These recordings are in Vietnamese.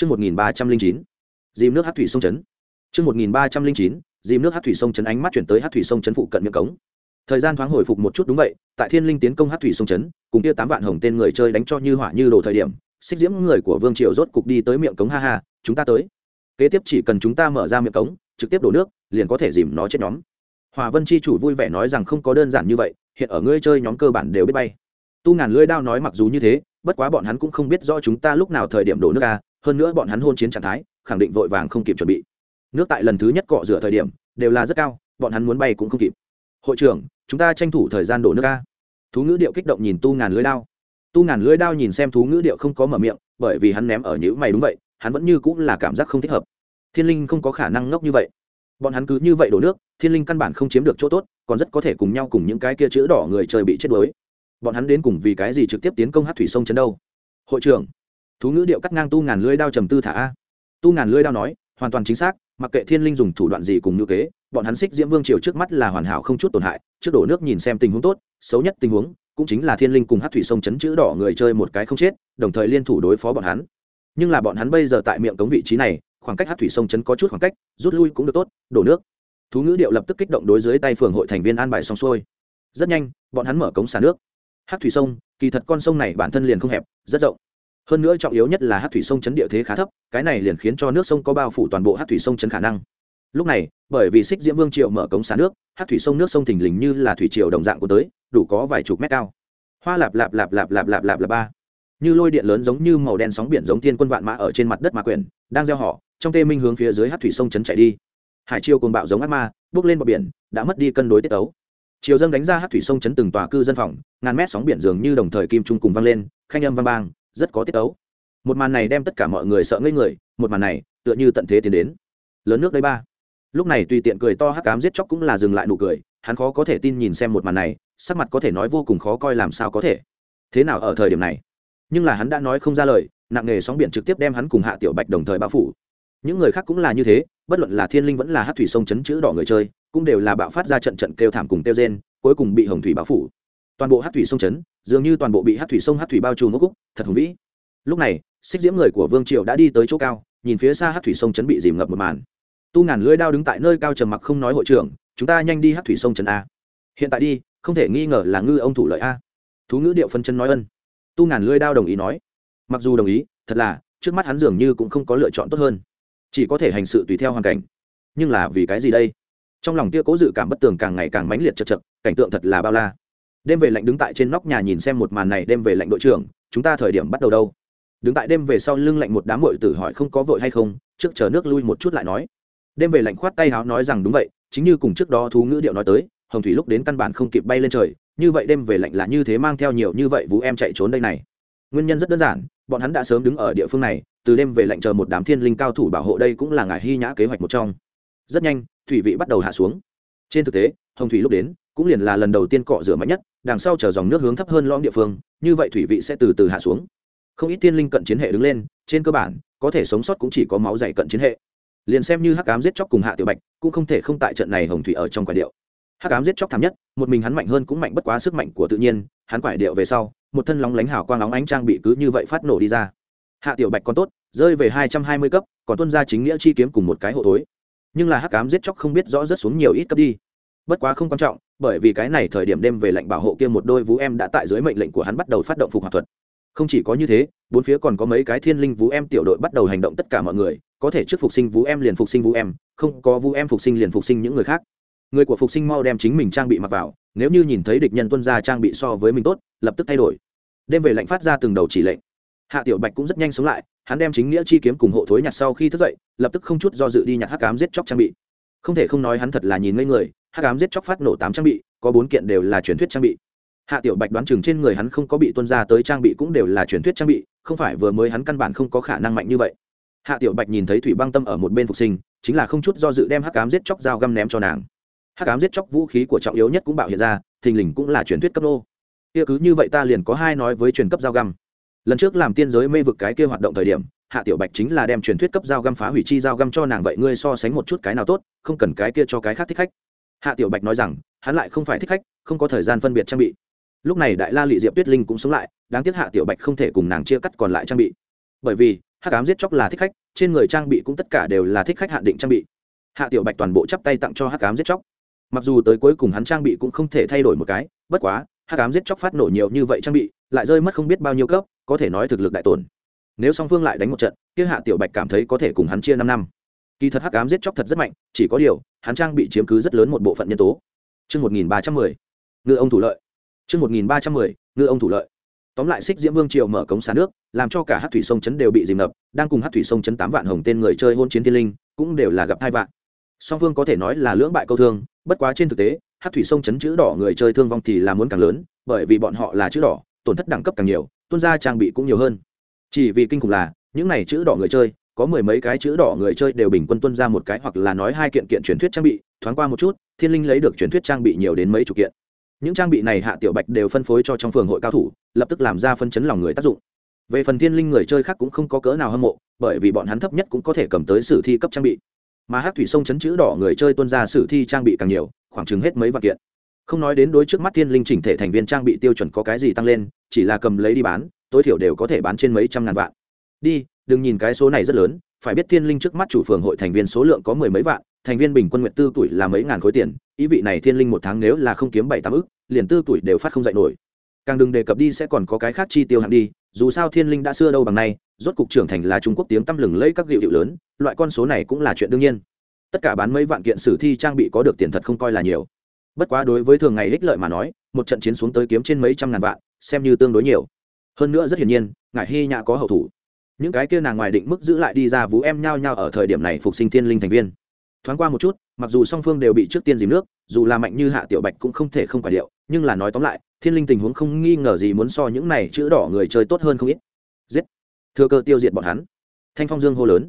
Chương 1309. Dìm nước Hắc thủy sông trấn. Chương 1309. Dìm nước Hắc thủy sông trấn ánh mắt chuyển tới Hắc thủy sông trấn phụ cận miệng cống. Thời gian thoáng hồi phục một chút đúng vậy, tại Thiên Linh tiến công Hắc thủy sông trấn, cùng kia tám vạn hồng tên người chơi đánh cho như hỏa như đồ thời điểm, xích diễm người của Vương Triều rốt cục đi tới miệng cống ha ha, chúng ta tới. Kế tiếp chỉ cần chúng ta mở ra miệng cống, trực tiếp đổ nước, liền có thể dìm nó chết nhóm. Hòa Vân chi chủ vui vẻ nói rằng không có đơn giản như vậy, hiện ở ngươi chơi nhóm cơ bản đều biết bay. Tu ngàn lưỡi đao nói mặc dù như thế, bất quá bọn hắn cũng không biết rõ chúng ta lúc nào thời điểm đổ nước a, hơn nữa bọn hắn hôn chiến trạng thái, khẳng định vội vàng không kịp chuẩn bị. Nước tại lần thứ nhất cọ rửa thời điểm, đều là rất cao, bọn hắn muốn bay cũng không kịp. Hội trưởng, chúng ta tranh thủ thời gian đổ nước ca thú ngữ điệu kích động nhìn tu ngàn lưới đao. Tu ngàn lưới đao nhìn xem thú ngữ điệu không có mở miệng, bởi vì hắn ném ở nhữ mày đúng vậy, hắn vẫn như cũng là cảm giác không thích hợp. Thiên linh không có khả năng ngốc như vậy. Bọn hắn cứ như vậy đổ nước, thiên linh căn bản không chiếm được chỗ tốt, còn rất có thể cùng nhau cùng những cái kia chữ đỏ người chơi bị chết đuối. Bọn hắn đến cùng vì cái gì trực tiếp tiến công hát thủy sông chấn đâu? Hội trưởng thú ngữ điệu cắt ngang tu ngàn lưỡi đao trầm tư thả a. Tu ngàn lưỡi đao nói, hoàn toàn chính xác, mặc kệ thiên linh dùng thủ đoạn gì cùng ngữ kế, bọn hắn xích diễm vương triều trước mắt là hoàn hảo không chút tổn hại, trước đổ nước nhìn xem tình huống tốt, xấu nhất tình huống cũng chính là thiên linh cùng hát thủy sông chấn chữ đỏ người chơi một cái không chết, đồng thời liên thủ đối phó bọn hắn. Nhưng là bọn hắn bây giờ tại miệng cống vị trí này, khoảng cách hát thủy sông chấn có chút khoảng cách, rút lui cũng được tốt, đổ nước. Thú ngữ điệu lập tức kích động đối dưới tay phường hội thành viên an bài xong xuôi. Rất nhanh, bọn hắn mở cống xả nước. Hát thủy sông, kỳ thật con sông này bản thân liền không hẹp, rất rộng hơn nữa trọng yếu nhất là hát thủy sông chấn địa thế khá thấp, cái này liền khiến cho nước sông có bao phủ toàn bộ hát thủy sông chấn khả năng. Lúc này, bởi vì xích diễm vương triệu mở cống xả nước, hát thủy sông nước sông thình lình như là thủy triều đồng dạng của tới, đủ có vài chục mét cao. Hoa lạp lạp lạp lạp lạp lạp lạp lạp ba. Như lôi điện lớn giống như màu đen sóng biển giống thiên quân vạn mã ở trên mặt đất mà quyển, đang gieo họ, trong tê minh hướng phía dưới hát thủy sông chấn chạy đi. Hải chiêu cồn bạo giống ác ma, bước lên bờ biển, đã mất đi cân đối tiết tấu. Chiều dâng đánh ra hát thủy sông chấn từng tòa cư dân phòng, ngàn mét sóng biển dường như đồng thời kim trung cùng vang lên khanh âm vang bang rất có tiết tấu. Một màn này đem tất cả mọi người sợ ngây người một màn này tựa như tận thế tiến đến. Lớn nước đây ba. Lúc này tùy tiện cười to hắc cám giết chóc cũng là dừng lại nụ cười hắn khó có thể tin nhìn xem một màn này sắc mặt có thể nói vô cùng khó coi làm sao có thể. Thế nào ở thời điểm này? Nhưng là hắn đã nói không ra lời nặng nghề sóng biển trực tiếp đem hắn cùng hạ tiểu bạch đồng thời bao phủ. Những người khác cũng là như thế bất luận là thiên linh vẫn là hát thủy sông chấn chữ đỏ người chơi cũng đều là bạo phát ra trận trận kêu thảm cùng kêu gen, cuối cùng bị hồng thủy bao phủ toàn bộ hát thủy sông chấn, dường như toàn bộ bị hát thủy sông hát thủy bao trùm ngốc cúc, thật hùng vĩ. Lúc này, xích diễm người của vương triều đã đi tới chỗ cao, nhìn phía xa hát thủy sông chấn bị dìm ngập một màn. Tu ngàn lưỡi đao đứng tại nơi cao trầm mặc không nói hội trưởng, chúng ta nhanh đi hát thủy sông chấn a. Hiện tại đi, không thể nghi ngờ là ngư ông thủ lợi a. Thú ngữ điệu phân chân nói ân. Tu ngàn lưỡi đao đồng ý nói. Mặc dù đồng ý, thật là, trước mắt hắn dường như cũng không có lựa chọn tốt hơn. Chỉ có thể hành sự tùy theo hoàn cảnh. Nhưng là vì cái gì đây? Trong lòng kia cố dự cảm bất tường càng ngày càng mãnh liệt chật chật, cảnh tượng thật là bao la đêm về lạnh đứng tại trên nóc nhà nhìn xem một màn này, đêm về lạnh đội trưởng, chúng ta thời điểm bắt đầu đâu? Đứng tại đêm về sau lưng lạnh một đám mội tử hỏi không có vội hay không, trước chờ nước lui một chút lại nói. Đêm về lạnh khoát tay háo nói rằng đúng vậy, chính như cùng trước đó thú ngữ điệu nói tới, hồng thủy lúc đến căn bản không kịp bay lên trời, như vậy đêm về lạnh là như thế mang theo nhiều như vậy vũ em chạy trốn đây này. Nguyên nhân rất đơn giản, bọn hắn đã sớm đứng ở địa phương này, từ đêm về lạnh chờ một đám thiên linh cao thủ bảo hộ đây cũng là ngài hy nhã kế hoạch một trong. Rất nhanh, thủy vị bắt đầu hạ xuống. Trên thực tế, hồng thủy lúc đến cũng liền là lần đầu tiên cọ rửa mạnh nhất, đằng sau chờ dòng nước hướng thấp hơn lõm địa phương, như vậy thủy vị sẽ từ từ hạ xuống. Không ít tiên linh cận chiến hệ đứng lên, trên cơ bản, có thể sống sót cũng chỉ có máu dày cận chiến hệ. Liền xem như hắc ám giết chóc cùng hạ tiểu bạch, cũng không thể không tại trận này hồng thủy ở trong quả điệu. Hắc ám giết chóc thảm nhất, một mình hắn mạnh hơn cũng mạnh bất quá sức mạnh của tự nhiên, hắn quải điệu về sau, một thân lóng lánh hào quang lóng ánh trang bị cứ như vậy phát nổ đi ra. Hạ tiểu bạch còn tốt, rơi về hai trăm hai mươi cấp, còn tuân ra chính nghĩa chi kiếm cùng một cái hộ tối nhưng là hắc ám giết chóc không biết rõ rất xuống nhiều ít cấp đi. Bất quá không quan trọng bởi vì cái này thời điểm đêm về lệnh bảo hộ kia một đôi vũ em đã tại dưới mệnh lệnh của hắn bắt đầu phát động phục hoạt thuật. Không chỉ có như thế, bốn phía còn có mấy cái thiên linh vũ em tiểu đội bắt đầu hành động tất cả mọi người, có thể trước phục sinh vũ em liền phục sinh vũ em, không có vũ em phục sinh liền phục sinh những người khác. Người của phục sinh mau đem chính mình trang bị mặc vào, nếu như nhìn thấy địch nhân tuân ra trang bị so với mình tốt, lập tức thay đổi. Đêm về lệnh phát ra từng đầu chỉ lệnh. Hạ tiểu bạch cũng rất nhanh sống lại, hắn đem chính nghĩa chi kiếm cùng hộ thối nhặt sau khi thức dậy, lập tức không chút do dự đi nhặt hắc cám giết chóc trang bị không thể không nói hắn thật là nhìn ngây người, hắc cám giết chóc phát nổ tám trang bị, có bốn kiện đều là truyền thuyết trang bị. Hạ tiểu bạch đoán chừng trên người hắn không có bị tuân ra tới trang bị cũng đều là truyền thuyết trang bị, không phải vừa mới hắn căn bản không có khả năng mạnh như vậy. Hạ tiểu bạch nhìn thấy thủy băng tâm ở một bên phục sinh, chính là không chút do dự đem hắc cám giết chóc dao găm ném cho nàng. Hắc cám giết chóc vũ khí của trọng yếu nhất cũng bạo hiện ra, thình lình cũng là truyền thuyết cấp đô kia cứ như vậy ta liền có hai nói với truyền cấp dao găm. Lần trước làm tiên giới mê vực cái kia hoạt động thời điểm hạ tiểu bạch chính là đem truyền thuyết cấp dao găm phá hủy chi dao găm cho nàng vậy ngươi so sánh một chút cái nào tốt, không cần cái kia cho cái khác thích khách. Hạ tiểu bạch nói rằng, hắn lại không phải thích khách, không có thời gian phân biệt trang bị. Lúc này đại la lị diệp tuyết linh cũng sống lại, đáng tiếc hạ tiểu bạch không thể cùng nàng chia cắt còn lại trang bị. Bởi vì, hắc ám giết chóc là thích khách, trên người trang bị cũng tất cả đều là thích khách hạn định trang bị. Hạ tiểu bạch toàn bộ chắp tay tặng cho hắc ám giết chóc. Mặc dù tới cuối cùng hắn trang bị cũng không thể thay đổi một cái, bất quá, hắc ám giết chóc phát nổ nhiều như vậy trang bị, lại rơi mất không biết bao nhiêu cấp, có thể nói thực lực đại tổn nếu song phương lại đánh một trận kia hạ tiểu bạch cảm thấy có thể cùng hắn chia năm năm kỳ thật hắc ám giết chóc thật rất mạnh chỉ có điều hắn trang bị chiếm cứ rất lớn một bộ phận nhân tố Chương 1310. Ngư ông thủ lợi. Chương 1310. Ngư ông thủ lợi. Tóm lại Xích Diễm Vương triều mở cống xả nước, làm cho cả Hắc thủy sông trấn đều bị dìm ngập, đang cùng Hắc thủy sông trấn tám vạn hồng tên người chơi hôn chiến thiên linh, cũng đều là gặp hai vạn. Song Vương có thể nói là lưỡng bại câu thương, bất quá trên thực tế, Hắc thủy sông trấn chữ đỏ người chơi thương vong thì là muốn càng lớn, bởi vì bọn họ là chữ đỏ, tổn thất đẳng cấp càng nhiều, tuôn ra trang bị cũng nhiều hơn. Chỉ vì kinh khủng là, những này chữ đỏ người chơi, có mười mấy cái chữ đỏ người chơi đều bình quân tuân ra một cái hoặc là nói hai kiện kiện truyền thuyết trang bị thoáng qua một chút thiên linh lấy được truyền thuyết trang bị nhiều đến mấy chục kiện. Những trang bị này hạ tiểu bạch đều phân phối cho trong phường hội cao thủ lập tức làm ra phân chấn lòng người tác dụng. Về phần thiên linh người chơi khác cũng không có cỡ nào hâm mộ bởi vì bọn hắn thấp nhất cũng có thể cầm tới sử thi cấp trang bị. Mà hát thủy sông chấn chữ đỏ người chơi tuân ra sử thi trang bị càng nhiều khoảng chừng hết mấy vạn kiện. Không nói đến đối trước mắt thiên linh chỉnh thể thành viên trang bị tiêu chuẩn có cái gì tăng lên chỉ là cầm lấy đi bán tối thiểu đều có thể bán trên mấy trăm ngàn vạn. Đi, đừng nhìn cái số này rất lớn, phải biết thiên linh trước mắt chủ phường hội thành viên số lượng có mười mấy vạn, thành viên bình quân nguyện tư tuổi là mấy ngàn khối tiền, ý vị này thiên linh một tháng nếu là không kiếm bảy tám ức, liền tư tuổi đều phát không dạy nổi. Càng đừng đề cập đi sẽ còn có cái khác chi tiêu hạng đi, dù sao thiên linh đã xưa đâu bằng nay, rốt cục trưởng thành là trung quốc tiếng tăm lừng lấy các hiệu hiệu lớn, loại con số này cũng là chuyện đương nhiên. Tất cả bán mấy vạn kiện sử thi trang bị có được tiền thật không coi là nhiều. Bất quá đối với thường ngày ích lợi mà nói, một trận chiến xuống tới kiếm trên mấy trăm ngàn vạn, xem như tương đối nhiều hơn nữa rất hiển nhiên, ngải hy nhã có hậu thủ. Những cái kia nàng ngoài định mức giữ lại đi ra vú em nhao nhao ở thời điểm này phục sinh thiên linh thành viên. Thoáng qua một chút, mặc dù song phương đều bị trước tiên dìm nước, dù là mạnh như hạ tiểu bạch cũng không thể không quả điệu, nhưng là nói tóm lại, thiên linh tình huống không nghi ngờ gì muốn so những này chữ đỏ người chơi tốt hơn không ít. Giết! Thừa cơ tiêu diệt bọn hắn. Thanh phong dương hô lớn.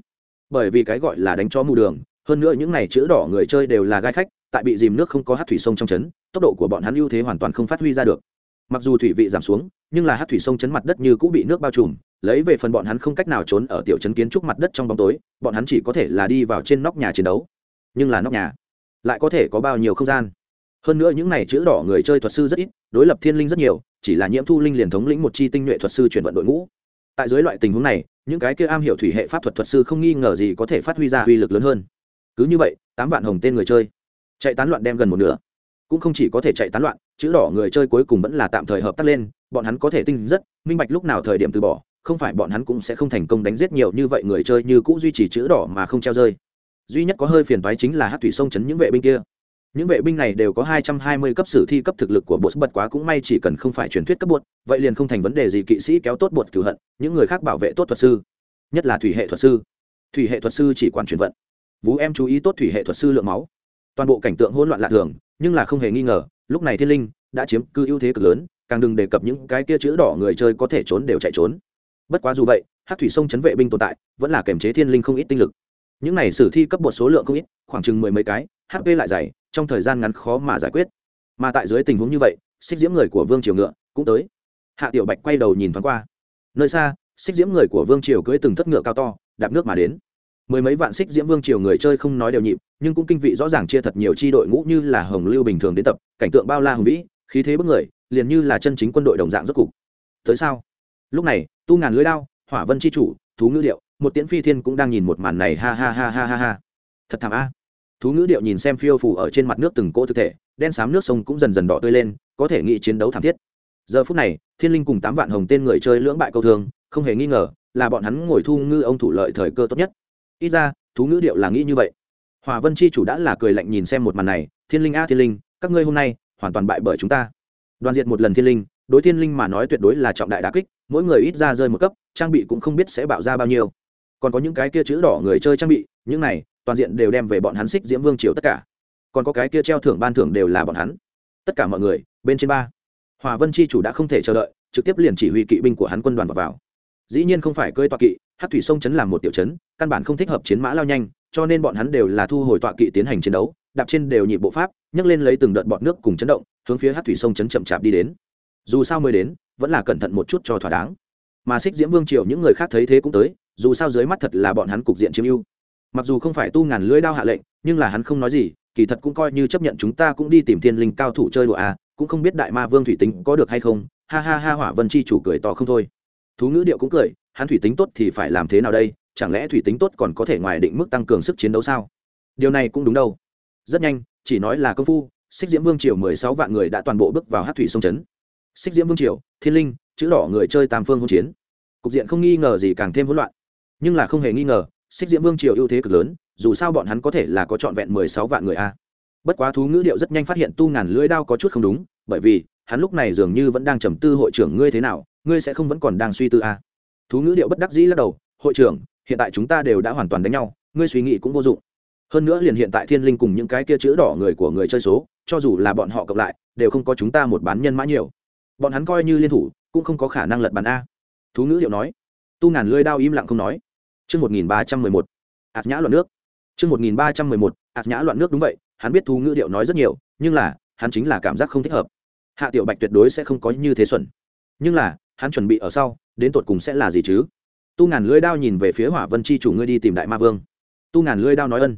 Bởi vì cái gọi là đánh cho mù đường, hơn nữa những này chữ đỏ người chơi đều là gai khách, tại bị dìm nước không có hát thủy sông trong trấn tốc độ của bọn hắn ưu thế hoàn toàn không phát huy ra được mặc dù thủy vị giảm xuống, nhưng là hát thủy sông chấn mặt đất như cũng bị nước bao trùm, lấy về phần bọn hắn không cách nào trốn ở tiểu trấn kiến trúc mặt đất trong bóng tối, bọn hắn chỉ có thể là đi vào trên nóc nhà chiến đấu. Nhưng là nóc nhà lại có thể có bao nhiêu không gian? Hơn nữa những này chữ đỏ người chơi thuật sư rất ít, đối lập thiên linh rất nhiều, chỉ là nhiễm thu linh liền thống lĩnh một chi tinh nhuệ thuật sư chuyển vận đội ngũ. Tại dưới loại tình huống này, những cái kia am hiểu thủy hệ pháp thuật thuật sư không nghi ngờ gì có thể phát huy ra uy lực lớn hơn. Cứ như vậy, tám vạn hồng tên người chơi chạy tán loạn đem gần một nửa cũng không chỉ có thể chạy tán loạn, chữ đỏ người chơi cuối cùng vẫn là tạm thời hợp tác lên, bọn hắn có thể tinh rất, minh bạch lúc nào thời điểm từ bỏ, không phải bọn hắn cũng sẽ không thành công đánh giết nhiều như vậy người chơi như cũ duy trì chữ đỏ mà không treo rơi. Duy nhất có hơi phiền toái chính là hát thủy sông chấn những vệ binh kia. Những vệ binh này đều có hai trăm hai mươi cấp sử thi cấp thực lực của bột bật quá cũng may chỉ cần không phải truyền thuyết cấp bột, vậy liền không thành vấn đề gì kỵ sĩ kéo tốt bột cửu hận, những người khác bảo vệ tốt thuật sư. Nhất là thủy hệ thuật sư. Thủy hệ thuật sư chỉ quản truyền vận. Vũ em chú ý tốt thủy hệ thuật sư lượng máu. Toàn bộ cảnh tượng hỗn loạn lạ thường nhưng là không hề nghi ngờ, lúc này thiên linh đã chiếm cứ ưu thế cực lớn, càng đừng đề cập những cái kia chữ đỏ người chơi có thể trốn đều chạy trốn. Bất quá dù vậy hát thủy sông chấn vệ binh tồn tại, vẫn là kềm chế thiên linh không ít tinh lực. Những này sử thi cấp bột số lượng không ít, khoảng chừng mười mấy cái hp lại dày, trong thời gian ngắn khó mà giải quyết. Mà tại dưới tình huống như vậy, xích diễm người của vương triều ngựa cũng tới. Hạ tiểu bạch quay đầu nhìn thoáng qua. Nơi xa, xích diễm người của vương triều cưỡi từng thất ngựa cao to, đạp nước mà đến mười mấy vạn xích diễm vương triều người chơi không nói đều nhịp, nhưng cũng kinh vị rõ ràng chia thật nhiều chi đội ngũ như là hồng lưu bình thường đến tập, cảnh tượng bao la hùng vĩ, khí thế bức người, liền như là chân chính quân đội đồng dạng rốt cục. Tới sao? Lúc này, tu ngàn lưới đao, hỏa vân chi chủ, thú ngữ điệu, một tiễn phi thiên cũng đang nhìn một màn này, ha ha ha ha ha ha. Thật thảm a. Thú ngữ điệu nhìn xem phiêu phủ ở trên mặt nước từng cỗ thực thể, đen xám nước sông cũng dần dần đỏ tươi lên, có thể nghĩ chiến đấu thảm thiết. Giờ phút này, thiên linh cùng tám vạn hồng tên người chơi lưỡng bại câu thương, không hề nghi ngờ là bọn hắn ngồi thu ngư ông thủ lợi thời cơ tốt nhất ít ra thú ngữ điệu là nghĩ như vậy. Hòa vân chi chủ đã là cười lạnh nhìn xem một màn này thiên linh a thiên linh các ngươi hôm nay hoàn toàn bại bởi chúng ta. Đoàn diện một lần thiên linh đối thiên linh mà nói tuyệt đối là trọng đại đà kích mỗi người ít ra rơi một cấp trang bị cũng không biết sẽ bạo ra bao nhiêu. Còn có những cái kia chữ đỏ người chơi trang bị những này toàn diện đều đem về bọn hắn xích diễm vương triều tất cả. Còn có cái kia treo thưởng ban thưởng đều là bọn hắn. Tất cả mọi người bên trên ba. Hòa vân chi chủ đã không thể chờ đợi trực tiếp liền chỉ huy kỵ binh của hắn quân đoàn vào, vào. dĩ nhiên không phải cơi toa kỵ hát thủy sông chấn làm một tiểu chấn, căn bản không thích hợp chiến mã lao nhanh, cho nên bọn hắn đều là thu hồi tọa kỵ tiến hành chiến đấu, đạp trên đều nhịp bộ pháp, nhấc lên lấy từng đợt bọt nước cùng chấn động, hướng phía hát thủy sông chấn chậm chạp đi đến. Dù sao mới đến, vẫn là cẩn thận một chút cho thỏa đáng. Mà xích diễm vương triều những người khác thấy thế cũng tới, dù sao dưới mắt thật là bọn hắn cục diện chiếm ưu. Mặc dù không phải tu ngàn lưỡi đao hạ lệnh, nhưng là hắn không nói gì, kỳ thật cũng coi như chấp nhận chúng ta cũng đi tìm thiên linh cao thủ chơi đùa à cũng không biết đại ma vương thủy tính có được hay không, ha ha ha hỏa vân chi chủ cười to không thôi. Thú ngữ điệu cũng cười hắn thủy tính tốt thì phải làm thế nào đây? Chẳng lẽ thủy tính tốt còn có thể ngoài định mức tăng cường sức chiến đấu sao? Điều này cũng đúng đâu. Rất nhanh, chỉ nói là công phu, xích diễm vương triều mười sáu vạn người đã toàn bộ bước vào hát thủy sông trấn xích diễm vương triều, thiên linh, chữ đỏ người chơi tam phương hỗn chiến. Cục diện không nghi ngờ gì càng thêm hỗn loạn. Nhưng là không hề nghi ngờ, xích diễm vương triều ưu thế cực lớn, dù sao bọn hắn có thể là có trọn vẹn mười sáu vạn người a. Bất quá thú ngữ điệu rất nhanh phát hiện tu ngàn lưỡi đao có chút không đúng, bởi vì, hắn lúc này dường như vẫn đang trầm tư hội trưởng ngươi thế nào, ngươi sẽ không vẫn còn đang suy tư a thú ngữ điệu bất đắc dĩ lắc đầu hội trưởng hiện tại chúng ta đều đã hoàn toàn đánh nhau ngươi suy nghĩ cũng vô dụng hơn nữa liền hiện tại thiên linh cùng những cái kia chữ đỏ người của người chơi số cho dù là bọn họ cộng lại đều không có chúng ta một bán nhân mã nhiều bọn hắn coi như liên thủ cũng không có khả năng lật bàn a thú ngữ điệu nói tu ngàn lưỡi đao im lặng không nói Chương 1311. Ạt nhã loạn nước. Chương 1311. Ạt nhã loạn nước đúng vậy, hắn biết thú ngữ điệu nói rất nhiều, nhưng là, hắn chính là cảm giác không thích hợp. Hạ Tiểu Bạch tuyệt đối sẽ không có như thế xuẩn. Nhưng là, hắn chuẩn bị ở sau, đến tột cùng sẽ là gì chứ? Tu ngàn lưỡi đao nhìn về phía Hỏa Vân chi chủ ngươi đi tìm Đại Ma Vương. Tu ngàn lưỡi đao nói ân.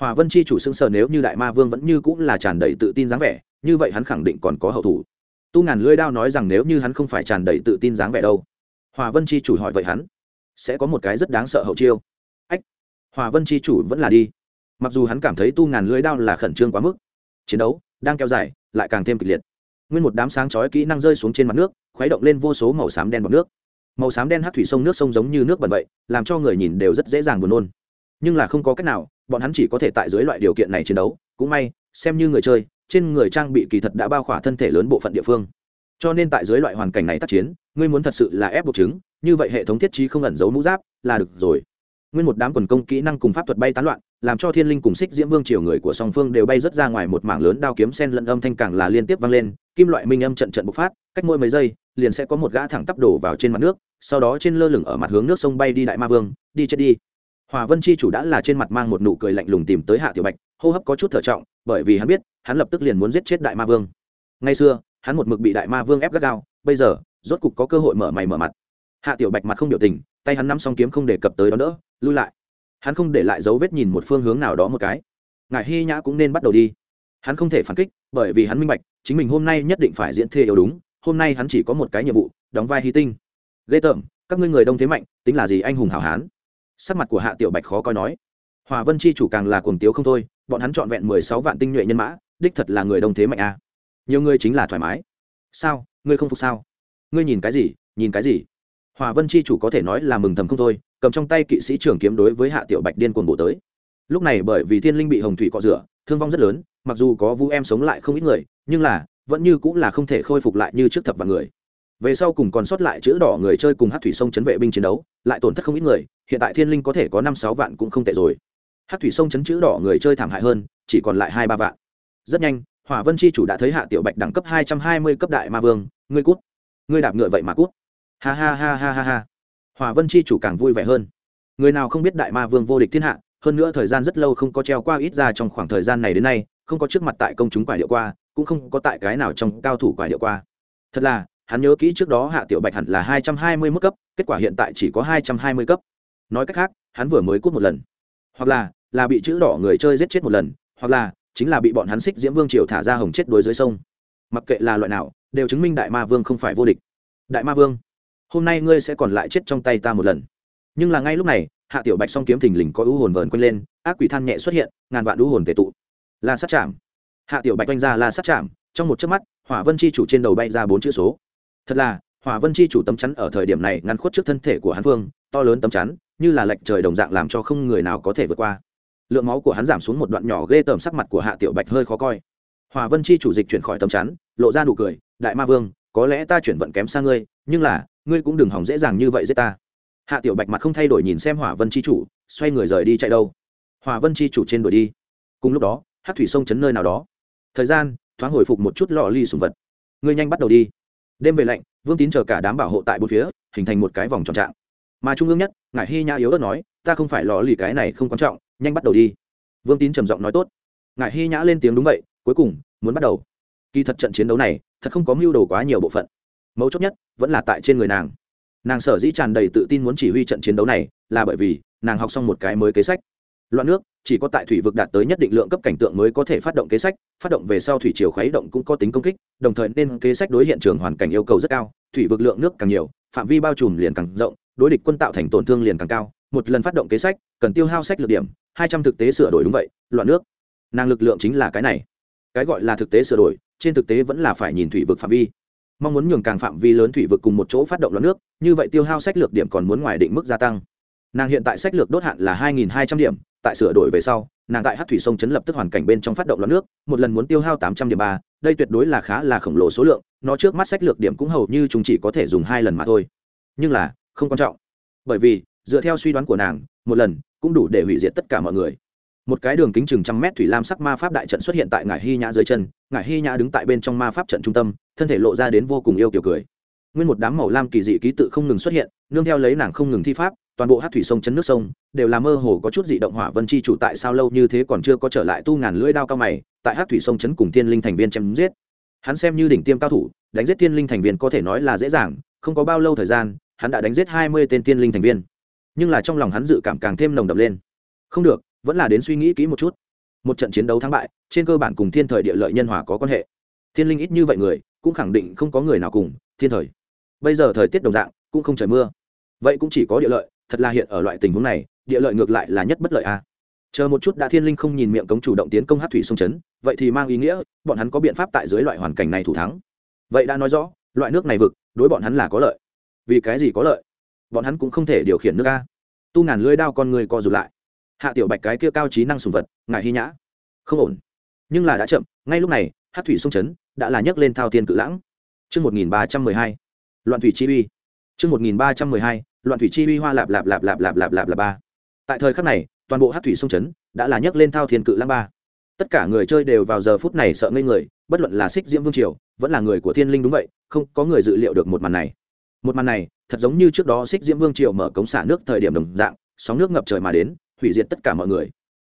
Hỏa Vân chi chủ xưng sờ nếu như Đại Ma Vương vẫn như cũng là tràn đầy tự tin dáng vẻ, như vậy hắn khẳng định còn có hậu thủ. Tu ngàn lưỡi đao nói rằng nếu như hắn không phải tràn đầy tự tin dáng vẻ đâu. Hỏa Vân chi chủ hỏi vậy hắn, sẽ có một cái rất đáng sợ hậu chiêu ách hòa vân chi chủ vẫn là đi mặc dù hắn cảm thấy tu ngàn lưỡi đao là khẩn trương quá mức chiến đấu đang kéo dài lại càng thêm kịch liệt nguyên một đám sáng chói kỹ năng rơi xuống trên mặt nước khuấy động lên vô số màu xám đen bọt nước màu xám đen hát thủy sông nước sông giống như nước bẩn vậy, làm cho người nhìn đều rất dễ dàng buồn nôn. Nhưng là không có cách nào, bọn hắn chỉ có thể tại dưới loại điều kiện này chiến đấu. Cũng may, xem như người chơi, trên người trang bị kỳ thật đã bao khỏa thân thể lớn bộ phận địa phương. Cho nên tại dưới loại hoàn cảnh này tác chiến, ngươi muốn thật sự là ép buộc chứng, như vậy hệ thống thiết trí không ẩn giấu mũ giáp, là được rồi. Nguyên một đám quần công kỹ năng cùng pháp thuật bay tán loạn, làm cho thiên linh cùng xích diễm vương triều người của song phương đều bay rất ra ngoài một mảng lớn đao kiếm sen lẫn âm thanh càng là liên tiếp vang lên, kim loại minh âm trận trận bộc phát, cách mỗi mấy giây liền sẽ có một gã thẳng tắp đổ vào trên mặt nước, sau đó trên lơ lửng ở mặt hướng nước sông bay đi đại ma vương, đi chết đi. Hòa vân chi chủ đã là trên mặt mang một nụ cười lạnh lùng tìm tới hạ tiểu bạch, hô hấp có chút thở trọng, bởi vì hắn biết, hắn lập tức liền muốn giết chết đại ma vương. Ngay xưa, hắn một mực bị đại ma vương ép gắt gao, bây giờ, rốt cục có cơ hội mở mày mở mặt. Hạ tiểu bạch mặt không biểu tình, tay hắn nắm xong kiếm không đề cập tới đó nữa, lui lại. Hắn không để lại dấu vết nhìn một phương hướng nào đó một cái. Ngài hy nhã cũng nên bắt đầu đi. Hắn không thể phản kích, bởi vì hắn minh bạch, chính mình hôm nay nhất định phải diễn thê yếu đúng hôm nay hắn chỉ có một cái nhiệm vụ, đóng vai hy tinh. Ghê tởm, các ngươi người đông thế mạnh, tính là gì anh hùng hảo hán? Sắc mặt của hạ tiểu bạch khó coi nói. Hòa vân chi chủ càng là cuồng tiếu không thôi, bọn hắn trọn vẹn mười sáu vạn tinh nhuệ nhân mã, đích thật là người đông thế mạnh a. À. nhiều người chính là thoải mái. Sao, ngươi không phục sao? Ngươi nhìn cái gì, nhìn cái gì? Hòa vân chi chủ có thể nói là mừng thầm không thôi, cầm trong tay kỵ sĩ trưởng kiếm đối với hạ tiểu bạch điên cuồng bổ tới. Lúc này bởi vì thiên linh bị hồng thủy cọ rửa, thương vong rất lớn, mặc dù có vu em sống lại không ít người, nhưng là vẫn như cũng là không thể khôi phục lại như trước thập vạn người. Về sau cùng còn sót lại chữ đỏ người chơi cùng hát thủy sông chấn vệ binh chiến đấu, lại tổn thất không ít người, hiện tại thiên linh có thể có năm sáu vạn cũng không tệ rồi. Hát thủy sông chấn chữ đỏ người chơi thảm hại hơn, chỉ còn lại hai ba vạn. Rất nhanh, hỏa vân chi chủ đã thấy hạ tiểu bạch đẳng cấp hai trăm hai mươi cấp đại ma vương, ngươi cút. Ngươi đạp ngựa vậy mà cút. Ha ha ha ha ha ha. Hỏa vân chi chủ càng vui vẻ hơn. Người nào không biết đại ma vương vô địch thiên hạ, hơn nữa thời gian rất lâu không có treo qua ít ra trong khoảng thời gian này đến nay, không có trước mặt tại công chúng quải điệu qua cũng không có tại cái nào trong cao thủ quải điệu qua. Thật là, hắn nhớ kỹ trước đó hạ tiểu bạch hẳn là hai trăm hai mươi mức cấp, kết quả hiện tại chỉ có hai trăm hai mươi cấp. Nói cách khác, hắn vừa mới cút một lần. Hoặc là là bị chữ đỏ người chơi giết chết một lần, hoặc là, chính là bị bọn hắn xích diễm vương triều thả ra hồng chết đuối dưới sông. Mặc kệ là loại nào, đều chứng minh đại ma vương không phải vô địch. Đại ma vương, hôm nay ngươi sẽ còn lại chết trong tay ta một lần. Nhưng là ngay lúc này, hạ tiểu bạch song kiếm thình lình có ưu hồn vờn quanh lên, ác quỷ than nhẹ xuất hiện, ngàn vạn ưu hồn tệ tụ. La sát chạm hạ tiểu bạch oanh ra la sát chạm, trong một chớp mắt, hỏa vân chi chủ trên đầu bay ra bốn chữ số. Thật là, hỏa vân chi chủ tấm chắn ở thời điểm này ngăn khuất trước thân thể của hắn phương to lớn tấm chắn, như là lệch trời đồng dạng làm cho không người nào có thể vượt qua. Lượng máu của hắn giảm xuống một đoạn nhỏ ghê tởm sắc mặt của hạ tiểu bạch hơi khó coi. Hỏa vân chi chủ dịch chuyển khỏi tấm chắn, lộ ra nụ cười, đại ma vương, có lẽ ta chuyển vận kém sang ngươi, nhưng là, ngươi cũng đừng hỏng dễ dàng như vậy giết ta. Hạ tiểu bạch mặt không thay đổi nhìn xem hỏa vân chi chủ, xoay người rời đi chạy đâu. Hỏa vân chi chủ trên đuổi đi. Cùng lúc đó, hát thủy sông chấn nơi nào đó thời gian, thoáng hồi phục một chút lọ ly sùng vật. Ngươi nhanh bắt đầu đi. Đêm về lạnh, vương tín chờ cả đám bảo hộ tại bốn phía, hình thành một cái vòng tròn trạng. Mà trung ương nhất ngài hy nhã yếu ớt nói, ta không phải lò lì cái này không quan trọng, nhanh bắt đầu đi. Vương tín trầm giọng nói, tốt. Ngài hy nhã lên tiếng đúng vậy, cuối cùng, muốn bắt đầu. Kỳ thật trận chiến đấu này, thật không có mưu đồ quá nhiều bộ phận. Mấu chốt nhất, vẫn là tại trên người nàng. Nàng sở dĩ tràn đầy tự tin muốn chỉ huy trận chiến đấu này, là bởi vì nàng học xong một cái mới kế sách loạn nước, chỉ có tại thủy vực đạt tới nhất định lượng cấp cảnh tượng mới có thể phát động kế sách, phát động về sau thủy chiều khuấy động cũng có tính công kích, đồng thời nên kế sách đối hiện trường hoàn cảnh yêu cầu rất cao, thủy vực lượng nước càng nhiều, phạm vi bao trùm liền càng rộng, đối địch quân tạo thành tổn thương liền càng cao, một lần phát động kế sách, cần tiêu hao sách lược điểm, hai trăm thực tế sửa đổi đúng vậy, loạn nước. Nàng lực lượng chính là cái này. Cái gọi là thực tế sửa đổi, trên thực tế vẫn là phải nhìn thủy vực phạm vi. Mong muốn nhường càng phạm vi lớn thủy vực cùng một chỗ phát động loạn nước, như vậy tiêu hao sách lược điểm còn muốn ngoài định mức gia tăng. Nàng hiện tại sách lược đốt hạn là hai nghìn hai trăm điểm tại sửa đổi về sau, nàng tại hát thủy sông chấn lập tức hoàn cảnh bên trong phát động loạn nước, một lần muốn tiêu hao tám trăm điểm ba, đây tuyệt đối là khá là khổng lồ số lượng, nó trước mắt sách lược điểm cũng hầu như chúng chỉ có thể dùng hai lần mà thôi. Nhưng là, không quan trọng. Bởi vì, dựa theo suy đoán của nàng, một lần cũng đủ để hủy diệt tất cả mọi người. Một cái đường kính chừng trăm mét thủy lam sắc ma pháp đại trận xuất hiện tại ngải hy nhã dưới chân, ngải hy nhã đứng tại bên trong ma pháp trận trung tâm, thân thể lộ ra đến vô cùng yêu kiểu cười nguyên một đám màu lam kỳ dị ký tự không ngừng xuất hiện, nương theo lấy nàng không ngừng thi pháp, toàn bộ hát thủy sông chấn nước sông, đều là mơ hồ có chút dị động hỏa vân chi chủ tại sao lâu như thế còn chưa có trở lại tu ngàn lưỡi đao cao mày, tại hát thủy sông chấn cùng thiên linh thành viên chém giết. Hắn xem như đỉnh tiêm cao thủ, đánh giết thiên linh thành viên có thể nói là dễ dàng, không có bao lâu thời gian, hắn đã đánh giết hai mươi tên thiên linh thành viên. Nhưng là trong lòng hắn dự cảm càng thêm nồng đậm lên. Không được, vẫn là đến suy nghĩ kỹ một chút. Một trận chiến đấu thắng bại, trên cơ bản cùng thiên thời địa lợi nhân hòa có quan hệ. Thiên linh ít như vậy người, cũng khẳng định không có người nào cùng, thiên thời bây giờ thời tiết đồng dạng, cũng không trời mưa. Vậy cũng chỉ có địa lợi, thật là hiện ở loại tình huống này, địa lợi ngược lại là nhất bất lợi a. Chờ một chút đã thiên linh không nhìn miệng cống chủ động tiến công hát thủy sông chấn, vậy thì mang ý nghĩa, bọn hắn có biện pháp tại dưới loại hoàn cảnh này thủ thắng. Vậy đã nói rõ, loại nước này vực, đối bọn hắn là có lợi. Vì cái gì có lợi? Bọn hắn cũng không thể điều khiển nước a. Tu ngàn lưới đao con người co rụt lại. Hạ tiểu bạch cái kia cao trí năng sùng vật ngài hy nhã. Không ổn. Nhưng là đã chậm, ngay lúc này hát thủy sông chấn đã là nhấc lên thao thiên cự lãng. Chương một nghìn ba trăm mười hai loạn thủy chi uy. Chương một nghìn ba trăm mười hai, loạn thủy chi uy hoa lạp lạp lạp lạp lạp lạp lạp lạp ba. Tại thời khắc này, toàn bộ hát thủy sông chấn đã là nhấc lên thao thiên cự lãng ba. Tất cả người chơi đều vào giờ phút này sợ ngây người, bất luận là xích diễm vương triều, vẫn là người của thiên linh đúng vậy, không có người dự liệu được một màn này. Một màn này, thật giống như trước đó xích diễm vương triều mở cống xả nước thời điểm đồng dạng, sóng nước ngập trời mà đến, hủy diệt tất cả mọi người.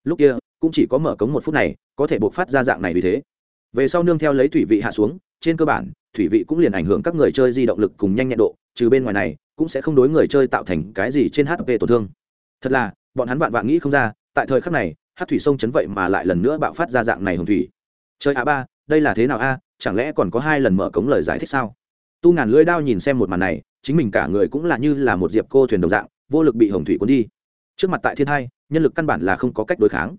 Lúc kia, cũng chỉ có mở cống một phút này, có thể buộc phát ra dạng này vì thế. Về sau nương theo lấy thủy vị hạ xuống, trên cơ bản thủy vị cũng liền ảnh hưởng các người chơi di động lực cùng nhanh nhẹn độ, trừ bên ngoài này, cũng sẽ không đối người chơi tạo thành cái gì trên hp tổn thương. Thật là, bọn hắn vạn vạn nghĩ không ra, tại thời khắc này, hát thủy sông chấn vậy mà lại lần nữa bạo phát ra dạng này hồng thủy. Chơi a ba, đây là thế nào a? Chẳng lẽ còn có hai lần mở cống lời giải thích sao? Tu ngàn lưỡi đao nhìn xem một màn này, chính mình cả người cũng là như là một diệp cô thuyền đồng dạng, vô lực bị hồng thủy cuốn đi. Trước mặt tại thiên hai, nhân lực căn bản là không có cách đối kháng.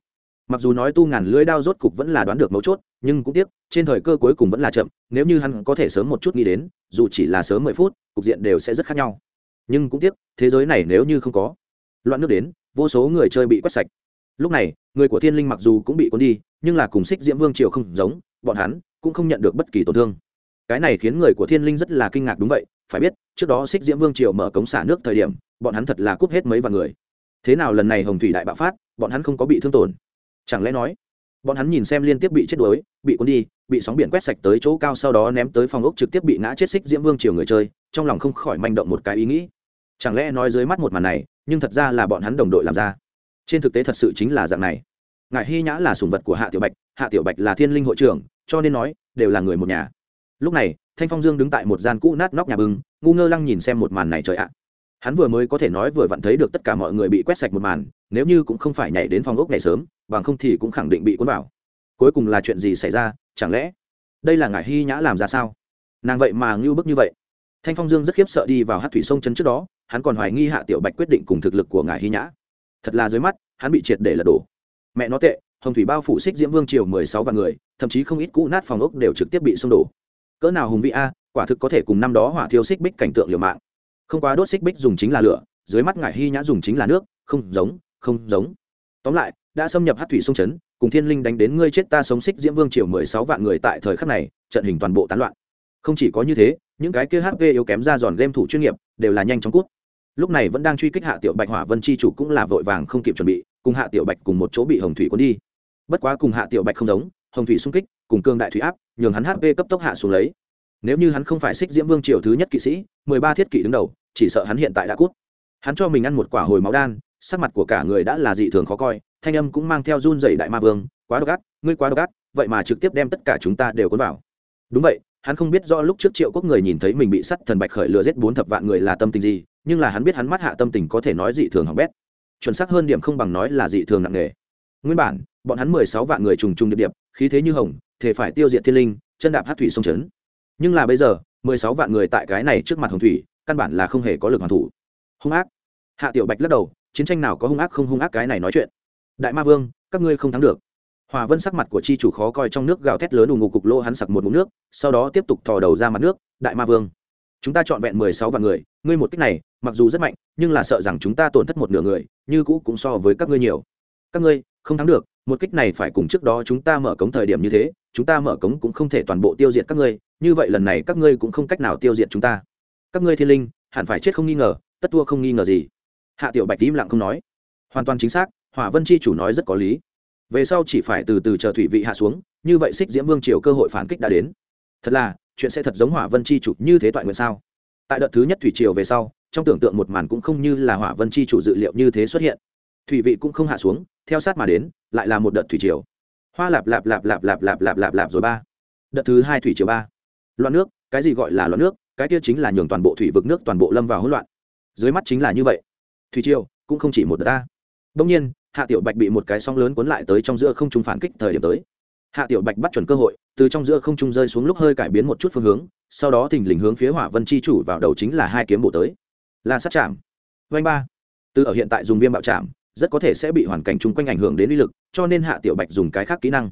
Mặc dù nói tu ngàn lưỡi đao rốt cục vẫn là đoán được mấu chốt nhưng cũng tiếc, trên thời cơ cuối cùng vẫn là chậm, nếu như hắn có thể sớm một chút nghĩ đến, dù chỉ là sớm mười phút, cục diện đều sẽ rất khác nhau. Nhưng cũng tiếc, thế giới này nếu như không có loạn nước đến, vô số người chơi bị quét sạch. Lúc này, người của thiên linh mặc dù cũng bị cuốn đi, nhưng là cùng xích diễm vương triều không giống, bọn hắn cũng không nhận được bất kỳ tổn thương. Cái này khiến người của thiên linh rất là kinh ngạc đúng vậy, phải biết, trước đó xích diễm vương triều mở cống xả nước thời điểm, bọn hắn thật là cúp hết mấy vạn người. Thế nào lần này hồng thủy đại bạo phát, bọn hắn không có bị thương tổn? Chẳng lẽ nói bọn hắn nhìn xem liên tiếp bị chết đuối, bị cuốn đi, bị sóng biển quét sạch tới chỗ cao sau đó ném tới phòng ốc trực tiếp bị ngã chết xích diễm vương chiều người chơi, trong lòng không khỏi manh động một cái ý nghĩ. Chẳng lẽ nói dưới mắt một màn này, nhưng thật ra là bọn hắn đồng đội làm ra? Trên thực tế thật sự chính là dạng này. Ngài hy nhã là sùng vật của hạ tiểu bạch, hạ tiểu bạch là thiên linh hội trưởng, cho nên nói, đều là người một nhà. Lúc này, thanh phong dương đứng tại một gian cũ nát nóc nhà bưng, ngu ngơ lăng nhìn xem một màn này trời ạ. Hắn vừa mới có thể nói vừa vặn thấy được tất cả mọi người bị quét sạch một màn, nếu như cũng không phải nhảy đến phòng ốc này sớm bằng không thì cũng khẳng định bị cuốn vào. Cuối cùng là chuyện gì xảy ra, chẳng lẽ? Đây là ngải hy nhã làm ra sao? Nàng vậy mà ngưu bức như vậy. Thanh phong dương rất khiếp sợ đi vào hát thủy sông chân trước đó, hắn còn hoài nghi hạ tiểu bạch quyết định cùng thực lực của ngải hy nhã. Thật là dưới mắt, hắn bị triệt để lật đổ. Mẹ nó tệ, hồng thủy bao phủ xích diễm vương triều mười sáu vạn người, thậm chí không ít cũ nát phòng ốc đều trực tiếp bị xung đổ. Cỡ nào hùng vị a, quả thực có thể cùng năm đó hỏa thiêu xích bích cảnh tượng liều mạng. Không quá đốt xích bích dùng chính là lửa, dưới mắt ngải hy nhã dùng chính là nước, không giống không giống. Tóm lại đã xâm nhập hát thủy sông trấn cùng thiên linh đánh đến ngươi chết ta sống xích diễm vương triều mười sáu vạn người tại thời khắc này, trận hình toàn bộ tán loạn. Không chỉ có như thế, những cái kia hp yếu kém ra giòn game thủ chuyên nghiệp, đều là nhanh chóng cút. Lúc này vẫn đang truy kích hạ tiểu bạch hỏa vân chi chủ cũng là vội vàng không kịp chuẩn bị, cùng hạ tiểu bạch cùng một chỗ bị hồng thủy cuốn đi. Bất quá cùng hạ tiểu bạch không giống, hồng thủy xung kích, cùng cương đại thủy áp, nhường hắn hp cấp tốc hạ xuống lấy. Nếu như hắn không phải xích diễm vương triều thứ nhất kỵ sĩ, mười ba thiết kỵ đứng đầu, chỉ sợ hắn hiện tại đã cút. Hắn cho mình ăn một quả hồi máu đan, sắc mặt của cả người đã là dị thường khó coi thanh âm cũng mang theo run dày đại ma vương, quá độc ác, ngươi quá độc ác, vậy mà trực tiếp đem tất cả chúng ta đều cuốn vào. Đúng vậy, hắn không biết do lúc trước triệu quốc người nhìn thấy mình bị sắt thần bạch khởi lừa giết bốn thập vạn người là tâm tình gì, nhưng là hắn biết hắn mắt hạ tâm tình có thể nói dị thường hỏng bét. Chuẩn xác hơn điểm không bằng nói là dị thường nặng nề. Nguyên bản, bọn hắn mười sáu vạn người trùng trùng điệp điệp, khí thế như hồng, thể phải tiêu diệt thiên linh, chân đạp hát thủy sông trấn nhưng là bây giờ, mười sáu vạn người tại cái này trước mặt hồng thủy, căn bản là không hề có lực hoàn thủ. Hung ác. Hạ tiểu bạch lắc đầu, chiến tranh nào có hung ác không hung ác cái này nói chuyện đại ma vương, các ngươi không thắng được. Hòa vân sắc mặt của chi chủ khó coi trong nước gào thét lớn ù ngục cục lô hắn sặc một mụn nước, sau đó tiếp tục thò đầu ra mặt nước, đại ma vương. Chúng ta chọn vẹn mười sáu vạn người, ngươi một cách này, mặc dù rất mạnh, nhưng là sợ rằng chúng ta tổn thất một nửa người, như cũ cũng so với các ngươi nhiều. Các ngươi, không thắng được, một kích này phải cùng trước đó chúng ta mở cống thời điểm như thế, chúng ta mở cống cũng không thể toàn bộ tiêu diệt các ngươi, như vậy lần này các ngươi cũng không cách nào tiêu diệt chúng ta. Các ngươi thiên linh, hẳn phải chết không nghi ngờ, tất thua không nghi ngờ gì. Hạ tiểu bạch im lặng không nói. Hoàn toàn chính xác hỏa vân chi chủ nói rất có lý. Về sau chỉ phải từ từ chờ thủy vị hạ xuống, như vậy xích diễm vương triều cơ hội phản kích đã đến. Thật là, chuyện sẽ thật giống hỏa vân chi chủ như thế toại nguyện sao? Tại đợt thứ nhất thủy triều về sau, trong tưởng tượng một màn cũng không như là hỏa vân chi chủ dự liệu như thế xuất hiện. Thủy vị cũng không hạ xuống, theo sát mà đến, lại là một đợt thủy triều. Hoa lạp lạp lạp lạp lạp lạp lạp lạp lạp rồi ba. Đợt thứ hai thủy triều ba. Loạn nước, cái gì gọi là loạn nước? Cái kia chính là nhường toàn bộ thủy vực nước toàn bộ lâm vào hỗn loạn. Dưới mắt chính là như vậy. Thủy triều cũng không chỉ một đợt ta. Đông nhiên hạ tiểu bạch bị một cái sóng lớn cuốn lại tới trong giữa không trung phản kích thời điểm tới. Hạ tiểu bạch bắt chuẩn cơ hội, từ trong giữa không trung rơi xuống lúc hơi cải biến một chút phương hướng, sau đó thình lình hướng phía hỏa vân chi chủ vào đầu chính là hai kiếm bổ tới. Là sát chạm. Vanh ba. Từ ở hiện tại dùng viêm bạo chạm, rất có thể sẽ bị hoàn cảnh chung quanh ảnh hưởng đến uy lực, cho nên hạ tiểu bạch dùng cái khác kỹ năng.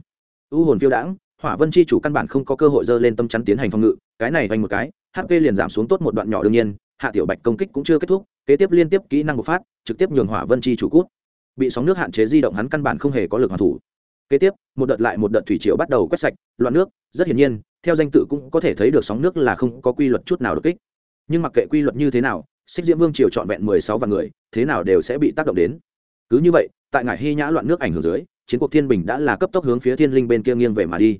U hồn phiêu đãng, hỏa vân chi chủ căn bản không có cơ hội dơ lên tâm chắn tiến hành phòng ngự, cái này vanh một cái hp liền giảm xuống tốt một đoạn nhỏ đương nhiên, hạ tiểu bạch công kích cũng chưa kết thúc, kế tiếp liên tiếp kỹ năng bộc phát, trực tiếp nhường hỏa vân chi chủ cút bị sóng nước hạn chế di động hắn căn bản không hề có lực hoàn thủ. Kế tiếp, một đợt lại một đợt thủy triều bắt đầu quét sạch, loạn nước, rất hiển nhiên, theo danh tự cũng có thể thấy được sóng nước là không có quy luật chút nào được kích. Nhưng mặc kệ quy luật như thế nào, xích diễm vương triều trọn vẹn mười sáu vạn người, thế nào đều sẽ bị tác động đến. Cứ như vậy, tại ngải hy nhã loạn nước ảnh hưởng dưới, chiến cuộc thiên bình đã là cấp tốc hướng phía thiên linh bên kia nghiêng về mà đi.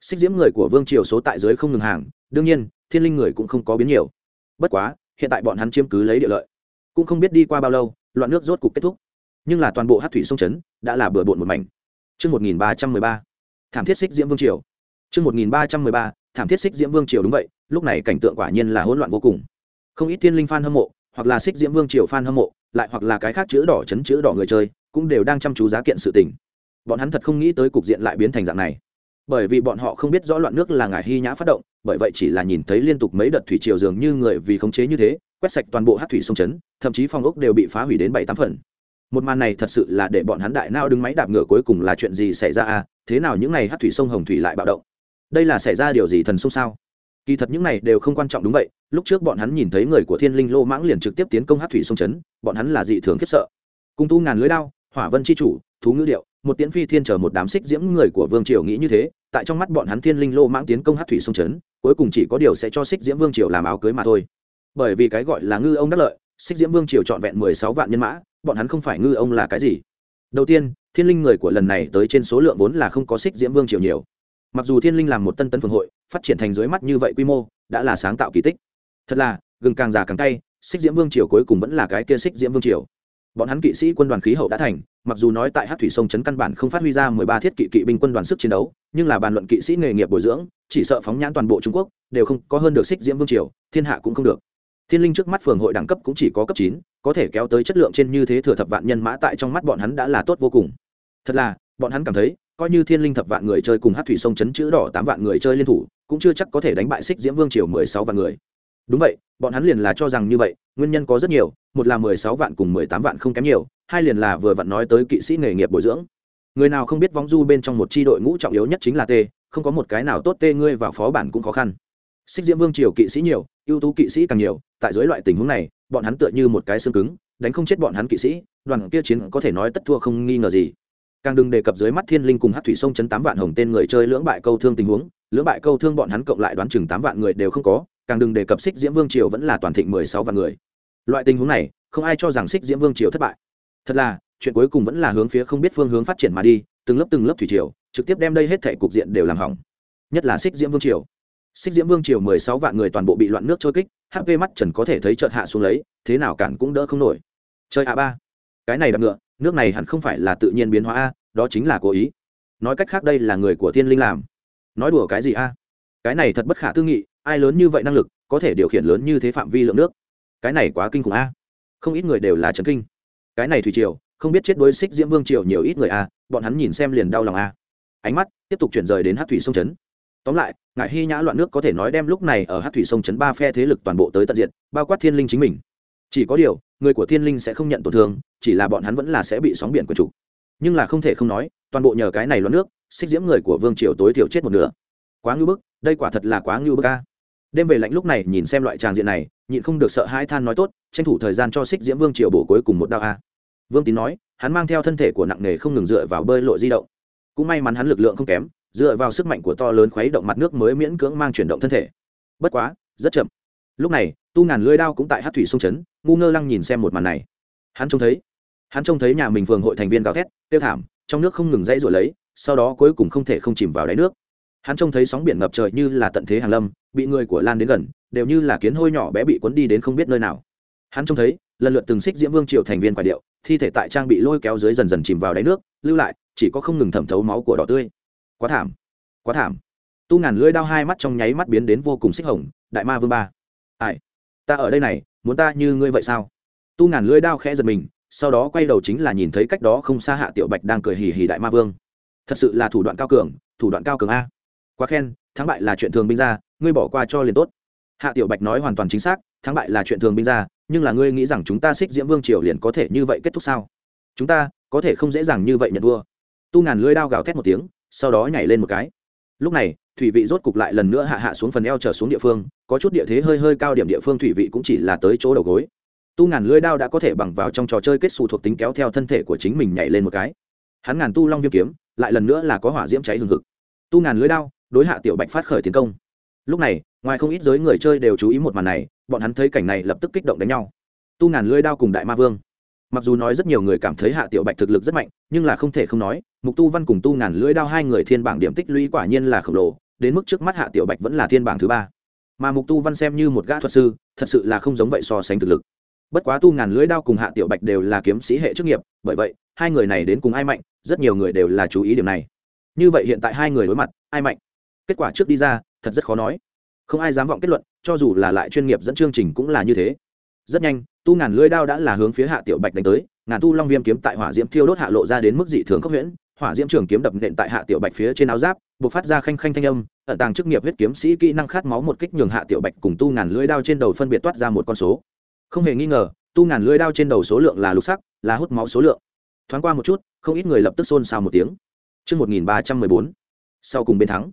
Xích diễm người của vương triều số tại dưới không ngừng hàng, đương nhiên, thiên linh người cũng không có biến nhiều. Bất quá, hiện tại bọn hắn chiếm cứ lấy địa lợi. Cũng không biết đi qua bao lâu, loạn nước rốt cục kết thúc nhưng là toàn bộ hát thủy sông trấn đã là bừa bộn một mảnh Trước 1313, thảm thiết xích diễm vương triều. Trước 1313, thảm thiết xích diễm vương triều đúng vậy, lúc này cảnh tượng quả nhiên là hỗn loạn vô cùng. Không ít tiên linh fan hâm mộ, hoặc là xích diễm vương triều fan hâm mộ, lại hoặc là cái khác chữ đỏ chấn chữ đỏ người chơi, cũng đều đang chăm chú giá kiện sự tình. Bọn hắn thật không nghĩ tới cục diện lại biến thành dạng này. Bởi vì bọn họ không biết rõ loạn nước là ngải hy nhã phát động, bởi vậy chỉ là nhìn thấy liên tục mấy đợt thủy triều dường như người vì khống chế như thế, quét sạch toàn bộ hát thủy sông trấn, thậm chí phong ốc đều bị phá hủy đến bảy tám phần một màn này thật sự là để bọn hắn đại nao đứng máy đạp ngựa cuối cùng là chuyện gì xảy ra à? Thế nào những n à y hát thủy sông hồng thủy lại bạo động? Đây là xảy ra điều gì thần sông sao? Kỳ thật những này đều không quan trọng đúng vậy, lúc trước bọn hắn nhìn thấy người của thiên linh lô mãng liền trực tiếp tiến công hát thủy sông trấn bọn hắn là dị thường khiếp sợ. Cung tu ngàn lưới đao, hỏa vân c h i chủ, thú ngữ điệu, một tiễn phi thiên chờ một đám xích diễm người của vương triều nghĩ như thế, tại trong mắt bọn hắn thiên linh lô mãng tiến công hát thủy sông trấn cuối cùng chỉ có điều sẽ cho xích diễm vương triều làm áo cưới mà thôi. Bởi vì cái gọi là ngư ông đắc lợi, xích diễm vương triều trọn vẹn mười sáu vạn nhân mã bọn hắn không phải ngư ông là cái gì. Đầu tiên, thiên linh người của lần này tới trên số lượng vốn là không có xích diễm vương triều nhiều. Mặc dù thiên linh làm một tân tân phường hội, phát triển thành dưới mắt như vậy quy mô, đã là sáng tạo kỳ tích. Thật là, gừng càng già càng tay xích diễm vương triều cuối cùng vẫn là cái kia xích diễm vương triều. Bọn hắn kỵ sĩ quân đoàn khí hậu đã thành, mặc dù nói tại hát thủy sông trấn căn bản không phát huy ra mười ba thiết kỵ kỵ binh quân đoàn sức chiến đấu, nhưng là bàn luận kỵ sĩ nghề nghiệp bồi dưỡng, chỉ sợ phóng nhãn toàn bộ trung quốc, đều không có hơn được xích diễm vương triều, thiên hạ cũng không được thiên linh trước mắt phường hội đẳng cấp cũng chỉ có cấp chín, có thể kéo tới chất lượng trên như thế thừa thập vạn nhân mã tại trong mắt bọn hắn đã là tốt vô cùng. Thật là, bọn hắn cảm thấy, coi như thiên linh thập vạn người chơi cùng hát thủy sông chấn chữ đỏ tám vạn người chơi liên thủ, cũng chưa chắc có thể đánh bại xích diễm vương triều mười sáu vạn người. Đúng vậy, bọn hắn liền là cho rằng như vậy, nguyên nhân có rất nhiều, một là mười sáu vạn cùng mười tám vạn không kém nhiều, hai liền là vừa vặn nói tới kỵ sĩ nghề nghiệp bồi dưỡng. Người nào không biết vóng du bên trong một c đội ngũ trọng yếu nhất chính là t, không có một cái nào tốt tê ngươi vào phó bản cũng khó khăn xích diễm vương triều kỵ sĩ nhiều, ưu tú kỵ sĩ càng nhiều, tại dưới loại tình huống này, bọn hắn tựa như một cái xương cứng, đánh không chết bọn hắn kỵ sĩ, đoàn kia chiến có thể nói tất thua không nghi ngờ gì. Càng đừng đề cập dưới mắt thiên linh cùng hát thủy sông chấn tám vạn hồng tên người chơi lưỡng bại câu thương tình huống, lưỡng bại câu thương bọn hắn cộng lại đoán chừng tám vạn người đều không có, càng đừng đề cập xích diễm vương triều vẫn là toàn thịnh mười sáu vạn người. Loại tình huống này, không ai cho rằng xích diễm vương triều thất bại. Thật là, chuyện cuối cùng vẫn là hướng phía không biết phương hướng phát triển mà đi, từng lớp từng lớp thủy triều, trực tiếp đem đây hết thể cục diện đều làm hỏng. Nhất là xích diễm vương triều xích diễm vương triều mười sáu vạn người toàn bộ bị loạn nước trôi kích hp mắt trần có thể thấy chợt hạ xuống lấy, thế nào cản cũng đỡ không nổi. Chơi a ba. Cái này đạp ngựa, nước này hẳn không phải là tự nhiên biến hóa a, đó chính là cố ý. Nói cách khác đây là người của thiên linh làm. Nói đùa cái gì a? Cái này thật bất khả tư nghị, ai lớn như vậy năng lực, có thể điều khiển lớn như thế phạm vi lượng nước? Cái này quá kinh khủng a. Không ít người đều là trấn kinh. Cái này thủy triều, không biết chết đối xích diễm vương triều nhiều ít người a, bọn hắn nhìn xem liền đau lòng a. Ánh mắt tiếp tục chuyển rời đến hát thủy sông trấn tóm lại ngại hy nhã loạn nước có thể nói đem lúc này ở hát thủy sông chấn ba phe thế lực toàn bộ tới tận diện bao quát thiên linh chính mình. Chỉ có điều, người của thiên linh sẽ không nhận tổn thương, chỉ là bọn hắn vẫn là sẽ bị sóng biển của chủ. Nhưng là không thể không nói, toàn bộ nhờ cái này loạn nước, xích diễm người của vương triều tối thiểu chết một nửa. Quá ngưu bức, đây quả thật là quá ngưu bức ca đêm về lạnh lúc này, nhìn xem loại tràng diện này, nhịn không được sợ hai than nói tốt, tranh thủ thời gian cho xích diễm vương triều bổ cuối cùng một đao a. Vương tín nói, hắn mang theo thân thể của nặng nề không ngừng dựa vào bơi lội di động. Cũng may mắn hắn lực lượng không kém dựa vào sức mạnh của to lớn khuấy động mặt nước mới miễn cưỡng mang chuyển động thân thể. Bất quá, rất chậm. Lúc này, tu ngàn lưới đao cũng tại hát thủy sông trấn ngu ngơ lăng nhìn xem một màn này. Hắn trông thấy, hắn trông thấy nhà mình phường hội thành viên gào thét tiêu thảm, trong nước không ngừng dãy rồi lấy, sau đó cuối cùng không thể không chìm vào đáy nước. Hắn trông thấy sóng biển ngập trời như là tận thế hàng lâm, bị người của lan đến gần, đều như là kiến hôi nhỏ bé bị cuốn đi đến không biết nơi nào. Hắn trông thấy, lần lượt từng xích diễm vương triều thành viên quả điệu, thi thể tại trang bị lôi kéo dưới dần dần chìm vào đáy nước, lưu lại, chỉ có không ngừng thẩm thấu máu của đỏ tươi quá thảm. Quá thảm. Tu ngàn lưỡi đao hai mắt trong nháy mắt biến đến vô cùng xích hồng, đại ma vương ba. Ai? Ta ở đây này, muốn ta như ngươi vậy sao? Tu ngàn lưỡi đao khẽ giật mình, sau đó quay đầu chính là nhìn thấy cách đó không xa hạ tiểu bạch đang cười hì hì đại ma vương. Thật sự là thủ đoạn cao cường, thủ đoạn cao cường a. Quá khen, thắng bại là chuyện thường binh ra, ngươi bỏ qua cho liền tốt. Hạ tiểu bạch nói hoàn toàn chính xác, thắng bại là chuyện thường binh ra, nhưng là ngươi nghĩ rằng chúng ta xích diễm vương triều liền có thể như vậy kết thúc sao? Chúng ta có thể không dễ dàng như vậy nhận vua tu ngàn lưỡi đao gào thét một tiếng sau đó nhảy lên một cái. Lúc này, thủy vị rốt cục lại lần nữa hạ hạ xuống phần eo trở xuống địa phương, có chút địa thế hơi hơi cao điểm địa phương thủy vị cũng chỉ là tới chỗ đầu gối. Tu ngàn lưỡi đao đã có thể bằng vào trong trò chơi kết xù thuộc tính kéo theo thân thể của chính mình nhảy lên một cái. Hắn ngàn tu long viêm kiếm, lại lần nữa là có hỏa diễm cháy hừng hực. Tu ngàn lưỡi đao, đối hạ tiểu bạch phát khởi tiến công. Lúc này, ngoài không ít giới người chơi đều chú ý một màn này, bọn hắn thấy cảnh này lập tức kích động đánh nhau. Tu ngàn lưỡi đao cùng đại ma vương mặc dù nói rất nhiều người cảm thấy hạ tiểu bạch thực lực rất mạnh, nhưng là không thể không nói, mục tu văn cùng tu ngàn lưỡi đao hai người thiên bảng điểm tích lũy quả nhiên là khổng lồ, đến mức trước mắt hạ tiểu bạch vẫn là thiên bảng thứ ba. Mà mục tu văn xem như một gã thuật sư, thật sự là không giống vậy so sánh thực lực. Bất quá tu ngàn lưỡi đao cùng hạ tiểu bạch đều là kiếm sĩ hệ chức nghiệp, bởi vậy, hai người này đến cùng ai mạnh, rất nhiều người đều là chú ý điểm này. Như vậy hiện tại hai người đối mặt, ai mạnh? Kết quả trước đi ra, thật rất khó nói. Không ai dám vọng kết luận, cho dù là lại chuyên nghiệp dẫn chương trình cũng là như thế rất nhanh tu ngàn lưỡi đao đã là hướng phía hạ tiểu bạch đánh tới ngàn tu long viêm kiếm tại hỏa diễm thiêu đốt hạ lộ ra đến mức dị thường khốc huyễn hỏa diễm trường kiếm đập nện tại hạ tiểu bạch phía trên áo giáp buộc phát ra khanh khanh thanh âm ở tàng chức nghiệp huyết kiếm sĩ kỹ năng khát máu một kích nhường hạ tiểu bạch cùng tu ngàn lưỡi đao trên đầu phân biệt toát ra một con số không hề nghi ngờ tu ngàn lưỡi đao trên đầu số lượng là lục sắc là hút máu số lượng thoáng qua một chút không ít người lập tức xôn xao một tiếng Trước 1314, sau cùng bên thắng.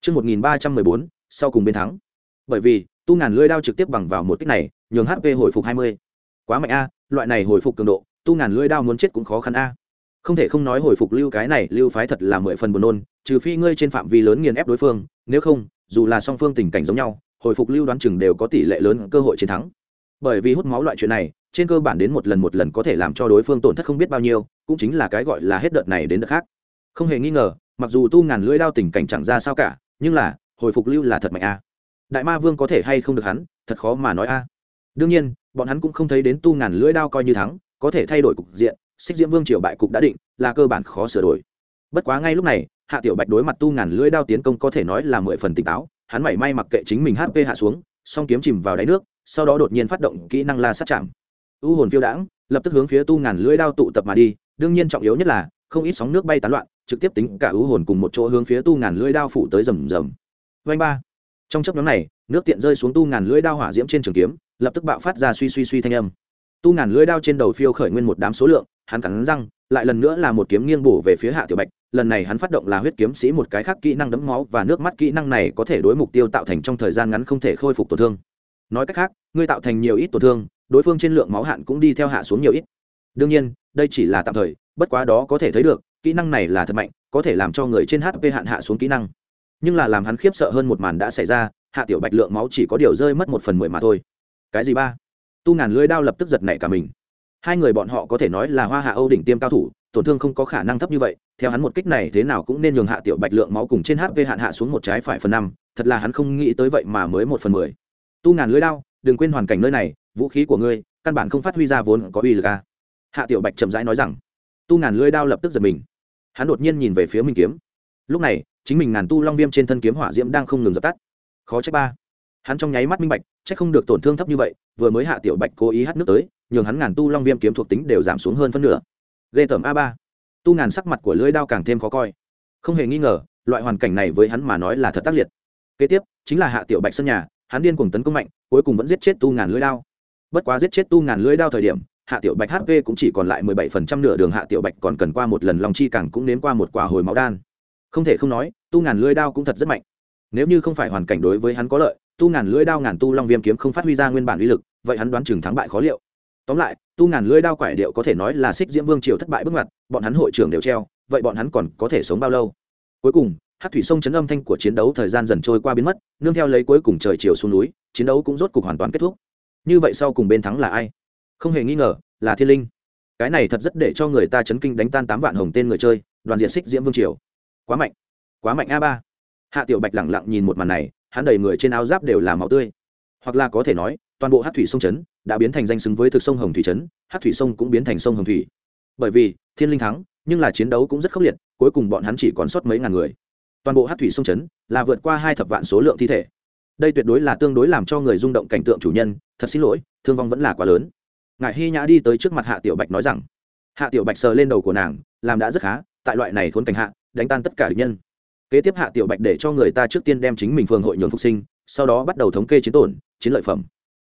Trước 1314, sau cùng bên thắng. Bởi vì, tu ngàn lưỡi đao trực tiếp bằng vào một kích này, nhường HP hồi phục 20. Quá mạnh a, loại này hồi phục cường độ, tu ngàn lưỡi đao muốn chết cũng khó khăn a. Không thể không nói hồi phục lưu cái này, lưu phái thật là mười phần buồn nôn, trừ phi ngươi trên phạm vi lớn nghiền ép đối phương, nếu không, dù là song phương tình cảnh giống nhau, hồi phục lưu đoán chừng đều có tỷ lệ lớn cơ hội chiến thắng. Bởi vì hút máu loại chuyện này, trên cơ bản đến một lần một lần có thể làm cho đối phương tổn thất không biết bao nhiêu, cũng chính là cái gọi là hết đợt này đến đợt khác. Không hề nghi ngờ, mặc dù tu ngàn lưỡi đao tình cảnh chẳng ra sao cả, nhưng là hồi phục lưu là thật mạnh a. Đại Ma Vương có thể hay không được hắn, thật khó mà nói a đương nhiên, bọn hắn cũng không thấy đến tu ngàn lưỡi đao coi như thắng, có thể thay đổi cục diện, xích diễm vương triều bại cục đã định, là cơ bản khó sửa đổi. Bất quá ngay lúc này, hạ tiểu bạch đối mặt tu ngàn lưỡi đao tiến công có thể nói là mười phần tỉnh táo, hắn mảy may mặc kệ chính mình hp hạ xuống, song kiếm chìm vào đáy nước, sau đó đột nhiên phát động kỹ năng la sát chạm. U hồn phiêu đãng, lập tức hướng phía tu ngàn lưỡi đao tụ tập mà đi, đương nhiên trọng yếu nhất là, không ít sóng nước bay tán loạn, trực tiếp tính cả u hồn cùng một chỗ hướng phía tu ngàn lưỡi đao phủ tới rầm rầm. Vanh ba. Trong chấp nhóm này, nước tiện rơi xuống tu ngàn lưỡi đao hỏa diễm trên trường kiếm lập tức bạo phát ra suy suy suy thanh âm. Tu ngàn lưỡi đao trên đầu phiêu khởi nguyên một đám số lượng, hắn cắn răng, lại lần nữa là một kiếm nghiêng bổ về phía hạ tiểu bạch, lần này hắn phát động là huyết kiếm sĩ một cái khác kỹ năng đấm máu và nước mắt kỹ năng này có thể đối mục tiêu tạo thành trong thời gian ngắn không thể khôi phục tổn thương. Nói cách khác, ngươi tạo thành nhiều ít tổn thương, đối phương trên lượng máu hạn cũng đi theo hạ xuống nhiều ít. Đương nhiên, đây chỉ là tạm thời, bất quá đó có thể thấy được, kỹ năng này là thật mạnh, có thể làm cho người trên hp hạn hạ xuống kỹ năng. Nhưng là làm hắn khiếp sợ hơn một màn đã xảy ra, hạ tiểu bạch lượng máu chỉ có điều rơi mất một phần mười mà thôi cái gì ba? Tu ngàn lưới đao lập tức giật nảy cả mình. Hai người bọn họ có thể nói là hoa hạ âu đỉnh tiêm cao thủ, tổn thương không có khả năng thấp như vậy, theo hắn một kích này thế nào cũng nên nhường hạ tiểu bạch lượng máu cùng trên hp hạn hạ xuống một trái phải phần năm, thật là hắn không nghĩ tới vậy mà mới một phần mười. Tu ngàn lưới đao, đừng quên hoàn cảnh nơi này, vũ khí của ngươi, căn bản không phát huy ra vốn có uy lực a hạ tiểu bạch chậm rãi nói rằng. Tu ngàn lưới đao lập tức giật mình. Hắn đột nhiên nhìn về phía minh kiếm. Lúc này, chính mình ngàn tu long viêm trên thân kiếm hỏa diễm đang không ngừng dập tắt. Khó trách ba hắn trong nháy mắt minh bạch, chắc không được tổn thương thấp như vậy, vừa mới hạ tiểu bạch cố ý hát nước tới, nhường hắn ngàn tu long viêm kiếm thuộc tính đều giảm xuống hơn phân nửa. Ghê tởm a ba. Tu ngàn sắc mặt của lưỡi đao càng thêm khó coi. Không hề nghi ngờ, loại hoàn cảnh này với hắn mà nói là thật tác liệt. Kế tiếp, chính là hạ tiểu bạch sân nhà, hắn điên cuồng tấn công mạnh, cuối cùng vẫn giết chết tu ngàn lưỡi đao. Bất quá giết chết tu ngàn lưỡi đao thời điểm, hạ tiểu bạch hp cũng chỉ còn lại mười bảy phần trăm nửa đường, hạ tiểu bạch còn cần qua một lần lòng chi càng cũng nếm qua một quả hồi máu đan. Không thể không nói, tu ngàn lưỡi đao cũng thật rất mạnh. Nếu như không phải hoàn cảnh đối với hắn có lợi tu ngàn lưỡi đao ngàn tu long viêm kiếm không phát huy ra nguyên bản uy lực, vậy hắn đoán chừng thắng bại khó liệu. Tóm lại, tu ngàn lưỡi đao quải điệu có thể nói là xích diễm vương triều thất bại bước ngoặt, bọn hắn hội trưởng đều treo, vậy bọn hắn còn có thể sống bao lâu? Cuối cùng hát thủy sông chấn âm thanh của chiến đấu thời gian dần trôi qua biến mất, nương theo lấy cuối cùng trời chiều xuống núi, chiến đấu cũng rốt cục hoàn toàn kết thúc. Như vậy sau cùng bên thắng là ai? Không hề nghi ngờ, là thiên linh. Cái này thật rất để cho người ta chấn kinh đánh tan tám vạn hồng tên người chơi, đoàn diện xích diễm vương triều. Quá mạnh. Quá mạnh a ba. Hạ tiểu bạch lẳng lặng nhìn một màn này hắn đầy người trên áo giáp đều là máu tươi. Hoặc là có thể nói, toàn bộ hát thủy sông trấn đã biến thành danh xứng với thực sông hồng thủy trấn hát thủy sông cũng biến thành sông hồng thủy. Bởi vì, thiên linh thắng, nhưng là chiến đấu cũng rất khốc liệt, cuối cùng bọn hắn chỉ còn sót mấy ngàn người. Toàn bộ hát thủy sông trấn là vượt qua hai thập vạn số lượng thi thể. Đây tuyệt đối là tương đối làm cho người rung động cảnh tượng chủ nhân, thật xin lỗi, thương vong vẫn là quá lớn. Ngài hy nhã đi tới trước mặt hạ tiểu bạch nói rằng, hạ tiểu bạch sờ lên đầu của nàng, làm đã rất khá, tại loại này khốn cảnh hạ, đánh tan tất cả địch nhân kế tiếp hạ tiểu bạch để cho người ta trước tiên đem chính mình phường hội nhường phục sinh, sau đó bắt đầu thống kê chiến tổn, chiến lợi phẩm.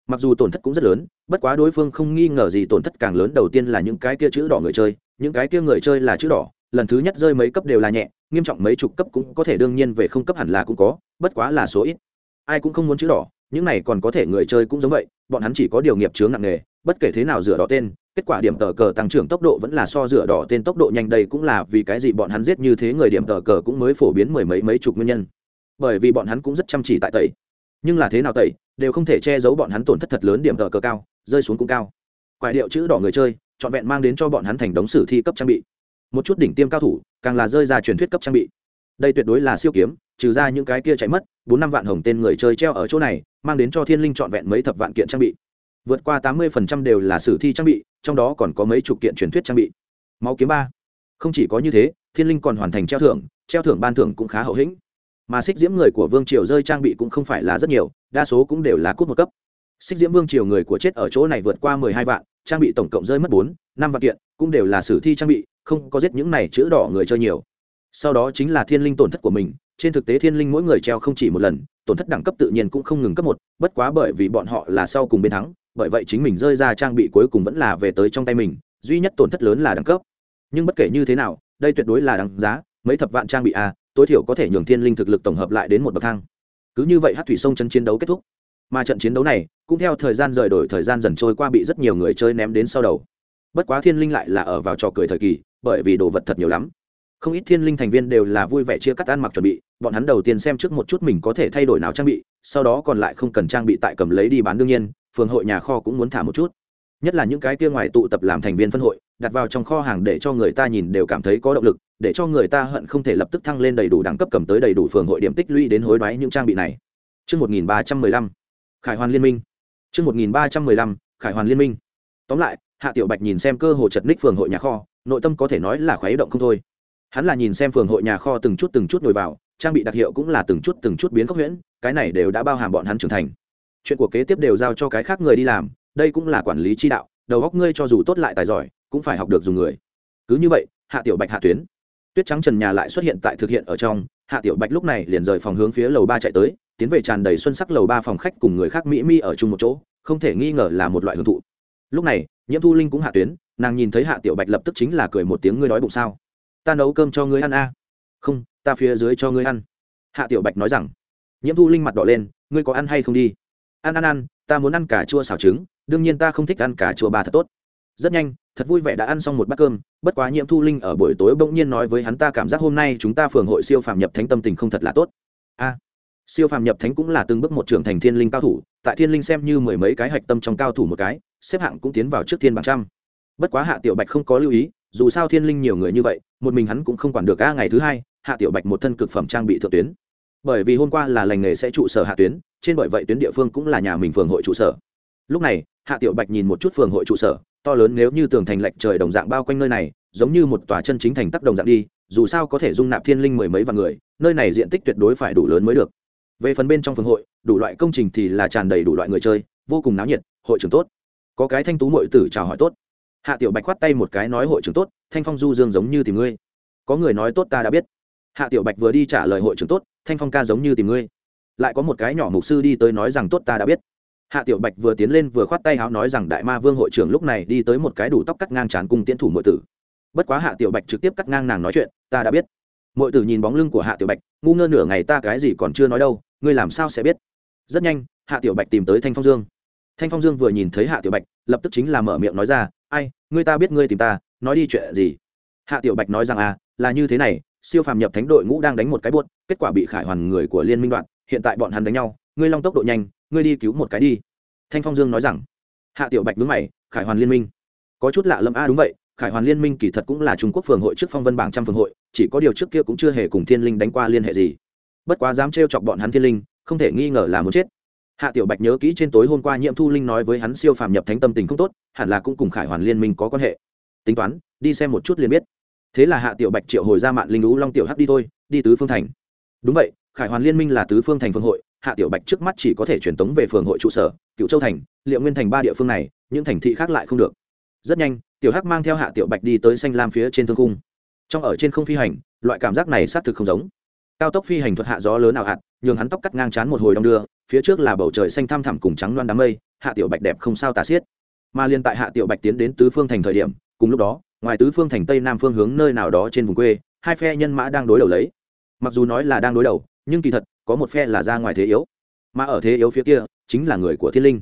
Mặc dù tổn thất cũng rất lớn, bất quá đối phương không nghi ngờ gì tổn thất càng lớn đầu tiên là những cái kia chữ đỏ người chơi, những cái kia người chơi là chữ đỏ, lần thứ nhất rơi mấy cấp đều là nhẹ, nghiêm trọng mấy chục cấp cũng có thể đương nhiên về không cấp hẳn là cũng có, bất quá là số ít. Ai cũng không muốn chữ đỏ, những này còn có thể người chơi cũng giống vậy bọn hắn chỉ có điều nghiệp chướng nặng nghề bất kể thế nào rửa đỏ tên, kết quả điểm tờ cờ tăng trưởng tốc độ vẫn là so rửa đỏ tên tốc độ nhanh, đây cũng là vì cái gì bọn hắn giết như thế người điểm tờ cờ cũng mới phổ biến mười mấy mấy chục nguyên nhân. Bởi vì bọn hắn cũng rất chăm chỉ tại tẩy. Nhưng là thế nào tẩy, đều không thể che giấu bọn hắn tổn thất thật lớn điểm tờ cờ cao, rơi xuống cũng cao. Quại điệu chữ đỏ người chơi, trọn vẹn mang đến cho bọn hắn thành đống sử thi cấp trang bị. Một chút đỉnh tiêm cao thủ, càng là rơi ra truyền thuyết cấp trang bị. Đây tuyệt đối là siêu kiếm trừ ra những cái kia chạy mất, bốn năm vạn hồng tên người chơi treo ở chỗ này, mang đến cho thiên linh trọn vẹn mấy thập vạn kiện trang bị. Vượt qua tám mươi đều là sử thi trang bị, trong đó còn có mấy chục kiện truyền thuyết trang bị. Máu kiếm ba. Không chỉ có như thế, thiên linh còn hoàn thành treo thưởng treo thưởng ban thưởng cũng khá hậu hĩnh. Mà xích diễm người của vương triều rơi trang bị cũng không phải là rất nhiều, đa số cũng đều là cút một cấp. Xích diễm vương triều người của chết ở chỗ này vượt qua mười hai vạn, trang bị tổng cộng rơi mất bốn, năm vạn kiện, cũng đều là sử thi trang bị, không có giết những này chữ đỏ người chơi nhiều. Sau đó chính là thiên linh tổn thất của mình trên thực tế thiên linh mỗi người treo không chỉ một lần, tổn thất đẳng cấp tự nhiên cũng không ngừng cấp một, bất quá bởi vì bọn họ là sau cùng bên thắng, bởi vậy chính mình rơi ra trang bị cuối cùng vẫn là về tới trong tay mình, duy nhất tổn thất lớn là đẳng cấp. Nhưng bất kể như thế nào, đây tuyệt đối là đáng giá, mấy thập vạn trang bị a tối thiểu có thể nhường thiên linh thực lực tổng hợp lại đến một bậc thang. Cứ như vậy hát thủy sông chân chiến đấu kết thúc. Mà trận chiến đấu này, cũng theo thời gian rời đổi thời gian dần trôi qua bị rất nhiều người chơi ném đến sau đầu. Bất quá thiên linh lại là ở vào trò cười thời kỳ, bởi vì đồ vật thật nhiều lắm. Không ít thiên linh thành viên đều là vui vẻ chia cắt ăn mặc chuẩn bị bọn hắn đầu tiên xem trước một chút mình có thể thay đổi nào trang bị sau đó còn lại không cần trang bị tại cầm lấy đi bán đương nhiên phường hội nhà kho cũng muốn thả một chút nhất là những cái kia ngoài tụ tập làm thành viên phân hội đặt vào trong kho hàng để cho người ta nhìn đều cảm thấy có động lực để cho người ta hận không thể lập tức thăng lên đầy đủ đẳng cấp cầm tới đầy đủ phường hội điểm tích lũy đến hối đoái những trang bị này Trước 1315, Khải Hoàn Liên minh. Trước 1315, Khải Hoàn Liên minh. Tóm lại, Hạ Tiểu Bạch nhìn xem cơ hồ chật ních phường hội nhà kho, nội tâm có thể nói là khoái động không thôi. Hắn là nhìn xem phường hội nhà kho từng chút từng chút nhồi vào, trang bị đặc hiệu cũng là từng chút từng chút biến khốc huyễn, cái này đều đã bao hàm bọn hắn trưởng thành. Chuyện của kế tiếp đều giao cho cái khác người đi làm, đây cũng là quản lý chi đạo, đầu óc ngươi cho dù tốt lại tài giỏi, cũng phải học được dùng người. Cứ như vậy, Hạ Tiểu Bạch hạ tuyến. Tuyết trắng trần nhà lại xuất hiện tại thực hiện ở trong, Hạ Tiểu Bạch lúc này liền rời phòng hướng phía lầu ba chạy tới, tiến về tràn đầy xuân sắc lầu ba phòng khách cùng người khác mỹ mi ở chung một chỗ, không thể nghi ngờ là một loại hưởng thụ. Lúc này, Nhiễm Thu Linh cũng hạ tuyến, nàng nhìn thấy Hạ Tiểu Bạch lập tức chính là cười một tiếng ngươi đói bụng sao? ta nấu cơm cho ngươi ăn a không ta phía dưới cho ngươi ăn. Hạ tiểu bạch nói rằng, nhiễm thu linh mặt đỏ lên, ngươi có ăn hay không đi? Ăn ăn ăn, ta muốn ăn cả chua xào trứng, đương nhiên ta không thích ăn cả chua bà thật tốt. Rất nhanh, thật vui vẻ đã ăn xong một bát cơm, bất quá nhiễm thu linh ở buổi tối bỗng nhiên nói với hắn, ta cảm giác hôm nay chúng ta phường hội siêu phàm nhập thánh tâm tình không thật là tốt. A, siêu phàm nhập thánh cũng là từng bước một trưởng thành thiên linh cao thủ, tại thiên linh xem như mười mấy cái hạch tâm trong cao thủ một cái, xếp hạng cũng tiến vào trước thiên bảng trăm. Bất quá hạ tiểu bạch không có lưu ý, dù sao thiên linh nhiều người như vậy, một mình hắn cũng không quản được a ngày thứ hai hạ tiểu bạch một thân cực phẩm trang bị thượng tuyến. Bởi vì hôm qua là lành nghề sẽ trụ sở hạ tuyến, trên bởi vậy tuyến địa phương cũng là nhà mình phường hội trụ sở. Lúc này, hạ tiểu bạch nhìn một chút phường hội trụ sở, to lớn nếu như tường thành lệch trời đồng dạng bao quanh nơi này, giống như một tòa chân chính thành tắc đồng dạng đi, dù sao có thể dung nạp thiên linh mười mấy vạn người, nơi này diện tích tuyệt đối phải đủ lớn mới được. Về phần bên trong phường hội, đủ loại công trình thì là tràn đầy đủ loại người chơi, vô cùng náo nhiệt, hội trưởng tốt. Có cái thanh tú mội tử chào hỏi tốt. Hạ tiểu bạch khoát tay một cái nói hội trưởng tốt, thanh phong du dương giống như tìm ngươi. Có người nói tốt ta đã biết hạ tiểu bạch vừa đi trả lời hội trưởng tốt, thanh phong ca giống như tìm ngươi. Lại có một cái nhỏ mục sư đi tới nói rằng, tốt, ta đã biết. Hạ tiểu bạch vừa tiến lên vừa khoát tay háo nói rằng, đại ma vương hội trưởng lúc này đi tới một cái đủ tóc cắt ngang trán cùng tiến thủ mọi tử. Bất quá hạ tiểu bạch trực tiếp cắt ngang nàng nói chuyện, ta đã biết. Mọi tử nhìn bóng lưng của hạ tiểu bạch, ngu ngơ nửa ngày ta cái gì còn chưa nói đâu, ngươi làm sao sẽ biết? Rất nhanh, hạ tiểu bạch tìm tới thanh phong dương. Thanh phong dương vừa nhìn thấy hạ tiểu bạch, lập tức chính là mở miệng nói ra, ai, ngươi ta biết ngươi tìm ta, nói đi chuyện gì? Hạ tiểu bạch nói rằng à là như thế này siêu phàm nhập thánh đội ngũ đang đánh một cái buốt, kết quả bị khải hoàn người của liên minh đoạn, hiện tại bọn hắn đánh nhau, ngươi long tốc độ nhanh, ngươi đi cứu một cái đi. Thanh phong dương nói rằng. Hạ tiểu bạch đứng mày, khải hoàn liên minh. Có chút lạ lẫm a đúng vậy, khải hoàn liên minh kỳ thật cũng là trung quốc phường hội trước phong vân bảng trăm phường hội, chỉ có điều trước kia cũng chưa hề cùng thiên linh đánh qua liên hệ gì. Bất quá dám trêu chọc bọn hắn thiên linh, không thể nghi ngờ là muốn chết. Hạ tiểu bạch nhớ kỹ trên tối hôm qua nhiệm thu linh nói với hắn siêu phàm nhập thánh tâm tình không tốt, hẳn là cũng cùng khải hoàn liên minh có quan hệ. Tính toán, đi xem một chút liền biết thế là hạ tiểu bạch triệu hồi ra mạng linh lũ long tiểu hắc đi thôi, đi tứ phương thành. Đúng vậy, khải hoàn liên minh là tứ phương thành phương hội, hạ tiểu bạch trước mắt chỉ có thể truyền tống về phường hội trụ sở cựu châu thành, liệu nguyên thành ba địa phương này, những thành thị khác lại không được. Rất nhanh, tiểu hắc mang theo hạ tiểu bạch đi tới xanh lam phía trên thương cung trong ở trên không phi hành, loại cảm giác này xác thực không giống. Cao tốc phi hành thuật hạ gió lớn ảo hạt, nhường hắn tóc cắt ngang chán một hồi đong đưa, phía trước là bầu trời xanh thăm thẳm cùng trắng loan đám mây, hạ tiểu bạch đẹp không sao tà xiết. Mà liên tại hạ tiểu bạch tiến đến tứ phương thành thời điểm, cùng lúc đó ngoài tứ phương thành tây nam phương hướng nơi nào đó trên vùng quê, hai phe nhân mã đang đối đầu lấy. Mặc dù nói là đang đối đầu, nhưng kỳ thật, có một phe là ra ngoài thế yếu. Mà ở thế yếu phía kia, chính là người của thiên linh.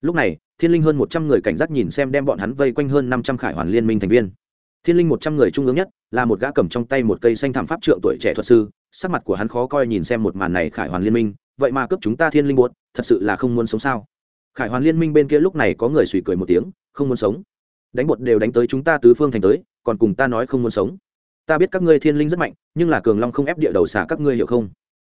Lúc này, thiên linh hơn một trăm người cảnh giác nhìn xem đem bọn hắn vây quanh hơn năm trăm khải hoàn liên minh thành viên. Thiên linh một trăm người trung ương nhất, là một gã cầm trong tay một cây xanh thảm pháp trượng tuổi trẻ thuật sư, sắc mặt của hắn khó coi nhìn xem một màn này khải hoàn liên minh, vậy mà cướp chúng ta thiên linh buốt thật sự là không muốn sống sao? Khải hoàn liên minh bên kia lúc này có người suy cười một tiếng, không muốn sống đánh bột đều đánh tới chúng ta tứ phương thành tới, còn cùng ta nói không muốn sống. Ta biết các ngươi thiên linh rất mạnh, nhưng là cường long không ép địa đầu xả các ngươi hiểu không?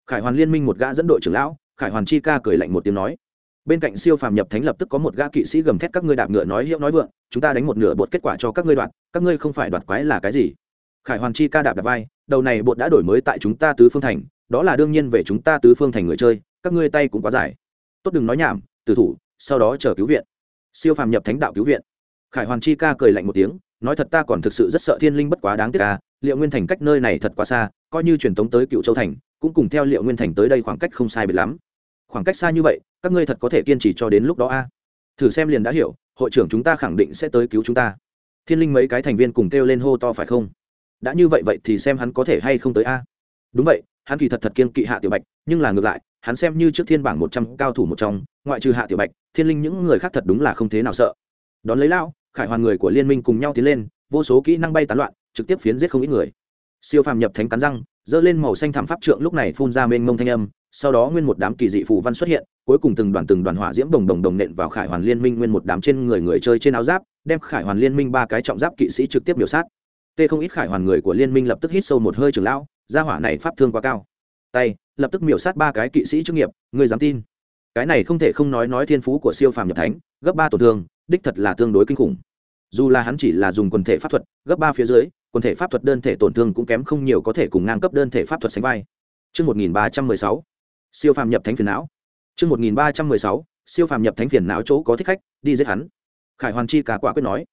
Khải hoàn liên minh một gã dẫn đội trưởng lão, khải hoàn chi ca cười lạnh một tiếng nói. Bên cạnh siêu phàm nhập thánh lập tức có một gã kỵ sĩ gầm thét các ngươi đạp ngựa nói hiệu nói vượng, chúng ta đánh một nửa bột kết quả cho các ngươi đoạt, các ngươi không phải đoạt quái là cái gì? Khải hoàn chi ca đạp đạp vai, đầu này bột đã đổi mới tại chúng ta tứ phương thành, đó là đương nhiên về chúng ta tứ phương thành người chơi, các ngươi tay cũng quá dài. Tốt đừng nói nhảm từ thủ, sau đó chờ cứu viện. Siêu phàm nhập thánh đạo cứu viện khải hoàn chi ca cười lạnh một tiếng, nói thật ta còn thực sự rất sợ thiên linh bất quá đáng tiếc ca liệu nguyên thành cách nơi này thật quá xa, coi như truyền tống tới cựu châu thành, cũng cùng theo liệu nguyên thành tới đây khoảng cách không sai biệt lắm. Khoảng cách xa như vậy, các ngươi thật có thể kiên trì cho đến lúc đó a thử xem liền đã hiểu, hội trưởng chúng ta khẳng định sẽ tới cứu chúng ta. Thiên linh mấy cái thành viên cùng kêu lên hô to phải không? Đã như vậy vậy thì xem hắn có thể hay không tới a đúng vậy, hắn kỳ thật thật kiên kỵ hạ tiểu bạch, nhưng là ngược lại, hắn xem như trước thiên bảng một trăm cao thủ một trong, ngoại trừ hạ tiểu bạch, thiên linh những người khác thật đúng là không thế nào sợ. Đón lấy lão khải hoàn người của liên minh cùng nhau tiến lên, vô số kỹ năng bay tán loạn, trực tiếp phiến giết không ít người. Siêu phàm nhập thánh cắn răng dơ lên màu xanh thảm pháp trượng lúc này phun ra mênh mông thanh âm, sau đó nguyên một đám kỳ dị phù văn xuất hiện, cuối cùng từng đoàn từng đoàn hỏa diễm đồng đồng đồng nện vào khải hoàn liên minh nguyên một đám trên người người chơi trên áo giáp, đem khải hoàn liên minh ba cái trọng giáp kỵ sĩ trực tiếp biểu sát. Tê không ít khải hoàn người của liên minh lập tức hít sâu một hơi trường lão, gia hỏa này pháp thương quá cao. Tay, lập tức miểu sát ba cái kỵ sĩ chức nghiệp người dám tin? Cái này không thể không nói nói thiên phú của siêu phàm nhập thánh, gấp ba tổn thương đích thật là tương đối kinh khủng dù là hắn chỉ là dùng quần thể pháp thuật gấp ba phía dưới quần thể pháp thuật đơn thể tổn thương cũng kém không nhiều có thể cùng ngang cấp đơn thể pháp thuật sánh vai Trước 1316, siêu phàm nhập thánh phiền não. Trước 1316, siêu phàm nhập thánh phiền não chỗ có thích khách, đi giết hắn. Khải Hoàn Chi cả quả quyết nói,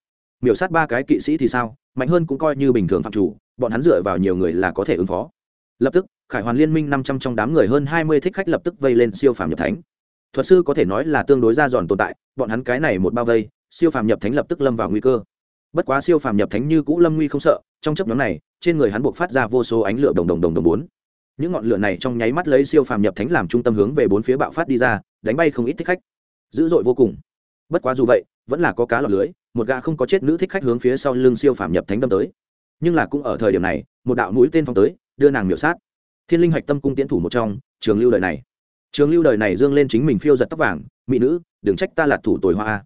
miểu sát ba cái kỵ sĩ thì sao, mạnh hơn cũng coi như bình thường phạm chủ, bọn hắn dựa vào nhiều người là có thể ứng phó. Lập tức, Khải Hoàn Liên minh năm trăm trong đám người hơn hai mươi thích khách lập tức vây lên siêu phàm nhập thánh. Thuật sư có thể nói là tương đối ra giòn tồn tại, bọn hắn cái này một bao vây, siêu phàm nhập thánh lập tức lâm vào nguy cơ. Bất quá siêu phàm nhập thánh như cũ lâm nguy không sợ trong chấp nhóm này trên người hắn buộc phát ra vô số ánh lửa đồng đồng đồng đồng bốn. Những ngọn lửa này trong nháy mắt lấy siêu phàm nhập thánh làm trung tâm hướng về bốn phía bạo phát đi ra đánh bay không ít thích khách. Dữ dội vô cùng. Bất quá dù vậy vẫn là có cá lọt lưới một gã không có chết nữ thích khách hướng phía sau lưng siêu phàm nhập thánh đâm tới. Nhưng là cũng ở thời điểm này một đạo mũi tên phong tới đưa nàng miểu sát. Thiên linh hạch tâm cung tiến thủ một trong trường lưu đời này trường lưu đời này dương lên chính mình phiêu giật tóc vàng, mỹ nữ, đừng trách ta là thủ tồi hoa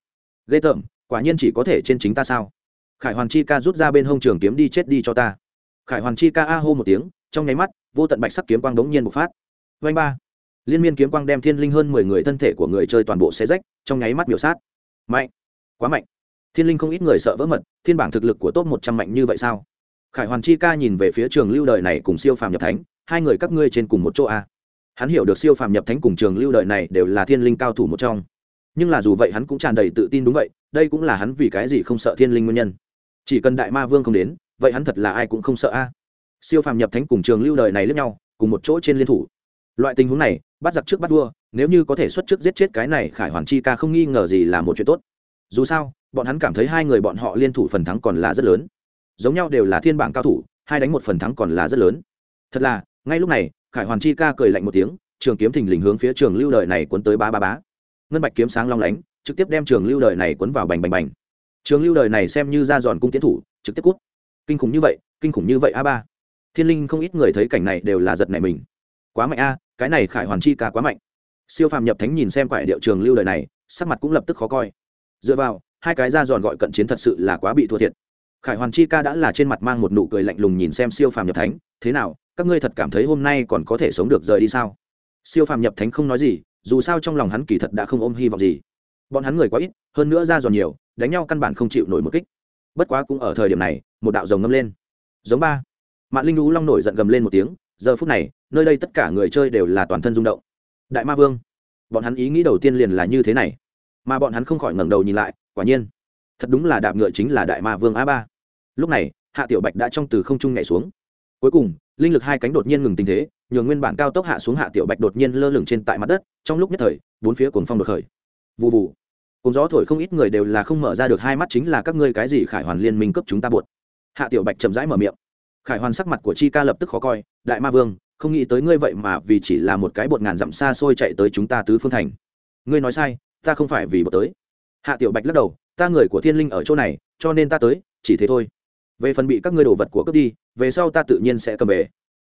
ghê tởm, quả nhiên chỉ có thể trên chính ta sao? Khải hoàn chi ca rút ra bên hông trường kiếm đi chết đi cho ta. Khải hoàn chi ca a hô một tiếng, trong nháy mắt, vô tận bạch sắc kiếm quang đống nhiên bộc phát. Vanh ba. Liên miên kiếm quang đem thiên linh hơn mười người thân thể của người chơi toàn bộ xe rách, trong nháy mắt biểu sát. Mạnh. Quá mạnh. Thiên linh không ít người sợ vỡ mật, thiên bảng thực lực của top một trăm mạnh như vậy sao? Khải hoàn chi ca nhìn về phía trường lưu đời này cùng siêu phàm nhập thánh, hai người các ngươi trên cùng một chỗ a hắn hiểu được siêu phàm nhập thánh cùng trường lưu đời này đều là thiên linh cao thủ một trong. Nhưng là dù vậy hắn cũng tràn đầy tự tin đúng vậy, đây cũng là hắn vì cái gì không sợ thiên linh nguyên nhân. Chỉ cần đại ma vương không đến, vậy hắn thật là ai cũng không sợ a. À. Siêu phàm nhập thánh cùng trường lưu đời này lẫn nhau, cùng một chỗ trên liên thủ. Loại tình huống này, bắt giặc trước bắt vua, nếu như có thể xuất trước giết chết cái này, khải hoàn chi ca không nghi ngờ gì là một chuyện tốt. Dù sao, bọn hắn cảm thấy hai người bọn họ liên thủ phần thắng còn là rất lớn. Giống nhau đều là thiên bảng cao thủ, hai đánh một phần thắng còn là rất lớn. Thật là, ngay lúc này khải hoàn chi ca cười lạnh một tiếng, trường kiếm thình lình hướng phía trường lưu đời này cuốn tới ba ba bá ngân bạch kiếm sáng long lánh, trực tiếp đem trường lưu đời này cuốn vào bành bành bành. Trường lưu đời này xem như ra giòn cung tiến thủ, trực tiếp cút. Kinh khủng như vậy, kinh khủng như vậy a ba. Thiên linh không ít người thấy cảnh này đều là giật này mình. Quá mạnh a, cái này khải hoàn chi ca quá mạnh. Siêu phàm nhập thánh nhìn xem quại điệu trường lưu đời này, sắc mặt cũng lập tức khó coi. Dựa vào, hai cái ra giòn gọi cận chiến thật sự là quá bị thua thiệt. Khải hoàn chi ca đã là trên mặt mang một nụ cười lạnh lùng nhìn xem siêu phàm nhập thánh, thế nào các ngươi thật cảm thấy hôm nay còn có thể sống được rời đi sao? Siêu phàm nhập thánh không nói gì, dù sao trong lòng hắn kỳ thật đã không ôm hy vọng gì. Bọn hắn người quá ít, hơn nữa ra giòn nhiều, đánh nhau căn bản không chịu nổi một kích. Bất quá cũng ở thời điểm này, một đạo rồng ngâm lên. Giống ba. Mạng linh lũ long nổi giận gầm lên một tiếng, giờ phút này, nơi đây tất cả người chơi đều là toàn thân rung động. Đại ma vương. Bọn hắn ý nghĩ đầu tiên liền là như thế này. Mà bọn hắn không khỏi ngẩng đầu nhìn lại, quả nhiên, thật đúng là đạp ngựa chính là đại ma vương a ba. Lúc này, hạ tiểu bạch đã trong từ không trung nhảy xuống. Cuối cùng linh lực hai cánh đột nhiên ngừng tình thế, nhường nguyên bản cao tốc hạ xuống hạ tiểu bạch đột nhiên lơ lửng trên tại mặt đất, trong lúc nhất thời, bốn phía cuồng phong đột khởi. Vụ vụ cùng gió thổi không ít người đều là không mở ra được hai mắt chính là các ngươi cái gì khải hoàn liên minh cấp chúng ta buột hạ tiểu bạch chậm rãi mở miệng. Khải hoàn sắc mặt của chi ca lập tức khó coi, đại ma vương, không nghĩ tới ngươi vậy mà vì chỉ là một cái bột ngàn dặm xa xôi chạy tới chúng ta tứ phương thành. Ngươi nói sai, ta không phải vì bột tới. Hạ tiểu bạch lắc đầu, ta người của thiên linh ở chỗ này, cho nên ta tới, chỉ thế thôi về phần bị các ngươi đồ vật của cướp đi, về sau ta tự nhiên sẽ cầm về.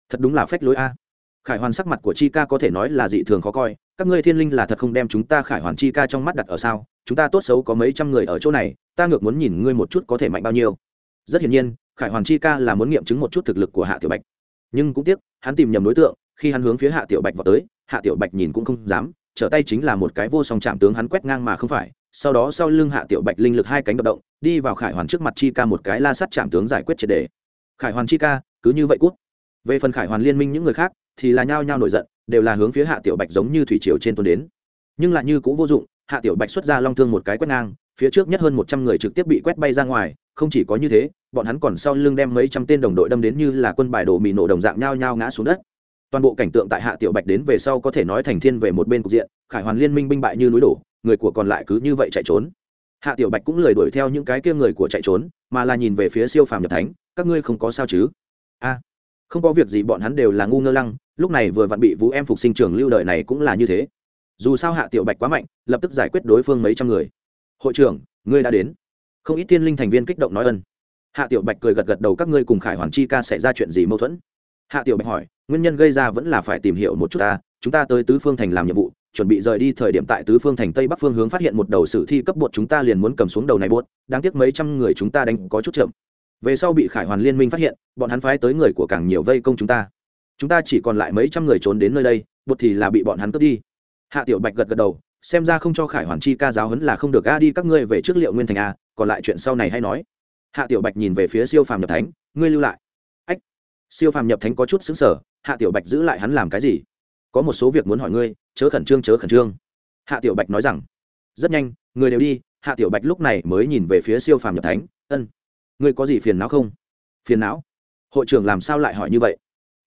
Thật đúng là phách lối a. Khải hoàn sắc mặt của chi ca có thể nói là dị thường khó coi. Các ngươi thiên linh là thật không đem chúng ta khải hoàn chi ca trong mắt đặt ở sao? Chúng ta tốt xấu có mấy trăm người ở chỗ này, ta ngược muốn nhìn ngươi một chút có thể mạnh bao nhiêu. Rất hiển nhiên, khải hoàn chi ca là muốn nghiệm chứng một chút thực lực của hạ tiểu bạch. Nhưng cũng tiếc, hắn tìm nhầm đối tượng, khi hắn hướng phía hạ tiểu bạch vào tới, hạ tiểu bạch nhìn cũng không dám trở tay chính là một cái vô song chạm tướng hắn quét ngang mà không phải, sau đó sau lưng hạ tiểu bạch linh lực hai cánh đập động, đi vào khải hoàn trước mặt chi ca một cái la sắt chạm tướng giải quyết triệt đề khải hoàn chi ca, cứ như vậy cút. Về phần khải hoàn liên minh những người khác, thì là nhao nhao nổi giận, đều là hướng phía hạ tiểu bạch giống như thủy triều trên tuần đến. Nhưng lại như cũng vô dụng, hạ tiểu bạch xuất ra long thương một cái quét ngang, phía trước nhất hơn một trăm người trực tiếp bị quét bay ra ngoài, không chỉ có như thế, bọn hắn còn sau lưng đem mấy trăm tên đồng đội đâm đến như là quân bài đổ mì nổ đồng dạng nhao nhao ngã xuống đất toàn bộ cảnh tượng tại hạ tiểu bạch đến về sau có thể nói thành thiên về một bên cục diện, khải hoàn liên minh binh bại như núi đổ, người của còn lại cứ như vậy chạy trốn. Hạ tiểu bạch cũng lời đuổi theo những cái kia người của chạy trốn, mà là nhìn về phía siêu phàm nhập thánh, các ngươi không có sao chứ? A, không có việc gì, bọn hắn đều là ngu ngơ lăng, lúc này vừa vặn bị vũ em phục sinh trường lưu đời này cũng là như thế. Dù sao hạ tiểu bạch quá mạnh, lập tức giải quyết đối phương mấy trăm người. Hội trưởng, ngươi đã đến. Không ít tiên linh thành viên kích động nói ân. Hạ tiểu bạch cười gật gật đầu, các ngươi cùng khải hoàn chi ca xảy ra chuyện gì mâu thuẫn? Hạ tiểu bạch hỏi, nguyên nhân gây ra vẫn là phải tìm hiểu một chút ta, chúng ta tới tứ phương thành làm nhiệm vụ, chuẩn bị rời đi thời điểm tại tứ phương thành tây bắc phương hướng phát hiện một đầu sử thi cấp bột chúng ta liền muốn cầm xuống đầu này bột, đáng tiếc mấy trăm người chúng ta đánh có chút chậm. Về sau bị khải hoàn liên minh phát hiện, bọn hắn phái tới người của càng nhiều vây công chúng ta. Chúng ta chỉ còn lại mấy trăm người trốn đến nơi đây, bột thì là bị bọn hắn cướp đi. Hạ tiểu bạch gật gật đầu, xem ra không cho khải hoàn chi ca giáo hấn là không được, a, đi các ngươi về trước liệu nguyên thành a, còn lại chuyện sau này hay nói. Hạ tiểu bạch nhìn về phía siêu phàm nhập thánh, ngươi lưu lại siêu phàm nhập thánh có chút xứng sở, hạ tiểu bạch giữ lại hắn làm cái gì? Có một số việc muốn hỏi ngươi, chớ khẩn trương, chớ khẩn trương. Hạ tiểu bạch nói rằng, rất nhanh, người đều đi. Hạ tiểu bạch lúc này mới nhìn về phía siêu phàm nhập thánh, ân, ngươi có gì phiền não không? Phiền não? Hội trưởng làm sao lại hỏi như vậy?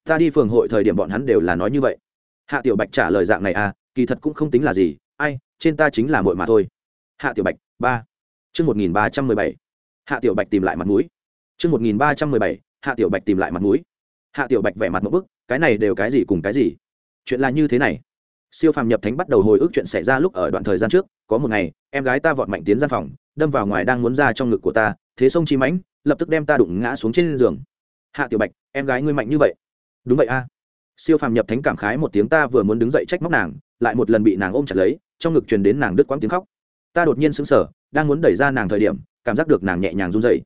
Ta đi phường hội thời điểm bọn hắn đều là nói như vậy. Hạ tiểu bạch trả lời dạng này à kỳ thật cũng không tính là gì, ai, trên ta chính là mội mà thôi. Hạ tiểu bạch, ba. Chương một nghìn ba trăm mười bảy. Hạ tiểu bạch tìm lại mặt mũi. Chương một nghìn ba trăm mười bảy, hạ tiểu bạch tìm lại mặt mũi hạ tiểu bạch vẻ mặt một bức, cái này đều cái gì cùng cái gì? Chuyện là như thế này. Siêu phàm nhập thánh bắt đầu hồi ức chuyện xảy ra lúc ở đoạn thời gian trước, có một ngày, em gái ta vọt mạnh tiến gian phòng, đâm vào ngoài đang muốn ra trong ngực của ta, thế sông chi mãnh, lập tức đem ta đụng ngã xuống trên giường. Hạ tiểu bạch, em gái ngươi mạnh như vậy. Đúng vậy a. Siêu phàm nhập thánh cảm khái một tiếng ta vừa muốn đứng dậy trách móc nàng, lại một lần bị nàng ôm chặt lấy, trong ngực truyền đến nàng đứt quãng tiếng khóc. Ta đột nhiên sững sờ, đang muốn đẩy ra nàng thời điểm, cảm giác được nàng nhẹ nhàng run dậy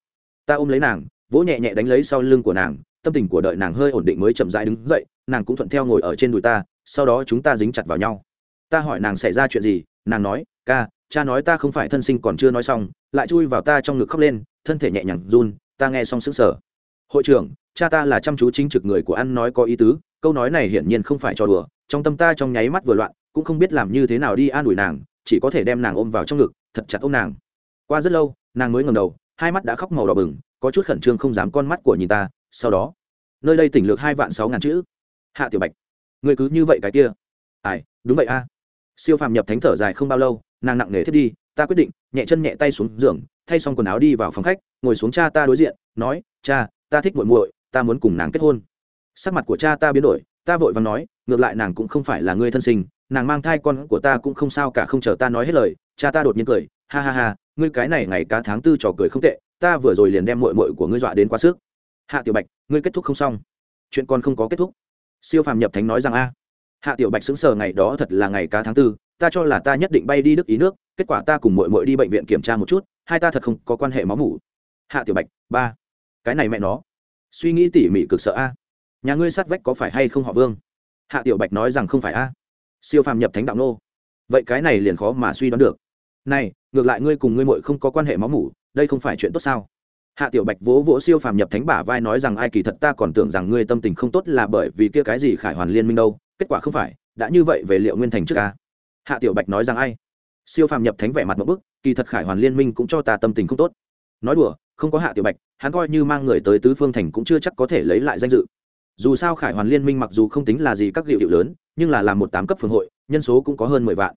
ta ôm lấy nàng, vỗ nhẹ nhẹ đánh lấy sau lưng của nàng tâm tình của đợi nàng hơi ổn định mới chậm rãi đứng dậy, nàng cũng thuận theo ngồi ở trên đùi ta, sau đó chúng ta dính chặt vào nhau. Ta hỏi nàng xảy ra chuyện gì, nàng nói, ca, cha nói ta không phải thân sinh còn chưa nói xong, lại chui vào ta trong ngực khóc lên, thân thể nhẹ nhàng run, ta nghe xong sững sờ. Hội trưởng, cha ta là chăm chú chính trực người của ăn nói có ý tứ, câu nói này hiển nhiên không phải cho đùa, trong tâm ta trong nháy mắt vừa loạn, cũng không biết làm như thế nào đi an ủi nàng, chỉ có thể đem nàng ôm vào trong ngực, thật chặt ôm nàng. Qua rất lâu, nàng mới ngầm đầu, hai mắt đã khóc màu đỏ bừng, có chút khẩn trương không dám con mắt của nhìn ta sau đó, nơi đây tỉnh lược hai vạn sáu ngàn chữ. Hạ tiểu bạch người cứ như vậy cái kia. Ai, đúng vậy a. Siêu phàm nhập thánh thở dài không bao lâu, nàng nặng nề thiết đi, ta quyết định, nhẹ chân nhẹ tay xuống giường, thay xong quần áo đi vào phòng khách, ngồi xuống cha ta đối diện, nói, cha, ta thích muội muội, ta muốn cùng nàng kết hôn. Sắc mặt của cha ta biến đổi, ta vội vàng nói, ngược lại nàng cũng không phải là người thân sinh, nàng mang thai con của ta cũng không sao cả, không chờ ta nói hết lời. Cha ta đột nhiên cười, ha ha ha, ngươi cái này ngày cá tháng tư trò cười không tệ, ta vừa rồi liền đem muội muội của ngươi dọa đến quá sức hạ tiểu bạch, ngươi kết thúc không xong. Chuyện còn không có kết thúc. Siêu phàm nhập thánh nói rằng a. Hạ tiểu bạch xứng sờ ngày đó thật là ngày cá tháng tư, ta cho là ta nhất định bay đi đức ý nước, kết quả ta cùng muội muội đi bệnh viện kiểm tra một chút, hai ta thật không có quan hệ máu mủ. Hạ tiểu bạch, ba. Cái này mẹ nó. Suy nghĩ tỉ mỉ cực sợ a. Nhà ngươi sát vách có phải hay không họ vương? Hạ tiểu bạch nói rằng không phải a. Siêu phàm nhập thánh đạo nô. Vậy cái này liền khó mà suy đoán được. Này, ngược lại ngươi cùng ngươi muội không có quan hệ máu mủ, đây không phải chuyện tốt sao? Hạ tiểu bạch vỗ vỗ siêu phàm nhập thánh bả vai nói rằng, ai kỳ thật ta còn tưởng rằng ngươi tâm tình không tốt là bởi vì kia cái gì khải hoàn liên minh đâu, kết quả không phải, đã như vậy về liệu nguyên thành trước ca hạ tiểu bạch nói rằng, ai? Siêu phàm nhập thánh vẻ mặt một bức, kỳ thật khải hoàn liên minh cũng cho ta tâm tình không tốt. Nói đùa, không có hạ tiểu bạch, hắn coi như mang người tới tứ phương thành cũng chưa chắc có thể lấy lại danh dự. Dù sao khải hoàn liên minh mặc dù không tính là gì các hiệu hiệu lớn, nhưng là làm một tám cấp phường hội, nhân số cũng có hơn mười vạn.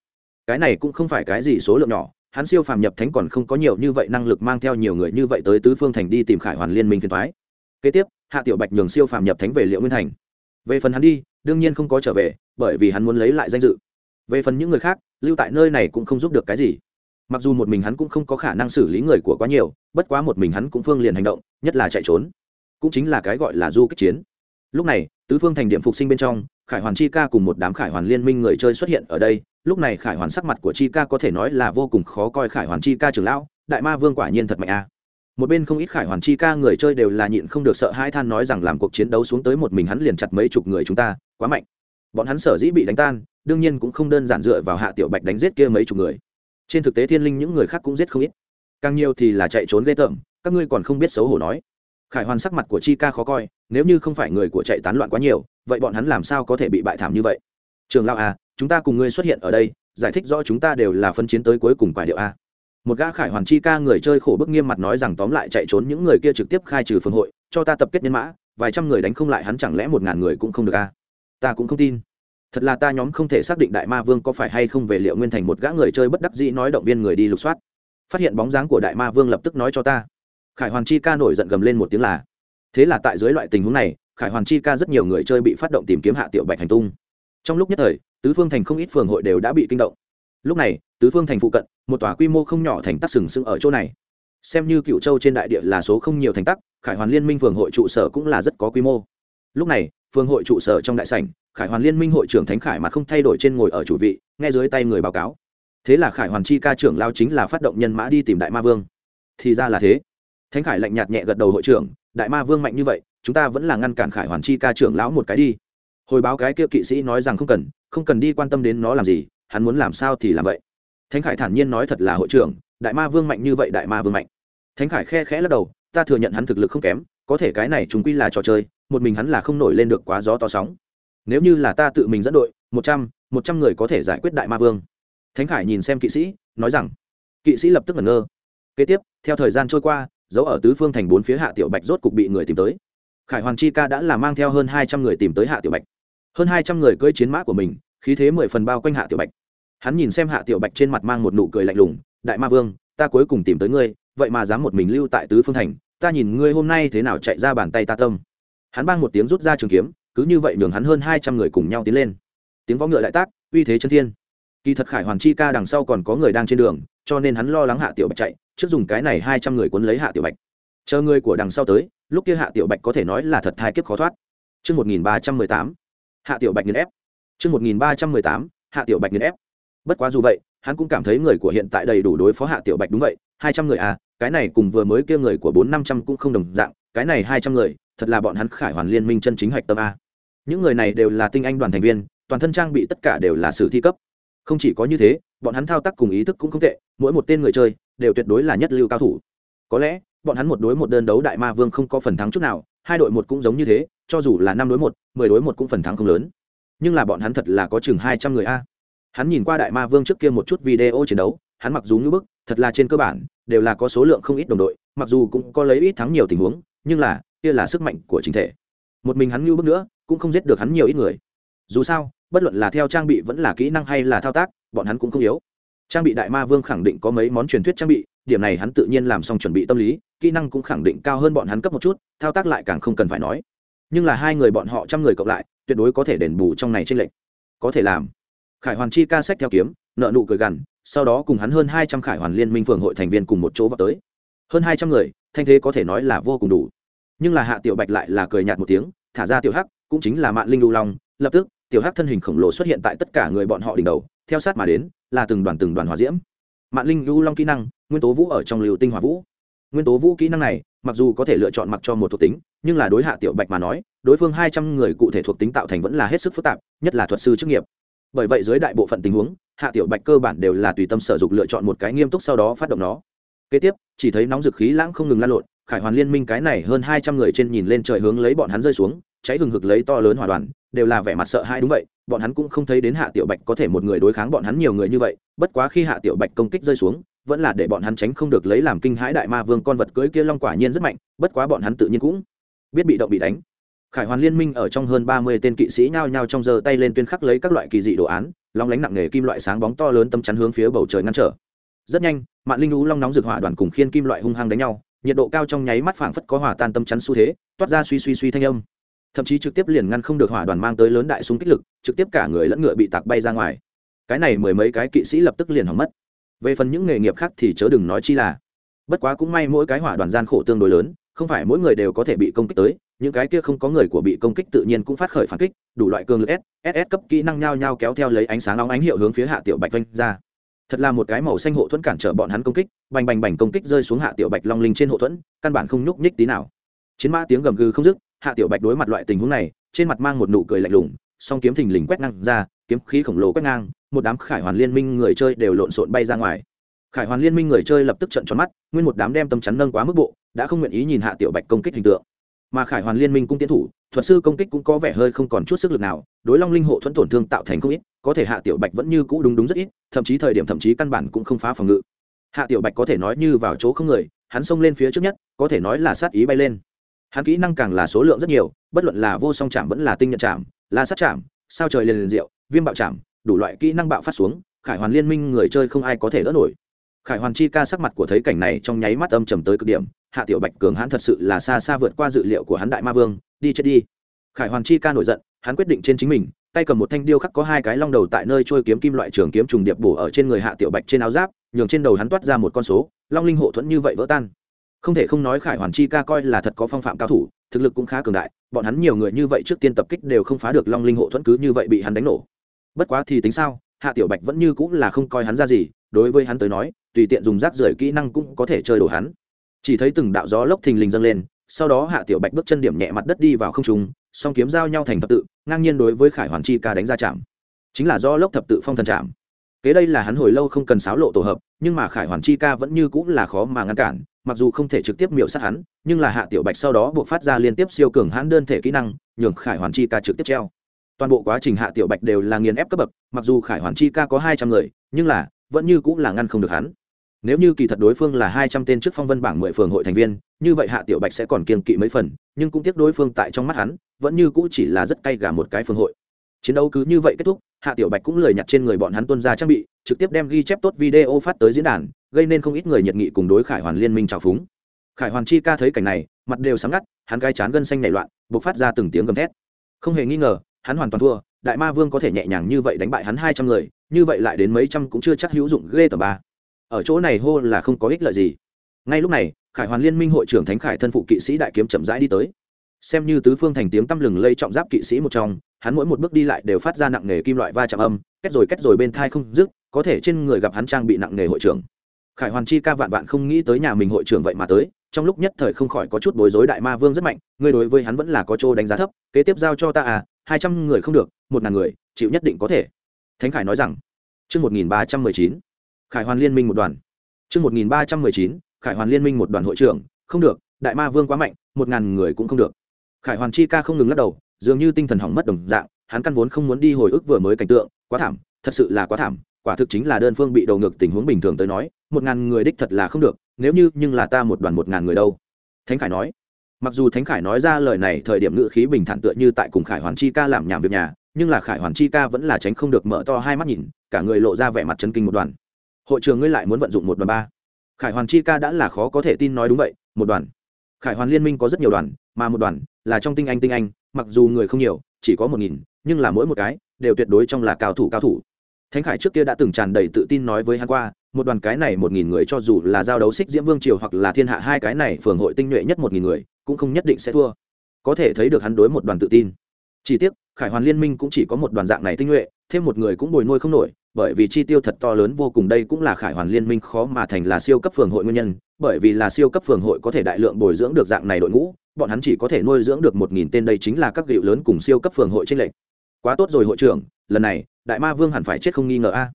Cái này cũng không phải cái gì số lượng nhỏ hắn siêu phàm nhập thánh còn không có nhiều như vậy năng lực mang theo nhiều người như vậy tới tứ phương thành đi tìm khải hoàn liên minh phiền thoái. Kế tiếp, hạ tiểu bạch nhường siêu phàm nhập thánh về liệu nguyên thành. Về phần hắn đi, đương nhiên không có trở về, bởi vì hắn muốn lấy lại danh dự. Về phần những người khác, lưu tại nơi này cũng không giúp được cái gì. Mặc dù một mình hắn cũng không có khả năng xử lý người của quá nhiều, bất quá một mình hắn cũng phương liền hành động, nhất là chạy trốn. Cũng chính là cái gọi là du kích chiến. Lúc này, tứ phương thành điểm phục sinh bên trong, khải hoàn chi ca cùng một đám khải hoàn liên minh người chơi xuất hiện ở đây lúc này khải hoàn sắc mặt của chi ca có thể nói là vô cùng khó coi. khải hoàn chi ca trưởng lão, đại ma vương quả nhiên thật mạnh a một bên không ít khải hoàn chi ca người chơi đều là nhịn không được sợ hai than nói rằng làm cuộc chiến đấu xuống tới một mình hắn liền chặt mấy chục người chúng ta, quá mạnh. bọn hắn sở dĩ bị đánh tan, đương nhiên cũng không đơn giản dựa vào hạ tiểu bạch đánh giết kia mấy chục người. trên thực tế thiên linh những người khác cũng giết không ít. càng nhiều thì là chạy trốn ghê tởm, các ngươi còn không biết xấu hổ nói. khải hoàn sắc mặt của chi ca khó coi, nếu như không phải người của chạy tán loạn quá nhiều, vậy bọn hắn làm sao có thể bị bại thảm như vậy? trường lao à chúng ta cùng ngươi xuất hiện ở đây, giải thích rõ chúng ta đều là phân chiến tới cuối cùng quả điệu a. Một gã khải hoàn chi ca người chơi khổ bức nghiêm mặt nói rằng tóm lại chạy trốn những người kia trực tiếp khai trừ phương hội, cho ta tập kết nhân mã, vài trăm người đánh không lại hắn chẳng lẽ một ngàn người cũng không được a. Ta cũng không tin. Thật là ta nhóm không thể xác định đại ma vương có phải hay không về liệu nguyên thành một gã người chơi bất đắc dĩ nói động viên người đi lục soát. Phát hiện bóng dáng của đại ma vương lập tức nói cho ta. Khải hoàn chi ca nổi giận gầm lên một tiếng là, thế là tại dưới loại tình huống này, khải hoàn chi ca rất nhiều người chơi bị phát động tìm kiếm hạ tiểu bạch hành tung. Trong lúc nhất thời tứ phương thành không ít phường hội đều đã bị kinh động. Lúc này, tứ phương thành phụ cận, một tòa quy mô không nhỏ thành tắc sừng sững ở chỗ này. Xem như cựu châu trên đại địa là số không nhiều thành tắc, khải hoàn liên minh phường hội trụ sở cũng là rất có quy mô. Lúc này, phường hội trụ sở trong đại sảnh, khải hoàn liên minh hội trưởng thánh khải mà không thay đổi trên ngồi ở chủ vị, nghe dưới tay người báo cáo. Thế là khải hoàn chi ca trưởng lao chính là phát động nhân mã đi tìm đại ma vương. Thì ra là thế. Thánh khải lạnh nhạt nhẹ gật đầu hội trưởng, đại ma vương mạnh như vậy, chúng ta vẫn là ngăn cản khải hoàn chi ca trưởng lão một cái đi. Hồi báo cái kia kỵ sĩ nói rằng không cần không cần đi quan tâm đến nó làm gì, hắn muốn làm sao thì làm vậy. Thánh khải thản nhiên nói thật là hội trưởng, đại ma vương mạnh như vậy đại ma vương mạnh. Thánh khải khe khẽ lắc đầu, ta thừa nhận hắn thực lực không kém, có thể cái này chúng quy là trò chơi, một mình hắn là không nổi lên được quá gió to sóng. Nếu như là ta tự mình dẫn đội, một trăm một trăm người có thể giải quyết đại ma vương. Thánh khải nhìn xem kỵ sĩ, nói rằng, kỵ sĩ lập tức ngẩn ngơ. Kế tiếp, theo thời gian trôi qua, dấu ở tứ phương thành bốn phía hạ tiểu bạch rốt cục bị người tìm tới. Khải hoàng chi ca đã là mang theo hơn hai trăm người tìm tới hạ tiểu bạch hơn hai trăm người cưỡi chiến mã của mình khí thế mười phần bao quanh hạ tiểu bạch. Hắn nhìn xem hạ tiểu bạch trên mặt mang một nụ cười lạnh lùng đại ma vương ta cuối cùng tìm tới ngươi vậy mà dám một mình lưu tại tứ phương thành ta nhìn ngươi hôm nay thế nào chạy ra bàn tay ta tâm. Hắn bang một tiếng rút ra trường kiếm cứ như vậy nhường hắn hơn hai trăm người cùng nhau tiến lên. Tiếng võ ngựa đại tác uy thế chân thiên. Kỳ thật khải hoàn chi ca đằng sau còn có người đang trên đường cho nên hắn lo lắng hạ tiểu bạch chạy trước dùng cái này hai trăm người cuốn lấy hạ tiểu bạch. Chờ người của đằng sau tới lúc kia hạ tiểu bạch có thể nói là thật hai kiếp khó thoát. Trước 1318, hạ tiểu bạch nghiền ép. Trước 1318, hạ tiểu bạch nghiền ép. Bất quá dù vậy, hắn cũng cảm thấy người của hiện tại đầy đủ đối phó hạ tiểu bạch đúng vậy, hai trăm người à, cái này cùng vừa mới kia người của bốn năm trăm cũng không đồng dạng, cái này hai trăm người, thật là bọn hắn khải hoàn liên minh chân chính hạch tâm a. Những người này đều là tinh anh đoàn thành viên, toàn thân trang bị tất cả đều là sử thi cấp. Không chỉ có như thế, bọn hắn thao tác cùng ý thức cũng không tệ, mỗi một tên người chơi đều tuyệt đối là nhất lưu cao thủ. Có lẽ, bọn hắn một đối một đơn đấu đại ma vương không có phần thắng chút nào, hai đội một cũng giống như thế, cho dù là năm đối một, mười đối một cũng phần thắng không lớn. Nhưng là bọn hắn thật là có chừng hai trăm người a. Hắn nhìn qua đại ma vương trước kia một chút video chiến đấu hắn mặc dù ngưỡng bức thật là trên cơ bản đều là có số lượng không ít đồng đội mặc dù cũng có lấy ít thắng nhiều tình huống nhưng là kia là sức mạnh của chính thể. Một mình hắn ngưỡng bức nữa cũng không giết được hắn nhiều ít người. Dù sao bất luận là theo trang bị vẫn là kỹ năng hay là thao tác bọn hắn cũng không yếu. Trang bị đại ma vương khẳng định có mấy món truyền thuyết trang bị điểm này hắn tự nhiên làm xong chuẩn bị tâm lý, kỹ năng cũng khẳng định cao hơn bọn hắn cấp một chút, thao tác lại càng không cần phải nói. Nhưng là hai người bọn họ trăm người cộng lại, tuyệt đối có thể đền bù trong này trên lệnh có thể làm. Khải hoàn chi ca sách theo kiếm, nợ nụ cười gằn, sau đó cùng hắn hơn hai trăm khải hoàn liên minh phường hội thành viên cùng một chỗ vào tới. Hơn hai trăm người, thanh thế có thể nói là vô cùng đủ. Nhưng là hạ tiểu bạch lại là cười nhạt một tiếng, thả ra tiểu hắc, cũng chính là mạng linh lưu long, lập tức, tiểu hắc thân hình khổng lồ xuất hiện tại tất cả người bọn họ đỉnh đầu, theo sát mà đến, là từng đoàn từng đoàn hòa diễm. Mạng linh lưu long kỹ năng nguyên tố vũ ở trong liều tinh hỏa vũ. Nguyên tố vũ kỹ năng này, mặc dù có thể lựa chọn mặc cho một thuộc tính, nhưng là đối hạ tiểu bạch mà nói, đối phương hai trăm người cụ thể thuộc tính tạo thành vẫn là hết sức phức tạp, nhất là thuật sư chức nghiệp. Bởi vậy dưới đại bộ phận tình huống, hạ tiểu bạch cơ bản đều là tùy tâm sở dục lựa chọn một cái nghiêm túc sau đó phát động nó. Kế tiếp, chỉ thấy nóng dực khí lãng không ngừng lan lộn, khải hoàn liên minh cái này hơn hai trăm người trên nhìn lên trời hướng lấy bọn hắn rơi xuống, cháy hừng hực lấy to lớn hỏa đoàn, đều là vẻ mặt sợ hãi đúng vậy bọn hắn cũng không thấy đến hạ tiểu bạch có thể một người đối kháng bọn hắn nhiều người như vậy, bất quá khi hạ tiểu bạch công kích rơi xuống, vẫn là để bọn hắn tránh không được lấy làm kinh hãi đại ma vương con vật cưỡi kia long quả nhiên rất mạnh, bất quá bọn hắn tự nhiên cũng biết bị động bị đánh. Khải hoàn liên minh ở trong hơn ba mươi tên kỵ sĩ nhao nhao trong giơ tay lên tuyên khắc lấy các loại kỳ dị đồ án, long lánh nặng nề kim loại sáng bóng to lớn tâm chắn hướng phía bầu trời ngăn trở. Rất nhanh mạng linh lũ long nóng rực hỏa đoàn cùng khiên kim loại hung hăng đánh nhau, nhiệt độ cao trong nháy mắt phảng phất có hỏa tan tâm chắn xu thế, toát ra suy suy suy thanh âm thậm chí trực tiếp liền ngăn không được hỏa đoàn mang tới lớn đại súng kích lực, trực tiếp cả người lẫn ngựa bị tạc bay ra ngoài. Cái này mười mấy cái kỵ sĩ lập tức liền hỏng mất. Về phần những nghề nghiệp khác thì chớ đừng nói chi là, bất quá cũng may mỗi cái hỏa đoàn gian khổ tương đối lớn, không phải mỗi người đều có thể bị công kích tới, những cái kia không có người của bị công kích tự nhiên cũng phát khởi phản kích, đủ loại cường lực s ss cấp kỹ năng nhao nhao kéo theo lấy ánh sáng nóng ánh hiệu hướng phía hạ tiểu bạch vanh ra. Thật là một cái màu xanh hộ thuẫn cản trở bọn hắn công kích, bành bành bành công kích rơi xuống hạ tiểu bạch long linh trên hộ thuẫn, căn bản không nhúc nhích tí nào. Chiến mã tiếng gầm gừ không dứt hạ tiểu bạch đối mặt loại tình huống này, trên mặt mang một nụ cười lạnh lùng, song kiếm thình lình quét ngang ra, kiếm khí khổng lồ quét ngang, một đám khải hoàn liên minh người chơi đều lộn xộn bay ra ngoài. Khải hoàn liên minh người chơi lập tức trận tròn mắt, nguyên một đám đem tâm chắn nâng quá mức bộ, đã không nguyện ý nhìn hạ tiểu bạch công kích hình tượng. Mà khải hoàn liên minh cung tiến thủ, thuật sư công kích cũng có vẻ hơi không còn chút sức lực nào, đối long linh hộ thuẫn tổn thương tạo thành không ít, có thể hạ tiểu bạch vẫn như cũ đúng đúng rất ít, thậm chí thời điểm thậm chí căn bản cũng không phá phòng ngự. Hạ tiểu bạch có thể nói như vào chỗ không người, hắn xông lên phía trước nhất, có thể nói là sát ý bay lên hắn kỹ năng càng là số lượng rất nhiều, bất luận là vô song chạm vẫn là tinh nhận chạm, la sát chạm, sao trời liền liền diệu, viêm bạo chạm, đủ loại kỹ năng bạo phát xuống, khải hoàn liên minh người chơi không ai có thể đỡ nổi. Khải hoàn chi ca sắc mặt của thấy cảnh này trong nháy mắt âm trầm tới cực điểm, hạ tiểu bạch cường hắn thật sự là xa xa vượt qua dự liệu của hắn đại ma vương, đi chết đi. Khải hoàn chi ca nổi giận, hắn quyết định trên chính mình, tay cầm một thanh điêu khắc có hai cái long đầu tại nơi trôi kiếm kim loại trường kiếm trùng điệp bổ ở trên người hạ tiểu bạch trên áo giáp, nhường trên đầu hắn toát ra một con số, long linh hộ thuẫn như vậy vỡ tan không thể không nói khải hoàn chi ca coi là thật có phong phạm cao thủ, thực lực cũng khá cường đại, bọn hắn nhiều người như vậy trước tiên tập kích đều không phá được long linh hộ thuẫn cứ như vậy bị hắn đánh nổ. Bất quá thì tính sao, hạ tiểu bạch vẫn như cũng là không coi hắn ra gì, đối với hắn tới nói, tùy tiện dùng rác rưởi kỹ năng cũng có thể chơi đổ hắn. Chỉ thấy từng đạo gió lốc thình lình dâng lên, sau đó hạ tiểu bạch bước chân điểm nhẹ mặt đất đi vào không trung, song kiếm giao nhau thành thập tự, ngang nhiên đối với khải hoàn chi ca đánh ra chạm. Chính là do lốc thập tự phong thần chạm. Kế đây là hắn hồi lâu không cần xáo lộ tổ hợp, nhưng mà khải hoàn chi ca vẫn như cũng là khó mà ngăn cản mặc dù không thể trực tiếp miểu sát hắn, nhưng là hạ tiểu bạch sau đó buộc phát ra liên tiếp siêu cường hãn đơn thể kỹ năng, nhường khải hoàn chi ca trực tiếp treo. Toàn bộ quá trình hạ tiểu bạch đều là nghiền ép cấp bậc, mặc dù khải hoàn chi ca có hai trăm người, nhưng là vẫn như cũng là ngăn không được hắn. Nếu như kỳ thật đối phương là hai trăm tên trước phong vân bảng mười phường hội thành viên, như vậy hạ tiểu bạch sẽ còn kiên kỵ mấy phần, nhưng cũng tiếc đối phương tại trong mắt hắn, vẫn như cũng chỉ là rất cay gà một cái phường hội. Chiến đấu cứ như vậy kết thúc, hạ tiểu bạch cũng lời nhặt trên người bọn hắn tuân ra trang bị, trực tiếp đem ghi chép tốt video phát tới diễn đàn gây nên không ít người nhiệt nghị cùng đối khải hoàn liên minh trào phúng. Khải hoàn chi ca thấy cảnh này, mặt đều sáng ngắt, hắn gai chán gân xanh nảy loạn buộc phát ra từng tiếng gầm thét. Không hề nghi ngờ, hắn hoàn toàn thua, đại ma vương có thể nhẹ nhàng như vậy đánh bại hắn hai trăm người, như vậy lại đến mấy trăm cũng chưa chắc hữu dụng ghê tờ ba. Ở chỗ này hô là không có ích lợi gì. Ngay lúc này, khải hoàn liên minh hội trưởng thánh khải thân phụ kỵ sĩ đại kiếm chậm rãi đi tới. Xem như tứ phương thành tiếng tăm lừng lây trọng giáp kỵ sĩ một trong, hắn mỗi một bước đi lại đều phát ra nặng nề kim loại va chạm âm, kết rồi kết rồi bên thai không dứt, có thể trên người gặp hắn trang bị nặng nề hội trưởng khải hoàn chi ca vạn vạn không nghĩ tới nhà mình hội trưởng vậy mà tới, trong lúc nhất thời không khỏi có chút bối rối đại ma vương rất mạnh, ngươi đối với hắn vẫn là có chỗ đánh giá thấp, kế tiếp giao cho ta à hai trăm người không được, một ngàn người, chịu nhất định có thể. Thánh khải nói rằng, chương một nghìn ba trăm mười chín, khải hoàn liên minh một đoàn. Chương một nghìn ba trăm mười chín, khải hoàn liên minh một đoàn hội trưởng, không được, đại ma vương quá mạnh, một ngàn người cũng không được. Khải hoàn chi ca không ngừng lắc đầu, dường như tinh thần hỏng mất đồng dạng, hắn căn vốn không muốn đi hồi ức vừa mới cảnh tượng, quá thảm, thật sự là quá thảm, quả thực chính là đơn phương bị đầu ngược tình huống bình thường tới nói một ngàn người đích thật là không được, nếu như, nhưng là ta một đoàn một ngàn người đâu. Thánh khải nói. Mặc dù thánh khải nói ra lời này thời điểm ngự khí bình thản tựa như tại cùng khải hoàn chi ca làm nhảm việc nhà, nhưng là khải hoàn chi ca vẫn là tránh không được mở to hai mắt nhìn, cả người lộ ra vẻ mặt chân kinh một đoàn. Hội trường ngươi lại muốn vận dụng một đoàn ba. Khải hoàn chi ca đã là khó có thể tin nói đúng vậy, một đoàn. Khải hoàn liên minh có rất nhiều đoàn, mà một đoàn là trong tinh anh tinh anh, mặc dù người không nhiều, chỉ có một nghìn, nhưng là mỗi một cái đều tuyệt đối trong là cao thủ cao thủ. Thánh khải trước kia đã từng tràn đầy tự tin nói với hắn qua một đoàn cái này một nghìn người cho dù là giao đấu xích diễm vương triều hoặc là thiên hạ hai cái này phường hội tinh nhuệ nhất một nghìn người, cũng không nhất định sẽ thua. Có thể thấy được hắn đối một đoàn tự tin. Chỉ tiếc, khải hoàn liên minh cũng chỉ có một đoàn dạng này tinh nhuệ, thêm một người cũng bồi nuôi không nổi, bởi vì chi tiêu thật to lớn vô cùng đây cũng là khải hoàn liên minh khó mà thành là siêu cấp phường hội nguyên nhân, bởi vì là siêu cấp phường hội có thể đại lượng bồi dưỡng được dạng này đội ngũ, bọn hắn chỉ có thể nuôi dưỡng được một nghìn tên đây chính là các gịu lớn cùng siêu cấp phường hội trên lệnh quá tốt rồi, hội trưởng, lần này, đại ma vương hẳn phải chết không nghi ngờ a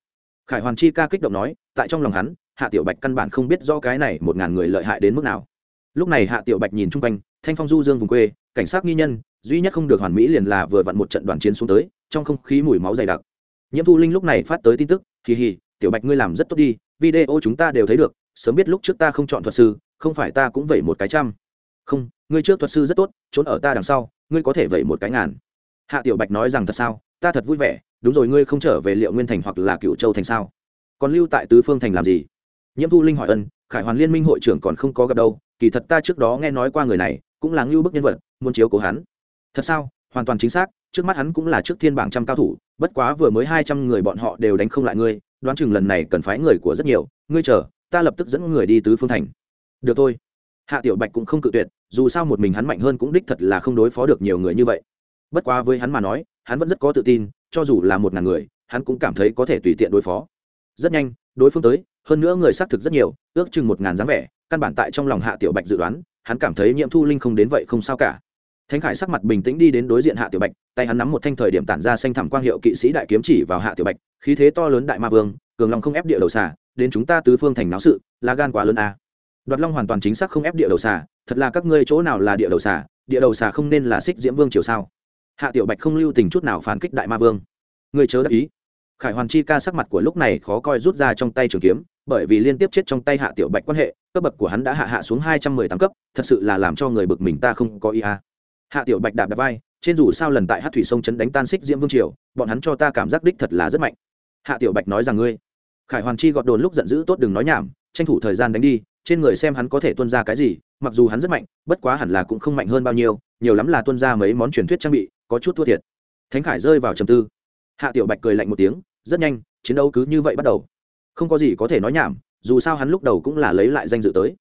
khải hoàn chi ca kích động nói, tại trong lòng hắn, hạ tiểu bạch căn bản không biết do cái này một ngàn người lợi hại đến mức nào. Lúc này hạ tiểu bạch nhìn chung quanh, thanh phong du dương vùng quê, cảnh sát nghi nhân, duy nhất không được hoàn mỹ liền là vừa vặn một trận đoàn chiến xuống tới, trong không khí mùi máu dày đặc. Nhiễm thu linh lúc này phát tới tin tức, kỳ hì, tiểu bạch ngươi làm rất tốt đi, video chúng ta đều thấy được, sớm biết lúc trước ta không chọn thuật sư, không phải ta cũng vậy một cái trăm. Không, ngươi trước thuật sư rất tốt, trốn ở ta đằng sau, ngươi có thể vậy một cái ngàn. Hạ tiểu bạch nói rằng thật sao, ta thật vui vẻ đúng rồi, ngươi không trở về liệu nguyên thành hoặc là cựu châu thành sao? Còn lưu tại tứ phương thành làm gì? Nhiễm thu linh hỏi ân, khải hoàn liên minh hội trưởng còn không có gặp đâu, kỳ thật ta trước đó nghe nói qua người này, cũng là ngưu bức nhân vật, muốn chiếu cố hắn. Thật sao? Hoàn toàn chính xác, trước mắt hắn cũng là trước thiên bảng trăm cao thủ, bất quá vừa mới hai trăm người bọn họ đều đánh không lại ngươi, đoán chừng lần này cần phái người của rất nhiều, ngươi chờ, ta lập tức dẫn người đi tứ phương thành. Được thôi. Hạ tiểu bạch cũng không cự tuyệt, dù sao một mình hắn mạnh hơn cũng đích thật là không đối phó được nhiều người như vậy. Bất quá với hắn mà nói, hắn vẫn rất có tự tin cho dù là một ngàn người, hắn cũng cảm thấy có thể tùy tiện đối phó. Rất nhanh, đối phương tới, hơn nữa người xác thực rất nhiều, ước chừng một ngàn dáng vẻ, căn bản tại trong lòng hạ tiểu bạch dự đoán, hắn cảm thấy nhiễm thu linh không đến vậy không sao cả. Thánh khải sắc mặt bình tĩnh đi đến đối diện hạ tiểu bạch, tay hắn nắm một thanh thời điểm tản ra xanh thẳm quang hiệu kỵ sĩ đại kiếm chỉ vào hạ tiểu bạch, khí thế to lớn đại ma vương, cường long không ép địa đầu xà, đến chúng ta tứ phương thành náo sự là gan quá lớn a. Đoạt long hoàn toàn chính xác không ép địa đầu xà, thật là các ngươi chỗ nào là địa đầu xà, địa đầu xà không nên là xích diễm vương triều sao? Hạ tiểu bạch không lưu tình chút nào phản kích đại ma vương. Người chớ đắc ý. Khải hoàn chi ca sắc mặt của lúc này khó coi rút ra trong tay trường kiếm, bởi vì liên tiếp chết trong tay hạ tiểu bạch quan hệ, cấp bậc của hắn đã hạ hạ xuống hai trăm mười tám cấp, thật sự là làm cho người bực mình ta không có ý a hạ tiểu bạch đạp đạp vai, trên dù sao lần tại hát thủy sông trấn đánh tan xích diễm vương triều, bọn hắn cho ta cảm giác đích thật là rất mạnh. Hạ tiểu bạch nói rằng ngươi. Khải hoàn chi gọt đồn lúc giận dữ tốt đừng nói nhảm, tranh thủ thời gian đánh đi, trên người xem hắn có thể tuân ra cái gì mặc dù hắn rất mạnh, bất quá hẳn là cũng không mạnh hơn bao nhiêu, nhiều lắm là tuân ra mấy món truyền thuyết trang bị, có chút thua thiệt. Thánh khải rơi vào trầm tư. Hạ tiểu bạch cười lạnh một tiếng, rất nhanh, chiến đấu cứ như vậy bắt đầu. Không có gì có thể nói nhảm, dù sao hắn lúc đầu cũng là lấy lại danh dự tới.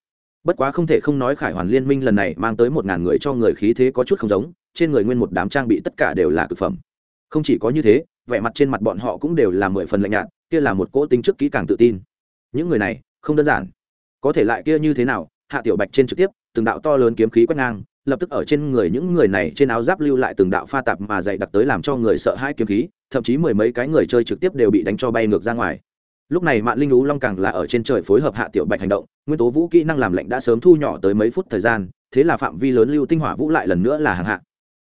Bất quá không thể không nói khải hoàn liên minh lần này mang tới một ngàn người cho người khí thế có chút không giống, trên người nguyên một đám trang bị tất cả đều là cực phẩm. Không chỉ có như thế, vẻ mặt trên mặt bọn họ cũng đều là mười phần lạnh nhạt, kia là một cỗ tính trước kỹ càng tự tin. Những người này, không đơn giản. Có thể lại kia như thế nào hạ tiểu bạch trên trực tiếp, từng đạo to lớn kiếm khí quét ngang, lập tức ở trên người những người này trên áo giáp lưu lại từng đạo pha tạp mà dày đặc tới làm cho người sợ hãi kiếm khí, thậm chí mười mấy cái người chơi trực tiếp đều bị đánh cho bay ngược ra ngoài. Lúc này mạng linh lũ long càng là ở trên trời phối hợp hạ tiểu bạch hành động, nguyên tố vũ kỹ năng làm lệnh đã sớm thu nhỏ tới mấy phút thời gian, thế là phạm vi lớn lưu tinh hỏa vũ lại lần nữa là hàng hạ.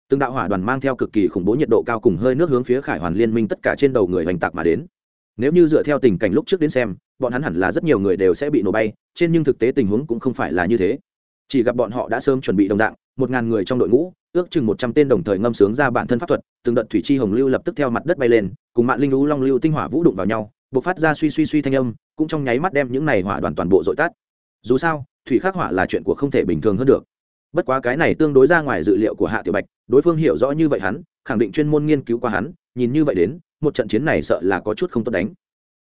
Từng đạo hỏa đoàn mang theo cực kỳ khủng bố nhiệt độ cao cùng hơi nước hướng phía khải hoàn liên minh tất cả trên đầu người hoành tạc mà đến. Nếu như dựa theo tình cảnh lúc trước đến xem bọn hắn hẳn là rất nhiều người đều sẽ bị nổ bay, trên nhưng thực tế tình huống cũng không phải là như thế. Chỉ gặp bọn họ đã sớm chuẩn bị đồng dạng, một ngàn người trong đội ngũ, ước chừng một trăm tên đồng thời ngâm sướng ra bản thân pháp thuật, từng đợt thủy chi hồng lưu lập tức theo mặt đất bay lên, cùng mạng linh lũ, long lưu, tinh hỏa vũ đụng vào nhau b ộ c phát ra suy suy suy thanh âm, cũng trong nháy mắt đem những này hỏa đoàn toàn bộ dội tắt. Dù sao, thủy khắc hỏa là chuyện của không thể bình thường hơn được. Bất quá cái này tương đối ra ngoài dự liệu của hạ tiểu bạch, đối phương hiểu rõ như vậy hắn, khẳng định chuyên môn nghiên cứu qua hắn, nhìn như vậy đến, một trận chiến này sợ là có chút không tốt đánh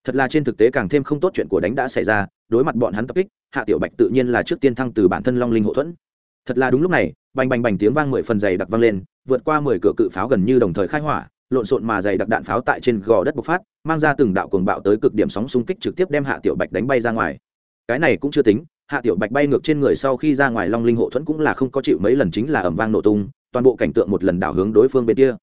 thật là trên thực tế càng thêm không tốt chuyện của đánh đã xảy ra, đối mặt bọn hắn tập kích, hạ tiểu bạch tự nhiên là trước tiên thăng từ bản thân long linh hậu thuẫn. Thật là đúng lúc này, bành bành bành tiếng vang mười phần dày đặc vang lên, vượt qua mười cửa cự pháo gần như đồng thời khai hỏa, lộn xộn mà dày đặc đạn pháo tại trên gò đất bộc phát, mang ra từng đạo cuồng bạo tới cực điểm sóng xung kích trực tiếp đem hạ tiểu bạch đánh bay ra ngoài. Cái này cũng chưa tính, hạ tiểu bạch bay ngược trên người sau khi ra ngoài long linh hộ thuẫn cũng là không có chịu mấy lần chính là ẩm vang nổ tung, toàn bộ cảnh tượng một lần đảo hướng đối phương bên kia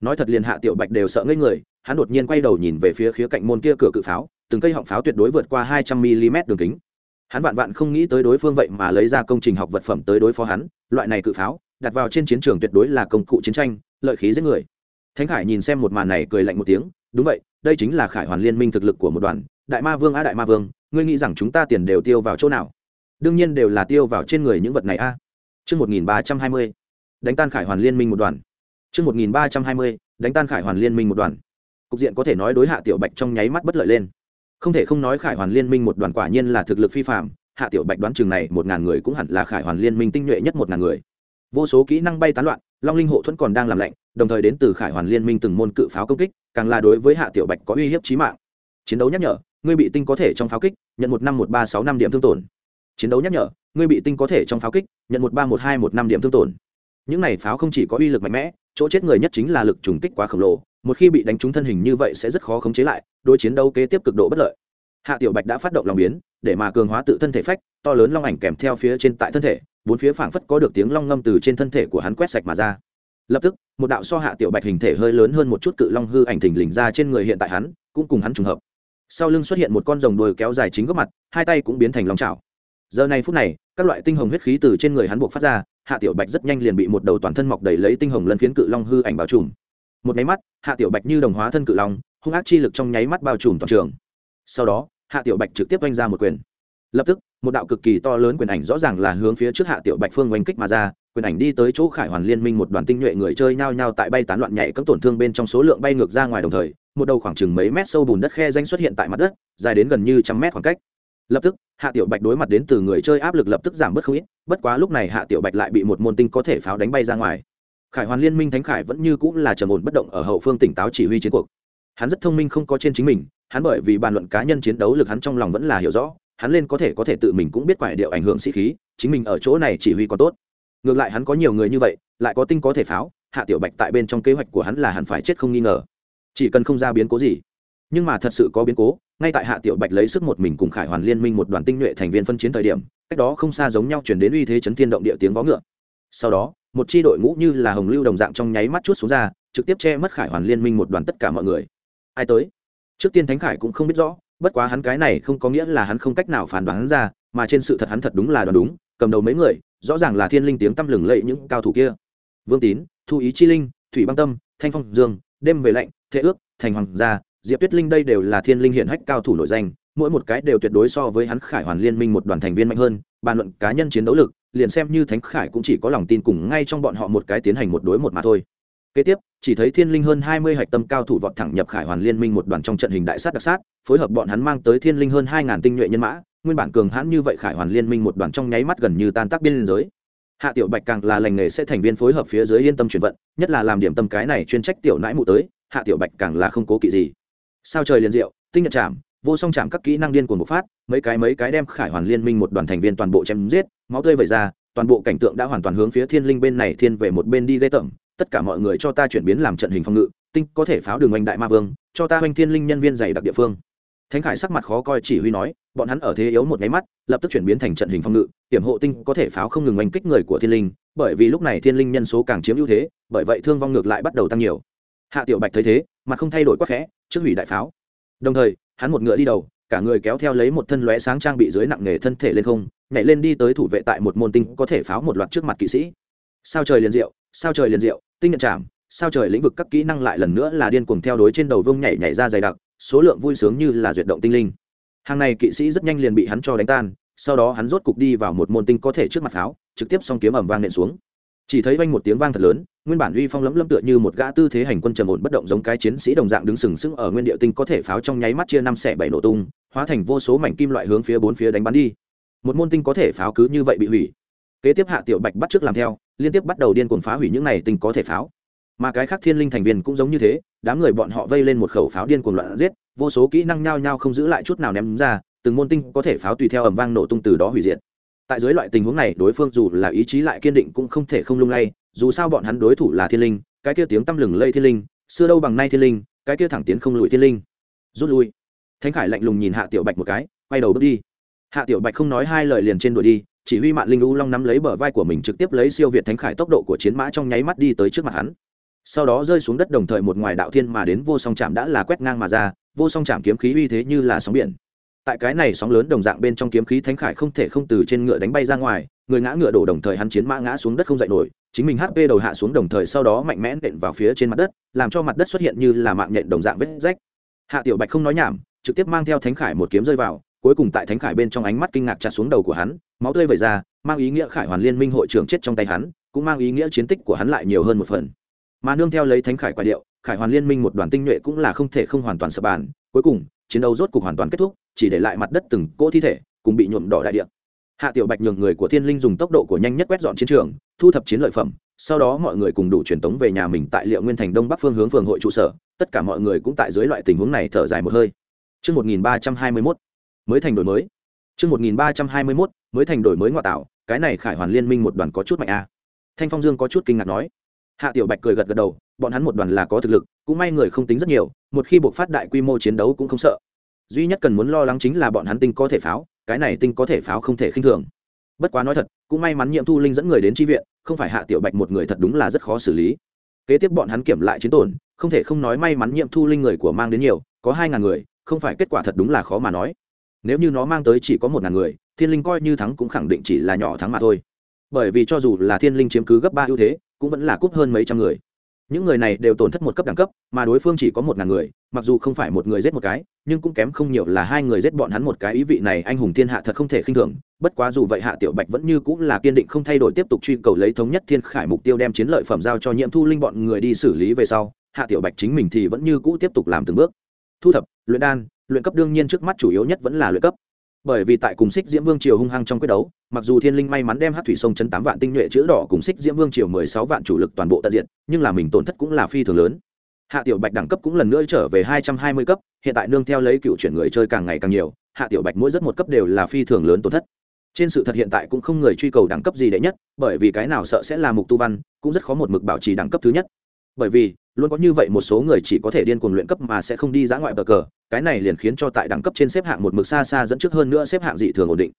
nói thật liền hạ tiểu bạch đều sợ ngây người hắn đột nhiên quay đầu nhìn về phía khía cạnh môn kia cửa cự pháo từng cây họng pháo tuyệt đối vượt qua hai trăm mm đường kính. Hắn vạn vạn không nghĩ tới đối phương vậy mà lấy ra công trình học vật phẩm tới đối phó hắn loại này cự pháo đặt vào trên chiến trường tuyệt đối là công cụ chiến tranh lợi khí giết người. Thánh khải nhìn xem một màn này cười lạnh một tiếng đúng vậy đây chính là khải hoàn liên minh thực lực của một đoàn đại ma vương a đại ma vương ngươi nghĩ rằng chúng ta tiền đều tiêu vào chỗ nào? Đương nhiên đều là tiêu vào trên người những vật này a. Trước 1320, đánh tan khải hoàn liên minh một đoàn. Trước 1320, đánh tan khải hoàn liên minh một đoàn. Cục diện có thể nói đối hạ tiểu bạch trong nháy mắt bất lợi lên. Không thể không nói khải hoàn liên minh một đoàn quả nhiên là thực lực phi phạm hạ tiểu bạch đoán chừng này một ngàn người cũng hẳn là khải hoàn liên minh tinh nhuệ nhất một ngàn người. Vô số kỹ năng bay tán loạn long linh hộ thuẫn còn đang làm lạnh đồng thời đến từ khải hoàn liên minh từng môn cự pháo công kích càng là đối với hạ tiểu bạch có uy hiếp chí mạng. Chiến đấu nhắc nhở ngươi bị tinh có thể trong pháo kích nhận một năm một ba sáu năm điểm thương tổn. Chiến đấu nhắc nhở ngươi bị tinh có thể trong pháo kích nhận một ba một hai một năm điểm thương tổn. Những này pháo không chỉ có uy lực mạnh mẽ chỗ chết người nhất chính là lực trùng kích quá khổng lồ, một khi bị đánh trúng thân hình như vậy sẽ rất khó khống chế lại, đối chiến đấu kế tiếp cực độ bất lợi. Hạ tiểu bạch đã phát động lòng biến, để mà cường hóa tự thân thể phách, to lớn long ảnh kèm theo phía trên tại thân thể, bốn phía phảng phất có được tiếng long ngâm từ trên thân thể của hắn quét sạch mà ra. Lập tức, một đạo so hạ tiểu bạch hình thể hơi lớn hơn một chút cự long hư ảnh thình lình ra trên người hiện tại hắn, cũng cùng hắn trùng hợp. Sau lưng xuất hiện một con rồng đuôi kéo dài chính góc mặt, hai tay cũng biến thành long trào giờ này phút này, các loại tinh hồng huyết khí từ trên người hắn buộc phát ra hạ tiểu bạch rất nhanh liền bị một đầu toàn thân mọc đầy lấy tinh hồng lân phiến cự long hư ảnh bao trùm. Một nháy mắt, hạ tiểu bạch như đồng hóa thân cự long, hung ác chi lực trong nháy mắt bao trùm toàn trường. Sau đó, hạ tiểu bạch trực tiếp oanh ra một quyền. Lập tức, một đạo cực kỳ to lớn quyền ảnh rõ ràng là hướng phía trước hạ tiểu bạch phương oanh kích mà ra, quyền ảnh đi tới chỗ khải hoàn liên minh một đoàn tinh nhuệ người chơi nhao nhao tại bay tán loạn nhảy các tổn thương bên trong số lượng bay ngược ra ngoài đồng thời, một đầu khoảng chừng mấy mét sâu bùn đất khe danh xuất hiện tại mặt đất, dài đến gần như trăm mét khoảng cách lập tức, hạ tiểu bạch đối mặt đến từ người chơi áp lực lập tức giảm bớt không ít, bất quá lúc này hạ tiểu bạch lại bị một môn tinh có thể pháo đánh bay ra ngoài. Khải hoàn liên minh thánh khải vẫn như cũng là trầm ổn bất động ở hậu phương tỉnh táo chỉ huy chiến cuộc. Hắn rất thông minh không có trên chính mình, hắn bởi vì bàn luận cá nhân chiến đấu lực hắn trong lòng vẫn là hiểu rõ, hắn lên có thể có thể tự mình cũng biết quải điệu ảnh hưởng sĩ khí, chính mình ở chỗ này chỉ huy còn tốt. Ngược lại hắn có nhiều người như vậy, lại có tinh có thể pháo, hạ tiểu bạch tại bên trong kế hoạch của hắn là hắn phải chết không nghi ngờ. Chỉ cần không ra biến cố gì nhưng mà thật sự có biến cố, ngay tại hạ tiểu bạch lấy sức một mình cùng khải hoàn liên minh một đoàn tinh nhuệ thành viên phân chiến thời điểm, cách đó không xa giống nhau chuyển đến uy thế chấn thiên động địa tiếng vó ngựa. Sau đó, một chi đội ngũ như là hồng lưu đồng dạng trong nháy mắt chút xuống ra, trực tiếp che mất khải hoàn liên minh một đoàn tất cả mọi người. Ai tới? Trước tiên thánh khải cũng không biết rõ, bất quá hắn cái này không có nghĩa là hắn không cách nào phản đoán ra, mà trên sự thật hắn thật đúng là đoán đúng, cầm đầu mấy người, rõ ràng là thiên linh tiếng tăm lừng lẫy những cao thủ kia. Vương tín, thu ý chi linh, thủy băng tâm, thanh phong dương, đêm về lạnh, thế ước, thành hoàng gia diệp tuyết linh đây đều là thiên linh hiện hách cao thủ nổi danh, mỗi một cái đều tuyệt đối so với hắn khải hoàn liên minh một đoàn thành viên mạnh hơn, bàn luận cá nhân chiến đấu lực, liền xem như thánh khải cũng chỉ có lòng tin cùng ngay trong bọn họ một cái tiến hành một đối một mà thôi. Kế tiếp, chỉ thấy thiên linh hơn hai mươi hạch tâm cao thủ vọt thẳng nhập khải hoàn liên minh một đoàn trong trận hình đại sát đặc sát, phối hợp bọn hắn mang tới thiên linh hơn hai ngàn tinh nhuệ nhân mã, nguyên bản cường hãn như vậy khải hoàn liên minh một đoàn trong nháy mắt gần như tan tác biên giới. Hạ tiểu bạch càng là lành nghề sẽ thành viên phối hợp phía dưới yên tâm chuyển vận, nhất là làm điểm tâm cái này chuyên trách tiểu nãi mụ tới, hạ tiểu bạch càng là không cố kỵ gì sao trời liền diệu, tinh nhật chạm, vô song chạm các kỹ năng điên cuồng bộc phát, mấy cái mấy cái đem khải hoàn liên minh một đoàn thành viên toàn bộ chém giết, máu tươi vẩy ra, toàn bộ cảnh tượng đã hoàn toàn hướng phía thiên linh bên này thiên về một bên đi gây tẩm. tất cả mọi người cho ta chuyển biến làm trận hình phòng ngự, tinh có thể pháo đường oanh đại ma vương, cho ta oanh thiên linh nhân viên dày đặc địa phương thánh khải sắc mặt khó coi chỉ huy nói, bọn hắn ở thế yếu một nháy mắt, lập tức chuyển biến thành trận hình phòng ngự, hiểm hộ tinh có thể pháo không ngừng oanh kích người của thiên linh, bởi vì lúc này thiên linh nhân số càng chiếm ưu thế, bởi vậy thương vong ngược lại bắt đầu tăng nhiều hạ tiểu bạch thấy thế mà không thay đổi quá khẽ trước hủy đại pháo. Đồng thời, hắn một ngựa đi đầu, cả người kéo theo lấy một thân lóe sáng trang bị dưới nặng nghề thân thể lên không, nhảy lên đi tới thủ vệ tại một môn tinh có thể pháo một loạt trước mặt kỵ sĩ. Sao trời liền diệu, sao trời liền diệu, tinh nhận chạm sao trời lĩnh vực các kỹ năng lại lần nữa là điên cuồng theo đối trên đầu vương nhảy nhảy ra dày đặc, số lượng vui sướng như là duyệt động tinh linh. Hàng này kỵ sĩ rất nhanh liền bị hắn cho đánh tan, sau đó hắn rốt cục đi vào một môn tinh có thể trước mặt pháo, trực tiếp xong kiếm ẩm vang nện xuống chỉ thấy vang một tiếng vang thật lớn, nguyên bản uy phong lẫm lẫm tựa như một gã tư thế hành quân trầm ổn bất động giống cái chiến sĩ đồng dạng đứng sừng sững ở nguyên địa tinh có thể pháo trong nháy mắt chia năm xẻ bảy nổ tung, hóa thành vô số mảnh kim loại hướng phía bốn phía đánh bắn đi. Một môn tinh có thể pháo cứ như vậy bị hủy. Kế tiếp hạ tiểu bạch bắt trước làm theo, liên tiếp bắt đầu điên cuồng phá hủy những này tinh có thể pháo. Mà cái khác thiên linh thành viên cũng giống như thế, đám người bọn họ vây lên một khẩu pháo điên cuồng loạn giết, vô số kỹ năng nhao nhao không giữ lại chút nào ném ra, từng môn tinh có thể pháo tùy theo ầm vang nổ tung từ đó hủy diệt tại dưới loại tình huống này, đối phương dù là ý chí lại kiên định cũng không thể không lung lay, dù sao bọn hắn đối thủ là thiên linh, cái kia tiếng tăm lừng lây thiên linh, xưa đâu bằng nay thiên linh, cái kia thẳng tiến không lùi thiên linh. Rút lui. Thánh khải lạnh lùng nhìn hạ tiểu bạch một cái, quay đầu bước đi. Hạ tiểu bạch không nói hai lời liền trên đuổi đi, chỉ huy mạng linh u long nắm lấy bờ vai của mình trực tiếp lấy siêu việt thánh khải tốc độ của chiến mã trong nháy mắt đi tới trước mặt hắn. Sau đó rơi xuống đất đồng thời một ngoài đạo thiên mà đến vô song chạm đã là quét ngang mà ra, vô song chạm kiếm khí uy thế như là sóng biển tại cái này sóng lớn đồng dạng bên trong kiếm khí thánh khải không thể không từ trên ngựa đánh bay ra ngoài, người ngã ngựa đổ đồng thời hắn chiến mã ngã xuống đất không dậy nổi, chính mình hp đầu hạ xuống đồng thời sau đó mạnh mẽ nện vào phía trên mặt đất, làm cho mặt đất xuất hiện như là mạng nhện đồng dạng vết rách. Hạ tiểu bạch không nói nhảm, trực tiếp mang theo thánh khải một kiếm rơi vào, cuối cùng tại thánh khải bên trong ánh mắt kinh ngạc chặt xuống đầu của hắn, máu tươi vẩy ra, mang ý nghĩa khải hoàn liên minh hội trưởng chết trong tay hắn, cũng mang ý nghĩa chiến tích của hắn lại nhiều hơn một phần. Mà nương theo lấy thánh khải quả điệu, khải hoàn liên minh một đoàn tinh nhuệ cũng là không thể không hoàn toàn sập bàn, cuối cùng chiến đấu rốt cục hoàn toàn kết thúc chỉ để lại mặt đất từng cỗ thi thể cùng bị nhuộm đỏ đại địa hạ tiểu bạch nhường người của thiên linh dùng tốc độ của nhanh nhất quét dọn chiến trường thu thập chiến lợi phẩm sau đó mọi người cùng đủ truyền tống về nhà mình tại liệu nguyên thành đông bắc phương hướng phường hội trụ sở tất cả mọi người cũng tại dưới loại tình huống này thở dài một hơi Trước 1321, mới thành đổi mới. Trước 1321, mới thành đổi mới ngoại tạo, cái này khải hoàn liên minh một đoàn có chút mạnh a. À. Thanh Phong Dương có chút kinh ngạc nói. Hạ Tiểu Bạch cười gật gật đầu, bọn hắn một đoàn là có thực lực, cũng may người không tính rất nhiều, một khi buộc phát đại quy mô chiến đấu cũng không sợ. Duy nhất cần muốn lo lắng chính là bọn hắn tinh có thể pháo, cái này tinh có thể pháo không thể khinh thường. Bất quá nói thật, cũng may mắn Nhiệm Thu Linh dẫn người đến tri viện, không phải Hạ Tiểu Bạch một người thật đúng là rất khó xử lý. Kế tiếp bọn hắn kiểm lại chiến tổn, không thể không nói may mắn Nhiệm Thu Linh người của mang đến nhiều, có hai ngàn người, không phải kết quả thật đúng là khó mà nói nếu như nó mang tới chỉ có một ngàn người thiên linh coi như thắng cũng khẳng định chỉ là nhỏ thắng mà thôi bởi vì cho dù là thiên linh chiếm cứ gấp ba ưu thế cũng vẫn là cúp hơn mấy trăm người những người này đều tổn thất một cấp đẳng cấp, mà đối phương chỉ có một ngàn người, mặc dù không phải một người giết một cái, nhưng cũng kém không nhiều là hai người giết bọn hắn một cái ý vị này anh hùng thiên hạ thật không thể khinh thường. Bất quá dù vậy hạ tiểu bạch vẫn như cũng là kiên định không thay đổi tiếp tục truy cầu lấy thống nhất thiên khải mục tiêu đem chiến lợi phẩm giao cho nhiệm thu linh bọn người đi xử lý về sau, hạ tiểu bạch chính mình thì vẫn như cũ tiếp tục làm từng bước. Thu thập, luyện đan, luyện cấp đương nhiên trước mắt chủ yếu nhất vẫn là luyện cấp bởi vì tại cùng xích diễm vương triều hung hăng trong quyết đấu, mặc dù thiên linh may mắn đem hát thủy sông chấn tám vạn tinh nhuệ chữ đỏ cùng xích diễm vương triều mười sáu vạn chủ lực toàn bộ tận diện nhưng là mình tổn thất cũng là phi thường lớn. Hạ tiểu bạch đẳng cấp cũng lần nữa trở về hai trăm hai mươi cấp, hiện tại nương theo lấy cựu chuyển người chơi càng ngày càng nhiều, hạ tiểu bạch mỗi rất một cấp đều là phi thường lớn tổn thất. Trên sự thật hiện tại cũng không người truy cầu đẳng cấp gì đệ nhất, bởi vì cái nào sợ sẽ là mục tu văn, cũng rất khó một mực bảo trì đẳng cấp thứ nhất bởi vì, luôn có như vậy một số người chỉ có thể điên cuồng luyện cấp mà sẽ không đi giã ngoại bờ cờ, cái này liền khiến cho tại đẳng cấp trên xếp hạng một mực xa xa dẫn trước hơn nữa xếp hạng dị thường ổn định.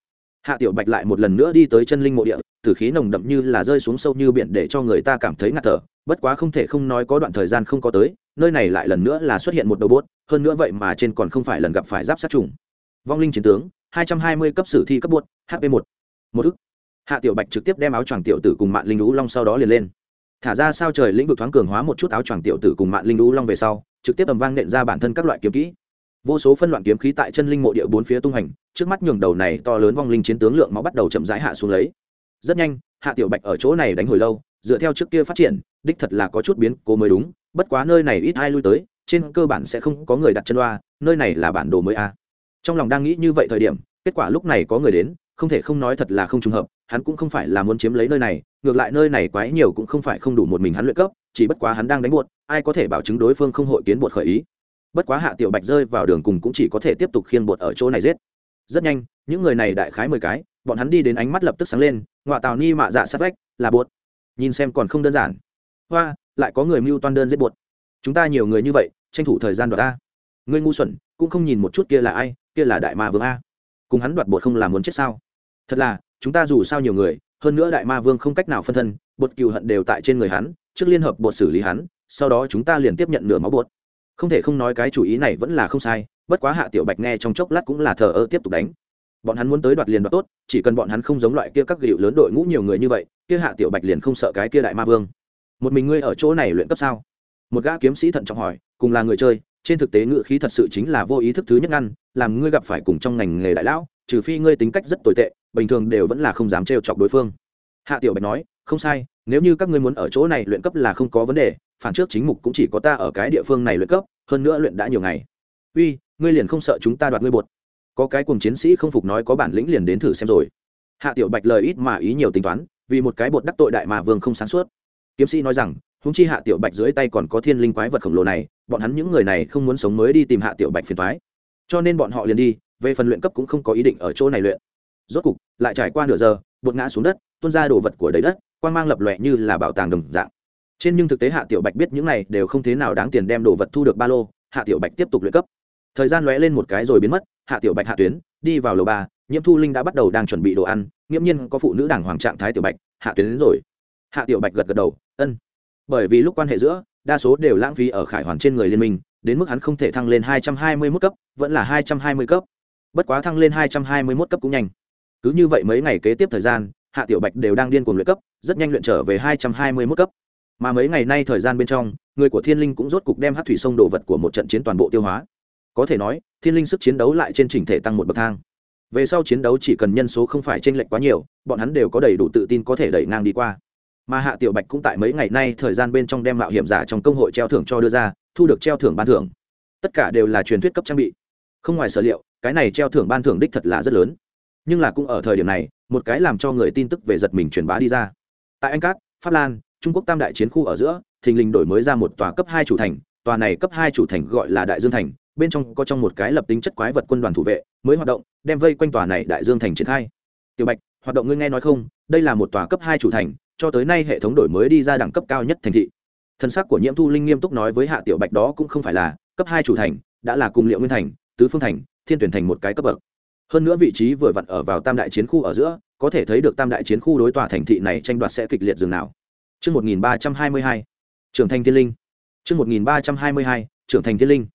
Hạ tiểu bạch lại một lần nữa đi tới chân linh mộ địa, tử khí nồng đậm như là rơi xuống sâu như biển để cho người ta cảm thấy ngạt thở, bất quá không thể không nói có đoạn thời gian không có tới, nơi này lại lần nữa là xuất hiện một đầu bốt, hơn nữa vậy mà trên còn không phải lần gặp phải giáp sát trùng. Vong linh chiến tướng 220 cấp sử thi cấp buốt hp1 một. Ức. Hạ tiểu bạch trực tiếp đem áo choàng tiểu tử cùng mạng linh lũ long sau đó liền lên thả ra sao trời lĩnh vực thoáng cường hóa một chút áo choàng tiểu tử cùng mạng linh lũ long về sau, trực tiếp tầm vang nện ra bản thân các loại kiếm kỹ. Vô số phân loạn kiếm khí tại chân linh mộ địa bốn phía tung hành, trước mắt nhường đầu này to lớn vong linh chiến tướng lượng máu bắt đầu chậm rãi hạ xuống lấy. Rất nhanh, hạ tiểu bạch ở chỗ này đánh hồi lâu, dựa theo trước kia phát triển, đích thật là có chút biến cố mới đúng, bất quá nơi này ít ai lui tới, trên cơ bản sẽ không có người đặt chân loa nơi này là bản đồ mới a. Trong lòng đang nghĩ như vậy thời điểm, kết quả lúc này có người đến không thể không nói thật là không trùng hợp, hắn cũng không phải là muốn chiếm lấy nơi này, ngược lại nơi này quái nhiều cũng không phải không đủ một mình hắn luyện cấp, chỉ bất quá hắn đang đánh buột ai có thể bảo chứng đối phương không hội kiến buột khởi ý. Bất quá hạ tiểu bạch rơi vào đường cùng cũng chỉ có thể tiếp tục khiêng buột ở chỗ này giết. Rất nhanh, những người này đại khái mười cái, bọn hắn đi đến ánh mắt lập tức sáng lên, ngọa tào ni mạ dạ sát vách, là buột. nhìn xem còn không đơn giản. Hoa, lại có người mưu toan đơn giết buột. chúng ta nhiều người như vậy, tranh thủ thời gian đoạt ta. Ngươi ngu xuẩn, cũng không nhìn một chút kia là ai, kia là đại ma vương a. Cùng hắn đoạt buột không làm muốn chết sao? Thật là, chúng ta dù sao nhiều người, hơn nữa đại ma vương không cách nào phân thân, bột cừu hận đều tại trên người hắn, trước liên hợp bột xử lý hắn, sau đó chúng ta liền tiếp nhận nửa máu bột. Không thể không nói cái chủ ý này vẫn là không sai, bất quá hạ tiểu bạch nghe trong chốc lát cũng là thờ ơ tiếp tục đánh. Bọn hắn muốn tới đoạt liền đoạt tốt, chỉ cần bọn hắn không giống loại kia các gịu lớn đội ngũ nhiều người như vậy, kia hạ tiểu bạch liền không sợ cái kia đại ma vương. Một mình ngươi ở chỗ này luyện cấp sao? Một gã kiếm sĩ thận trọng hỏi, cùng là người chơi, trên thực tế ngự khí thật sự chính là vô ý thức thứ nhất ngăn, làm ngươi gặp phải cùng trong ngành nghề đại lão trừ phi ngươi tính cách rất tồi tệ, bình thường đều vẫn là không dám trêu chọc đối phương. Hạ tiểu bạch nói, không sai, nếu như các ngươi muốn ở chỗ này luyện cấp là không có vấn đề, phản trước chính mục cũng chỉ có ta ở cái địa phương này luyện cấp, hơn nữa luyện đã nhiều ngày. Uy, ngươi liền không sợ chúng ta đoạt ngươi bột. Có cái cùng chiến sĩ không phục nói có bản lĩnh liền đến thử xem rồi. Hạ tiểu bạch lời ít mà ý nhiều tính toán, vì một cái bột đắc tội đại mà vương không sáng suốt. Kiếm sĩ nói rằng húng chi hạ tiểu bạch dưới tay còn có thiên linh quái vật khổng lồ này, bọn hắn những người này không muốn sống mới đi tìm hạ tiểu bạch phiền thoái cho nên bọn họ liền đi về phần luyện cấp cũng không có ý định ở chỗ này luyện. Rốt cục, lại trải qua nửa giờ, bột ngã xuống đất, tuôn ra đồ vật của đầy đất, quang mang lập lòe như là bảo tàng đồng dạng. Trên nhưng thực tế hạ tiểu bạch biết những này đều không thế nào đáng tiền đem đồ vật thu được ba lô, hạ tiểu bạch tiếp tục luyện cấp. Thời gian lóe lên một cái rồi biến mất, hạ tiểu bạch hạ tuyến, đi vào lầu ba, nhiễm thu linh đã bắt đầu đang chuẩn bị đồ ăn, nghiễm nhiên có phụ nữ đảng hoàng trạng thái tiểu bạch, hạ tuyến đến rồi. Hạ tiểu bạch gật gật đầu, ân. Bởi vì lúc quan hệ giữa, đa số đều lãng phí ở khải hoàn trên người liên minh, đến mức hắn không thể thăng lên hai trăm hai mươi 221 cấp, vẫn là hai trăm hai mươi cấp bất quá thăng lên hai trăm hai mươi 221 cấp cũng nhanh. Cứ như vậy mấy ngày kế tiếp thời gian, hạ tiểu bạch đều đang điên cuồng luyện cấp, rất nhanh luyện trở về hai trăm hai mươi 221 cấp. Mà mấy ngày nay thời gian bên trong, người của thiên linh cũng rốt cục đem hát thủy sông đồ vật của một trận chiến toàn bộ tiêu hóa. Có thể nói, thiên linh sức chiến đấu lại trên trình thể tăng một bậc thang. Về sau chiến đấu chỉ cần nhân số không phải t r ê n lệch quá nhiều, bọn hắn đều có đầy đủ tự tin có thể đẩy ngang đi qua. Mà hạ tiểu bạch cũng tại mấy ngày nay thời gian bên trong đem mạo hiểm giả trong công hội treo thưởng cho đưa ra, thu được treo thưởng ban thưởng. Tất cả đều là truyền thuyết cấp trang bị. Không ngoài sở liệu cái này treo thưởng ban thưởng đích thật là rất lớn. Nhưng là cũng ở thời điểm này, một cái làm cho người tin tức về giật mình truyền bá đi ra. Tại anh cát, pháp lan, trung quốc tam đại chiến khu ở giữa, thình lình đổi mới ra một tòa cấp hai chủ thành, tòa này cấp hai chủ thành gọi là đại dương thành, bên trong có trong một cái lập tính chất quái vật quân đoàn thủ vệ, mới hoạt động, đem vây quanh tòa này đại dương thành triển khai. Tiểu bạch, hoạt động ngươi nghe nói không? Đây là một tòa cấp hai chủ thành, cho tới nay hệ thống đổi mới đi ra đẳng cấp cao nhất thành thị. Thân xác của nhiễm thu linh nghiêm túc nói với hạ tiểu bạch đó cũng không phải là cấp hai chủ thành, đã là cùng liệu nguyên thành, tứ phương thành thiên tuyển thành một cái cấp bậc hơn nữa vị trí vừa vặn ở vào tam đại chiến khu ở giữa có thể thấy được tam đại chiến khu đối tòa thành thị này tranh đoạt sẽ kịch liệt dường nào Trước 1322, trưởng thành thiên linh. Trước 1322, trưởng thành thiên linh.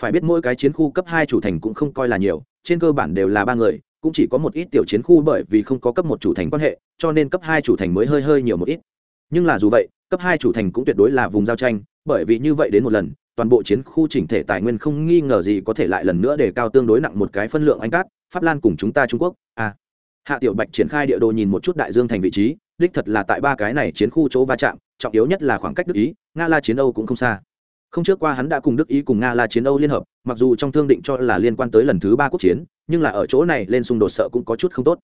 Phải biết mỗi cái chiến khu cấp hai chủ thành cũng không coi là nhiều, trên cơ bản đều là ba người, cũng chỉ có một ít tiểu chiến khu bởi vì không có cấp một chủ thành quan hệ, cho nên cấp hai chủ thành mới hơi hơi nhiều một ít. Nhưng là dù vậy, cấp hai chủ thành cũng tuyệt đối là vùng giao tranh, bởi vì như vậy đến một lần, toàn bộ chiến khu chỉnh thể tài nguyên không nghi ngờ gì có thể lại lần nữa để cao tương đối nặng một cái phân lượng anh cát, Pháp Lan cùng chúng ta Trung Quốc. À. Hạ Tiểu Bạch triển khai địa đồ nhìn một chút đại dương thành vị trí, đích thật là tại ba cái này chiến khu chỗ va chạm, trọng yếu nhất là khoảng cách Đức Ý, Nga La chiến Âu cũng không xa. Không trước qua hắn đã cùng Đức Ý cùng Nga La chiến Âu liên hợp, mặc dù trong thương định cho là liên quan tới lần thứ ba quốc chiến, nhưng là ở chỗ này lên xung đột sợ cũng có chút không tốt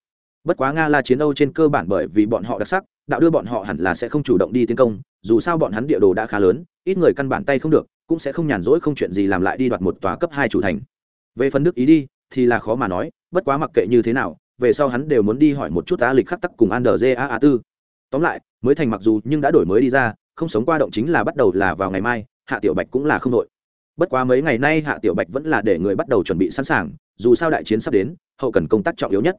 bất quá nga la chiến âu trên cơ bản bởi vì bọn họ đặc sắc đạo đưa bọn họ hẳn là sẽ không chủ động đi tiến công, dù sao bọn hắn địa đồ đã khá lớn, ít người căn bản tay không được, cũng sẽ không nhàn rỗi không chuyện gì làm lại đi đoạt một tòa cấp hai chủ thành. Về phần đức ý đi, thì là khó mà nói, bất quá mặc kệ như thế nào, về sau hắn đều muốn đi hỏi một chút tá lịch khắc tắc cùng an đờ a a tư. Tóm lại, mới thành mặc dù nhưng đã đổi mới đi ra, không sống qua động chính là bắt đầu là vào ngày mai, hạ tiểu bạch cũng là không đội. Bất quá mấy ngày nay hạ tiểu bạch vẫn là để người bắt đầu chuẩn bị sẵn sàng, dù sao đại chiến sắp đến, hậu cần công tác trọng yếu nhất.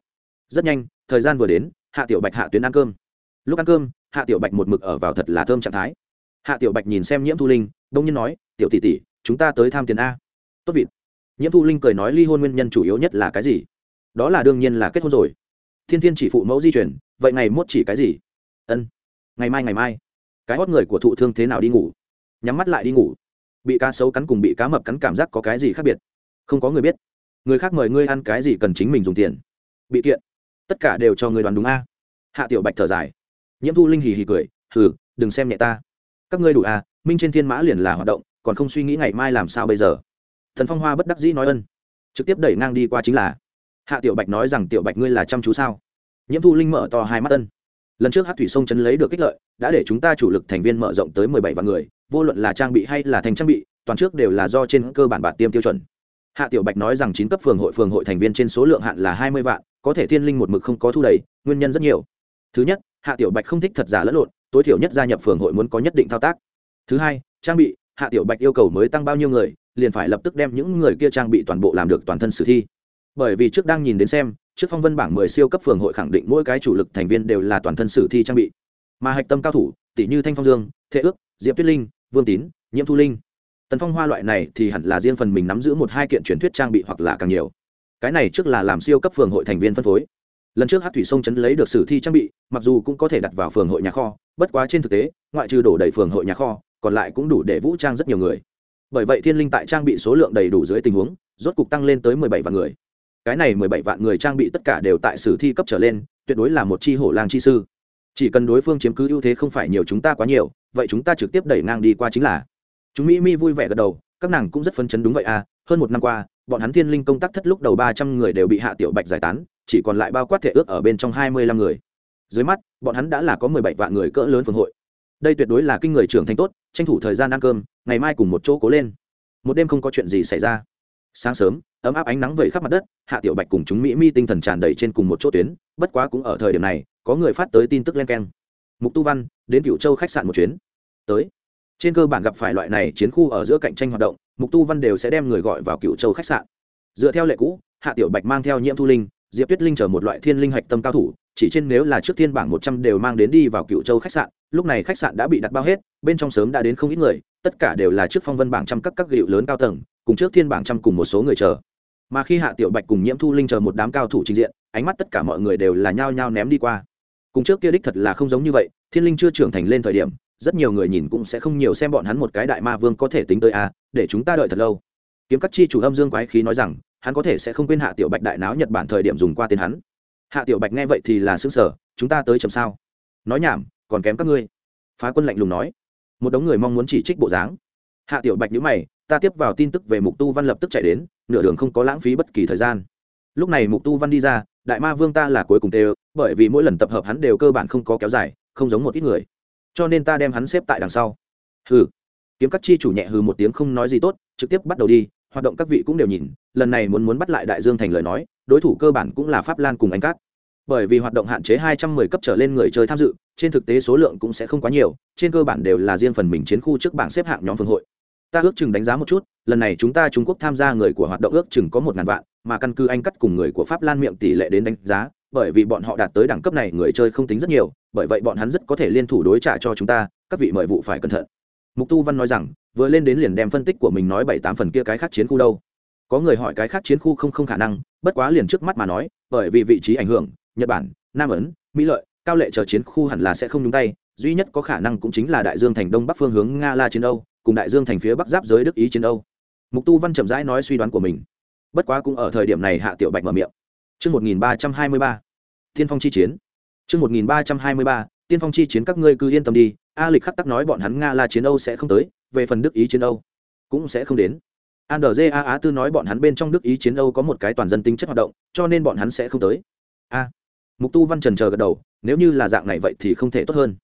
Rất nhanh, thời gian vừa đến, hạ tiểu bạch hạ tuyến ăn cơm lúc ăn cơm, hạ tiểu bạch một mực ở vào thật là thơm trạng thái. Hạ tiểu bạch nhìn xem nhiễm thu linh đông nhiên nói, tiểu tỷ tỷ, chúng ta tới tham tiền a. Tốt vịt. Nhiễm thu linh cười nói, ly hôn nguyên nhân chủ yếu nhất là cái gì? Đó là đương nhiên là kết hôn rồi. Thiên thiên chỉ phụ mẫu di chuyển, vậy ngày mốt chỉ cái gì? Ân, ngày mai ngày mai. Cái hót người của thụ thương thế nào đi ngủ? Nhắm mắt lại đi ngủ. Bị cá sấu cắn cùng bị cá mập cắn cảm giác có cái gì khác biệt? Không có người biết. Người khác mời ngươi ăn cái gì cần chính mình dùng tiền? Bị kiện, tất cả đều cho người đoán đúng a. Hạ tiểu bạch thở dài nhiễm thu linh hì hì cười, hừ, đừng xem nhẹ ta. Các ngươi đủ à? minh trên thiên mã liền là hoạt động, còn không suy nghĩ ngày mai làm sao bây giờ? Thần phong hoa bất đắc dĩ nói ân. Trực tiếp đẩy ngang đi qua chính là, hạ tiểu bạch nói rằng tiểu bạch ngươi là chăm chú sao? Nhiễm thu linh mở to hai mắt ân. Lần trước hát thủy sông chấn lấy được kích lợi, đã để chúng ta chủ lực thành viên mở rộng tới mười bảy vạn người, vô luận là trang bị hay là thành trang bị, toàn trước đều là do trên cơ bản bạt tiêm tiêu chuẩn. Hạ tiểu bạch nói rằng chín cấp phường hội phường hội thành viên trên số lượng hạn là hai mươi vạn, có thể thiên linh một mực không có thu đầy, nguyên nhân rất nhiều. Thứ nhất hạ tiểu bạch không thích thật giả lẫn lộn, tối thiểu nhất gia nhập phường hội muốn có nhất định thao tác. Thứ hai, trang bị, hạ tiểu bạch yêu cầu mới tăng bao nhiêu người, liền phải lập tức đem những người kia trang bị toàn bộ làm được toàn thân sử thi. Bởi vì trước đang nhìn đến xem, trước phong vân bảng mười siêu cấp phường hội khẳng định mỗi cái chủ lực thành viên đều là toàn thân sử thi trang bị. Mà hạch tâm cao thủ, tỷ như thanh phong dương thế ước, diệp tuyết linh, vương tín, nhiễm thu linh. Tần phong hoa loại này thì hẳn là riêng phần mình nắm giữ một hai kiện truyền thuyết trang bị hoặc là càng nhiều. Cái này trước là làm siêu cấp phường hội thành viên phân phối lần trước hát thủy sông chấn lấy được sử thi trang bị, mặc dù cũng có thể đặt vào phường hội nhà kho, bất quá trên thực tế, ngoại trừ đổ đầy phường hội nhà kho, còn lại cũng đủ để vũ trang rất nhiều người. Bởi vậy thiên linh tại trang bị số lượng đầy đủ dưới tình huống, rốt cục tăng lên tới mười bảy vạn người. Cái này mười bảy vạn người trang bị tất cả đều tại sử thi cấp trở lên, tuyệt đối là một chi hổ lang chi sư. Chỉ cần đối phương chiếm cứ ưu thế không phải nhiều chúng ta quá nhiều, vậy chúng ta trực tiếp đẩy ngang đi qua chính là. Chúng mỹ mi vui vẻ gật đầu, các nàng cũng rất phấn chấn đúng vậy à hơn một năm qua, bọn hắn thiên linh công tác thất lúc đầu ba trăm người đều bị hạ tiểu bạch giải tán chỉ còn lại bao quát thể ước ở bên trong hai mươi lăm người. Dưới mắt, bọn hắn đã là có mười bảy vạn người cỡ lớn phường hội. Đây tuyệt đối là kinh người trưởng thành tốt, tranh thủ thời gian ăn cơm, ngày mai cùng một chỗ cố lên. Một đêm không có chuyện gì xảy ra. Sáng sớm, ấm áp ánh nắng vẩy khắp mặt đất, hạ tiểu bạch cùng chúng mỹ mi tinh thần tràn đầy trên cùng một chỗ tuyến, bất quá cũng ở thời điểm này, có người phát tới tin tức len keng. Mục tu văn, đến cựu châu khách sạn một chuyến. Tới. Trên cơ bản gặp phải loại này chiến khu ở giữa cạnh tranh hoạt động, mục tu văn đều sẽ đem người gọi vào cựu châu khách sạn. Dựa theo lệ cũ, hạ tiểu bạch mang theo nhiễm thu linh diệp tuyết linh chở một loại thiên linh hạch tâm cao thủ chỉ trên nếu là trước thiên bảng một trăm đều mang đến đi vào cựu châu khách sạn lúc này khách sạn đã bị đặt bao hết bên trong sớm đã đến không ít người tất cả đều là trước phong vân bảng trăm các các gịu lớn cao tầng cùng trước thiên bảng trăm cùng một số người chờ. Mà khi hạ tiểu bạch cùng nhiễm thu linh chờ một đám cao thủ trình diện ánh mắt tất cả mọi người đều là nhao nhao ném đi qua. Cùng trước kia đích thật là không giống như vậy thiên linh chưa trưởng thành lên thời điểm rất nhiều người nhìn cũng sẽ không nhiều xem bọn hắn một cái đại ma vương có thể tính tới a à, để chúng ta đợi thật lâu. Kiếm các chi chủ âm dương quái khí nói rằng hắn có thể sẽ không quên hạ tiểu bạch đại náo nhật bản thời điểm dùng qua tên hắn. Hạ tiểu bạch nghe vậy thì là xứng sở chúng ta tới chầm sao? Nói nhảm, còn kém các ngươi. Phá quân lạnh lùng nói. Một đống người mong muốn chỉ trích bộ dáng. Hạ tiểu bạch nhữ mày, ta tiếp vào tin tức về mục tu văn lập tức chạy đến, nửa đường không có lãng phí bất kỳ thời gian. Lúc này mục tu văn đi ra, đại ma vương ta là cuối cùng tê bởi vì mỗi lần tập hợp hắn đều cơ bản không có kéo dài, không giống một ít người. Cho nên ta đem hắn xếp tại đằng sau. Hừ. Kiếm các chi chủ nhẹ hừ một tiếng không nói gì tốt, trực tiếp bắt đầu đi hoạt động các vị cũng đều nhìn, lần này muốn muốn bắt lại đại dương thành lời nói, đối thủ cơ bản cũng là pháp lan cùng anh cát. Bởi vì hoạt động hạn chế hai trăm mười cấp trở lên người chơi tham dự, trên thực tế số lượng cũng sẽ không quá nhiều, trên cơ bản đều là riêng phần mình chiến khu trước bảng xếp hạng nhóm phương hội. Ta ước chừng đánh giá một chút, lần này chúng ta trung quốc tham gia người của hoạt động ước chừng có một ngàn vạn, mà căn cứ anh cắt cùng người của pháp lan miệng tỷ lệ đến đánh giá, bởi vì bọn họ đạt tới đẳng cấp này người chơi không tính rất nhiều, bởi vậy bọn hắn rất có thể liên thủ đối trả cho chúng ta, các vị mời vụ phải cẩn thận. Mục tu văn nói rằng vừa lên đến liền đem phân tích của mình nói bảy tám phần kia cái khác chiến khu đâu. Có người hỏi cái khác chiến khu không không khả năng bất quá liền trước mắt mà nói bởi vì vị trí ảnh hưởng nhật bản nam ấn mỹ lợi cao lệ chờ chiến khu hẳn là sẽ không nhúng tay duy nhất có khả năng cũng chính là đại dương thành đông bắc phương hướng nga la chiến âu cùng đại dương thành phía bắc giáp giới đức ý chiến âu. Mục tu văn chậm rãi nói suy đoán của mình. Bất quá cũng ở thời điểm này hạ tiểu bạch mở miệng. Trước 1323, Tiên phong chi chiến. Trước 1323, Tiên phong chi chiến các ngươi cứ yên tâm đi, A Lịch khắc tắc nói bọn hắn Nga La chiến Âu sẽ không tới, về phần Đức Ý chiến Âu cũng sẽ không đến. Andrze A Á Tư nói bọn hắn bên trong Đức Ý chiến Âu có một cái toàn dân tính chất hoạt động, cho nên bọn hắn sẽ không tới. A. Mục Tu Văn Trần chờ gật đầu, nếu như là dạng này vậy thì không thể tốt hơn.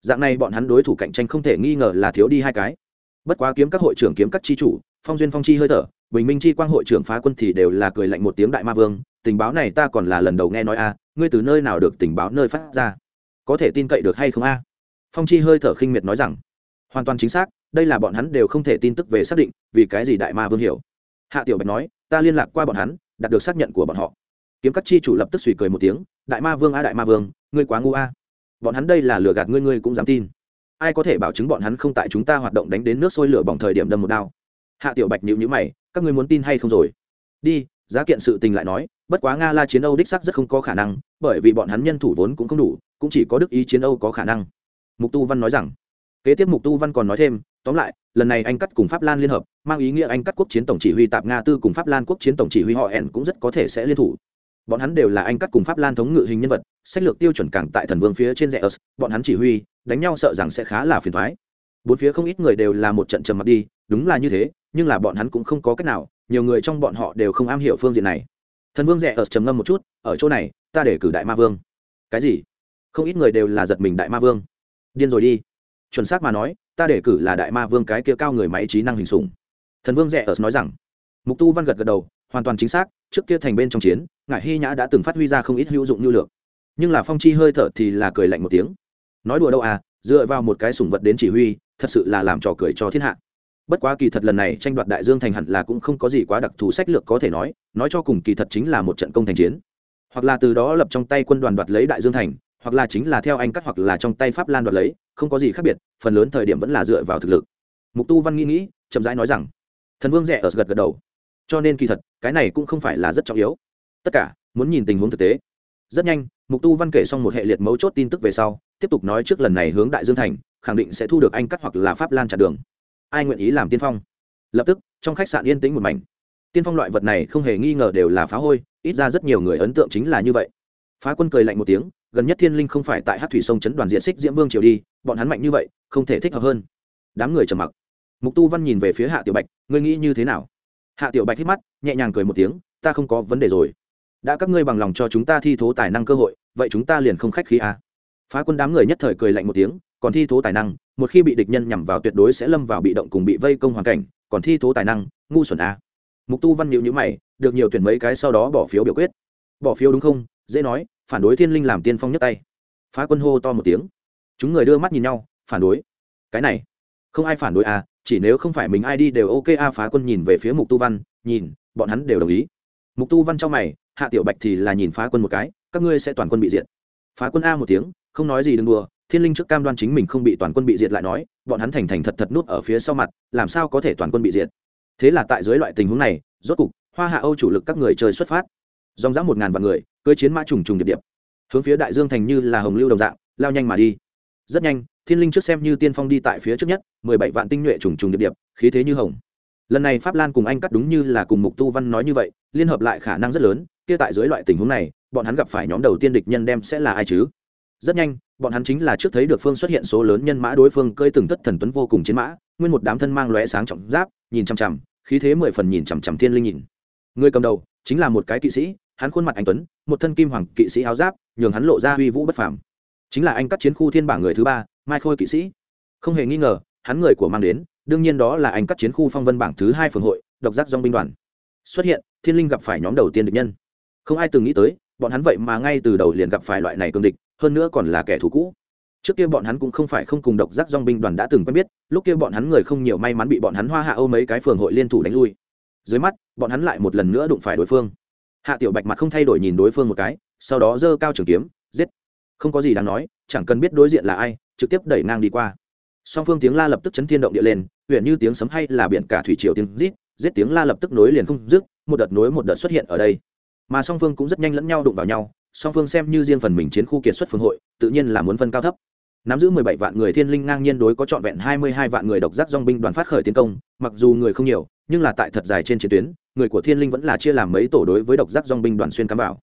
Dạng này bọn hắn đối thủ cạnh tranh không thể nghi ngờ là thiếu đi hai cái. Bất quá kiếm các hội trưởng kiếm các tri chủ, Phong duyên phong chi hơi thở, Bình Minh chi quang hội trưởng phá quân thì đều là cười lạnh một tiếng đại ma vương, tình báo này ta còn là lần đầu nghe nói a, ngươi từ nơi nào được tình báo nơi phát ra? Có thể tin cậy được hay không a? Phong chi hơi thở khinh miệt nói rằng, hoàn toàn chính xác, đây là bọn hắn đều không thể tin tức về xác định, vì cái gì đại ma vương hiểu. Hạ Tiểu Bạch nói, ta liên lạc qua bọn hắn, đạt được xác nhận của bọn họ. Kiếm các chi chủ lập tức suy cười một tiếng, đại ma vương a đại ma vương, ngươi quá ngu a. Bọn hắn đây là lừa gạt ngươi ngươi cũng dám tin. Ai có thể bảo chứng bọn hắn không tại chúng ta hoạt động đánh đến nước sôi lửa bỏng thời điểm đâm một đao? Hạ Tiểu Bạch nhíu nhíu mày, các ngươi muốn tin hay không rồi? Đi, giá kiện sự tình lại nói, bất quá Nga La chiến Âu đích xác rất không có khả năng, bởi vì bọn hắn nhân thủ vốn cũng không đủ, cũng chỉ có Đức ý chiến Âu có khả năng. Mục Tu Văn nói rằng, kế tiếp Mục Tu Văn còn nói thêm, tóm lại, lần này anh cắt cùng Pháp Lan liên hợp, mang ý nghĩa anh cắt quốc chiến tổng chỉ huy tạp Nga tư cùng Pháp Lan quốc chiến tổng chỉ huy họ ẻn cũng rất có thể sẽ liên thủ. Bọn hắn đều là anh cắt cùng Pháp Lan thống ngự hình nhân vật, sách lược tiêu chuẩn càng tại thần vương phía trên rẻ ớt, bọn hắn chỉ huy, đánh nhau sợ rằng sẽ khá là phiền toái. Bốn phía không ít người đều là một trận trầm mặc đi, đúng là như thế, nhưng là bọn hắn cũng không có cách nào, nhiều người trong bọn họ đều không am hiểu phương diện này. Thần vương rẻ ớt trầm ngâm một chút ở chỗ này ta để cử đại ma vương. Cái gì? Không ít người đều là giật mình đại ma vương. Điên rồi đi chuẩn xác mà nói, ta để cử là đại ma vương cái kia cao người máy trí năng hình sủng thần vương rẻ ở nói rằng. Mục tu văn gật gật đầu, hoàn toàn chính xác, trước kia thành bên trong chiến, ngải hy nhã đã từng phát huy ra không ít hữu dụng nhu lược. Nhưng là phong chi hơi thở thì là cười lạnh một tiếng. Nói đùa đâu à dựa vào một cái sủng vật đến chỉ huy, thật sự là làm trò cười cho thiên hạ. Bất quá kỳ thật lần này tranh đoạt đại dương thành hẳn là cũng không có gì quá đặc thù sách lược có thể nói nói cho cùng kỳ thật chính là một trận công thành chiến. Hoặc là từ đó lập trong tay quân đoàn đoạt lấy đại dương thành hoặc là chính là theo anh cắt hoặc là trong tay pháp lan đoạt lấy, không có gì khác biệt, phần lớn thời điểm vẫn là dựa vào thực lực. Mục tu văn nghĩ nghĩ, chậm rãi nói rằng, thần vương rẻ ở gật gật đầu. Cho nên kỳ thật, cái này cũng không phải là rất trọng yếu. Tất cả, muốn nhìn tình huống thực tế. Rất nhanh, mục tu văn kể xong một hệ liệt mấu chốt tin tức về sau, tiếp tục nói trước lần này hướng đại dương thành, khẳng định sẽ thu được anh cắt hoặc là pháp lan chặn đường. Ai nguyện ý làm tiên phong? Lập tức, trong khách sạn yên tĩnh một mảnh. Tiên phong loại vật này không hề nghi ngờ đều là phá hôi, ít ra rất nhiều người ấn tượng chính là như vậy. Phá quân cười lạnh một tiếng gần nhất thiên linh không phải tại hát thủy sông chấn đoàn diện xích diễm vương triều đi, bọn hắn mạnh như vậy, không thể thích hợp hơn. Đám người trầm mặc. Mục tu văn nhìn về phía hạ tiểu bạch, ngươi nghĩ như thế nào? Hạ tiểu bạch hít mắt, nhẹ nhàng cười một tiếng, ta không có vấn đề rồi. Đã các ngươi bằng lòng cho chúng ta thi thố tài năng cơ hội, vậy chúng ta liền không khách khí à. phá quân đám người nhất thời cười lạnh một tiếng, còn thi thố tài năng, một khi bị địch nhân nhằm vào tuyệt đối sẽ lâm vào bị động cùng bị vây công hoàn cảnh, còn thi thố tài năng, ngu xuẩn a mục tu văn nhịu nhữ mày, được nhiều tuyển mấy cái sau đó bỏ phiếu biểu quyết. Bỏ phiếu đúng không? Dễ nói phản đối thiên linh làm tiên phong nhất tay. Phá quân hô to một tiếng. Chúng người đưa mắt nhìn nhau, phản đối. Cái này, không ai phản đối à chỉ nếu không phải mình ai đi đều ok a phá quân nhìn về phía mục tu văn, nhìn, bọn hắn đều đồng ý. Mục tu văn trong mày, hạ tiểu bạch thì là nhìn phá quân một cái, các ngươi sẽ toàn quân bị diệt. Phá quân a một tiếng, không nói gì đừng đùa, thiên linh trước cam đoan chính mình không bị toàn quân bị diệt lại nói, bọn hắn thành thành thật thật nút ở phía sau mặt, làm sao có thể toàn quân bị diệt. Thế là tại dưới loại tình huống này, rốt cục, hoa hạ âu chủ lực các người chơi xuất phát dòng dã một ngàn vạn người, cưới chiến mã trùng trùng điệp điệp. Hướng phía đại dương thành như là hồng lưu đồng dạng, lao nhanh mà đi. Rất nhanh, thiên linh trước xem như tiên phong đi tại phía trước nhất, mười bảy vạn tinh nhuệ trùng trùng điệp điệp, khí thế như hồng. Lần này pháp lan cùng anh cắt đúng như là cùng mục tu văn nói như vậy, liên hợp lại khả năng rất lớn, kia tại dưới loại tình huống này, bọn hắn gặp phải nhóm đầu tiên địch nhân đem sẽ là ai chứ? Rất nhanh, bọn hắn chính là trước thấy được phương xuất hiện số lớn nhân mã đối phương cơi từng thất thần tuấn vô cùng chiến mã, nguyên một đám thân mang lóe sáng trọng giáp, nhìn chằm chằm, khí thế mười phần nhìn chằm chằm thiên linh nhìn. Người cầm đầu chính là một cái kỵ sĩ hắn khuôn mặt anh tuấn, một thân kim hoàng kỵ sĩ áo giáp, nhường hắn lộ ra uy vũ bất phàm. Chính là anh cắt chiến khu thiên bảng người thứ ba, mai khôi kỵ sĩ. Không hề nghi ngờ, hắn người của mang đến, đương nhiên đó là anh cắt chiến khu phong vân bảng thứ hai phường hội, độc giác dong binh đoàn. Xuất hiện, thiên linh gặp phải nhóm đầu tiên địch nhân. Không ai từng nghĩ tới, bọn hắn vậy mà ngay từ đầu liền gặp phải loại này cương địch, hơn nữa còn là kẻ thù cũ. Trước kia bọn hắn cũng không phải không cùng độc giác dong binh đoàn đã từng quen biết, lúc kia bọn hắn người không nhiều may mắn bị bọn hắn hoa hạ âu mấy cái phường hội liên thủ đánh lui. Dưới mắt, bọn hắn lại một lần nữa đụng phải đối phương hạ tiểu bạch mặt không thay đổi nhìn đối phương một cái, sau đó giơ cao trường kiếm, giết. Không có gì đáng nói, chẳng cần biết đối diện là ai, trực tiếp đẩy ngang đi qua. Song phương tiếng la lập tức chấn thiên động địa lên huyện như tiếng sấm hay là biển cả thủy triều tiếng rít, giết tiếng la lập tức nối liền không dứt, một đợt nối một đợt xuất hiện ở đây. Mà song phương cũng rất nhanh lẫn nhau đụng vào nhau, song phương xem như riêng phần mình chiến khu kiệt xuất phương hội, tự nhiên là muốn phân cao thấp. Nắm giữ mười bảy vạn người thiên linh ngang nhiên đối có trọn vẹn hai mươi hai vạn người độc giác dong binh đoàn phát khởi tiến công, mặc dù người không nhiều, nhưng là tại thật dài trên chiến tuyến người của thiên linh vẫn là chia làm mấy tổ đối với độc giác dong binh đoàn xuyên cắm vào.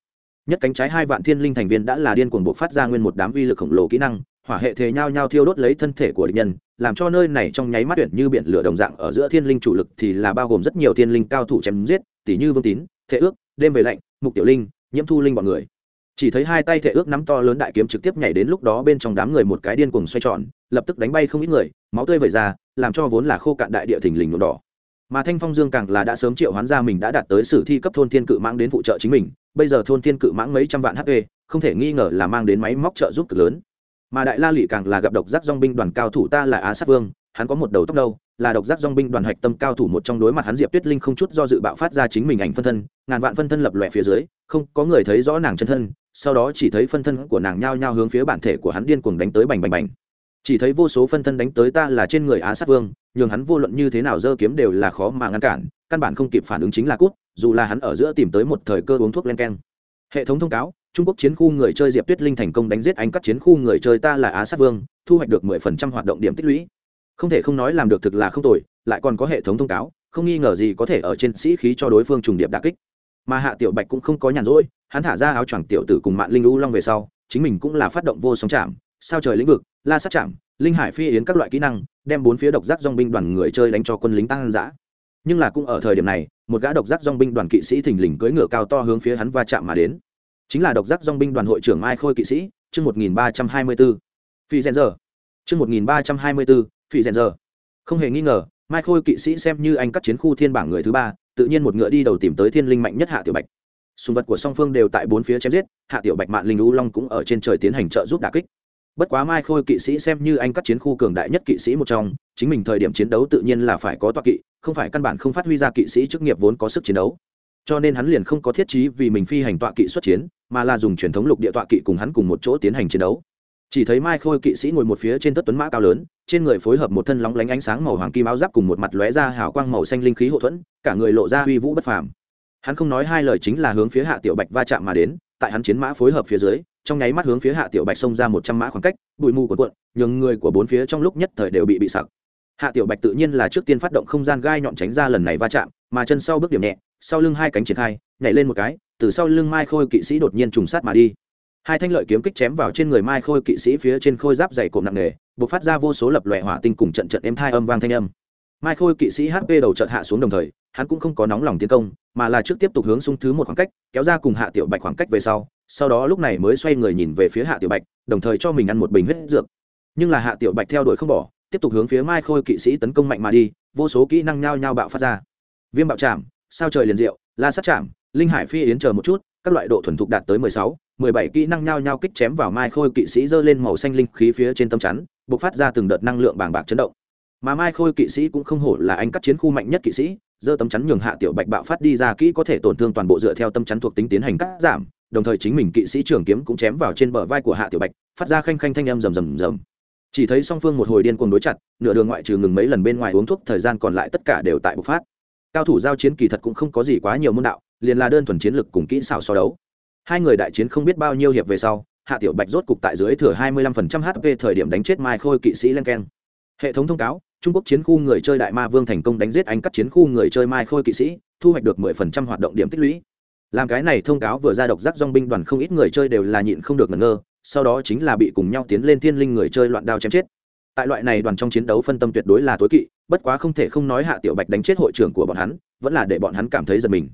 Nhất cánh trái hai vạn thiên linh thành viên đã là điên cuồng buộc phát ra nguyên một đám uy lực khổng lồ kỹ năng, hỏa hệ thế nhau nhau thiêu đốt lấy thân thể của địch nhân, làm cho nơi này trong nháy mắt tuyển như biển lửa đồng dạng ở giữa thiên linh chủ lực thì là bao gồm rất nhiều thiên linh cao thủ chém giết, tỷ như vương tín, Thệ ước, đêm về lạnh, mục tiểu linh, nhiễm thu linh bọn người. Chỉ thấy hai tay thể ước nắm to lớn đại kiếm trực tiếp nhảy đến lúc đó bên trong đám người một cái điên cuồng xoay tròn, lập tức đánh bay không ít người, máu tươi vẩy ra, làm cho vốn là khô cạn đại địa thình lình nhuộm đỏ mà thanh phong dương càng là đã sớm triệu hoán ra mình đã đạt tới sử thi cấp thôn thiên cự mãng đến phụ trợ chính mình, bây giờ thôn thiên cự mãng mấy trăm vạn hp không thể nghi ngờ là mang đến máy móc trợ giúp cực lớn. Mà đại la lụy càng là gặp độc giác dong binh đoàn cao thủ ta là á sát vương, hắn có một đầu tóc đâu là độc giác dong binh đoàn hạch tâm cao thủ một trong đối mặt hắn diệp tuyết linh không chút do dự bạo phát ra chính mình ảnh phân thân, ngàn vạn phân thân lập lòe phía dưới, không có người thấy rõ nàng chân thân, sau đó chỉ thấy phân thân của nàng nhao nhao hướng phía bản thể của hắn điên cuồng đánh tới bành bành bành chỉ thấy vô số phân thân đánh tới ta là trên người á sát vương, nhường hắn vô luận như thế nào dơ kiếm đều là khó mà ngăn cản, căn bản không kịp phản ứng chính là cút, dù là hắn ở giữa tìm tới một thời cơ uống thuốc len keng. Hệ thống thông cáo, trung quốc chiến khu người chơi diệp tuyết linh thành công đánh giết anh các chiến khu người chơi ta là á sát vương, thu hoạch được mười phần trăm hoạt động điểm tích lũy. Không thể không nói làm được thực là không tồi, lại còn có hệ thống thông cáo, không nghi ngờ gì có thể ở trên sĩ khí cho đối phương trùng điệp đà kích. Mà hạ tiểu bạch cũng không có nhàn rỗi, hắn thả ra áo choàng tiểu tử cùng mạng linh u long về sau, chính mình cũng là phát động vô sóng chạm, sao trời lĩnh vực la sát chạm linh hải phi yến các loại kỹ năng, đem bốn phía độc giác dong binh đoàn người chơi đánh cho quân lính tăng giã nhưng là cũng ở thời điểm này, một gã độc giác dong binh đoàn kỵ sĩ thình lình cưỡi ngựa cao to hướng phía hắn va chạm mà đến. Chính là độc giác dong binh đoàn hội trưởng mai khôi kỵ sĩ, chương một nghìn ba trăm hai mươi bốn phi rèn giờ chương một nghìn ba trăm hai mươi bốn phi rèn giờ không hề nghi ngờ, mai khôi kỵ sĩ xem như anh cắt chiến khu thiên bảng người thứ ba, tự nhiên một ngựa đi đầu tìm tới thiên linh mạnh nhất hạ tiểu bạch. Sùng vật của song phương đều tại bốn phía chém giết, hạ tiểu bạch mạng linh u long cũng ở trên trời tiến hành trợ giúp đà kích bất quá mai khôi kỵ sĩ xem như anh cắt chiến khu cường đại nhất kỵ sĩ một trong, chính mình thời điểm chiến đấu tự nhiên là phải có toa kỵ, không phải căn bản không phát huy ra kỵ sĩ chức nghiệp vốn có sức chiến đấu. Cho nên hắn liền không có thiết trí vì mình phi hành tọa kỵ xuất chiến, mà là dùng truyền thống lục địa tọa kỵ cùng hắn cùng một chỗ tiến hành chiến đấu. Chỉ thấy mai khôi kỵ sĩ ngồi một phía trên tất tuấn mã cao lớn, trên người phối hợp một thân lóng lánh ánh sáng màu hoàng kim áo giáp cùng một mặt lóe ra hào quang màu xanh linh khí hậu thuẫn, cả người lộ ra uy vũ bất phàm. Hắn không nói hai lời chính là hướng phía hạ tiểu bạch va chạm mà đến, tại hắn chiến mã phối hợp phía dưới trong nháy mắt hướng phía hạ tiểu bạch xông ra một trăm mã khoảng cách, bụi mù của cuộn, nhường người của bốn phía trong lúc nhất thời đều bị bị sặc. Hạ tiểu bạch tự nhiên là trước tiên phát động không gian gai nhọn tránh ra lần này va chạm, mà chân sau bước điểm nhẹ, sau lưng hai cánh triển khai, nhảy lên một cái, từ sau lưng mai khôi kỵ sĩ đột nhiên trùng sát mà đi. Hai thanh lợi kiếm kích chém vào trên người mai khôi kỵ sĩ phía trên khôi giáp dày cộm nặng nề buộc phát ra vô số lập lòe hỏa tinh cùng trận trận êm thai âm vang thanh âm. Mai khôi kỵ sĩ hp đầu trận hạ xuống đồng thời hắn cũng không có nóng lòng tiến công, mà là trước tiếp tục hướng xung thứ một khoảng cách, kéo ra cùng hạ tiểu bạch khoảng cách về sau sau đó lúc này mới xoay người nhìn về phía hạ tiểu bạch, đồng thời cho mình ăn một bình huyết dược. Nhưng là hạ tiểu bạch theo đuổi không bỏ, tiếp tục hướng phía mai khôi kỵ sĩ tấn công mạnh mà đi, vô số kỹ năng nhao nhao bạo phát ra. Viêm bạo chạm, sao trời liền diệu, la sát chạm, linh hải phi yến chờ một chút, các loại độ thuần thục đạt tới mười sáu, mười bảy kỹ năng nhao nhao kích chém vào mai khôi kỵ sĩ giơ lên màu xanh linh khí phía trên tâm chắn, bộc phát ra từng đợt năng lượng bàng bạc chấn động. Mà mai khôi kỵ sĩ cũng không hổ là anh cắt chiến khu mạnh nhất kỵ sĩ giơ tấm chắn nhường hạ tiểu bạch bạo phát đi ra kỹ có thể tổn thương toàn bộ dựa theo tâm chắn thuộc tính tiến hành cắt giảm, đồng thời chính mình kỵ sĩ trưởng kiếm cũng chém vào trên bờ vai của hạ tiểu bạch, phát ra khanh khanh thanh âm rầm rầm rầm. Chỉ thấy song phương một hồi điên cuồng đối chặt, nửa đường ngoại trừ ngừng mấy lần bên ngoài uống thuốc, thời gian còn lại tất cả đều tại bộc phát. Cao thủ giao chiến kỳ thật cũng không có gì quá nhiều môn đạo, liền là đơn thuần chiến lực cùng kỹ xảo so đấu. Hai người đại chiến không biết bao nhiêu hiệp về sau, hạ tiểu bạch rốt cục tại dưới thừa 25% hp thời điểm đánh chết mai khôi kỵ sĩ len keng. Hệ thống thông cáo trung quốc chiến khu người chơi đại ma vương thành công đánh giết anh cắt chiến khu người chơi mai khôi kỵ sĩ, thu hoạch được 10% hoạt động điểm tích lũy. Làm cái này thông cáo vừa ra độc giác dong binh đoàn không ít người chơi đều là nhịn không được ngẩn ngơ, sau đó chính là bị cùng nhau tiến lên thiên linh người chơi loạn đao chém chết. Tại loại này đoàn trong chiến đấu phân tâm tuyệt đối là tối kỵ, bất quá không thể không nói hạ tiểu bạch đánh chết hội trưởng của bọn hắn, vẫn là để bọn hắn cảm thấy giật mình.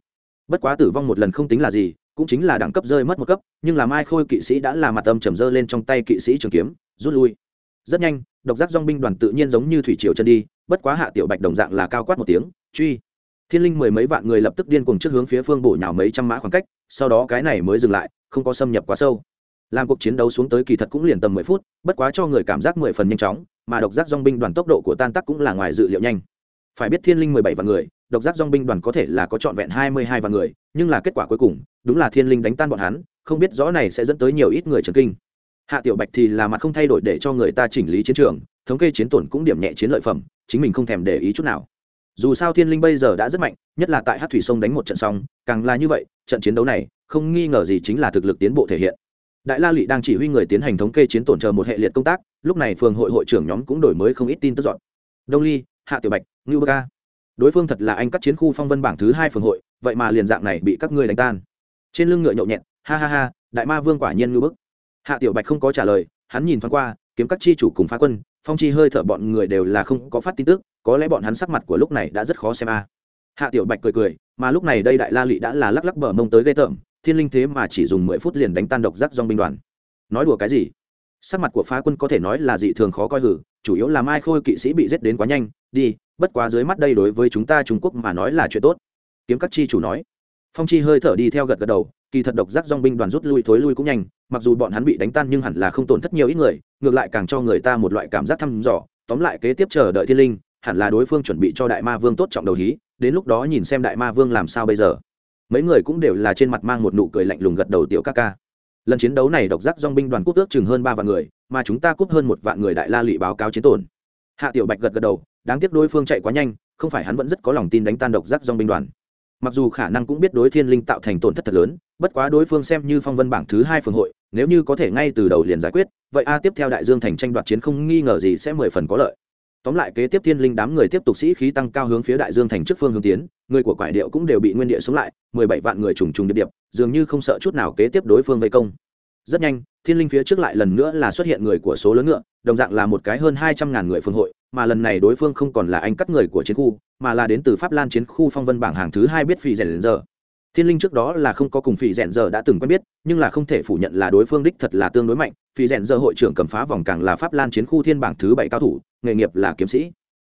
Bất quá tử vong một lần không tính là gì, cũng chính là đẳng cấp rơi mất một cấp, nhưng là mai khôi kỵ sĩ đã là mặt âm trầm dơ lên trong tay kỵ sĩ trường kiếm, rút lui rất nhanh, độc giác dong binh đoàn tự nhiên giống như thủy triều chân đi, bất quá hạ tiểu bạch đồng dạng là cao quát một tiếng, truy. Thiên linh mười mấy vạn người lập tức điên cùng trước hướng phía phương bổ nhào mấy trăm mã khoảng cách, sau đó cái này mới dừng lại, không có xâm nhập quá sâu. Làm cuộc chiến đấu xuống tới kỳ thật cũng liền tầm mười phút, bất quá cho người cảm giác mười phần nhanh chóng, mà độc giác dong binh đoàn tốc độ của tan tắc cũng là ngoài dự liệu nhanh. Phải biết thiên linh mười bảy vạn người, độc giác dong binh đoàn có thể là có trọn vẹn hai mươi hai vạn người, nhưng là kết quả cuối cùng, đúng là thiên linh đánh tan bọn hắn, không biết rõ này sẽ dẫn tới nhiều ít người trần kinh hạ tiểu bạch thì là mặt không thay đổi để cho người ta chỉnh lý chiến trường, thống kê chiến tổn cũng điểm nhẹ chiến lợi phẩm, chính mình không thèm để ý chút nào. Dù sao thiên linh bây giờ đã rất mạnh, nhất là tại hát thủy sông đánh một trận xong, càng là như vậy, trận chiến đấu này, không nghi ngờ gì chính là thực lực tiến bộ thể hiện. Đại la lụy đang chỉ huy người tiến hành thống kê chiến tổn chờ một hệ liệt công tác, lúc này phường hội hội trưởng nhóm cũng đổi mới không ít tin tức dọn. Đông ly, hạ tiểu bạch, ngưu bơ ca. Đối phương thật là anh cắt chiến khu phong vân bảng thứ hai phường hội, vậy mà liền dạng này bị các ngươi đánh tan. Trên lưng ngựa nhậu nhẹt, ha ha ha, đại ma vương quả nhiên ngưu bức hạ tiểu bạch không có trả lời, hắn nhìn thoáng qua, kiếm các chi chủ cùng phá quân, phong chi hơi thở bọn người đều là không có phát tin tức, có lẽ bọn hắn sắc mặt của lúc này đã rất khó xem a. Hạ tiểu bạch cười cười, mà lúc này đây đại la lị đã là lắc lắc bờ mông tới gây tởm, thiên linh thế mà chỉ dùng mười phút liền đánh tan độc giác dong binh đoàn. Nói đùa cái gì? Sắc mặt của phá quân có thể nói là dị thường khó coi hử, chủ yếu là mai khôi kỵ sĩ bị giết đến quá nhanh, đi, bất quá dưới mắt đây đối với chúng ta trung quốc mà nói là chuyện tốt. Kiếm các chi chủ nói. Phong chi hơi thở đi theo gật gật đầu kỳ thật độc giác dong binh đoàn rút lui thối lui cũng nhanh, mặc dù bọn hắn bị đánh tan nhưng hẳn là không tổn thất nhiều ít người, ngược lại càng cho người ta một loại cảm giác thăm dò. Tóm lại kế tiếp chờ đợi thiên linh, hẳn là đối phương chuẩn bị cho đại ma vương tốt trọng đầu hí, đến lúc đó nhìn xem đại ma vương làm sao bây giờ. Mấy người cũng đều là trên mặt mang một nụ cười lạnh lùng gật đầu tiểu ca ca. Lần chiến đấu này độc giác dong binh đoàn cúp ước chừng hơn ba vạn người, mà chúng ta cúp hơn một vạn người đại la lụy báo cáo chiến tổn. Hạ tiểu bạch gật gật đầu, đáng tiếc đối phương chạy quá nhanh, không phải hắn vẫn rất có lòng tin đánh tan độc giác dong binh đoàn mặc dù khả năng cũng biết đối thiên linh tạo thành tổn thất thật lớn, bất quá đối phương xem như phong vân bảng thứ hai phường hội, nếu như có thể ngay từ đầu liền giải quyết, vậy a tiếp theo đại dương thành tranh đoạt chiến không nghi ngờ gì sẽ mười phần có lợi. Tóm lại kế tiếp thiên linh đám người tiếp tục sĩ khí tăng cao hướng phía đại dương thành trước phương hướng tiến, người của quải điệu cũng đều bị nguyên địa xuống lại, mười bảy vạn người trùng trùng điệp điệp, dường như không sợ chút nào kế tiếp đối phương vây công. Rất nhanh, thiên linh phía trước lại lần nữa là xuất hiện người của số lớn ngựa, đồng dạng là một cái hơn hai trăm ngàn người phương hội mà lần này đối phương không còn là anh cắt người của chiến khu, mà là đến từ pháp lan chiến khu phong vân bảng hàng thứ hai biết phỉ rèn đến giờ. Thiên linh trước đó là không có cùng phỉ rèn giờ đã từng quen biết, nhưng là không thể phủ nhận là đối phương đích thật là tương đối mạnh. Phỉ rèn giờ hội trưởng cầm phá vòng càng là pháp lan chiến khu thiên bảng thứ bảy cao thủ, nghề nghiệp là kiếm sĩ.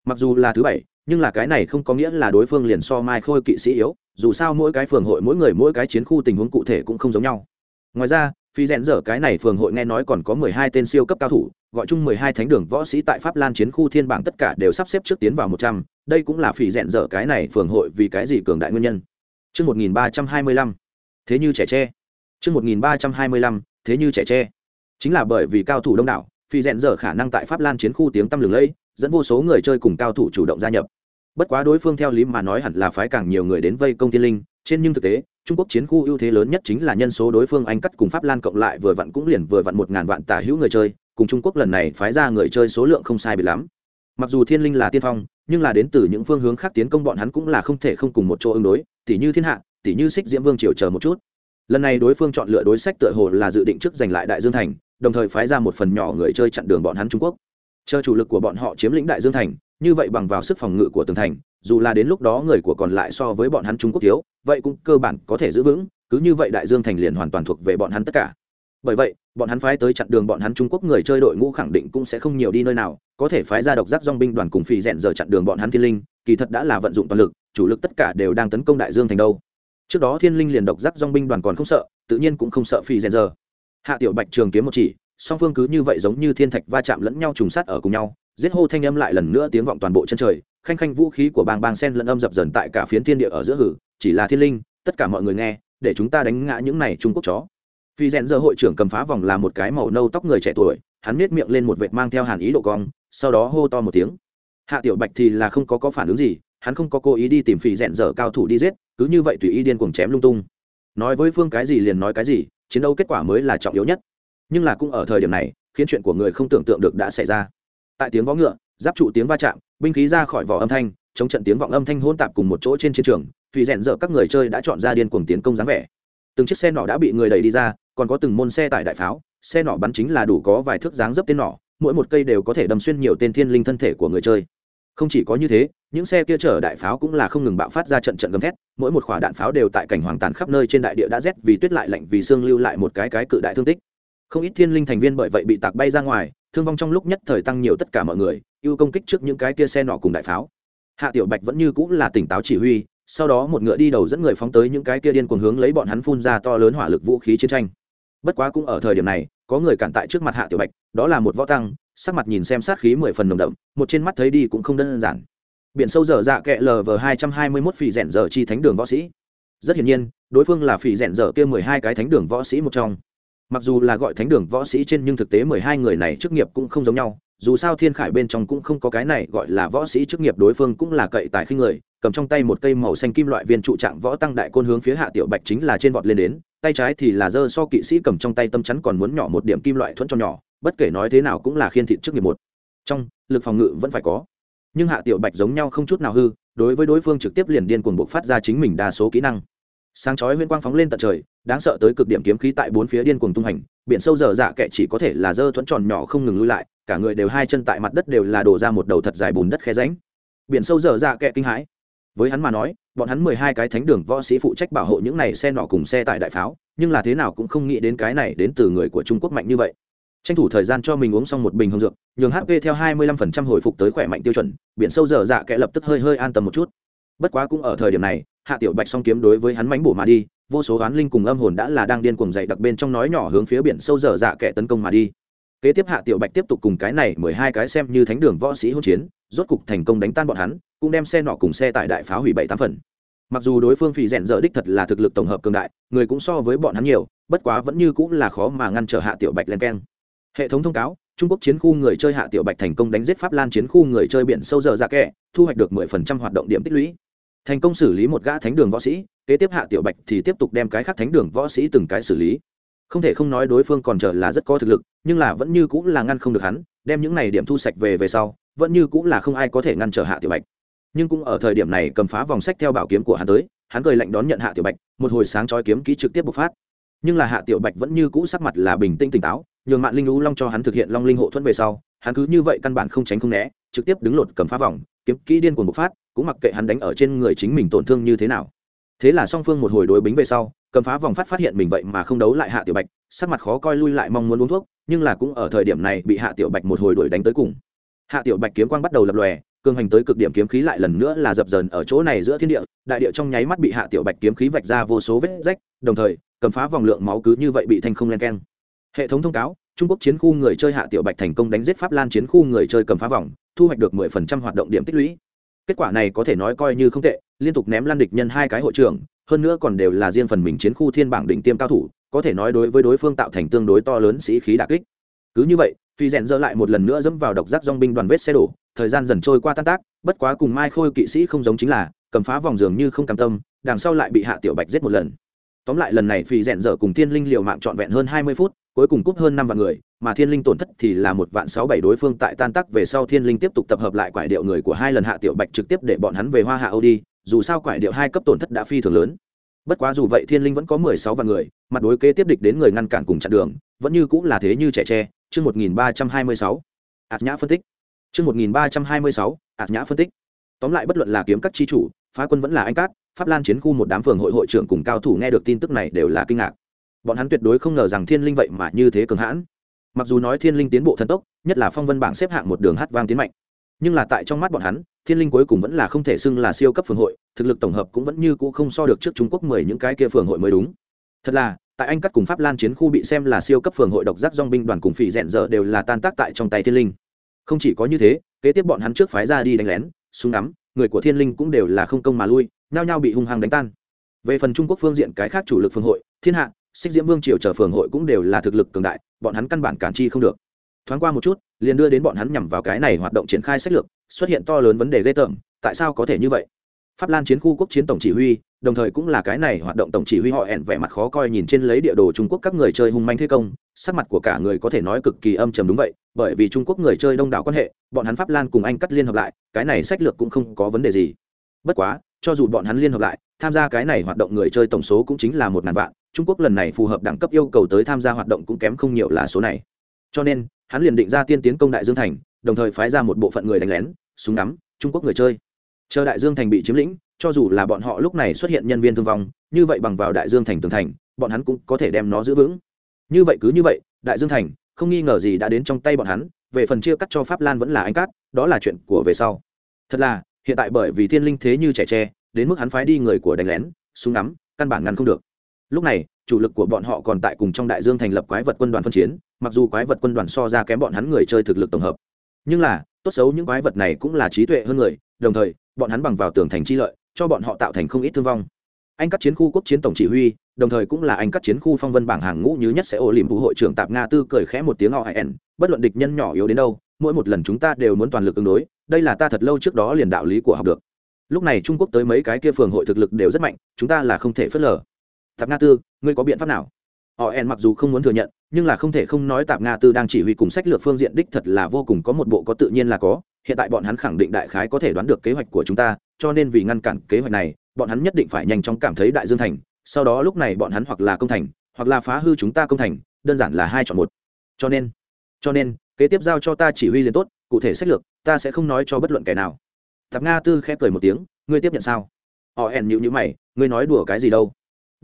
Mặc dù là thứ bảy, nhưng là cái này không có nghĩa là đối phương liền so mai khôi kỵ sĩ yếu, dù sao mỗi cái phường hội, mỗi người, mỗi cái chiến khu tình huống cụ thể cũng không giống nhau. Ngoài ra phi rèn dở cái này phường hội nghe nói còn có mười hai tên siêu cấp cao thủ gọi chung mười hai thánh đường võ sĩ tại pháp lan chiến khu thiên bảng tất cả đều sắp xếp trước tiến vào một trăm đây cũng là phi rèn dở cái này phường hội vì cái gì cường đại nguyên nhân Trước 1325, thế như trẻ tre. Trước 1325, thế như trẻ tre. Chính là bởi vì cao thủ đông đảo, phi rèn dở khả năng tại pháp lan chiến khu tiếng tăm lừng lẫy dẫn vô số người chơi cùng cao thủ chủ động gia nhập bất quá đối phương theo lý mà nói hẳn là phái càng nhiều người đến vây công thiên linh trên nhưng thực tế trung quốc chiến khu ưu thế lớn nhất chính là nhân số đối phương anh cắt cùng pháp lan cộng lại vừa vặn cũng liền vừa vặn một ngàn vạn tả hữu người chơi, cùng trung quốc lần này phái ra người chơi số lượng không sai biệt lắm. Mặc dù thiên linh là tiên phong, nhưng là đến từ những phương hướng khác tiến công bọn hắn cũng là không thể không cùng một chỗ ứng đối tỷ như thiên hạ tỷ như xích diễm vương triều chờ một chút. Lần này đối phương chọn lựa đối sách tựa hồ là dự định trước giành lại đại dương thành, đồng thời phái ra một phần nhỏ người chơi chặn đường bọn hắn trung quốc. Chờ chủ lực của bọn họ chiếm lĩnh đại dương thành, như vậy bằng vào sức phòng ngự của tường thành dù là đến lúc đó người của còn lại so với bọn hắn trung quốc thiếu, vậy cũng cơ bản có thể giữ vững, cứ như vậy đại dương thành liền hoàn toàn thuộc về bọn hắn tất cả. Bởi vậy, bọn hắn phái tới chặn đường bọn hắn trung quốc người chơi đội ngũ khẳng định cũng sẽ không nhiều đi nơi nào, có thể phái ra độc giác dong binh đoàn cùng phi rèn giờ chặn đường bọn hắn thiên linh, kỳ thật đã là vận dụng toàn lực, chủ lực tất cả đều đang tấn công đại dương thành đâu. Trước đó thiên linh liền độc giác dong binh đoàn còn không sợ, tự nhiên cũng không sợ phi rèn giờ. Hạ tiểu bạch trường kiếm một chỉ, song phương cứ như vậy giống như thiên thạch va chạm lẫn nhau trùng sát ở cùng nhau giết hô thanh âm lại lần nữa tiếng vọng toàn bộ chân trời, khanh khanh vũ khí của bang bang sen lẫn âm dập dần tại cả phiến thiên địa ở giữa hử, chỉ là thiên linh, tất cả mọi người nghe, để chúng ta đánh ngã những này trung quốc chó. Phi rèn giờ hội trưởng cầm phá vòng là một cái màu nâu tóc người trẻ tuổi, hắn nết miệng lên một vệt mang theo hàn ý độ cong, sau đó hô to một tiếng. Hạ tiểu bạch thì là không có có phản ứng gì, hắn không có cố ý đi tìm phi rèn giờ cao thủ đi giết, cứ như vậy tùy ý điên cuồng chém lung tung. Nói với phương cái gì liền nói cái gì, chiến đấu kết quả mới là trọng yếu nhất. Nhưng là cũng ở thời điểm này, khiến chuyện của người không tưởng tượng được đã xảy ra tại tiếng vó ngựa, giáp trụ tiếng va chạm, binh khí ra khỏi vỏ âm thanh, chống trận tiếng vọng âm thanh hôn tạp cùng một chỗ trên chiến trường vì rèn dở các người chơi đã chọn ra điên cuồng tiến công dáng vẻ. Từng chiếc xe nỏ đã bị người đẩy đi ra, còn có từng môn xe tải đại pháo, xe nỏ bắn chính là đủ có vài thước dáng dấp tên nỏ, mỗi một cây đều có thể đâm xuyên nhiều tên thiên linh thân thể của người chơi. Không chỉ có như thế, những xe kia chở đại pháo cũng là không ngừng bạo phát ra trận trận gầm thét, mỗi một quả đạn pháo đều tại cảnh hoàng tàn khắp nơi trên đại địa đã rét vì tuyết lại lạnh vì xương lưu lại một cái cái cự đại thương tích. Không ít thiên linh thành viên bởi vậy bị tạc bay ra ngoài thương vong trong lúc nhất thời tăng nhiều tất cả mọi người, ưu công kích trước những cái kia xe nọ cùng đại pháo. Hạ tiểu bạch vẫn như cũng là tỉnh táo chỉ huy, sau đó một ngựa đi đầu dẫn người phóng tới những cái kia điên cuồng hướng lấy bọn hắn phun ra to lớn hỏa lực vũ khí chiến tranh. Bất quá cũng ở thời điểm này, có người cản tại trước mặt hạ tiểu bạch, đó là một võ tăng, sắc mặt nhìn xem sát khí mười phần nồng đậm, một trên mắt thấy đi cũng không đơn giản. Biển sâu dở dạ kệ lv hai trăm hai mươi mốt phỉ rèn dở chi thánh đường võ sĩ. Rất hiển nhiên, đối phương là phỉ rèn dở kia mười hai cái thánh đường võ sĩ một trong mặc dù là gọi thánh đường võ sĩ trên nhưng thực tế mười hai người này chức nghiệp cũng không giống nhau. Dù sao thiên khải bên trong cũng không có cái này gọi là võ sĩ chức nghiệp, đối phương cũng là cậy tài khinh người, cầm trong tay một cây màu xanh kim loại viên trụ trạng võ tăng đại côn hướng phía hạ tiểu bạch chính là trên vọt lên đến, tay trái thì là dơ so kỵ sĩ cầm trong tay tâm chắn còn muốn nhỏ một điểm kim loại thuẫn cho nhỏ, bất kể nói thế nào cũng là khiên thịt trước nghiệp một. Trong, lực phòng ngự vẫn phải có. Nhưng hạ tiểu bạch giống nhau không chút nào hư, đối với đối phương trực tiếp liền điên cuồng buộc phát ra chính mình đa số kỹ năng sáng chói huyễn quang phóng lên tận trời, đáng sợ tới cực điểm kiếm khí tại bốn phía điên cuồng tung hành, biển sâu dở dạ kệ chỉ có thể là dơ thuẫn tròn nhỏ không ngừng lui lại, cả người đều hai chân tại mặt đất đều là đổ ra một đầu thật dài bùn đất khe ránh biển sâu dở dạ kệ kinh hãi. Với hắn mà nói, bọn hắn mười hai cái thánh đường võ sĩ phụ trách bảo hộ những này xe nọ cùng xe tại đại pháo, nhưng là thế nào cũng không nghĩ đến cái này đến từ người của trung quốc mạnh như vậy. Tranh thủ thời gian cho mình uống xong một bình hồng dược, nhường hp theo hai mươi lăm phần trăm hồi phục tới khỏe mạnh tiêu chuẩn, biển sâu dở dạ kệ lập tức hơi hơi an tâm một chút. Bất quá cũng ở thời điểm này hạ tiểu bạch song kiếm đối với hắn mánh bổ mà đi, vô số oán linh cùng âm hồn đã là đang điên cuồng dậy đặc bên trong nói nhỏ hướng phía biển sâu dở dạ kẻ tấn công mà đi. Kế tiếp hạ tiểu bạch tiếp tục cùng cái này mười hai cái xem như thánh đường võ sĩ hỗn chiến, rốt cục thành công đánh tan bọn hắn, cũng đem xe nọ cùng xe tại đại phá hủy bảy tám phần. Mặc dù đối phương phì rèn dở đích thật là thực lực tổng hợp cường đại, người cũng so với bọn hắn nhiều, bất quá vẫn như cũng là khó mà ngăn trở hạ tiểu bạch lên keng. Hệ thống thông cáo, trung quốc chiến khu người chơi hạ tiểu bạch thành công đánh giết pháp lan chiến khu người chơi biển sâu dở dạ kẹ thu hoạch được mười phần trăm hoạt động điểm tích lũy thành công xử lý một gã thánh đường võ sĩ, kế tiếp hạ tiểu bạch thì tiếp tục đem cái khác thánh đường võ sĩ từng cái xử lý. Không thể không nói đối phương còn chờ là rất có thực lực, nhưng là vẫn như cũng là ngăn không được hắn, đem những này điểm thu sạch về về sau, vẫn như cũng là không ai có thể ngăn trở hạ tiểu bạch. Nhưng cũng ở thời điểm này cầm phá vòng sách theo bảo kiếm của hắn tới, hắn cười lạnh đón nhận hạ tiểu bạch, một hồi sáng chói kiếm kỹ trực tiếp bộc phát. Nhưng là hạ tiểu bạch vẫn như cũ sắc mặt là bình tĩnh tỉnh táo, nhường mạng linh lũ long cho hắn thực hiện long linh hộ thuẫn về sau, hắn cứ như vậy căn bản không tránh không né, trực tiếp đứng lột cầm phá vòng kiếm kỹ điên cuồng bộc phát, cũng mặc kệ hắn đánh ở trên người chính mình tổn thương như thế nào. Thế là song phương một hồi đối bính về sau, cầm phá vòng phát phát hiện mình vậy mà không đấu lại hạ tiểu bạch, sắc mặt khó coi lui lại mong muốn uống thuốc, nhưng là cũng ở thời điểm này bị hạ tiểu bạch một hồi đuổi đánh tới cùng. Hạ tiểu bạch kiếm quang bắt đầu lập lòe, cường hành tới cực điểm kiếm khí lại lần nữa là dập dờn ở chỗ này giữa thiên địa, đại địa trong nháy mắt bị hạ tiểu bạch kiếm khí vạch ra vô số vết rách, đồng thời, cầm phá vòng lượng máu cứ như vậy bị thanh không len keng. Hệ thống thông cáo, trung quốc chiến khu người chơi hạ tiểu bạch thành công đánh giết pháp lan chiến khu người chơi cầm phá vòng thu hoạch được mười phần trăm hoạt động điểm tích lũy. Kết quả này có thể nói coi như không tệ, liên tục ném lan địch nhân hai cái hội trưởng, hơn nữa còn đều là riêng phần mình chiến khu thiên bảng đỉnh tiêm cao thủ, có thể nói đối với đối phương tạo thành tương đối to lớn sĩ khí đà kích. Cứ như vậy, phi rèn dơ lại một lần nữa dẫm vào độc giác dong binh đoàn vết xe đổ, thời gian dần trôi qua tan tác, bất quá cùng mai khôi kỵ sĩ không giống chính là, cầm phá vòng dường như không cam tâm, đằng sau lại bị hạ tiểu bạch giết một lần. Tóm lại lần này phi rèn dở cùng thiên linh liều mạng trọn vẹn hơn hai mươi phút cuối cùng cúp hơn năm vạn người, mà thiên linh tổn thất thì là một vạn sáu bảy đối phương tại tan tác về sau thiên linh tiếp tục tập hợp lại quải điệu người của hai lần hạ tiểu bạch trực tiếp để bọn hắn về hoa hạ âu đi, dù sao quải điệu hai cấp tổn thất đã phi thường lớn. Bất quá dù vậy thiên linh vẫn có mười sáu vạn người, mặt đối kế tiếp địch đến người ngăn cản cùng chặn đường, vẫn như cũng là thế như trẻ tre, chương một nghìn ba trăm hai mươi sáu. Ạt nhã phân tích. Chương một nghìn ba trăm hai mươi sáu, ạt nhã phân tích. Tóm lại bất luận là kiếm các chi chủ, phá quân vẫn là anh cát pháp lan chiến khu một đám phường hội hội trưởng cùng cao thủ nghe được tin tức này đều là kinh ngạc bọn hắn tuyệt đối không ngờ rằng thiên linh vậy mà như thế cường hãn. Mặc dù nói thiên linh tiến bộ thần tốc, nhất là phong vân bảng xếp hạng một đường hát vang tiến mạnh, nhưng là tại trong mắt bọn hắn, thiên linh cuối cùng vẫn là không thể xưng là siêu cấp phường hội, thực lực tổng hợp cũng vẫn như cũ không so được trước trung quốc mười những cái kia phường hội mới đúng. Thật là, tại anh cắt cùng pháp lan chiến khu bị xem là siêu cấp phường hội độc giác dong binh đoàn cùng phỉ rẽn dở đều là tan tác tại trong tay thiên linh. Không chỉ có như thế, kế tiếp bọn hắn trước phái ra đi đánh lén, súng nắm người của thiên linh cũng đều là không công mà lui, nhao nhao bị hung hăng đánh tan. Về phần trung quốc phương diện cái khác chủ lực phường hội, thiên hạ xích diễm vương triều chờ phường hội cũng đều là thực lực cường đại, bọn hắn căn bản cản chi không được. Thoáng qua một chút, liền đưa đến bọn hắn nhằm vào cái này hoạt động triển khai sách lược, xuất hiện to lớn vấn đề ghê tởm, tại sao có thể như vậy? Pháp lan chiến khu quốc chiến tổng chỉ huy, đồng thời cũng là cái này hoạt động tổng chỉ huy họ hẹn vẻ mặt khó coi nhìn trên lấy địa đồ trung quốc các người chơi hung manh thế công, sắc mặt của cả người có thể nói cực kỳ âm trầm đúng vậy, bởi vì trung quốc người chơi đông đảo quan hệ, bọn hắn pháp lan cùng anh cắt liên hợp lại, cái này sách lược cũng không có vấn đề gì. Bất quá, cho dù bọn hắn liên hợp lại, tham gia cái này hoạt động người chơi tổng số cũng chính là một ngàn vạn trung quốc lần này phù hợp đẳng cấp yêu cầu tới tham gia hoạt động cũng kém không nhiều là số này. Cho nên, hắn liền định ra tiên tiến công đại dương thành, đồng thời phái ra một bộ phận người đánh lén, súng nắm trung quốc người chơi. Chờ đại dương thành bị chiếm lĩnh, cho dù là bọn họ lúc này xuất hiện nhân viên thương vong, như vậy bằng vào đại dương thành tường thành, bọn hắn cũng có thể đem nó giữ vững. Như vậy cứ như vậy, đại dương thành, không nghi ngờ gì đã đến trong tay bọn hắn, về phần chia cắt cho pháp lan vẫn là anh cát, đó là chuyện của về sau. Thật là, hiện tại bởi vì thiên linh thế như trẻ tre, đến mức hắn phái đi người của đánh lén, súng ngắm, căn bản ngăn không được lúc này, chủ lực của bọn họ còn tại cùng trong đại dương thành lập quái vật quân đoàn phân chiến, mặc dù quái vật quân đoàn so ra kém bọn hắn người chơi thực lực tổng hợp. Nhưng là, tốt xấu những quái vật này cũng là trí tuệ hơn người, đồng thời, bọn hắn bằng vào tường thành chi lợi, cho bọn họ tạo thành không ít thương vong. Anh cắt chiến khu quốc chiến tổng chỉ huy, đồng thời cũng là anh cắt chiến khu phong vân bảng hàng ngũ như nhất sẽ ô liềm vụ hội trưởng tạp nga tư cười khẽ một tiếng họ hẹn e bất luận địch nhân nhỏ yếu đến đâu, mỗi một lần chúng ta đều muốn toàn lực ứng đối, đây là ta thật lâu trước đó liền đạo lý của học được. Lúc này trung quốc tới mấy cái kia phường hội thực lực đều rất mạnh, chúng ta là không thể phớt lờ tạp nga tư, ngươi có biện pháp nào? Họ en mặc dù không muốn thừa nhận, nhưng là không thể không nói tạp nga tư đang chỉ huy cùng sách lược phương diện đích thật là vô cùng có một bộ có tự nhiên là có. Hiện tại bọn hắn khẳng định đại khái có thể đoán được kế hoạch của chúng ta, cho nên vì ngăn cản kế hoạch này, bọn hắn nhất định phải nhanh chóng cảm thấy đại dương thành. Sau đó lúc này bọn hắn hoặc là công thành, hoặc là phá hư chúng ta công thành, đơn giản là hai chọn một. Cho nên cho nên, kế tiếp giao cho ta chỉ huy liền tốt, cụ thể sách lược, ta sẽ không nói cho bất luận kẻ nào. Tạp nga tư khẽ cười một tiếng, ngươi tiếp nhận sao? Họ ẻn nhịu nhữ mày, ngươi nói đùa cái gì đâu?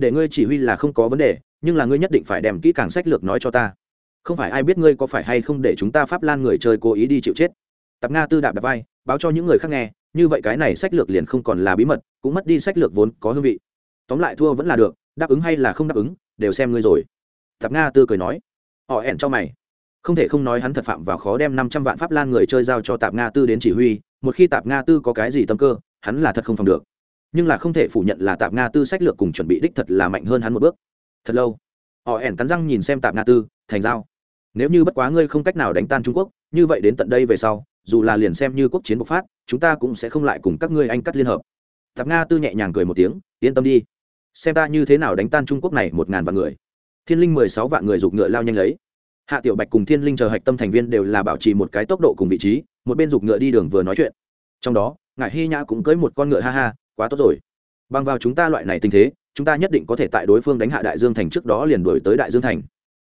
Để ngươi chỉ huy là không có vấn đề, nhưng là ngươi nhất định phải đem kỹ càng sách lược nói cho ta. Không phải ai biết ngươi có phải hay không để chúng ta pháp lan người chơi cố ý đi chịu chết. Tạp nga tư đạp đạp vai, báo cho những người khác nghe, như vậy cái này sách lược liền không còn là bí mật, cũng mất đi sách lược vốn có hương vị. Tóm lại thua vẫn là được, đáp ứng hay là không đáp ứng, đều xem ngươi rồi. Tạp nga tư cười nói. Họ hẹn cho mày. Không thể không nói hắn thật phạm vào khó đem năm trăm vạn pháp lan người chơi giao cho tạp nga tư đến chỉ huy, một khi tạp nga tư có cái gì tâm cơ, hắn là thật không phòng được nhưng là không thể phủ nhận là tạp nga tư sách lược cùng chuẩn bị đích thật là mạnh hơn hắn một bước. Thật lâu, họ ẻn cắn răng nhìn xem tạp nga tư, thành giao. Nếu như bất quá ngươi không cách nào đánh tan trung quốc, như vậy đến tận đây về sau, dù là liền xem như quốc chiến bộc phát, chúng ta cũng sẽ không lại cùng các ngươi anh cắt liên hợp. Tạp nga tư nhẹ nhàng cười một tiếng, yên tâm đi. Xem ta như thế nào đánh tan trung quốc này một ngàn vạn người. Thiên linh mười sáu vạn người giục ngựa lao nhanh lấy. Hạ tiểu bạch cùng thiên linh chờ hạch tâm thành viên đều là bảo trì một cái tốc độ cùng vị trí, một bên giục ngựa đi đường vừa nói chuyện. Trong đó ngại hy nhã cũng cưới một con ngựa ha ha quá tốt rồi. Bằng vào chúng ta loại này tình thế, chúng ta nhất định có thể tại đối phương đánh hạ đại dương thành trước đó liền đuổi tới đại dương thành.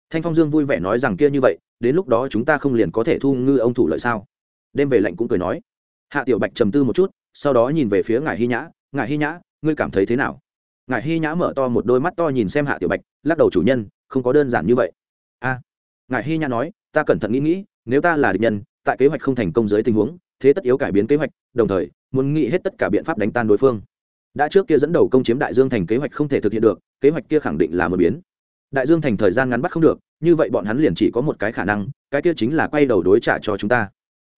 Thanh phong dương vui vẻ nói rằng kia như vậy, đến lúc đó chúng ta không liền có thể thu ngư ông thủ lợi sao? Đêm về lạnh cũng cười nói. Hạ tiểu bạch trầm tư một chút, sau đó nhìn về phía ngài hy nhã ngài hy nhã, ngươi cảm thấy thế nào? Ngài hy nhã mở to một đôi mắt to nhìn xem hạ tiểu bạch, lắc đầu chủ nhân, không có đơn giản như vậy. A. Ngài hy nhã nói, ta cẩn thận nghĩ nghĩ, nếu ta là địch nhân, tại kế hoạch không thành công dưới tình huống, thế tất yếu cải biến kế hoạch, đồng thời muốn nghĩ hết tất cả biện pháp đánh tan đối phương. Đã trước kia dẫn đầu công chiếm đại dương thành kế hoạch không thể thực hiện được, kế hoạch kia khẳng định là một biến. Đại dương thành thời gian ngắn bắt không được, như vậy bọn hắn liền chỉ có một cái khả năng, cái kia chính là quay đầu đối trả cho chúng ta.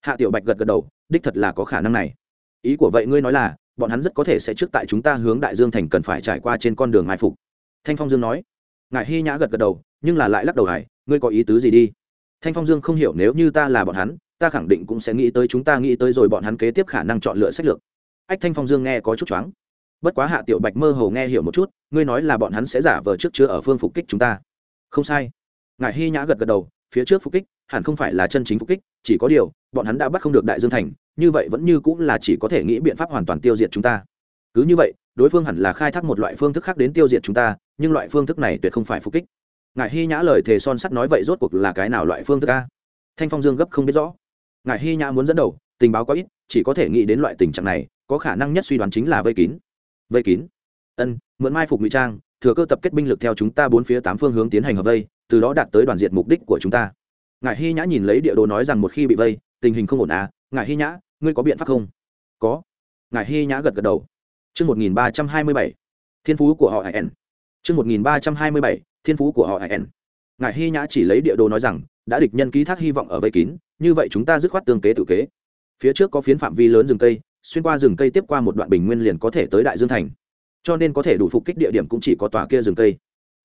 Hạ tiểu bạch gật gật đầu, đích thật là có khả năng này. Ý của vậy ngươi nói là, bọn hắn rất có thể sẽ trước tại chúng ta hướng đại dương thành cần phải trải qua trên con đường mai phục. Thanh phong dương nói. Ngài hy nhã gật gật đầu, nhưng là lại lắc đầu hải ngươi có ý tứ gì đi? Thanh phong dương không hiểu nếu như ta là bọn hắn ta khẳng định cũng sẽ nghĩ tới chúng ta nghĩ tới rồi bọn hắn kế tiếp khả năng chọn lựa sách lược. Ách thanh phong dương nghe có chút choáng. Bất quá hạ tiểu bạch mơ hồ nghe hiểu một chút, ngươi nói là bọn hắn sẽ giả vờ trước chưa ở phương phục kích chúng ta. Không sai. Ngài hy nhã gật gật đầu, phía trước phục kích hẳn không phải là chân chính phục kích, chỉ có điều, bọn hắn đã bắt không được đại dương thành, như vậy vẫn như cũng là chỉ có thể nghĩ biện pháp hoàn toàn tiêu diệt chúng ta. Cứ như vậy, đối phương hẳn là khai thác một loại phương thức khác đến tiêu diệt chúng ta, nhưng loại phương thức này tuyệt không phải phục kích. Ngài hy nhã lời thề son sắt nói vậy rốt cuộc là cái nào loại phương thức a? Thanh phong dương gấp không biết rõ ngài hy nhã muốn dẫn đầu, tình báo có ít, chỉ có thể nghĩ đến loại tình trạng này, có khả năng nhất suy đoán chính là vây kín. Vây kín? Ân, mượn mai phục ngụy trang, thừa cơ tập kết binh lực theo chúng ta bốn phía tám phương hướng tiến hành hợp vây, từ đó đạt tới đoàn diện mục đích của chúng ta. Ngài hy nhã nhìn lấy địa đồ nói rằng một khi bị vây, tình hình không ổn à? Ngài hy nhã, ngươi có biện pháp không? Có. Ngài hy nhã gật gật đầu. Chương một nghìn ba trăm hai mươi bảy, thiên phú của họ hải n chương một nghìn ba trăm hai mươi bảy, thiên phú của họ hải n ngài hy nhã chỉ lấy địa đồ nói rằng đã địch nhân ký thác hy vọng ở vây kín, như vậy chúng ta dứt khoát tương kế tự kế. Phía trước có phiến phạm vi lớn rừng cây, xuyên qua rừng cây tiếp qua một đoạn bình nguyên liền có thể tới đại dương thành. Cho nên có thể đủ phục kích địa điểm cũng chỉ có tòa kia rừng cây.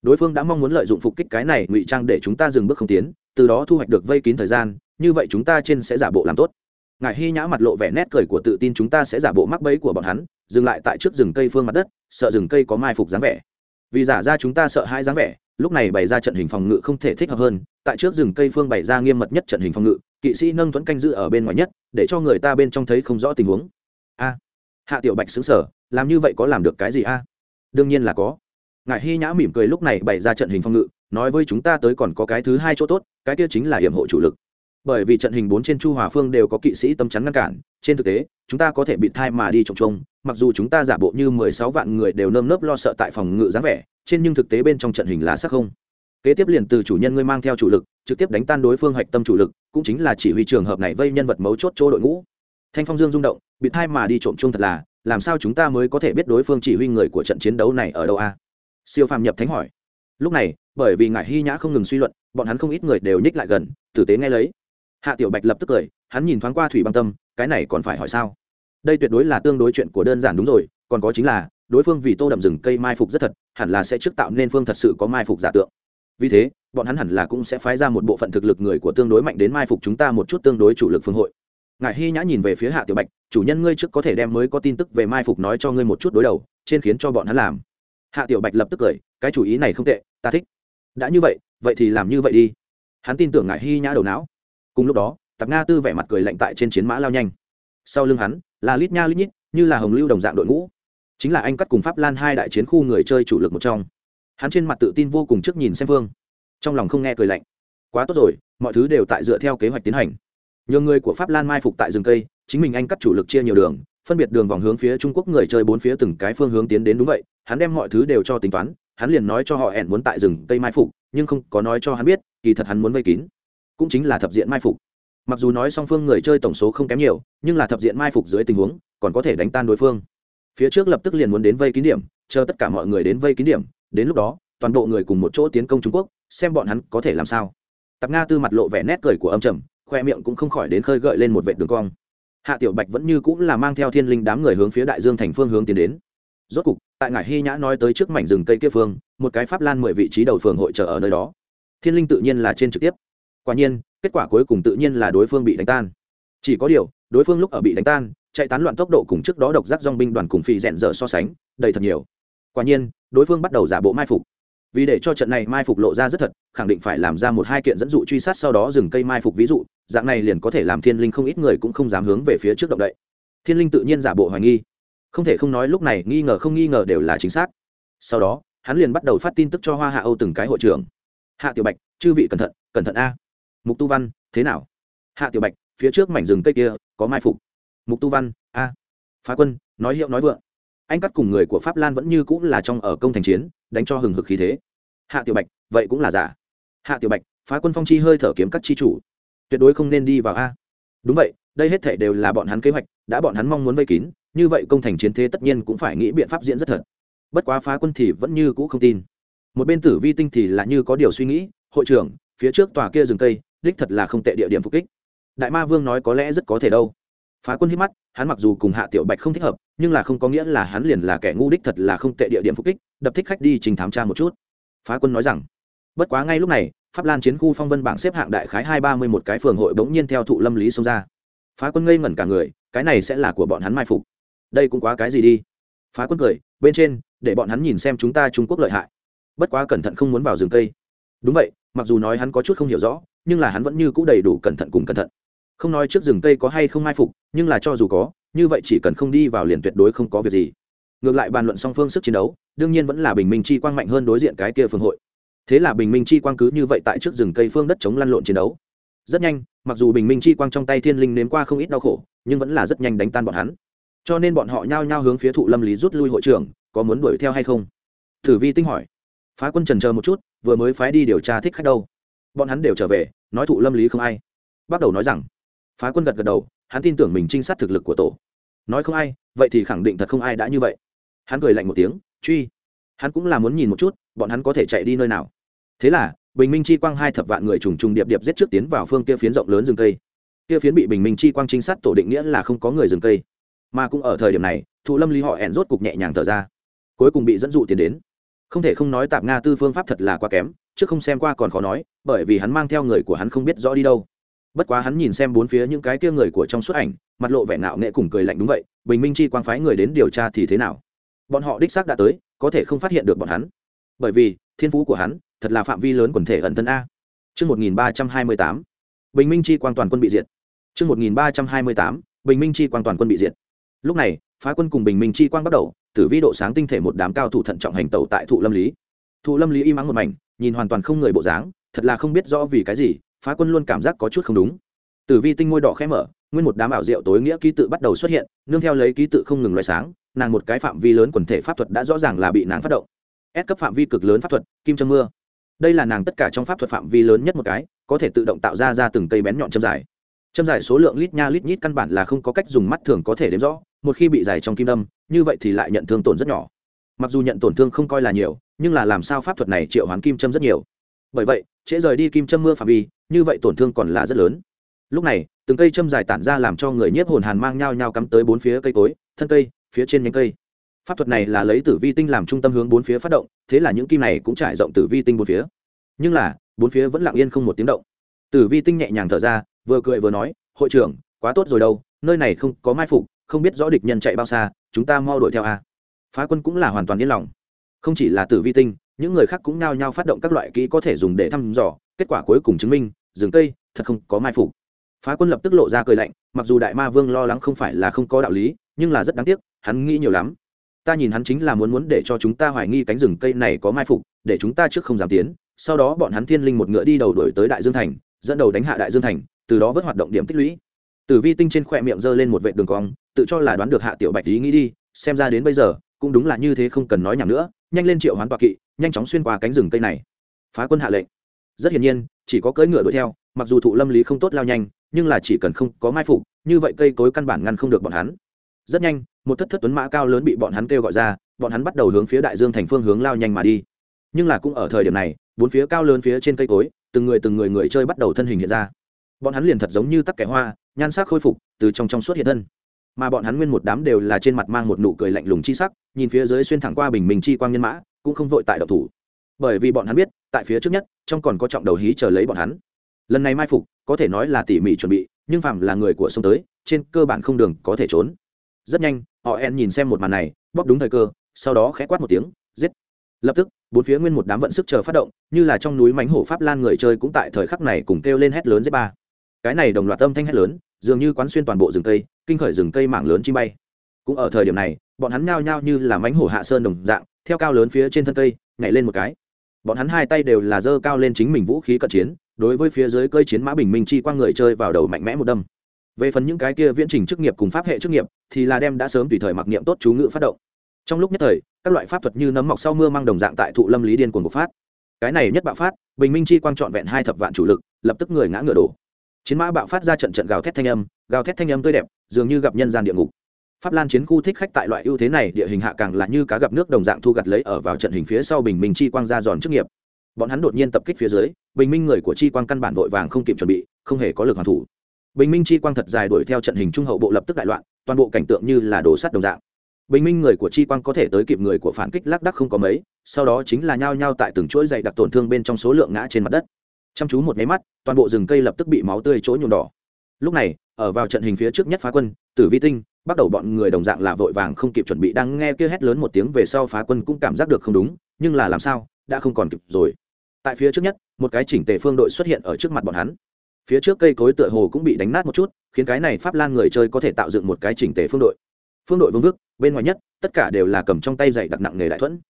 Đối phương đã mong muốn lợi dụng phục kích cái này ngụy trang để chúng ta dừng bước không tiến, từ đó thu hoạch được vây kín thời gian, như vậy chúng ta trên sẽ giả bộ làm tốt. Ngài hy nhã mặt lộ vẻ nét cười của tự tin chúng ta sẽ giả bộ mắc bẫy của bọn hắn, dừng lại tại trước rừng cây phương mặt đất, sợ rừng cây có mai phục dáng vẻ. Vì giả ra chúng ta sợ hai dáng vẻ, lúc này bày ra trận hình phòng ngự không thể thích hợp hơn tại trước rừng cây phương bày ra nghiêm mật nhất trận hình phòng ngự, kỵ sĩ nâng thuẫn canh giữ ở bên ngoài nhất, để cho người ta bên trong thấy không rõ tình huống. A. Hạ tiểu bạch xứng sở làm như vậy có làm được cái gì a? Đương nhiên là có. Ngài hy nhã mỉm cười lúc này bày ra trận hình phong ngự, nói với chúng ta tới còn có cái thứ hai chỗ tốt, cái kia chính là hiểm hộ chủ lực. Bởi vì trận hình bốn trên chu hòa phương đều có kỵ sĩ tâm chắn ngăn cản, trên thực tế, chúng ta có thể bị thai mà đi trồng trông mặc dù chúng ta giả bộ như mười sáu vạn người đều nơm nớp lo sợ tại phòng ngự dáng vẻ, trên nhưng thực tế bên trong trận hình là sắc không kế tiếp liền từ chủ nhân ngươi mang theo chủ lực, trực tiếp đánh tan đối phương hạch tâm chủ lực, cũng chính là chỉ huy trường hợp này vây nhân vật mấu chốt chỗ đội ngũ. Thanh phong dương rung động, bị thai mà đi trộm chung thật là, làm sao chúng ta mới có thể biết đối phương chỉ huy người của trận chiến đấu này ở đâu a? Siêu phàm nhập thánh hỏi. Lúc này, bởi vì ngại hy nhã không ngừng suy luận, bọn hắn không ít người đều nhích lại gần, tử tế nghe lấy. Hạ tiểu bạch lập tức cười, hắn nhìn thoáng qua thủy băng tâm, cái này còn phải hỏi sao? Đây tuyệt đối là tương đối chuyện của đơn giản đúng rồi, còn có chính là, đối phương vì tô đậm rừng cây mai phục rất thật, hẳn là sẽ trước tạo nên phương thật sự có mai phục giả tượng vì thế, bọn hắn hẳn là cũng sẽ phái ra một bộ phận thực lực người của tương đối mạnh đến mai phục chúng ta một chút tương đối chủ lực phương hội. Ngài hy nhã nhìn về phía hạ tiểu bạch, chủ nhân ngươi trước có thể đem mới có tin tức về mai phục nói cho ngươi một chút đối đầu, trên khiến cho bọn hắn làm. Hạ tiểu bạch lập tức cười, cái chủ ý này không tệ, ta thích. Đã như vậy vậy thì làm như vậy đi. Hắn tin tưởng ngài hy nhã đầu não. Cùng lúc đó, tạp nga tư vẻ mặt cười lạnh tại trên chiến mã lao nhanh. Sau lưng hắn, là lít nha lít nhít, như là hồng lưu đồng dạng đội ngũ. Chính là anh cắt cùng pháp lan hai đại chiến khu người chơi chủ lực một trong hắn trên mặt tự tin vô cùng trước nhìn xem phương trong lòng không nghe cười lạnh. Quá tốt rồi, mọi thứ đều tại dựa theo kế hoạch tiến hành. Nhiều người của pháp lan mai phục tại rừng cây, chính mình anh cắt chủ lực chia nhiều đường, phân biệt đường vòng hướng phía trung quốc người chơi bốn phía từng cái phương hướng tiến đến đúng vậy, hắn đem mọi thứ đều cho tính toán, hắn liền nói cho họ ẻn muốn tại rừng cây mai phục, nhưng không có nói cho hắn biết, kỳ thật hắn muốn vây kín. Cũng chính là thập diện mai phục. Mặc dù nói song phương người chơi tổng số không kém nhiều, nhưng là thập diện mai phục dưới tình huống, còn có thể đánh tan đối phương. Phía trước lập tức liền muốn đến vây kín điểm, chờ tất cả mọi người đến vây kín điểm đến lúc đó, toàn bộ người cùng một chỗ tiến công trung quốc, xem bọn hắn có thể làm sao. Tạp nga tư mặt lộ vẻ nét cười của âm trầm, khoe miệng cũng không khỏi đến khơi gợi lên một vệ đường cong. Hạ tiểu bạch vẫn như cũng là mang theo thiên linh đám người hướng phía đại dương thành phương hướng tiến đến. Rốt cục, tại ngải hy nhã nói tới trước mảnh rừng cây kia phương, một cái pháp lan mười vị trí đầu phường hội trợ ở nơi đó. Thiên linh tự nhiên là trên trực tiếp. Quả nhiên, kết quả cuối cùng tự nhiên là đối phương bị đánh tan. Chỉ có điều, đối phương lúc ở bị đánh tan, chạy tán loạn tốc độ cùng trước đó độc giác dong binh đoàn cùng phi rèn dở so sánh, đầy thật nhiều quả nhiên, đối phương bắt đầu giả bộ mai phục. Vì để cho trận này mai phục lộ ra rất thật, khẳng định phải làm ra một hai kiện dẫn dụ truy sát sau đó dừng cây mai phục ví dụ, dạng này liền có thể làm thiên linh không ít người cũng không dám hướng về phía trước động đậy. Thiên linh tự nhiên giả bộ hoài nghi. Không thể không nói lúc này nghi ngờ không nghi ngờ đều là chính xác. Sau đó, hắn liền bắt đầu phát tin tức cho hoa hạ âu từng cái hội trưởng. Hạ tiểu bạch, chư vị cẩn thận cẩn thận a. Mục tu văn, thế nào? Hạ tiểu bạch, phía trước mảnh rừng cây kia có mai phục. Mục tu văn, a. Phá quân, nói hiệu nói vượng anh cắt cùng người của pháp lan vẫn như cũng là trong ở công thành chiến, đánh cho hừng hực khí thế. Hạ tiểu bạch, vậy cũng là giả. Hạ tiểu bạch, phá quân phong chi hơi thở kiếm các chi chủ. Tuyệt đối không nên đi vào a. Đúng vậy, đây hết thể đều là bọn hắn kế hoạch, đã bọn hắn mong muốn vây kín, như vậy công thành chiến thế tất nhiên cũng phải nghĩ biện pháp diễn rất thật. Bất quá phá quân thì vẫn như cũ không tin. Một bên tử vi tinh thì là như có điều suy nghĩ, hội trưởng, phía trước tòa kia rừng cây, đích thật là không tệ địa điểm phục kích. Đại ma vương nói có lẽ rất có thể đâu phá quân hít mắt, hắn mặc dù cùng hạ tiểu bạch không thích hợp, nhưng là không có nghĩa là hắn liền là kẻ ngu đích thật là không tệ địa điểm phục kích, đập thích khách đi trình thám tra một chút. Phá quân nói rằng, bất quá ngay lúc này, pháp lan chiến khu phong vân bảng xếp hạng đại khái hai ba mươi một cái phường hội bỗng nhiên theo thụ lâm lý xông ra. Phá quân ngây ngẩn cả người, cái này sẽ là của bọn hắn mai phục. Đây cũng quá cái gì đi? Phá quân cười, bên trên, để bọn hắn nhìn xem chúng ta trung quốc lợi hại. Bất quá cẩn thận không muốn vào rừng cây. Đúng vậy, mặc dù nói hắn có chút không hiểu rõ, nhưng là hắn vẫn như c ũ đầy đủ cẩn thận cùng cẩn thận không nói trước rừng cây có hay không mai phục, nhưng là cho dù có, như vậy chỉ cần không đi vào liền tuyệt đối không có việc gì. Ngược lại bàn luận song phương sức chiến đấu, đương nhiên vẫn là bình minh chi quang mạnh hơn đối diện cái kia phương hội. Thế là bình minh chi quang cứ như vậy tại trước rừng cây phương đất chống lăn lộn chiến đấu. Rất nhanh, mặc dù bình minh chi quang trong tay thiên linh nếm qua không ít đau khổ, nhưng vẫn là rất nhanh đánh tan bọn hắn. Cho nên bọn họ nhao nhao hướng phía thụ lâm lý rút lui hội trưởng, có muốn đuổi theo hay không? Thử vi tinh hỏi. Phá quân trần chờ một chút, vừa mới phái đi điều tra thích khách đâu. Bọn hắn đều trở về, nói thụ lâm lý không ai. Bắt đầu nói rằng phá quân gật gật đầu, hắn tin tưởng mình trinh sát thực lực của tổ. Nói không ai, vậy thì khẳng định thật không ai đã như vậy. Hắn cười lạnh một tiếng, truy, hắn cũng là muốn nhìn một chút, bọn hắn có thể chạy đi nơi nào. Thế là, bình minh chi quang hai thập vạn người trùng trùng điệp điệp giết trước tiến vào phương kia phiến rộng lớn rừng cây. Kia phiến bị bình minh chi quang trinh sát tổ định nghĩa là không có người rừng cây. Mà cũng ở thời điểm này, thụ lâm lý họ hẹn rốt cục nhẹ nhàng thở ra. Cuối cùng bị dẫn dụ tiến đến. Không thể không nói tạp nga tư phương pháp thật là quá kém, chứ không xem qua còn khó nói, bởi vì hắn mang theo người của hắn không biết rõ đi đâu bất quá hắn nhìn xem bốn phía những cái kia người của trong suốt ảnh mặt lộ vẻ ngạo nghệ cùng cười lạnh đúng vậy bình minh chi quang phái người đến điều tra thì thế nào bọn họ đích xác đã tới có thể không phát hiện được bọn hắn bởi vì thiên phú của hắn thật là phạm vi lớn quần thể ẩn thân a Trước 1328, Bình Minh chi quang toàn quân bị diệt. Trước 1328, Bình Minh chi quang toàn quân bị diệt. Lúc này, phá quân cùng Bình Minh chi quang bắt đầu, tử vi độ sáng tinh thể một đám cao thủ thận trọng hành tẩu tại thụ lâm lý thụ lâm lý im ắng một mảnh nhìn hoàn toàn không người bộ dáng thật là không biết rõ vì cái gì phá quân luôn cảm giác có chút không đúng. Tử vi tinh môi đỏ khẽ mở, nguyên một đám ảo diệu tối nghĩa ký tự bắt đầu xuất hiện, nương theo lấy ký tự không ngừng loại sáng, nàng một cái phạm vi lớn quần thể pháp thuật đã rõ ràng là bị nàng phát động. Ép cấp phạm vi cực lớn pháp thuật, kim châm mưa. Đây là nàng tất cả trong pháp thuật phạm vi lớn nhất một cái, có thể tự động tạo ra ra từng cây bén nhọn châm dài. Châm dài số lượng lít nha lít nhít căn bản là không có cách dùng mắt thường có thể đếm rõ, một khi bị dài trong kim đâm, như vậy thì lại nhận thương tổn rất nhỏ. Mặc dù nhận tổn thương không coi là nhiều, nhưng là làm sao pháp thuật này triệu hoán kim châm rất nhiều. Bởi vậy, trễ rời đi kim châm mưa phạm vi như vậy tổn thương còn là rất lớn. Lúc này, từng cây châm dài tản ra làm cho người nhiếp hồn hàn mang nhau nhau cắm tới bốn phía cây cối, thân cây, phía trên nhánh cây. Pháp thuật này là lấy tử vi tinh làm trung tâm hướng bốn phía phát động, thế là những kim này cũng trải rộng tử vi tinh bốn phía. Nhưng là, bốn phía vẫn lặng yên không một tiếng động. Tử vi tinh nhẹ nhàng thở ra, vừa cười vừa nói, hội trưởng, quá tốt rồi đâu, nơi này không có mai phục, không biết rõ địch nhân chạy bao xa, chúng ta mau đuổi theo a. Phá quân cũng là hoàn toàn yên lòng. Không chỉ là tử vi tinh, những người khác cũng nhao nhao phát động các loại kỹ có thể dùng để thăm dò, kết quả cuối cùng chứng minh rừng cây, thật không có mai phục. Phá quân lập tức lộ ra cười lạnh, mặc dù đại ma vương lo lắng không phải là không có đạo lý, nhưng là rất đáng tiếc, hắn nghĩ nhiều lắm. Ta nhìn hắn chính là muốn muốn để cho chúng ta hoài nghi cánh rừng cây này có mai phục, để chúng ta trước không dám tiến, sau đó bọn hắn thiên linh một ngựa đi đầu đổi tới đại dương thành, dẫn đầu đánh hạ đại dương thành, từ đó vớt hoạt động điểm tích lũy. Tử vi tinh trên khoe miệng giơ lên một vệ đường cong, tự cho là đoán được hạ tiểu bạch ý nghĩ đi, xem ra đến bây giờ, cũng đúng là như thế không cần nói nhảm nữa, nhanh lên triệu hoán tọa kỵ, nhanh chóng xuyên qua cánh rừng cây này. Phá quân hạ lệnh rất hiển nhiên, chỉ có cưỡi ngựa đuổi theo, mặc dù thụ lâm lý không tốt lao nhanh, nhưng là chỉ cần không có mai phục, như vậy cây cối căn bản ngăn không được bọn hắn. Rất nhanh, một thất thất tuấn mã cao lớn bị bọn hắn kêu gọi ra, bọn hắn bắt đầu hướng phía đại dương thành phương hướng lao nhanh mà đi. Nhưng là cũng ở thời điểm này, bốn phía cao lớn phía trên cây cối, từng người từng người người chơi bắt đầu thân hình hiện ra. Bọn hắn liền thật giống như tắc kẻ hoa, nhan sắc khôi phục, từ trong trong suốt hiện thân. Mà bọn hắn nguyên một đám đều là trên mặt mang một nụ cười lạnh lùng chi sắc, nhìn phía dưới xuyên thẳng qua bình minh chi quang nhân mã, cũng không vội tại độc thủ bởi vì bọn hắn biết, tại phía trước nhất, trong còn có trọng đầu hí chờ lấy bọn hắn. Lần này mai phục, có thể nói là tỉ mỉ chuẩn bị, nhưng phạm là người của sông tới, trên cơ bản không đường có thể trốn. Rất nhanh, họ en nhìn xem một màn này, bóp đúng thời cơ, sau đó khẽ quát một tiếng, giết. Lập tức, bốn phía nguyên một đám vận sức chờ phát động, như là trong núi mánh hổ pháp lan người chơi cũng tại thời khắc này cùng kêu lên hét lớn giết ba. Cái này đồng loạt âm thanh hét lớn, dường như quán xuyên toàn bộ rừng cây, kinh khởi rừng cây mảng lớn chim bay. Cũng ở thời điểm này, bọn hắn nhao nhao như là mánh hổ hạ sơn đồng dạng, theo cao lớn phía trên thân cây, nhảy lên một cái bọn hắn hai tay đều là dơ cao lên chính mình vũ khí cận chiến, đối với phía dưới cơi chiến mã bình minh chi quang người chơi vào đầu mạnh mẽ một đâm. Về phần những cái kia viễn trình chức nghiệp cùng pháp hệ chức nghiệp, thì là đem đã sớm tùy thời mặc niệm tốt chú ngữ phát động. Trong lúc nhất thời, các loại pháp thuật như nấm mọc sau mưa mang đồng dạng tại thụ lâm lý điên cuồng bộc phát. Cái này nhất bạo phát, bình minh chi quang trọn vẹn hai thập vạn chủ lực, lập tức người ngã ngựa đổ. Chiến mã bạo phát ra trận trận gào thét thanh âm, gào thét thanh âm tươi đẹp, dường như gặp nhân gian địa ngục pháp lan chiến khu thích khách tại loại ưu thế này, địa hình hạ càng là như cá gặp nước đồng dạng thu gặt lấy ở vào trận hình phía sau bình minh chi quang ra giòn chức nghiệp. Bọn hắn đột nhiên tập kích phía dưới, bình minh người của chi quang căn bản vội vàng không kịp chuẩn bị, không hề có lực hoàn thủ. Bình minh chi quang thật dài đuổi theo trận hình trung hậu bộ lập tức đại loạn, toàn bộ cảnh tượng như là đổ sắt đồng dạng. Bình minh người của chi quang có thể tới kịp người của phản kích lác đắc không có mấy, sau đó chính là nhao nhao tại từng chuỗi dày đặc tổn thương bên trong số lượng ngã trên mặt đất. Chăm chú một nháy mắt, toàn bộ rừng cây lập tức bị máu tươi chỗ nhuộm đỏ. Lúc này, ở vào trận hình phía trước nhất phá quân, tử vi tinh bắt đầu bọn người đồng dạng là vội vàng không kịp chuẩn bị, đang nghe kia hét lớn một tiếng về sau phá quân cũng cảm giác được không đúng, nhưng là làm sao, đã không còn kịp rồi. Tại phía trước nhất, một cái chỉnh tề phương đội xuất hiện ở trước mặt bọn hắn. Phía trước cây cối tựa hồ cũng bị đánh nát một chút, khiến cái này pháp lan người chơi có thể tạo dựng một cái chỉnh tề phương đội. Phương đội vương vức, bên ngoài nhất, tất cả đều là cầm trong tay dày đặc nặng nghề đại thuẫn.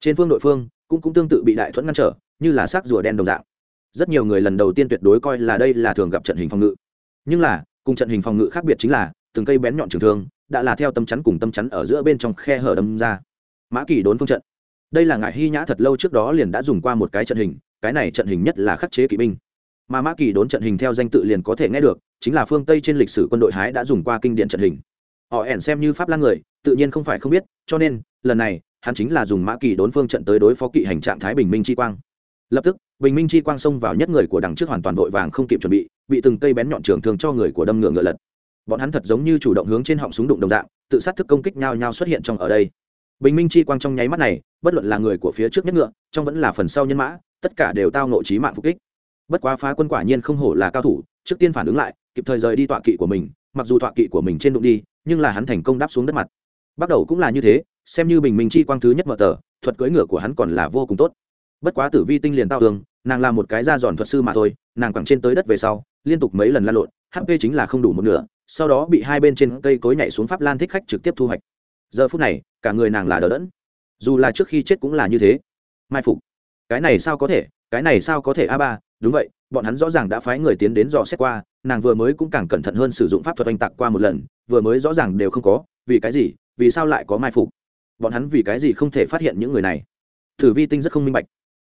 Trên phương đội phương, cũng cũng tương tự bị đại thuẫn ngăn trở, như là xác rùa đen đồng dạng. Rất nhiều người lần đầu tiên tuyệt đối coi là đây là thường gặp trận hình phòng ngự. Nhưng là, cùng trận hình phòng ngự khác biệt chính là từng cây bén nhọn trường thương đã là theo tâm chắn cùng tâm chắn ở giữa bên trong khe hở đâm ra. Mã kỳ đốn phương trận. Đây là ngại hy nhã thật lâu trước đó liền đã dùng qua một cái trận hình, cái này trận hình nhất là khắc chế kỵ binh. Mà mã kỳ đốn trận hình theo danh tự liền có thể nghe được, chính là phương tây trên lịch sử quân đội hái đã dùng qua kinh điển trận hình. Họ ẻn xem như pháp lan người, tự nhiên không phải không biết, cho nên, lần này, hắn chính là dùng mã kỳ đốn phương trận tới đối phó kỵ hành trạng thái bình minh chi quang. Lập tức, bình minh chi quang xông vào nhất người của đằng trước hoàn toàn vội vàng không kịp chuẩn bị bị từng cây bén nhọn trường thường cho người của đâm ngựa ngựa lật bọn hắn thật giống như chủ động hướng trên họng súng đụng đồng dạng, tự sát thức công kích nhau nhau xuất hiện trong ở đây. Bình minh chi quang trong nháy mắt này, bất luận là người của phía trước nhất ngựa, trong vẫn là phần sau nhân mã, tất cả đều tao nộ trí mạng phục kích. Bất quá phá quân quả nhiên không hổ là cao thủ, trước tiên phản ứng lại, kịp thời rời đi tọa kỵ của mình, mặc dù tọa kỵ của mình trên đụng đi, nhưng là hắn thành công đáp xuống đất mặt. Bắt đầu cũng là như thế, xem như bình minh chi quang thứ nhất mở tờ, thuật cưỡi ngựa của hắn còn là vô cùng tốt. Bất quá tử vi tinh liền tao tường nàng là một cái da giòn thuật sư mà thôi, nàng quẳng trên tới đất về sau, liên tục mấy lần lan lộn hp chính là không đủ một nửa sau đó bị hai bên trên cây cối nhảy xuống pháp lan thích khách trực tiếp thu hoạch. Giờ phút này, cả người nàng là đỡ đẫn. Dù là trước khi chết cũng là như thế. Mai phục. Cái này sao có thể, cái này sao có thể a ba, đúng vậy, bọn hắn rõ ràng đã phái người tiến đến dò xét qua, nàng vừa mới cũng càng cẩn thận hơn sử dụng pháp thuật oanh tạc qua một lần, vừa mới rõ ràng đều không có, vì cái gì, vì sao lại có mai phục? Bọn hắn vì cái gì không thể phát hiện những người này? Thử vi tinh rất không minh bạch.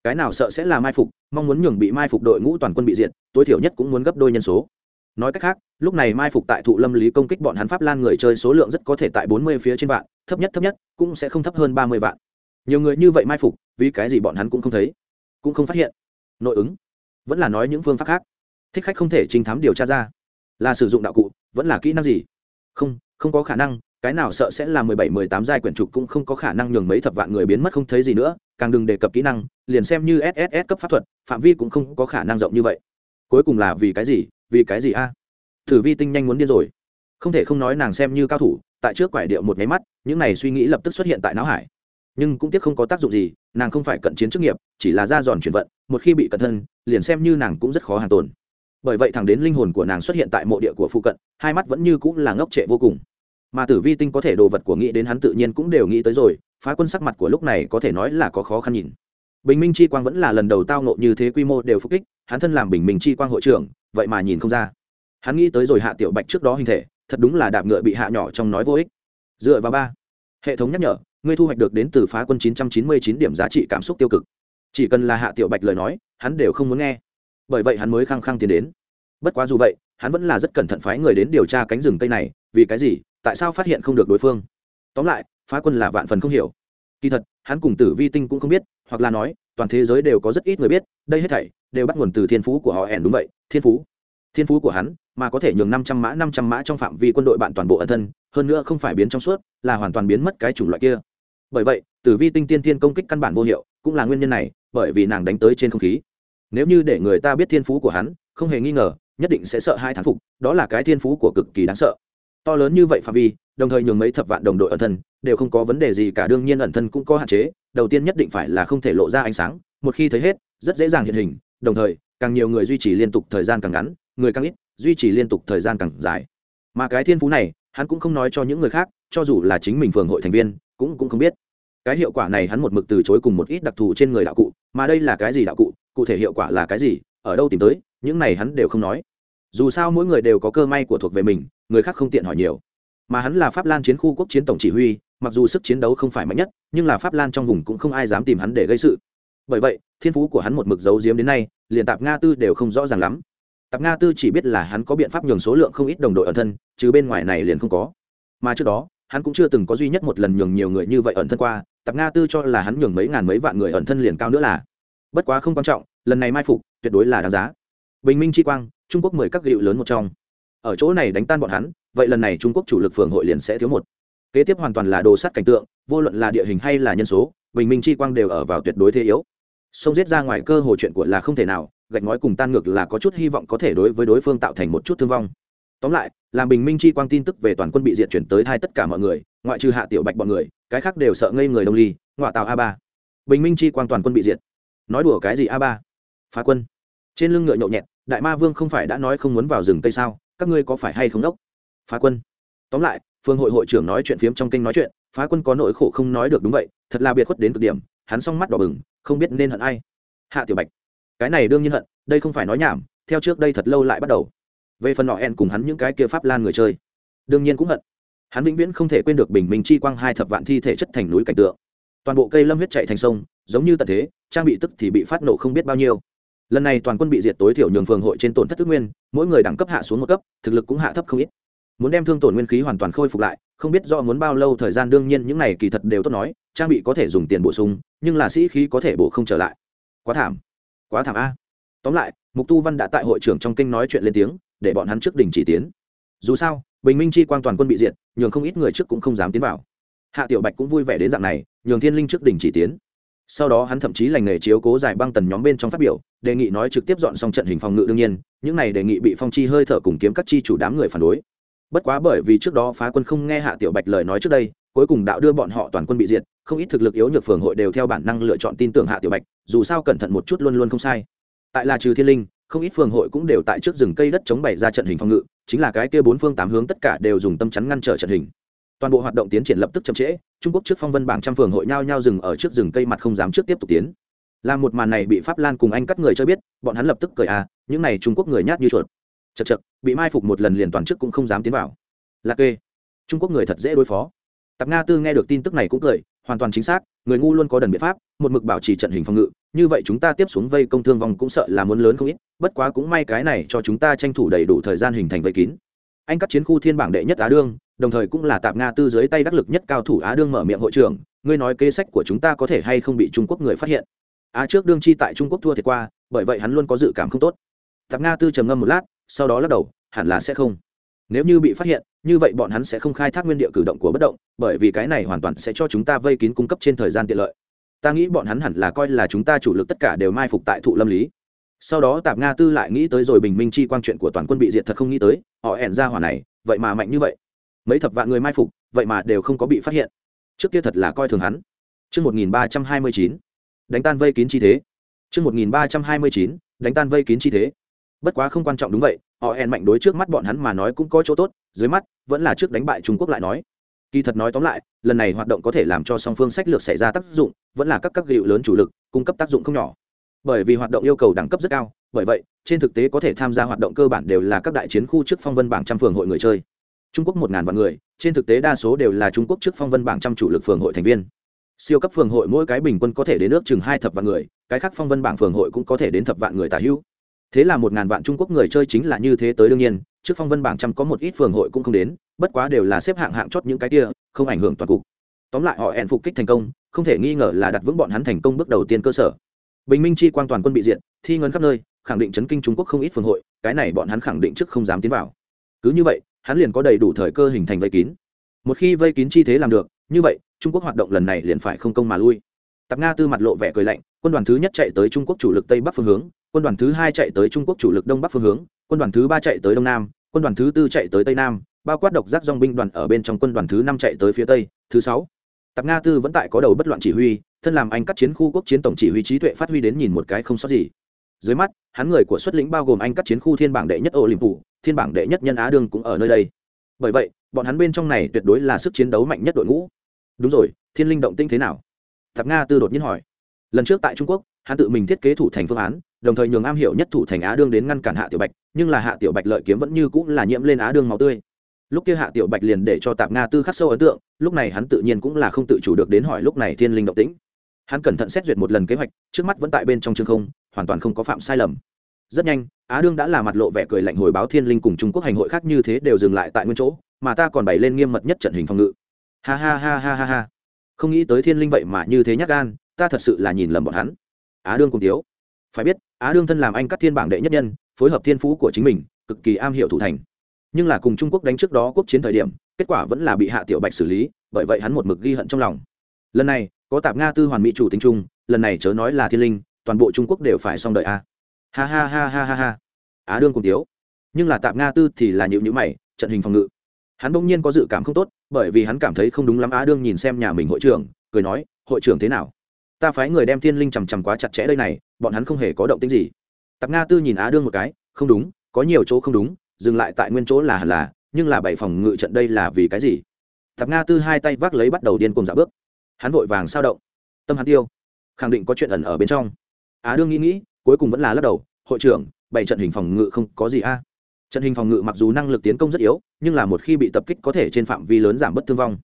Cái nào sợ sẽ là mai phục, mong muốn nhường bị mai phục đội ngũ toàn quân bị diệt, tối thiểu nhất cũng muốn gấp đôi nhân số nói cách khác, lúc này mai phục tại thụ lâm lý công kích bọn hắn pháp lan người chơi số lượng rất có thể tại bốn mươi phía trên vạn, thấp nhất thấp nhất, cũng sẽ không thấp hơn ba mươi vạn. Nhiều người như vậy mai phục, vì cái gì bọn hắn cũng không thấy, cũng không phát hiện. Nội ứng, vẫn là nói những phương pháp khác. Thích khách không thể trinh thám điều tra ra. Là sử dụng đạo cụ, vẫn là kỹ năng gì? Không không có khả năng, cái nào sợ sẽ là mười bảy, mười tám giai quyển trục cũng không có khả năng nhường mấy thập vạn người biến mất không thấy gì nữa, càng đừng đề cập kỹ năng, liền xem như sss cấp pháp thuật, phạm vi cũng không có khả năng rộng như vậy. Cuối cùng là vì cái gì? Vì cái gì a? Thử vi tinh nhanh muốn điên rồi. Không thể không nói nàng xem như cao thủ, tại trước quải điệu một nháy mắt, những này suy nghĩ lập tức xuất hiện tại não hải. Nhưng cũng tiếc không có tác dụng gì, nàng không phải cận chiến chức nghiệp, chỉ là ra giòn chuyển vận, một khi bị cẩn thân, liền xem như nàng cũng rất khó hàng tồn. Bởi vậy thẳng đến linh hồn của nàng xuất hiện tại mộ địa của phụ cận, hai mắt vẫn như cũng là ngốc trệ vô cùng. Mà tử vi tinh có thể đồ vật của nghĩ đến hắn tự nhiên cũng đều nghĩ tới rồi, phá quân sắc mặt của lúc này có thể nói là có khó khăn nhìn. Bình minh chi quang vẫn là lần đầu tao nộ như thế quy mô đều phúc kích hắn thân làm bình minh chi quang hội trưởng, vậy mà nhìn không ra. Hắn nghĩ tới rồi hạ tiểu bạch trước đó hình thể, thật đúng là đạp ngựa bị hạ nhỏ trong nói vô ích. Dựa vào ba, hệ thống nhắc nhở, ngươi thu hoạch được đến từ phá quân 999 điểm giá trị cảm xúc tiêu cực. Chỉ cần là hạ tiểu bạch lời nói, hắn đều không muốn nghe. Bởi vậy hắn mới khăng khăng tiến đến. Bất quá dù vậy, hắn vẫn là rất cẩn thận phái người đến điều tra cánh rừng cây này, vì cái gì, tại sao phát hiện không được đối phương. Tóm lại, phá quân là vạn phần không hiểu. Kỳ thật, hắn cùng tử vi tinh cũng không biết hoặc là nói, toàn thế giới đều có rất ít người biết, đây hết thảy đều bắt nguồn từ thiên phú của họ ẻn đúng vậy, thiên phú. Thiên phú của hắn mà có thể nhường năm trăm mã, năm trăm mã trong phạm vi quân đội bạn toàn bộ ẩn thân, hơn nữa không phải biến trong suốt, là hoàn toàn biến mất cái chủng loại kia. Bởi vậy, tử vi tinh tiên thiên công kích căn bản vô hiệu, cũng là nguyên nhân này, bởi vì nàng đánh tới trên không khí. Nếu như để người ta biết thiên phú của hắn, không hề nghi ngờ, nhất định sẽ sợ hai thán phục, đó là cái thiên phú của cực kỳ đáng sợ. To lớn như vậy phạm vi, đồng thời nhường mấy thập vạn đồng đội ẩn thân, đều không có vấn đề gì cả, đương nhiên ẩn thân cũng có hạn chế đầu tiên nhất định phải là không thể lộ ra ánh sáng, một khi thấy hết, rất dễ dàng hiện hình, đồng thời, càng nhiều người duy trì liên tục thời gian càng ngắn, người càng ít, duy trì liên tục thời gian càng dài. Mà cái thiên phú này, hắn cũng không nói cho những người khác, cho dù là chính mình phường hội thành viên, cũng cũng không biết. Cái hiệu quả này hắn một mực từ chối cùng một ít đặc thù trên người đạo cụ, mà đây là cái gì đạo cụ cụ thể hiệu quả là cái gì, ở đâu tìm tới, những này hắn đều không nói. Dù sao mỗi người đều có cơ may của thuộc về mình, người khác không tiện hỏi nhiều. Mà hắn là pháp lan chiến khu quốc chiến tổng chỉ huy mặc dù sức chiến đấu không phải mạnh nhất, nhưng là pháp lan trong vùng cũng không ai dám tìm hắn để gây sự. Bởi vậy, thiên phú của hắn một mực giấu giếm đến nay, liền tạp nga tư đều không rõ ràng lắm. Tạp nga tư chỉ biết là hắn có biện pháp nhường số lượng không ít đồng đội ẩn thân, chứ bên ngoài này liền không có. Mà trước đó, hắn cũng chưa từng có duy nhất một lần nhường nhiều người như vậy ẩn thân qua, tạp nga tư cho là hắn nhường mấy ngàn mấy vạn người ẩn thân liền cao nữa là. Bất quá không quan trọng, lần này mai phục, tuyệt đối là đáng giá. Bình minh chi quang, trung quốc mười các hiệu lớn một trong. Ở chỗ này đánh tan bọn hắn, vậy lần này trung quốc chủ lực phường hội liền sẽ thiếu một kế tiếp hoàn toàn là đồ sắt cảnh tượng, vô luận là địa hình hay là nhân số, bình minh chi quang đều ở vào tuyệt đối thế yếu. Sông giết ra ngoài cơ hồ chuyện của là không thể nào, gạch ngói cùng tan ngược là có chút hy vọng có thể đối với đối phương tạo thành một chút thương vong. Tóm lại, làm bình minh chi quang tin tức về toàn quân bị diệt chuyển tới hai tất cả mọi người, ngoại trừ hạ tiểu bạch bọn người, cái khác đều sợ ngây người đông ly, ngoại tàu a ba. Bình minh chi quang toàn quân bị diệt. Nói đùa cái gì a ba? Phá quân. Trên lưng ngựa nhậu nhẹt, đại ma vương không phải đã nói không muốn vào rừng tây sao, các ngươi có phải hay không đốc? Phá quân. Tóm lại phương hội hội trưởng nói chuyện phiếm trong kênh nói chuyện, phá quân có nỗi khổ không nói được đúng vậy, thật là biệt khuất đến cực điểm, hắn song mắt đỏ bừng, không biết nên hận ai. Hạ tiểu bạch, cái này đương nhiên hận, đây không phải nói nhảm, theo trước đây thật lâu lại bắt đầu. Về phần nọ en cùng hắn những cái kia pháp lan người chơi, đương nhiên cũng hận. Hắn vĩnh viễn không thể quên được bình minh chi quang hai thập vạn thi thể chất thành núi cảnh tượng. Toàn bộ cây lâm huyết chạy thành sông, giống như tận thế, trang bị tức thì bị phát nổ không biết bao nhiêu. Lần này toàn quân bị diệt tối thiểu nhường phường hội trên tổn thất thức nguyên, mỗi người đẳng cấp hạ xuống một cấp, thực lực cũng hạ thấp không ít muốn đem thương tổn nguyên khí hoàn toàn khôi phục lại, không biết do muốn bao lâu thời gian, đương nhiên những này kỳ thật đều tốt nói, trang bị có thể dùng tiền bổ sung, nhưng là sĩ khí có thể bổ không trở lại. Quá thảm quá thảm a. Tóm lại, mục tu văn đã tại hội trưởng trong kinh nói chuyện lên tiếng, để bọn hắn trước đình chỉ tiến. Dù sao, bình minh chi quang toàn quân bị diệt, nhường không ít người trước cũng không dám tiến vào. Hạ tiểu bạch cũng vui vẻ đến dạng này, nhường thiên linh trước đình chỉ tiến. Sau đó hắn thậm chí lành nghề chiếu cố giải băng tần nhóm bên trong phát biểu, đề nghị nói trực tiếp dọn xong trận hình phòng ngự đương nhiên, những này đề nghị bị phong chi hơi thở cùng kiếm các chi chủ đám người phản đối bất quá bởi vì trước đó phá quân không nghe hạ tiểu bạch lời nói trước đây, cuối cùng đạo đưa bọn họ toàn quân bị diệt, không ít thực lực yếu nhược phường hội đều theo bản năng lựa chọn tin tưởng hạ tiểu bạch, dù sao cẩn thận một chút luôn luôn không sai. Tại là trừ thiên linh, không ít phường hội cũng đều tại trước rừng cây đất chống bày ra trận hình phòng ngự, chính là cái kia bốn phương tám hướng tất cả đều dùng tâm chắn ngăn trở trận hình. Toàn bộ hoạt động tiến triển lập tức chậm trễ, trung quốc trước phong vân bảng trăm phường hội nhao nhao dừng ở trước rừng cây mặt không dám trước tiếp tục tiến. Làm một màn này bị pháp lan cùng anh cắt người cho biết, bọn hắn lập tức cười à những này trung quốc người nhát như chuột chật chật, bị mai phục một lần liền toàn chức cũng không dám tiến vào. Là kê, trung quốc người thật dễ đối phó. Tạp nga tư nghe được tin tức này cũng cười, hoàn toàn chính xác, người ngu luôn có đần biện pháp, một mực bảo trì trận hình phòng ngự, như vậy chúng ta tiếp xuống vây công thương vong cũng sợ là muốn lớn không ít, bất quá cũng may cái này cho chúng ta tranh thủ đầy đủ thời gian hình thành vây kín. Anh cắt chiến khu thiên bảng đệ nhất á đương, đồng thời cũng là tạp nga tư dưới tay đắc lực nhất cao thủ á đương mở miệng hội trưởng, ngươi nói kế sách của chúng ta có thể hay không bị trung quốc người phát hiện? Á trước đương chi tại trung quốc thua thiệt qua, bởi vậy hắn luôn có dự cảm không tốt. Tạp nga tư trầm ngâm một lát sau đó lắc đầu hẳn là sẽ không. Nếu như bị phát hiện như vậy bọn hắn sẽ không khai thác nguyên địa cử động của bất động bởi vì cái này hoàn toàn sẽ cho chúng ta vây kín cung cấp trên thời gian tiện lợi. Ta nghĩ bọn hắn hẳn là coi là chúng ta chủ lực tất cả đều mai phục tại thụ lâm lý. Sau đó tạp nga tư lại nghĩ tới rồi bình minh chi quang chuyện của toàn quân bị diệt thật không nghĩ tới họ ẻn ra hỏa này vậy mà mạnh như vậy. Mấy thập vạn người mai phục vậy mà đều không có bị phát hiện. Trước kia thật là coi thường hắn. Trước 1329, đánh tan vây kín chi thế. Trước 1329, đánh tan vây kín chi thế. Bất quá không quan trọng đúng vậy, họ en mạnh đối trước mắt bọn hắn mà nói cũng có chỗ tốt, dưới mắt vẫn là trước đánh bại Trung Quốc lại nói. Kỳ thật nói tóm lại, lần này hoạt động có thể làm cho song phương sách lược xảy ra tác dụng, vẫn là các các hiệu lớn chủ lực, cung cấp tác dụng không nhỏ. Bởi vì hoạt động yêu cầu đẳng cấp rất cao, bởi vậy, trên thực tế có thể tham gia hoạt động cơ bản đều là các đại chiến khu trước phong vân bảng trăm phường hội người chơi trung quốc một ngàn vạn người trên thực tế đa số đều là trung quốc trước phong vân bảng trăm chủ lực phường hội thành viên siêu cấp phường hội mỗi cái bình quân có thể đến nước chừng hai thập vạn người cái khác phong vân bảng phường hội cũng có thể đến thập vạn người tả hữu thế là một ngàn vạn trung quốc người chơi chính là như thế tới đương nhiên, trước phong vân bảng trăm có một ít phường hội cũng không đến, bất quá đều là xếp hạng hạng chót những cái kia, không ảnh hưởng toàn cục. Tóm lại họ hẹn phục kích thành công, không thể nghi ngờ là đặt vững bọn hắn thành công bước đầu tiên cơ sở. Bình minh chi quan toàn quân bị diện thi ngân khắp nơi, khẳng định chấn kinh trung quốc không ít phường hội, cái này bọn hắn khẳng định trước không dám tiến vào. Cứ như vậy, hắn liền có đầy đủ thời cơ hình thành vây kín. Một khi vây kín chi thế làm được, như vậy, trung quốc hoạt động lần này liền phải không công mà lui tạp nga tư mặt lộ vẻ cười lạnh, quân đoàn thứ nhất chạy tới trung quốc chủ lực tây bắc phương hướng, quân đoàn thứ hai chạy tới trung quốc chủ lực đông bắc phương hướng, quân đoàn thứ ba chạy tới đông nam, quân đoàn thứ tư chạy tới tây nam, bao quát độc giác dong binh đoàn ở bên trong quân đoàn thứ năm chạy tới phía tây, thứ sáu. Tạp nga tư vẫn tại có đầu bất loạn chỉ huy, thân làm anh cắt chiến khu quốc chiến tổng chỉ huy trí tuệ phát huy đến nhìn một cái không sót gì. Dưới mắt, hắn người của xuất lĩnh bao gồm anh các chiến khu thiên bảng đệ nhất ô liềm phủ thiên bảng đệ nhất nhân á đương cũng ở nơi đây. Bởi vậy, bọn hắn bên trong này tuyệt đối là sức chiến đấu mạnh nhất đội ngũ. Đúng rồi, thiên linh động tinh thế nào? Thập nga tư đột nhiên hỏi. Lần trước tại trung quốc, hắn tự mình thiết kế thủ thành phương án, đồng thời nhường am hiểu nhất thủ thành á đương đến ngăn cản hạ tiểu bạch, nhưng là hạ tiểu bạch lợi kiếm vẫn như cũng là nhiễm lên á đương máu tươi. Lúc kia hạ tiểu bạch liền để cho tạp nga tư khắc sâu ấn tượng, lúc này hắn tự nhiên cũng là không tự chủ được đến hỏi lúc này thiên linh động tĩnh. Hắn cẩn thận xét duyệt một lần kế hoạch, trước mắt vẫn tại bên trong chương không, hoàn toàn không có phạm sai lầm. Rất nhanh, á đương đã là mặt lộ vẻ cười lạnh hồi báo thiên linh cùng trung quốc hành hội khác như thế đều dừng lại tại nguyên chỗ, mà ta còn bày lên nghiêm mật nhất trận hình phòng ngự. Ha ha ha ha ha ha không nghĩ tới thiên linh vậy mà như thế nhắc gan, ta thật sự là nhìn lầm bọn hắn. Á đương cùng tiếu. Phải biết, á đương thân làm anh cắt thiên bảng đệ nhất nhân, phối hợp thiên phú của chính mình, cực kỳ am hiểu thủ thành. Nhưng là cùng trung quốc đánh trước đó quốc chiến thời điểm, kết quả vẫn là bị hạ tiểu bạch xử lý, bởi vậy hắn một mực ghi hận trong lòng. Lần này, có tạp nga tư hoàn mỹ chủ tính trung lần này chớ nói là thiên linh, toàn bộ trung quốc đều phải xong đợi a à. ha ha ha ha ha ha. Á đương cùng tiếu. Nhưng là tạp nga tư thì là nhịu nhữ mày, trận hình phòng ngự. Hắn bỗng nhiên có dự cảm không tốt bởi vì hắn cảm thấy không đúng lắm á đương nhìn xem nhà mình hội trưởng, cười nói, hội trưởng thế nào? Ta phái người đem thiên linh chằm chằm quá chặt chẽ đây này, bọn hắn không hề có động tính gì. Tạp nga tư nhìn á đương một cái, không đúng, có nhiều chỗ không đúng, dừng lại tại nguyên chỗ là hẳn là, nhưng là bảy phòng ngự trận đây là vì cái gì? Tạp nga tư hai tay vác lấy bắt đầu điên cùng dạ bước. Hắn vội vàng sao động. Tâm hắn tiêu. Khẳng định có chuyện ẩn ở bên trong. Á đương nghĩ nghĩ, cuối cùng vẫn là lắc đầu, hội trưởng, bảy trận hình phòng ngự không có gì a trận hình phòng ngự mặc dù năng lực tiến công rất yếu, nhưng là một khi bị tập kích có thể trên phạm vi lớn giảm bất thương vong.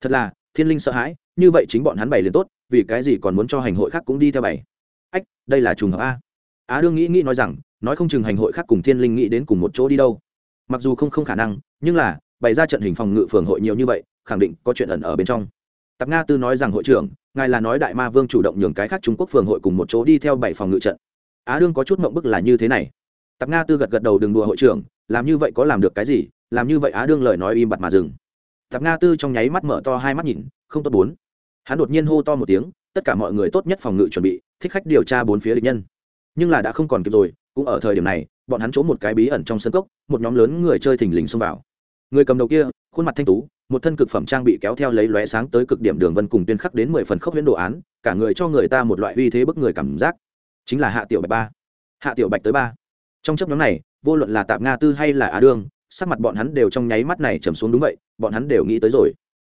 Thật là, thiên linh sợ hãi, như vậy chính bọn hắn bày liền tốt, vì cái gì còn muốn cho hành hội khác cũng đi theo bày. Ách, đây là trùng hợp a. Á đương nghĩ nghĩ nói rằng, nói không chừng hành hội khác cùng thiên linh nghĩ đến cùng một chỗ đi đâu. Mặc dù không không khả năng, nhưng là, bày ra trận hình phòng ngự phường hội nhiều như vậy, khẳng định có chuyện ẩn ở bên trong. Tạp nga tư nói rằng hội trưởng, ngài là nói đại ma vương chủ động nhường cái khác trung quốc phường hội cùng một chỗ đi theo bảy phòng ngự trận. Á đương có chút mộng bức là như thế này tạp nga tư gật gật đầu đừng đùa hội trưởng, làm như vậy có làm được cái gì, làm như vậy á đương lời nói im bặt mà dừng. Tạp nga tư trong nháy mắt mở to hai mắt nhìn, không tốt bốn. Hắn đột nhiên hô to một tiếng, tất cả mọi người tốt nhất phòng ngự chuẩn bị, thích khách điều tra bốn phía địch nhân. Nhưng là đã không còn kịp rồi, cũng ở thời điểm này, bọn hắn trốn một cái bí ẩn trong sân cốc, một nhóm lớn người chơi thình lình xông vào. Người cầm đầu kia, khuôn mặt thanh tú, một thân cực phẩm trang bị kéo theo lấy lóe sáng tới cực điểm đường vân cùng tuyên khắc đến mười phần khốc huyễn đồ án, cả người cho người ta một loại uy thế bức người cảm giác. Chính là hạ tiểu bạch ba. Hạ tiểu bạch tới ba trong chấp nhóm này, vô luận là tạp nga tư hay là á đương, sắc mặt bọn hắn đều trong nháy mắt này trầm xuống đúng vậy, bọn hắn đều nghĩ tới rồi.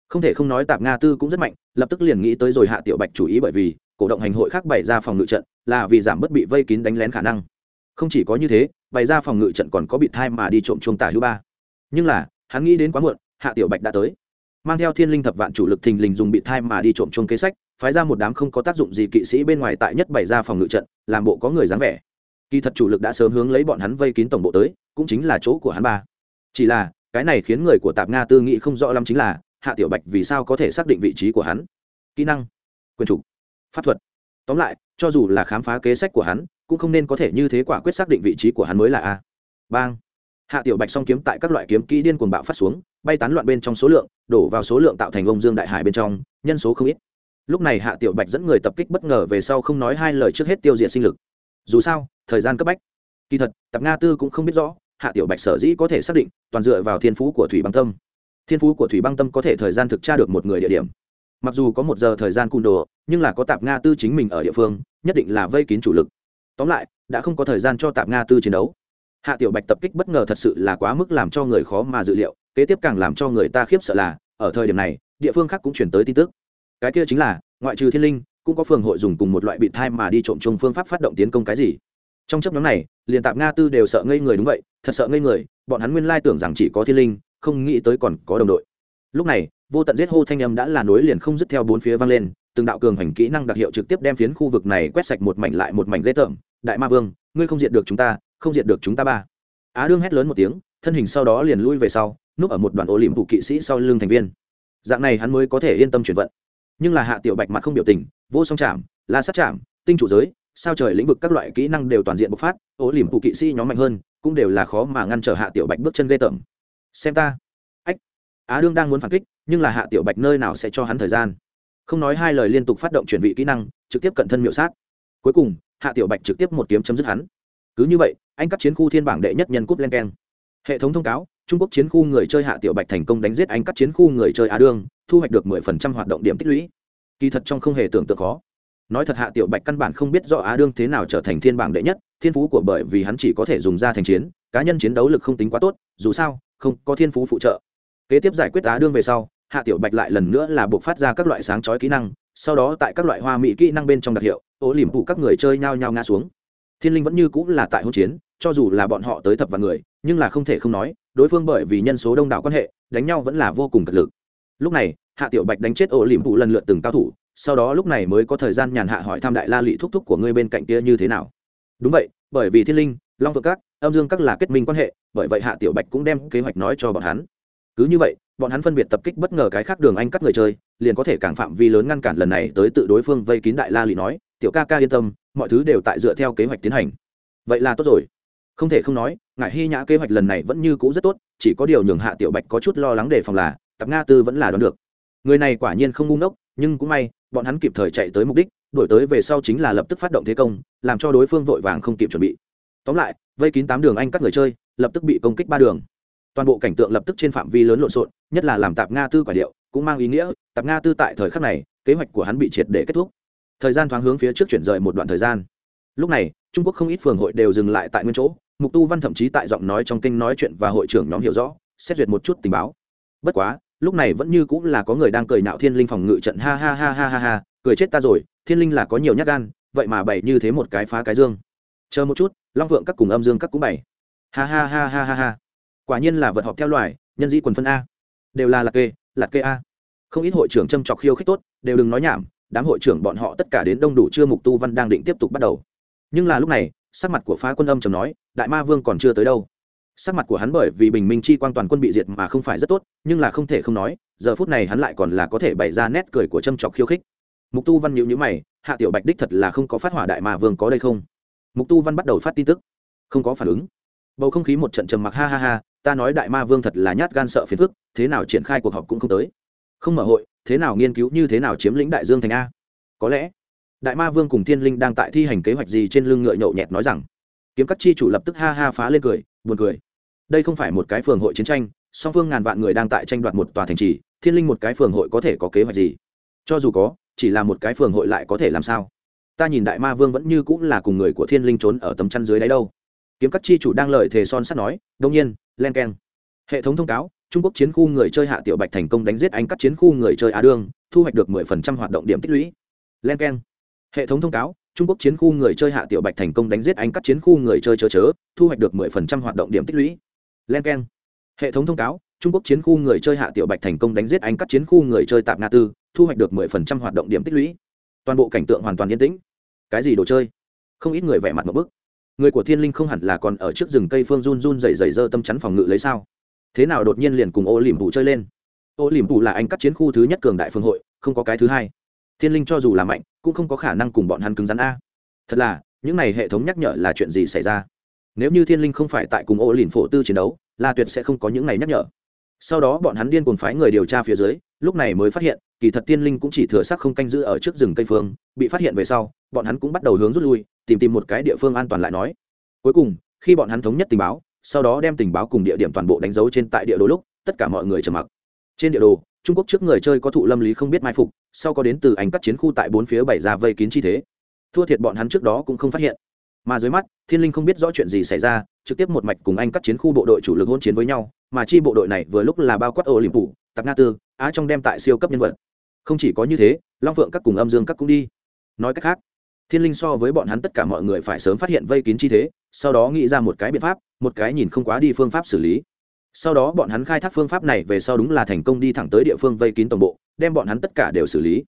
Không thể không nói tạp nga tư cũng rất mạnh, lập tức liền nghĩ tới rồi hạ tiểu bạch chủ ý bởi vì, cổ động hành hội khác bày ra phòng ngự trận, là vì giảm bất bị vây kín đánh lén khả năng. Không chỉ có như thế, bày ra phòng ngự trận còn có bị thai mà đi trộm chuông tả hữu ba. Nhưng là, hắn nghĩ đến quá muộn, hạ tiểu bạch đã tới. Mang theo thiên linh thập vạn chủ lực thình lình dùng bị thai mà đi trộm chuông kế sách, phái ra một đám không có tác dụng gì kỵ sĩ bên ngoài tại nhất bày ra phòng ngự trận, làm bộ có người dáng vẻ kỳ thật chủ lực đã sớm hướng lấy bọn hắn vây kín tổng bộ tới, cũng chính là chỗ của hắn ba. Chỉ là, cái này khiến người của tạp nga tư nghĩ không rõ lắm chính là, hạ tiểu bạch vì sao có thể xác định vị trí của hắn? Kỹ năng, quyền chủ, pháp thuật. Tóm lại, cho dù là khám phá kế sách của hắn, cũng không nên có thể như thế quả quyết xác định vị trí của hắn mới là a. Bang. Hạ tiểu bạch song kiếm tại các loại kiếm kỹ điên cuồng bạo phát xuống, bay tán loạn bên trong số lượng, đổ vào số lượng tạo thành ông dương đại hải bên trong, nhân số không ít. Lúc này hạ tiểu bạch dẫn người tập kích bất ngờ về sau không nói hai lời trước hết tiêu diệt sinh lực. Dù sao thời gian cấp bách. Kỳ thật, tập nga tư cũng không biết rõ, hạ tiểu bạch sở dĩ có thể xác định toàn dựa vào thiên phú của thủy băng tâm. Thiên phú của thủy băng tâm có thể thời gian thực tra được một người địa điểm. Mặc dù có một giờ thời gian cung đồ, nhưng là có tạp nga tư chính mình ở địa phương, nhất định là vây kín chủ lực. Tóm lại, đã không có thời gian cho tạp nga tư chiến đấu. Hạ tiểu bạch tập kích bất ngờ thật sự là quá mức làm cho người khó mà dự liệu, kế tiếp càng làm cho người ta khiếp sợ là, ở thời điểm này, địa phương khác cũng chuyển tới tin tức. Cái kia chính là, ngoại trừ thiên linh, cũng có phường hội dùng cùng một loại bị thai mà đi trộm chung phương pháp phát động tiến công cái gì? Trong chấp nhóm này, liền tạp nga tư đều sợ ngây người đúng vậy, thật sợ ngây người, bọn hắn nguyên lai tưởng rằng chỉ có thiên linh, không nghĩ tới còn có đồng đội. Lúc này, vô tận giết hô thanh âm đã là nối liền không dứt theo bốn phía vang lên, từng đạo cường hành kỹ năng đặc hiệu trực tiếp đem phiến khu vực này quét sạch một mảnh lại một mảnh ghê tởm. Đại ma vương, ngươi không diệt được chúng ta, không diệt được chúng ta ba. Á đương hét lớn một tiếng, thân hình sau đó liền lui về sau, núp ở một đoàn ổ liềm phụ kỵ sĩ sau lưng thành viên. Dạng này hắn mới có thể yên tâm chuyển vận. Nhưng là hạ tiểu bạch mặt không biểu tình, vô song chạm, la sát chạm, tinh chủ giới sao trời lĩnh vực các loại kỹ năng đều toàn diện bộc phát, ố liềm phụ kỵ sĩ nhóm mạnh hơn, cũng đều là khó mà ngăn trở hạ tiểu bạch bước chân ghê tởm. Xem ta. Ách. Á đương đang muốn phản kích, nhưng là hạ tiểu bạch nơi nào sẽ cho hắn thời gian? Không nói hai lời liên tục phát động chuyển vị kỹ năng, trực tiếp cận thân miệu sát. Cuối cùng, hạ tiểu bạch trực tiếp một kiếm chấm dứt hắn. Cứ như vậy, anh cắt chiến khu thiên bảng đệ nhất nhân cúp len keng. Hệ thống thông cáo, trung quốc chiến khu người chơi hạ tiểu bạch thành công đánh giết anh cắt chiến khu người chơi á đương, thu hoạch được mười phần trăm hoạt động điểm tích lũy. Kỳ thật trong không hề tưởng tượng khó nói thật hạ tiểu bạch căn bản không biết rõ á đương thế nào trở thành thiên bảng đệ nhất, thiên phú của bởi vì hắn chỉ có thể dùng ra thành chiến, cá nhân chiến đấu lực không tính quá tốt, dù sao, không có thiên phú phụ trợ. Kế tiếp giải quyết á đương về sau, hạ tiểu bạch lại lần nữa là buộc phát ra các loại sáng chói kỹ năng, sau đó tại các loại hoa mỹ kỹ năng bên trong đặc hiệu, ố liềm phụ các người chơi nhao nhao ngã xuống. Thiên linh vẫn như cũng là tại hỗn chiến, cho dù là bọn họ tới thập vạn người, nhưng là không thể không nói, đối phương bởi vì nhân số đông đảo quan hệ, đánh nhau vẫn là vô cùng cật lực. Lúc này, hạ tiểu bạch đánh chết ổ liềm phụ lần lượt từng cao thủ sau đó lúc này mới có thời gian nhàn hạ hỏi thăm đại la lị thúc thúc của ngươi bên cạnh kia như thế nào. Đúng vậy, bởi vì thiên linh, long vượng các, âm dương các là kết minh quan hệ, bởi vậy hạ tiểu bạch cũng đem kế hoạch nói cho bọn hắn. Cứ như vậy, bọn hắn phân biệt tập kích bất ngờ cái khác đường anh cắt người chơi, liền có thể càng phạm vi lớn ngăn cản lần này tới tự đối phương vây kín đại la lị nói, tiểu ca ca yên tâm, mọi thứ đều tại dựa theo kế hoạch tiến hành. Vậy là tốt rồi. Không thể không nói ngại hy nhã kế hoạch lần này vẫn như cũ rất tốt, chỉ có điều nhường hạ tiểu bạch có chút lo lắng đề phòng là tập nga tư vẫn là đoán được. Người này quả nhiên không ngu ngốc nhưng cũng may, bọn hắn kịp thời chạy tới mục đích đổi tới về sau chính là lập tức phát động thế công, làm cho đối phương vội vàng không kịp chuẩn bị. Tóm lại, vây kín tám đường anh các người chơi, lập tức bị công kích ba đường. Toàn bộ cảnh tượng lập tức trên phạm vi lớn lộn xộn, nhất là làm tạp nga tư quả điệu, cũng mang ý nghĩa, tạp nga tư tại thời khắc này, kế hoạch của hắn bị triệt để kết thúc. Thời gian thoáng hướng phía trước chuyển rời một đoạn thời gian. Lúc này, trung quốc không ít phường hội đều dừng lại tại nguyên chỗ, mục tu văn thậm chí tại giọng nói trong kinh nói chuyện và hội trưởng nhóm hiểu rõ, xét duyệt một chút tình báo. Bất quá lúc này vẫn như cũng là có người đang cười nạo thiên linh phòng ngự trận, ha ha ha ha ha ha, cười chết ta rồi, thiên linh là có nhiều nhát gan, vậy mà bày như thế một cái phá cái dương. Chờ một chút, long vượng các cùng âm dương các cũng bày. Ha ha ha ha ha ha. Quả nhiên là vật họp theo loài, nhân dĩ quần phân a. Đều là lạc kê lạc kê a. Không ít hội trưởng châm chọc khiêu khích tốt, đều đừng nói nhảm, đám hội trưởng bọn họ tất cả đến đông đủ chưa mục tu văn đang định tiếp tục bắt đầu. Nhưng là lúc này, sắc mặt của phá quân âm trầm nói, đại ma vương còn chưa tới đâu sắc mặt của hắn bởi vì bình minh chi quang toàn quân bị diệt mà không phải rất tốt, nhưng là không thể không nói, giờ phút này hắn lại còn là có thể bày ra nét cười của châm chọc khiêu khích. Mục tu văn nhịu nhữ mày, hạ tiểu bạch đích thật là không có phát hỏa đại mà vương có đây không? Mục tu văn bắt đầu phát tin tức. Không có phản ứng. Bầu không khí một trận trầm mặc ha ha ha, ta nói đại ma vương thật là nhát gan sợ phiền phức, thế nào triển khai cuộc họp cũng không tới. Không mở hội, thế nào nghiên cứu như thế nào chiếm lĩnh đại dương thành a? Có lẽ, đại ma vương cùng thiên linh đang tại thi hành kế hoạch gì trên lưng ngựa nhậu nhẹt nói rằng. Kiếm các chi chủ lập tức ha ha phá lên cười buồn cười. Đây không phải một cái phường hội chiến tranh, song phương ngàn vạn người đang tại tranh đoạt một tòa thành trì, thiên linh một cái phường hội có thể có kế hoạch gì? Cho dù có, chỉ là một cái phường hội lại có thể làm sao? Ta nhìn đại ma vương vẫn như cũng là cùng người của thiên linh trốn ở tấm chăn dưới đáy đâu. Kiếm các chi chủ đang lợi thề son sắt nói, đông nhiên, len keng. Hệ thống thông cáo, trung quốc chiến khu người chơi hạ tiểu bạch thành công đánh giết anh cắt chiến khu người chơi á đương thu hoạch được 10% hoạt động điểm tích lũy. Len k hệ thống thông cáo trung quốc chiến khu người chơi hạ tiểu bạch thành công đánh giết anh cắt chiến khu người chơi chớ chớ, thu hoạch được 10% hoạt động điểm tích lũy. Len k hệ thống thông cáo, trung quốc chiến khu người chơi hạ tiểu bạch thành công đánh giết anh cắt chiến khu người chơi tạp nga tư, thu hoạch được 10% hoạt động điểm tích lũy. Toàn bộ cảnh tượng hoàn toàn yên tĩnh. Cái gì đồ chơi? Không ít người vẻ mặt một bức. Người của thiên linh không hẳn là còn ở trước rừng cây phương run run dày dày dơ tâm chắn phòng ngự lấy sao? Thế nào đột nhiên liền cùng ô liềm bù chơi lên? Ô liềm bù là anh cắt chiến khu thứ nhất cường đại phương hội, không có cái thứ hai thiên linh cho dù là mạnh, cũng không có khả năng cùng bọn hắn cứng rắn a. Thật là, những này hệ thống nhắc nhở là chuyện gì xảy ra? Nếu như thiên linh không phải tại cùng ô lìn phổ tư chiến đấu là tuyệt sẽ không có những này nhắc nhở. Sau đó bọn hắn điên cuồng phái người điều tra phía dưới, lúc này mới phát hiện, kỳ thật tiên linh cũng chỉ thừa sắc không canh giữ ở trước rừng cây phương, bị phát hiện về sau, bọn hắn cũng bắt đầu hướng rút lui, tìm tìm một cái địa phương an toàn lại nói. Cuối cùng, khi bọn hắn thống nhất tình báo, sau đó đem tình báo cùng địa điểm toàn bộ đánh dấu trên tại địa đồ lúc, tất cả mọi người trầm mặc. Trên địa đồ trung quốc trước người chơi có thụ lâm lý không biết mai phục, sau có đến từ ảnh các chiến khu tại bốn phía bảy ra vây kín chi thế. Thua thiệt bọn hắn trước đó cũng không phát hiện. Mà dưới mắt, thiên linh không biết rõ chuyện gì xảy ra, trực tiếp một mạch cùng anh các chiến khu bộ đội chủ lực hôn chiến với nhau, mà chi bộ đội này vừa lúc là bao quát ô liềm phủ tạp nga tư, á trong đem tại siêu cấp nhân vật. Không chỉ có như thế, long phượng các cùng âm dương các cũng đi. Nói cách khác, thiên linh so với bọn hắn tất cả mọi người phải sớm phát hiện vây kín chi thế, sau đó nghĩ ra một cái biện pháp, một cái nhìn không quá đi phương pháp xử lý sau đó bọn hắn khai thác phương pháp này về sau đúng là thành công đi thẳng tới địa phương vây kín tổng bộ đem bọn hắn tất cả đều xử lý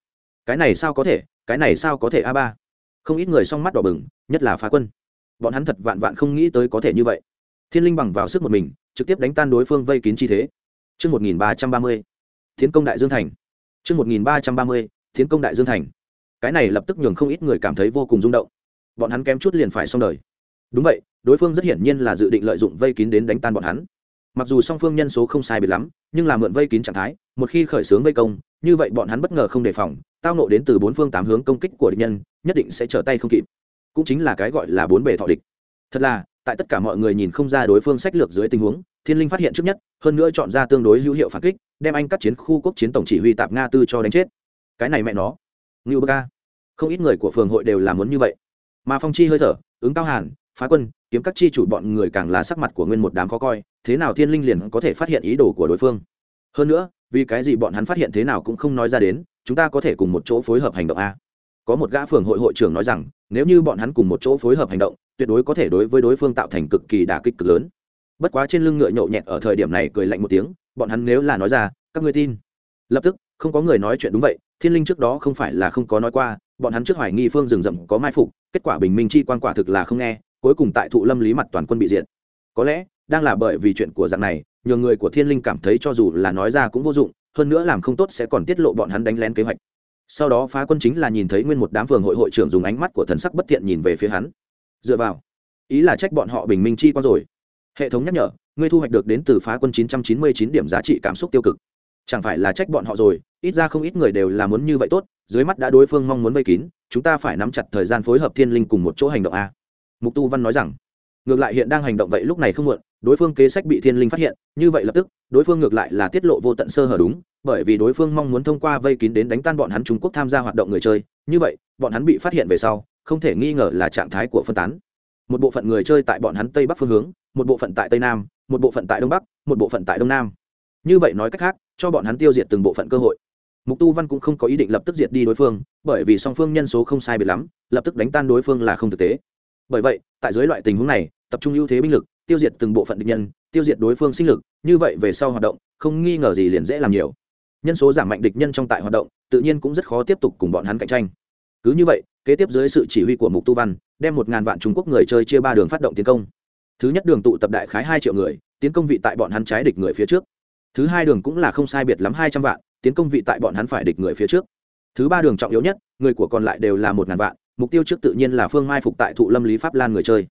cái này sao có thể cái này sao có thể a ba không ít người song mắt đỏ bừng nhất là phá quân bọn hắn thật vạn vạn không nghĩ tới có thể như vậy thiên linh bằng vào sức một mình trực tiếp đánh tan đối phương vây kín chi thế Trước 1330, Thiến công đại dương thành. Trước 1330, Thiến công đại dương thành. Cái này lập tức nhường không ít người cảm thấy vô cùng rung động. Bọn hắn kém chút liền phải xong đời. Đúng vậy, đối phương rất hiển nhiên là dự định lợi dụng vây kín đến đánh tan bọn hắn. Mặc dù song phương nhân số không sai biệt lắm, nhưng là mượn vây kín trạng thái, một khi khởi xướng vây công, như vậy bọn hắn bất ngờ không đề phòng, tao nộ đến từ bốn phương tám hướng công kích của địch nhân, nhất định sẽ trở tay không kịp. Cũng chính là cái gọi là bốn bề thọ địch. Thật là, tại tất cả mọi người nhìn không ra đối phương sách lược dưới tình huống, thiên linh phát hiện trước nhất hơn nữa chọn ra tương đối hữu hiệu phản kích đem anh các chiến khu quốc chiến tổng chỉ huy tạp nga tư cho đánh chết cái này mẹ nó ngưu bơ ca không ít người của phường hội đều làm muốn như vậy mà phong chi hơi thở ứng cao hàn phá quân, kiếm các chi chủ bọn người càng là sắc mặt của nguyên một đám khó coi, thế nào thiên linh liền có thể phát hiện ý đồ của đối phương? Hơn nữa, vì cái gì bọn hắn phát hiện thế nào cũng không nói ra đến, chúng ta có thể cùng một chỗ phối hợp hành động a. Có một gã phường hội hội trưởng nói rằng, nếu như bọn hắn cùng một chỗ phối hợp hành động, tuyệt đối có thể đối với đối phương tạo thành cực kỳ đả kích cực lớn. Bất quá trên lưng ngựa nhậu nhẹt ở thời điểm này cười lạnh một tiếng, bọn hắn nếu là nói ra, các ngươi tin. Lập tức, không có người nói chuyện đúng vậy, thiên linh trước đó không phải là không có nói qua, bọn hắn trước hoài nghi phương rừng rậm có mai phục, kết quả bình minh chi quan quả thực là không nghe cuối cùng tại thụ lâm lý mặt toàn quân bị diệt. Có lẽ, đang là bởi vì chuyện của dạng này nhiều người của thiên linh cảm thấy cho dù là nói ra cũng vô dụng, hơn nữa làm không tốt sẽ còn tiết lộ bọn hắn đánh lén kế hoạch. Sau đó phá quân chính là nhìn thấy nguyên một đám phường hội hội trưởng dùng ánh mắt của thần sắc bất thiện nhìn về phía hắn. Dựa vào, ý là trách bọn họ bình minh chi qua rồi. Hệ thống nhắc nhở, ngươi thu hoạch được đến từ phá quân 999 điểm giá trị cảm xúc tiêu cực. Chẳng phải là trách bọn họ rồi, ít ra không ít người đều là muốn như vậy tốt, dưới mắt đã đối phương mong muốn vây kín, chúng ta phải nắm chặt thời gian phối hợp thiên linh cùng một chỗ hành động a mục tu văn nói rằng, ngược lại hiện đang hành động vậy lúc này không muộn, đối phương kế sách bị thiên linh phát hiện, như vậy lập tức, đối phương ngược lại là tiết lộ vô tận sơ hở đúng, bởi vì đối phương mong muốn thông qua vây kín đến đánh tan bọn hắn trung quốc tham gia hoạt động người chơi, như vậy, bọn hắn bị phát hiện về sau, không thể nghi ngờ là trạng thái của phân tán. Một bộ phận người chơi tại bọn hắn tây bắc phương hướng, một bộ phận tại tây nam, một bộ phận tại đông bắc, một bộ phận tại đông nam. Như vậy nói cách khác, cho bọn hắn tiêu diệt từng bộ phận cơ hội. Mục tu văn cũng không có ý định lập tức diệt đi đối phương, bởi vì song phương nhân số không sai biệt lắm, lập tức đánh tan đối phương là không thực tế bởi vậy, tại dưới loại tình huống này, tập trung ưu thế binh lực, tiêu diệt từng bộ phận địch nhân, tiêu diệt đối phương sinh lực, như vậy về sau hoạt động, không nghi ngờ gì liền dễ làm nhiều. Nhân số giảm mạnh địch nhân trong tại hoạt động, tự nhiên cũng rất khó tiếp tục cùng bọn hắn cạnh tranh. Cứ như vậy, kế tiếp dưới sự chỉ huy của mục tu văn, đem một ngàn vạn trung quốc người chơi chia ba đường phát động tiến công. Thứ nhất đường tụ tập đại khái hai triệu người, tiến công vị tại bọn hắn trái địch người phía trước. Thứ hai đường cũng là không sai biệt lắm hai trăm vạn, tiến công vị tại bọn hắn phải địch người phía trước. Thứ ba đường trọng yếu nhất, người của còn lại đều là một ngàn vạn mục tiêu trước tự nhiên là phương mai phục tại thụ lâm lý pháp lan người chơi.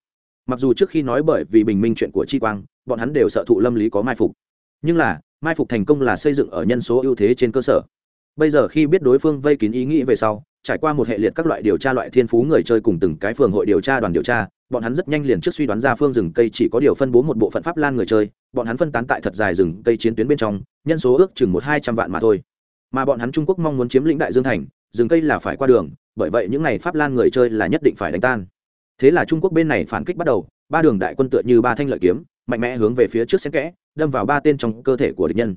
Mặc dù trước khi nói bởi vì bình minh chuyện của chi quang, bọn hắn đều sợ thụ lâm lý có mai phục. Nhưng là, mai phục thành công là xây dựng ở nhân số ưu thế trên cơ sở. Bây giờ khi biết đối phương vây kín ý nghĩ về sau, trải qua một hệ liệt các loại điều tra loại thiên phú người chơi cùng từng cái phường hội điều tra đoàn điều tra, bọn hắn rất nhanh liền trước suy đoán ra phương rừng cây chỉ có điều phân bố một bộ phận pháp lan người chơi, bọn hắn phân tán tại thật dài rừng cây chiến tuyến bên trong, nhân số ước chừng một hai trăm vạn mà thôi. Mà bọn hắn trung quốc mong muốn chiếm lĩnh đại dương thành, rừng cây là phải qua đường bởi vậy những này pháp lan người chơi là nhất định phải đánh tan. Thế là trung quốc bên này phản kích bắt đầu, ba đường đại quân tựa như ba thanh lợi kiếm, mạnh mẽ hướng về phía trước xen kẽ, đâm vào ba tên trong cơ thể của địch nhân.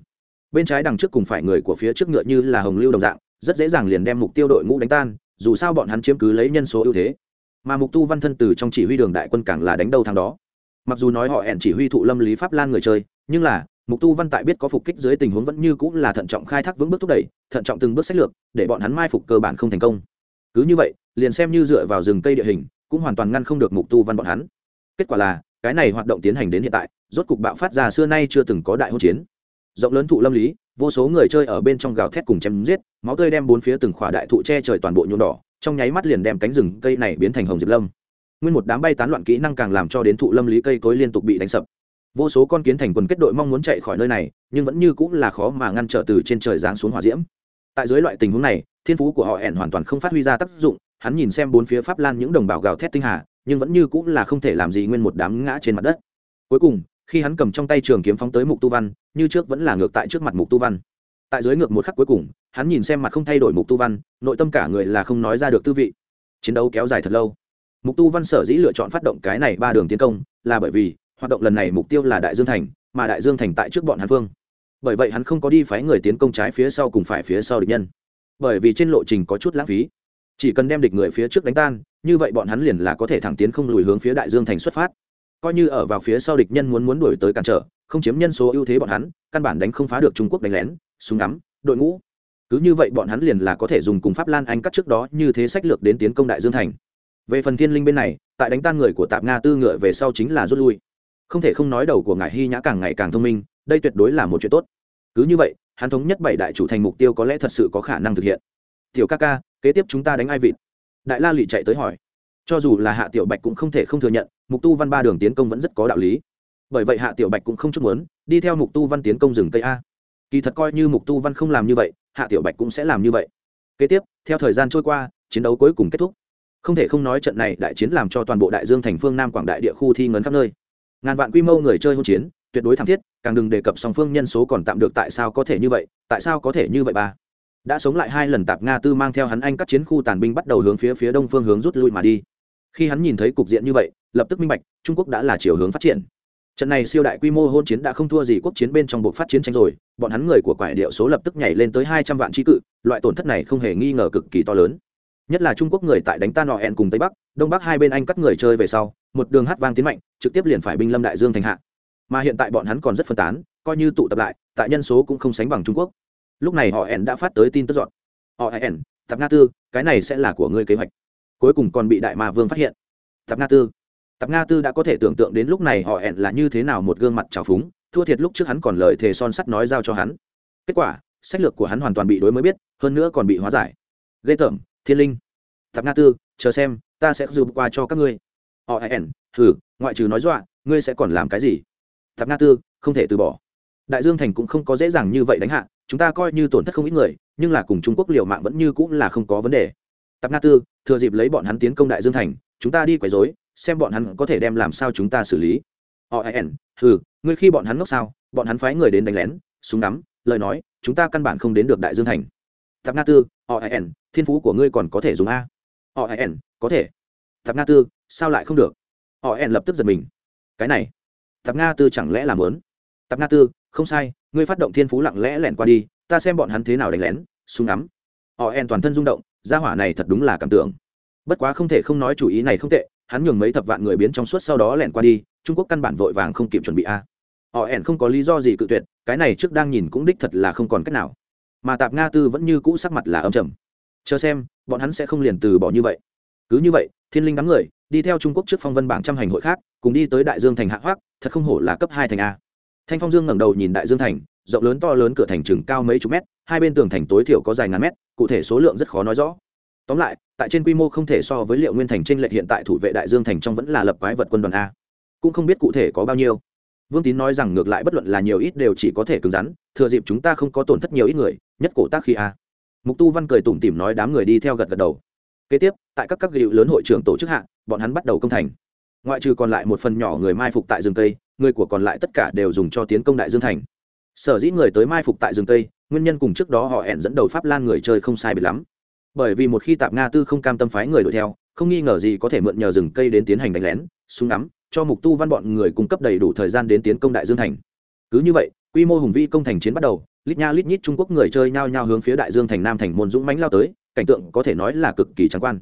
Bên trái đằng trước cùng phải người của phía trước ngựa như là hồng lưu đồng dạng, rất dễ dàng liền đem mục tiêu đội ngũ đánh tan, dù sao bọn hắn chiếm cứ lấy nhân số ưu thế. Mà mục tu văn thân từ trong chỉ huy đường đại quân càng là đánh đầu thằng đó. Mặc dù nói họ hẹn chỉ huy thụ lâm lý pháp lan người chơi, nhưng là, mục tu văn tại biết có phục kích dưới tình huống vẫn như cũng là thận trọng khai thác vững bước thúc đẩy, thận trọng từng bước sách lược, để bọn hắn mai phục cơ bản không thành công cứ như vậy, liền xem như dựa vào rừng cây địa hình, cũng hoàn toàn ngăn không được mục tu văn bọn hắn. Kết quả là, cái này hoạt động tiến hành đến hiện tại, rốt cục bạo phát ra xưa nay chưa từng có đại hỗn chiến. Rộng lớn thụ lâm lý, vô số người chơi ở bên trong gào thét cùng chém giết, máu tươi đem bốn phía từng khỏa đại thụ che trời toàn bộ nhuộm đỏ, trong nháy mắt liền đem cánh rừng cây này biến thành hồng diệp lâm. Nguyên một đám bay tán loạn kỹ năng càng làm cho đến thụ lâm lý cây cối liên tục bị đánh sập. Vô số con kiến thành quần kết đội mong muốn chạy khỏi nơi này, nhưng vẫn như cũng là khó mà ngăn trở từ trên trời giáng xuống hỏa diễm tại dưới loại tình huống này, thiên phú của họ ẻn hoàn toàn không phát huy ra tác dụng, hắn nhìn xem bốn phía pháp lan những đồng bào gào thét tinh hà, nhưng vẫn như cũng là không thể làm gì nguyên một đám ngã trên mặt đất. Cuối cùng, khi hắn cầm trong tay trường kiếm phóng tới mục tu văn, như trước vẫn là ngược tại trước mặt mục tu văn. Tại dưới ngược một khắc cuối cùng, hắn nhìn xem mặt không thay đổi mục tu văn, nội tâm cả người là không nói ra được tư vị. Chiến đấu kéo dài thật lâu. Mục tu văn sở dĩ lựa chọn phát động cái này ba đường tiến công, là bởi vì, hoạt động lần này mục tiêu là đại dương thành, mà đại dương thành tại trước bọn hàn phương bởi vậy hắn không có đi phái người tiến công trái phía sau cùng phải phía sau địch nhân. Bởi vì trên lộ trình có chút lãng phí. Chỉ cần đem địch người phía trước đánh tan, như vậy bọn hắn liền là có thể thẳng tiến không lùi hướng phía đại dương thành xuất phát. Coi như ở vào phía sau địch nhân muốn muốn đuổi tới cản trở, không chiếm nhân số ưu thế bọn hắn, căn bản đánh không phá được trung quốc đánh lén, súng ngắm, đội ngũ. Cứ như vậy bọn hắn liền là có thể dùng cùng pháp lan anh cắt trước đó như thế sách lược đến tiến công đại dương thành. Về phần thiên linh bên này, tại đánh tan người của tạp nga tư ngựa về sau chính là rút lui. Không thể không nói đầu của ngài hy nhã càng ngày càng thông minh đây tuyệt đối là một chuyện tốt. Cứ như vậy, hắn thống nhất bảy đại chủ thành mục tiêu có lẽ thật sự có khả năng thực hiện. Tiểu ca ca, kế tiếp chúng ta đánh ai vịt? Đại la lụy chạy tới hỏi. Cho dù là hạ tiểu bạch cũng không thể không thừa nhận, mục tu văn ba đường tiến công vẫn rất có đạo lý. Bởi vậy hạ tiểu bạch cũng không chút muốn, đi theo mục tu văn tiến công rừng cây a. Kỳ thật coi như mục tu văn không làm như vậy, hạ tiểu bạch cũng sẽ làm như vậy. Kế tiếp, theo thời gian trôi qua, chiến đấu cuối cùng kết thúc. Không thể không nói trận này đại chiến làm cho toàn bộ đại dương thành phương nam quảng đại địa khu thi ngấn khắp nơi. Ngàn vạn quy mô người chơi hỗn chiến tuyệt đối thảm thiết, càng đừng đề cập song phương nhân số còn tạm được tại sao có thể như vậy, tại sao có thể như vậy ba đã sống lại hai lần tạp nga tư mang theo hắn anh các chiến khu tàn binh bắt đầu hướng phía phía đông phương hướng rút lui mà đi. Khi hắn nhìn thấy cục diện như vậy, lập tức minh bạch, trung quốc đã là chiều hướng phát triển. Trận này siêu đại quy mô hôn chiến đã không thua gì quốc chiến bên trong buộc phát chiến tranh rồi, bọn hắn người của quải điệu số lập tức nhảy lên tới hai trăm vạn trí cự, loại tổn thất này không hề nghi ngờ cực kỳ to lớn. Nhất là trung quốc người tại đánh tan nọ hẹn cùng tây bắc, đông bắc hai bên anh cắt người chơi về sau, một đường hát vang tiến mạnh, trực tiếp liền phải binh lâm đại dương thành hạ mà hiện tại bọn hắn còn rất phân tán coi như tụ tập lại tại nhân số cũng không sánh bằng trung quốc. Lúc này họ ẻn đã phát tới tin tức dọn. Họ ẻn, tập nga tư cái này sẽ là của ngươi kế hoạch. Cuối cùng còn bị đại ma vương phát hiện. Tập nga tư. Tập nga tư đã có thể tưởng tượng đến lúc này họ ẻn là như thế nào một gương mặt trào phúng thua thiệt lúc trước hắn còn lời thề son sắt nói giao cho hắn. Kết quả sách lược của hắn hoàn toàn bị đối mới biết hơn nữa còn bị hóa giải. Ghê tởm thiên linh. Tập nga tư chờ xem ta sẽ dùm qua cho các ngươi. Họ ẻn, thử ngoại trừ nói dọa ngươi sẽ còn làm cái gì? Tập nga tư, không thể từ bỏ. Đại dương thành cũng không có dễ dàng như vậy đánh hạ, chúng ta coi như tổn thất không ít người, nhưng là cùng trung quốc liều mạng vẫn như cũng là không có vấn đề. Tập nga tư, thừa dịp lấy bọn hắn tiến công đại dương thành, chúng ta đi quấy rối, xem bọn hắn có thể đem làm sao chúng ta xử lý. Họ hẹn hừ, ngươi khi bọn hắn ngốc sao, bọn hắn phái người đến đánh lén, súng đắm lời nói, chúng ta căn bản không đến được đại dương thành. Tập nga tư, họ hẹn thiên phú của ngươi còn có thể dùng a. Họ hẹn có thể. Tập nga tư, sao lại không được? Họ hẹn lập tức giật mình. Cái này tập nga tư chẳng lẽ làm lớn? Tập nga tư, không sai, ngươi phát động thiên phú lặng lẽ lẻn qua đi, ta xem bọn hắn thế nào đánh lén, súng ngắm. Họ en toàn thân rung động, gia hỏa này thật đúng là cảm tưởng. Bất quá không thể không nói chủ ý này không tệ, hắn nhường mấy thập vạn người biến trong suốt sau đó lẻn qua đi, trung quốc căn bản vội vàng không kịp chuẩn bị a. Họ ẻn không có lý do gì cự tuyệt, cái này trước đang nhìn cũng đích thật là không còn cách nào. Mà tạp nga tư vẫn như cũ sắc mặt là âm trầm. Chờ xem, bọn hắn sẽ không liền từ bỏ như vậy. Cứ như vậy, thiên linh đám người, đi theo trung quốc trước phong vân bảng trăm hành hội khác cùng đi tới đại dương thành hạ hoác, thật không hổ là cấp hai thành a. Thanh phong dương ngẩng đầu nhìn đại dương thành, rộng lớn to lớn cửa thành chừng cao mấy chục mét, hai bên tường thành tối thiểu có dài ngàn mét, cụ thể số lượng rất khó nói rõ. Tóm lại, tại trên quy mô không thể so với liệu nguyên thành trên lệch hiện tại thủ vệ đại dương thành trong vẫn là lập quái vật quân đoàn a. Cũng không biết cụ thể có bao nhiêu. Vương tín nói rằng ngược lại bất luận là nhiều ít đều chỉ có thể cứng rắn, thừa dịp chúng ta không có tổn thất nhiều ít người, nhất cổ tác khi a. Mục tu văn cười tủm tỉm nói đám người đi theo gật gật đầu. Kế tiếp, tại các các gịu lớn hội trưởng tổ chức hạ, bọn hắn bắt đầu công thành ngoại trừ còn lại một phần nhỏ người mai phục tại rừng tây người của còn lại tất cả đều dùng cho tiến công đại dương thành. Sở dĩ người tới mai phục tại rừng tây nguyên nhân cùng trước đó họ hẹn dẫn đầu pháp lan người chơi không sai biệt lắm. Bởi vì một khi tạp nga tư không cam tâm phái người đuổi theo, không nghi ngờ gì có thể mượn nhờ rừng cây đến tiến hành đánh lén, súng ngắm, cho mục tu văn bọn người cung cấp đầy đủ thời gian đến tiến công đại dương thành. Cứ như vậy, quy mô hùng vĩ công thành chiến bắt đầu, lít nha lít nhít trung quốc người chơi nhao nhao hướng phía đại dương thành nam thành môn dũng mãnh lao tới, cảnh tượng có thể nói là cực kỳ trắng quan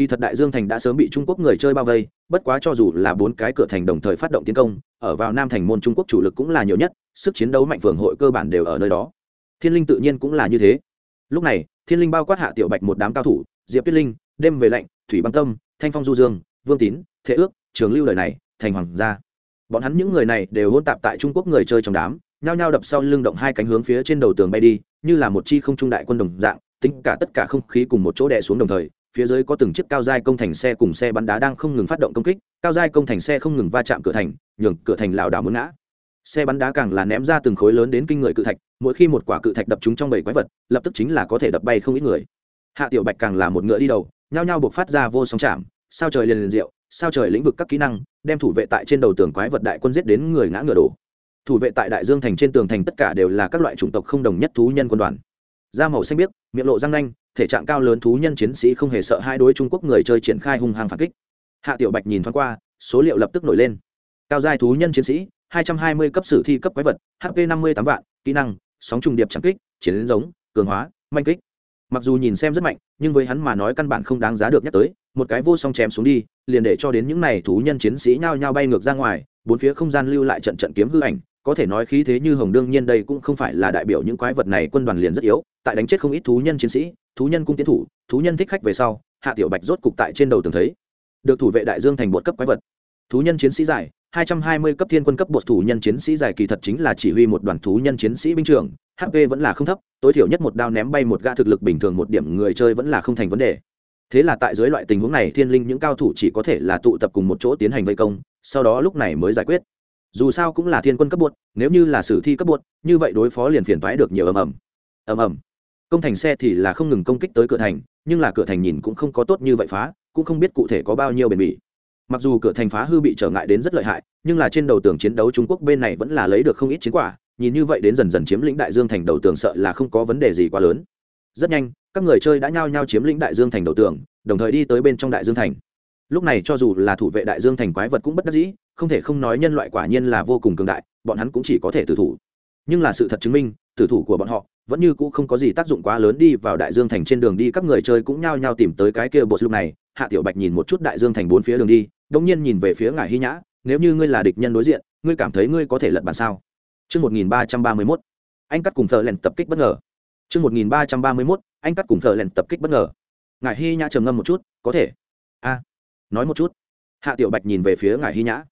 kỳ thật đại dương thành đã sớm bị trung quốc người chơi bao vây, bất quá cho dù là bốn cái cửa thành đồng thời phát động tiến công, ở vào nam thành môn trung quốc chủ lực cũng là nhiều nhất, sức chiến đấu mạnh phường hội cơ bản đều ở nơi đó. Thiên linh tự nhiên cũng là như thế. Lúc này, thiên linh bao quát hạ tiểu bạch một đám cao thủ, diệp tuyết linh, đêm về lạnh, thủy băng tâm, thanh phong du dương, vương tín thế ước, trường lưu lời này, thành hoàng gia. Bọn hắn những người này đều hôn tạp tại trung quốc người chơi trong đám, nhao nhao đập sau lưng động hai cánh hướng phía trên đầu tường bay đi, như là một chi không trung đại quân đồng dạng, tính cả tất cả không khí cùng một chỗ đè xuống đồng thời phía dưới có từng chiếc cao giai công thành xe cùng xe bắn đá đang không ngừng phát động công kích, cao giai công thành xe không ngừng va chạm cửa thành, nhường cửa thành lảo đảo muốn ngã. Xe bắn đá càng là ném ra từng khối lớn đến kinh người cự thạch, mỗi khi một quả cự thạch đập chúng trong bảy quái vật, lập tức chính là có thể đập bay không ít người. Hạ tiểu bạch càng là một ngựa đi đầu, nhao nhao buộc phát ra vô sóng chạm, sao trời liền liền diệu, sao trời lĩnh vực các kỹ năng, đem thủ vệ tại trên đầu tường quái vật đại quân giết đến người ngã ngựa đổ. Thủ vệ tại đại dương thành trên tường thành tất cả đều là các loại chủng tộc không đồng nhất thú nhân quân đoàn. Da màu xanh biếc, miệng lộ răng nanh thể trạng cao lớn thú nhân chiến sĩ không hề sợ hai đối trung quốc người chơi triển khai hung hăng phản kích. Hạ tiểu bạch nhìn thoáng qua, số liệu lập tức nổi lên. Cao giai thú nhân chiến sĩ 220 cấp sử thi cấp quái vật hp 58 vạn, kỹ năng, sóng trùng điệp chẳng kích, chiến giống, cường hóa, manh kích. Mặc dù nhìn xem rất mạnh, nhưng với hắn mà nói căn bản không đáng giá được nhắc tới, một cái vô song chém xuống đi, liền để cho đến những này thú nhân chiến sĩ nhao nhao bay ngược ra ngoài, bốn phía không gian lưu lại trận trận kiếm hư ảnh, có thể nói khí thế như hồng đương nhiên đây cũng không phải là đại biểu những quái vật này quân đoàn liền rất yếu, tại đánh chết không ít thú nhân chiến sĩ thú nhân cung tiến thủ, thú nhân thích khách về sau, hạ tiểu bạch rốt cục tại trên đầu tường thấy, được thủ vệ đại dương thành bột cấp quái vật. Thú nhân chiến sĩ giải 220 cấp thiên quân cấp bột thủ nhân chiến sĩ giải kỳ thật chính là chỉ huy một đoàn thú nhân chiến sĩ binh trưởng hp vẫn là không thấp, tối thiểu nhất một đao ném bay một gã thực lực bình thường một điểm người chơi vẫn là không thành vấn đề. Thế là tại dưới loại tình huống này, thiên linh những cao thủ chỉ có thể là tụ tập cùng một chỗ tiến hành vây công, sau đó lúc này mới giải quyết. Dù sao cũng là thiên quân cấp bột, nếu như là sử thi cấp bột, như vậy đối phó liền phiền thoái được nhiều ầm ầm. Ầm ầm công thành xe thì là không ngừng công kích tới cửa thành, nhưng là cửa thành nhìn cũng không có tốt như vậy phá, cũng không biết cụ thể có bao nhiêu bền bỉ. Mặc dù cửa thành phá hư bị trở ngại đến rất lợi hại, nhưng là trên đầu tường chiến đấu trung quốc bên này vẫn là lấy được không ít chiến quả, nhìn như vậy đến dần dần chiếm lĩnh đại dương thành đầu tường sợ là không có vấn đề gì quá lớn. Rất nhanh, các người chơi đã nhao nhao chiếm lĩnh đại dương thành đầu tường, đồng thời đi tới bên trong đại dương thành. Lúc này cho dù là thủ vệ đại dương thành quái vật cũng bất đắc dĩ, không thể không nói nhân loại quả nhiên là vô cùng cường đại, bọn hắn cũng chỉ có thể tự thủ. Nhưng là sự thật chứng minh tử thủ của bọn họ vẫn như cũ không có gì tác dụng quá lớn đi vào đại dương thành trên đường đi các người chơi cũng nhao nhao tìm tới cái kia bột lúc này hạ tiểu bạch nhìn một chút đại dương thành bốn phía đường đi đông nhiên nhìn về phía ngài hy nhã nếu như ngươi là địch nhân đối diện ngươi cảm thấy ngươi có thể lật bàn sao Trước 1331, anh cắt cùng thờ lèn tập kích bất ngờ. Trước 1331, anh cắt cùng thờ lèn tập kích bất ngờ. Ngài hy nhã trầm ngâm một chút, có thể. a nói một chút. Hạ tiểu bạch nhìn về phía ngài hy nhã.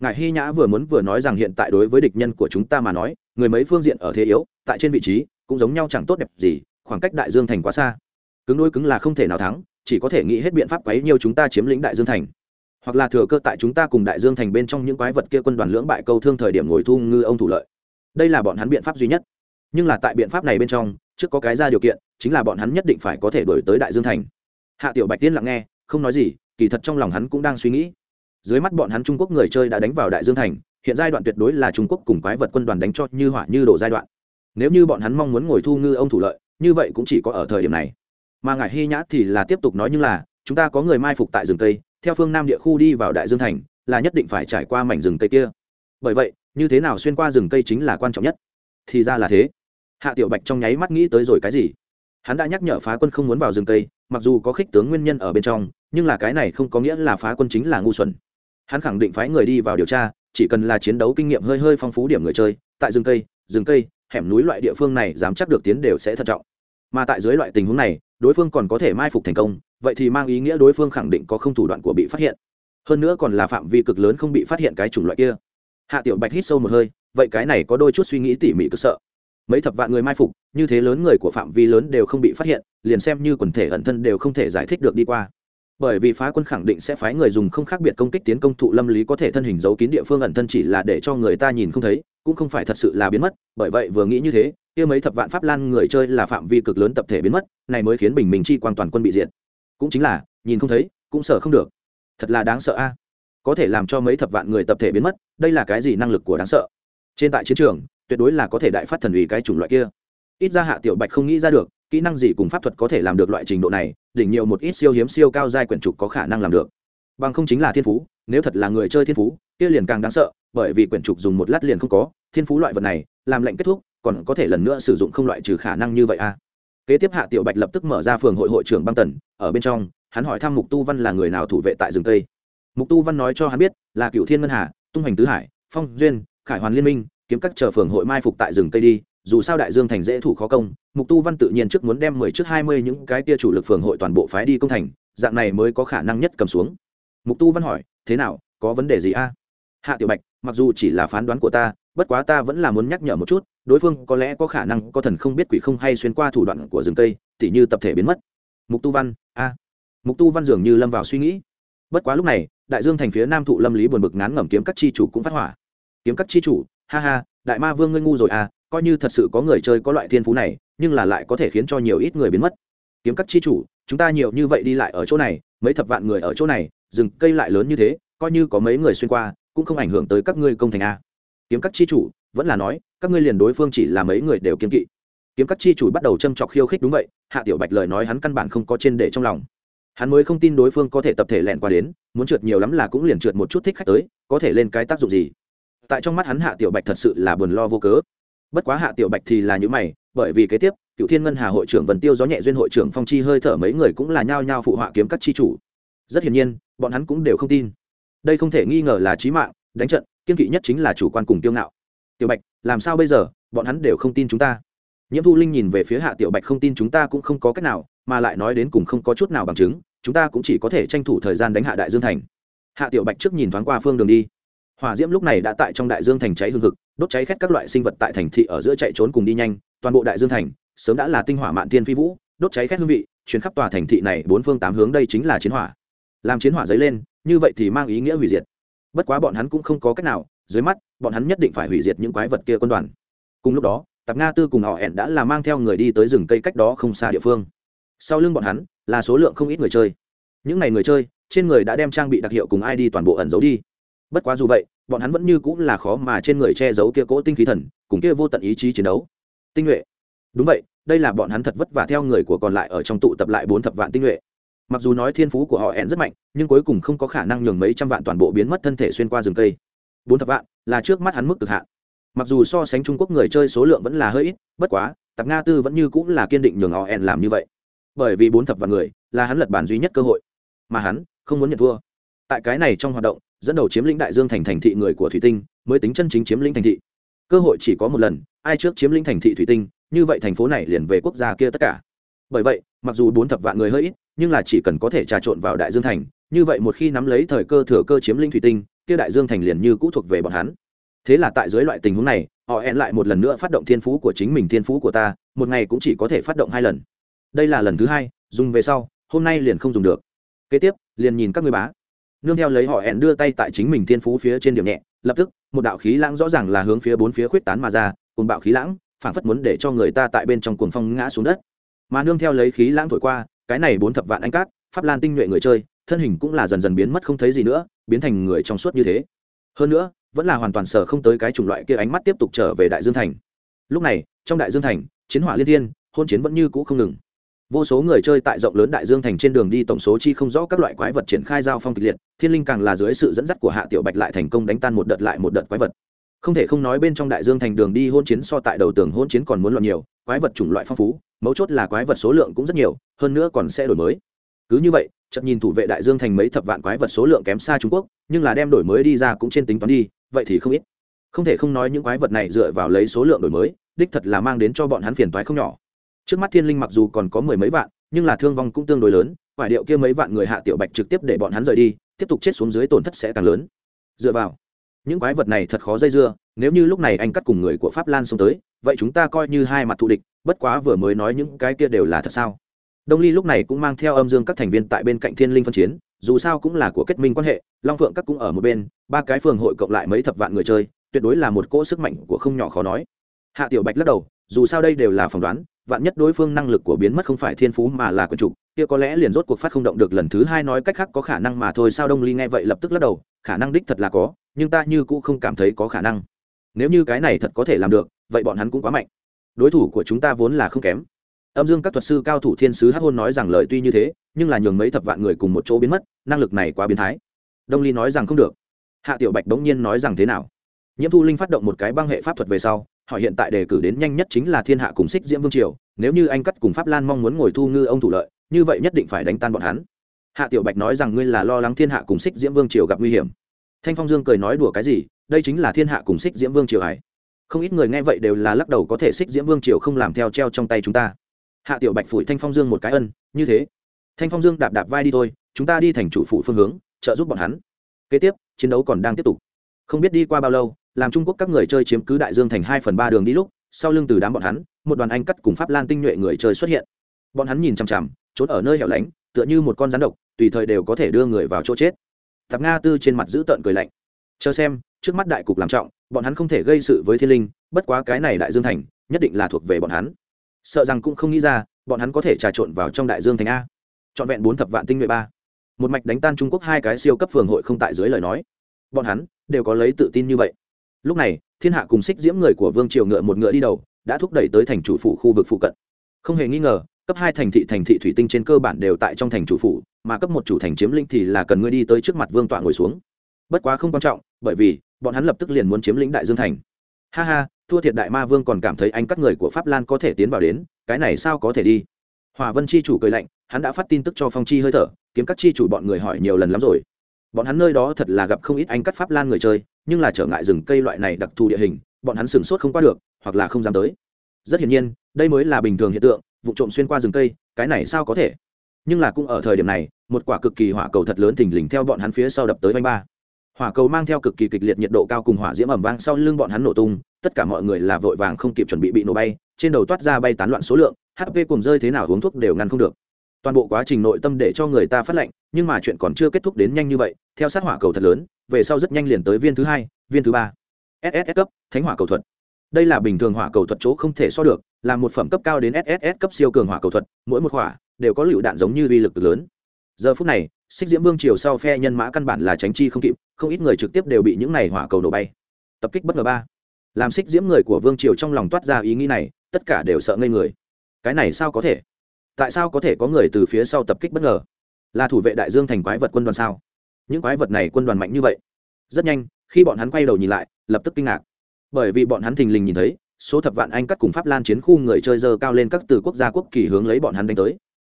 Ngài hy nhã vừa muốn vừa nói rằng hiện tại đối với địch nhân của chúng ta mà nói, người mấy phương diện ở thế yếu, tại trên vị trí, cũng giống nhau chẳng tốt đẹp gì, khoảng cách đại dương thành quá xa. Cứng đối cứng là không thể nào thắng, chỉ có thể nghĩ hết biện pháp quấy nhiều chúng ta chiếm lĩnh đại dương thành. Hoặc là thừa cơ tại chúng ta cùng đại dương thành bên trong những quái vật kia quân đoàn lưỡng bại câu thương thời điểm ngồi thu ngư ông thủ lợi. Đây là bọn hắn biện pháp duy nhất. Nhưng là tại biện pháp này bên trong trước có cái ra điều kiện chính là bọn hắn nhất định phải có thể đổi tới đại dương thành. Hạ tiểu bạch tiên lặng nghe không nói gì kỳ thật trong lòng hắn cũng đang suy nghĩ. Dưới mắt bọn hắn trung quốc người chơi đã đánh vào đại dương thành hiện giai đoạn tuyệt đối là trung quốc cùng quái vật quân đoàn đánh cho như hỏa như đổ giai đoạn. Nếu như bọn hắn mong muốn ngồi thu ngư ông thủ lợi, như vậy cũng chỉ có ở thời điểm này. Mà ngài hy nhã thì là tiếp tục nói như là, chúng ta có người mai phục tại rừng tây, theo phương nam địa khu đi vào đại dương thành, là nhất định phải trải qua mảnh rừng cây kia. Bởi vậy, như thế nào xuyên qua rừng cây chính là quan trọng nhất. Thì ra là thế. Hạ tiểu bạch trong nháy mắt nghĩ tới rồi cái gì? Hắn đã nhắc nhở phá quân không muốn vào rừng cây mặc dù có khích tướng nguyên nhân ở bên trong, nhưng là cái này không có nghĩa là phá quân chính là ngu xuẩn. Hắn khẳng định phái người đi vào điều tra chỉ cần là chiến đấu kinh nghiệm hơi hơi phong phú điểm người chơi, tại rừng cây rừng cây, hẻm núi loại địa phương này dám chắc được tiến đều sẽ thận trọng. Mà tại dưới loại tình huống này, đối phương còn có thể mai phục thành công, vậy thì mang ý nghĩa đối phương khẳng định có không thủ đoạn của bị phát hiện. Hơn nữa còn là phạm vi cực lớn không bị phát hiện cái chủng loại kia. Hạ tiểu bạch hít sâu một hơi, vậy cái này có đôi chút suy nghĩ tỉ mỉ cực sợ. Mấy thập vạn người mai phục, như thế lớn người của phạm vi lớn đều không bị phát hiện, liền xem như quần thể ẩn thân đều không thể giải thích được đi qua bởi vì phá quân khẳng định sẽ phái người dùng không khác biệt công kích tiến công thụ lâm lý có thể thân hình giấu kín địa phương ẩn thân chỉ là để cho người ta nhìn không thấy, cũng không phải thật sự là biến mất, bởi vậy vừa nghĩ như thế, kia mấy thập vạn pháp lan người chơi là phạm vi cực lớn tập thể biến mất, này mới khiến bình minh chi quan toàn quân bị diệt. Cũng chính là, nhìn không thấy, cũng sợ không được. Thật là đáng sợ a. Có thể làm cho mấy thập vạn người tập thể biến mất, đây là cái gì năng lực của đáng sợ? Trên tại chiến trường, tuyệt đối là có thể đại phát thần ủy cái chủng loại kia ít ra hạ tiểu bạch không nghĩ ra được, kỹ năng gì cùng pháp thuật có thể làm được loại trình độ này, đỉnh nhiều một ít siêu hiếm siêu cao giai quyển trục có khả năng làm được. Bằng không chính là thiên phú, nếu thật là người chơi thiên phú, kia liền càng đáng sợ, bởi vì quyển trục dùng một lát liền không có, thiên phú loại vật này, làm lệnh kết thúc, còn có thể lần nữa sử dụng không loại trừ khả năng như vậy à. Kế tiếp hạ tiểu bạch lập tức mở ra phường hội hội trưởng băng tần, ở bên trong, hắn hỏi thăm mục tu văn là người nào thủ vệ tại rừng tây mục tu văn nói cho hắn biết, là cựu thiên ngân hà, tung hành tứ hải, phong duyên, khải hoàn liên minh, kiếm các chờ phường hội mai phục tại rừng tây đi dù sao đại dương thành dễ thủ khó công mục tu văn tự nhiên trước muốn đem mười trước hai mươi những cái tia chủ lực phường hội toàn bộ phái đi công thành dạng này mới có khả năng nhất cầm xuống. Mục tu văn hỏi thế nào có vấn đề gì a? Hạ tiểu bạch mặc dù chỉ là phán đoán của ta bất quá ta vẫn là muốn nhắc nhở một chút đối phương có lẽ có khả năng có thần không biết quỷ không hay xuyên qua thủ đoạn của rừng cây, tỉ như tập thể biến mất. Mục tu văn a. Mục tu văn dường như lâm vào suy nghĩ. Bất quá lúc này đại dương thành phía nam thụ lâm lý buồn bực ngán ngẩm kiếm các chi chủ cũng phát hỏa. Kiếm các chi chủ? Ha ha đại ma vương ngươi ngu rồi à coi như thật sự có người chơi có loại thiên phú này, nhưng là lại có thể khiến cho nhiều ít người biến mất. Kiếm các chi chủ, chúng ta nhiều như vậy đi lại ở chỗ này, mấy thập vạn người ở chỗ này, rừng cây lại lớn như thế, coi như có mấy người xuyên qua, cũng không ảnh hưởng tới các ngươi công thành a. Kiếm các chi chủ, vẫn là nói, các ngươi liền đối phương chỉ là mấy người đều kiếm kỵ. Kiếm các chi chủ bắt đầu châm trọc khiêu khích đúng vậy, hạ tiểu bạch lời nói hắn căn bản không có trên để trong lòng. Hắn mới không tin đối phương có thể tập thể lẹn qua đến, muốn trượt nhiều lắm là cũng liền trượt một chút thích khách tới, có thể lên cái tác dụng gì. Tại trong mắt hắn hạ tiểu bạch thật sự là buồn lo vô cớ bất quá hạ tiểu bạch thì là những mày, bởi vì kế tiếp cựu thiên ngân hà hội trưởng vần tiêu gió nhẹ duyên hội trưởng phong chi hơi thở mấy người cũng là nhao nhao phụ họa kiếm các chi chủ. Rất hiển nhiên, bọn hắn cũng đều không tin. Đây không thể nghi ngờ là trí mạng, đánh trận, kiên kỵ nhất chính là chủ quan cùng tiêu ngạo. Tiểu bạch, làm sao bây giờ? Bọn hắn đều không tin chúng ta. Nhiễm thu linh nhìn về phía hạ tiểu bạch không tin chúng ta cũng không có cách nào, mà lại nói đến cùng không có chút nào bằng chứng, chúng ta cũng chỉ có thể tranh thủ thời gian đánh hạ đại dương thành. Hạ tiểu bạch trước nhìn thoáng qua phương đường đi hỏa diễm lúc này đã tại trong đại dương thành cháy hương thực đốt cháy khét các loại sinh vật tại thành thị ở giữa chạy trốn cùng đi nhanh, toàn bộ đại dương thành, sớm đã là tinh hỏa mạn thiên phi vũ, đốt cháy khét hương vị chuyến khắp tòa thành thị này, bốn phương tám hướng đây chính là chiến hỏa. Làm chiến hỏa dấy lên, như vậy thì mang ý nghĩa hủy diệt. Bất quá bọn hắn cũng không có cách nào, dưới mắt, bọn hắn nhất định phải hủy diệt những quái vật kia quân đoàn. Cùng lúc đó, tạp nga tư cùng họ hẹn đã là mang theo người đi tới rừng cây cách đó không xa địa phương. Sau lưng bọn hắn, là số lượng không ít người chơi. Những n à y người chơi, trên người đã đem trang bị đặc hiệu cùng ID toàn bộ ẩn giấu đi bất quá dù vậy, bọn hắn vẫn như cũng là khó mà trên người che giấu kia cỗ tinh khí thần, cùng kia vô tận ý chí chiến đấu. Tinh nhuệ. Đúng vậy, đây là bọn hắn thật vất vả theo người của còn lại ở trong tụ tập lại bốn thập vạn tinh nhuệ. Mặc dù nói thiên phú của họ ẹn rất mạnh, nhưng cuối cùng không có khả năng nhường mấy trăm vạn toàn bộ biến mất thân thể xuyên qua rừng cây. Bốn thập vạn là trước mắt hắn mức cực hạn. Mặc dù so sánh trung quốc người chơi số lượng vẫn là hơi ít, bất quá tập nga tư vẫn như cũng là kiên định nhường họ ẹn làm như vậy. Bởi vì bốn thập vạn người là hắn lật bản duy nhất cơ hội. Mà hắn không muốn nhận thua. Tại cái này trong hoạt động dẫn đầu chiếm lĩnh đại dương thành thành thị người của thủy tinh, mới tính chân chính chiếm lĩnh thành thị. Cơ hội chỉ có một lần, ai trước chiếm lĩnh thành thị thủy tinh, như vậy thành phố này liền về quốc gia kia tất cả. Bởi vậy, mặc dù bốn thập vạn người hơi ít, nhưng là chỉ cần có thể trà trộn vào đại dương thành, như vậy một khi nắm lấy thời cơ thừa cơ chiếm lĩnh thủy tinh, kia đại dương thành liền như cũ thuộc về bọn hắn. Thế là tại dưới loại tình huống này, họ hẹn lại một lần nữa phát động thiên phú của chính mình, thiên phú của ta, một ngày cũng chỉ có thể phát động hai lần. Đây là lần thứ hai, dùng về sau, hôm nay liền không dùng được. Kế tiếp, liền nhìn các người bá nương theo lấy họ hẹn đưa tay tại chính mình thiên phú phía trên điểm nhẹ, lập tức, một đạo khí lãng rõ ràng là hướng phía bốn phía khuyết tán mà ra, cùng bạo khí lãng phản phất muốn để cho người ta tại bên trong cuồng phong ngã xuống đất. Mà nương theo lấy khí lãng thổi qua, cái này bốn thập vạn anh cát, pháp lan tinh nhuệ người chơi, thân hình cũng là dần dần biến mất không thấy gì nữa, biến thành người trong suốt như thế. Hơn nữa, vẫn là hoàn toàn sở không tới cái chủng loại kia ánh mắt tiếp tục trở về đại dương thành. Lúc này, trong đại dương thành, chiến hỏa liên thiên, hôn chiến vẫn như cũ không ngừng vô số người chơi tại rộng lớn đại dương thành trên đường đi, tổng số chi không rõ các loại quái vật triển khai giao phong kịch liệt, thiên linh càng là dưới sự dẫn dắt của hạ tiểu bạch lại thành công đánh tan một đợt lại một đợt quái vật. Không thể không nói bên trong đại dương thành đường đi hôn chiến so tại đầu tường hôn chiến còn muốn loạn nhiều, quái vật chủng loại phong phú, mấu chốt là quái vật số lượng cũng rất nhiều, hơn nữa còn sẽ đổi mới. Cứ như vậy chậm nhìn thủ vệ đại dương thành mấy thập vạn quái vật số lượng kém xa trung quốc, nhưng là đem đổi mới đi ra cũng trên tính toán đi, vậy thì không ít. Không thể không nói những quái vật này dựa vào lấy số lượng đổi mới, đích thật là mang đến cho bọn hắn phiền toái không nhỏ trước mắt thiên linh mặc dù còn có mười mấy vạn, nhưng là thương vong cũng tương đối lớn, quả điệu kia mấy vạn người hạ tiểu bạch trực tiếp để bọn hắn rời đi, tiếp tục chết xuống dưới tổn thất sẽ càng lớn. Dựa vào, những quái vật này thật khó dây dưa, nếu như lúc này anh cắt cùng người của pháp lan xông tới, vậy chúng ta coi như hai mặt thù địch, bất quá vừa mới nói những cái kia đều là thật sao? Đông ly lúc này cũng mang theo âm dương các thành viên tại bên cạnh thiên linh phân chiến, dù sao cũng là của kết minh quan hệ, long phượng các cũng ở một bên, ba cái phường hội cộng lại mấy thập vạn người chơi, tuyệt đối là một cỗ sức mạnh của không nhỏ khó nói. Hạ tiểu bạch lắc đầu, dù sao đây đều là phỏng đoán vạn nhất đối phương năng lực của biến mất không phải thiên phú mà là quần trục kia có lẽ liền rốt cuộc phát không động được lần thứ hai nói cách khác có khả năng mà thôi, sao đông ly nghe vậy lập tức lắc đầu, khả năng đích thật là có, nhưng ta như cũng không cảm thấy có khả năng. Nếu như cái này thật có thể làm được, vậy bọn hắn cũng quá mạnh. Đối thủ của chúng ta vốn là không kém. Âm dương các thuật sư cao thủ thiên sứ hắc hôn nói rằng lời tuy như thế, nhưng là nhường mấy thập vạn người cùng một chỗ biến mất, năng lực này quá biến thái. Đông ly nói rằng không được. Hạ tiểu bạch bỗng nhiên nói rằng thế nào? Nhiễm thu linh phát động một cái băng hệ pháp thuật về sau họ hiện tại đề cử đến nhanh nhất chính là thiên hạ cùng xích diễm vương triều, nếu như anh cắt cùng pháp lan mong muốn ngồi thu ngư ông thủ lợi, như vậy nhất định phải đánh tan bọn hắn. Hạ tiểu bạch nói rằng ngươi là lo lắng thiên hạ cùng xích diễm vương triều gặp nguy hiểm. Thanh phong dương cười nói đùa cái gì, đây chính là thiên hạ cùng xích diễm vương triều hải không ít người nghe vậy đều là lắc đầu có thể xích diễm vương triều không làm theo treo trong tay chúng ta. Hạ tiểu bạch phủi thanh phong dương một cái ân, như thế. Thanh phong dương đạp đạp vai đi thôi, chúng ta đi thành chủ phụ phương hướng, trợ giúp bọn hắn. Kế tiếp, chiến đấu còn đang tiếp tục. Không biết đi qua bao lâu làm trung quốc các người chơi chiếm cứ đại dương thành hai phần ba đường đi lúc, sau lưng từ đám bọn hắn, một đoàn anh cắt cùng pháp lan tinh nhuệ người chơi xuất hiện. Bọn hắn nhìn chằm chằm, trốn ở nơi hẻo lánh, tựa như một con rắn độc, tùy thời đều có thể đưa người vào chỗ chết. Thập nga tư trên mặt giữ tợn cười lạnh. Chờ xem, trước mắt đại cục làm trọng, bọn hắn không thể gây sự với thiên linh, bất quá cái này đại dương thành, nhất định là thuộc về bọn hắn. Sợ rằng cũng không nghĩ ra, bọn hắn có thể trà trộn vào trong đại dương thành a. Trọn vẹn bốn thập vạn tinh nhuệ ba. Một mạch đánh tan trung quốc hai cái siêu cấp phường hội không tại dưới lời nói. Bọn hắn đều có lấy tự tin như vậy lúc này, thiên hạ cùng xích diễm người của vương triều ngựa một ngựa đi đầu, đã thúc đẩy tới thành chủ phủ khu vực phụ cận. Không hề nghi ngờ, cấp hai thành thị thành thị thủy tinh trên cơ bản đều tại trong thành chủ phủ, mà cấp một chủ thành chiếm lĩnh thì là cần ngươi đi tới trước mặt vương tọa ngồi xuống. Bất quá không quan trọng, bởi vì, bọn hắn lập tức liền muốn chiếm lĩnh đại dương thành. Ha ha, thua thiệt đại ma vương còn cảm thấy anh các người của pháp lan có thể tiến vào đến, cái này sao có thể đi? Hòa vân chi chủ cười lạnh, hắn đã phát tin tức cho phong chi hơi thở, kiếm các chi chủ bọn người hỏi nhiều lần lắm rồi bọn hắn nơi đó thật là gặp không ít anh cắt pháp lan người chơi, nhưng là trở ngại rừng cây loại này đặc thù địa hình, bọn hắn sửng sốt không qua được, hoặc là không dám tới. Rất hiển nhiên, đây mới là bình thường hiện tượng, vụ trộm xuyên qua rừng cây, cái này sao có thể? Nhưng là cũng ở thời điểm này, một quả cực kỳ hỏa cầu thật lớn thình lình theo bọn hắn phía sau đập tới bánh ba. Hỏa cầu mang theo cực kỳ kịch liệt nhiệt độ cao cùng hỏa diễm ẩm vang sau lưng bọn hắn nổ tung, tất cả mọi người là vội vàng không kịp chuẩn bị bị nổ bay, trên đầu toát ra bay tán loạn số lượng hp cùng rơi thế nào uống thuốc đều ngăn không được toàn bộ quá trình nội tâm để cho người ta phát lệnh, nhưng mà chuyện còn chưa kết thúc đến nhanh như vậy, theo sát hỏa cầu thật lớn, về sau rất nhanh liền tới viên thứ hai, viên thứ ba. Ss cấp, thánh hỏa cầu thuật. Đây là bình thường hỏa cầu thuật chỗ không thể so được, là một phẩm cấp cao đến ss cấp siêu cường hỏa cầu thuật, mỗi một hỏa đều có lựu đạn giống như vi lực lớn. Giờ phút này, xích diễm vương triều sau phe nhân mã căn bản là tránh chi không kịp, không ít người trực tiếp đều bị những này hỏa cầu nổ bay. Tập kích bất ngờ ba. Làm xích diễm người của vương triều trong lòng toát ra ý nghĩ này, tất cả đều sợ ngây người. Cái này sao có thể? Tại sao có thể có người từ phía sau tập kích bất ngờ? Là thủ vệ đại dương thành quái vật quân đoàn sao? Những quái vật này quân đoàn mạnh như vậy. Rất nhanh, khi bọn hắn quay đầu nhìn lại, lập tức kinh ngạc. Bởi vì bọn hắn thình lình nhìn thấy, số thập vạn anh cắt cùng pháp lan chiến khu người chơi dơ cao lên các từ quốc gia quốc kỳ hướng lấy bọn hắn đánh tới.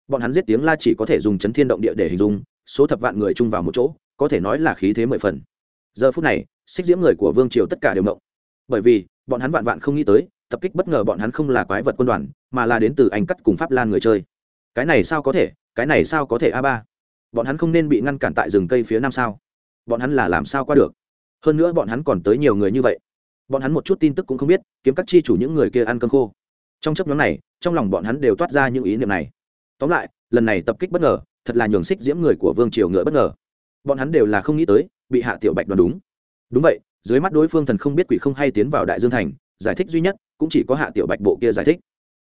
Bọn hắn giết tiếng la chỉ có thể dùng chấn thiên động địa để hình dung, số thập vạn người chung vào một chỗ, có thể nói là khí thế mười phần. Giờ phút này, xích diễm người của vương triều tất cả đều mộng bởi vì, bọn hắn vạn vạn không nghĩ tới tập kích bất ngờ bọn hắn không là quái vật quân đoàn, mà là đến từ anh cắt cùng pháp lan người chơi. Cái này sao có thể? Cái này sao có thể a ba? Bọn hắn không nên bị ngăn cản tại rừng cây phía nam sao? Bọn hắn là làm sao qua được? Hơn nữa bọn hắn còn tới nhiều người như vậy. Bọn hắn một chút tin tức cũng không biết, kiếm các chi chủ những người kia ăn cơm khô. Trong chấp nhóm này, trong lòng bọn hắn đều toát ra những ý niệm này. Tóm lại, lần này tập kích bất ngờ, thật là nhường xích diễm người của vương triều ngựa bất ngờ. Bọn hắn đều là không nghĩ tới, bị hạ tiểu bạch đoán đúng. Đúng vậy, dưới mắt đối phương thần không biết quỷ không hay tiến vào đại dương thành, giải thích duy nhất cũng chỉ có hạ tiểu bạch bộ kia giải thích.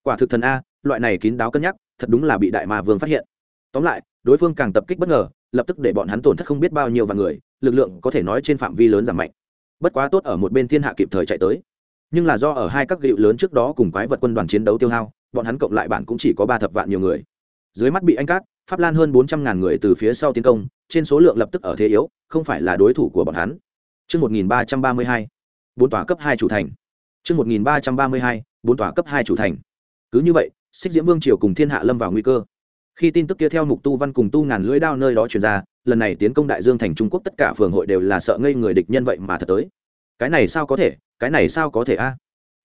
Quả thực thần a loại này kín đáo cân nhắc thật đúng là bị đại ma vương phát hiện. Tóm lại đối phương càng tập kích bất ngờ lập tức để bọn hắn tổn thất không biết bao nhiêu và người lực lượng có thể nói trên phạm vi lớn giảm mạnh. Bất quá tốt ở một bên thiên hạ kịp thời chạy tới. Nhưng là do ở hai các gịu lớn trước đó cùng quái vật quân đoàn chiến đấu tiêu hao bọn hắn cộng lại bản cũng chỉ có ba thập vạn nhiều người. Dưới mắt bị anh cát pháp lan hơn bốn trăm ngàn người từ phía sau tiến công trên số lượng lập tức ở thế yếu không phải là đối thủ của bọn hắn. Trước 1332, bốn tòa cấp hai chủ thành. Trước 1332, bốn tòa cấp hai chủ thành. Cứ như vậy, Xích Diễm Vương triều cùng Thiên Hạ lâm vào nguy cơ. Khi tin tức kia theo Mục Tu Văn cùng Tu ngàn lưỡi đao nơi đó truyền ra, lần này tiến công Đại Dương thành Trung Quốc tất cả phường hội đều là sợ ngây người địch nhân vậy mà thật tới. Cái này sao có thể, cái này sao có thể a?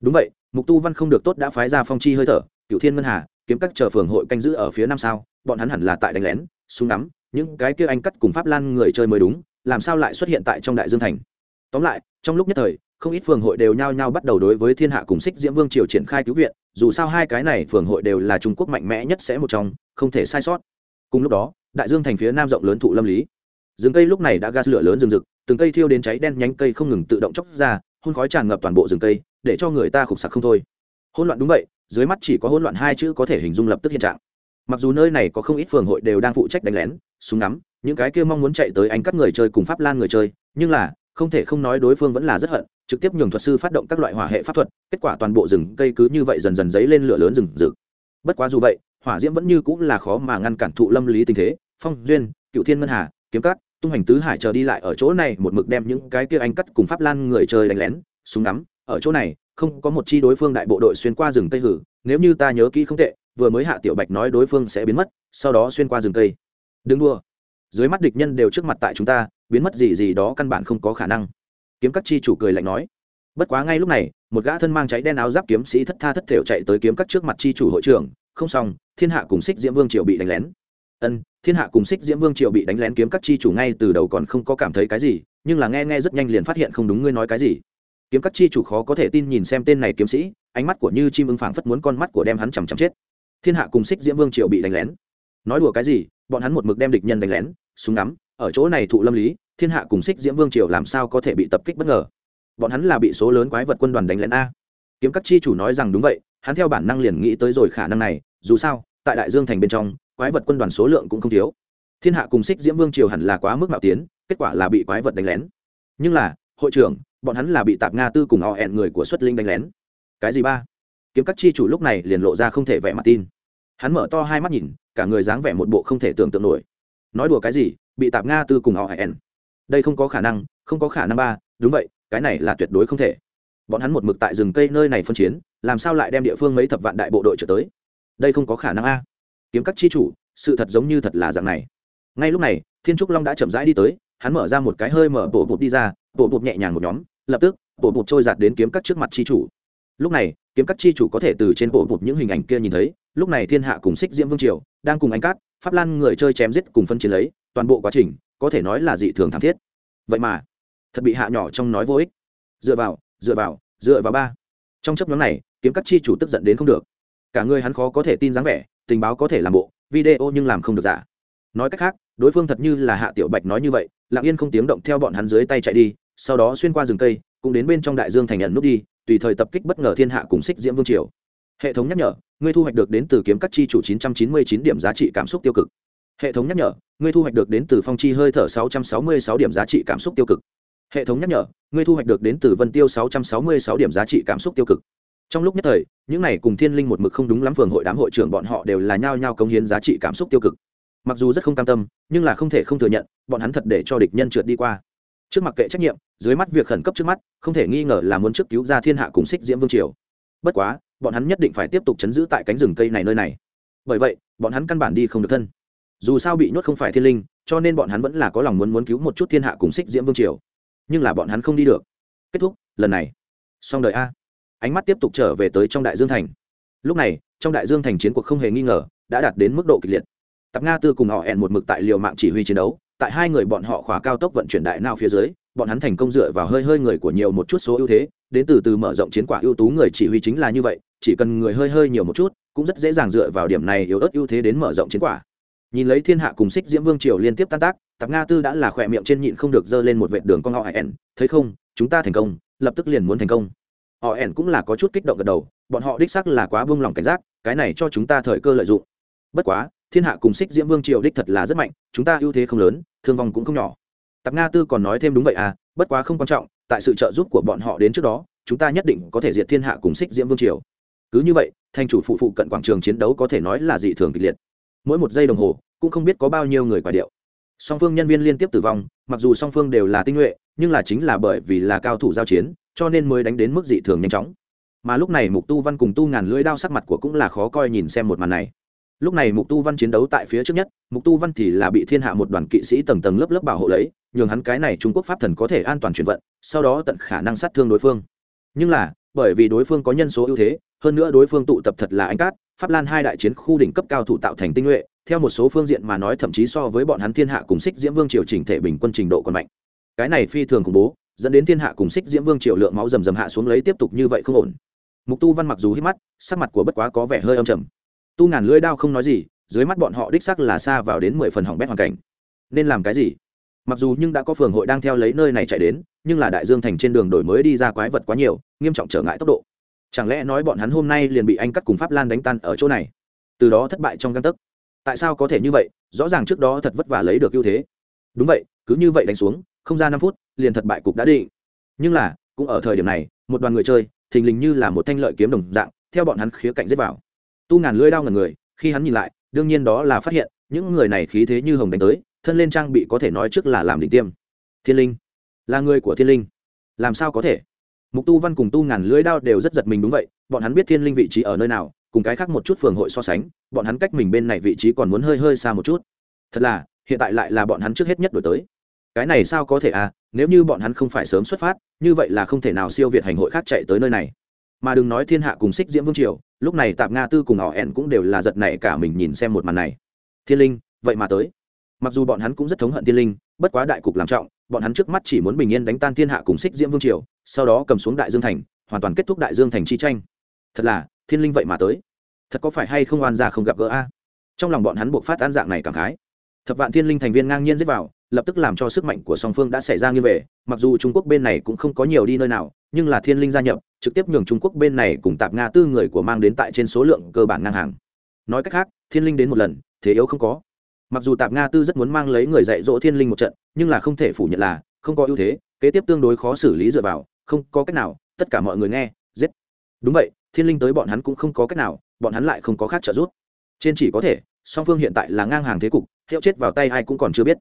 Đúng vậy, Mục Tu Văn không được tốt đã phái ra phong chi hơi thở, Cửu Thiên Ngân Hà, kiếm các chờ phường hội canh giữ ở phía nam sao, bọn hắn hẳn là tại đánh lén, súng ngắm, những cái kia anh cắt cùng Pháp Lan người chơi mới đúng, làm sao lại xuất hiện tại trong Đại Dương thành? Tóm lại, trong lúc nhất thời, không ít phường hội đều nhao nhao bắt đầu đối với thiên hạ cùng xích diễm vương triều triển khai cứu viện, dù sao hai cái này phường hội đều là trung quốc mạnh mẽ nhất sẽ một trong, không thể sai sót. Cùng lúc đó, đại dương thành phía nam rộng lớn thụ lâm lý. Rừng cây lúc này đã gas lửa lớn rừng rực, từng cây thiêu đến cháy đen nhánh cây không ngừng tự động chóc ra hôn khói tràn ngập toàn bộ rừng cây, để cho người ta khục sặc không thôi. Hỗn loạn đúng vậy, dưới mắt chỉ có hỗn loạn hai chữ có thể hình dung lập tức hiện trạng. Mặc dù nơi này có không ít phường hội đều đang phụ trách đánh lén, súng ngắm, những cái kia mong muốn chạy tới anh cắt người chơi cùng pháp lan người chơi, nhưng là không thể không nói đối phương vẫn là rất hận, trực tiếp nhường thuật sư phát động các loại hỏa hệ pháp thuật, kết quả toàn bộ rừng cây cứ như vậy dần dần dấy lên lửa lớn rừng rực. Bất quá dù vậy, hỏa diễm vẫn như cũng là khó mà ngăn cản thụ lâm lý tình thế. Phong duyên, cựu thiên ngân hà, kiếm cát tung hành tứ hải chờ đi lại ở chỗ này, một mực đem những cái kia anh cắt cùng pháp lan người chơi đánh lén, súng ngắm, ở chỗ này, không có một chi đối phương đại bộ đội xuyên qua rừng tây hử. Nếu như ta nhớ kỹ không tệ, vừa mới hạ tiểu bạch nói đối phương sẽ biến mất, sau đó xuyên qua rừng tây đừng đua dưới mắt địch nhân đều trước mặt tại chúng ta biến mất gì gì đó căn bản không có khả năng. Kiếm các chi chủ cười lạnh nói, bất quá ngay lúc này, một gã thân mang cháy đen áo giáp kiếm sĩ thất tha thất thểu chạy tới kiếm các trước mặt chi chủ hội trưởng, không xong, thiên hạ cùng xích diễm vương triều bị đánh lén. Ân, thiên hạ cùng xích diễm vương triều bị đánh lén kiếm các chi chủ ngay từ đầu còn không có cảm thấy cái gì, nhưng là nghe nghe rất nhanh liền phát hiện không đúng ngươi nói cái gì. Kiếm các chi chủ khó có thể tin nhìn xem tên này kiếm sĩ, ánh mắt của như chim ưng phảng phất muốn con mắt của đem hắn chằm chằm chết. Thiên hạ cùng xích diễm vương triều bị đánh lén? Nói đùa cái gì, bọn hắn một mực đem địch nhân đánh lén, súng ngắm, ở chỗ này thụ lâm lý thiên hạ cùng xích diễm vương triều làm sao có thể bị tập kích bất ngờ? Bọn hắn là bị số lớn quái vật quân đoàn đánh lén a. Kiếm các chi chủ nói rằng đúng vậy, hắn theo bản năng liền nghĩ tới rồi khả năng này, dù sao, tại đại dương thành bên trong, quái vật quân đoàn số lượng cũng không thiếu. Thiên hạ cùng xích diễm vương triều hẳn là quá mức mạo tiến, kết quả là bị quái vật đánh lén. Nhưng là, hội trưởng, bọn hắn là bị tạp nga tư cùng họ hẹn người của xuất linh đánh lén. Cái gì ba? Kiếm các chi chủ lúc này liền lộ ra không thể vẽ mặt tin. Hắn mở to hai mắt nhìn, cả người dáng vẻ một bộ không thể tưởng tượng nổi. Nói đùa cái gì, bị tạp nga tư cùng họ hẹn đây không có khả năng, không có khả năng ba, đúng vậy, cái này là tuyệt đối không thể. Bọn hắn một mực tại rừng cây nơi này phân chiến, làm sao lại đem địa phương mấy thập vạn đại bộ đội trở tới? Đây không có khả năng a. Kiếm các chi chủ, sự thật giống như thật là dạng này. Ngay lúc này, thiên trúc long đã chậm rãi đi tới, hắn mở ra một cái hơi mở bộ bụt đi ra bộ bụt nhẹ nhàng một nhóm, lập tức bộ bụt trôi giạt đến kiếm các trước mặt chi chủ. Lúc này, kiếm các chi chủ có thể từ trên bộ bụt những hình ảnh kia nhìn thấy, lúc này thiên hạ cùng xích diễm vương triều đang cùng anh cát, pháp lan người chơi chém giết cùng phân chiến lấy, toàn bộ quá trình có thể nói là dị thường thảm thiết. Vậy mà, thật bị hạ nhỏ trong nói vô ích. Dựa vào dựa vào dựa vào ba. Trong chấp nhóm này, kiếm các chi chủ tức giận đến không được. Cả người hắn khó có thể tin dáng vẻ, tình báo có thể làm bộ, video nhưng làm không được giả. Nói cách khác, đối phương thật như là hạ tiểu bạch nói như vậy, lặng yên không tiếng động theo bọn hắn dưới tay chạy đi, sau đó xuyên qua rừng cây, cũng đến bên trong đại dương thành nhận nút đi, tùy thời tập kích bất ngờ thiên hạ cùng xích diễm vương triều. Hệ thống nhắc nhở, ngươi thu hoạch được đến từ kiếm các chi chủ 999 điểm giá trị cảm xúc tiêu cực hệ thống nhắc nhở, ngươi thu hoạch được đến từ phong chi hơi thở 666 điểm giá trị cảm xúc tiêu cực. Hệ thống nhắc nhở, ngươi thu hoạch được đến từ vân tiêu 666 điểm giá trị cảm xúc tiêu cực. Trong lúc nhất thời, những này cùng thiên linh một mực không đúng lắm phường hội đám hội trưởng bọn họ đều là nhao nhao cống hiến giá trị cảm xúc tiêu cực. Mặc dù rất không cam tâm, nhưng là không thể không thừa nhận, bọn hắn thật để cho địch nhân trượt đi qua. Trước mặt kệ trách nhiệm, dưới mắt việc khẩn cấp trước mắt, không thể nghi ngờ là muốn trước cứu ra thiên hạ cùng xích diễm vương triều. Bất quá, bọn hắn nhất định phải tiếp tục chấn giữ tại cánh rừng cây này nơi này. Bởi vậy, bọn hắn căn bản đi không được thân dù sao bị nhốt không phải thiên linh, cho nên bọn hắn vẫn là có lòng muốn muốn cứu một chút thiên hạ cùng xích diễm vương triều. Nhưng là bọn hắn không đi được. Kết thúc, lần này. Xong đời a. Ánh mắt tiếp tục trở về tới trong đại dương thành. Lúc này, trong đại dương thành chiến cuộc không hề nghi ngờ, đã đạt đến mức độ kịch liệt. Tập nga tư cùng họ ẻn một mực tại liều mạng chỉ huy chiến đấu, tại hai người bọn họ khóa cao tốc vận chuyển đại nào phía dưới, bọn hắn thành công dựa vào hơi hơi người của nhiều một chút số ưu thế, đến từ từ mở rộng chiến quả ưu tú người chỉ huy chính là như vậy, chỉ cần người hơi hơi nhiều một chút, cũng rất dễ dàng dựa vào điểm này yếu ớt ưu thế đến mở rộng chiến quả nhìn lấy thiên hạ cùng xích diễm vương triều liên tiếp tan tác tập nga tư đã là khỏe miệng trên nhịn không được dơ lên một vệ đường con họ ẻn thấy không, chúng ta thành công, lập tức liền muốn thành công. Họ ẻn cũng là có chút kích động gật đầu, bọn họ đích sắc là quá vương lòng cảnh giác, cái này cho chúng ta thời cơ lợi dụng. Bất quá, thiên hạ cùng xích diễm vương triều đích thật là rất mạnh, chúng ta ưu thế không lớn, thương vong cũng không nhỏ. Tạp nga tư còn nói thêm đúng vậy à bất quá không quan trọng, tại sự trợ giúp của bọn họ đến trước đó, chúng ta nhất định có thể diệt thiên hạ cùng xích diễm vương triều. Cứ như vậy, thành chủ phụ phụ cận quảng trường chiến đấu có thể nói là dị thường kịch liệt mỗi một giây đồng hồ cũng không biết có bao nhiêu người quả điệu. Song phương nhân viên liên tiếp tử vong, mặc dù song phương đều là tinh nhuệ, nhưng là chính là bởi vì là cao thủ giao chiến, cho nên mới đánh đến mức dị thường nhanh chóng. Mà lúc này mục tu văn cùng tu ngàn lưỡi đao sắc mặt của cũng là khó coi nhìn xem một màn này. Lúc này mục tu văn chiến đấu tại phía trước nhất, mục tu văn thì là bị thiên hạ một đoàn kỵ sĩ tầng tầng lớp lớp bảo hộ lấy, nhường hắn cái này trung quốc pháp thần có thể an toàn chuyển vận, sau đó tận khả năng sát thương đối phương. Nhưng là, bởi vì đối phương có nhân số ưu thế, hơn nữa đối phương tụ tập thật là anh cát pháp lan hai đại chiến khu đỉnh cấp cao thủ tạo thành tinh nhuệ, theo một số phương diện mà nói thậm chí so với bọn hắn thiên hạ cùng xích diễm vương triều chỉnh thể bình quân trình độ còn mạnh. Cái này phi thường khủng bố, dẫn đến thiên hạ cùng xích diễm vương triều lượng máu rầm rầm hạ xuống lấy tiếp tục như vậy không ổn. Mục tu văn mặc dù hít mắt, sắc mặt của bất quá có vẻ hơi âm trầm. Tu ngàn lưỡi đao không nói gì, dưới mắt bọn họ đích sắc là xa vào đến mười phần hỏng bét hoàn cảnh. Nên làm cái gì? Mặc dù nhưng đã có phường hội đang theo lấy nơi này chạy đến, nhưng là đại dương thành trên đường đổi mới đi ra quái vật quá nhiều, nghiêm trọng trở ngại tốc độ chẳng lẽ nói bọn hắn hôm nay liền bị anh cắt cùng pháp lan đánh tan ở chỗ này? Từ đó thất bại trong găng tấc. Tại sao có thể như vậy? Rõ ràng trước đó thật vất vả lấy được ưu thế. Đúng vậy, cứ như vậy đánh xuống, không ra năm phút, liền thất bại cục đã định. Nhưng là, cũng ở thời điểm này, một đoàn người chơi, thình lình như là một thanh lợi kiếm đồng dạng, theo bọn hắn khía cạnh giết vào. Tu ngàn lưỡi đao ngần người, khi hắn nhìn lại, đương nhiên đó là phát hiện, những người này khí thế như hồng đánh tới, thân lên trang bị có thể nói trước là làm đỉnh tiêm. Thiên linh. Là người của thiên linh. Làm sao có thể? Mục tu văn cùng tu ngàn lưới đao đều rất giật mình, đúng vậy, bọn hắn biết thiên linh vị trí ở nơi nào, cùng cái khác một chút phường hội so sánh, bọn hắn cách mình bên này vị trí còn muốn hơi hơi xa một chút. Thật là, hiện tại lại là bọn hắn trước hết nhất đổi tới. Cái này sao có thể à nếu như bọn hắn không phải sớm xuất phát, như vậy là không thể nào siêu việt hành hội khác chạy tới nơi này. Mà đừng nói thiên hạ cùng xích diễm vương triều, lúc này tạp nga tư cùng họ ẻn cũng đều là giật nảy cả mình nhìn xem một màn này. Thiên linh, vậy mà tới. Mặc dù bọn hắn cũng rất thống hận thiên linh, bất quá đại cục làm trọng bọn hắn trước mắt chỉ muốn bình yên đánh tan thiên hạ cùng xích diễm vương triều, sau đó cầm xuống đại dương thành, hoàn toàn kết thúc đại dương thành chi tranh. Thật là, thiên linh vậy mà tới. Thật có phải hay không oan ra không gặp gỡ a? Trong lòng bọn hắn buộc phát an dạng này cảm khái. Thập vạn thiên linh thành viên ngang nhiên giết vào, lập tức làm cho sức mạnh của song phương đã xảy ra như vậy. mặc dù trung quốc bên này cũng không có nhiều đi nơi nào, nhưng là thiên linh gia nhập, trực tiếp nhường trung quốc bên này cùng tạp nga tư người của mang đến tại trên số lượng cơ bản ngang hàng. Nói cách khác, thiên linh đến một lần, thế yếu không có mặc dù tạp nga tư rất muốn mang lấy người dạy dỗ thiên linh một trận, nhưng là không thể phủ nhận là không có ưu thế, kế tiếp tương đối khó xử lý dựa vào, không có cách nào, tất cả mọi người nghe, giết. Đúng vậy, thiên linh tới bọn hắn cũng không có cách nào, bọn hắn lại không có khác trợ giúp. Trên chỉ có thể, song phương hiện tại là ngang hàng thế cục, hiệu chết vào tay ai cũng còn chưa biết.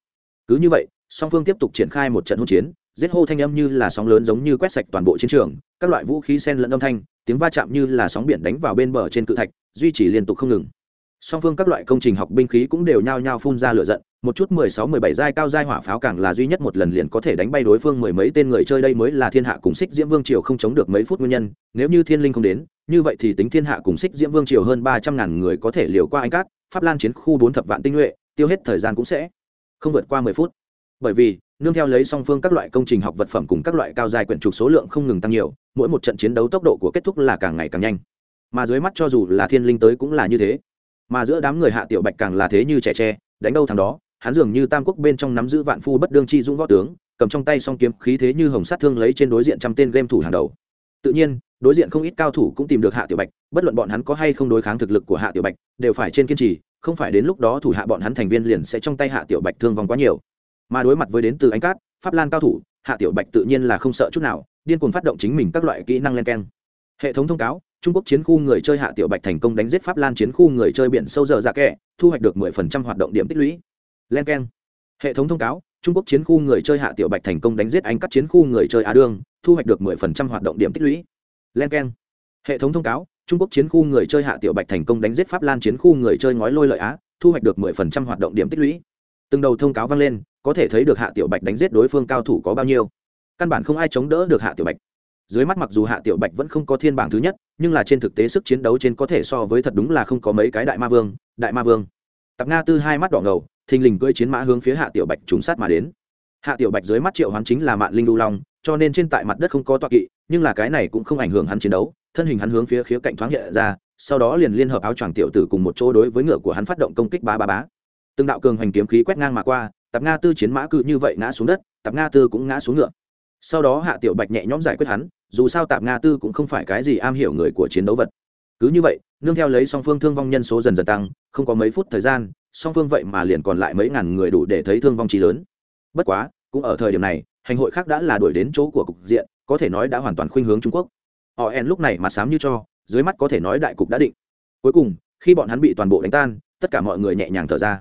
Cứ như vậy, song phương tiếp tục triển khai một trận hỗn chiến, giết hô thanh âm như là sóng lớn giống như quét sạch toàn bộ chiến trường, các loại vũ khí sen lẫn âm thanh, tiếng va chạm như là sóng biển đánh vào bên bờ trên cự thạch, duy trì liên tục không ngừng song phương các loại công trình học binh khí cũng đều nhao nhao phun ra lửa giận, một chút mười sáu, mười bảy giai cao giai hỏa pháo càng là duy nhất một lần liền có thể đánh bay đối phương mười mấy tên người chơi đây mới là thiên hạ cùng xích diễm vương triều không chống được mấy phút nguyên nhân, nếu như thiên linh không đến, như vậy thì tính thiên hạ cùng xích diễm vương triều hơn ba trăm ngàn người có thể liều qua anh cát, pháp lan chiến khu bốn thập vạn tinh nhuệ, tiêu hết thời gian cũng sẽ không vượt qua mười phút. Bởi vì, nương theo lấy song phương các loại công trình học vật phẩm cùng các loại cao dài quyển trục số lượng không ngừng tăng nhiều, mỗi một trận chiến đấu tốc độ của kết thúc là càng ngày càng nhanh. Mà dưới mắt cho dù là thiên linh tới cũng là như thế mà giữa đám người hạ tiểu bạch càng là thế như trẻ tre, đánh đâu thằng đó, hắn dường như tam quốc bên trong nắm giữ vạn phu bất đương chi dũng võ tướng, cầm trong tay song kiếm khí thế như hồng sát thương lấy trên đối diện trăm tên game thủ hàng đầu. Tự nhiên, đối diện không ít cao thủ cũng tìm được hạ tiểu bạch, bất luận bọn hắn có hay không đối kháng thực lực của hạ tiểu bạch, đều phải trên kiên trì, không phải đến lúc đó thủ hạ bọn hắn thành viên liền sẽ trong tay hạ tiểu bạch thương vong quá nhiều. Mà đối mặt với đến từ ánh cát, pháp lan cao thủ, hạ tiểu bạch tự nhiên là không sợ chút nào, điên cuồng phát động chính mình các loại kỹ năng len keng. Hệ thống thông cáo trung quốc chiến khu người chơi hạ tiểu bạch thành công đánh giết pháp lan chiến khu người chơi biển sâu giờ dạ kẹ thu hoạch được 10% hoạt động điểm tích lũy. Len keng. Hệ thống thông cáo trung quốc chiến khu người chơi hạ tiểu bạch thành công đánh giết anh cắt chiến khu người chơi á Đường, thu hoạch được 10% hoạt động điểm tích lũy. Len keng. Hệ thống thông cáo trung quốc chiến khu người chơi hạ tiểu bạch thành công đánh giết pháp lan chiến khu người chơi ngói lôi lợi á thu hoạch được 10% hoạt động điểm tích lũy. Từng đầu thông cáo vang lên có thể thấy được hạ tiểu bạch đánh giết đối phương cao thủ có bao nhiêu. Căn bản không ai chống đỡ được hạ tiểu bạch dưới mắt mặc dù hạ tiểu bạch vẫn không có thiên bảng thứ nhất, nhưng là trên thực tế sức chiến đấu trên có thể so với thật đúng là không có mấy cái đại ma vương, đại ma vương. Tạp nga tư hai mắt đỏ ngầu, thình lình cưỡi chiến mã hướng phía hạ tiểu bạch trúng sát mà đến. Hạ tiểu bạch dưới mắt triệu hoán chính là mạng linh đu long, cho nên trên tại mặt đất không có toa kỵ, nhưng là cái này cũng không ảnh hưởng hắn chiến đấu, thân hình hắn hướng phía khía cạnh thoáng hiện ra, sau đó liền liên hợp áo choàng tiểu tử cùng một chỗ đối với ngựa của hắn phát động công kích ba ba bá. Từng đạo cường hành kiếm khí quét ngang mà qua, tạp nga tư chiến mã cự như vậy ngã xuống đất, tạp nga tư cũng ngã xuống ngựa. Sau đó hạ tiểu bạch nhẹ nhõm giải quyết hắn dù sao tạp nga tư cũng không phải cái gì am hiểu người của chiến đấu vật. Cứ như vậy, nương theo lấy song phương thương vong nhân số dần dần tăng, không có mấy phút thời gian, song phương vậy mà liền còn lại mấy ngàn người đủ để thấy thương vong trí lớn. Bất quá, cũng ở thời điểm này, hành hội khác đã là đuổi đến chỗ của cục diện, có thể nói đã hoàn toàn khuynh hướng trung quốc. Họ en lúc này mà sám như cho, dưới mắt có thể nói đại cục đã định. Cuối cùng, khi bọn hắn bị toàn bộ đánh tan, tất cả mọi người nhẹ nhàng thở ra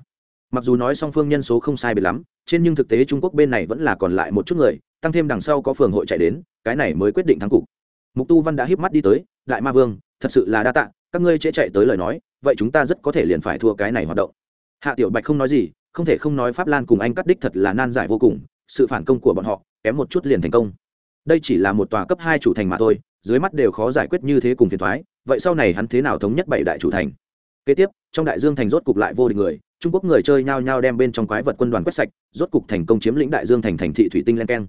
mặc dù nói song phương nhân số không sai biệt lắm, trên nhưng thực tế trung quốc bên này vẫn là còn lại một chút người, tăng thêm đằng sau có phường hội chạy đến, cái này mới quyết định thắng cục. Mục tu văn đã híp mắt đi tới, đại ma vương, thật sự là đa tạ, các ngươi chế chạy tới lời nói, vậy chúng ta rất có thể liền phải thua cái này hoạt động. Hạ tiểu bạch không nói gì, không thể không nói pháp lan cùng anh cắt đích thật là nan giải vô cùng, sự phản công của bọn họ, kém một chút liền thành công. Đây chỉ là một tòa cấp hai chủ thành mà thôi, dưới mắt đều khó giải quyết như thế cùng phiền thoái vậy sau này hắn thế nào thống nhất bảy đại chủ thành? Kế tiếp, trong đại dương thành rốt cục lại vô địch người trung quốc người chơi nhao nhao đem bên trong quái vật quân đoàn quét sạch, rốt cục thành công chiếm lĩnh đại dương thành thành thị thủy tinh len keng.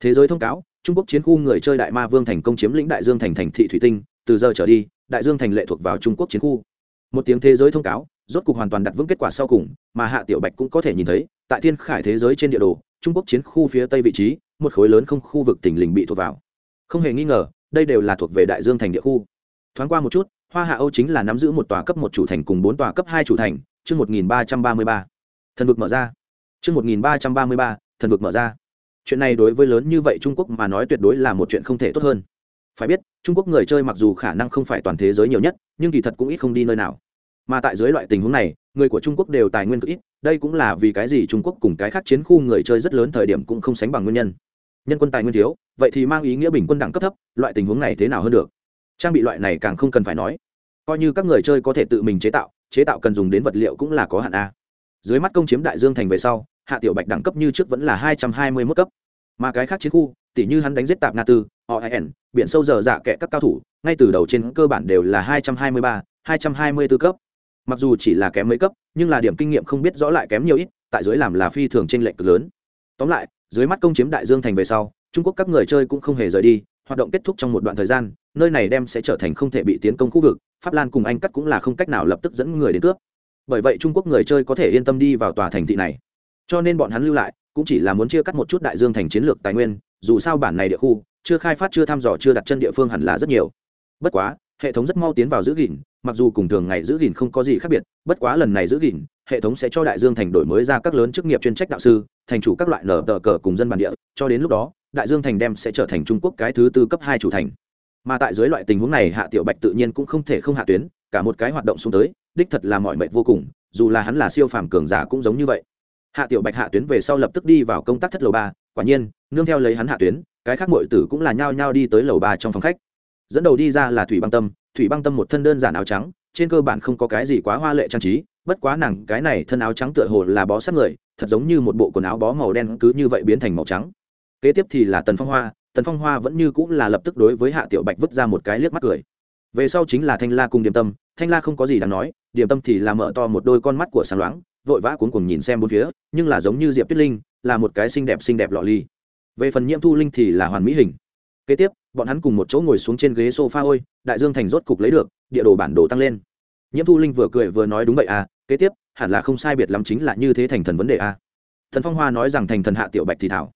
Thế giới thông cáo, trung quốc chiến khu người chơi đại ma vương thành công chiếm lĩnh đại dương thành thành thị thủy tinh, từ giờ trở đi, đại dương thành lệ thuộc vào trung quốc chiến khu. Một tiếng thế giới thông cáo, rốt cục hoàn toàn đặt vững kết quả sau cùng, mà hạ tiểu bạch cũng có thể nhìn thấy, tại thiên khải thế giới trên địa đồ, trung quốc chiến khu phía tây vị trí, một khối lớn không khu vực tỉnh lình bị thuộc vào. Không hề nghi ngờ, đây đều là thuộc về đại dương thành địa khu. Thoáng qua một chút, hoa hạ âu chính là nắm giữ một tòa cấp một chủ thành cùng bốn tòa cấp hai chủ thành chương một nghìn ba trăm ba mươi ba. Thần vực mở ra. Chương một nghìn ba trăm ba mươi ba, thần vực mở ra. Chuyện này đối với lớn như vậy trung quốc mà nói tuyệt đối là một chuyện không thể tốt hơn. Phải biết, trung quốc người chơi mặc dù khả năng không phải toàn thế giới nhiều nhất, nhưng kỳ thật cũng ít không đi nơi nào. Mà tại dưới loại tình huống này, người của trung quốc đều tài nguyên cực ít, đây cũng là vì cái gì trung quốc cùng cái khác chiến khu người chơi rất lớn thời điểm cũng không sánh bằng nguyên nhân. Nhân quân tài nguyên thiếu, vậy thì mang ý nghĩa bình quân đẳng cấp thấp, loại tình huống này thế nào hơn được? Trang bị loại này càng không cần phải nói. Coi như các người chơi có thể tự mình chế tạo chế tạo cần dùng đến vật liệu cũng là có hạn a. Dưới mắt công chiếm đại dương thành về sau, hạ tiểu bạch đẳng cấp như trước vẫn là hai trăm hai mươi mốt cấp. Mà cái khác chiến khu, tỉ như hắn đánh giết tạp nga tư oin biển sâu giờ dạ kệ các cao thủ, ngay từ đầu trên cơ bản đều là hai trăm hai mươi ba, hai trăm hai mươi b ố cấp. Mặc dù chỉ là kém mấy cấp, nhưng là điểm kinh nghiệm không biết rõ lại kém nhiều ít, tại dưới làm là phi thường t r ê n lệch cực lớn. Tóm lại, dưới mắt công chiếm đại dương thành về sau, trung quốc các người chơi cũng không hề rời đi, hoạt động kết thúc trong một đoạn thời gian, nơi này đem sẽ trở thành không thể bị tiến công khu vực pháp lan cùng anh cắt cũng là không cách nào lập tức dẫn người đến cướp. Bởi vậy trung quốc người chơi có thể yên tâm đi vào tòa thành thị này. Cho nên bọn hắn lưu lại, cũng chỉ là muốn chia cắt một chút đại dương thành chiến lược tài nguyên, dù sao bản này địa khu, chưa khai phát chưa thăm dò chưa đặt chân địa phương hẳn là rất nhiều. Bất quá, hệ thống rất mau tiến vào giữ gìn, mặc dù cùng thường ngày giữ gìn không có gì khác biệt, bất quá lần này giữ gìn, hệ thống sẽ cho đại dương thành đổi mới ra các lớn chức nghiệp chuyên trách đạo sư, thành chủ các loại nở tờ cờ cùng dân bản địa, cho đến lúc đó, đại dương thành đem sẽ trở thành trung quốc cái thứ tư cấp hai chủ thành mà tại dưới loại tình huống này hạ tiểu bạch tự nhiên cũng không thể không hạ tuyến, cả một cái hoạt động xuống tới, đích thật là mọi mệnh vô cùng, dù là hắn là siêu phàm cường giả cũng giống như vậy. Hạ tiểu bạch hạ tuyến về sau lập tức đi vào công tác thất lầu ba, quả nhiên, nương theo lấy hắn hạ tuyến, cái khác mọi tử cũng là nhao nhao đi tới lầu ba trong phòng khách. Dẫn đầu đi ra là thủy băng tâm, thủy băng tâm một thân đơn giản áo trắng, trên cơ bản không có cái gì quá hoa lệ trang trí, bất quá nàng cái này thân áo trắng tựa hồ là bó sát người, thật giống như một bộ quần áo bó màu đen cứ như vậy biến thành màu trắng. Kế tiếp thì là tần phong hoa tần phong hoa vẫn như cũng là lập tức đối với hạ tiểu bạch vứt ra một cái liếc mắt cười. Về sau chính là thanh la cùng điểm tâm, thanh la không có gì đáng nói, điểm tâm thì là mở to một đôi con mắt của sáng loáng, vội vã cuốn cùng nhìn xem bốn phía, nhưng là giống như diệp tuyết linh, là một cái xinh đẹp xinh đẹp lọ ly. Về phần nhiễm thu linh thì là hoàn mỹ hình. Kế tiếp, bọn hắn cùng một chỗ ngồi xuống trên ghế sofa ôi, đại dương thành rốt cục lấy được, địa đồ bản đồ tăng lên. Nhiễm thu linh vừa cười vừa nói đúng vậy à kế tiếp, hẳn là không sai biệt lắm chính là như thế thành thần vấn đề à. thần phong hoa nói rằng thành thần hạ tiểu bạch thì thảo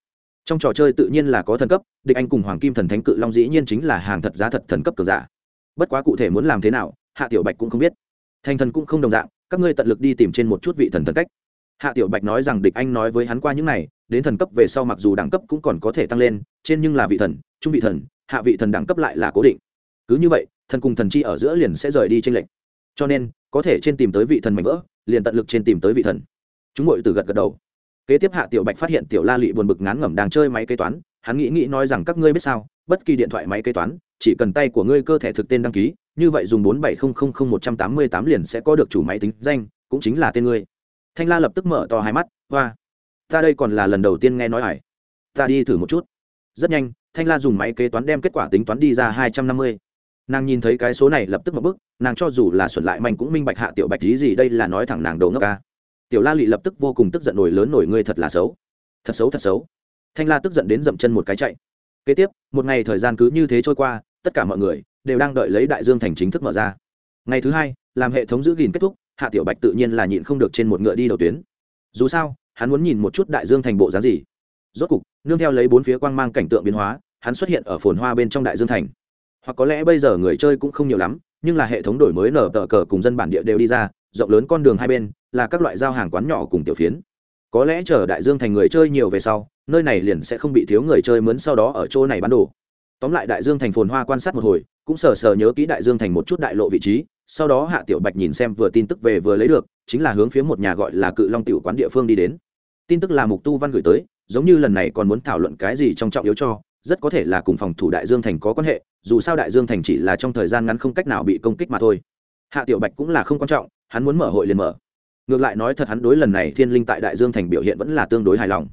trong trò chơi tự nhiên là có thần cấp, địch anh cùng hoàng kim thần thánh cự long dĩ nhiên chính là hàng thật giá thật thần cấp cờ giả. Bất quá cụ thể muốn làm thế nào, hạ tiểu bạch cũng không biết. Thành thần cũng không đồng dạng, các ngươi tận lực đi tìm trên một chút vị thần thần cách. Hạ tiểu bạch nói rằng địch anh nói với hắn qua những này, đến thần cấp về sau mặc dù đẳng cấp cũng còn có thể tăng lên, trên nhưng là vị thần, trung vị thần, hạ vị thần đẳng cấp lại là cố định. Cứ như vậy, thần cùng thần chi ở giữa liền sẽ rời đi trên lệnh cho nên, có thể trên tìm tới vị thần mạnh vỡ, liền tận lực trên tìm tới vị thần. Chúng ngồi từ gật gật đầu kế tiếp hạ tiểu bạch phát hiện tiểu la lị buồn bực ngán ngẩm đang chơi máy kế toán, hắn nghĩ nghĩ nói rằng các ngươi biết sao, bất kỳ điện thoại máy kế toán, chỉ cần tay của ngươi cơ thể thực tên đăng ký, như vậy dùng bốn bảy không không không một trăm tám mươi tám liền sẽ có được chủ máy tính danh, cũng chính là tên ngươi. Thanh la lập tức mở to hai mắt hoa ta đây còn là lần đầu tiên nghe nói ải ta đi thử một chút. Rất nhanh, thanh la dùng máy kế toán đem kết quả tính toán đi ra hai trăm năm mươi. Nàng nhìn thấy cái số này lập tức một bức, nàng cho dù là xuẩn lại mạnh cũng minh bạch hạ tiểu bạch lý gì đây là nói thẳng nàng đầu ngốc ca tiểu la lị lập tức vô cùng tức giận nổi lớn nổi ngươi thật là xấu. Thật xấu thật xấu. Thanh la tức giận đến dậm chân một cái chạy. Kế tiếp, một ngày thời gian cứ như thế trôi qua, tất cả mọi người đều đang đợi lấy đại dương thành chính thức mở ra. Ngày thứ hai, làm hệ thống giữ gìn kết thúc, hạ tiểu bạch tự nhiên là nhịn không được trên một ngựa đi đầu tuyến. Dù sao, hắn muốn nhìn một chút đại dương thành bộ dáng gì. Rốt cục, nương theo lấy bốn phía quang mang cảnh tượng biến hóa, hắn xuất hiện ở phồn hoa bên trong đại dương thành. Hoặc có lẽ bây giờ người chơi cũng không nhiều lắm, nhưng là hệ thống đổi mới nở tờ cờ cùng dân bản địa đều đi ra, rộng lớn con đường hai bên là các loại giao hàng quán nhỏ cùng tiểu phiến. Có lẽ chờ đại dương thành người chơi nhiều về sau, nơi này liền sẽ không bị thiếu người chơi mướn sau đó ở chỗ này bán đồ. Tóm lại đại dương thành phồn hoa quan sát một hồi, cũng sờ sờ nhớ kỹ đại dương thành một chút đại lộ vị trí, sau đó hạ tiểu bạch nhìn xem vừa tin tức về vừa lấy được, chính là hướng phía một nhà gọi là cự long tiểu quán địa phương đi đến. Tin tức là mục tu văn gửi tới, giống như lần này còn muốn thảo luận cái gì trong trọng yếu cho, rất có thể là cùng phòng thủ đại dương thành có quan hệ, dù sao đại dương thành chỉ là trong thời gian ngắn không cách nào bị công kích mà thôi. Hạ tiểu bạch cũng là không quan trọng, hắn muốn mở hội liền mở ngược lại nói thật hắn đối lần này thiên linh tại đại dương thành biểu hiện vẫn là tương đối hài lòng.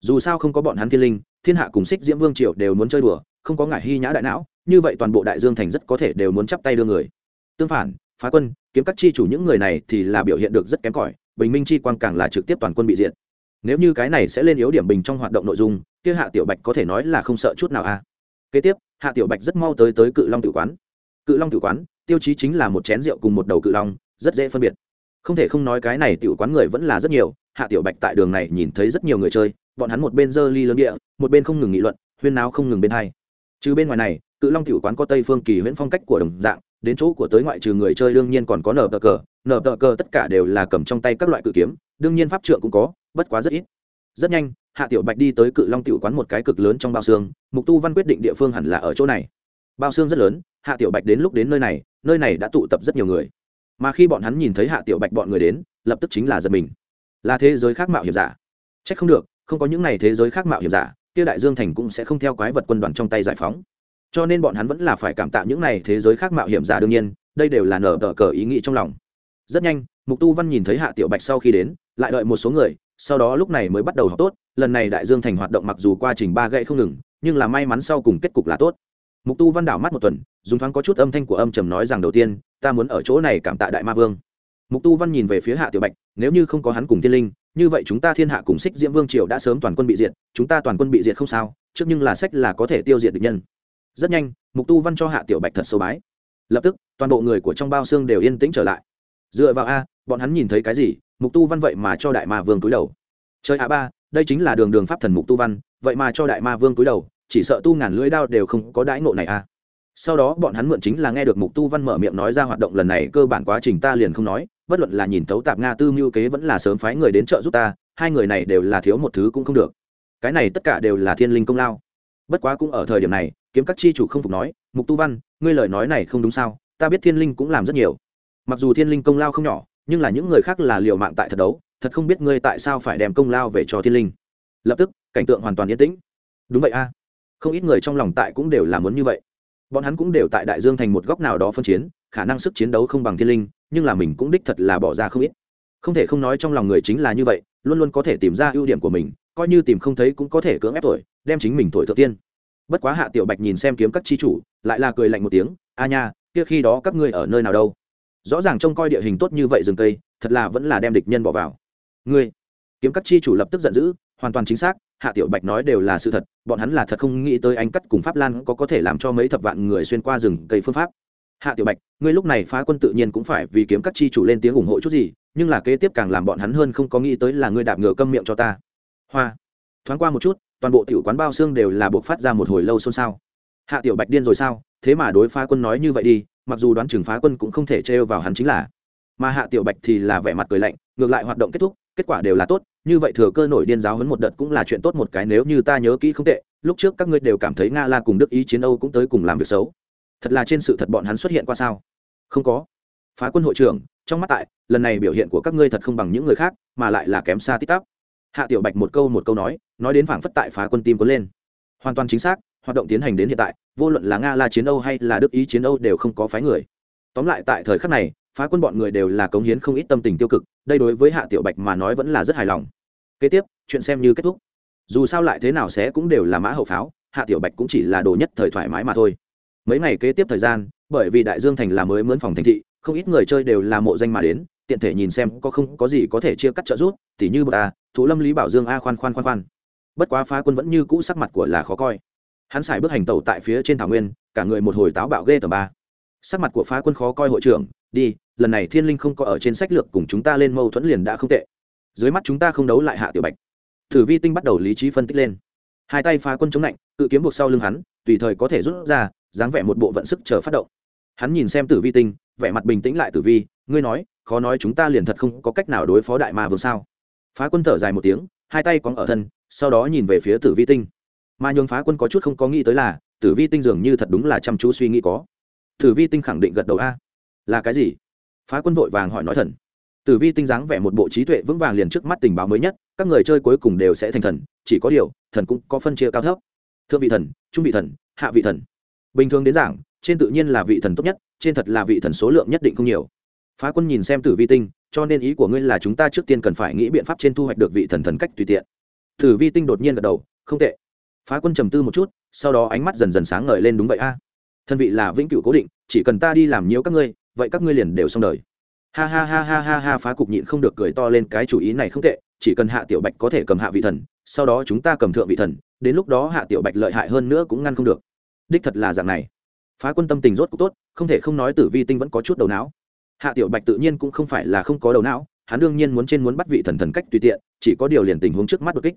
Dù sao không có bọn hắn thiên linh, thiên hạ cùng xích diễm vương triều đều muốn chơi đùa, không có ngại hy nhã đại não, như vậy toàn bộ đại dương thành rất có thể đều muốn chắp tay đưa người. Tương phản, phá quân, kiếm các chi chủ những người này thì là biểu hiện được rất kém cỏi, bình minh chi quang càng là trực tiếp toàn quân bị diệt. Nếu như cái này sẽ lên yếu điểm bình trong hoạt động nội dung, kia hạ tiểu bạch có thể nói là không sợ chút nào a à. kế tiếp, hạ tiểu bạch rất mau tới tới cự long tử quán. Cự long tử quán, tiêu chí chính là một chén rượu cùng một đầu cự long, rất dễ phân biệt không thể không nói cái này tiểu quán người vẫn là rất nhiều, hạ tiểu bạch tại đường này nhìn thấy rất nhiều người chơi, bọn hắn một bên dơ ly lớn địa, một bên không ngừng nghị luận, huyên náo không ngừng bên hai. Chứ bên ngoài này, cự long tiểu quán có tây phương kỳ huyễn phong cách của đồng dạng, đến chỗ của tới ngoại trừ người chơi đương nhiên còn có nở tờ cờ, nở tờ cờ tất cả đều là cầm trong tay các loại cự kiếm, đương nhiên pháp trượng cũng có, bất quá rất ít. Rất nhanh, hạ tiểu bạch đi tới cự long tiểu quán một cái cực lớn trong bao xương, mục tu văn quyết định địa phương hẳn là ở chỗ này. Bao xương rất lớn, hạ tiểu bạch đến lúc đến nơi này nơi này đã tụ tập rất nhiều người mà khi bọn hắn nhìn thấy hạ tiểu bạch bọn người đến, lập tức chính là giật mình. Là thế giới khác mạo hiểm giả. C h ắ c không được, không có những n à y thế giới khác mạo hiểm giả, kia đại dương thành cũng sẽ không theo quái vật quân đoàn trong tay giải phóng. Cho nên bọn hắn vẫn là phải cảm tạ những n à y thế giới khác mạo hiểm giả đương nhiên, đây đều là nở tờ cờ ý nghĩ trong lòng. Rất nhanh, mục tu văn nhìn thấy hạ tiểu bạch sau khi đến, lại đợi một số người, sau đó lúc này mới bắt đầu học tốt, lần này đại dương thành hoạt động mặc dù qua trình ba gậy không ngừng, nhưng là may mắn sau cùng kết cục là tốt. Mục tu văn đảo mắt một tuần dùng thoáng có chút âm thanh của âm trầm nói rằng đầu tiên, ta muốn ở chỗ này cảm tạ đại ma vương. Mục tu văn nhìn về phía hạ tiểu bạch, nếu như không có hắn cùng thiên linh, như vậy chúng ta thiên hạ cùng xích diễm vương triều đã sớm toàn quân bị diệt, chúng ta toàn quân bị diệt không sao, trước nhưng là sách là có thể tiêu diệt được nhân. Rất nhanh, mục tu văn cho hạ tiểu bạch thật sâu bái. Lập tức, toàn bộ người của trong bao xương đều yên tĩnh trở lại. Dựa vào a, bọn hắn nhìn thấy cái gì, mục tu văn vậy mà cho đại ma vương túi đầu. Chơi a ba, đây chính là đường đường pháp thần mục tu văn, vậy mà cho đại ma vương túi đầu, chỉ sợ tu ngàn lưỡi đao đều không có đãi ngộ này a sau đó bọn hắn mượn chính là nghe được mục tu văn mở miệng nói ra hoạt động lần này, cơ bản quá trình ta liền không nói, bất luận là nhìn thấu tạp nga tư mưu kế vẫn là sớm phái người đến trợ giúp ta, hai người này đều là thiếu một thứ cũng không được. Cái này tất cả đều là thiên linh công lao. Bất quá cũng ở thời điểm này, kiếm các chi chủ không phục nói, mục tu văn, ngươi lời nói này không đúng sao? Ta biết thiên linh cũng làm rất nhiều. Mặc dù thiên linh công lao không nhỏ, nhưng là những người khác là liều mạng tại thật đấu, thật không biết ngươi tại sao phải đem công lao về cho thiên linh. Lập tức, cảnh tượng hoàn toàn yên tĩnh. Đúng vậy a. Không ít người trong lòng tại cũng đều là muốn như vậy bọn hắn cũng đều tại đại dương thành một góc nào đó phân chiến, khả năng sức chiến đấu không bằng thiên linh, nhưng là mình cũng đích thật là bỏ ra không ít. Không thể không nói trong lòng người chính là như vậy, luôn luôn có thể tìm ra ưu điểm của mình, coi như tìm không thấy cũng có thể cưỡng ép tuổi đem chính mình thổi thượng tiên. Bất quá hạ tiểu bạch nhìn xem kiếm các chi chủ, lại là cười lạnh một tiếng, a nha, kia khi đó các ngươi ở nơi nào đâu? Rõ ràng trông coi địa hình tốt như vậy rừng cây, thật là vẫn là đem địch nhân bỏ vào. Ngươi? Kiếm các chi chủ lập tức giận dữ hoàn toàn chính xác, hạ tiểu bạch nói đều là sự thật, bọn hắn là thật không nghĩ tới anh cắt cùng pháp lan có có thể làm cho mấy thập vạn người xuyên qua rừng cây phương pháp. Hạ tiểu bạch, ngươi lúc này phá quân tự nhiên cũng phải vì kiếm các chi chủ lên tiếng ủng hộ chút gì, nhưng là kế tiếp càng làm bọn hắn hơn không có nghĩ tới là ngươi đạp ngựa câm miệng cho ta. Hoa. Thoáng qua một chút, toàn bộ tiểu quán bao xương đều là buộc phát ra một hồi lâu xôn xao. Hạ tiểu bạch điên rồi sao? Thế mà đối phá quân nói như vậy đi, mặc dù đoán chừng phá quân cũng không thể trêu vào hắn chính là. Mà hạ tiểu bạch thì là vẻ mặt cười lạnh, ngược lại hoạt động kết thúc kết quả đều là tốt, như vậy thừa cơ nổi điên giáo hấn một đợt cũng là chuyện tốt một cái, nếu như ta nhớ kỹ không tệ, lúc trước các ngươi đều cảm thấy nga la cùng đức ý chiến âu cũng tới cùng làm việc xấu. Thật là trên sự thật bọn hắn xuất hiện qua sao? Không có. Phá quân hội trưởng, trong mắt tại, lần này biểu hiện của các ngươi thật không bằng những người khác, mà lại là kém xa tít tắp. Hạ tiểu bạch một câu một câu nói nói đến phảng phất tại phá quân tim có lên. Hoàn toàn chính xác, hoạt động tiến hành đến hiện tại, vô luận là nga la chiến âu hay là đức ý chiến âu đều không có phái người. Tóm lại tại thời khắc này phá quân bọn người đều là cống hiến không ít tâm tình tiêu cực, đây đối với hạ tiểu bạch mà nói vẫn là rất hài lòng. Kế tiếp, chuyện xem như kết thúc. Dù sao lại thế nào sẽ cũng đều là mã hậu pháo, hạ tiểu bạch cũng chỉ là đồ nhất thời thoải mái mà thôi. Mấy ngày kế tiếp thời gian, bởi vì đại dương thành là mới mướn phòng thành thị, không ít người chơi đều là mộ danh mà đến, tiện thể nhìn xem có không có gì có thể chia cắt trợ giúp, tỉ như bờ ta, thủ lâm, lý bảo dương, a khoan khoan khoan khoan. Bất quá phá quân vẫn như cũ sắc mặt của là khó coi. Hắn xài bước hành tẩu tại phía trên thảo nguyên, cả người một hồi táo bạo ghê tầm ba. Sắc mặt của phá quân khó coi hội trưởng, đi lần này thiên linh không có ở trên sách lược cùng chúng ta lên mâu thuẫn liền đã không tệ. Dưới mắt chúng ta không đấu lại hạ tiểu bạch. Thử vi tinh bắt đầu lý trí phân tích lên. Hai tay phá quân chống lạnh, cự kiếm buộc sau lưng hắn, tùy thời có thể rút ra, dáng vẻ một bộ vận sức chờ phát động. Hắn nhìn xem tử vi tinh, vẻ mặt bình tĩnh lại tử vi, ngươi nói, khó nói chúng ta liền thật không có cách nào đối phó đại ma vương sao? Phá quân thở dài một tiếng, hai tay cóng ở thân, sau đó nhìn về phía tử vi tinh. Mà nhường phá quân có chút không có nghĩ tới là, tử vi tinh dường như thật đúng là chăm chú suy nghĩ có. Tử vi tinh khẳng định gật đầu a. Là cái gì? Phá quân vội vàng hỏi nói thần. Tử vi tinh dáng vẻ một bộ trí tuệ vững vàng liền trước mắt tình báo mới nhất, các người chơi cuối cùng đều sẽ thành thần, chỉ có điều, thần cũng có phân chia cao thấp. Thượng vị thần, trung vị thần, hạ vị thần. Bình thường đến giảng, trên tự nhiên là vị thần tốt nhất, trên thật là vị thần số lượng nhất định không nhiều. Phá quân nhìn xem tử vi tinh, cho nên ý của ngươi là chúng ta trước tiên cần phải nghĩ biện pháp trên thu hoạch được vị thần thần cách tùy tiện. Tử vi tinh đột nhiên gật đầu, không tệ. Phá quân trầm tư một chút, sau đó ánh mắt dần dần sáng ngời lên đúng vậy a. À. thân vị là vĩnh cửu cố định, chỉ cần ta đi làm nhiều các ngươi vậy các ngươi liền đều xong đời. Ha ha ha ha ha ha, phá cục nhịn không được cười to lên, cái chủ ý này không tệ, chỉ cần hạ tiểu bạch có thể cầm hạ vị thần, sau đó chúng ta cầm thượng vị thần, đến lúc đó hạ tiểu bạch lợi hại hơn nữa cũng ngăn không được. Đích thật là dạng này. Phá quân tâm tình rốt cũng tốt, không thể không nói tử vi tinh vẫn có chút đầu não. Hạ tiểu bạch tự nhiên cũng không phải là không có đầu não, hắn đương nhiên muốn trên muốn bắt vị thần thần cách tùy tiện, chỉ có điều liền tình huống trước mắt đột kích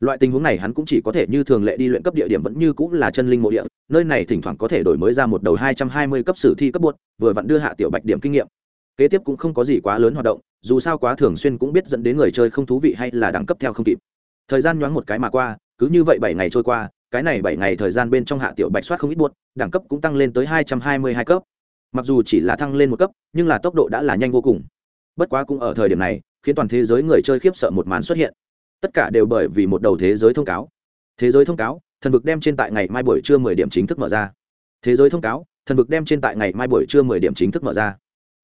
loại tình huống này hắn cũng chỉ có thể như thường lệ đi luyện cấp địa điểm vẫn như cũng là chân linh mộ địa, nơi này thỉnh thoảng có thể đổi mới ra một đầu hai trăm hai mươi cấp sử thi cấp bột vừa vặn đưa hạ tiểu bạch điểm kinh nghiệm. Kế tiếp cũng không có gì quá lớn hoạt động, dù sao quá thường xuyên cũng biết dẫn đến người chơi không thú vị hay là đẳng cấp theo không kịp. Thời gian nhoáng một cái mà qua, cứ như vậy bảy ngày trôi qua, cái này bảy ngày thời gian bên trong hạ tiểu bạch soát không ít buốt, đẳng cấp cũng tăng lên tới hai trăm hai mươi hai cấp. Mặc dù chỉ là thăng lên một cấp, nhưng là tốc độ đã là nhanh vô cùng. Bất quá cũng ở thời điểm này, khiến toàn thế giới người chơi khiếp sợ một màn xuất hiện tất cả đều bởi vì một đầu thế giới thông cáo. Thế giới thông cáo, thần vực đem trên tại ngày mai buổi trưa mười điểm chính thức mở ra. Thế giới thông cáo, thần vực đem trên tại ngày mai buổi trưa mười điểm chính thức mở ra.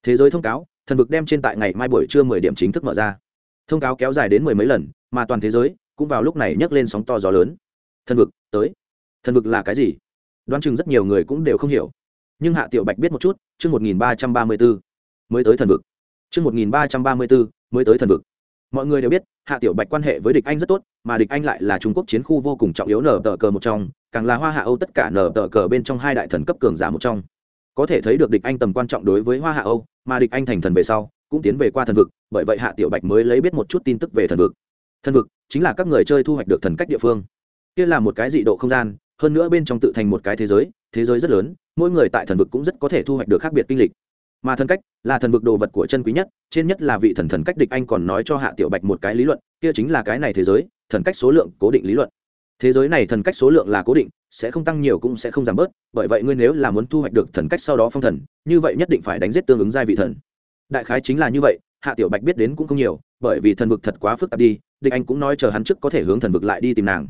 Thế giới thông cáo, thần vực đem trên tại ngày mai buổi trưa mười điểm chính thức mở ra. Thông cáo kéo dài đến mười mấy lần, mà toàn thế giới cũng vào lúc này nhấc lên sóng to gió lớn. Thần vực, tới. Thần vực là cái gì? Đoán chừng rất nhiều người cũng đều không hiểu. Nhưng hạ tiểu bạch biết một chút, chương một nghìn ba trăm ba mươi bốn mới tới thần vực. Chương một nghìn ba trăm ba mươi bốn mới tới thần vực mọi người đều biết, hạ tiểu bạch quan hệ với địch anh rất tốt, mà địch anh lại là trung quốc chiến khu vô cùng trọng yếu nở tờ cờ một trong, càng là hoa hạ âu tất cả nở tờ cờ bên trong hai đại thần cấp cường giả một trong. Có thể thấy được địch anh tầm quan trọng đối với hoa hạ âu, mà địch anh thành thần về sau, cũng tiến về qua thần vực, bởi vậy hạ tiểu bạch mới lấy biết một chút tin tức về thần vực. Thần vực chính là các người chơi thu hoạch được thần cách địa phương. Kia là một cái dị độ không gian, hơn nữa bên trong tự thành một cái thế giới thế giới rất lớn, mỗi người tại thần vực cũng rất có thể thu hoạch được khác biệt kinh lịch mà thần cách là thần vực đồ vật của chân quý nhất, trên nhất là vị thần thần cách địch anh còn nói cho hạ tiểu bạch một cái lý luận, kia chính là cái này thế giới, thần cách số lượng cố định lý luận. Thế giới này thần cách số lượng là cố định, sẽ không tăng nhiều cũng sẽ không giảm bớt, bởi vậy ngươi nếu là muốn thu hoạch được thần cách sau đó phong thần, như vậy nhất định phải đánh giết tương ứng giai vị thần. Đại khái chính là như vậy, hạ tiểu bạch biết đến cũng không nhiều, bởi vì thần vực thật quá phức tạp đi, địch anh cũng nói chờ hắn trước có thể hướng thần vực lại đi tìm nàng.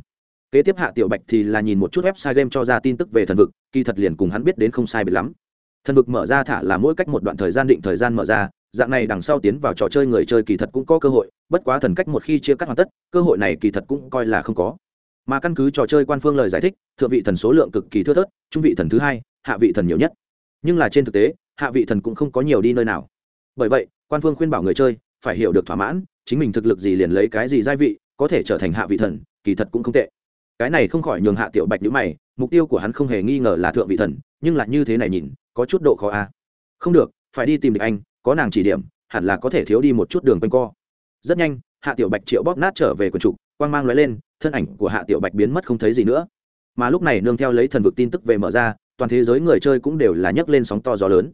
Kế tiếp hạ tiểu bạch thì là nhìn một chút website game cho ra tin tức về thần vực, kỳ thật liền cùng hắn biết đến không sai biệt lắm thần vực mở ra thả là mỗi cách một đoạn thời gian định thời gian mở ra, dạng này đằng sau tiến vào trò chơi người chơi kỳ thật cũng có cơ hội, bất quá thần cách một khi chia cắt hoàn tất, cơ hội này kỳ thật cũng coi là không có. Mà căn cứ trò chơi quan phương lời giải thích, thượng vị thần số lượng cực kỳ thưa thớt, trung vị thần thứ hai, hạ vị thần nhiều nhất. Nhưng là trên thực tế, hạ vị thần cũng không có nhiều đi nơi nào. Bởi vậy, quan phương khuyên bảo người chơi phải hiểu được thỏa mãn, chính mình thực lực gì liền lấy cái gì giai vị, có thể trở thành hạ vị thần, kỳ thật cũng không tệ. Cái này không khỏi nhường hạ tiểu bạch nhữ mày, mục tiêu của hắn không hề nghi ngờ là thượng vị thần, nhưng là như thế này nhìn có chút độ khó a không được, phải đi tìm được anh, có nàng chỉ điểm, hẳn là có thể thiếu đi một chút đường quanh co. Rất nhanh, hạ tiểu bạch triệu bóp nát trở về quần trục, quang mang lóe lên, thân ảnh của hạ tiểu bạch biến mất không thấy gì nữa. Mà lúc này nương theo lấy thần vực tin tức về mở ra, toàn thế giới người chơi cũng đều là nhấc lên sóng to gió lớn.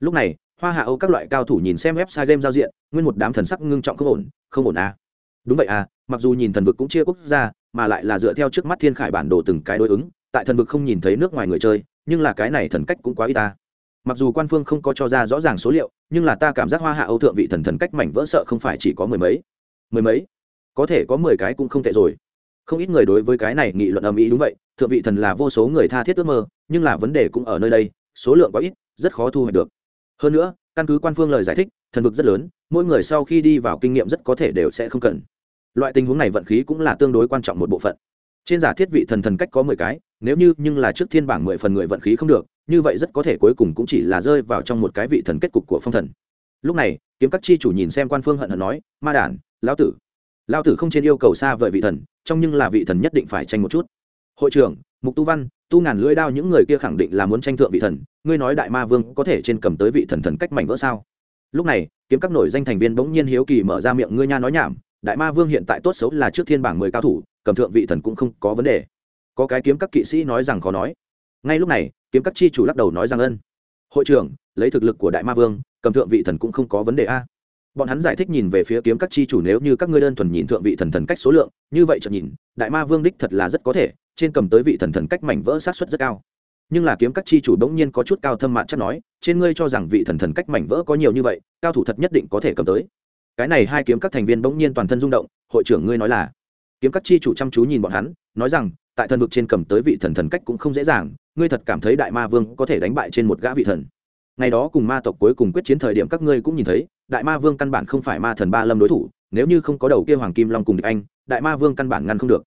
Lúc này, hoa hạ âu các loại cao thủ nhìn xem website game giao diện, nguyên một đám thần sắc ngưng trọng không ổn không ổn à. Đúng vậy à mặc dù nhìn thần vực cũng chia quốc gia, mà lại là dựa theo trước mắt thiên khải bản đồ từng cái đối ứng, tại thần vực không nhìn thấy nước ngoài người chơi, nhưng là cái này thần cách cũng quá y ta mặc dù quan phương không có cho ra rõ ràng số liệu, nhưng là ta cảm giác hoa hạ âu thượng vị thần thần cách mảnh vỡ sợ không phải chỉ có mười mấy. Mười mấy? Có thể có mười cái cũng không tệ rồi. Không ít người đối với cái này nghị luận âm ý đúng vậy, thượng vị thần là vô số người tha thiết ước mơ, nhưng là vấn đề cũng ở nơi đây, số lượng quá ít, rất khó thu hoạch được. Hơn nữa, căn cứ quan phương lời giải thích, thần vực rất lớn, mỗi người sau khi đi vào kinh nghiệm rất có thể đều sẽ không cần. Loại tình huống này vận khí cũng là tương đối quan trọng một bộ phận trên giả thiết vị thần thần cách có mười cái, nếu như, nhưng là trước thiên bảng mười phần người vận khí không được, như vậy rất có thể cuối cùng cũng chỉ là rơi vào trong một cái vị thần kết cục của phong thần. Lúc này, kiếm các chi chủ nhìn xem quan phương hận hận nói, ma đản, lão tử. Lão tử không trên yêu cầu xa vời vị thần trong nhưng là vị thần nhất định phải tranh một chút. Hội trưởng, mục tu văn, tu ngàn lưỡi đao những người kia khẳng định là muốn tranh thượng vị thần, ngươi nói đại ma vương có thể trên cầm tới vị thần thần cách mảnh vỡ sao? Lúc này, kiếm các nổi danh thành viên bỗng nhiên hiếu kỳ mở ra miệng ngươi nha nói nhảm, đại ma vương hiện tại tốt xấu là trước thiên bảng mười cao thủ cầm thượng vị thần cũng không có vấn đề. Có cái kiếm các kỵ sĩ nói rằng khó nói. Ngay lúc này, kiếm các chi chủ lắc đầu nói rằng ân. Hội trưởng, lấy thực lực của đại ma vương, cầm thượng vị thần cũng không có vấn đề a. Bọn hắn giải thích nhìn về phía kiếm các chi chủ nếu như các ngươi đơn thuần nhìn thượng vị thần thần cách số lượng, như vậy chợt nhìn, đại ma vương đích thật là rất có thể, trên cầm tới vị thần thần cách mảnh vỡ sát xuất rất cao. Nhưng là kiếm các chi chủ bỗng nhiên có chút cao thâm mạn chắc nói, trên ngươi cho rằng vị thần thần cách mảnh vỡ có nhiều như vậy, cao thủ thật nhất định có thể cầm tới. Cái này hai kiếm các thành viên bỗng nhiên toàn thân rung động, hội trưởng ngươi nói là kiếm các chi chủ chăm chú nhìn bọn hắn, nói rằng, tại thần vực trên cầm tới vị thần thần cách cũng không dễ dàng, ngươi thật cảm thấy đại ma vương có thể đánh bại trên một gã vị thần. Ngày đó cùng ma tộc cuối cùng quyết chiến thời điểm các ngươi cũng nhìn thấy, đại ma vương căn bản không phải ma thần ba lâm đối thủ, nếu như không có đầu kia hoàng kim long cùng địch anh, đại ma vương căn bản ngăn không được.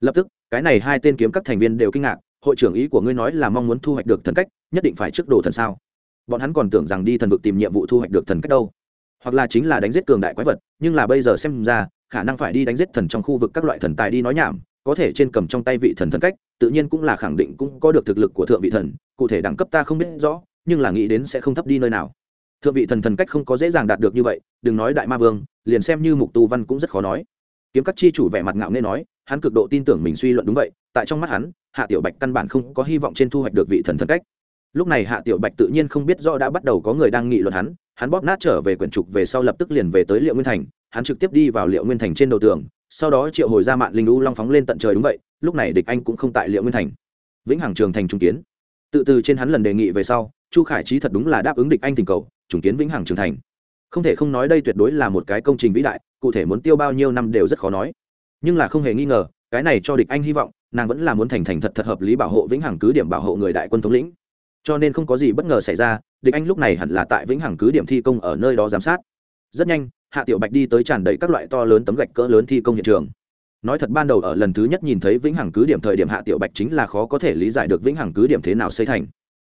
Lập tức, cái này hai tên kiếm các thành viên đều kinh ngạc, hội trưởng ý của ngươi nói là mong muốn thu hoạch được thần cách, nhất định phải trước đồ thần sao? Bọn hắn còn tưởng rằng đi thần vực tìm nhiệm vụ thu hoạch được thần cách đâu. Hoặc là chính là đánh giết cường đại quái vật, nhưng là bây giờ xem ra khả năng phải đi đánh giết thần trong khu vực các loại thần tài đi nói nhảm, có thể trên cầm trong tay vị thần thần cách, tự nhiên cũng là khẳng định cũng có được thực lực của thượng vị thần, cụ thể đẳng cấp ta không biết rõ, nhưng là nghĩ đến sẽ không thấp đi nơi nào. Thượng vị thần thần cách không có dễ dàng đạt được như vậy, đừng nói đại ma vương, liền xem như mục tu văn cũng rất khó nói. Kiếm các chi chủ vẻ mặt ngạo nghe nói, hắn cực độ tin tưởng mình suy luận đúng vậy, tại trong mắt hắn, hạ tiểu bạch căn bản không có hy vọng trên thu hoạch được vị thần thần cách. Lúc này hạ tiểu bạch tự nhiên không biết rõ đã bắt đầu có người đang nghị luận hắn hắn bóp nát trở về quyển trục về sau lập tức liền về tới liệu nguyên thành hắn trực tiếp đi vào liệu nguyên thành trên đầu tường, sau đó triệu hồi ra mạng linh u long phóng lên tận trời đúng vậy, lúc này địch anh cũng không tại liệu nguyên thành. Vĩnh hằng trường thành trung kiến. Tự từ trên hắn lần đề nghị về sau, chu khải trí thật đúng là đáp ứng địch anh tình cầu, trùng kiến vĩnh hằng trường thành. Không thể không nói đây tuyệt đối là một cái công trình vĩ đại, cụ thể muốn tiêu bao nhiêu năm đều rất khó nói. Nhưng là không hề nghi ngờ, cái này cho địch anh hy vọng, nàng vẫn là muốn thành thành thật thật hợp lý bảo hộ vĩnh hằng cứ điểm bảo hộ người đại quân thống lĩnh. Cho nên không có gì bất ngờ xảy ra, địch anh lúc này hẳn là tại vĩnh hằng cứ điểm thi công ở nơi đó giám sát. Rất nhanh hạ tiểu bạch đi tới tràn đầy các loại to lớn tấm gạch cỡ lớn thi công hiện trường. Nói thật, ban đầu ở lần thứ nhất nhìn thấy vĩnh hằng cứ điểm thời điểm hạ tiểu bạch chính là khó có thể lý giải được vĩnh hằng cứ điểm thế nào xây thành.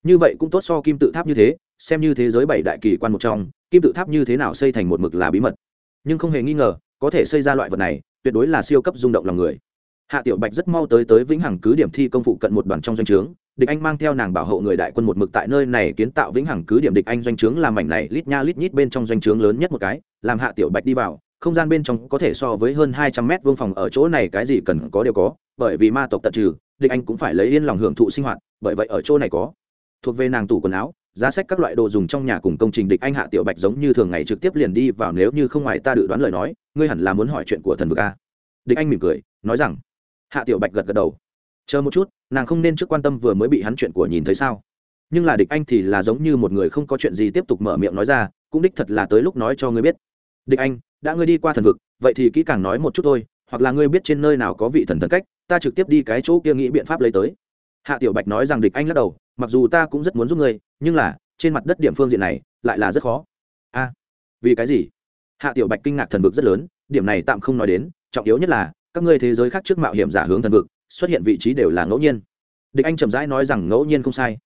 Như vậy cũng tốt so kim tự tháp như thế, xem như thế giới bảy đại kỳ quan một trong, kim tự tháp như thế nào xây thành một mực là bí mật. Nhưng không hề nghi ngờ, có thể xây ra loại vật này, tuyệt đối là siêu cấp rung động lòng người. Hạ tiểu bạch rất mau tới tới vĩnh hằng cứ điểm thi công phụ cận một đoàn trong doanh trướng địch anh mang theo nàng bảo hộ người đại quân một mực tại nơi này kiến tạo vĩnh hằng cứ điểm địch anh doanh trướng làm mảnh này lít nha lít nhít bên trong doanh trướng lớn nhất một cái, làm hạ tiểu bạch đi vào, không gian bên trong có thể so với hơn hai trăm mét vuông phòng ở chỗ này cái gì cần có đều có, bởi vì ma tộc tận trừ, địch anh cũng phải lấy yên lòng hưởng thụ sinh hoạt, bởi vậy ở chỗ này có. Thuộc về nàng tủ quần áo, giá sách các loại đồ dùng trong nhà cùng công trình địch anh hạ tiểu bạch giống như thường ngày trực tiếp liền đi vào nếu như không ngoài ta dự đoán lời nói, ngươi hẳn là muốn hỏi chuyện của thần vực a. Địch anh mỉm cười, nói rằng, hạ tiểu bạch gật gật đầu chờ một chút, nàng không nên trước quan tâm vừa mới bị hắn chuyện của nhìn thấy sao. Nhưng là địch anh thì là giống như một người không có chuyện gì tiếp tục mở miệng nói ra, cũng đích thật là tới lúc nói cho ngươi biết. Địch anh, đã ngươi đi qua thần vực, vậy thì kỹ càng nói một chút thôi, hoặc là ngươi biết trên nơi nào có vị thần thần cách, ta trực tiếp đi cái chỗ kia nghĩ biện pháp lấy tới. Hạ tiểu bạch nói rằng địch anh lắc đầu, mặc dù ta cũng rất muốn giúp ngươi, nhưng là, trên mặt đất điểm phương diện này, lại là rất khó. A, vì cái gì? Hạ tiểu bạch kinh ngạc thần vực rất lớn, điểm này tạm không nói đến, trọng yếu nhất là, các ngươi thế giới khác trước mạo hiểm giả hướng thần vực xuất hiện vị trí đều là ngẫu nhiên. Địch anh chậm rãi nói rằng ngẫu nhiên không sai.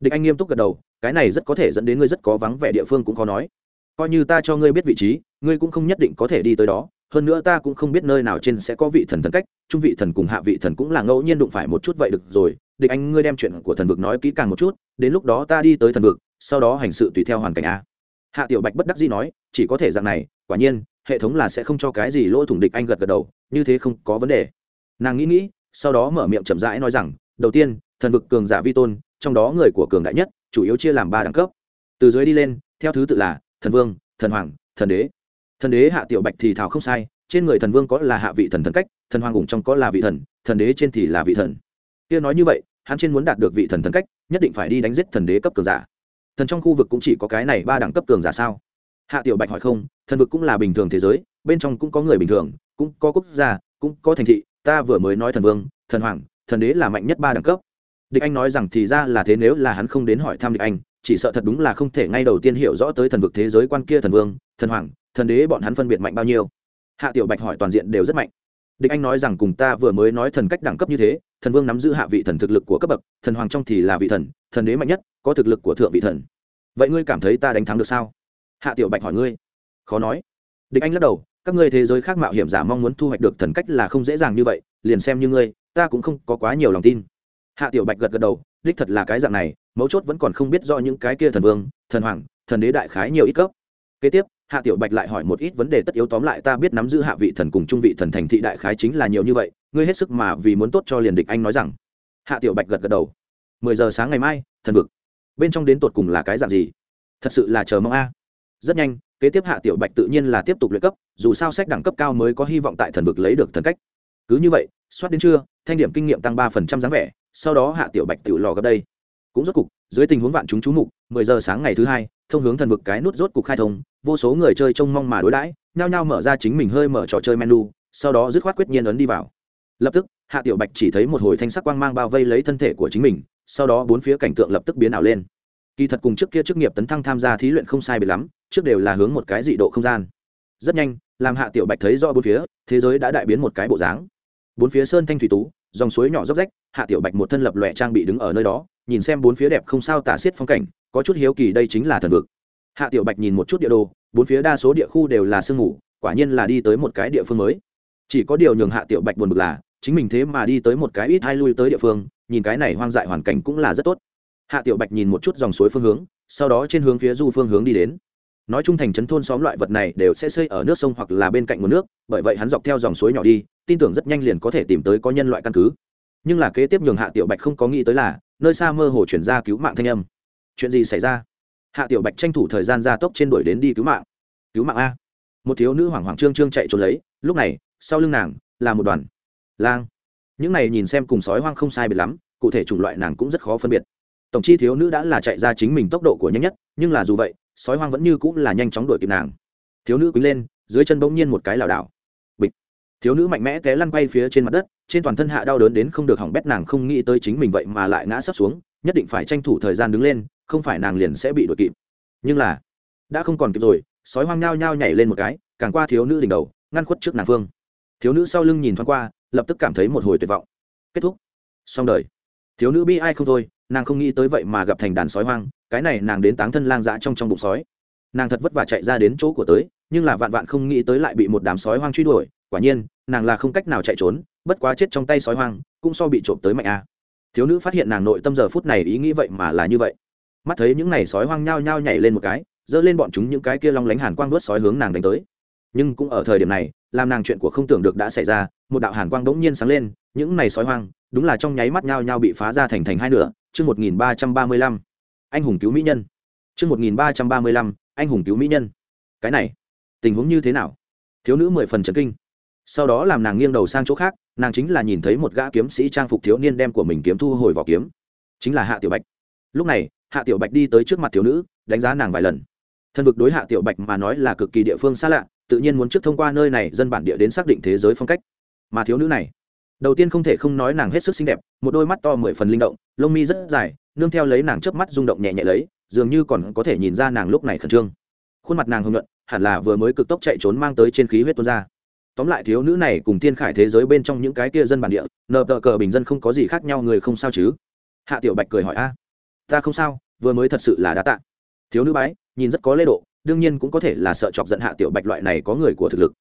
Địch anh nghiêm túc gật đầu, cái này rất có thể dẫn đến ngươi rất có vắng vẻ địa phương cũng khó nói. Coi như ta cho ngươi biết vị trí, ngươi cũng không nhất định có thể đi tới đó. Hơn nữa ta cũng không biết nơi nào trên sẽ có vị thần thần cách, trung vị thần cùng hạ vị thần cũng là ngẫu nhiên đụng phải một chút vậy được rồi. Địch anh, ngươi đem chuyện của thần vực nói kỹ càng một chút, đến lúc đó ta đi tới thần vực, sau đó hành sự tùy theo hoàn cảnh a. Hạ tiểu bạch bất đắc dĩ nói, chỉ có thể dạng này, quả nhiên, hệ thống là sẽ không cho cái gì lỗ thủng địch anh gật gật đầu, như thế không có vấn đề. Nàng nghĩ nghĩ sau đó mở miệng chậm rãi nói rằng, đầu tiên, thần vực cường giả vi tôn, trong đó người của cường đại nhất, chủ yếu chia làm ba đẳng cấp. Từ dưới đi lên, theo thứ tự là thần vương, thần hoàng, thần đế. Thần đế hạ tiểu bạch thì thảo không sai, trên người thần vương có là hạ vị thần thần cách, thần hoàng cùng trong có là vị thần thần đế trên thì là vị thần. Kia nói như vậy, hắn trên muốn đạt được vị thần thần cách, nhất định phải đi đánh giết thần đế cấp cường giả. Thần trong khu vực cũng chỉ có cái này ba đẳng cấp cường giả sao? Hạ tiểu bạch hỏi không, thần vực cũng là bình thường thế giới, bên trong cũng có người bình thường, cũng có quốc gia, cũng có thành thị ta vừa mới nói thần vương, thần hoàng, thần đế là mạnh nhất ba đẳng cấp. Địch anh nói rằng thì ra là thế nếu là hắn không đến hỏi thăm địch anh, chỉ sợ thật đúng là không thể ngay đầu tiên hiểu rõ tới thần vực thế giới quan kia thần vương, thần hoàng, thần đế bọn hắn phân biệt mạnh bao nhiêu. Hạ tiểu bạch hỏi toàn diện đều rất mạnh. Địch anh nói rằng cùng ta vừa mới nói thần cách đẳng cấp như thế, thần vương nắm giữ hạ vị thần thực lực của cấp bậc, thần hoàng trong thì là vị thần thần đế mạnh nhất, có thực lực của thượng vị thần. Vậy ngươi cảm thấy ta đánh thắng được sao? Hạ tiểu bạch hỏi ngươi. Khó nói. Địch anh lắc đầu các ngươi thế giới khác mạo hiểm giả mong muốn thu hoạch được thần cách là không dễ dàng như vậy, liền xem như ngươi, ta cũng không có quá nhiều lòng tin. Hạ tiểu bạch gật gật đầu, đích thật là cái dạng này, mấu chốt vẫn còn không biết do những cái kia thần vương, thần hoàng, thần đế đại khái nhiều ít cấp. Kế tiếp, hạ tiểu bạch lại hỏi một ít vấn đề tất yếu tóm lại ta biết nắm giữ hạ vị thần cùng trung vị thần thành thị đại khái chính là nhiều như vậy, ngươi hết sức mà vì muốn tốt cho liền địch anh nói rằng. Hạ tiểu bạch gật gật đầu. Mười giờ sáng ngày mai, thần vực. Bên trong đến tột cùng là cái dạng gì? Thật sự là chờ mong a. Rất nhanh kế tiếp hạ tiểu bạch tự nhiên là tiếp tục luyện cấp, dù sao sách đẳng cấp cao mới có hy vọng tại thần vực lấy được thần cách. Cứ như vậy, soát đến trưa, thanh điểm kinh nghiệm tăng ba phần trăm dáng vẻ, sau đó hạ tiểu bạch tự lò gấp đây. Cũng rốt cục, dưới tình huống vạn chúng chú mục, mười giờ sáng ngày thứ hai, thông hướng thần vực cái nút rốt cục khai thông, vô số người chơi trông mong mà đối đãi, nhao nhao mở ra chính mình hơi mở trò chơi menu, sau đó dứt khoát quyết nhiên ấn đi vào. Lập tức, hạ tiểu bạch chỉ thấy một hồi thanh sắc quang mang bao vây lấy thân thể của chính mình, sau đó bốn phía cảnh tượng lập tức biến ảo lên kỳ thật cùng trước kia chức nghiệp tấn thăng tham gia thí luyện không sai biệt lắm, trước đều là hướng một cái dị độ không gian. Rất nhanh, làm hạ tiểu bạch thấy do bốn phía, thế giới đã đại biến một cái bộ dáng. Bốn phía sơn thanh thủy tú, dòng suối nhỏ dốc rách, hạ tiểu bạch một thân lập lòe trang bị đứng ở nơi đó, nhìn xem bốn phía đẹp không sao tả xiết phong cảnh, có chút hiếu kỳ đây chính là thần vực. Hạ tiểu bạch nhìn một chút địa đồ, bốn phía đa số địa khu đều là sương mù, quả nhiên là đi tới một cái địa phương mới. Chỉ có điều nhường hạ tiểu bạch buồn bực là, chính mình thế mà đi tới một cái ít hay lui tới địa phương, nhìn cái này hoang dại hoàn cảnh cũng là rất tốt hạ tiểu bạch nhìn một chút dòng suối phương hướng, sau đó trên hướng phía du phương hướng đi đến. Nói chung thành trấn thôn xóm loại vật này đều sẽ xây ở nước sông hoặc là bên cạnh nguồn nước, bởi vậy hắn dọc theo dòng suối nhỏ đi, tin tưởng rất nhanh liền có thể tìm tới có nhân loại căn cứ. Nhưng là kế tiếp nhường hạ tiểu bạch không có nghĩ tới là, nơi xa mơ hồ chuyển ra cứu mạng thanh âm. Chuyện gì xảy ra? Hạ tiểu bạch tranh thủ thời gian ra tốc trên đuổi đến đi cứu mạng. Cứu mạng a. Một thiếu nữ hoảng hoảng trương trương chạy trốn lấy, lúc này, sau lưng nàng, là một đoàn. Lang. Những này nhìn xem cùng sói hoang không sai biệt lắm, cụ thể chủng loại nàng cũng rất khó phân biệt tổng chi thiếu nữ đã là chạy ra chính mình tốc độ của nhanh nhất, nhưng là dù vậy, sói hoang vẫn như cũng là nhanh chóng đuổi kịp nàng. Thiếu nữ quý lên, dưới chân bỗng nhiên một cái lảo đảo. Bịch. Thiếu nữ mạnh mẽ té lăn bay phía trên mặt đất, trên toàn thân hạ đau đớn đến không được hỏng bét nàng không nghĩ tới chính mình vậy mà lại ngã sấp xuống, nhất định phải tranh thủ thời gian đứng lên, không phải nàng liền sẽ bị đuổi kịp. Nhưng là, đã không còn kịp rồi, sói hoang nhao nhao nhảy lên một cái, càng qua thiếu nữ đỉnh đầu, ngăn khuất trước nàng phương. Thiếu nữ sau lưng nhìn thoáng qua, lập tức cảm thấy một hồi tuyệt vọng. Kết thúc. Xong đời thiếu nữ bi ai không thôi, nàng không nghĩ tới vậy mà gặp thành đàn sói hoang, cái này nàng đến táng thân lang dã trong trong bụng sói. Nàng thật vất vả chạy ra đến chỗ của tới, nhưng là vạn vạn không nghĩ tới lại bị một đám sói hoang truy đuổi, quả nhiên, nàng là không cách nào chạy trốn, bất quá chết trong tay sói hoang, cũng so bị trộm tới mạnh a. Thiếu nữ phát hiện nàng nội tâm giờ phút này ý nghĩ vậy mà là như vậy. Mắt thấy những n à y sói hoang nhao nhao nhảy lên một cái, giơ lên bọn chúng những cái kia long lánh hàn quang vớt sói hướng nàng đánh tới. Nhưng cũng ở thời điểm này, làm nàng chuyện của không tưởng được đã xảy ra, một đạo hàn quang đ ỗ n g nhiên sáng lên những này sói hoang, đúng là trong nháy mắt nhao nhao bị phá ra thành thành hai nửa. Chương một nghìn ba trăm ba mươi lăm, anh hùng cứu mỹ nhân. Chương một nghìn ba trăm ba mươi lăm, anh hùng cứu mỹ nhân. Cái này, tình huống như thế nào? Thiếu nữ mười phần trấn kinh. Sau đó làm nàng nghiêng đầu sang chỗ khác, nàng chính là nhìn thấy một gã kiếm sĩ trang phục thiếu niên đem của mình kiếm thu hồi vỏ kiếm. Chính là hạ tiểu bạch. Lúc này, hạ tiểu bạch đi tới trước mặt thiếu nữ, đánh giá nàng vài lần. Thân vực đối hạ tiểu bạch mà nói là cực kỳ địa phương xa lạ, tự nhiên muốn trước thông qua nơi này dân bản địa đến xác định thế giới phong cách. Mà thiếu nữ này đầu tiên không thể không nói nàng hết sức xinh đẹp, một đôi mắt to mười phần linh động, lông mi rất dài, nương theo lấy nàng chớp mắt rung động nhẹ nhẹ lấy, dường như còn có thể nhìn ra nàng lúc này khẩn trương. Khuôn mặt nàng hưng luận hẳn là vừa mới cực tốc chạy trốn mang tới trên khí huyết tuôn ra. Tóm lại thiếu nữ này cùng thiên khải thế giới bên trong những cái kia dân bản địa, nợ tờ cờ bình dân không có gì khác nhau, người không sao chứ? Hạ tiểu bạch cười hỏi, a, ta không sao, vừa mới thật sự là đã tạ. Thiếu nữ bái, nhìn rất có lễ độ, đương nhiên cũng có thể là sợ chọc giận hạ tiểu bạch loại này có người của thực lực.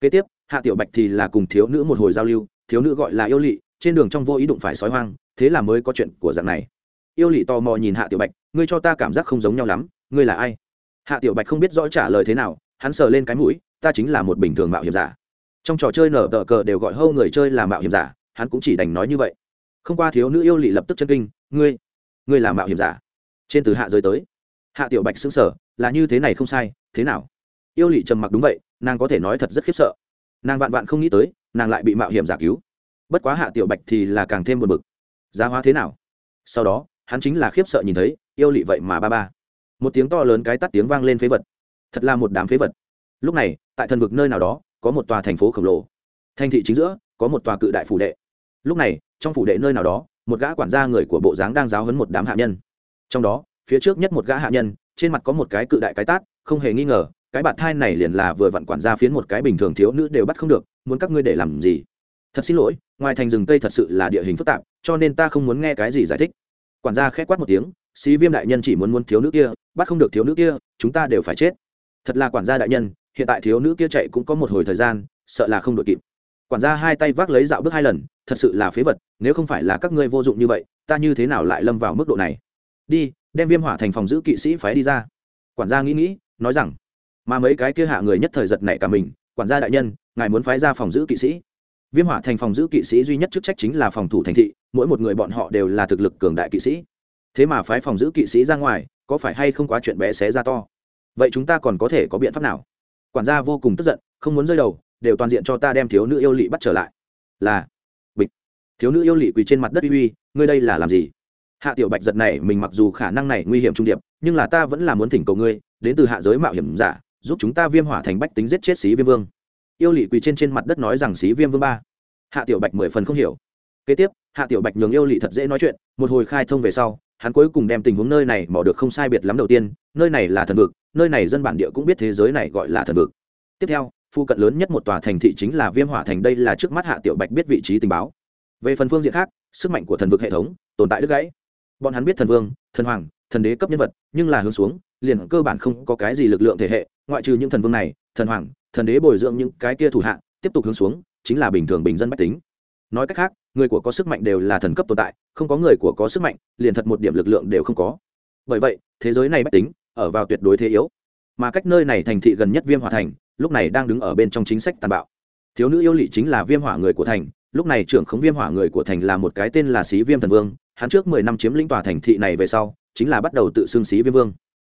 Kế tiếp, hạ tiểu bạch thì là cùng thiếu nữ một hồi giao lưu thiếu nữ gọi là yêu lị, trên đường trong vô ý đụng phải sói hoang, thế là mới có chuyện của dạng này. Yêu lị tò mò nhìn hạ tiểu bạch, ngươi cho ta cảm giác không giống nhau lắm, ngươi là ai? Hạ tiểu bạch không biết rõ trả lời thế nào, hắn sờ lên cái mũi, ta chính là một bình thường mạo hiểm giả. Trong trò chơi nở tờ cờ đều gọi hâu người chơi là mạo hiểm giả, hắn cũng chỉ đành nói như vậy. Không qua thiếu nữ yêu lị lập tức chân kinh, ngươi ngươi là mạo hiểm giả. Trên từ hạ giới tới, hạ tiểu bạch xứng sở là như thế này không sai, thế nào? Yêu lị trầm mặc đúng vậy, nàng có thể nói thật rất khiếp sợ. Nàng vạn vạn không nghĩ tới nàng lại bị mạo hiểm giả cứu. Bất quá hạ tiểu bạch thì là càng thêm buồn bực. Giá hóa thế nào? Sau đó, hắn chính là khiếp sợ nhìn thấy, yêu lị vậy mà ba ba. Một tiếng to lớn cái tắt tiếng vang lên phế vật. Thật là một đám phế vật. Lúc này, tại thần vực nơi nào đó, có một tòa thành phố khổng lồ. Thành thị chính giữa, có một tòa cự đại phủ đệ. Lúc này, trong phủ đệ nơi nào đó, một gã quản gia người của bộ dáng đang giáo hấn một đám hạ nhân. Trong đó, phía trước nhất một gã hạ nhân, trên mặt có một cái cự đại cái tát, không hề nghi ngờ cái bạt thai này liền là vừa vặn quản gia phiến một cái bình thường thiếu nữ đều bắt không được, muốn các ngươi để làm gì? Thật xin lỗi, ngoài thành rừng tây thật sự là địa hình phức tạp, cho nên ta không muốn nghe cái gì giải thích. Quản gia khẽ quát một tiếng sĩ viêm đại nhân chỉ muốn muốn thiếu nữ kia, bắt không được thiếu nữ kia, chúng ta đều phải chết. Thật là quản gia đại nhân, hiện tại thiếu nữ kia chạy cũng có một hồi thời gian, sợ là không đội kịp. Quản gia hai tay vác lấy dạo bước hai lần, thật sự là phế vật, nếu không phải là các ngươi vô dụng như vậy, ta như thế nào lại lâm vào mức độ này? Đi, đem viêm hỏa thành phòng giữ kỵ sĩ phái đi ra. Quản gia nghĩ nghĩ, nói rằng mà mấy cái kia hạ người nhất thời giật nảy cả mình, quản gia đại nhân, ngài muốn phái ra phòng giữ kỵ sĩ. Viêm hỏa thành phòng giữ kỵ sĩ duy nhất chức trách chính là phòng thủ thành thị, mỗi một người bọn họ đều là thực lực cường đại kỵ sĩ. Thế mà phái phòng giữ kỵ sĩ ra ngoài, có phải hay không quá chuyện bé xé ra to? Vậy chúng ta còn có thể có biện pháp nào? Quản gia vô cùng tức giận, không muốn rơi đầu, đều toàn diện cho ta đem thiếu nữ yêu lị bắt trở lại. Là, bịch. Thiếu nữ yêu lị quỳ trên mặt đất uy uy, ngươi đây là làm gì? Hạ tiểu bạch giật này, mình mặc dù khả năng này nguy hiểm trung điệp, nhưng là ta vẫn là muốn thỉnh cầu ngươi, đến từ hạ giới mạo hiểm giả giúp chúng ta viêm hỏa thành bách tính giết chết xí viêm vương. Yêu lị quỳ trên trên mặt đất nói rằng xí viêm vương ba. Hạ tiểu bạch mười phần không hiểu. Kế tiếp, hạ tiểu bạch nhường yêu lị thật dễ nói chuyện, một hồi khai thông về sau, hắn cuối cùng đem tình huống nơi này mò được không sai biệt lắm đầu tiên, nơi này là thần vực, nơi này dân bản địa cũng biết thế giới này gọi là thần vực. Tiếp theo, phu cận lớn nhất một tòa thành thị chính là viêm hỏa thành, đây là trước mắt hạ tiểu bạch biết vị trí tình báo. Về phần phương diện khác, sức mạnh của thần vực hệ thống, tồn tại đứt gãy. Bọn hắn biết thần vương, thần hoàng, thần đế cấp nhân vật, nhưng là hướng xuống, liền cơ bản không có cái gì lực lượng thể hệ ngoại trừ những thần vương này, thần hoàng, thần đế bồi dưỡng những cái kia thủ hạ, tiếp tục hướng xuống, chính là bình thường bình dân bách tính. Nói cách khác, người của có sức mạnh đều là thần cấp tồn tại, không có người của có sức mạnh, liền thật một điểm lực lượng đều không có. Bởi vậy, thế giới này bách tính, ở vào tuyệt đối thế yếu. Mà cách nơi này thành thị gần nhất viêm hỏa thành, lúc này đang đứng ở bên trong chính sách tàn bạo. Thiếu nữ yêu lị chính là viêm hỏa người của thành, lúc này trưởng khống viêm hỏa người của thành là một cái tên là sĩ viêm thần vương, hắn trước mười năm chiếm lĩnh tòa thành thị này về sau, chính là bắt đầu tự xưng sĩ viêm vương.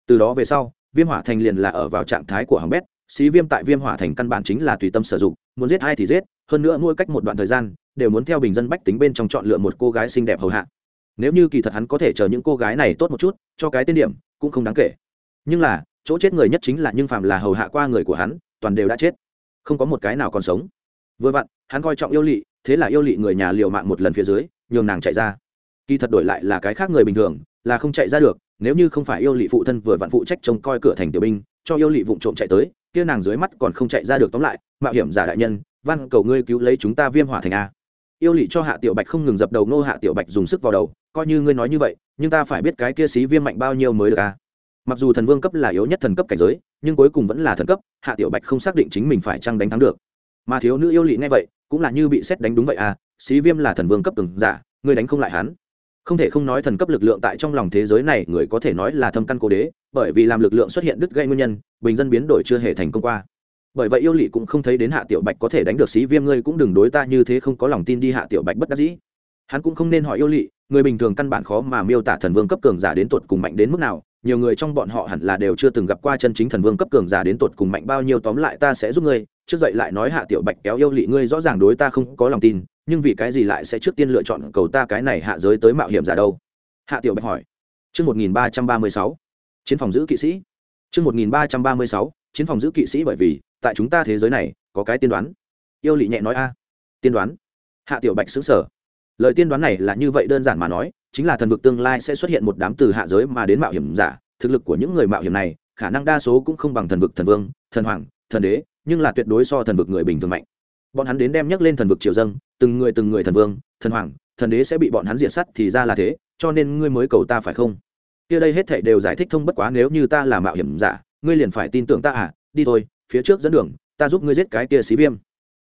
Từ đó về sau viêm hỏa thành liền là ở vào trạng thái của hằng bét xí viêm tại viêm hỏa thành căn bản chính là tùy tâm sử dụng muốn giết ai thì giết hơn nữa mỗi cách một đoạn thời gian đều muốn theo bình dân bách tính bên trong chọn lựa một cô gái xinh đẹp hầu hạ. Nếu như kỳ thật hắn có thể chờ những cô gái này tốt một chút cho cái tên điểm cũng không đáng kể. Nhưng là chỗ chết người nhất chính là nhưng phàm là hầu hạ qua người của hắn toàn đều đã chết. Không có một cái nào còn sống. Vừa vặn hắn coi trọng yêu lị, thế là yêu lị người nhà liều mạng một lần phía dưới nhường nàng chạy ra. Kỳ thật đổi lại là cái khác người bình thường là không chạy ra được nếu như không phải yêu lỵ phụ thân vừa vặn phụ trách trông coi cửa thành tiểu binh, cho yêu lỵ vụng trộm chạy tới, kia nàng dưới mắt còn không chạy ra được tóm lại, mạo hiểm giả đại nhân, văn cầu ngươi cứu lấy chúng ta viêm hỏa thành a. Yêu lỵ cho hạ tiểu bạch không ngừng dập đầu, nô hạ tiểu bạch dùng sức vào đầu, coi như ngươi nói như vậy, nhưng ta phải biết cái kia xí viêm mạnh bao nhiêu mới được a. Mặc dù thần vương cấp là yếu nhất thần cấp cảnh giới, nhưng cuối cùng vẫn là thần cấp, hạ tiểu bạch không xác định chính mình phải chăng đánh thắng được. Mà thiếu nữ yêu lỵ nghe vậy, cũng là như bị xét đánh đúng vậy à xí viêm là thần vương cấp từng giả, ngươi đánh không lại hắn không thể không nói thần cấp lực lượng tại trong lòng thế giới này, người có thể nói là thâm căn cố đế, bởi vì làm lực lượng xuất hiện đứt gây nguyên nhân, bình dân biến đổi chưa hề thành công qua. Bởi vậy yêu lỵ cũng không thấy đến hạ tiểu bạch có thể đánh được xí viêm, ngươi cũng đừng đối ta như thế không có lòng tin đi, hạ tiểu bạch bất đắc dĩ. Hắn cũng không nên hỏi yêu lỵ người bình thường căn bản khó mà miêu tả thần vương cấp cường giả đến tột cùng mạnh đến mức nào, nhiều người trong bọn họ hẳn là đều chưa từng gặp qua chân chính thần vương cấp cường giả đến tột cùng mạnh bao nhiêu, tóm lại ta sẽ giúp ngươi, trước dậy lại nói hạ tiểu bạch kéo yêu lỵ ngươi rõ ràng đối ta không có lòng tin nhưng vì cái gì lại sẽ trước tiên lựa chọn cầu ta cái này hạ giới tới mạo hiểm giả đâu hạ tiểu bạch hỏi Trước 1336, chiến phòng giữ kỵ sĩ. Trước 1336, chiến phòng giữ kỵ sĩ bởi vì, tại chúng ta thế giới này, có cái tiên đoán. Yêu lị nhẹ nói a. Tiên đoán. Hạ tiểu bạch sững sở Lời tiên đoán này là như vậy đơn giản mà nói, chính là thần vực tương lai sẽ xuất hiện một đám từ hạ giới mà đến mạo hiểm giả, thực lực của những người mạo hiểm này, khả năng đa số cũng không bằng thần vực thần vương, thần hoàng, thần đế, nhưng là tuyệt đối so thần vực người bình thường mạnh. Bọn hắn đến đem nhắc lên thần vực triều dâng, từng người từng người thần vương, thần hoàng, thần đế sẽ bị bọn hắn diệt sát thì ra là thế, cho nên ngươi mới cầu ta phải không? Kia đây hết thảy đều giải thích thông bất quá nếu như ta là mạo hiểm giả ngươi liền phải tin tưởng ta à? Đi thôi phía trước dẫn đường ta giúp ngươi giết cái kia xí viêm.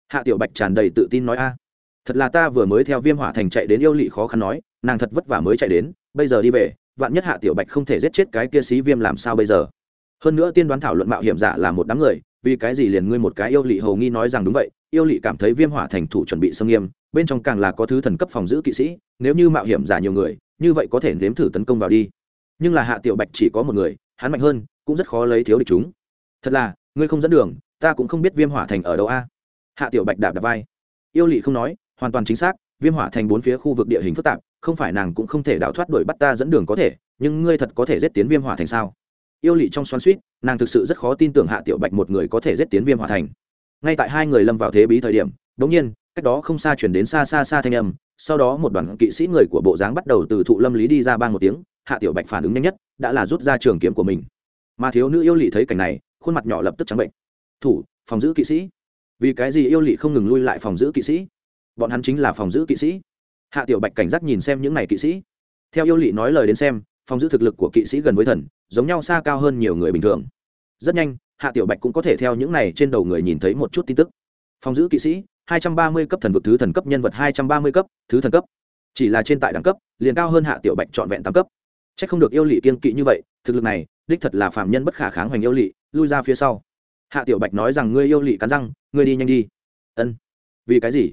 Hạ tiểu bạch tràn đầy tự tin nói a. À. Thật là ta vừa mới theo viêm hỏa thành chạy đến yêu lỵ khó khăn nói nàng thật vất vả mới chạy đến bây giờ đi về vạn nhất hạ tiểu bạch không thể giết chết cái kia xí viêm làm sao bây giờ? Hơn nữa tiên đoán thảo luận mạo hiểm giả là một đám người vì cái gì liền ngươi một cái yêu lỵ hầu nghi nói rằng đúng vậy, yêu lỵ cảm thấy viêm hỏa thành thủ chuẩn bị xâm nghiêm, bên trong càng là có thứ thần cấp phòng giữ kỵ sĩ, nếu như mạo hiểm giả nhiều người, như vậy có thể nếm thử tấn công vào đi. Nhưng là hạ tiểu bạch chỉ có một người, hắn mạnh hơn, cũng rất khó lấy thiếu địch chúng. Thật là, ngươi không dẫn đường, ta cũng không biết viêm hỏa thành ở đâu a. Hạ tiểu bạch đạp đạp vai. Yêu lỵ không nói, hoàn toàn chính xác, viêm hỏa thành bốn phía khu vực địa hình phức tạp, không phải nàng cũng không thể đào thoát đuổi bắt ta dẫn đường có thể, nhưng ngươi thật có thể giết tiến viêm hỏa thành sao? Yêu lị trong xoắn suýt, nàng thực sự rất khó tin tưởng hạ tiểu bạch một người có thể giết tiến viêm hỏa thành. Ngay tại hai người lâm vào thế bí thời điểm bỗng nhiên, cách đó không xa chuyển đến xa xa xa thanh âm, sau đó một đoàn kỵ sĩ người của bộ dáng bắt đầu từ thụ lâm lý đi ra bang một tiếng, hạ tiểu bạch phản ứng nhanh nhất, đã là rút ra trường kiếm của mình. Mà thiếu nữ yêu lị thấy cảnh này, khuôn mặt nhỏ lập tức trắng bệnh. Thủ, phòng giữ kỵ sĩ. Vì cái gì yêu lị không ngừng lui lại phòng giữ kỵ sĩ? Bọn hắn chính là phòng giữ kỵ sĩ. Hạ tiểu bạch cảnh giác nhìn xem những n à y kỵ sĩ. Theo yêu lị nói lời đến xem phòng giữ thực lực của kỵ sĩ gần với thần, giống nhau xa cao hơn nhiều người bình thường. Rất nhanh, hạ tiểu bạch cũng có thể theo những này trên đầu người nhìn thấy một chút tin tức. Phòng giữ kỵ sĩ 230 cấp thần vực thứ thần cấp, nhân vật 230 cấp, thứ thần cấp. Chỉ là trên tại đẳng cấp, liền cao hơn hạ tiểu bạch trọn vẹn tám cấp. Chắc không được yêu lỵ kiên kỵ như vậy, thực lực này, đích thật là phàm nhân bất khả kháng hoành yêu lỵ, lui ra phía sau. Hạ tiểu bạch nói rằng, ngươi yêu lỵ cắn răng, ngươi đi nhanh đi. Ân. Vì cái gì?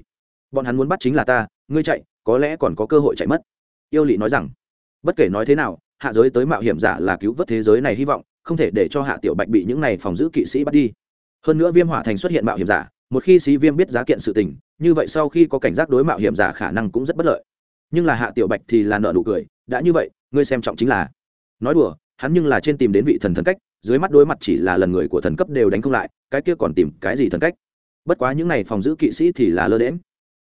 Bọn hắn muốn bắt chính là ta, ngươi chạy, có lẽ còn có cơ hội chạy mất. Yêu lỵ nói rằng, bất kể nói thế nào hạ giới tới mạo hiểm giả là cứu vớt thế giới này hy vọng, không thể để cho hạ tiểu bạch bị những này phòng giữ kỵ sĩ bắt đi. Hơn nữa viêm hỏa thành xuất hiện mạo hiểm giả, một khi sĩ viêm biết giá kiện sự tình, như vậy sau khi có cảnh giác đối mạo hiểm giả khả năng cũng rất bất lợi. Nhưng là hạ tiểu bạch thì là nợ nụ cười, đã như vậy, ngươi xem trọng chính là. Nói đùa, hắn nhưng là trên tìm đến vị thần thần cách, dưới mắt đối mặt chỉ là lần người của thần cấp đều đánh không lại, cái kia còn tìm cái gì thần cách? Bất quá những này phòng giữ kỵ sĩ thì là lơ đễm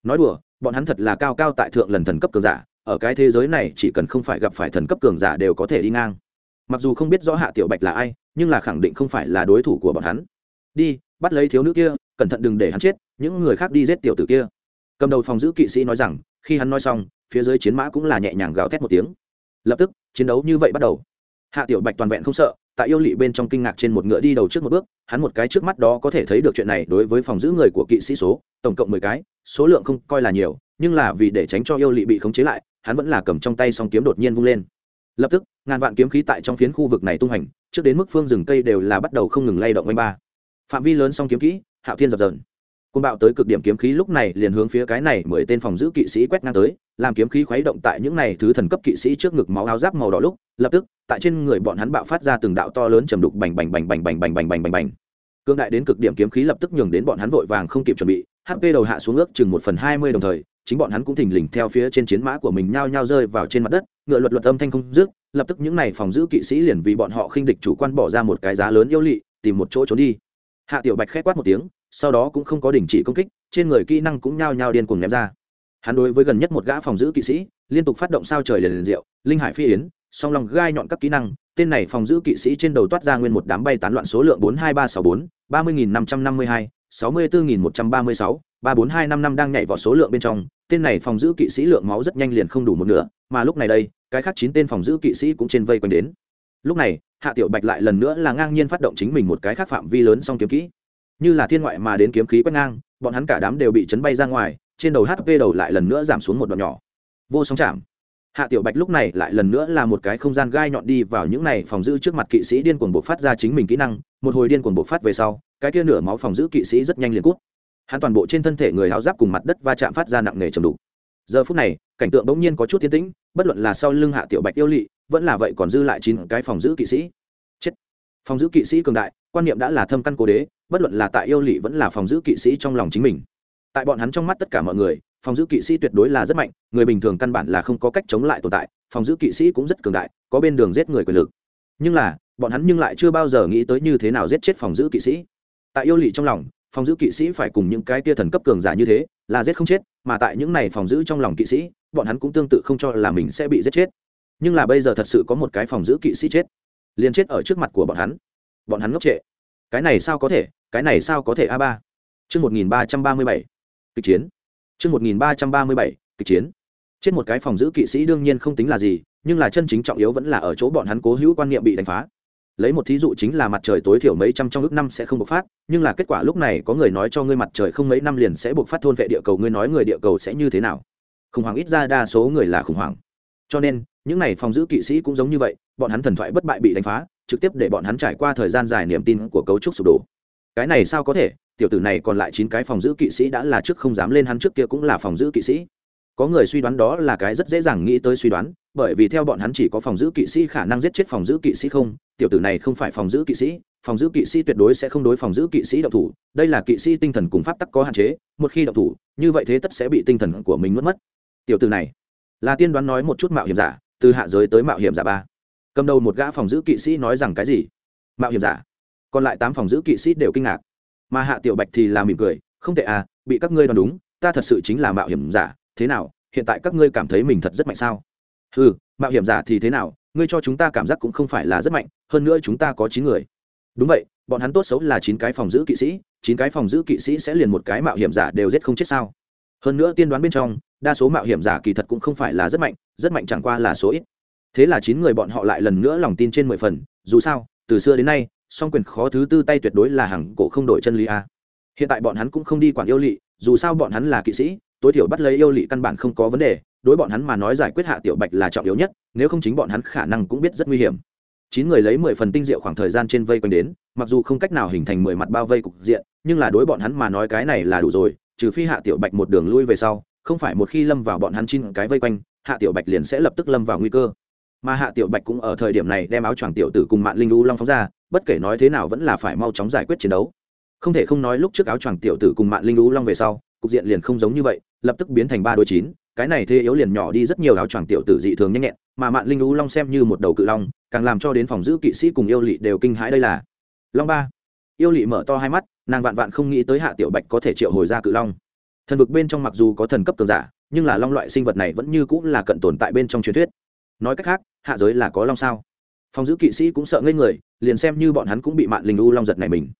nói đùa bọn hắn thật là cao cao tại thượng lần thần cấp cường giả, ở cái thế giới này chỉ cần không phải gặp phải thần cấp cường giả đều có thể đi ngang. Mặc dù không biết rõ hạ tiểu bạch là ai, nhưng là khẳng định không phải là đối thủ của bọn hắn. Đi, bắt lấy thiếu nữ kia, cẩn thận đừng để hắn chết, những người khác đi giết tiểu tử kia. Cầm đầu phòng giữ kỵ sĩ nói rằng, khi hắn nói xong, phía dưới chiến mã cũng là nhẹ nhàng gào thét một tiếng. Lập tức, chiến đấu như vậy bắt đầu. Hạ tiểu bạch toàn vẹn không sợ tại yêu lị bên trong kinh ngạc trên một ngựa đi đầu trước một bước, hắn một cái trước mắt đó có thể thấy được chuyện này đối với phòng giữ người của kỵ sĩ số, tổng cộng mười cái, số lượng không coi là nhiều, nhưng là vì để tránh cho yêu lị bị khống chế lại, hắn vẫn là cầm trong tay song kiếm đột nhiên vung lên. Lập tức, ngàn vạn kiếm khí tại trong phiến khu vực này tung hành, trước đến mức phương rừng cây đều là bắt đầu không ngừng lay động oanh ba. Phạm vi lớn song kiếm kỹ, hạo thiên dập dờn côn bạo tới cực điểm kiếm khí lúc này liền hướng phía cái này mười tên phòng giữ kỵ sĩ quét ngang tới, làm kiếm khí khuấy động tại những này thứ thần cấp kỵ sĩ trước ngực máu áo giáp màu đỏ lúc, lập tức, tại trên người bọn hắn bạo phát ra từng đạo to lớn trầm đục bành bành bành bành bành bành bành bành bành bành. Cương đại đến cực điểm kiếm khí lập tức nhường đến bọn hắn vội vàng không kịp chuẩn bị hp đầu hạ xuống ước chừng một phần hai mươi đồng thời, chính bọn hắn cũng thình lình theo phía trên chiến mã của mình nhao nhao rơi vào trên mặt đất, ngựa luật luật âm thanh không dứt, lập tức những này phòng giữ kỵ sĩ liền vì bọn họ khinh địch chủ quan bỏ ra một cái giá lớn yêu lị, tìm một chỗ trốn đi. Hạ tiểu bạch k h é quát một tiếng sau đó cũng không có đình chỉ công kích, trên người kỹ năng cũng nhao nhao điên cuồng ném ra. Hắn đối với gần nhất một gã phòng giữ kỵ sĩ, liên tục phát động sao trời liền liền diệu, linh hải phi yến, song lòng gai nhọn các kỹ năng, tên này phòng giữ kỵ sĩ trên đầu toát ra nguyên một đám bay tán loạn số lượng bốn hai ba sáu bốn, ba mươi nghìn năm trăm năm mươi hai, sáu mươi bốn nghìn một trăm ba mươi sáu, ba bốn hai năm năm đang nhảy vào số lượng bên trong, tên này phòng giữ kỵ sĩ lượng máu rất nhanh liền không đủ một nửa, mà lúc này đây, cái khác chín tên phòng giữ kỵ sĩ cũng trên vây quanh đến. Lúc này, hạ tiểu bạch lại lần nữa là ngang nhiên phát động chính mình một cái khác phạm vi lớn song kiếm kỹ như là thiên ngoại mà đến kiếm khí quét ngang, bọn hắn cả đám đều bị chấn bay ra ngoài, trên đầu hp đầu lại lần nữa giảm xuống một đoạn nhỏ. Vô song chạm. Hạ tiểu bạch lúc này lại lần nữa là một cái không gian gai nhọn đi vào những này phòng giữ trước mặt kỵ sĩ điên cuồng bộc phát ra chính mình kỹ năng, một hồi điên cuồng bộc phát về sau, cái kia nửa máu phòng giữ kỵ sĩ rất nhanh liền cút. Hắn toàn bộ trên thân thể người háo giáp cùng mặt đất va chạm phát ra nặng nề trầm đủ giờ phút này, cảnh tượng bỗng nhiên có chút thiên tĩnh, bất luận là sau lưng hạ tiểu bạch yêu lị, vẫn là vậy còn dư lại chín cái phòng giữ kỵ sĩ. Chết. Phòng giữ kỵ sĩ cường đại quan niệm đã là thâm căn cố đế, bất luận là tại yêu lỵ vẫn là phòng giữ kỵ sĩ trong lòng chính mình. Tại bọn hắn trong mắt tất cả mọi người, phòng giữ kỵ sĩ tuyệt đối là rất mạnh, người bình thường căn bản là không có cách chống lại tồn tại, phòng giữ kỵ sĩ cũng rất cường đại, có bên đường giết người quyền lực. Nhưng là, bọn hắn nhưng lại chưa bao giờ nghĩ tới như thế nào giết chết phòng giữ kỵ sĩ. Tại yêu lỵ trong lòng, phòng giữ kỵ sĩ phải cùng những cái tia thần cấp cường giả như thế, là giết không chết, mà tại những này phòng giữ trong lòng kỵ sĩ, bọn hắn cũng tương tự không cho là mình sẽ bị giết chết. Nhưng là bây giờ thật sự có một cái phòng giữ kỵ sĩ chết, liền chết ở trước mặt của bọn hắn bọn hắn ngốc trệ. Cái này sao có thể? Cái này sao có thể a ba? Chương một nghìn ba trăm ba mươi bảy, kịch chiến. Chương một nghìn ba trăm ba mươi bảy, kịch chiến. Trên một cái phòng giữ kỵ sĩ đương nhiên không tính là gì, nhưng là chân chính trọng yếu vẫn là ở chỗ bọn hắn cố hữu quan niệm bị đánh phá. Lấy một thí dụ chính là mặt trời tối thiểu mấy trăm trong ước năm sẽ không bộc phát, nhưng là kết quả lúc này có người nói cho ngươi mặt trời không mấy năm liền sẽ bộc phát thôn vệ địa cầu, ngươi nói người địa cầu sẽ như thế nào? Khủng hoảng ít ra đa số người là khủng hoảng. Cho nên, những này phòng giữ kỵ sĩ cũng giống như vậy, bọn hắn thần thoại bất bại bị đánh phá trực tiếp để bọn hắn trải qua thời gian dài niềm tin của cấu trúc sụp đổ. Cái này sao có thể? Tiểu tử này còn lại chín cái phòng giữ kỵ sĩ đã là trước không dám lên hắn trước kia cũng là phòng giữ kỵ sĩ. Có người suy đoán đó là cái rất dễ dàng nghĩ tới suy đoán, bởi vì theo bọn hắn chỉ có phòng giữ kỵ sĩ khả năng giết chết phòng giữ kỵ sĩ không, tiểu tử này không phải phòng giữ kỵ sĩ, phòng giữ kỵ sĩ tuyệt đối sẽ không đối phòng giữ kỵ sĩ động thủ, đây là kỵ sĩ tinh thần cùng pháp tắc có hạn chế, một khi động thủ, như vậy thế tất sẽ bị tinh thần của mình mất mất. Tiểu tử này, là tiên đoán nói một chút mạo hiểm giả, từ hạ giới tới mạo hiểm giả ba cầm đầu một gã phòng giữ kỵ sĩ nói rằng cái gì? Mạo hiểm giả. Còn lại tám phòng giữ kỵ sĩ đều kinh ngạc. Mà hạ tiểu bạch thì là mỉm cười, không tệ à bị các ngươi đoán đúng, ta thật sự chính là mạo hiểm giả, thế nào, hiện tại các ngươi cảm thấy mình thật rất mạnh sao? Ừ mạo hiểm giả thì thế nào, ngươi cho chúng ta cảm giác cũng không phải là rất mạnh, hơn nữa chúng ta có chín người. Đúng vậy, bọn hắn tốt xấu là chín cái phòng giữ kỵ sĩ, chín cái phòng giữ kỵ sĩ sẽ liền một cái mạo hiểm giả đều giết không chết sao? Hơn nữa tiên đoán bên trong, đa số mạo hiểm giả kỳ thật cũng không phải là rất mạnh rất mạnh chẳng qua là số ít thế là chín người bọn họ lại lần nữa lòng tin trên mười phần, dù sao, từ xưa đến nay, song quyền khó thứ tư tay tuyệt đối là hàng cổ không đổi chân lý a. Hiện tại bọn hắn cũng không đi quản yêu lị dù sao bọn hắn là kỵ sĩ, tối thiểu bắt lấy yêu lị căn bản không có vấn đề, đối bọn hắn mà nói giải quyết hạ tiểu bạch là trọng yếu nhất, nếu không chính bọn hắn khả năng cũng biết rất nguy hiểm. Chín người lấy mười phần tinh diệu khoảng thời gian trên vây quanh đến, mặc dù không cách nào hình thành mười mặt bao vây cục diện, nhưng là đối bọn hắn mà nói cái này là đủ rồi, trừ phi hạ tiểu bạch một đường lui về sau, không phải một khi lâm vào bọn hắn chín cái vây quanh, hạ tiểu bạch liền sẽ lập tức lâm vào nguy cơ mà hạ tiểu bạch cũng ở thời điểm này đem áo choàng tiểu tử cùng mạng linh u long phóng ra, bất kể nói thế nào vẫn là phải mau chóng giải quyết chiến đấu. Không thể không nói lúc trước áo choàng tiểu tử cùng mạng linh u long về sau, cục diện liền không giống như vậy, lập tức biến thành ba đôi chín, cái này thế yếu liền nhỏ đi rất nhiều áo choàng tiểu tử dị thường nhanh nhẹn, mà mạng linh u long xem như một đầu cự long, càng làm cho đến phòng giữ kỵ sĩ cùng yêu lỵ đều kinh hãi đây là. Long ba, yêu lỵ mở to hai mắt, nàng vạn vạn không nghĩ tới hạ tiểu bạch có thể triệu hồi ra cự long. Thần vực bên trong mặc dù có thần cấp cường giả, nhưng là long loại sinh vật này vẫn như cũng là cận tồn tại bên trong truyền thuyết nói cách khác, hạ giới là có long sao? Phòng giữ kỵ sĩ cũng sợ ngây người, liền xem như bọn hắn cũng bị mạn linh u long giật này mình.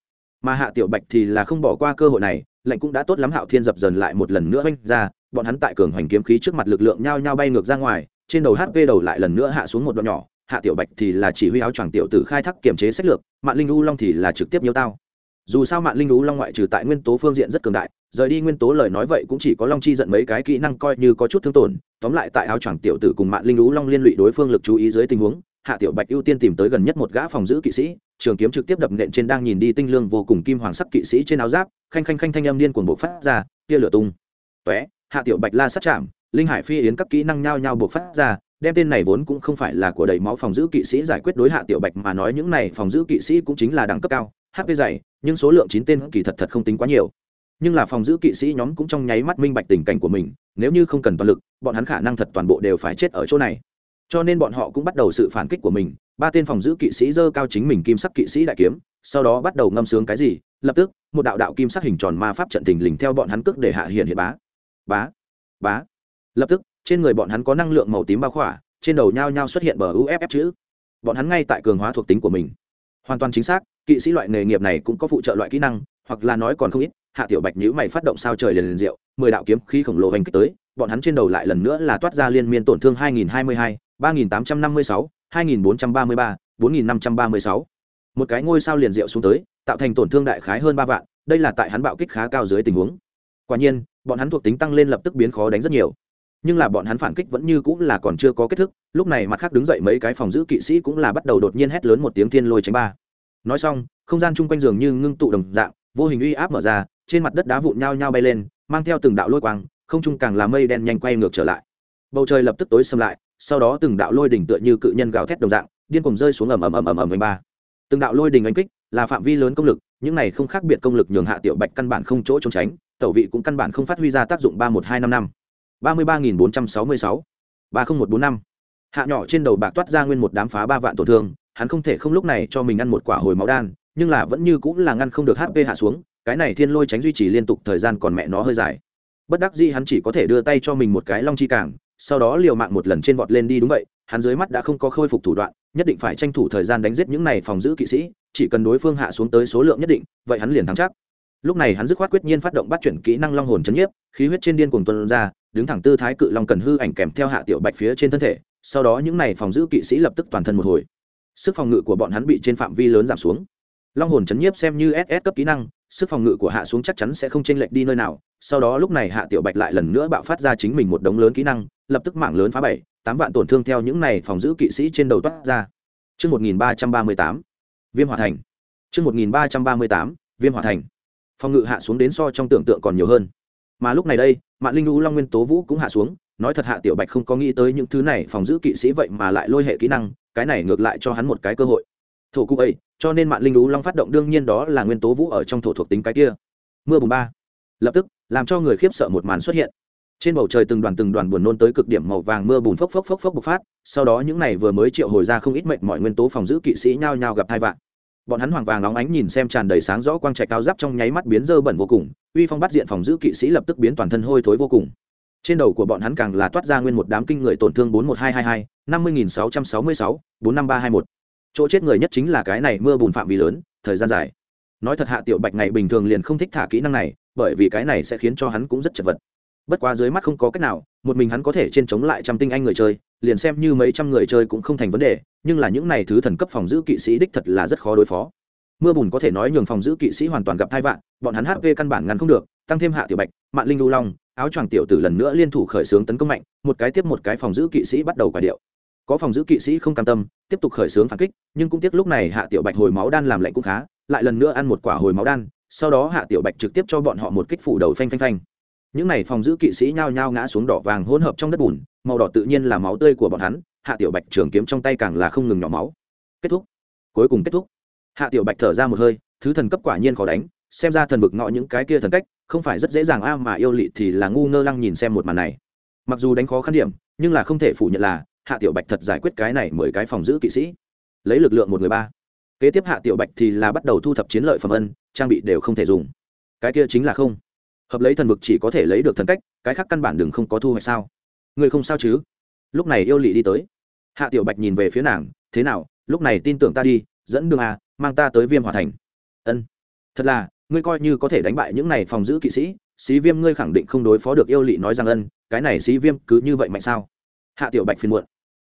Mà hạ tiểu bạch thì là không bỏ qua cơ hội này lệnh cũng đã tốt lắm, hạo thiên dập dần lại một lần nữa oanh ra, bọn hắn tại cường hoành kiếm khí trước mặt lực lượng nhao nhao bay ngược ra ngoài, trên đầu hp đầu lại lần nữa hạ xuống một đoạn nhỏ, hạ tiểu bạch thì là chỉ huy áo choàng tiểu tử khai thác kiềm chế sách lược, mạn linh u long thì là trực tiếp nhiêu tao dù sao mạng linh Lũ long ngoại trừ tại nguyên tố phương diện rất cường đại, rời đi nguyên tố lời nói vậy cũng chỉ có long chi giận mấy cái kỹ năng coi như có chút thương tổn, tóm lại tại áo choàng tiểu tử cùng mạng linh Lũ long liên lụy đối phương lực chú ý dưới tình huống, hạ tiểu bạch ưu tiên tìm tới gần nhất một gã phòng giữ kỵ sĩ, trường kiếm trực tiếp đập nện trên đang nhìn đi tinh lương vô cùng kim hoàng sắc kỵ sĩ trên áo giáp, khanh khanh khanh thanh âm điên cuồng bộ phát ra, tia lửa tung. Tóe, hạ tiểu bạch la sát chạm, linh hải phi yến các kỹ năng nhao nhao bộ phát ra, đem tên này vốn cũng không phải là của đầy máu phòng giữ kỵ sĩ giải quyết đối hạ tiểu bạch mà nói những này phòng giữ kỵ sĩ cũng chính là đẳng cấp cao hp dày nhưng số lượng chín tên kỳ thật thật không tính quá nhiều. Nhưng là phòng giữ kỵ sĩ nhóm cũng trong nháy mắt minh bạch tình cảnh của mình, nếu như không cần toàn lực, bọn hắn khả năng thật toàn bộ đều phải chết ở chỗ này. Cho nên bọn họ cũng bắt đầu sự phản kích của mình, ba tên phòng giữ kỵ sĩ dơ cao chính mình kim sắc kỵ sĩ đại kiếm, sau đó bắt đầu ngâm sướng cái gì, lập tức, một đạo đạo kim sắc hình tròn ma pháp trận thình lình theo bọn hắn cước để hạ hiện hiện bá. Bá bá. Lập tức, trên người bọn hắn có năng lượng màu tím bao khỏa, trên đầu nhao nhao xuất hiện bờ uff chữ. Bọn hắn ngay tại cường hóa thuộc tính của mình. Hoàn toàn chính xác kỵ sĩ loại nghề nghiệp này cũng có phụ trợ loại kỹ năng hoặc là nói còn không ít hạ tiểu bạch nhữ mày phát động sao trời liền liền rượu mười đạo kiếm khí khổng lồ hành kích tới bọn hắn trên đầu lại lần nữa là toát ra liên miên tổn thương 2022, 3856, 2433, 4536. một cái ngôi sao liền rượu xuống tới tạo thành tổn thương đại khái hơn ba vạn đây là tại hắn bạo kích khá cao dưới tình huống. Quả nhiên bọn hắn thuộc tính tăng lên lập tức biến khó đánh rất nhiều. Nhưng là bọn hắn phản kích vẫn như cũng là còn chưa có kết thúc lúc này mặt khác đứng dậy mấy cái phòng giữ kỵ sĩ cũng là bắt đầu đột nhiên hét lớn một tiếng thiên lôi tránh ba nói xong, không gian chung quanh giường như ngưng tụ đồng dạng, vô hình uy áp mở ra, trên mặt đất đá vụn nhao nhao bay lên, mang theo từng đạo lôi quang, không trung càng là mây đen nhanh quay ngược trở lại. Bầu trời lập tức tối xâm lại, sau đó từng đạo lôi đỉnh tựa như cự nhân gào thét đồng dạng, điên cùng rơi xuống ầm ầm ầm ầm ầm ba. Từng đạo lôi đỉnh đánh kích, là phạm vi lớn công lực, những này không khác biệt công lực nhường hạ tiểu bạch căn bản không chỗ trốn tránh, tẩu vị cũng căn bản không phát huy ra tác dụng ba một hai năm năm. Ba mươi ba nghìn bốn trăm sáu mươi sáu. Ba không một bốn năm. Hạ nhỏ trên đầu bạc toát ra nguyên một đám phá ba vạn tổn thương hắn không thể không lúc này cho mình ăn một quả hồi máu đan, nhưng là vẫn như cũng là ngăn không được hp hạ xuống, cái này thiên lôi tránh duy trì liên tục thời gian còn mẹ nó hơi dài. Bất đắc dĩ hắn chỉ có thể đưa tay cho mình một cái long chi cảng sau đó liều mạng một lần trên vọt lên đi đúng vậy, hắn dưới mắt đã không có khôi phục thủ đoạn, nhất định phải tranh thủ thời gian đánh giết những này phòng giữ kỵ sĩ, chỉ cần đối phương hạ xuống tới số lượng nhất định, vậy hắn liền thắng chắc. Lúc này hắn dứt khoát quyết nhiên phát động bắt chuyển kỹ năng long hồn chấn nhiếp, khí huyết trên điên cùng tuân ra, đứng thẳng tư thái cự long cần hư ảnh kèm theo hạ tiểu bạch phía trên thân thể, sau đó những này phòng giữ kỵ sĩ lập tức toàn thân một hồi sức phòng ngự của bọn hắn bị trên phạm vi lớn giảm xuống long hồn chấn nhiếp xem như ss cấp kỹ năng sức phòng ngự của hạ xuống chắc chắn sẽ không chênh lệch đi nơi nào sau đó lúc này hạ tiểu bạch lại lần nữa bạo phát ra chính mình một đống lớn kỹ năng lập tức mạng lớn phá bảy tám vạn tổn thương theo những này phòng giữ kỵ sĩ trên đầu toát ra Trước 1338, viêm hỏa thành. Trước 1338, viêm hỏa thành. Phòng ngự hạ xuống đến so trong tưởng tượng còn nhiều hơn. Mà lúc này đây, Mạn Linh Lũ Long Nguyên Tố Vũ cũng hạ xuống, nói thật Hạ Tiểu Bạch không có nghĩ tới những thứ này phòng giữ kỵ sĩ vậy mà lại lôi hệ kỹ năng, cái này ngược lại cho hắn một cái cơ hội. Thổ cụ ấy, cho nên mạng Linh Lũ Long phát động đương nhiên đó là Nguyên Tố Vũ ở trong thổ thuộc tính cái kia. Mưa bùng ba. Lập tức, làm cho người khiếp sợ một màn xuất hiện trên bầu trời từng đoàn từng đoàn buồn nôn tới cực điểm màu vàng mưa bùn phốc phốc phốc phốc bộc phát sau đó những này vừa mới triệu hồi ra không ít mệnh mọi nguyên tố phòng giữ kỵ sĩ nhao nhao gặp hai vạn bọn hắn hoàng vàng nóng ánh nhìn xem tràn đầy sáng rõ quang trạch cao giáp trong nháy mắt biến dơ bẩn vô cùng uy phong bắt diện phòng giữ kỵ sĩ lập tức biến toàn thân hôi thối vô cùng trên đầu của bọn hắn càng là toát ra nguyên một đám kinh người tổn thương bốn một hai hai hai, năm mươi nghìn sáu trăm sáu mươi sáu, bốn năm ba hai một. Chỗ chết người nhất chính là cái này mưa bùn phạm vi lớn, thời gian dài. Nói thật hạ tiểu bạch ngày bình thường liền không thích thả kỹ năng này, bởi vì cái này sẽ khiến cho hắn cũng rất chật vật. Bất quá dưới mắt không có cách nào, một mình hắn có thể trên chống lại trăm tinh anh người chơi, liền xem như mấy trăm người chơi cũng không thành vấn đề, nhưng là những này thứ thần cấp phòng giữ kỵ sĩ đích thật là rất khó đối phó. Mưa bùn có thể nói nhường phòng giữ kỵ sĩ hoàn toàn gặp thai vạn bọn hắn hp căn bản ngăn không được, tăng thêm hạ tiểu bạch mạng linh lưu long áo choàng tiểu tử lần nữa liên thủ khởi xướng tấn công mạnh, một cái tiếp một cái phòng giữ kỵ sĩ bắt đầu quả điệu. Có phòng giữ kỵ sĩ không cam tâm, tiếp tục khởi xướng phản kích, nhưng cũng tiếc lúc này hạ tiểu bạch hồi máu đan làm lạnh cũng khá, lại lần nữa ăn một quả hồi máu đan, sau đó hạ tiểu bạch trực tiếp cho bọn họ một kích phủ đầu phanh phanh phanh. Những này phòng giữ kỵ sĩ nhao nhao ngã xuống đỏ vàng hỗn hợp trong đất bùn, màu đỏ tự nhiên là máu tươi của bọn hắn, hạ tiểu bạch trường kiếm trong tay càng là không ngừng nhỏ máu. Kết thúc. Cuối cùng kết thúc. Hạ tiểu bạch thở ra một hơi, thứ thần cấp quả nhiên khó đánh, xem ra thần vực ngọ những cái kia thần cách không phải rất dễ dàng a, mà yêu lị thì là ngu ngơ lăng nhìn xem một màn này. Mặc dù đánh khó khăn điểm, nhưng là không thể phủ nhận là hạ tiểu bạch thật giải quyết cái này mười cái phòng giữ kỵ sĩ. Lấy lực lượng một người ba. Kế tiếp hạ tiểu bạch thì là bắt đầu thu thập chiến lợi phẩm ân, trang bị đều không thể dùng. Cái kia chính là không. Hợp lấy thần vực chỉ có thể lấy được thần cách, cái khác căn bản đừng không có thu hoạch sao. Người không sao chứ? Lúc này yêu lị đi tới. Hạ tiểu bạch nhìn về phía nàng, thế nào? Lúc này tin tưởng ta đi, dẫn đường à mang ta tới viêm hòa thành. Ân. Thật là ngươi coi như có thể đánh bại những này phòng giữ kỵ sĩ, xí viêm ngươi khẳng định không đối phó được yêu lị nói rằng ân, cái này xí viêm cứ như vậy mạnh sao? Hạ tiểu bạch phiền muộn.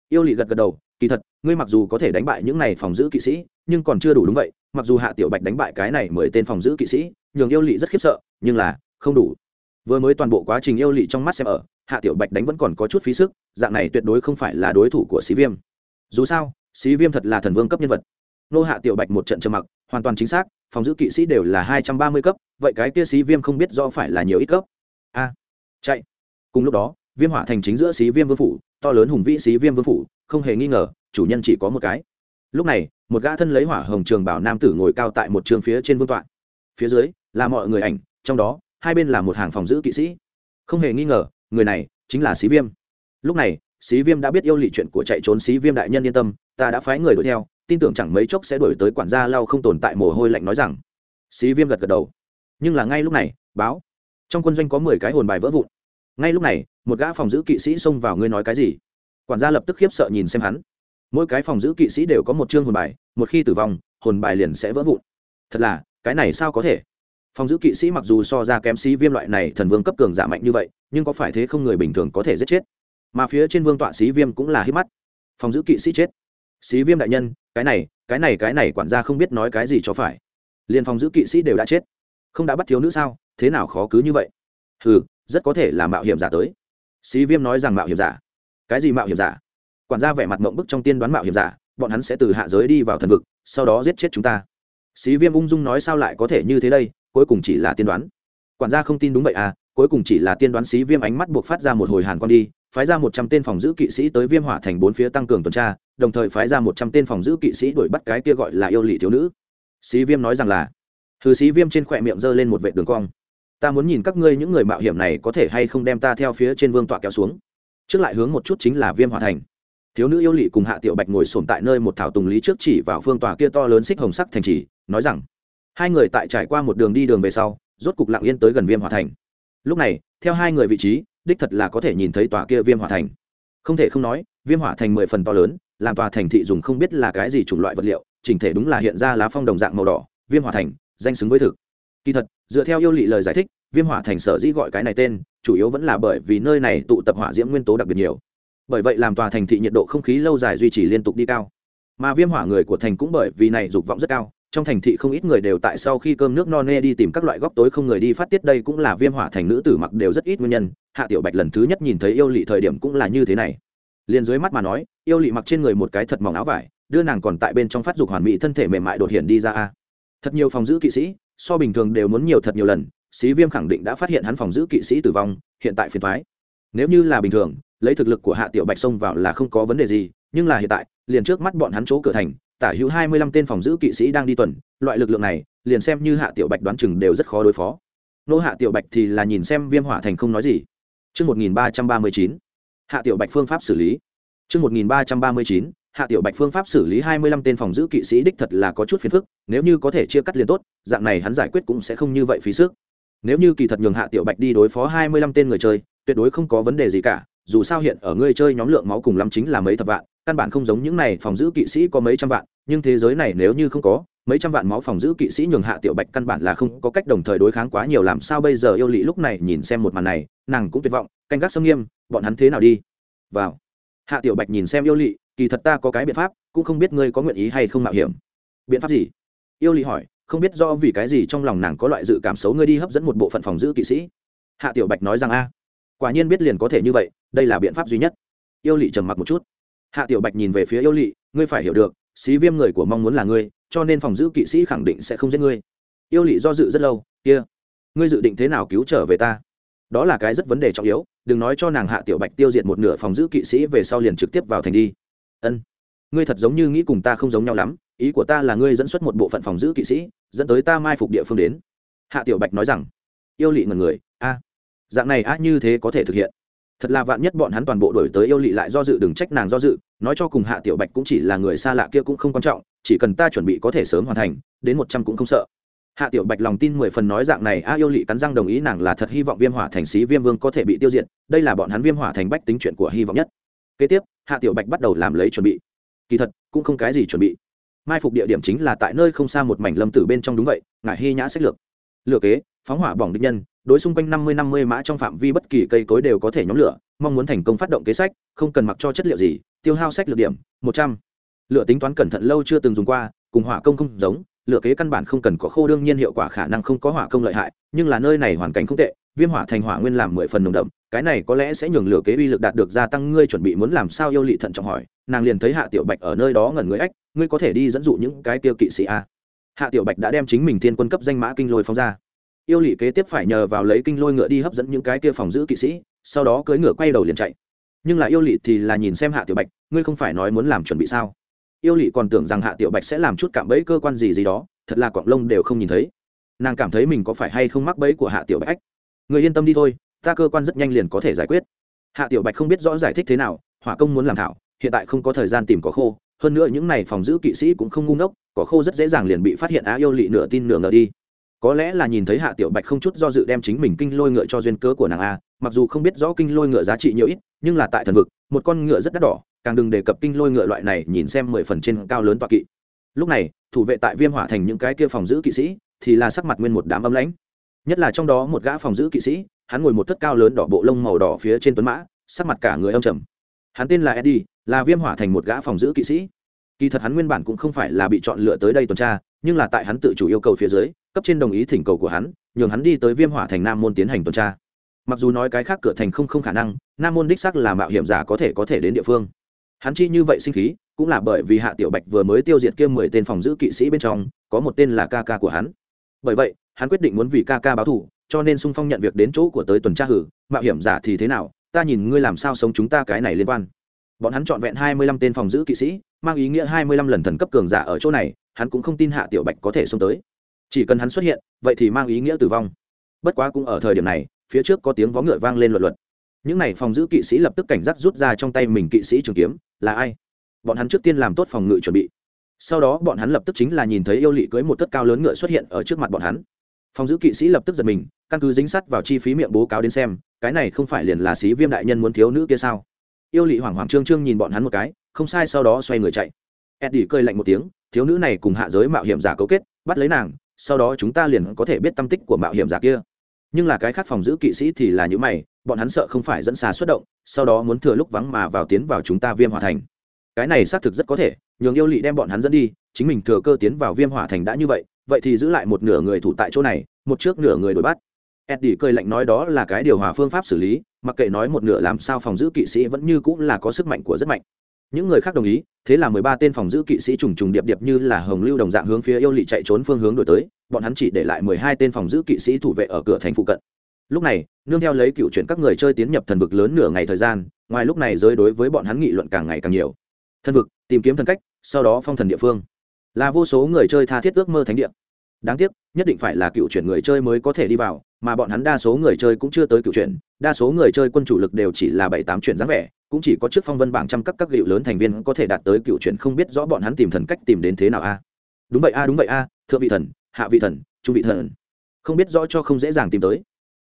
Yêu lị gật gật đầu, kỳ thật, ngươi mặc dù có thể đánh bại những này phòng giữ kỵ sĩ, nhưng còn chưa đủ đúng vậy, mặc dù hạ tiểu bạch đánh bại cái này mười tên phòng giữ kỵ sĩ, nhường yêu lị rất khiếp sợ, nhưng là, không đủ. Vừa mới toàn bộ quá trình yêu lị trong mắt xem ở, hạ tiểu bạch đánh vẫn còn có chút phí sức, dạng này tuyệt đối không phải là đối thủ của xí viêm. Dù sao, xí viêm thật là thần vương cấp nhân vật. Nô hạ tiểu bạch một trận trầm mặc hoàn toàn chính xác, phòng giữ kỵ sĩ đều là hai trăm ba mươi cấp, vậy cái kia sĩ viêm không biết do phải là nhiều ít cấp. A, chạy. Cùng lúc đó, viêm hỏa thành chính giữa sĩ viêm vương phủ, to lớn hùng vĩ sĩ viêm vương phủ, không hề nghi ngờ, chủ nhân chỉ có một cái. Lúc này, một gã thân lấy hỏa hồng trường bảo nam tử ngồi cao tại một trường phía trên vương tọa. Phía dưới, là mọi người ảnh, trong đó, hai bên là một hàng phòng giữ kỵ sĩ. Không hề nghi ngờ, người này chính là sĩ viêm. Lúc này sĩ viêm đã biết yêu lị chuyện của chạy trốn sĩ viêm đại nhân yên tâm, ta đã phái người đuổi theo tin tưởng chẳng mấy chốc sẽ đuổi tới quản gia lau không tồn tại mồ hôi lạnh nói rằng. Xí viêm gật gật đầu. Nhưng là ngay lúc này, báo. Trong quân doanh có mười cái hồn bài vỡ vụn. Ngay lúc này, một gã phòng giữ kỵ sĩ xông vào ngươi nói cái gì? Quản gia lập tức khiếp sợ nhìn xem hắn. Mỗi cái phòng giữ kỵ sĩ đều có một chương hồn bài, một khi tử vong, hồn bài liền sẽ vỡ vụn. Thật là, cái này sao có thể? Phòng giữ kỵ sĩ mặc dù so ra kém sĩ viêm loại này thần vương cấp cường giả mạnh như vậy, nhưng có phải thế không người bình thường có thể giết chết? Mà phía trên vương tọa sĩ viêm cũng là hít mắt. Phòng giữ kỵ sĩ chết. Xí viêm đại nhân, cái này cái này cái này quản gia không biết nói cái gì cho phải. Liên phòng giữ kỵ sĩ đều đã chết. Không đã bắt thiếu nữ sao? Thế nào khó cứ như vậy? Ừ rất có thể là mạo hiểm giả tới. Xí viêm nói rằng mạo hiểm giả. Cái gì mạo hiểm giả? Quản gia vẻ mặt mộng bức trong tiên đoán mạo hiểm giả, bọn hắn sẽ từ hạ giới đi vào thần vực, sau đó giết chết chúng ta. Xí viêm ung dung nói sao lại có thể như thế đây? Cuối cùng chỉ là tiên đoán. Quản gia không tin đúng vậy à? Cuối cùng chỉ là tiên đoán Xí viêm ánh mắt buộc phát ra một hồi hàn con đi, phái ra một trăm tên phòng giữ kỵ sĩ tới viêm hỏa thành bốn phía tăng cường tuần tra đồng thời phái ra một trăm tên phòng giữ kỵ sĩ đuổi bắt cái kia gọi là yêu lị thiếu nữ. Sĩ viêm nói rằng là thứ sĩ viêm trên khỏe miệng giơ lên một vệ đường cong. Ta muốn nhìn các ngươi những người mạo hiểm này có thể hay không đem ta theo phía trên vương tọa kéo xuống. Trước lại hướng một chút chính là viêm hỏa thành. Thiếu nữ yêu lị cùng hạ tiểu bạch ngồi sồn tại nơi một thảo tùng lý trước chỉ vào phương tòa kia to lớn xích hồng sắc thành trì, nói rằng, hai người tại trải qua một đường đi đường về sau, rốt cục lặng yên tới gần viêm hỏa thành. Lúc này, theo hai người vị trí, đích thật là có thể nhìn thấy tòa kia viêm hỏa thành. Không thể không nói, viêm hỏa thành mười phần to lớn làm tòa thành thị dùng không biết là cái gì chủng loại vật liệu, chỉnh thể đúng là hiện ra lá phong đồng dạng màu đỏ, viêm hỏa thành, danh xứng với thực. Kỳ thật, dựa theo yêu lị lời giải thích, viêm hỏa thành sở dĩ gọi cái này tên, chủ yếu vẫn là bởi vì nơi này tụ tập hỏa diễm nguyên tố đặc biệt nhiều. Bởi vậy làm tòa thành thị nhiệt độ không khí lâu dài duy trì liên tục đi cao. Mà viêm hỏa người của thành cũng bởi vì này dục vọng rất cao, trong thành thị không ít người đều tại sau khi cơm nước no nê đi tìm các loại góc tối không người đi phát tiết đây cũng là viêm hỏa thành nữ tử mặc đều rất ít nguyên nhân. Hạ tiểu bạch lần thứ nhất nhìn thấy yêu lị thời điểm cũng là như thế này. Liền dưới mắt mà nói yêu lị mặc trên người một cái thật mỏng áo vải đưa nàng còn tại bên trong phát dục hoàn mỹ thân thể mềm mại đột hiện đi ra a. Thật nhiều phòng giữ kỵ sĩ so bình thường đều muốn nhiều thật nhiều lần sĩ viêm khẳng định đã phát hiện hắn phòng giữ kỵ sĩ tử vong hiện tại phiền thoái nếu như là bình thường lấy thực lực của hạ tiểu bạch xông vào là không có vấn đề gì nhưng là hiện tại liền trước mắt bọn hắn chỗ cửa thành tả hữu hai mươi lăm tên phòng giữ kỵ sĩ đang đi tuần loại lực lượng này liền xem như hạ tiểu bạch đoán chừng đều rất khó đối phó. Nô hạ tiểu bạch thì là nhìn xem viêm hỏa thành không nói gì. Trước 1339, hạ tiểu bạch phương pháp xử lý. Trước 1339, hạ tiểu bạch phương pháp xử lý hai mươi lăm tên phòng giữ kỵ sĩ đích thật là có chút phiền phức, nếu như có thể chia cắt liền tốt, dạng này hắn giải quyết cũng sẽ không như vậy phí sức. Nếu như kỳ thật nhường hạ tiểu bạch đi đối phó hai mươi lăm tên người chơi, tuyệt đối không có vấn đề gì cả, dù sao hiện ở người chơi nhóm lượng máu cùng lắm chính là mấy thập vạn, căn bản không giống những này phòng giữ kỵ sĩ có mấy trăm vạn, nhưng thế giới này nếu như không có, mấy trăm vạn máu phòng giữ kỵ sĩ nhường hạ tiểu bạch căn bản là không có cách đồng thời đối kháng quá nhiều làm sao bây giờ yêu lị lúc này nhìn xem một màn này, nàng cũng tuyệt vọng, canh gác sâm nghiêm, bọn hắn thế nào đi? Vào. Hạ tiểu bạch nhìn xem yêu lị, kỳ thật ta có cái biện pháp, cũng không biết ngươi có nguyện ý hay không mạo hiểm. Biện pháp gì? Yêu lị hỏi, không biết do vì cái gì trong lòng nàng có loại dự cảm xấu ngươi đi hấp dẫn một bộ phận phòng giữ kỵ sĩ. Hạ tiểu bạch nói rằng a, quả nhiên biết liền có thể như vậy, đây là biện pháp duy nhất. Yêu lị trầm mặc một chút hạ tiểu bạch nhìn về phía yêu lỵ ngươi phải hiểu được xí viêm người của mong muốn là ngươi cho nên phòng giữ kỵ sĩ khẳng định sẽ không giết ngươi yêu lỵ do dự rất lâu kia ngươi dự định thế nào cứu trở về ta đó là cái rất vấn đề trọng yếu, đừng nói cho nàng hạ tiểu bạch tiêu diệt một nửa phòng giữ kỵ sĩ về sau liền trực tiếp vào thành đi. Ân, ngươi thật giống như nghĩ cùng ta không giống nhau lắm, ý của ta là ngươi dẫn xuất một bộ phận phòng giữ kỵ sĩ, dẫn tới ta mai phục địa phương đến. Hạ tiểu bạch nói rằng, yêu lị ngần người, a, dạng này a như thế có thể thực hiện. Thật là vạn nhất bọn hắn toàn bộ đổi tới yêu lị lại do dự, đừng trách nàng do dự, nói cho cùng hạ tiểu bạch cũng chỉ là người xa lạ kia cũng không quan trọng, chỉ cần ta chuẩn bị có thể sớm hoàn thành, đến một trăm cũng không sợ hạ tiểu bạch lòng tin mười phần nói dạng này, a yêu lị cắn răng đồng ý nàng là thật hy vọng viêm hỏa thành sĩ viêm vương có thể bị tiêu diệt, đây là bọn hắn viêm hỏa thành bách tính chuyện của hy vọng nhất. Kế tiếp, hạ tiểu bạch bắt đầu làm lấy chuẩn bị. Kỳ thật, cũng không cái gì chuẩn bị. Mai phục địa điểm chính là tại nơi không xa một mảnh lâm tử bên trong đúng vậy, Ngải hy nhã sách lược. Lựa kế, phóng hỏa bỏng địch nhân, đối xung quanh năm mươi năm mươi mã trong phạm vi bất kỳ cây cối đều có thể nhóm lửa, mong muốn thành công phát động kế sách, không cần mặc cho chất liệu gì, tiêu hao sách lược điểm, một trăm. Lựa tính toán cẩn thận lâu chưa từng dùng qua, cùng hỏa công không giống Lửa kế căn bản không cần có khô, đương nhiên hiệu quả khả năng không có hỏa công lợi hại, nhưng là nơi này hoàn cảnh không tệ, viêm hỏa thành hỏa nguyên làm mười phần nồng đậm, cái này có lẽ sẽ nhường lửa kế uy lực đạt được gia tăng, ngươi chuẩn bị muốn làm sao, yêu lị thận trọng hỏi, nàng liền thấy hạ tiểu bạch ở nơi đó ngẩn người ếch ngươi có thể đi dẫn dụ những cái tiêu kỵ sĩ a hạ tiểu bạch đã đem chính mình thiên quân cấp danh mã kinh lôi phóng ra. Yêu lỵ kế tiếp phải nhờ vào lấy kinh lôi ngựa đi hấp dẫn những cái kia phòng giữ kỵ sĩ, sau đó cưỡi ngựa quay đầu liền chạy. Nhưng là yêu lỵ thì là nhìn xem hạ tiểu bạch, ngươi không phải nói muốn làm chuẩn bị sao? Yêu lỵ còn tưởng rằng hạ tiểu bạch sẽ làm chút cạm bẫy cơ quan gì gì đó, thật là quạng lông đều không nhìn thấy. Nàng cảm thấy mình có phải hay không mắc bẫy của hạ tiểu bạch người yên tâm đi thôi, ta cơ quan rất nhanh liền có thể giải quyết. Hạ tiểu bạch không biết rõ giải thích thế nào, hỏa công muốn làm thảo, hiện tại không có thời gian tìm có khô, hơn nữa những này phòng giữ kỵ sĩ cũng không ngu ngốc có khô rất dễ dàng liền bị phát hiện á yêu lị nửa tin nửa ngờ đi. Có lẽ là nhìn thấy hạ tiểu bạch không chút do dự đem chính mình kinh lôi ngựa cho duyên cớ của nàng a, mặc dù không biết rõ kinh lôi ngựa giá trị nhiều ít, nhưng là tại thần vực, một con ngựa rất đắt đỏ càng đừng đề cập kinh lôi ngựa loại này nhìn xem mười phần trên cao lớn toa kỵ. Lúc này, thủ vệ tại viêm hỏa thành những cái kia phòng giữ kỵ sĩ thì là sắc mặt nguyên một đám âm lãnh. Nhất là trong đó một gã phòng giữ kỵ sĩ, hắn ngồi một thất cao lớn đỏ bộ lông màu đỏ phía trên tuấn mã, sắc mặt cả người âm trầm. Hắn tên là eddie, là viêm hỏa thành một gã phòng giữ kỵ sĩ. Kỳ thật hắn nguyên bản cũng không phải là bị chọn lựa tới đây tuần tra, nhưng là tại hắn tự chủ yêu cầu phía dưới, cấp trên đồng ý thỉnh cầu của hắn, nhường hắn đi tới viêm hỏa thành nam môn tiến hành tuần tra. Mặc dù nói cái khác cửa thành không không khả năng, nam môn đích sắc là mạo hiểm giả có thể có thể đến địa phương hắn chi như vậy sinh khí, cũng là bởi vì hạ tiểu bạch vừa mới tiêu diệt kia mười tên phòng giữ kỵ sĩ bên trong, có một tên là ca ca của hắn. Bởi vậy, hắn quyết định muốn vì ca ca báo thù, cho nên sung phong nhận việc đến chỗ của tới tuần tra hử, mạo hiểm giả thì thế nào? Ta nhìn ngươi làm sao sống chúng ta cái này liên quan. Bọn hắn chọn vẹn hai mươi lăm tên phòng giữ kỵ sĩ, mang ý nghĩa hai mươi lăm lần thần cấp cường giả ở chỗ này, hắn cũng không tin hạ tiểu bạch có thể xông tới. Chỉ cần hắn xuất hiện, vậy thì mang ý nghĩa tử vong. Bất quá cũng ở thời điểm này, phía trước có tiếng vó ngựa vang lên luật luật những n à y phòng giữ kỵ sĩ lập tức cảnh giác rút ra trong tay mình kỵ sĩ trường kiếm, là ai? Bọn hắn trước tiên làm tốt phòng ngự chuẩn bị. Sau đó bọn hắn lập tức chính là nhìn thấy yêu lị cưới một tất cao lớn ngựa xuất hiện ở trước mặt bọn hắn. Phòng giữ kỵ sĩ lập tức giật mình, căn cứ dính sắt vào chi phí miệng bố cáo đến xem, cái này không phải liền là xí viêm đại nhân muốn thiếu nữ kia sao? Yêu lị hoảng hoảng trương trương nhìn bọn hắn một cái, không sai sau đó xoay người chạy. Eddie cơi lạnh một tiếng, thiếu nữ này cùng hạ giới mạo hiểm giả cấu kết, bắt lấy nàng, sau đó chúng ta liền có thể biết tâm tích của mạo hiểm giả kia nhưng là cái khác phòng giữ kỵ sĩ thì là những mày, bọn hắn sợ không phải dẫn xà xuất động, sau đó muốn thừa lúc vắng mà vào tiến vào chúng ta viêm hỏa thành. Cái này xác thực rất có thể, nhường yêu lị đem bọn hắn dẫn đi, chính mình thừa cơ tiến vào viêm hỏa thành đã như vậy vậy thì giữ lại một nửa người thủ tại chỗ này, một trước nửa người đuổi bắt. Eddie cười lạnh nói đó là cái điều hòa phương pháp xử lý, mặc kệ nói một nửa làm sao phòng giữ kỵ sĩ vẫn như cũng là có sức mạnh của rất mạnh những người khác đồng ý, thế là mười ba tên phòng giữ kỵ sĩ trùng trùng điệp điệp như là hồng lưu đồng dạng hướng phía yêu lị chạy trốn phương hướng đổi tới, bọn hắn chỉ để lại mười hai tên phòng giữ kỵ sĩ thủ vệ ở cửa thành phụ cận. Lúc này, nương theo lấy cựu chuyển các người chơi tiến nhập thần vực lớn nửa ngày thời gian, ngoài lúc này giới đối với bọn hắn nghị luận càng ngày càng nhiều. Thần vực, tìm kiếm thần cách, sau đó phong thần địa phương. Là vô số người chơi tha thiết ước mơ thánh địa. Đáng tiếc, nhất định phải là cựu chuyển người chơi mới có thể đi vào, mà bọn hắn đa số người chơi cũng chưa tới cựu chuyển đa số người chơi quân chủ lực đều chỉ là bảy tám chuyển dáng vẻ, cũng chỉ có trước phong vân bảng trăm các các liệu lớn thành viên có thể đạt tới cựu chuyển không biết rõ bọn hắn tìm thần cách tìm đến thế nào a. À? Đúng vậy a, đúng vậy a, thượng vị thần, hạ vị thần, trung vị thần. Không biết rõ cho không dễ dàng tìm tới.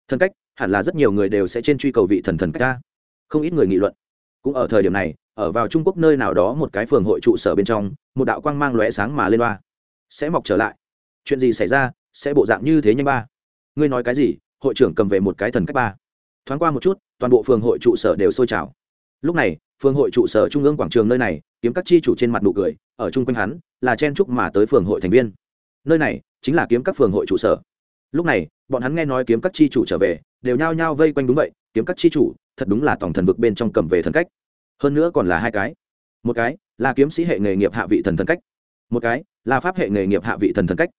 Thần cách, hẳn là rất nhiều người đều sẽ trên truy cầu vị thần thần cách a. Không ít người nghị luận. Cũng ở thời điểm này, ở vào trung quốc nơi nào đó một cái phường hội trụ sở bên trong, một đạo quang mang lóe sáng mà lên loa. Sẽ mọc trở lại. Chuyện gì xảy ra, sẽ bộ dạng như thế nhanh ba. Ngươi nói cái gì, hội trưởng cầm về một cái thần cách ba thoáng qua một chút, toàn bộ phường hội trụ sở đều sôi trào. Lúc này, phường hội trụ sở trung ương quảng trường nơi này, kiếm các chi chủ trên mặt nụ cười, ở chung quanh hắn, là chen trúc mà tới phường hội thành viên. Nơi này, chính là kiếm các phường hội trụ sở. Lúc này, bọn hắn nghe nói kiếm các chi chủ trở về, đều nhao nhao vây quanh đúng vậy, kiếm các chi chủ, thật đúng là tổng thần vực bên trong cầm về thần cách. Hơn nữa còn là hai cái. Một cái, là kiếm sĩ hệ nghề nghiệp hạ vị thần thần cách. Một cái, là pháp hệ nghề nghiệp hạ vị thần thần cách.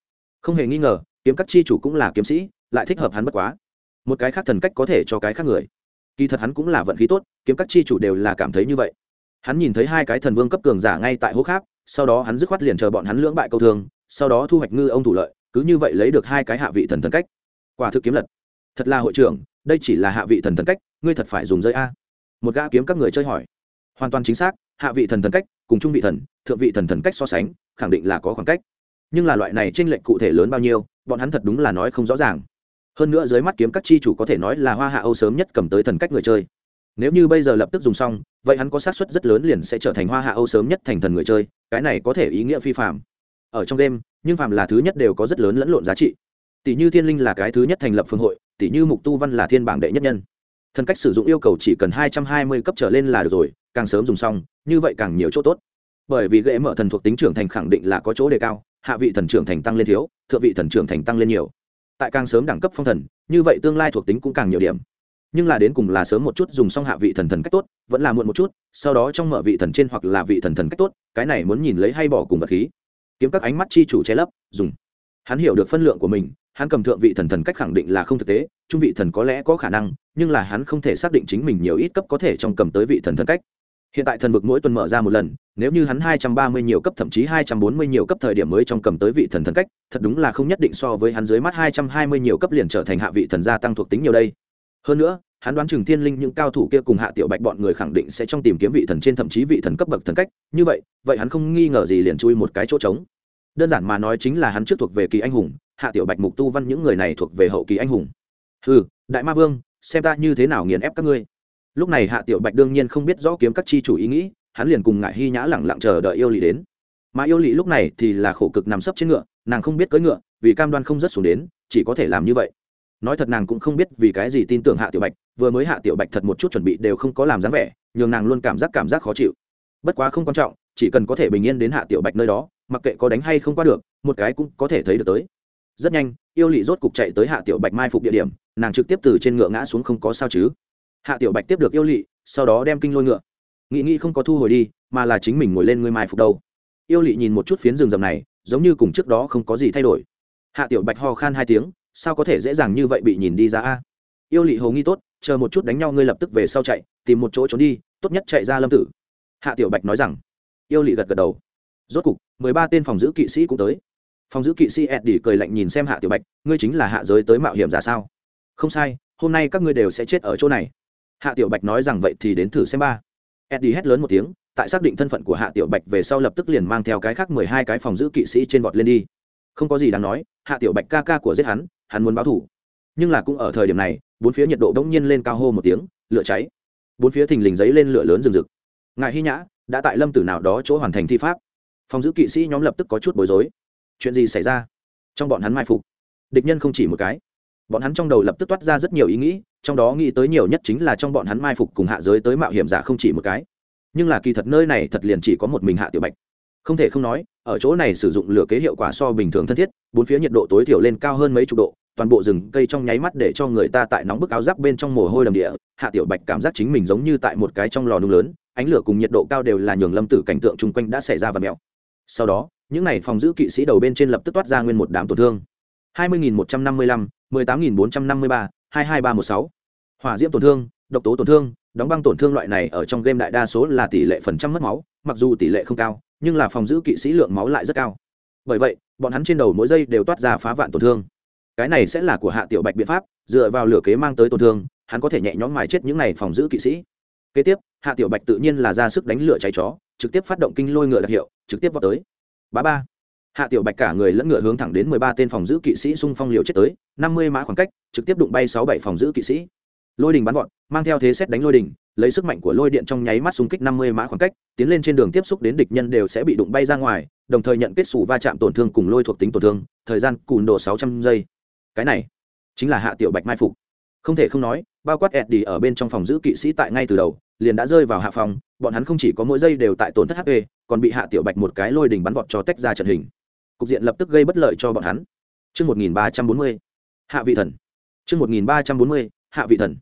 Không hề nghi ngờ, kiếm các chi chủ cũng là kiếm sĩ, lại thích hợp hắn bất quá một cái khác thần cách có thể cho cái khác người. Kỳ thật hắn cũng là vận khí tốt, kiếm các chi chủ đều là cảm thấy như vậy. Hắn nhìn thấy hai cái thần vương cấp cường giả ngay tại hố khác, sau đó hắn dứt khoát liền chờ bọn hắn lưỡng bại câu thương, sau đó thu hoạch ngư ông thủ lợi, cứ như vậy lấy được hai cái hạ vị thần thần cách. Quả thực kiếm lật. Thật là hội trưởng, đây chỉ là hạ vị thần thần cách, ngươi thật phải dùng rơi a. Một gã kiếm các người chơi hỏi. Hoàn toàn chính xác, hạ vị thần thần cách cùng trung vị thần, thượng vị thần thần cách so sánh, khẳng định là có khoảng cách. Nhưng là loại này tranh lệch cụ thể lớn bao nhiêu, bọn hắn thật đúng là nói không rõ ràng hơn nữa dưới mắt kiếm các chi chủ có thể nói là hoa hạ âu sớm nhất cầm tới thần cách người chơi. Nếu như bây giờ lập tức dùng xong, vậy hắn có sát suất rất lớn liền sẽ trở thành hoa hạ âu sớm nhất thành thần người chơi, cái này có thể ý nghĩa phi phạm ở trong đêm, nhưng phạm là thứ nhất đều có rất lớn lẫn lộn giá trị. Tỷ như thiên linh là cái thứ nhất thành lập phương hội, tỷ như mục tu văn là thiên bảng đệ nhất nhân. Thần cách sử dụng yêu cầu chỉ cần hai trăm hai mươi cấp trở lên là được rồi, càng sớm dùng xong, như vậy càng nhiều chỗ tốt. Bởi vì gãy mở thần thuộc tính trưởng thành khẳng định là có chỗ đề cao, hạ vị thần trưởng thành tăng lên thiếu, thượng vị thần trưởng thành tăng lên nhiều tại càng sớm đẳng cấp phong thần, như vậy tương lai thuộc tính cũng càng nhiều điểm. Nhưng là đến cùng là sớm một chút dùng xong hạ vị thần thần cách tốt, vẫn là muộn một chút, sau đó trong mở vị thần trên hoặc là vị thần thần cách tốt, cái này muốn nhìn lấy hay bỏ cùng vật khí. Kiếm các ánh mắt chi chủ che lấp, dùng. Hắn hiểu được phân lượng của mình, hắn cầm thượng vị thần thần cách khẳng định là không thực tế, trung vị thần có lẽ có khả năng, nhưng là hắn không thể xác định chính mình nhiều ít cấp có thể trong cầm tới vị thần thần cách hiện tại thần vực mỗi tuần mở ra một lần, nếu như hắn hai trăm ba mươi nhiều cấp, thậm chí hai trăm bốn mươi nhiều cấp thời điểm mới trong cầm tới vị thần thần cách, thật đúng là không nhất định so với hắn dưới mắt hai trăm hai mươi nhiều cấp liền trở thành hạ vị thần gia tăng thuộc tính nhiều đây. Hơn nữa, hắn đoán chừng thiên linh những cao thủ kia cùng hạ tiểu bạch bọn người khẳng định sẽ trong tìm kiếm vị thần trên thậm chí vị thần cấp bậc thần cách, như vậy vậy hắn không nghi ngờ gì liền chui một cái chỗ trống. Đơn giản mà nói chính là hắn trước thuộc về kỳ anh hùng, hạ tiểu bạch mục tu văn những người này thuộc về hậu kỳ anh hùng. Ừ đại ma vương, xem ta như thế nào nghiền ép các ngươi? Lúc này hạ tiểu bạch đương nhiên không biết rõ kiếm các chi chủ ý nghĩ, hắn liền cùng ngại hy nhã lẳng lặng chờ đợi yêu lỵ đến. Mà yêu lỵ lúc này thì là khổ cực nằm sấp trên ngựa, nàng không biết cưỡi ngựa, vì cam đoan không rất xuống đến, chỉ có thể làm như vậy. Nói thật nàng cũng không biết vì cái gì tin tưởng hạ tiểu bạch, vừa mới hạ tiểu bạch thật một chút chuẩn bị đều không có làm dáng vẻ, nhường nàng luôn cảm giác cảm giác khó chịu. Bất quá không quan trọng, chỉ cần có thể bình yên đến hạ tiểu bạch nơi đó, mặc kệ có đánh hay không qua được, một cái cũng có thể thấy được tới. Rất nhanh, yêu lỵ rốt cục chạy tới hạ tiểu bạch mai phục địa điểm, nàng trực tiếp từ trên ngựa ngã xuống không có sao chứ hạ tiểu bạch tiếp được yêu lị, sau đó đem kinh lôi ngựa. Nghĩ nghĩ không có thu hồi đi mà là chính mình ngồi lên ngươi mai phục đâu. Yêu lị nhìn một chút phiến rừng rầm này giống như cùng trước đó không có gì thay đổi. Hạ tiểu bạch ho khan hai tiếng sao có thể dễ dàng như vậy bị nhìn đi ra a? Yêu lị hầu nghi tốt chờ một chút đánh nhau ngươi lập tức về sau chạy tìm một chỗ trốn đi tốt nhất chạy ra lâm tử. Hạ tiểu bạch nói rằng. Yêu lị gật gật đầu. Rốt cục mười ba tên phòng giữ kỵ sĩ cũng tới. Phòng giữ kỵ sĩ ed đỉ cười lạnh nhìn xem hạ tiểu bạch ngươi chính là hạ giới tới mạo hiểm giả sao? Không sai hôm nay các ngươi đều sẽ chết ở chỗ này hạ tiểu bạch nói rằng vậy thì đến thử xem ba. Eddie hét lớn một tiếng, tại xác định thân phận của hạ tiểu bạch về sau lập tức liền mang theo cái khác mười hai cái phòng giữ kỵ sĩ trên vọt lên đi. Không có gì đáng nói, hạ tiểu bạch ca ca của giết hắn hắn muốn báo thủ nhưng là cũng ở thời điểm này, bốn phía nhiệt độ đ ỗ n g nhiên lên cao hô một tiếng, lửa cháy. Bốn phía thình lình giấy lên lửa lớn rừng rực. Ngài hy nhã, đã tại lâm tử nào đó chỗ hoàn thành thi pháp. Phòng giữ kỵ sĩ nhóm lập tức có chút bối rối. Chuyện gì xảy ra? Trong bọn hắn mai phục. Địch nhân không chỉ một cái. Bọn hắn trong đầu lập tức toát ra rất nhiều ý nghĩ trong đó nghĩ tới nhiều nhất chính là trong bọn hắn mai phục cùng hạ giới tới mạo hiểm giả không chỉ một cái. Nhưng là kỳ thật nơi này thật liền chỉ có một mình hạ tiểu bạch. Không thể không nói ở chỗ này sử dụng lửa kế hiệu quả so bình thường thân thiết bốn phía nhiệt độ tối thiểu lên cao hơn mấy chục độ toàn bộ rừng cây trong nháy mắt để cho người ta tại nóng bức áo giáp bên trong mồ hôi đầm địa. Hạ tiểu bạch cảm giác chính mình giống như tại một cái trong lò nung lớn ánh lửa cùng nhiệt độ cao đều là nhường lâm tử cảnh tượng chung quanh đã xảy ra và mẹo. Sau đó những n à y phòng giữ kỵ sĩ đầu bên trên lập tức toát ra nguyên một đám tổn thương. 20.155, 18.453, hai hai ba một sáu. Hỏa diễm tổn thương, độc tố tổn thương, đóng băng tổn thương loại này ở trong game đại đa số là tỷ lệ phần trăm mất máu, mặc dù tỷ lệ không cao, nhưng là phòng giữ kỵ sĩ lượng máu lại rất cao. Bởi vậy, bọn hắn trên đầu mỗi giây đều toát ra phá vạn tổn thương. Cái này sẽ là của hạ tiểu bạch biện pháp, dựa vào lửa kế mang tới tổn thương, hắn có thể nhẹ nhõm mài chết những này phòng giữ kỵ sĩ. Kế tiếp, hạ tiểu bạch tự nhiên là ra sức đánh lửa cháy chó, trực tiếp phát động kinh lôi ngựa đặc hiệu, trực tiếp vào tới. Bá ba hạ tiểu bạch cả người lẫn ngựa hướng thẳng đến mười ba tên phòng giữ kỵ sĩ xung phong liều chết tới, năm mươi mã khoảng cách, trực tiếp đụng bay sáu bảy phòng giữ kỵ sĩ. Lôi đình bắn vọt, mang theo thế xét đánh lôi đình, lấy sức mạnh của lôi điện trong nháy mắt xung kích năm mươi mã khoảng cách, tiến lên trên đường tiếp xúc đến địch nhân đều sẽ bị đụng bay ra ngoài, đồng thời nhận kết xù va chạm tổn thương cùng lôi thuộc tính tổn thương, thời gian cùn độ sáu trăm giây. Cái này chính là hạ tiểu bạch mai phục. Không thể không nói, bao quát ẹt đi ở bên trong phòng giữ kỵ sĩ tại ngay từ đầu, liền đã rơi vào hạ phòng, bọn hắn không chỉ có mỗi giây đều tại tổn thất hp còn bị hạ tiểu bạch một cái lôi đình bắn vọt cho tách ra trận hình cục diện lập tức gây bất lợi cho bọn hắn Chương 1340. Hạ vị thần. Chương 1340. Hạ vị thần.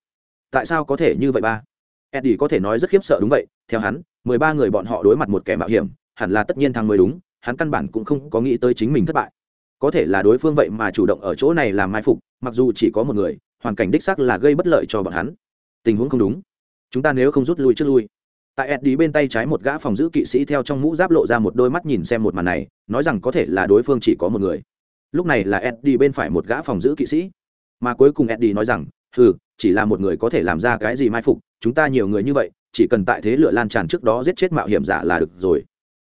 Tại sao có thể như vậy ba? Eddie có thể nói rất khiếp sợ đúng vậy, theo hắn, 13 người bọn họ đối mặt một kẻ mạo hiểm, hẳn là tất nhiên thằng mới đúng, hắn căn bản cũng không có nghĩ tới chính mình thất bại. Có thể là đối phương vậy mà chủ động ở chỗ này làm mai phục, mặc dù chỉ có một người, hoàn cảnh đích xác là gây bất lợi cho bọn hắn. Tình huống không đúng. Chúng ta nếu không rút lui trước lui, tại eddie bên tay trái một gã phòng giữ kỵ sĩ theo trong mũ giáp lộ ra một đôi mắt nhìn xem một màn này, nói rằng có thể là đối phương chỉ có một người. Lúc này là eddie bên phải một gã phòng giữ kỵ sĩ. Mà cuối cùng eddie nói rằng ừ chỉ là một người có thể làm ra cái gì mai phục, chúng ta nhiều người như vậy, chỉ cần tại thế lửa lan tràn trước đó giết chết mạo hiểm giả là được rồi.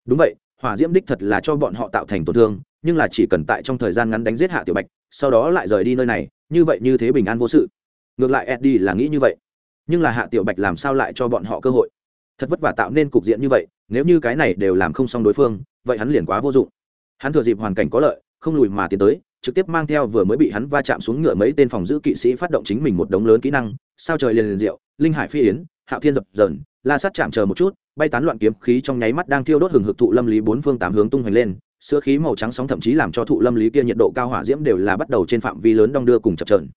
Đúng vậy, hỏa diễm đích thật là cho bọn họ tạo thành tổn thương, nhưng là chỉ cần tại trong thời gian ngắn đánh giết hạ tiểu bạch, sau đó lại rời đi nơi này, như vậy như thế bình an vô sự. Ngược lại eddie là nghĩ như vậy. Nhưng là hạ tiểu bạch làm sao lại cho bọn họ cơ hội? Thật vất vả tạo nên cục diện như vậy, nếu như cái này đều làm không xong đối phương, vậy hắn liền quá vô dụng. Hắn thừa dịp hoàn cảnh có lợi, không lùi mà tiến tới, trực tiếp mang theo vừa mới bị hắn va chạm xuống ngựa mấy tên phòng giữ kỵ sĩ phát động chính mình một đống lớn kỹ năng, sao trời liền liền diệu, linh hải phi yến, hạo thiên dập dờn, la sát chạm chờ một chút, bay tán loạn kiếm khí trong nháy mắt đang thiêu đốt hừng hực thụ lâm lý bốn phương tám hướng tung hoành lên, sữa khí màu trắng sóng thậm chí làm cho thụ lâm lý kia nhiệt độ cao hỏa diễm đều là bắt đầu trên phạm vi lớn đong đưa cùng chập trờn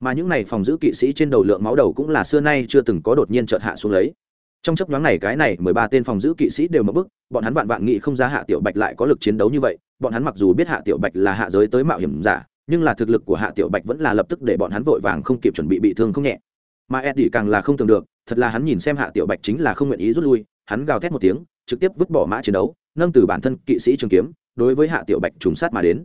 mà những này phòng giữ kỵ sĩ trên đầu lượng máu đầu cũng là xưa nay chưa từng có đột nhiên chợt hạ xuống lấy trong chấp nhoáng này cái này mười ba tên phòng giữ kỵ sĩ đều mất bức bọn hắn vạn vạn nghị không ra hạ tiểu bạch lại có lực chiến đấu như vậy, bọn hắn mặc dù biết hạ tiểu bạch là hạ giới tới mạo hiểm giả, nhưng là thực lực của hạ tiểu bạch vẫn là lập tức để bọn hắn vội vàng không kịp chuẩn bị bị thương không nhẹ. Mà eddie càng là không tưởng được, thật là hắn nhìn xem hạ tiểu bạch chính là không nguyện ý rút lui, hắn gào thét một tiếng, trực tiếp vứt bỏ mã chiến đấu, nâng từ bản thân kỵ sĩ trường kiếm, đối với hạ tiểu bạch trùng sát mà đến.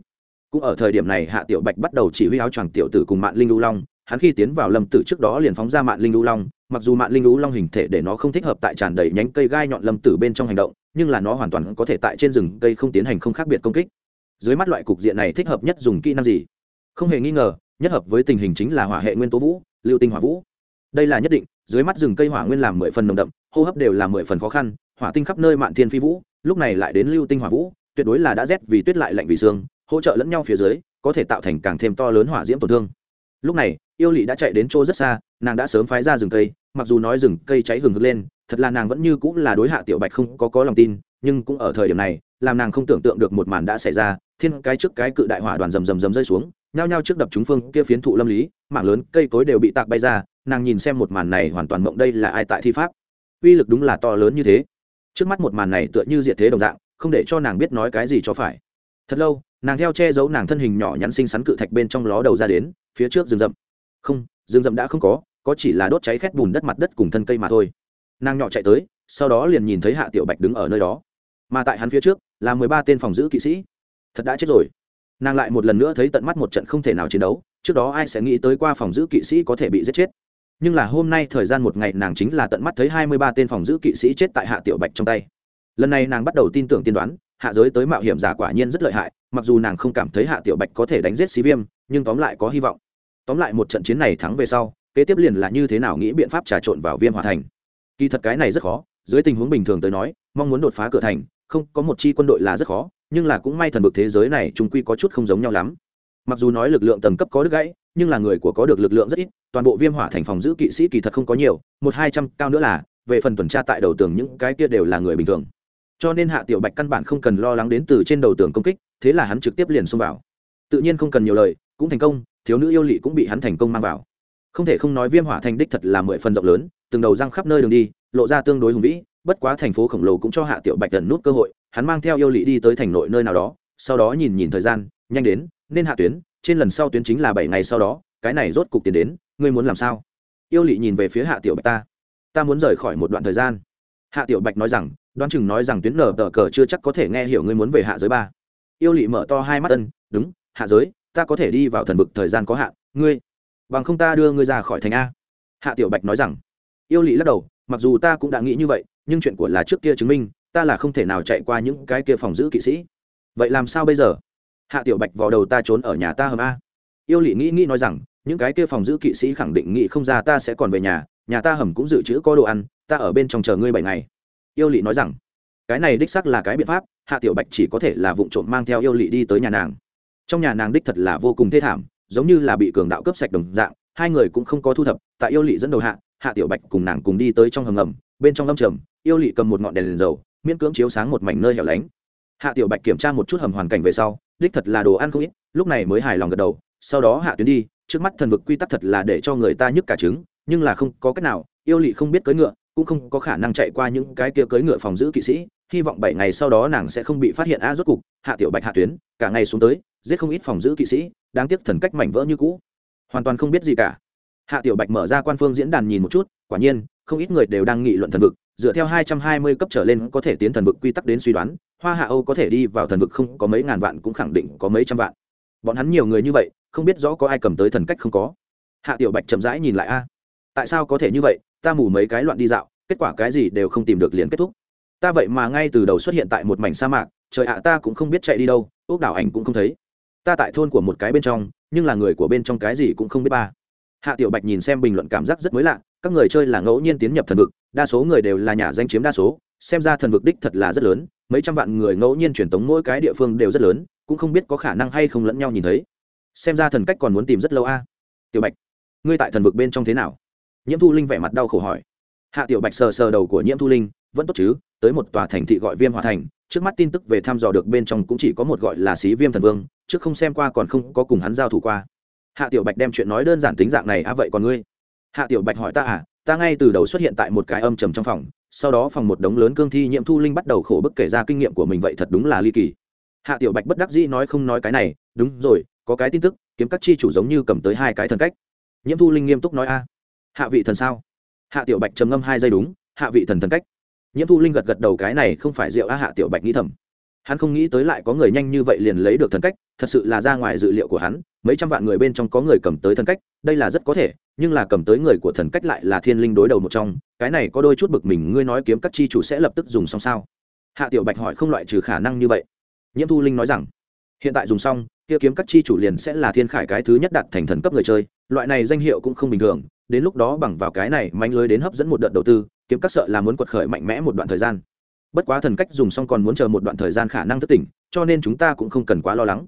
Cũng ở thời điểm này hạ tiểu bạch bắt đầu chỉ huy áo choàng tiểu tử cùng mạng linh lưu long hắn khi tiến vào lâm tử trước đó liền phóng ra mạng linh lưu long, mặc dù mạng linh lưu long hình thể để nó không thích hợp tại tràn đầy nhánh cây gai nhọn lâm tử bên trong hành động, nhưng là nó hoàn toàn có thể tại trên rừng cây không tiến hành không khác biệt công kích. Dưới mắt loại cục diện này thích hợp nhất dùng kỹ năng gì? Không hề nghi ngờ, nhất hợp với tình hình chính là hỏa hệ nguyên tố vũ, lưu tinh hỏa vũ. Đây là nhất định, dưới mắt rừng cây hỏa nguyên làm mười phần nồng đậm, hô hấp đều là mười phần khó khăn, hỏa tinh khắp nơi mạn thiên phi vũ, lúc này lại đến lưu tinh hỏa vũ, tuyệt đối là đã rét vì tuyết lại lạnh vì xương hỗ trợ lẫn nhau phía dưới, có thể tạo thành càng thêm to lớn hỏa diễm tổn thương. Lúc này yêu lỵ đã chạy đến chỗ rất xa, nàng đã sớm phái ra rừng cây, mặc dù nói rừng cây cháy hừng hực lên, thật là nàng vẫn như cũng là đối hạ tiểu bạch không có có lòng tin, nhưng cũng ở thời điểm này, làm nàng không tưởng tượng được một màn đã xảy ra, thiên cái trước cái cự đại hỏa đoàn rầm rầm rầm rơi xuống, nhao nhao trước đập chúng phương kia phiến thụ lâm lý, mảng lớn cây cối đều bị tạc bay ra, nàng nhìn xem một màn này hoàn toàn mộng đây là ai tại thi pháp. Uy lực đúng là to lớn như thế. Trước mắt một màn này tựa như diệt thế đồng dạng, không để cho nàng biết nói cái gì cho phải. Thật lâu, nàng theo che giấu nàng thân hình nhỏ nhắn xinh xắn cự thạch bên trong ló đầu ra đến, phía trước rừng rậm không, rừng rậm đã không có có chỉ là đốt cháy khét bùn đất mặt đất cùng thân cây mà thôi. Nàng nhỏ chạy tới, sau đó liền nhìn thấy hạ tiểu bạch đứng ở nơi đó. Mà tại hắn phía trước, là mười ba tên phòng giữ kỵ sĩ. Thật đã chết rồi. Nàng lại một lần nữa thấy tận mắt một trận không thể nào chiến đấu, trước đó ai sẽ nghĩ tới qua phòng giữ kỵ sĩ có thể bị giết chết. Nhưng là hôm nay thời gian một ngày, nàng chính là tận mắt thấy hai mươi ba tên phòng giữ kỵ sĩ chết tại hạ tiểu bạch trong tay. Lần này nàng bắt đầu tin tưởng tiên đoán, hạ giới tới mạo hiểm giả quả nhiên rất lợi hại, mặc dù nàng không cảm thấy hạ tiểu bạch có thể đánh giết xí viêm, nhưng tóm lại có hy vọng tóm lại một trận chiến này thắng về sau, kế tiếp liền là như thế nào nghĩ biện pháp trà trộn vào viêm hòa thành. Kỳ thật cái này rất khó, dưới tình huống bình thường tới nói, mong muốn đột phá cửa thành, không, có một chi quân đội là rất khó, nhưng là cũng may thần vực thế giới này chúng quy có chút không giống nhau lắm. Mặc dù nói lực lượng tầng cấp có được gãy, nhưng là người của có được lực lượng rất ít, toàn bộ viêm hỏa thành phòng giữ kỵ sĩ kỳ thật không có nhiều, một hai trăm cao nữa là, về phần tuần tra tại đầu tường những cái kia đều là người bình thường. Cho nên hạ tiểu bạch căn bản không cần lo lắng đến từ trên đầu tường công kích, thế là hắn trực tiếp liền xông vào. Tự nhiên không cần nhiều lời, cũng thành công thiếu nữ yêu lị cũng bị hắn thành công mang vào. Không thể không nói viêm hỏa thành đích thật là mười phần rộng lớn, từng đầu răng khắp nơi đường đi, lộ ra tương đối hùng vĩ, bất quá thành phố khổng lồ cũng cho hạ tiểu bạch gần nút cơ hội, hắn mang theo yêu lị đi tới thành nội nơi nào đó, sau đó nhìn nhìn thời gian, nhanh đến, nên hạ tuyến, trên lần sau tuyến chính là bảy ngày sau đó, cái này rốt cục tiền đến, ngươi muốn làm sao? Yêu lị nhìn về phía hạ tiểu bạch ta. Ta muốn rời khỏi một đoạn thời gian. Hạ tiểu bạch nói rằng, đoán chừng nói rằng tuyến nở tờ cờ chưa chắc có thể nghe hiểu ngươi muốn về hạ giới ba. Yêu lị mở to hai mắt tân đúng, hạ giới ta có thể đi vào thần vực thời gian có hạn, ngươi, bằng không ta đưa ngươi ra khỏi thành a. Hạ tiểu bạch nói rằng, yêu lỵ lắc đầu, mặc dù ta cũng đã nghĩ như vậy, nhưng chuyện của là trước kia chứng minh, ta là không thể nào chạy qua những cái kia phòng giữ kỵ sĩ. Vậy làm sao bây giờ? Hạ tiểu bạch vào đầu ta trốn ở nhà ta hầm a. Yêu lỵ nghĩ nghĩ nói rằng, những cái kia phòng giữ kỵ sĩ khẳng định nghĩ không ra ta sẽ còn về nhà nhà ta hầm cũng dự trữ có đồ ăn, ta ở bên trong chờ ngươi bảy ngày. Yêu lỵ nói rằng, cái này đích sắc là cái biện pháp, hạ tiểu bạch chỉ có thể là vụ trộm mang theo yêu lỵ đi tới nhà nàng trong nhà nàng đích thật là vô cùng thê thảm giống như là bị cường đạo cướp sạch đồng dạng hai người cũng không có thu thập tại yêu lỵ dẫn đầu hạ hạ tiểu bạch cùng nàng cùng đi tới trong hầm ngầm bên trong lâm trầm yêu lỵ cầm một ngọn đèn, đèn dầu miễn cưỡng chiếu sáng một mảnh nơi hẻo lánh. Hạ tiểu bạch kiểm tra một chút hầm hoàn cảnh về sau đích thật là đồ ăn không ít lúc này mới hài lòng gật đầu sau đó hạ tuyến đi trước mắt thần vực quy tắc thật là để cho người ta nhức cả trứng nhưng là không có cách nào yêu lỵ không biết cưỡi ngựa cũng không có khả năng chạy qua những cái kia cưỡi ngựa phòng giữ kỵ sĩ hy vọng bảy ngày sau đó nàng sẽ không bị phát hiện. A, rốt cục, hạ tiểu bạch hạ tuyến, cả ngày xuống tới, giết không ít phòng giữ kỵ sĩ, đáng tiếc thần cách mảnh vỡ như cũ. Hoàn toàn không biết gì cả. Hạ tiểu bạch mở ra quan phương diễn đàn nhìn một chút, quả nhiên, không ít người đều đang nghị luận thần vực, dựa theo hai trăm hai mươi cấp trở lên có thể tiến thần vực quy tắc đến suy đoán, hoa hạ âu có thể đi vào thần vực không có mấy ngàn vạn cũng khẳng định có mấy trăm vạn. Bọn hắn nhiều người như vậy, không biết rõ có ai cầm tới thần cách không có. Hạ tiểu bạch chậm rãi nhìn lại, a, tại sao có thể như vậy? Ta mù mấy cái loạn đi dạo, kết quả cái gì đều không tìm được liền kết thúc ta vậy mà ngay từ đầu xuất hiện tại một mảnh sa mạc, trời ạ, ta cũng không biết chạy đi đâu ốc đảo ảnh cũng không thấy. Ta tại thôn của một cái bên trong, nhưng là người của bên trong cái gì cũng không biết ba. Hạ tiểu bạch nhìn xem bình luận cảm giác rất mới lạ, các người chơi là ngẫu nhiên tiến nhập thần vực, đa số người đều là nhà danh chiếm đa số, xem ra thần vực đích thật là rất lớn, mấy trăm vạn người ngẫu nhiên truyền tống mỗi cái địa phương đều rất lớn, cũng không biết có khả năng hay không lẫn nhau nhìn thấy. Xem ra thần cách còn muốn tìm rất lâu a. Tiểu bạch, ngươi tại thần vực bên trong thế nào? Nhiễm thu linh vẻ mặt đau khổ hỏi. Hạ tiểu bạch sờ sờ đầu của nhiễm thu linh vẫn tốt chứ, tới một tòa thành thị gọi viêm hòa thành, trước mắt tin tức về thăm dò được bên trong cũng chỉ có một gọi là xí viêm thần vương, trước không xem qua còn không có cùng hắn giao thủ qua. Hạ tiểu bạch đem chuyện nói đơn giản tính dạng này à vậy còn ngươi? Hạ tiểu bạch hỏi ta à ta ngay từ đầu xuất hiện tại một cái âm trầm trong phòng, sau đó phòng một đống lớn cương thi nhiễm thu linh bắt đầu khổ bức kể ra kinh nghiệm của mình, vậy thật đúng là ly kỳ. Hạ tiểu bạch bất đắc dĩ nói, không nói cái này, đúng rồi, có cái tin tức, kiếm các chi chủ giống như cầm tới hai cái thần cách. Nhiễm thu linh nghiêm túc nói, a, hạ vị thần sao? Hạ tiểu bạch trầm ngâm hai giây, đúng, hạ vị thần thần cách nhiễm thu linh gật gật đầu, cái này không phải rượu a hạ tiểu bạch nghĩ thầm. Hắn không nghĩ tới lại có người nhanh như vậy liền lấy được thần cách, thật sự là ra ngoài dự liệu của hắn, mấy trăm vạn người bên trong có người cầm tới thần cách, đây là rất có thể, nhưng là cầm tới người của thần cách lại là thiên linh đối đầu một trong, cái này có đôi chút bực mình, ngươi nói kiếm các chi chủ sẽ lập tức dùng xong sao? Hạ tiểu bạch hỏi không loại trừ khả năng như vậy. Nhiễm thu linh nói rằng, hiện tại dùng xong, kia kiếm các chi chủ liền sẽ là thiên khải cái thứ nhất đặt thành thần cấp người chơi, loại này danh hiệu cũng không bình thường, đến lúc đó bằng vào cái này mánh lưới đến hấp dẫn một đợt đầu tư kiếm các sợ là muốn quật khởi mạnh mẽ một đoạn thời gian. Bất quá thần cách dùng xong còn muốn chờ một đoạn thời gian khả năng thất tỉnh, cho nên chúng ta cũng không cần quá lo lắng.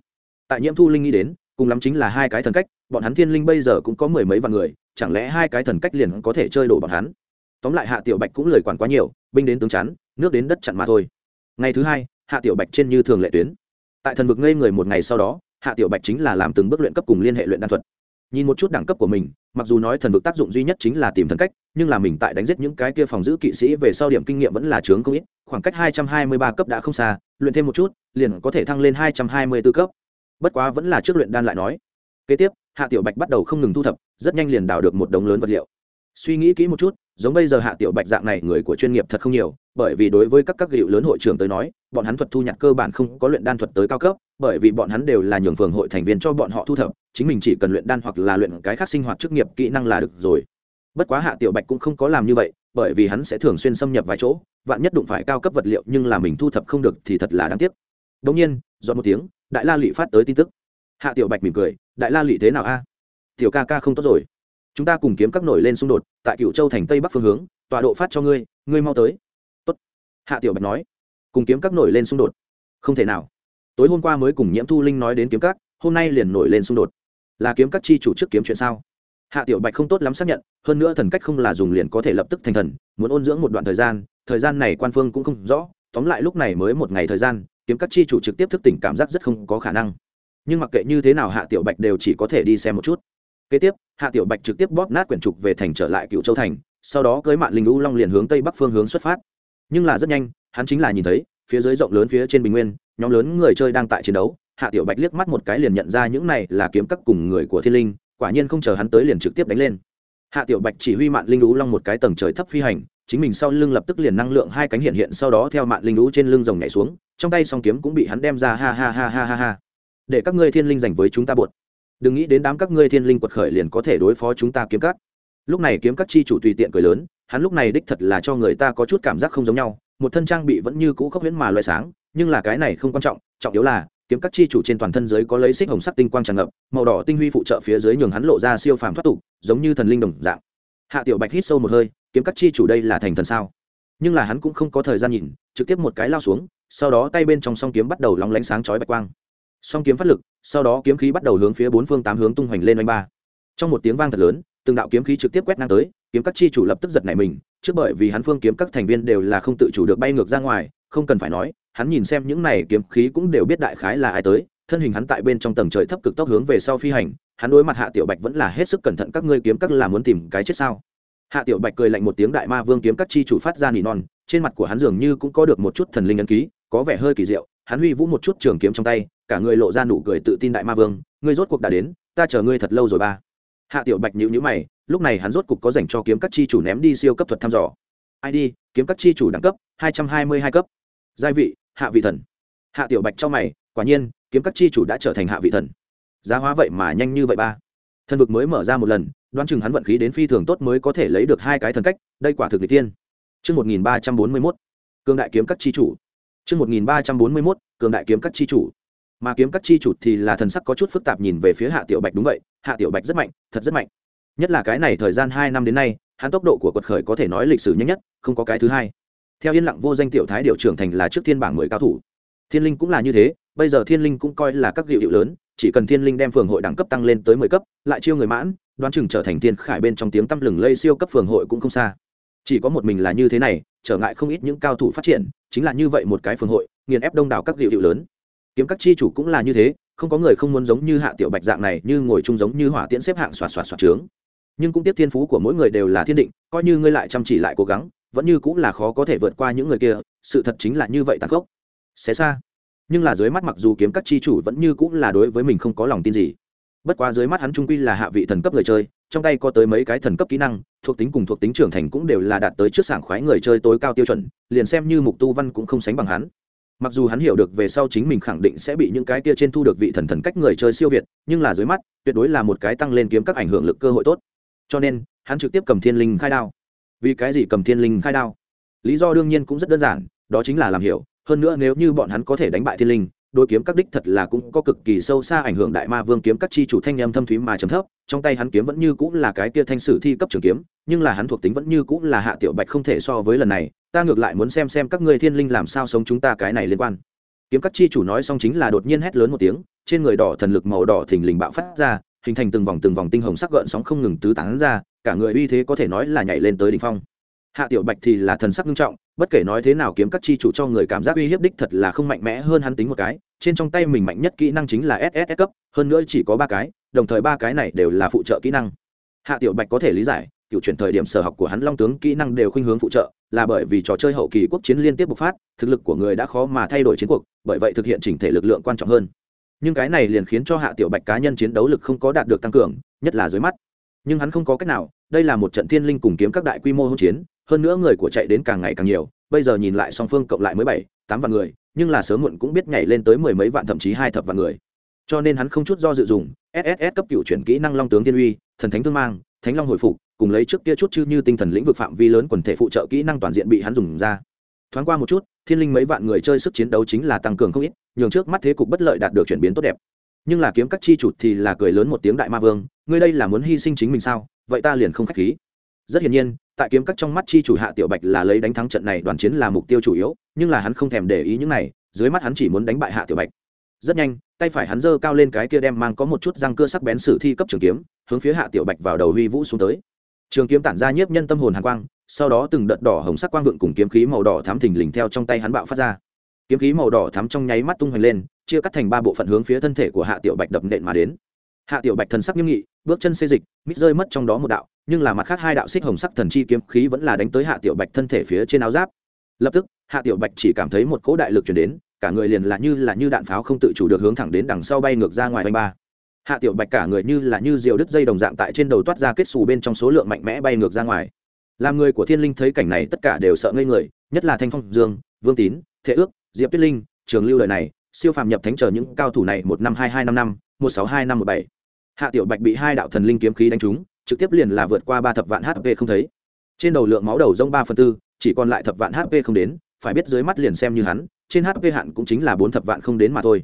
Tại nhiễm thu linh nghĩ đến, cùng lắm chính là hai cái thần cách, bọn hắn thiên linh bây giờ cũng có mười mấy vạn người, chẳng lẽ hai cái thần cách liền có thể chơi đổ bọn hắn? Tóm lại hạ tiểu bạch cũng lời quản quá nhiều, binh đến tướng chắn, nước đến đất chặn mà thôi. Ngày thứ hai, hạ tiểu bạch trên như thường lệ tuyến. Tại thần vực ngây người một ngày sau đó, hạ tiểu bạch chính là làm từng bước luyện cấp cùng liên hệ luyện đan thuật nhìn một chút đẳng cấp của mình, mặc dù nói thần vực tác dụng duy nhất chính là tìm thần cách, nhưng là mình tại đánh giết những cái kia phòng giữ kỵ sĩ về sau điểm kinh nghiệm vẫn là chướng không ít, khoảng cách hai trăm hai mươi ba cấp đã không xa, luyện thêm một chút, liền có thể thăng lên hai trăm hai mươi 224 cấp. Bất quá vẫn là trước luyện đan lại nói. Kế tiếp, hạ tiểu bạch bắt đầu không ngừng thu thập, rất nhanh liền đào được một đống lớn vật liệu. Suy nghĩ kỹ một chút giống bây giờ hạ tiểu bạch dạng này người của chuyên nghiệp thật không nhiều, bởi vì đối với các các hiệu lớn hội trưởng tới nói, bọn hắn thuật thu nhặt cơ bản không có luyện đan thuật tới cao cấp, bởi vì bọn hắn đều là nhường phường hội thành viên cho bọn họ thu thập, chính mình chỉ cần luyện đan hoặc là luyện cái khác sinh hoạt chức nghiệp kỹ năng là được rồi. Bất quá hạ tiểu bạch cũng không có làm như vậy, bởi vì hắn sẽ thường xuyên xâm nhập vài chỗ, vạn nhất đụng phải cao cấp vật liệu nhưng là mình thu thập không được thì thật là đáng tiếc. Đông nhiên dọn một tiếng, đại la lụy phát tới tin tức. Hạ tiểu bạch mỉm cười, đại la lụy thế nào a? Tiểu ca ca không tốt rồi chúng ta cùng kiếm các nổi lên xung đột, tại cựu châu thành tây bắc phương hướng, tọa độ phát cho ngươi ngươi mau tới. Tốt. hạ tiểu bạch nói. Cùng kiếm các nổi lên xung đột. Không thể nào. Tối hôm qua mới cùng nhiễm thu linh nói đến kiếm các, hôm nay liền nổi lên xung đột. Là kiếm các chi chủ trước kiếm chuyện sao? Hạ tiểu bạch không tốt lắm xác nhận, hơn nữa thần cách không là dùng liền có thể lập tức thành thần, muốn ôn dưỡng một đoạn thời gian thời gian này quan phương cũng không rõ, tóm lại lúc này mới một ngày thời gian, kiếm các chi chủ trực tiếp thức tỉnh cảm giác rất không có khả năng. Nhưng mặc kệ như thế nào hạ tiểu bạch đều chỉ có thể đi xem một chút kế tiếp, hạ tiểu bạch trực tiếp bóp nát quyển trục về thành trở lại cựu châu thành, sau đó cưới mạng linh u long liền hướng tây bắc phương hướng xuất phát. Nhưng là rất nhanh, hắn chính là nhìn thấy, phía dưới rộng lớn phía trên bình nguyên, nhóm lớn người chơi đang tại chiến đấu, hạ tiểu bạch liếc mắt một cái liền nhận ra những này là kiếm các cùng người của thiên linh, quả nhiên không chờ hắn tới liền trực tiếp đánh lên. Hạ tiểu bạch chỉ huy mạng linh lũ long một cái tầng trời thấp phi hành, chính mình sau lưng lập tức liền năng lượng hai cánh hiện hiện, sau đó theo mạng linh lũ trên lưng rồng nhảy xuống, trong tay song kiếm cũng bị hắn đem ra, ha ha ha ha ha ha. Để các ngươi thiên linh dành với chúng ta buột đừng nghĩ đến đám các ngươi thiên linh quật khởi liền có thể đối phó chúng ta kiếm cắt lúc này kiếm các chi chủ tùy tiện cười lớn, hắn lúc này đích thật là cho người ta có chút cảm giác không giống nhau, một thân trang bị vẫn như cũ khốc huyễn mà loại sáng, nhưng là cái này không quan trọng trọng yếu là, kiếm các chi chủ trên toàn thân dưới có lấy xích hồng sắc tinh quang tràn ngập, màu đỏ tinh huy phụ trợ phía dưới nhường hắn lộ ra siêu phàm thoát tục, giống như thần linh đồng dạng. Hạ tiểu bạch hít sâu một hơi, kiếm các chi chủ đây là thành thần sao? Nhưng là hắn cũng không có thời gian nhìn, trực tiếp một cái lao xuống, sau đó tay bên trong song kiếm bắt đầu lóng lánh sáng chói bạch quang song kiếm phát lực, sau đó kiếm khí bắt đầu hướng phía bốn phương tám hướng tung hoành lên oanh ba. Trong một tiếng vang thật lớn, từng đạo kiếm khí trực tiếp quét ngang tới, kiếm các chi chủ lập tức giật nảy mình, trước bởi vì hắn phương kiếm các thành viên đều là không tự chủ được bay ngược ra ngoài, không cần phải nói, hắn nhìn xem những này kiếm khí cũng đều biết đại khái là ai tới, thân hình hắn tại bên trong tầng trời thấp cực tốc hướng về sau phi hành, hắn đối mặt hạ tiểu bạch vẫn là hết sức cẩn thận, các ngươi kiếm các là muốn tìm cái chết sao? Hạ tiểu bạch cười lạnh một tiếng đại ma vương kiếm các chi chủ phát ra nỉ non, trên mặt của hắn dường như cũng có được một chút thần linh ấn ký, có vẻ hơi kỳ diệu, hắn huy vũ một chút trường kiếm trong tay cả người lộ ra nụ cười tự tin đại ma vương ngươi rốt cuộc đã đến ta chờ ngươi thật lâu rồi ba. Hạ tiểu bạch nhữ nhữ mày lúc này hắn rốt cục có dành cho kiếm các chi chủ ném đi siêu cấp thuật thăm dò. Id kiếm các chi chủ đẳng cấp hai trăm hai mươi hai cấp. Giai vị hạ vị thần. Hạ tiểu bạch cho mày quả nhiên kiếm các chi chủ đã trở thành hạ vị thần. Giá hóa vậy mà nhanh như vậy ba. Thần vực mới mở ra một lần đoán chừng hắn vận khí đến phi thường tốt mới có thể lấy được hai cái thần cách đây quả thực n g tiên Trước 1341, cường đại kiếm các chi chủ. Trước 1341, cường đại kiếm các chi chủ. Mà kiếm các chi chủ thì là thần sắc có chút phức tạp nhìn về phía Hạ Tiểu Bạch đúng vậy, Hạ Tiểu Bạch rất mạnh, thật rất mạnh. Nhất là cái này thời gian hai năm đến nay, hắn tốc độ của quật khởi có thể nói lịch sử nhanh nhất, không có cái thứ hai. Theo yên lặng vô danh tiểu thái điều trưởng thành là trước thiên bảng mười cao thủ. Thiên linh cũng là như thế bây giờ thiên linh cũng coi là các hiệu hiệu lớn chỉ cần thiên linh đem phường hội đẳng cấp tăng lên tới mười cấp lại chiêu người mãn đoán chừng trở thành thiên khải bên trong tiếng tăm lừng lây siêu cấp phường hội cũng không xa. Chỉ có một mình là như thế này trở ngại không ít những cao thủ phát triển chính là như vậy một cái phường hội nghiền ép đông đảo các hiệu hiệu lớn kiếm các chi chủ cũng là như thế, không có người không muốn giống như hạ tiểu bạch dạng này, như ngồi chung giống như hỏa tiễn xếp hạng xoạt xoạt xoạt trướng. Nhưng cũng tiếp thiên phú của mỗi người đều là thiên định, coi như ngươi lại chăm chỉ lại cố gắng, vẫn như cũng là khó có thể vượt qua những người kia, sự thật chính là như vậy tàn khốc. Xé xa. Nhưng là dưới mắt mặc dù kiếm các chi chủ vẫn như cũng là đối với mình không có lòng tin gì. Bất quá dưới mắt hắn trung quy là hạ vị thần cấp người chơi, trong tay có tới mấy cái thần cấp kỹ năng, thuộc tính cùng thuộc tính trưởng thành cũng đều là đạt tới trước sảng khoái người chơi tối cao tiêu chuẩn, liền xem như mục tu văn cũng không sánh bằng hắn mặc dù hắn hiểu được về sau chính mình khẳng định sẽ bị những cái kia trên thu được vị thần thần cách người chơi siêu việt, nhưng là dưới mắt, tuyệt đối là một cái tăng lên kiếm các ảnh hưởng lực cơ hội tốt. Cho nên, hắn trực tiếp cầm thiên linh khai đao. Vì cái gì cầm thiên linh khai đao? Lý do đương nhiên cũng rất đơn giản, đó chính là làm hiểu, hơn nữa nếu như bọn hắn có thể đánh bại thiên linh đôi kiếm các đích thật là cũng có cực kỳ sâu xa ảnh hưởng đại ma vương kiếm các chi chủ thanh âm thâm thúy mà trầm thấp, trong tay hắn kiếm vẫn như cũng là cái kia thanh sử thi cấp trường kiếm, nhưng là hắn thuộc tính vẫn như cũng là hạ tiểu bạch không thể so với lần này ta ngược lại muốn xem xem các ngươi thiên linh làm sao sống chúng ta cái này liên quan. Kiếm các chi chủ nói xong chính là đột nhiên hét lớn một tiếng, trên người đỏ thần lực màu đỏ thình lình bạo phát ra, hình thành từng vòng từng vòng tinh hồng sắc gợn sóng không ngừng tứ tán ra, cả người uy thế có thể nói là nhảy lên tới đỉnh phong. Hạ tiểu bạch thì là thần sắc nghiêm trọng, bất kể nói thế nào kiếm các chi chủ cho người cảm giác uy hiếp đích thật là không mạnh mẽ hơn hắn tính một cái, trên trong tay mình mạnh nhất kỹ năng chính là ss cấp, hơn nữa chỉ có ba cái, đồng thời ba cái này đều là phụ trợ kỹ năng. Hạ tiểu bạch có thể lý giải cựu chuyển thời điểm sở học của hắn long tướng kỹ năng đều khuynh hướng phụ trợ, là bởi vì trò chơi hậu kỳ quốc chiến liên tiếp bộc phát, thực lực của người đã khó mà thay đổi chiến cuộc, bởi vậy thực hiện chỉnh thể lực lượng quan trọng hơn. Nhưng cái này liền khiến cho hạ tiểu bạch cá nhân chiến đấu lực không có đạt được tăng cường, nhất là dưới mắt. Nhưng hắn không có cách nào, đây là một trận thiên linh cùng kiếm các đại quy mô hỗn chiến, hơn nữa người của chạy đến càng ngày càng nhiều, bây giờ nhìn lại song phương cộng lại mới bảy, tám vạn người, nhưng là sớm muộn cũng biết nhảy lên tới mười mấy vạn thậm chí hai thập vạn người. Cho nên hắn không chút do dự dùng sss cấp cựu chuyển kỹ năng long tướng tiên uy, thần thánh thương mang thánh long hồi phục, cùng lấy trước kia chút chư như tinh thần lĩnh vực phạm vi lớn quần thể phụ trợ kỹ năng toàn diện bị hắn dùng ra. Thoáng qua một chút, thiên linh mấy vạn người chơi sức chiến đấu chính là tăng cường không ít, nhường trước mắt thế cục bất lợi đạt được chuyển biến tốt đẹp. Nhưng là kiếm các chi chủ thì là cười lớn một tiếng đại ma vương, ngươi đây là muốn hy sinh chính mình sao? Vậy ta liền không khách khí. Rất hiển nhiên, tại kiếm các trong mắt chi chủ hạ tiểu bạch là lấy đánh thắng trận này đoàn chiến là mục tiêu chủ yếu, nhưng là hắn không thèm để ý những này, dưới mắt hắn chỉ muốn đánh bại hạ tiểu bạch. Rất nhanh tay phải hắn giơ cao lên cái kia đem mang có một chút răng cưa sắc bén sử thi cấp trường kiếm, hướng phía hạ tiểu bạch vào đầu huy vũ xuống tới. Trường kiếm tản ra nhiếp nhân tâm hồn hàn quang, sau đó từng đợt đỏ hồng sắc quang vượng cùng kiếm khí màu đỏ thám thình lình theo trong tay hắn bạo phát ra. Kiếm khí màu đỏ thắm trong nháy mắt tung hoành lên, chia cắt thành ba bộ phận hướng phía thân thể của hạ tiểu bạch đập nện mà đến. Hạ tiểu bạch thần sắc nghiêm nghị, bước chân xê dịch, mít rơi mất trong đó một đạo, nhưng là mặt khác hai đạo xích hồng sắc thần chi kiếm khí vẫn là đánh tới hạ tiểu bạch thân thể phía trên áo giáp. Lập tức, hạ tiểu bạch chỉ cảm thấy một cỗ đại lực chuyển đến cả người liền là như là như đạn pháo không tự chủ được hướng thẳng đến đằng sau bay ngược ra ngoài anh ba. Hạ tiểu bạch cả người như là như diều đứt dây đồng dạng tại trên đầu toát ra kết xù bên trong số lượng mạnh mẽ bay ngược ra ngoài. Làm người của thiên linh thấy cảnh này tất cả đều sợ ngây người, nhất là thanh phong, dương, vương tín thế ước, diệp tuyết linh, trường lưu lời này, siêu phàm nhập thánh chờ những cao thủ này một năm, hai hai, năm năm, một sáu, hai, năm, một bảy. Hạ tiểu bạch bị hai đạo thần linh kiếm khí đánh trúng, trực tiếp liền là vượt qua ba thập vạn hp không thấy. Trên đầu lượng máu đầu rông ba phần tư, chỉ còn lại thập vạn hp không đến, phải biết dưới mắt liền xem như hắn trên hp hạn cũng chính là bốn thập vạn không đến mà thôi.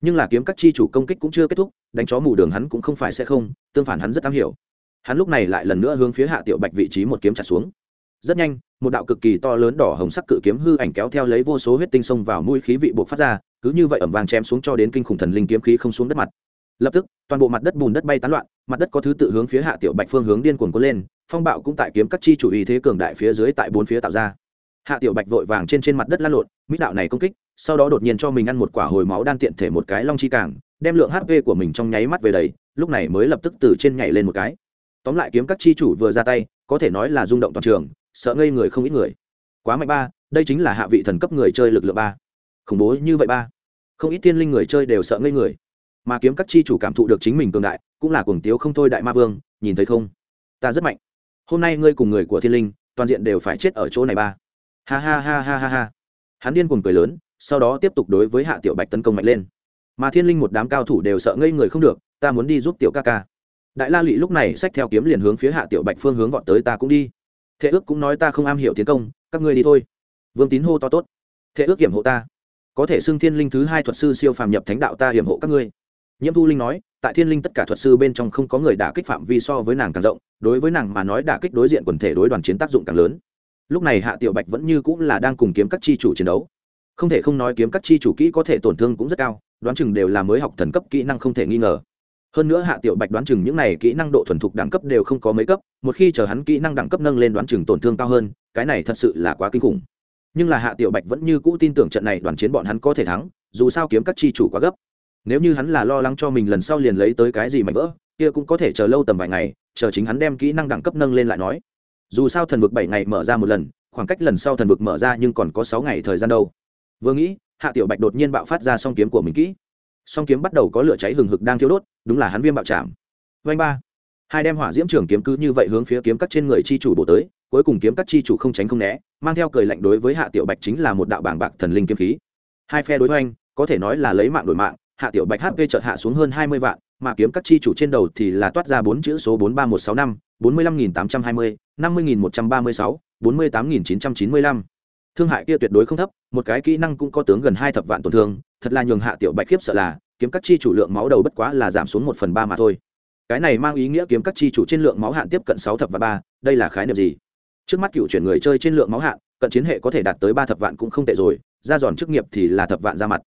Nhưng là kiếm các chi chủ công kích cũng chưa kết thúc, đánh chó mù đường hắn cũng không phải sẽ không, tương phản hắn rất am hiểu. Hắn lúc này lại lần nữa hướng phía hạ tiểu bạch vị trí một kiếm chặt xuống. Rất nhanh, một đạo cực kỳ to lớn đỏ hồng sắc cự kiếm hư ảnh kéo theo lấy vô số huyết tinh sông vào mũi khí vị buộc phát ra, cứ như vậy ẩm vàng chém xuống cho đến kinh khủng thần linh kiếm khí không xuống đất mặt. Lập tức, toàn bộ mặt đất bùn đất bay tán loạn, mặt đất có thứ tự hướng phía hạ tiểu bạch phương hướng điên cuồng cuốn lên, phong bạo cũng tại kiếm các chi chủ ý thế cường đại phía dưới tại bốn phía tạo ra hạ tiểu bạch vội vàng trên trên mặt đất lăn lộn, mỹ đạo này công kích, sau đó đột nhiên cho mình ăn một quả hồi máu đan tiện thể một cái long chi càng, đem lượng hp của mình trong nháy mắt về đầy, lúc này mới lập tức từ trên nhảy lên một cái. Tóm lại kiếm các chi chủ vừa ra tay, có thể nói là rung động toàn trường, sợ ngây người không ít người. Quá mạnh ba, đây chính là hạ vị thần cấp người chơi lực lượng ba. Khủng bố như vậy ba. Không ít tiên linh người chơi đều sợ ngây người. Mà kiếm các chi chủ cảm thụ được chính mình cường đại, cũng là cuồng tiếu không thôi đại ma vương, nhìn thấy không? Ta rất mạnh. Hôm nay ngươi cùng người của thiên linh, toàn diện đều phải chết ở chỗ này ba ha ha ha ha ha ha. Hắn điên cuồng cười lớn, sau đó tiếp tục đối với hạ tiểu bạch tấn công mạnh lên. Mà thiên linh một đám cao thủ đều sợ ngây người không được, ta muốn đi giúp tiểu ca ca. Đại la lụy lúc này xách theo kiếm liền hướng phía hạ tiểu bạch phương hướng vọt tới, ta cũng đi. Thế ước cũng nói ta không am hiểu tiến công, các ngươi đi thôi. Vương tín hô to, tốt. Thế ước hiểm hộ ta. Có thể xưng thiên linh thứ hai thuật sư siêu phàm nhập thánh đạo ta hiểm hộ các ngươi. Nhiễm thu linh nói, tại thiên linh tất cả thuật sư bên trong không có người đả kích phạm vi so với nàng càng rộng, đối với nàng mà nói đả kích đối diện quần thể đối đoàn chiến tác dụng càng lớn lúc này hạ tiểu bạch vẫn như cũng là đang cùng kiếm các chi chủ chiến đấu. Không thể không nói kiếm các chi chủ kỹ có thể tổn thương cũng rất cao, đoán chừng đều là mới học thần cấp kỹ năng không thể nghi ngờ. Hơn nữa hạ tiểu bạch đoán chừng những này kỹ năng độ thuần thục đẳng cấp đều không có mấy cấp, một khi chờ hắn kỹ năng đẳng cấp nâng lên đoán chừng tổn thương cao hơn, cái này thật sự là quá kinh khủng. Nhưng là hạ tiểu bạch vẫn như cũ tin tưởng trận này đoàn chiến bọn hắn có thể thắng, dù sao kiếm các chi chủ quá gấp. Nếu như hắn là lo lắng cho mình lần sau liền lấy tới cái gì mạnh vỡ, kia cũng có thể chờ lâu tầm vài ngày, chờ chính hắn đem kỹ năng đẳng cấp nâng lên lại nói dù sao thần vực bảy ngày mở ra một lần, khoảng cách lần sau thần vực mở ra nhưng còn có sáu ngày thời gian đâu. Vừa nghĩ, hạ tiểu bạch đột nhiên bạo phát ra song kiếm của mình kỹ. Song kiếm bắt đầu có lửa cháy hừng hực đang thiêu đốt, đúng là hắn viêm bạo chạm vanh ba. Hai đem hỏa diễm trường kiếm cứ như vậy hướng phía kiếm cắt trên người chi chủ bổ tới, cuối cùng kiếm cắt chi chủ không tránh không né, mang theo cười lạnh đối với hạ tiểu bạch chính là một đạo bảng bạc thần linh kiếm khí. Hai phe đối hoành, có thể nói là lấy mạng đổi mạng hạ tiểu bạch hp chợt hạ xuống hơn hai mươi vạn, mà kiếm các chi chủ trên đầu thì là toát ra bốn chữ số bốn ba một sáu năm, bốn mươi lăm nghìn tám trăm hai mươi, năm mươi nghìn một trăm ba mươi sáu, bốn mươi tám nghìn chín trăm chín mươi lăm. Thương hại kia tuyệt đối không thấp, một cái kỹ năng cũng có tướng gần hai thập vạn tổn thương, thật là nhường hạ tiểu bạch khiếp sợ là, kiếm các chi chủ lượng máu đầu bất quá là giảm xuống một phần ba mà thôi. Cái này mang ý nghĩa kiếm các chi chủ trên lượng máu hạn tiếp cận sáu thập và ba, đây là khái niệm gì? Trước mắt cựu chuyển người chơi trên lượng máu hạn, cận chiến hệ có thể đạt tới ba thập vạn cũng không tệ rồi, ra giòn chức nghiệp thì là thập vạn ra mặt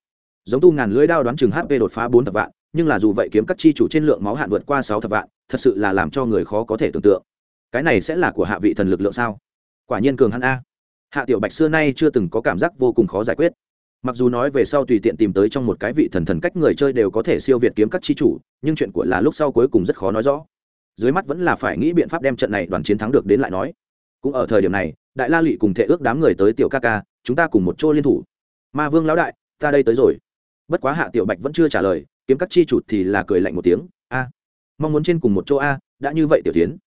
giống tu ngàn lưới đao đoán chừng hp đột phá bốn thập vạn, nhưng là dù vậy kiếm các chi chủ trên lượng máu hạn vượt qua sáu thập vạn, thật sự là làm cho người khó có thể tưởng tượng. Cái này sẽ là của hạ vị thần lực lượng sao? Quả nhiên cường hắn a. Hạ tiểu bạch xưa nay chưa từng có cảm giác vô cùng khó giải quyết. Mặc dù nói về sau tùy tiện tìm tới trong một cái vị thần thần cách người chơi đều có thể siêu việt kiếm các chi chủ, nhưng chuyện của là lúc sau cuối cùng rất khó nói rõ. Dưới mắt vẫn là phải nghĩ biện pháp đem trận này đoàn chiến thắng được đến lại nói. Cũng ở thời điểm này, đại la lụy cùng thể ước đám người tới tiểu ca ca, chúng ta cùng một chỗ liên thủ. Ma vương lão đại, ta đây tới rồi bất quá hạ tiểu bạch vẫn chưa trả lời, kiếm các chi chủ thì là cười lạnh một tiếng, a, mong muốn trên cùng một chỗ a, đã như vậy tiểu tiến.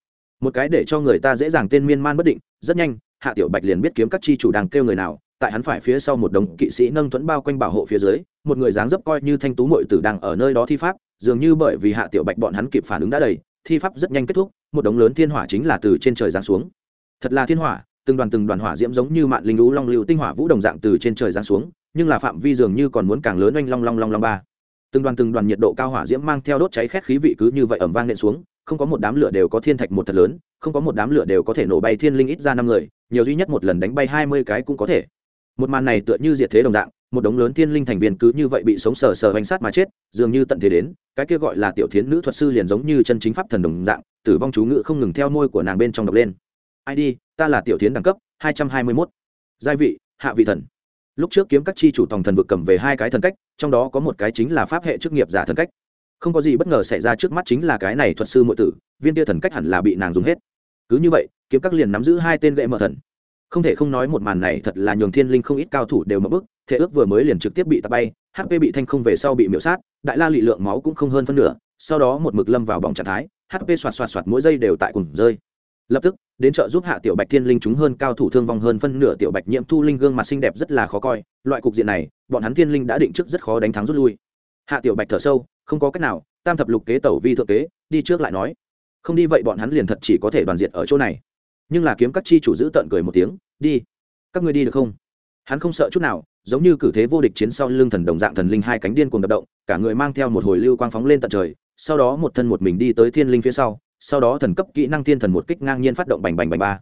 Một cái để cho người ta dễ dàng tên miên man bất định, rất nhanh, hạ tiểu bạch liền biết kiếm các chi chủ đang kêu người nào, tại hắn phải phía sau một đống kỵ sĩ nâng thuẫn bao quanh bảo hộ phía dưới, một người dáng dấp coi như thanh tú mội tử đang ở nơi đó thi pháp, dường như bởi vì hạ tiểu bạch bọn hắn kịp phản ứng đã đầy, thi pháp rất nhanh kết thúc, một đống lớn thiên hỏa chính là từ trên trời giáng xuống. Thật là thiên hỏa, từng đoàn từng đoàn hỏa diễm giống như mạn linh lũ long lưu tinh hỏa vũ đồng dạng từ trên trời giáng xuống nhưng là phạm vi dường như còn muốn càng lớn oanh long long long long ba. Từng đoàn từng đoàn nhiệt độ cao hỏa diễm mang theo đốt cháy khét khí vị cứ như vậy ẩm vang nện xuống, không có một đám lửa đều có thiên thạch một thật lớn, không có một đám lửa đều có thể nổ bay thiên linh ít ra năm người, nhiều duy nhất một lần đánh bay hai mươi cái cũng có thể. Một màn này tựa như diệt thế đồng dạng, một đống lớn thiên linh thành viên cứ như vậy bị sống sờ sờ hoành sát mà chết, dường như tận thế đến, cái kia gọi là tiểu thiến nữ thuật sư liền giống như chân chính pháp thần đồng dạng, tử vong chú ngữ không ngừng theo môi của nàng bên trong đọc lên. Id ta là tiểu thiến đẳng cấp hai trăm hai mươi mốt. Giai vị, hạ vị thần lúc trước kiếm các chi chủ tòng thần vực cầm về hai cái thần cách, trong đó có một cái chính là pháp hệ chức nghiệp giả thần cách. Không có gì bất ngờ xảy ra trước mắt chính là cái này thuật sư muội tử, viên tia thần cách hẳn là bị nàng dùng hết. Cứ như vậy, kiếm các liền nắm giữ hai tên gậy mở thần. Không thể không nói một màn này thật là nhường thiên linh không ít cao thủ đều mất bức thể ước vừa mới liền trực tiếp bị tạt bay hp bị thanh không về sau bị miễu sát, đại la lị lượng máu cũng không hơn phân nửa, sau đó một mực lâm vào bỏng trạng thái hp xoạt xoạt xoạt mỗi giây đều tại cùng rơi lập tức, đến chợ giúp hạ tiểu bạch thiên linh chúng hơn cao thủ thương vong hơn phân nửa tiểu bạch nhiễm thu linh gương mặt xinh đẹp rất là khó coi, loại cục diện này, bọn hắn thiên linh đã định trước rất khó đánh thắng rút lui. Hạ tiểu bạch thở sâu, không có cách nào, tam thập lục kế tẩu vi thượng kế, đi trước lại nói. Không đi vậy bọn hắn liền thật chỉ có thể đoàn diệt ở chỗ này. Nhưng là kiếm các chi chủ giữ tận cười một tiếng, đi, các ngươi đi được không? Hắn không sợ chút nào, giống như cử thế vô địch chiến sau lưng thần đồng dạng thần linh hai cánh điên cuồng đập động, cả người mang theo một hồi lưu quang phóng lên tận trời, sau đó một thân một mình đi tới thiên linh phía sau sau đó thần cấp kỹ năng thiên thần một kích ngang nhiên phát động bành bành bành ba.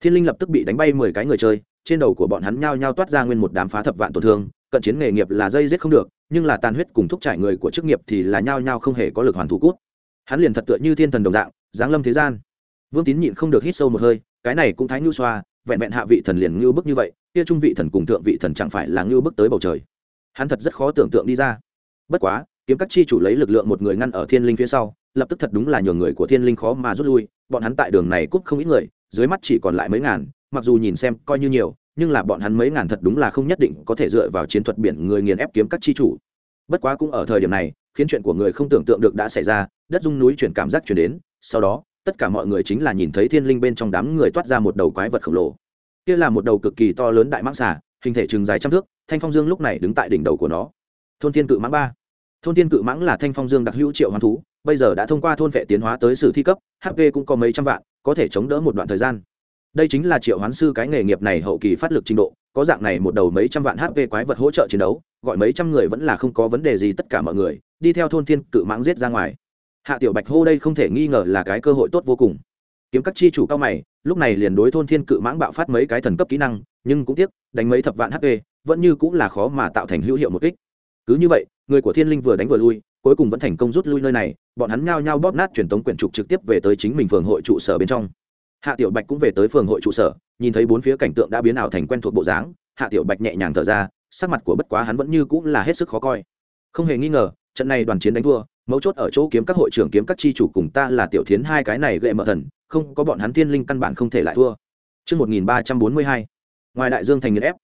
Thiên linh lập tức bị đánh bay mười cái người chơi, trên đầu của bọn hắn nhao nhao toát ra nguyên một đám phá thập vạn tổn thương, cận chiến nghề nghiệp là dây giết không được, nhưng là tàn huyết cùng thúc trải người của chức nghiệp thì là nhao nhao không hề có lực hoàn thủ cút. Hắn liền thật tựa như thiên thần đồng dạng, giáng lâm thế gian. Vương tín nhịn không được hít sâu một hơi, cái này cũng thái nhu xoa, vẹn vẹn hạ vị thần liền ngưu bức như vậy, kia trung vị thần cùng thượng vị thần chẳng phải là ngưu bức tới bầu trời. Hắn thật rất khó tưởng tượng đi ra. Bất quá, kiếm các chi chủ lấy lực lượng một người ngăn ở thiên linh phía sau lập tức thật đúng là nhường người của thiên linh khó mà rút lui, bọn hắn tại đường này cúp không ít người, dưới mắt chỉ còn lại mấy ngàn, mặc dù nhìn xem coi như nhiều, nhưng là bọn hắn mấy ngàn thật đúng là không nhất định có thể dựa vào chiến thuật biển người nghiền ép kiếm các chi chủ. Bất quá cũng ở thời điểm này, khiến chuyện của người không tưởng tượng được đã xảy ra, đất dung núi chuyển cảm giác chuyển đến, sau đó, tất cả mọi người chính là nhìn thấy thiên linh bên trong đám người toát ra một đầu quái vật khổng lồ. Kia là một đầu cực kỳ to lớn đại mãng xà, hình thể chừng dài trăm thước, thanh phong dương lúc này đứng tại đỉnh đầu của nó. Thôn thiên cự mãng ba. Thôn thiên cự mãng là thanh phong dương đặc hữu triệu hoán thú bây giờ đã thông qua thôn vệ tiến hóa tới sử thi cấp hp cũng có mấy trăm vạn, có thể chống đỡ một đoạn thời gian. Đây chính là triệu hoán sư cái nghề nghiệp này hậu kỳ phát lực trình độ, có dạng này một đầu mấy trăm vạn hp quái vật hỗ trợ chiến đấu, gọi mấy trăm người vẫn là không có vấn đề gì tất cả mọi người, đi theo thôn thiên cự mãng giết ra ngoài. Hạ tiểu bạch hô đây không thể nghi ngờ là cái cơ hội tốt vô cùng. Kiếm các chi chủ cao mày, lúc này liền đối thôn thiên cự mãng bạo phát mấy cái thần cấp kỹ năng, nhưng cũng tiếc, đánh mấy thập vạn hp vẫn như cũng là khó mà tạo thành hữu hiệu một kích. Cứ như vậy, người của thiên linh vừa đánh vừa lui cuối cùng vẫn thành công rút lui nơi này bọn hắn nhao nhao bóp nát truyền tống quyển trục trực tiếp về tới chính mình phường hội trụ sở bên trong hạ tiểu bạch cũng về tới phường hội trụ sở nhìn thấy bốn phía cảnh tượng đã biến ảo thành quen thuộc bộ dáng hạ tiểu bạch nhẹ nhàng thở ra sắc mặt của bất quá hắn vẫn như cũng là hết sức khó coi không hề nghi ngờ trận này đoàn chiến đánh thua mấu chốt ở chỗ kiếm các hội trưởng kiếm các chi chủ cùng ta là tiểu thiến hai cái này gệ mở thần không có bọn hắn thiên linh căn bản không thể lại thua Trước 1342, ngoài đại dương thành nghiền ép.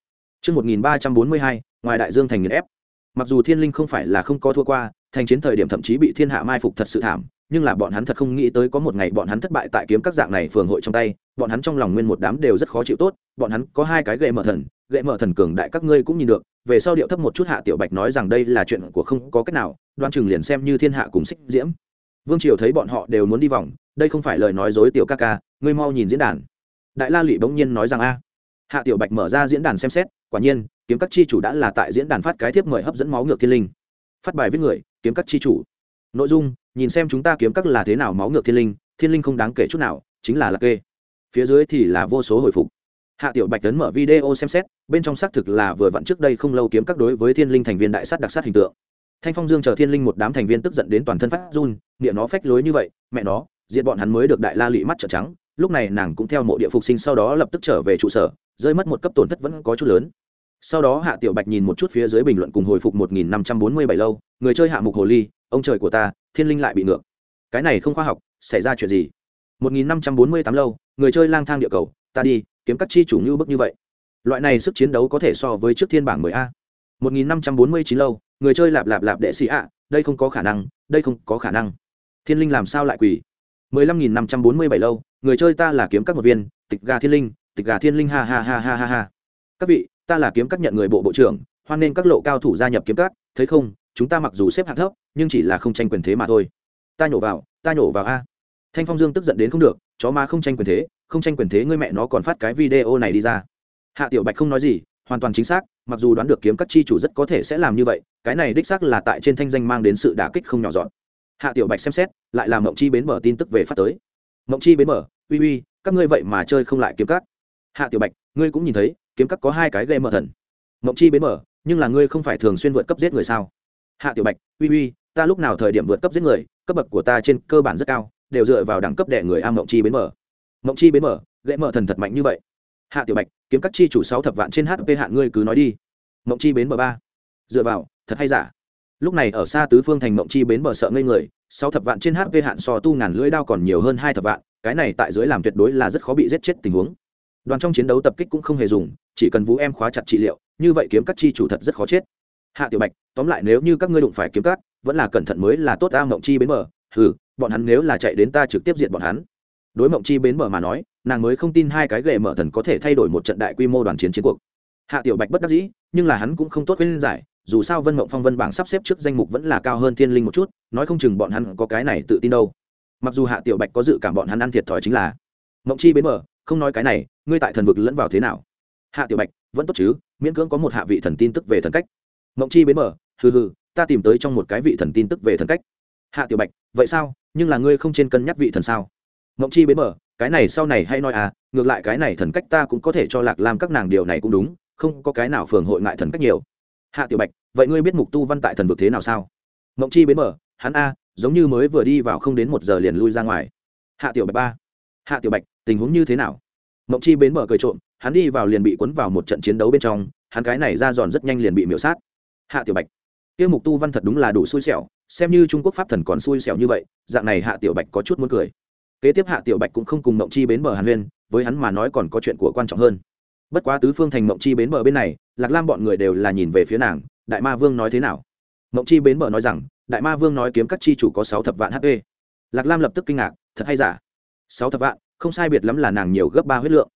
Trước 1342, ngoài đại dương thành nghiền ép. Mặc dù thiên linh không phải là không có thua qua, thành chiến thời điểm thậm chí bị thiên hạ mai phục thật sự thảm, nhưng là bọn hắn thật không nghĩ tới có một ngày bọn hắn thất bại tại kiếm các dạng này phường hội trong tay bọn hắn trong lòng nguyên một đám đều rất khó chịu tốt bọn hắn có hai cái gậy mở thần gậy mở thần cường đại các ngươi cũng nhìn được về sau điệu thấp một chút hạ tiểu bạch nói rằng đây là chuyện của không có cách nào đoan chừng liền xem như thiên hạ cùng xích diễm. Vương triều thấy bọn họ đều muốn đi vòng đây không phải lời nói dối tiểu ca ca ngươi mau nhìn diễn đàn. Đại la lụy bỗng nhiên nói rằng a. Hạ tiểu bạch mở ra diễn đàn xem xét quả nhiên kiếm các chi chủ đã là tại diễn đàn phát cái thiếp mời hấp dẫn máu ngược thiên linh. Phát bài viết người kiếm các chi chủ. Nội dung, nhìn xem chúng ta kiếm các là thế nào máu ngược thiên linh thiên linh không đáng kể chút nào, chính là lạc kê. Phía dưới thì là vô số hồi phục. Hạ tiểu bạch tấn mở video xem xét, bên trong xác thực là vừa vặn trước đây không lâu kiếm các đối với thiên linh thành viên đại sát đặc sát hình tượng. Thanh phong dương chờ thiên linh một đám thành viên tức giận đến toàn thân phát run miệng nó phách lối như vậy, mẹ nó diện bọn hắn mới được đại la lụy mắt trợ trắng. Lúc này nàng cũng theo mộ địa phục sinh sau đó lập tức trở về trụ sở, rơi mất một cấp tổn thất vẫn có chút lớn sau đó hạ tiểu bạch nhìn một chút phía dưới bình luận cùng hồi phục một nghìn năm trăm bốn mươi bảy lâu, người chơi hạ mục hồ ly, ông trời của ta, thiên linh lại bị ngược. Cái này không khoa học, xảy ra chuyện gì? một nghìn năm trăm bốn mươi tám lâu, người chơi lang thang địa cầu, ta đi, kiếm các chi chủ như bức như vậy. Loại này sức chiến đấu có thể so với trước thiên bảng mười a. một nghìn năm trăm bốn mươi chín lâu, người chơi lạp lạp lạp đệ sĩ ạ đây không có khả năng, đây không có khả năng. Thiên linh làm sao lại quỳ? mười lăm nghìn năm trăm bốn mươi bảy lâu, người chơi ta là kiếm các một viên, tịch gà thiên linh, tịch gà thiên linh ha ha ha ha ha ha. Các vị ta là kiếm các nhận người bộ bộ trưởng, hoan nên các lộ cao thủ gia nhập kiếm các, thấy không? Chúng ta mặc dù xếp hạng thấp, nhưng chỉ là không tranh quyền thế mà thôi. Ta nhổ vào, ta nhổ vào a. Thanh phong dương tức giận đến không được, chó ma không tranh quyền thế, không tranh quyền thế ngươi mẹ nó còn phát cái video này đi ra. Hạ tiểu bạch không nói gì, hoàn toàn chính xác, mặc dù đoán được kiếm các chi chủ rất có thể sẽ làm như vậy, cái này đích xác là tại trên thanh danh mang đến sự đả kích không nhỏ dọn. Hạ tiểu bạch xem xét, lại làm mộng chi bến mở tin tức về phát tới. Mộng chi bến mở, uy uy, các ngươi vậy mà chơi không lại kiếm các. Hạ tiểu bạch, ngươi cũng nhìn thấy kiếm các có hai cái gây mở thần. Mộng chi bến mở nhưng là ngươi không phải thường xuyên vượt cấp giết người sao? Hạ tiểu bạch, uy uy, ta lúc nào thời điểm vượt cấp giết người, cấp bậc của ta trên cơ bản rất cao, đều dựa vào đẳng cấp đệ người am mộng chi bến mở mộng chi bến mở gây mở thần thật mạnh như vậy. Hạ tiểu bạch, kiếm các chi chủ sáu thập vạn trên hp hạn ngươi cứ nói đi. Mộng chi bến mở ba. Dựa vào, thật hay giả? Lúc này ở xa tứ phương thành mộng chi bến bờ sợ ngây người, sáu thập vạn trên hp hạn so tu ngàn lưỡi đao còn nhiều hơn hai thập vạn, cái này tại dưới làm tuyệt đối là rất khó bị giết chết tình huống. Đoàn trong chiến đấu tập kích cũng không hề dùng chỉ cần vũ em khóa chặt trị liệu, như vậy kiếm các chi chủ thật rất khó chết. Hạ tiểu bạch, tóm lại nếu như các ngươi đụng phải kiếm các, vẫn là cẩn thận mới là tốt ta mộng chi bến bờ. Hừ, bọn hắn nếu là chạy đến ta trực tiếp diện bọn hắn. Đối mộng chi bến bờ mà nói, nàng mới không tin hai cái ghệ mở thần có thể thay đổi một trận đại quy mô đoàn chiến chiến cuộc. Hạ tiểu bạch bất đắc dĩ, nhưng là hắn cũng không tốt khuyên giải, dù sao vân mộng phong vân bảng sắp xếp trước danh mục vẫn là cao hơn thiên linh một chút, nói không chừng bọn hắn có cái này tự tin đâu. Mặc dù hạ tiểu bạch có dự cảm bọn hắn ăn thiệt thòi chính là, mộng chi bến bờ, không nói cái này, ngươi tại thần vực lẫn vào thế nào? Hạ tiểu bạch vẫn tốt chứ miễn cưỡng có một hạ vị thần tin tức về thần cách. Mộng chi bến mở, hừ hừ ta tìm tới trong một cái vị thần tin tức về thần cách. Hạ tiểu bạch vậy sao nhưng là ngươi không trên cân nhắc vị thần sao? Mộng chi bến mở, cái này sau này hay nói à ngược lại cái này thần cách ta cũng có thể cho lạc làm các nàng điều này cũng đúng không có cái nào phường hội ngại thần cách nhiều. Hạ tiểu bạch vậy ngươi biết mục tu văn tại thần vực thế nào sao? Mộng chi bến mở hắn a giống như mới vừa đi vào không đến một giờ liền lui ra ngoài. Hạ tiểu bạch ba hạ tiểu bạch tình huống như thế nào? Mộng chi bến mở cười trộm, hắn đi vào liền bị cuốn vào một trận chiến đấu bên trong, hắn cái này ra giòn rất nhanh liền bị miễu sát. Hạ tiểu bạch tiêu mục tu văn thật đúng là đủ xui xẻo, xem như trung quốc pháp thần còn xui xẻo như vậy, dạng này hạ tiểu bạch có chút muốn cười. Kế tiếp hạ tiểu bạch cũng không cùng mộng chi bến bờ hàn huyên, với hắn mà nói còn có chuyện của quan trọng hơn. Bất quá tứ phương thành mộng chi bến bờ bên này, lạc lam bọn người đều là nhìn về phía nàng, đại ma vương nói thế nào? Mộng chi bến bờ nói rằng, đại ma vương nói kiếm các chi chủ có sáu thập vạn hp lạc lam lập tức kinh ngạc, thật hay giả? Sáu thập vạn? Không sai biệt lắm là nàng nhiều gấp ba huyết lượng.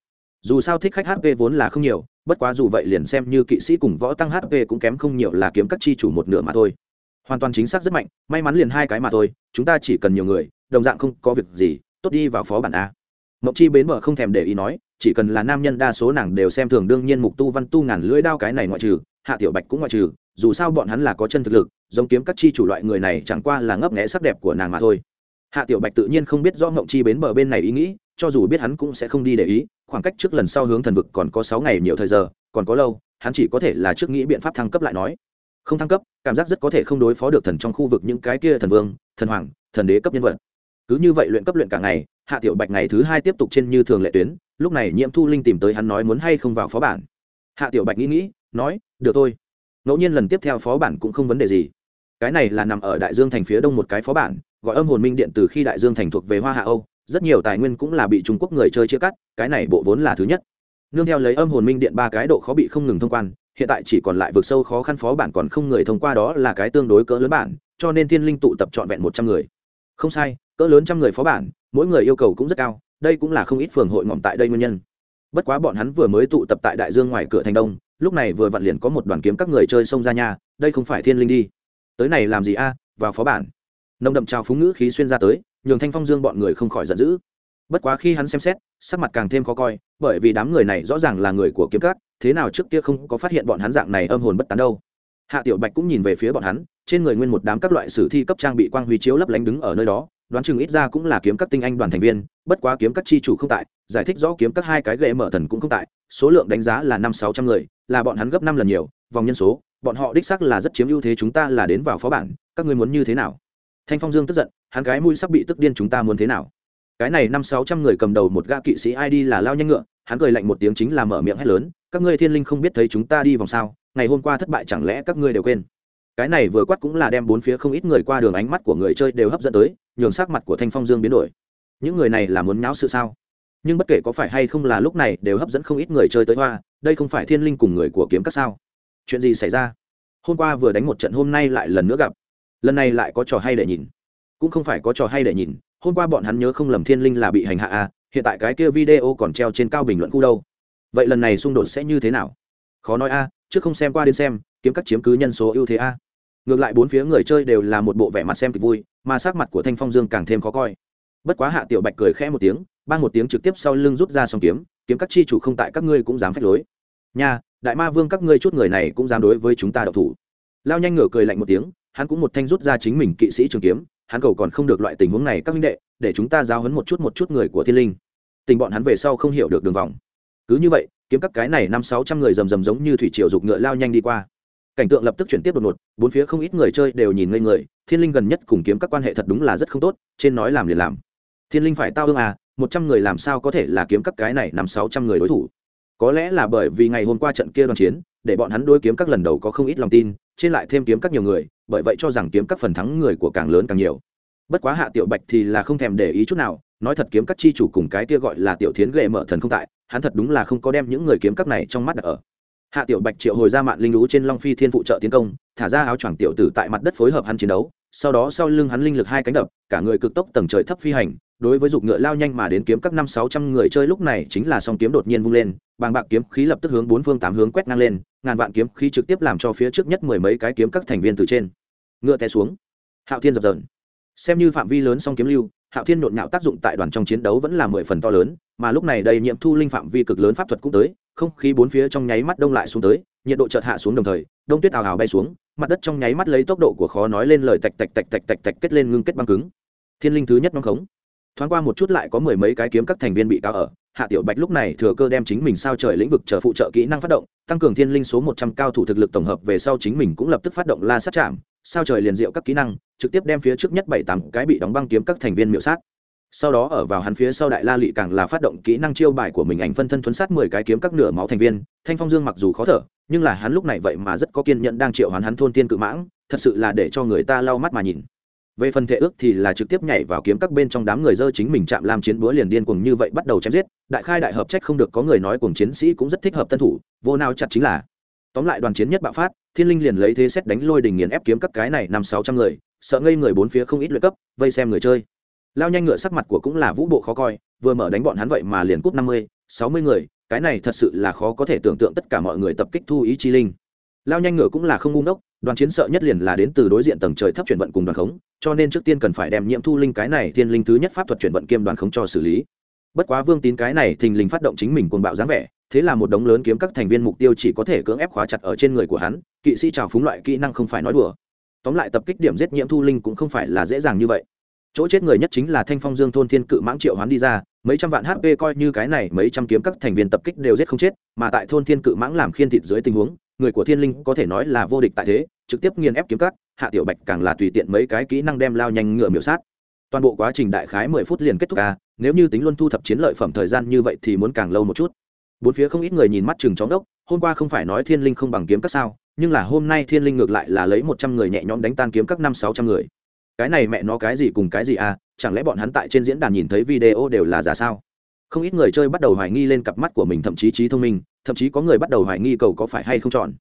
Dù sao thích khách hp vốn là không nhiều, bất quá dù vậy liền xem như kỵ sĩ cùng võ tăng hp cũng kém không nhiều là kiếm các chi chủ một nửa mà thôi. Hoàn toàn chính xác rất mạnh, may mắn liền hai cái mà thôi, chúng ta chỉ cần nhiều người, đồng dạng không có việc gì, tốt đi vào phó bản a. Mộng chi bến bờ không thèm để ý nói, chỉ cần là nam nhân đa số nàng đều xem thường đương nhiên mục tu văn tu ngàn lưỡi đao cái này ngoại trừ, hạ tiểu bạch cũng ngoại trừ, dù sao bọn hắn là có chân thực lực, giống kiếm các chi chủ loại người này chẳng qua là ngấp nghẽ sắc đẹp của nàng mà thôi. Hạ tiểu bạch tự nhiên không biết rõ mộng chi bến bờ bên này ý nghĩ cho dù biết hắn cũng sẽ không đi để ý, khoảng cách trước lần sau hướng thần vực còn có sáu ngày nhiều thời giờ, còn có lâu, hắn chỉ có thể là trước nghĩ biện pháp thăng cấp lại nói. Không thăng cấp, cảm giác rất có thể không đối phó được thần trong khu vực những cái kia thần vương, thần hoàng, thần đế cấp nhân vật. Cứ như vậy luyện cấp luyện cả ngày, hạ tiểu bạch ngày thứ hai tiếp tục trên như thường lệ tuyến, lúc này nhiễm thu linh tìm tới hắn nói muốn hay không vào phó bản. Hạ tiểu bạch nghĩ nghĩ, nói, được thôi. Ngẫu nhiên lần tiếp theo phó bản cũng không vấn đề gì. Cái này là nằm ở đại dương thành phía đông một cái phó bản, gọi âm hồn minh điện từ khi đại dương thành thuộc về hoa hạ âu rất nhiều tài nguyên cũng là bị trung quốc người chơi chia cắt, cái này bộ vốn là thứ nhất. Nương theo lấy âm hồn minh điện ba cái độ khó bị không ngừng thông quan, hiện tại chỉ còn lại vực sâu khó khăn phó bản còn không người thông qua đó là cái tương đối cỡ lớn bản, cho nên thiên linh tụ tập trọn vẹn một trăm người. Không sai, cỡ lớn trăm người phó bản, mỗi người yêu cầu cũng rất cao, đây cũng là không ít phường hội ngỏm tại đây nguyên nhân. Bất quá bọn hắn vừa mới tụ tập tại đại dương ngoài cửa thành đông, lúc này vừa vặn liền có một đoàn kiếm các người chơi xông ra nhà, đây không phải thiên linh đi. Tới này làm gì a, vào phó bản nồng đậm trào phúng ngữ khí xuyên ra tới, nhường thanh phong dương bọn người không khỏi giận dữ. Bất quá khi hắn xem xét, sắc mặt càng thêm khó coi, bởi vì đám người này rõ ràng là người của kiếm cát thế nào trước kia không có phát hiện bọn hắn dạng này âm hồn bất tán đâu. Hạ tiểu bạch cũng nhìn về phía bọn hắn, trên người nguyên một đám các loại sử thi cấp trang bị quang huy chiếu lấp lánh đứng ở nơi đó, đoán chừng ít ra cũng là kiếm các tinh anh đoàn thành viên, bất quá kiếm các chi chủ không tại, giải thích rõ kiếm các hai cái ghệ mở thần cũng không tại, số lượng đánh giá là năm sáu trăm người, là bọn hắn gấp năm lần nhiều, vòng nhân số, bọn họ đích xác là rất chiếm ưu thế chúng ta là đến vào phó bản, các ngươi muốn như thế nào? Thanh phong dương tức giận, hắn cái mũi sắp bị tức điên chúng ta muốn thế nào? Cái này năm sáu trăm người cầm đầu một gã kỵ sĩ id là lao nhanh ngựa, hắn cười lạnh một tiếng chính là mở miệng hét lớn, các ngươi thiên linh không biết thấy chúng ta đi vòng sao, ngày hôm qua thất bại chẳng lẽ các ngươi đều quên? Cái này vừa quát cũng là đem bốn phía không ít người qua đường ánh mắt của người chơi đều hấp dẫn tới, nhường sắc mặt của thanh phong dương biến đổi. Những người này là muốn nháo sự sao? Nhưng bất kể có phải hay không là lúc này đều hấp dẫn không ít người chơi tới hoa, đây không phải thiên linh cùng người của kiếm các sao? Chuyện gì xảy ra? Hôm qua vừa đánh một trận hôm nay lại lần nữa gặp lần này lại có trò hay để nhìn. Cũng không phải có trò hay để nhìn hôm qua bọn hắn nhớ không lầm thiên linh là bị hành hạ à hiện tại cái kia video còn treo trên cao bình luận khu đâu. Vậy lần này xung đột sẽ như thế nào? Khó nói a à, trước không xem qua đến xem kiếm các chiếm cứ nhân số ưu thế a. À. ngược lại bốn phía người chơi đều là một bộ vẻ mặt xem kịch vui mà sắc mặt của thanh phong dương càng thêm khó coi. Bất quá hạ tiểu bạch cười khẽ một tiếng ban một tiếng trực tiếp sau lưng rút ra xong kiếm kiếm các chi chủ không tại các ngươi cũng dám phách lối. Nha đại ma vương các ngươi chút người này cũng dám đối với chúng ta đậu thủ. Lao nhanh ngửa cười lạnh một tiếng hắn cũng một thanh rút ra chính mình kỵ sĩ trường kiếm, hắn cầu còn không được loại tình huống này các minh đệ, để chúng ta giao hấn một chút một chút người của thiên linh. Tình bọn hắn về sau không hiểu được đường vòng. Cứ như vậy, kiếm các cái này năm sáu trăm người rầm rầm giống như thủy triều dục ngựa lao nhanh đi qua. Cảnh tượng lập tức chuyển tiếp đột ngột, bốn phía không ít người chơi đều nhìn ngây người, thiên linh gần nhất cùng kiếm các quan hệ thật đúng là rất không tốt, trên nói làm liền làm. Thiên linh phải tao ương à một trăm người làm sao có thể là kiếm các cái này năm sáu trăm người đối thủ? Có lẽ là bởi vì ngày hôm qua trận kia đoàn chiến, để bọn hắn đối kiếm các lần đầu có không ít lòng tin, trên lại thêm kiếm các nhiều người bởi vậy cho rằng kiếm các phần thắng người của càng lớn càng nhiều. Bất quá hạ tiểu bạch thì là không thèm để ý chút nào, nói thật kiếm các chi chủ cùng cái kia gọi là tiểu thiến ghệ mở thần không tại, hắn thật đúng là không có đem những người kiếm các này trong mắt đặt ở. Hạ tiểu bạch triệu hồi ra mạng linh lũ trên long phi thiên phụ trợ tiến công, thả ra áo choàng tiểu tử tại mặt đất phối hợp hắn chiến đấu, sau đó sau lưng hắn linh lực hai cánh đập, cả người cực tốc tầng trời thấp phi hành, đối với dục ngựa lao nhanh mà đến kiếm các năm sáu trăm người chơi lúc này chính là song kiếm đột nhiên vung lên, bàng bạc kiếm khí lập tức hướng bốn phương tám hướng quét ngang lên, ngàn vạn kiếm khí trực tiếp làm cho phía trước nhất mười mấy cái kiếm các thành viên từ trên ngựa té xuống. Hạo thiên dập dờn. Xem như phạm vi lớn song kiếm lưu, hạo thiên nhộn nhạo tác dụng tại đoàn trong chiến đấu vẫn là mười phần to lớn, mà lúc này đầy nhiệm thu linh phạm vi cực lớn pháp thuật cũng tới, không khí bốn phía trong nháy mắt đông lại xuống tới, nhiệt độ chợt hạ xuống đồng thời, đông tuyết ào ào bay xuống, mặt đất trong nháy mắt lấy tốc độ của khó nói lên lời tạch tạch tạch tạch tạch tạch kết lên ngưng kết băng cứng. Thiên linh thứ nhất băng khống. Thoáng qua một chút lại có mười mấy cái kiếm các thành viên bị cao ở, hạ tiểu bạch lúc này thừa cơ đem chính mình sao trời lĩnh vực chờ phụ trợ kỹ năng phát động, tăng cường thiên linh số một trăm cao thủ thực lực tổng hợp về sau chính mình cũng lập tức phát động la sát chạm sao trời liền diệu các kỹ năng, trực tiếp đem phía trước nhất bảy tám cái bị đóng băng kiếm các thành viên miệu sát. Sau đó ở vào hắn phía sau đại la lị càng là phát động kỹ năng chiêu bài của mình ảnh phân thân thuấn sát mười cái kiếm các nửa máu thành viên, thanh phong dương mặc dù khó thở, nhưng là hắn lúc này vậy mà rất có kiên nhẫn đang triệu hoán hắn thôn tiên cự mãng, thật sự là để cho người ta lau mắt mà nhìn. Về phần thể ước thì là trực tiếp nhảy vào kiếm các bên trong đám người dơ chính mình chạm làm chiến búa liền điên cuồng như vậy bắt đầu chém giết, đại khai đại hợp trách không được có người nói cuồng chiến sĩ cũng rất thích hợp tân thủ, vô nào chặt chính là tóm lại đoàn chiến nhất bạo phát, thiên linh liền lấy thế xét đánh lôi đình nghiền ép kiếm các cái này năm sáu trăm người, sợ ngây người bốn phía không ít luyện cấp, vây xem người chơi. Lao nhanh ngựa sắc mặt của cũng là vũ bộ khó coi, vừa mở đánh bọn hắn vậy mà liền cúp năm mươi, sáu mươi người, cái này thật sự là khó có thể tưởng tượng tất cả mọi người tập kích thu ý chi linh. Lao nhanh ngựa cũng là không ngu ngốc, đoàn chiến sợ nhất liền là đến từ đối diện tầng trời thấp chuyển vận cùng đoàn khống, cho nên trước tiên cần phải đem nhiễm thu linh cái này thiên linh thứ nhất pháp thuật chuyển vận kiêm đoàn khống cho xử lý. Bất quá vương tín cái này thình lình phát động chính mình cuồng bạo dáng vẻ thế là một đống lớn kiếm các thành viên mục tiêu chỉ có thể cưỡng ép khóa chặt ở trên người của hắn, kỵ sĩ trào phúng loại kỹ năng không phải nói đùa. Tóm lại tập kích điểm giết nhiễm thu linh cũng không phải là dễ dàng như vậy. Chỗ chết người nhất chính là thanh phong dương thôn thiên cự mãng triệu hoán đi ra, mấy trăm vạn hp coi như cái này, mấy trăm kiếm các thành viên tập kích đều giết không chết, mà tại thôn thiên cự mãng làm khiên thịt dưới tình huống, người của thiên linh có thể nói là vô địch tại thế, trực tiếp nghiền ép kiếm cắt hạ tiểu bạch càng là tùy tiện mấy cái kỹ năng đem lao nhanh ngựa miểu sát. Toàn bộ quá trình đại khái mười phút liền kết thúc ca nếu như tính luôn thu thập chiến lợi phẩm thời gian như vậy thì muốn càng lâu một chút bốn phía không ít người nhìn mắt chừng chóng đốc, hôm qua không phải nói thiên linh không bằng kiếm các sao, nhưng là hôm nay thiên linh ngược lại là lấy một trăm người nhẹ nhõm đánh tan kiếm các năm sáu trăm người. Cái này mẹ nó cái gì cùng cái gì à chẳng lẽ bọn hắn tại trên diễn đàn nhìn thấy video đều là giả sao? Không ít người chơi bắt đầu hoài nghi lên cặp mắt của mình, thậm chí trí thông minh, thậm chí có người bắt đầu hoài nghi cầu có phải hay không chọn.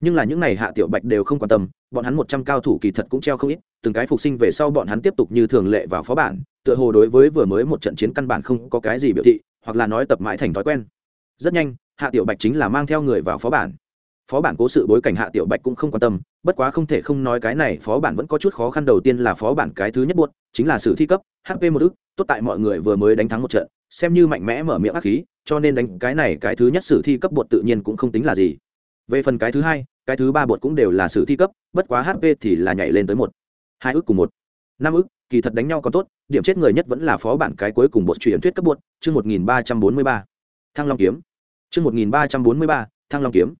Nhưng là những n à y hạ tiểu bạch đều không quan tâm, bọn hắn một trăm cao thủ kỳ thật cũng treo không ít, từng cái phục sinh về sau bọn hắn tiếp tục như thường lệ vào phó bản, tựa hồ đối với vừa mới một trận chiến căn bản không có cái gì biểu thị, hoặc là nói tập mãi thành thói quen rất nhanh, hạ tiểu bạch chính là mang theo người vào phó bản. Phó bản cố sự bối cảnh hạ tiểu bạch cũng không quan tâm, bất quá không thể không nói cái này phó bản vẫn có chút khó khăn. Đầu tiên là phó bản cái thứ nhất buốt chính là sử thi cấp hp một ức, tốt tại mọi người vừa mới đánh thắng một trận, xem như mạnh mẽ mở miệng ác khí, cho nên đánh cái này cái thứ nhất sử thi cấp bột tự nhiên cũng không tính là gì. Về phần cái thứ hai, cái thứ ba bột cũng đều là sử thi cấp, bất quá hp thì là nhảy lên tới một, hai ức cùng một, năm ức, kỳ thật đánh nhau còn tốt, điểm chết người nhất vẫn là phó bản cái cuối cùng bột truyền thuyết cấp bột chương một nghìn ba trăm bốn mươi ba. Thăng long kiếm chương một nghìn ba trăm bốn mươi ba, thăng long kiếm.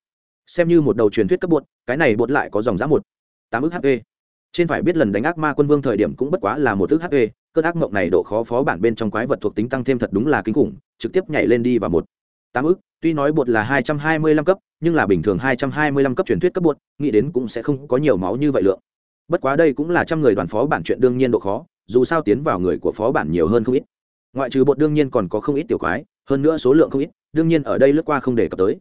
Xem như một đầu truyền thuyết cấp bột, cái này bột lại có dòng giá một, tám ức hp. Trên phải biết lần đánh ác ma quân vương thời điểm cũng bất quá là một ức hp, cơn ác mộng này độ khó phó bản bên trong quái vật thuộc tính tăng thêm thật đúng là kinh khủng, trực tiếp nhảy lên đi vào một, tám ức. Tuy nói bột là hai trăm hai mươi lăm cấp, nhưng là bình thường hai trăm hai mươi lăm cấp truyền thuyết cấp bột, nghĩ đến cũng sẽ không có nhiều máu như vậy lượng. Bất quá đây cũng là trăm người đoàn phó bản chuyện đương nhiên độ khó, dù sao tiến vào người của phó bản nhiều hơn không ít. Ngoại trừ bột đương nhiên còn có không ít tiểu quái hơn nữa số lượng không ít, đương nhiên ở đây lướt qua không đề cập tới.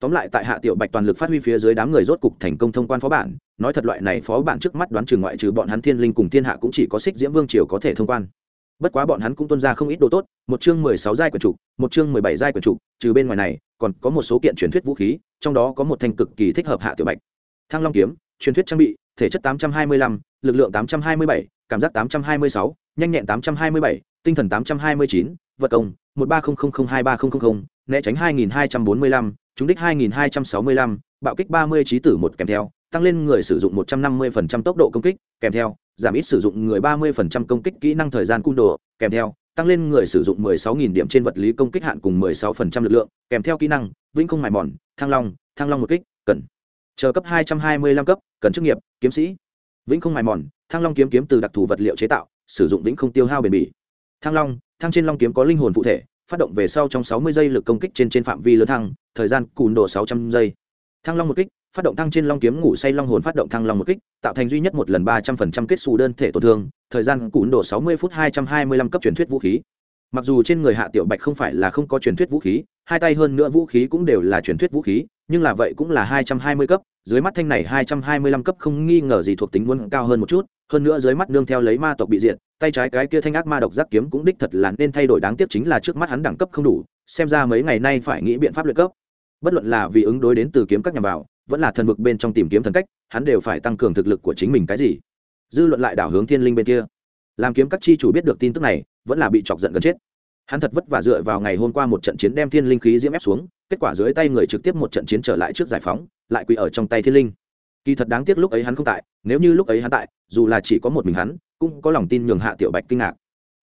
Tóm lại tại hạ tiểu bạch toàn lực phát huy phía dưới đám người rốt cục thành công thông quan phó bản, nói thật loại này phó bản trước mắt đoán trừ ngoại trừ bọn hắn thiên linh cùng thiên hạ cũng chỉ có xích diễm vương triều có thể thông quan. Bất quá bọn hắn cũng tuân ra không ít đồ tốt, một chương mười sáu giai quyển trục một chương mười bảy giai quyển trục trừ bên ngoài này, còn có một số kiện truyền thuyết vũ khí, trong đó có một thanh cực kỳ thích hợp hạ tiểu bạch. Thăng long kiếm, truyền thuyết trang bị, thể chất tám trăm hai mươi lăm, lực lượng tám trăm hai mươi bảy, cảm giác tám trăm hai mươi sáu, nhanh nhẹn tám trăm hai mươi bảy, tinh thần tám trăm hai mươi chín, vật công một ba không không không hai ba không không không, né tránh hai nghìn hai trăm bốn mươi lăm, trúng đích hai nghìn hai trăm sáu mươi lăm, bạo kích ba mươi trí tử một kèm theo, tăng lên người sử dụng một trăm năm mươi phần trăm tốc độ công kích kèm theo, giảm ít sử dụng người ba mươi phần trăm công kích kỹ năng thời gian cung đồ kèm theo, tăng lên người sử dụng mười sáu nghìn điểm trên vật lý công kích hạn cùng mười sáu phần trăm lực lượng kèm theo kỹ năng, vĩnh không mài mòn, thăng long thăng long một kích, cần. Chờ cấp hai trăm hai mươi lăm cấp, cần chức nghiệp, kiếm sĩ. Vĩnh không mài mòn, thăng long kiếm kiếm từ đặc thù vật liệu chế tạo, sử dụng vĩnh không tiêu hao bền bỉ. Thăng long thăng trên long kiếm có linh hồn phụ thể, phát động về sau trong sáu mươi giây lực công kích trên trên phạm vi lớn thăng thời gian cùn độ sáu trăm giây. Thăng long một kích, phát động thăng trên long kiếm ngủ say long hồn phát động thăng long một kích, tạo thành duy nhất một lần ba trăm phần trăm kết xù đơn thể tổn thương, thời gian cùn độ sáu mươi phút hai trăm hai mươi lăm cấp truyền thuyết vũ khí. Mặc dù trên người hạ tiểu bạch không phải là không có truyền thuyết vũ khí, hai tay hơn nữa vũ khí cũng đều là truyền thuyết vũ khí, nhưng là vậy cũng là hai trăm hai mươi cấp, dưới mắt thanh này hai trăm hai mươi lăm cấp không nghi ngờ gì thuộc tính muốn cao hơn một chút, hơn nữa dưới mắt nương theo lấy ma tộc bị diệt tay trái cái kia thanh ác ma độc giác kiếm cũng đích thật là nên thay đổi đáng tiếc chính là trước mắt hắn đẳng cấp không đủ, xem ra mấy ngày nay phải nghĩ biện pháp luyện cấp. Bất luận là vì ứng đối đến từ kiếm các nhà vào vẫn là thần vực bên trong tìm kiếm thần cách, hắn đều phải tăng cường thực lực của chính mình cái gì. Dư luận lại đảo hướng thiên linh bên kia. Làm kiếm các chi chủ biết được tin tức này, vẫn là bị chọc giận gần chết. Hắn thật vất vả dựa vào ngày hôm qua một trận chiến đem thiên linh khí diễm ép xuống, kết quả dưới tay người trực tiếp một trận chiến trở lại trước giải phóng, lại quỳ ở trong tay thiên linh. Kỳ thật đáng tiếc lúc ấy hắn không tại, nếu như lúc ấy hắn tại, dù là chỉ có một mình hắn cũng có lòng tin nhường hạ tiểu bạch kinh ngạc.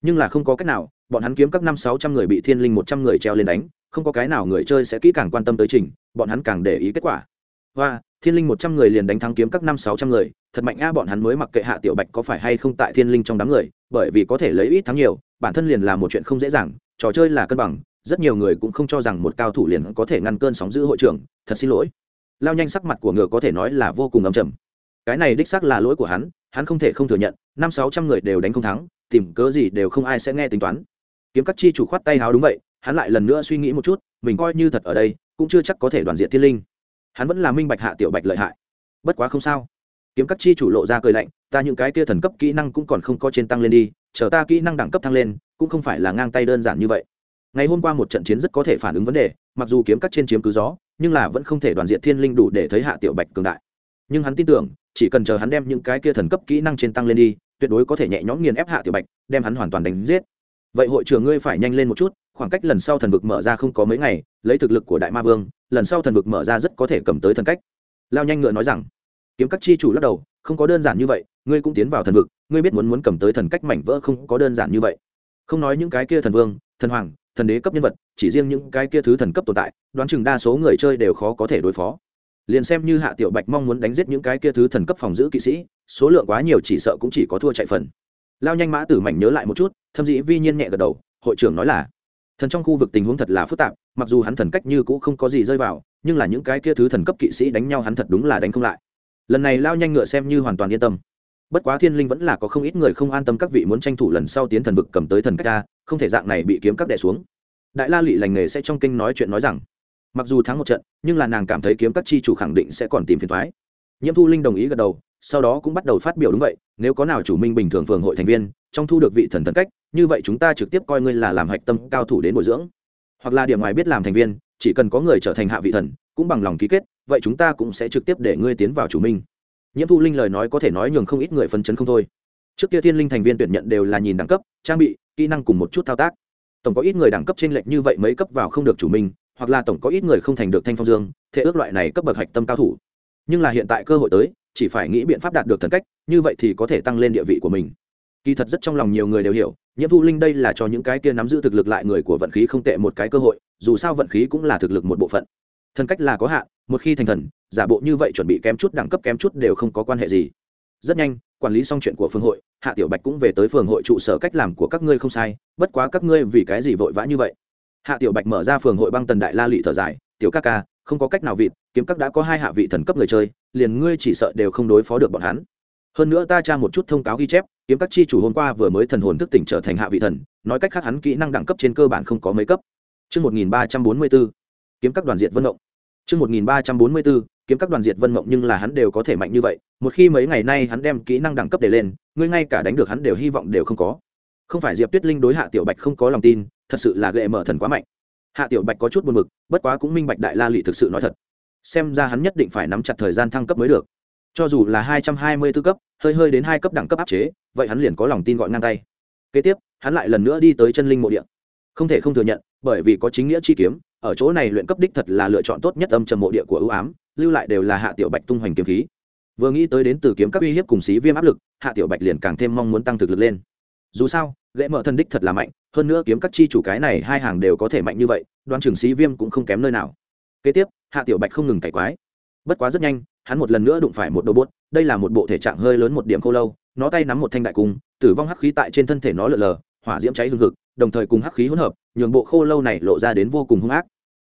Nhưng là không có cách nào, bọn hắn kiếm các năm sáu trăm người bị thiên linh một trăm người treo lên đánh, không có cái nào người chơi sẽ kỹ càng quan tâm tới trình, bọn hắn càng để ý kết quả. Và thiên linh một trăm người liền đánh thắng kiếm các năm sáu trăm người, thật mạnh a, bọn hắn mới mặc kệ hạ tiểu bạch có phải hay không tại thiên linh trong đám người, bởi vì có thể lấy ít thắng nhiều, bản thân liền là một chuyện không dễ dàng, trò chơi là cân bằng, rất nhiều người cũng không cho rằng một cao thủ liền có thể ngăn cơn sóng giữ hội trưởng, thật xin lỗi. Lao nhanh sắc mặt của ngựa có thể nói là vô cùng âm trầm cái này đích xác là lỗi của hắn hắn không thể không thừa nhận, năm sáu trăm người đều đánh không thắng, tìm cớ gì đều không ai sẽ nghe tính toán. Kiếm các chi chủ khoát tay háo đúng vậy, hắn lại lần nữa suy nghĩ một chút, mình coi như thật ở đây, cũng chưa chắc có thể đoàn diện thiên linh. Hắn vẫn là minh bạch hạ tiểu bạch lợi hại. Bất quá không sao. Kiếm các chi chủ lộ ra cười lạnh, ta những cái kia thần cấp kỹ năng cũng còn không có trên tăng lên đi, chờ ta kỹ năng đẳng cấp thăng lên, cũng không phải là ngang tay đơn giản như vậy. Ngày hôm qua một trận chiến rất có thể phản ứng vấn đề, mặc dù kiếm các trên chiếm cứ gió, nhưng là vẫn không thể đoàn diện thiên linh đủ để thấy hạ tiểu bạch cường đại. Nhưng hắn tin tưởng chỉ cần chờ hắn đem những cái kia thần cấp kỹ năng trên tăng lên đi, tuyệt đối có thể nhẹ nhõm nghiền ép hạ tiểu bạch, đem hắn hoàn toàn đánh giết. Vậy hội trưởng ngươi phải nhanh lên một chút, khoảng cách lần sau thần vực mở ra không có mấy ngày, lấy thực lực của đại ma vương, lần sau thần vực mở ra rất có thể cầm tới thần cách. Lao nhanh ngựa nói rằng. Kiếm các chi chủ lắc đầu, không có đơn giản như vậy, ngươi cũng tiến vào thần vực, ngươi biết muốn muốn cầm tới thần cách mảnh vỡ không có đơn giản như vậy. Không nói những cái kia thần vương, thần hoàng, thần đế cấp nhân vật, chỉ riêng những cái kia thứ thần cấp tồn tại, đoán chừng đa số người chơi đều khó có thể đối phó liền xem như hạ tiểu bạch mong muốn đánh giết những cái kia thứ thần cấp phòng giữ kỵ sĩ, số lượng quá nhiều chỉ sợ cũng chỉ có thua chạy phần. Lao nhanh mã tử mảnh nhớ lại một chút, thâm dĩ vi nhiên nhẹ gật đầu, hội trưởng nói là, thần trong khu vực tình huống thật là phức tạp, mặc dù hắn thần cách như cũ không có gì rơi vào, nhưng là những cái kia thứ thần cấp kỵ sĩ đánh nhau hắn thật đúng là đánh không lại. Lần này lao nhanh ngựa xem như hoàn toàn yên tâm. Bất quá thiên linh vẫn là có không ít người không an tâm các vị muốn tranh thủ lần sau tiến thần vực cầm tới thần cách ta không thể dạng này bị kiếm các đẻ xuống. Đại la Lệ lành nghề sẽ trong kinh nói chuyện nói rằng mặc dù thắng một trận, nhưng là nàng cảm thấy kiếm các chi chủ khẳng định sẽ còn tìm phiền thoái nhiễm thu linh đồng ý gật đầu, sau đó cũng bắt đầu phát biểu đúng vậy, nếu có nào chủ minh bình thường phường hội thành viên, trong thu được vị thần thần cách, như vậy chúng ta trực tiếp coi ngươi là làm hạch tâm cao thủ đến bồi dưỡng. Hoặc là điểm ngoài biết làm thành viên, chỉ cần có người trở thành hạ vị thần, cũng bằng lòng ký kết, vậy chúng ta cũng sẽ trực tiếp để ngươi tiến vào chủ minh. Nhiễm thu linh lời nói có thể nói nhường không ít người phân chấn không thôi. Trước kia thiên linh thành viên tuyển nhận đều là nhìn đẳng cấp, trang bị, kỹ năng cùng một chút thao tác. Tổng có ít người đẳng cấp t r ê n lệch như vậy mấy cấp vào không được chủ minh hoặc là tổng có ít người không thành được thanh phong dương thế ước loại này cấp bậc hạch tâm cao thủ. Nhưng là hiện tại cơ hội tới, chỉ phải nghĩ biện pháp đạt được thần cách, như vậy thì có thể tăng lên địa vị của mình. Kỳ thật rất trong lòng nhiều người đều hiểu, nhiễm thu linh đây là cho những cái kia nắm giữ thực lực lại người của vận khí không tệ một cái cơ hội, dù sao vận khí cũng là thực lực một bộ phận. Thần cách là có hạn, một khi thành thần, giả bộ như vậy chuẩn bị kém chút đẳng cấp kém chút đều không có quan hệ gì. Rất nhanh, quản lý xong chuyện của phương hội, hạ tiểu bạch cũng về tới phường hội trụ sở cách làm của các ngươi không sai, bất quá các ngươi vì cái gì vội vã như vậy? Hạ tiểu bạch mở ra phường hội băng tần đại la lị thở dài tiểu ca ca không có cách nào vịt kiếm các đã có hai hạ vị thần cấp người chơi liền ngươi chỉ sợ đều không đối phó được bọn hắn hơn nữa ta tra một chút thông cáo ghi chép kiếm các chi chủ hôm qua vừa mới thần hồn thức tỉnh trở thành hạ vị thần nói cách khác hắn kỹ năng đẳng cấp trên cơ bản không có mấy cấp Trước 1344, kiếm các đoàn diệt vân mộng. Trước 1344, kiếm các đoàn diệt vân mộng nhưng là hắn đều có thể mạnh như vậy, một khi mấy ngày nay hắn đem kỹ năng đẳng cấp để lên, ngươi ngay cả đánh được hắn đều hy vọng đều không có. Không phải Diệp Tuyết Linh đối Hạ Tiểu Bạch không có lòng tin, thật sự là gệ mở thần quá mạnh. Hạ Tiểu Bạch có chút buồn bực, bất quá cũng minh bạch đại la lị thực sự nói thật. Xem ra hắn nhất định phải nắm chặt thời gian thăng cấp mới được. Cho dù là hai trăm hai mươi b ố cấp hơi hơi đến hai cấp đẳng cấp áp chế vậy hắn liền có lòng tin gọi ngang tay. Kế tiếp hắn lại lần nữa đi tới chân linh mộ điện không thể không thừa nhận bởi vì có chính nghĩa chi kiếm ở chỗ này luyện cấp đích thật là lựa chọn tốt nhất âm trầm mộ địa của ưu ám lưu lại đều là hạ tiểu bạch tung hoành kiếm khí. Vừa nghĩ tới đến từ kiếm các uy hiếp cùng xí viêm áp lực hạ tiểu bạch liền càng thêm mong muốn tăng thực lực lên dù sao gãy mở thân đích thật là mạnh, hơn nữa kiếm các chi chủ cái này hai hàng đều có thể mạnh như vậy, đoan trường sĩ viêm cũng không kém nơi nào. Kế tiếp, hạ tiểu bạch không ngừng cải quái. Bất quá rất nhanh, hắn một lần nữa đụng phải một đồ bốt đây là một bộ thể trạng hơi lớn một điểm khô lâu, nó tay nắm một thanh đại cung, tử vong hắc khí tại trên thân thể nó lờ lờ, hỏa diễm cháy hương thực đồng thời cùng hắc khí hỗn hợp, nhường bộ khô lâu này lộ ra đến vô cùng hung ác.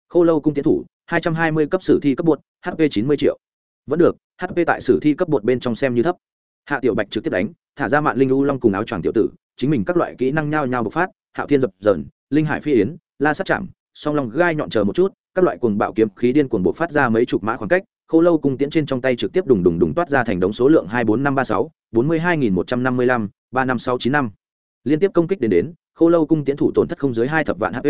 Khô lâu cung tiến thủ, hai trăm hai mươi cấp sử thi cấp bột hp chín mươi triệu. Vẫn được hp tại sử thi cấp bột bên trong xem như thấp. Hạ tiểu bạch trực tiếp đánh, thả ra mạng linh u long cùng áo choàng tiểu tử chính mình các loại kỹ năng nhao nhao bộc phát, hạo thiên dập dờn, linh hải phi yến, la sát chạm, song long gai nhọn chờ một chút, các loại cuồng bạo kiếm khí điên cuồng bộc phát ra mấy chục mã khoảng cách, khô lâu cung tiễn trên trong tay trực tiếp đùng đùng đùng toát ra thành đống số lượng hai bốn năm ba sáu, bốn mươi hai nghìn một trăm năm mươi lăm, ba năm sáu chín năm. Liên tiếp công kích đến đến, khô lâu cung tiễn thủ tổn thất không dưới hai thập vạn hp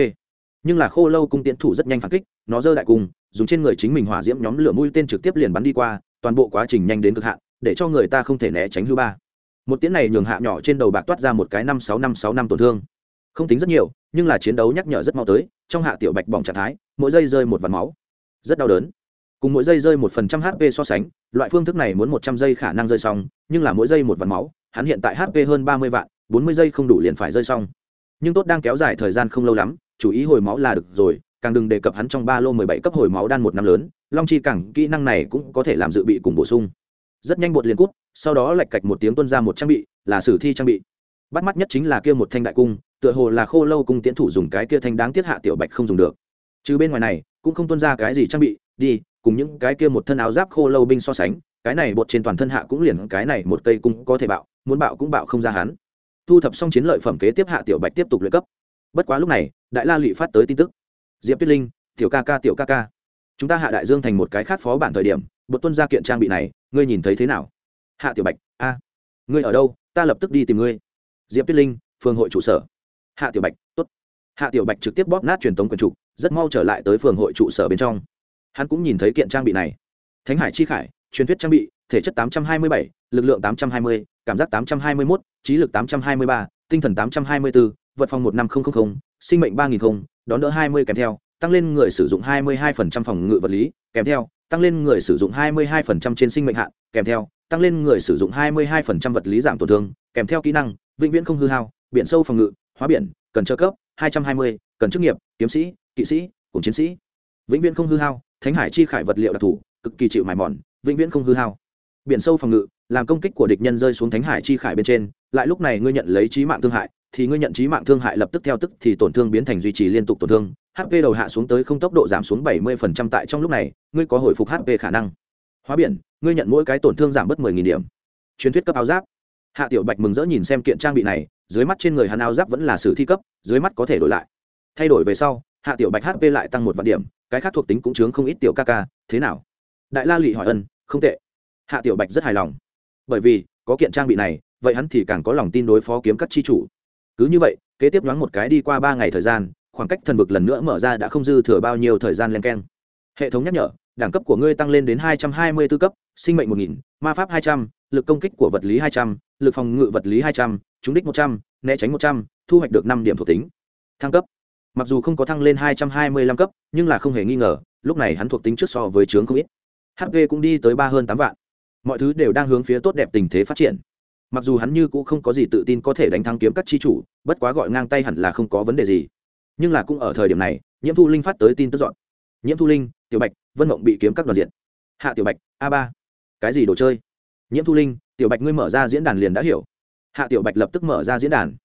nhưng là khô lâu cung tiễn thủ rất nhanh phản kích, nó giơ đại cung, dùng trên người chính mình hỏa diễm nhóm lửa mũi tên trực tiếp liền bắn đi qua, toàn bộ quá trình nhanh đến cực hạn, để cho người ta không thể né tránh hư ba một tiễn này nhường hạ nhỏ trên đầu bạc toát ra một cái năm sáu năm sáu năm tổn thương. Không tính rất nhiều, nhưng là chiến đấu nhắc nhở rất mau tới, trong hạ tiểu bạch bỏng trạng thái, mỗi giây rơi một vạt máu. Rất đau đớn. Cùng mỗi giây rơi một phần trăm hp so sánh, loại phương thức này muốn một trăm giây khả năng rơi xong, nhưng là mỗi giây một vạn máu, hắn hiện tại hp hơn ba mươi vạn, bốn mươi giây không đủ liền phải rơi xong. Nhưng tốt đang kéo dài thời gian không lâu lắm chú ý hồi máu là được rồi, càng đừng đề cập hắn trong ba lô mười bảy cấp hồi máu đan một năm lớn, long chi cẳng kỹ năng này cũng có thể làm dự bị cùng bổ sung. Rất nhanh bột liền cút sau đó lạch cạch một tiếng tuân ra một trang bị, là sử thi trang bị. Bắt mắt nhất chính là kia một thanh đại cung, tựa hồ là khô lâu cung tiến thủ dùng cái kia thanh đáng tiết hạ tiểu bạch không dùng được. Chứ bên ngoài này, cũng không tuân ra cái gì trang bị, đi, cùng những cái kia một thân áo giáp khô lâu binh so sánh, cái này bột trên toàn thân hạ cũng liền cái này một cây cung có thể bạo, muốn bạo cũng bạo không ra hắn. Thu thập xong chiến lợi phẩm kế tiếp hạ tiểu bạch tiếp tục luyện cấp. Bất quá lúc này, đại la lụy phát tới tin tức. Diệp tuyết linh, tiểu ca ca, tiểu ca ca. Chúng ta hạ đại dương thành một cái khác phó bản thời điểm, bột tuân ra kiện trang bị này, ngươi nhìn thấy thế nào? Hạ tiểu bạch a ngươi ở đâu? Ta lập tức đi tìm ngươi. Diệp tuyết linh phường hội trụ sở. Hạ tiểu bạch t ố t hạ tiểu bạch trực tiếp bóp nát truyền thống quần trục rất mau trở lại tới phường hội trụ sở bên trong. Hắn cũng nhìn thấy kiện trang bị này. Thánh hải chi khải truyền thuyết trang bị thể chất 827, lực lượng 820, cảm giác 821, trí lực 823, tinh thần 824, vật phòng 15000, sinh mệnh 3000, đón đỡ 20 kèm theo, tăng lên người sử dụng 22% phòng ngự vật lý, kèm theo, tăng lên người sử dụng 22% trên sinh mệnh hạn, kèm theo, tăng lên người sử dụng 22% vật lý giảm tổn thương, kèm theo kỹ năng, vĩnh viễn không hư hao, biển sâu phòng ngự, hóa biển, cần trợ cấp, 220, cần chức nghiệp, kiếm sĩ, kỵ sĩ, cùng chiến sĩ. Vĩnh viễn không hư hao, thánh hải chi khải vật liệu đặc thù cực kỳ chịu mài mòn vĩnh viễn không hư hao biển sâu phòng ngự làm công kích của địch nhân rơi xuống thánh hải chi khải bên trên lại lúc này ngươi nhận lấy chí mạng thương hại thì ngươi nhận trí mạng thương hại lập tức theo tức thì tổn thương biến thành duy trì liên tục tổn thương. Hp đầu hạ xuống tới không tốc độ giảm xuống 70% tại trong lúc này, ngươi có hồi phục hp khả năng. Hóa biển, ngươi nhận mỗi cái tổn thương giảm bớt 10.000 điểm. Truyền thuyết cấp áo giáp. Hạ tiểu bạch mừng rỡ nhìn xem kiện trang bị này, dưới mắt trên người hắn áo giáp vẫn là sử thi cấp, dưới mắt có thể đổi lại. Thay đổi về sau, hạ tiểu bạch hp lại tăng một vạn điểm, cái khác thuộc tính cũng chướng không ít tiểu ca ca, thế nào? Đại la lụy hỏi ân, không tệ. Hạ tiểu bạch rất hài lòng. Bởi vì, có kiện trang bị này, vậy hắn thì càng có lòng tin đối phó kiếm các chi chủ cứ như vậy, kế tiếp nhoáng một cái đi qua ba ngày thời gian, khoảng cách thần vực lần nữa mở ra đã không dư thừa bao nhiêu thời gian len keng. Hệ thống nhắc nhở, đẳng cấp của ngươi tăng lên đến hai trăm hai mươi tư cấp, sinh mệnh một nghìn, ma pháp hai trăm l ự c công kích của vật lý hai trăm l ự c phòng ngự vật lý hai trăm, trúng đích một trăm, né tránh một trăm, thu hoạch được năm điểm thuộc tính. Thăng cấp. Mặc dù không có thăng lên hai trăm hai mươi lăm cấp, nhưng là không hề nghi ngờ, lúc này hắn thuộc tính trước so với trướng không ít. Hp cũng đi tới ba hơn tám vạn. Mọi thứ đều đang hướng phía tốt đẹp tình thế phát triển mặc dù hắn như cũng không có gì tự tin có thể đánh thắng kiếm các chi chủ, bất quá gọi ngang tay hẳn là không có vấn đề gì. Nhưng là cũng ở thời điểm này, nhiễm thu linh phát tới tin tức dọn. Nhiễm thu linh, tiểu bạch, vân mộng bị kiếm các đoàn diện hạ tiểu bạch, a ba. Cái gì đồ chơi? Nhiễm thu linh, tiểu bạch ngươi mở ra diễn đàn liền đã hiểu. Hạ tiểu bạch lập tức mở ra diễn đàn.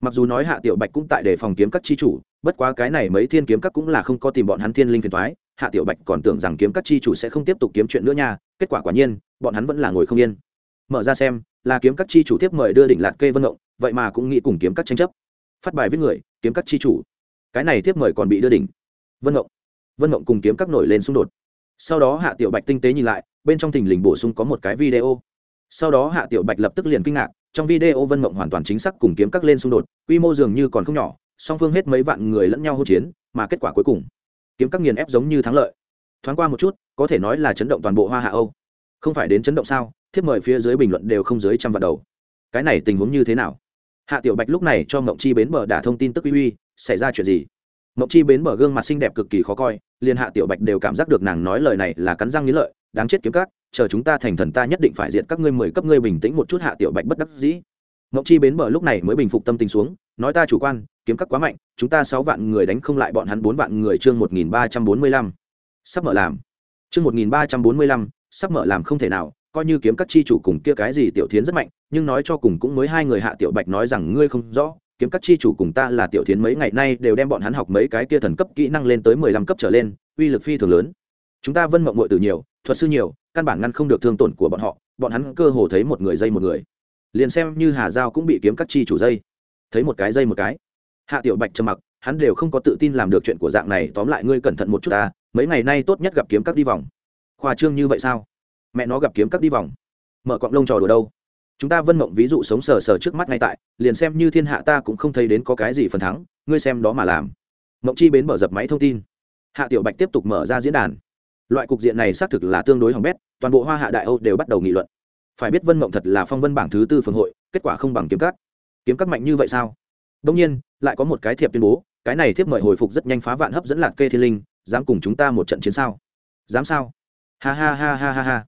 Mặc dù nói hạ tiểu bạch cũng tại đề phòng kiếm các chi chủ, bất quá cái này mấy thiên kiếm các cũng là không có tìm bọn hắn thiên linh phiền thoái hạ tiểu bạch còn tưởng rằng kiếm các chi chủ sẽ không tiếp tục kiếm chuyện nữa nha, kết quả quả nhiên, bọn hắn vẫn là ngồi không yên mở ra xem, là kiếm các chi chủ tiếp mời đưa đỉnh lạt kê vân ngộng, vậy mà cũng nghĩ cùng kiếm các tranh chấp. Phát bài viết người, kiếm các chi chủ. Cái này tiếp mời còn bị đưa đỉnh. Vân ngộng. Vân ngộng cùng kiếm các nổi lên xung đột. Sau đó hạ tiểu bạch tinh tế nhìn lại, bên trong thình lình bổ sung có một cái video. Sau đó hạ tiểu bạch lập tức liền kinh ngạc, trong video vân mộng hoàn toàn chính xác cùng kiếm các lên xung đột, quy mô dường như còn không nhỏ, song phương hết mấy vạn người lẫn nhau hỗn chiến, mà kết quả cuối cùng, kiếm các nghiền ép giống như thắng lợi. Thoáng qua một chút, có thể nói là chấn động toàn bộ hoa hạ âu không phải đến chấn động sao? Thiếp mời phía dưới bình luận đều không dưới trăm vạn đầu. Cái này tình huống như thế nào? Hạ tiểu bạch lúc này cho mộng chi bến bờ đả thông tin tức uy uy, xảy ra chuyện gì? Mộng chi bến bờ gương mặt xinh đẹp cực kỳ khó coi, liền hạ tiểu bạch đều cảm giác được nàng nói lời này là cắn răng nghĩ lợi, đáng chết kiếm các, chờ chúng ta thành thần ta nhất định phải diện các ngươi mười cấp ngươi bình tĩnh một chút hạ tiểu bạch bất đắc dĩ. Mộng chi bến bờ lúc này mới bình phục tâm tình xuống, nói ta chủ quan, kiếm các quá mạnh, chúng ta sáu vạn người đánh không lại bọn hắn bốn vạn người chương một nghìn ba trăm bốn mươi lăm. Sắp mở làm. Chương một nghìn ba trăm bốn mươi lăm sắp mở làm không thể nào, coi như kiếm các chi chủ cùng kia cái gì tiểu thiến rất mạnh, nhưng nói cho cùng cũng mới hai người hạ tiểu bạch nói rằng, ngươi không rõ, kiếm các chi chủ cùng ta là tiểu thiến mấy ngày nay đều đem bọn hắn học mấy cái kia thần cấp kỹ năng lên tới mười lăm cấp trở lên, uy lực phi thường lớn. Chúng ta vân mộng ngội từ nhiều, thuật sư nhiều, căn bản ngăn không được thương tổn của bọn họ, bọn hắn cơ hồ thấy một người dây một người. Liền xem như hà giao cũng bị kiếm các chi chủ dây, thấy một cái dây một cái. Hạ tiểu bạch trầm mặc, hắn đều không có tự tin làm được chuyện của dạng này, tóm lại ngươi cẩn thận một chút ta, mấy ngày nay tốt nhất gặp kiếm các đi vòng khoa trương như vậy sao? Mẹ nó gặp kiếm cắp đi vòng. Mở cọng lông trò đùa đâu? Chúng ta vân mộng ví dụ sống sờ sờ trước mắt ngay tại, liền xem như thiên hạ ta cũng không thấy đến có cái gì phần thắng, ngươi xem đó mà làm. Mộng chi bến mở dập máy thông tin. Hạ tiểu bạch tiếp tục mở ra diễn đàn. Loại cục diện này xác thực là tương đối hỏng bét, toàn bộ hoa hạ đại âu đều bắt đầu nghị luận. Phải biết vân mộng thật là phong vân bảng thứ tư phường hội, kết quả không bằng kiếm cắt kiếm cắt mạnh như vậy sao? Đông nhiên, lại có một cái thiệp tuyên bố, cái này thiếp mời hồi phục rất nhanh phá vạn hấp dẫn lạc kê thiên linh, dám cùng chúng ta một trận chiến sao? Dám sao? Ha ha ha ha ha ha.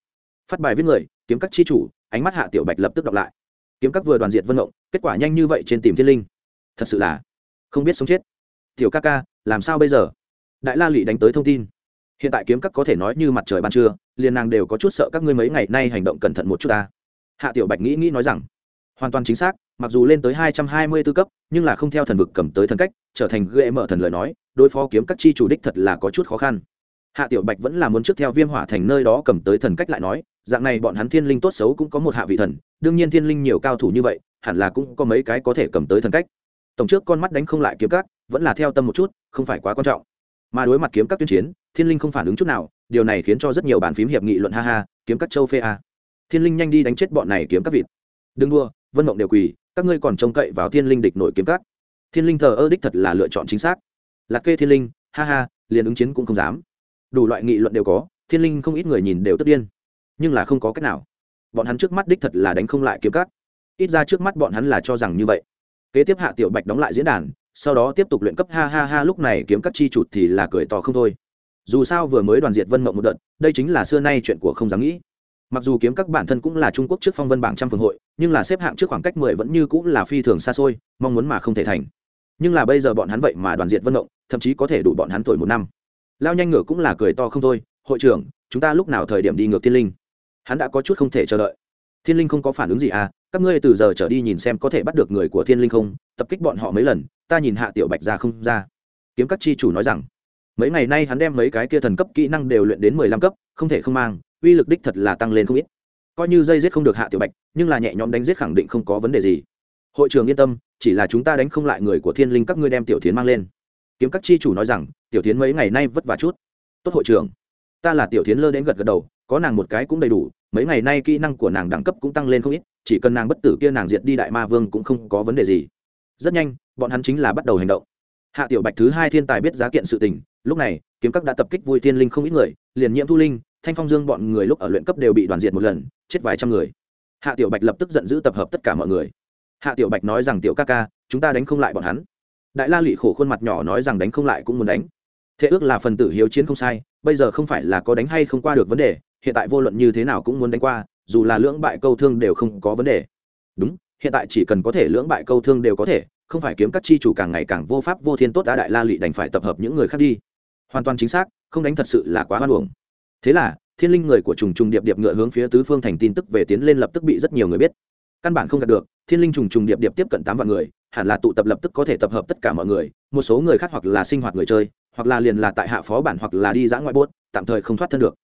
Phát bài viết người kiếm các chi chủ ánh mắt hạ tiểu bạch lập tức đọc lại. Kiếm các vừa đoàn diệt vân động, kết quả nhanh như vậy trên tìm thiên linh. Thật sự là không biết sống chết. Tiểu ca ca làm sao bây giờ? Đại la lụy đánh tới thông tin. Hiện tại kiếm các có thể nói như mặt trời ban trưa liền nàng đều có chút sợ các ngươi mấy ngày nay hành động cẩn thận một chút ta. Hạ tiểu bạch nghĩ nghĩ nói rằng hoàn toàn chính xác mặc dù lên tới hai trăm hai mươi tư cấp nhưng là không theo thần vực cầm tới thần cách trở thành ghệ mở thần lời nói đối phó kiếm các chi chủ đích thật là có chút khó khăn hạ tiểu bạch vẫn là muốn trước theo viêm hỏa thành nơi đó cầm tới thần cách lại nói, dạng này bọn hắn thiên linh tốt xấu cũng có một hạ vị thần, đương nhiên thiên linh nhiều cao thủ như vậy, hẳn là cũng có mấy cái có thể cầm tới thần cách. Tổng trước con mắt đánh không lại kiếm các, vẫn là theo tâm một chút, không phải quá quan trọng. Mà đối mặt kiếm các tuyên chiến, thiên linh không phản ứng chút nào, điều này khiến cho rất nhiều bàn phím hiệp nghị luận ha ha, kiếm các châu phê a. Thiên linh nhanh đi đánh chết bọn này kiếm các vịt. Đừng đua, vân mộng đều quỳ, các ngươi còn trông cậy vào thiên linh địch nội kiếm các. Thiên linh thờ ơ đích thật là lựa chọn chính xác. Lạc kê thiên linh, ha ha, liền ứng chiến cũng không dám đủ loại nghị luận đều có, thiên linh không ít người nhìn đều tức điên. Nhưng là không có cách nào. Bọn hắn trước mắt đích thật là đánh không lại kiếm cắt ít ra trước mắt bọn hắn là cho rằng như vậy. Kế tiếp hạ tiểu bạch đóng lại diễn đàn, sau đó tiếp tục luyện cấp, ha ha ha, lúc này kiếm cắt chi chụt thì là cười to không thôi. Dù sao vừa mới đoàn diệt vân mộng một đợt, đây chính là xưa nay chuyện của không dám nghĩ. Mặc dù kiếm các bản thân cũng là trung quốc trước phong vân bảng trăm phường hội, nhưng là xếp hạng trước khoảng cách mười vẫn như cũng là phi thường xa xôi, mong muốn mà không thể thành. Nhưng là bây giờ bọn hắn vậy mà đoàn diệt vân mộng, thậm chí có thể đủ bọn hắn tuổi một năm lao nhanh ngựa cũng là cười to không thôi, hội trưởng, chúng ta lúc nào thời điểm đi ngược thiên linh? Hắn đã có chút không thể chờ đợi. Thiên linh không có phản ứng gì à? Các ngươi từ giờ trở đi nhìn xem có thể bắt được người của thiên linh không? Tập kích bọn họ mấy lần, ta nhìn hạ tiểu bạch ra không ra. Kiếm các chi chủ nói rằng. Mấy ngày nay hắn đem mấy cái kia thần cấp kỹ năng đều luyện đến mười lăm cấp, không thể không mang, uy lực đích thật là tăng lên không ít. Coi như dây giết không được hạ tiểu bạch, nhưng là nhẹ nhõm đánh giết khẳng định không có vấn đề gì. Hội trưởng yên tâm, chỉ là chúng ta đánh không lại người của thiên linh các ngươi đem tiểu thiến mang lên. Kiếm các chi chủ nói rằng tiểu thiến mấy ngày nay vất vả chút. Tốt hội trưởng. Ta là tiểu thiến lơ đến gật gật đầu, có nàng một cái cũng đầy đủ, mấy ngày nay kỹ năng của nàng đẳng cấp cũng tăng lên không ít, chỉ cần nàng bất tử kia nàng diệt đi đại ma vương cũng không có vấn đề gì. Rất nhanh, bọn hắn chính là bắt đầu hành động. Hạ tiểu bạch thứ hai thiên tài biết giá kiện sự tình, lúc này, kiếm các đã tập kích vui thiên linh không ít người, liền nhiễm thu linh, thanh phong dương bọn người lúc ở luyện cấp đều bị đoàn diệt một lần, chết vài trăm người. Hạ tiểu bạch lập tức giận dữ tập hợp tất cả mọi người. Hạ tiểu bạch nói rằng, tiểu ca ca, chúng ta đánh không lại bọn hắn. Đại la lụy khổ khuôn mặt nhỏ nói rằng, đánh không lại cũng muốn đánh thế ước là phần tử hiếu chiến không sai, bây giờ không phải là có đánh hay không qua được vấn đề, hiện tại vô luận như thế nào cũng muốn đánh qua, dù là lưỡng bại câu thương đều không có vấn đề. Đúng, hiện tại chỉ cần có thể lưỡng bại câu thương đều có thể, không phải kiếm các chi chủ càng ngày càng vô pháp vô thiên tốt đã đại la lị đành phải tập hợp những người khác đi. Hoàn toàn chính xác, không đánh thật sự là quá hoan uổng. Thế là, thiên linh người của trùng trùng điệp điệp ngựa hướng phía tứ phương thành tin tức về tiến lên lập tức bị rất nhiều người biết. Căn bản không đạt được, thiên linh trùng trùng điệp điệp tiếp cận tám vạn người, hẳn là tụ tập lập tức có thể tập hợp tất cả mọi người, một số người khác hoặc là sinh hoạt người chơi hoặc là liền là tại hạ phó bản hoặc là đi dã ngoại bốt tạm thời không thoát thân được.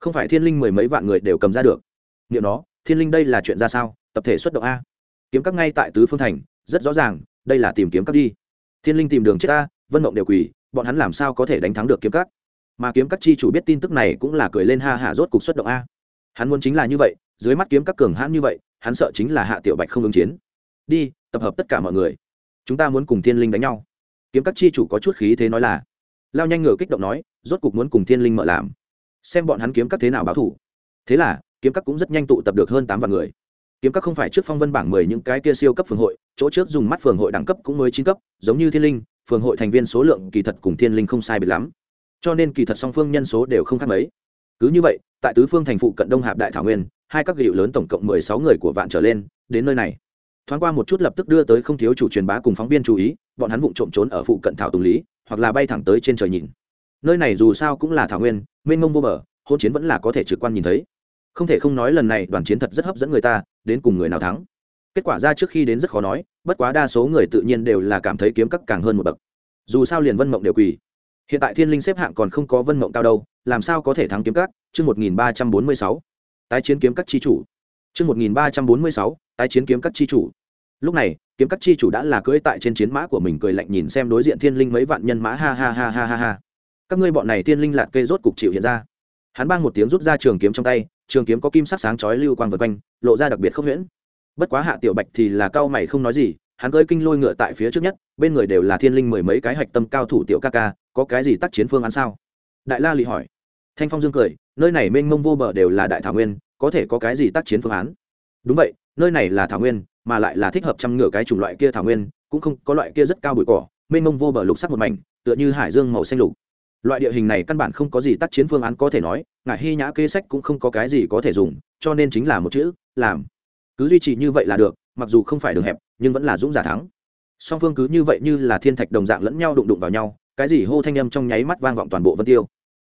Không phải thiên linh mười mấy vạn người đều cầm ra được. Liệu nó, thiên linh đây là chuyện ra sao? Tập thể xuất động a. Kiếm các ngay tại tứ phương thành, rất rõ ràng, đây là tìm kiếm các đi. Thiên linh tìm đường chết ta vân mộng đều quỳ, bọn hắn làm sao có thể đánh thắng được kiếm các? Mà kiếm các chi chủ biết tin tức này cũng là cười lên ha hạ rốt cục xuất động a. Hắn muốn chính là như vậy, dưới mắt kiếm các cường hãn như vậy, hắn sợ chính là hạ tiểu bạch không ứng chiến. Đi, tập hợp tất cả mọi người. Chúng ta muốn cùng thiên linh đánh nhau. Kiếm các chi chủ có chút khí thế nói là lao nhanh ngựa kích động nói, rốt cục muốn cùng thiên linh mở làm. Xem bọn hắn kiếm các thế nào báo thủ. Thế là, kiếm các cũng rất nhanh tụ tập được hơn tám vạn người. Kiếm các không phải trước phong vân bảng mười những cái kia siêu cấp phường hội, chỗ trước dùng mắt phường hội đẳng cấp cũng mới chín cấp, giống như thiên linh, phường hội thành viên số lượng kỳ thật cùng thiên linh không sai biệt lắm. Cho nên kỳ thật song phương nhân số đều không khác mấy. Cứ như vậy, tại tứ phương thành phụ cận đông hạp đại thảo nguyên, hai các hiệu lớn tổng cộng mười sáu người của vạn trở lên, đến nơi này. Thoáng qua một chút lập tức đưa tới không thiếu chủ truyền bá cùng phóng viên chú ý, bọn hắn vụng trộm trốn ở phụ cận thảo tùng lý hoặc là bay thẳng tới trên trời nhìn. Nơi này dù sao cũng là thảo nguyên, mênh mông vô bờ hôn chiến vẫn là có thể trực quan nhìn thấy. Không thể không nói lần này đoàn chiến thật rất hấp dẫn người ta, đến cùng người nào thắng. Kết quả ra trước khi đến rất khó nói, bất quá đa số người tự nhiên đều là cảm thấy kiếm cắt càng hơn một bậc. Dù sao liền vân mộng đều quỳ. Hiện tại thiên linh xếp hạng còn không có vân mộng cao đâu, làm sao có thể thắng kiếm cắt chương một nghìn ba trăm bốn mươi sáu, tái chiến kiếm cắt chi chủ. Chương một nghìn ba trăm bốn mươi sáu, tái chiến kiếm cắt chi chủ lúc này, kiếm các chi chủ đã là cưỡi tại trên chiến mã của mình cười lạnh nhìn xem đối diện thiên linh mấy vạn nhân mã, ha ha ha ha ha ha. Các ngươi bọn này thiên linh lạt cây rốt cục chịu hiện ra. Hắn bang một tiếng rút ra trường kiếm trong tay, trường kiếm có kim sắc sáng chói lưu quang vượt quanh, lộ ra đặc biệt không huyễn. Bất quá hạ tiểu bạch thì là cao mày không nói gì, hắn cưỡi kinh lôi ngựa tại phía trước nhất, bên người đều là thiên linh mười mấy cái hạch tâm cao thủ tiểu ca ca, có cái gì tác chiến phương án sao? Đại la lì hỏi. Thanh phong dương cười, nơi này mênh mông vô bờ đều là đại thảo nguyên, có thể có cái gì tác chiến phương án? Đúng vậy, nơi này là thảo nguyên mà lại là thích hợp chăm ngựa cái chủng loại kia thảo nguyên, cũng không có loại kia rất cao bụi cỏ, mênh mông vô bờ lục sắc một mảnh, tựa như hải dương màu xanh lục. Loại địa hình này căn bản không có gì tác chiến phương án có thể nói ngại hy nhã kê sách cũng không có cái gì có thể dùng, cho nên chính là một chữ, làm. Cứ duy trì như vậy là được, mặc dù không phải đường hẹp, nhưng vẫn là dũng giả thắng. Song phương cứ như vậy như là thiên thạch đồng dạng lẫn nhau đụng đụng vào nhau, cái gì hô thanh âm trong nháy mắt vang vọng toàn bộ vân tiêu.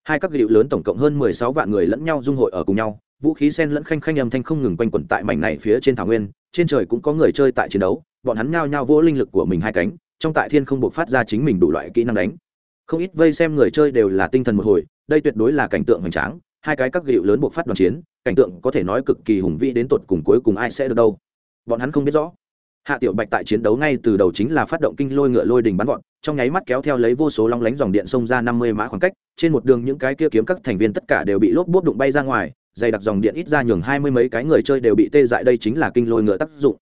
Hai các hiệu lớn tổng cộng hơn mười sáu vạn người lẫn nhau dung hội ở cùng nhau, vũ khí sen lẫn khanh khanh âm thanh không ngừng quanh quẩn tại mảnh này phía trên thảo nguyên trên trời cũng có người chơi tại chiến đấu, bọn hắn nhao nhao vỗ linh lực của mình hai cánh, trong tại thiên không buộc phát ra chính mình đủ loại kỹ năng đánh. Không ít vây xem người chơi đều là tinh thần một hồi, đây tuyệt đối là cảnh tượng hoành tráng, hai cái các gịu lớn buộc phát đoàn chiến, cảnh tượng có thể nói cực kỳ hùng vĩ đến tột cùng cuối cùng ai sẽ được đâu. Bọn hắn không biết rõ. Hạ tiểu bạch tại chiến đấu ngay từ đầu chính là phát động kinh lôi ngựa lôi đình bắn vọt, trong nháy mắt kéo theo lấy vô số long lánh dòng điện xông ra năm mươi mã khoảng cách, trên một đường những cái kia kiếm các thành viên tất cả đều bị lốp bút đụng bay ra ngoài dày đặc dòng điện ít ra nhường hai mươi mấy cái người chơi đều bị tê dại, đây chính là kinh lôi ngựa tác dụng.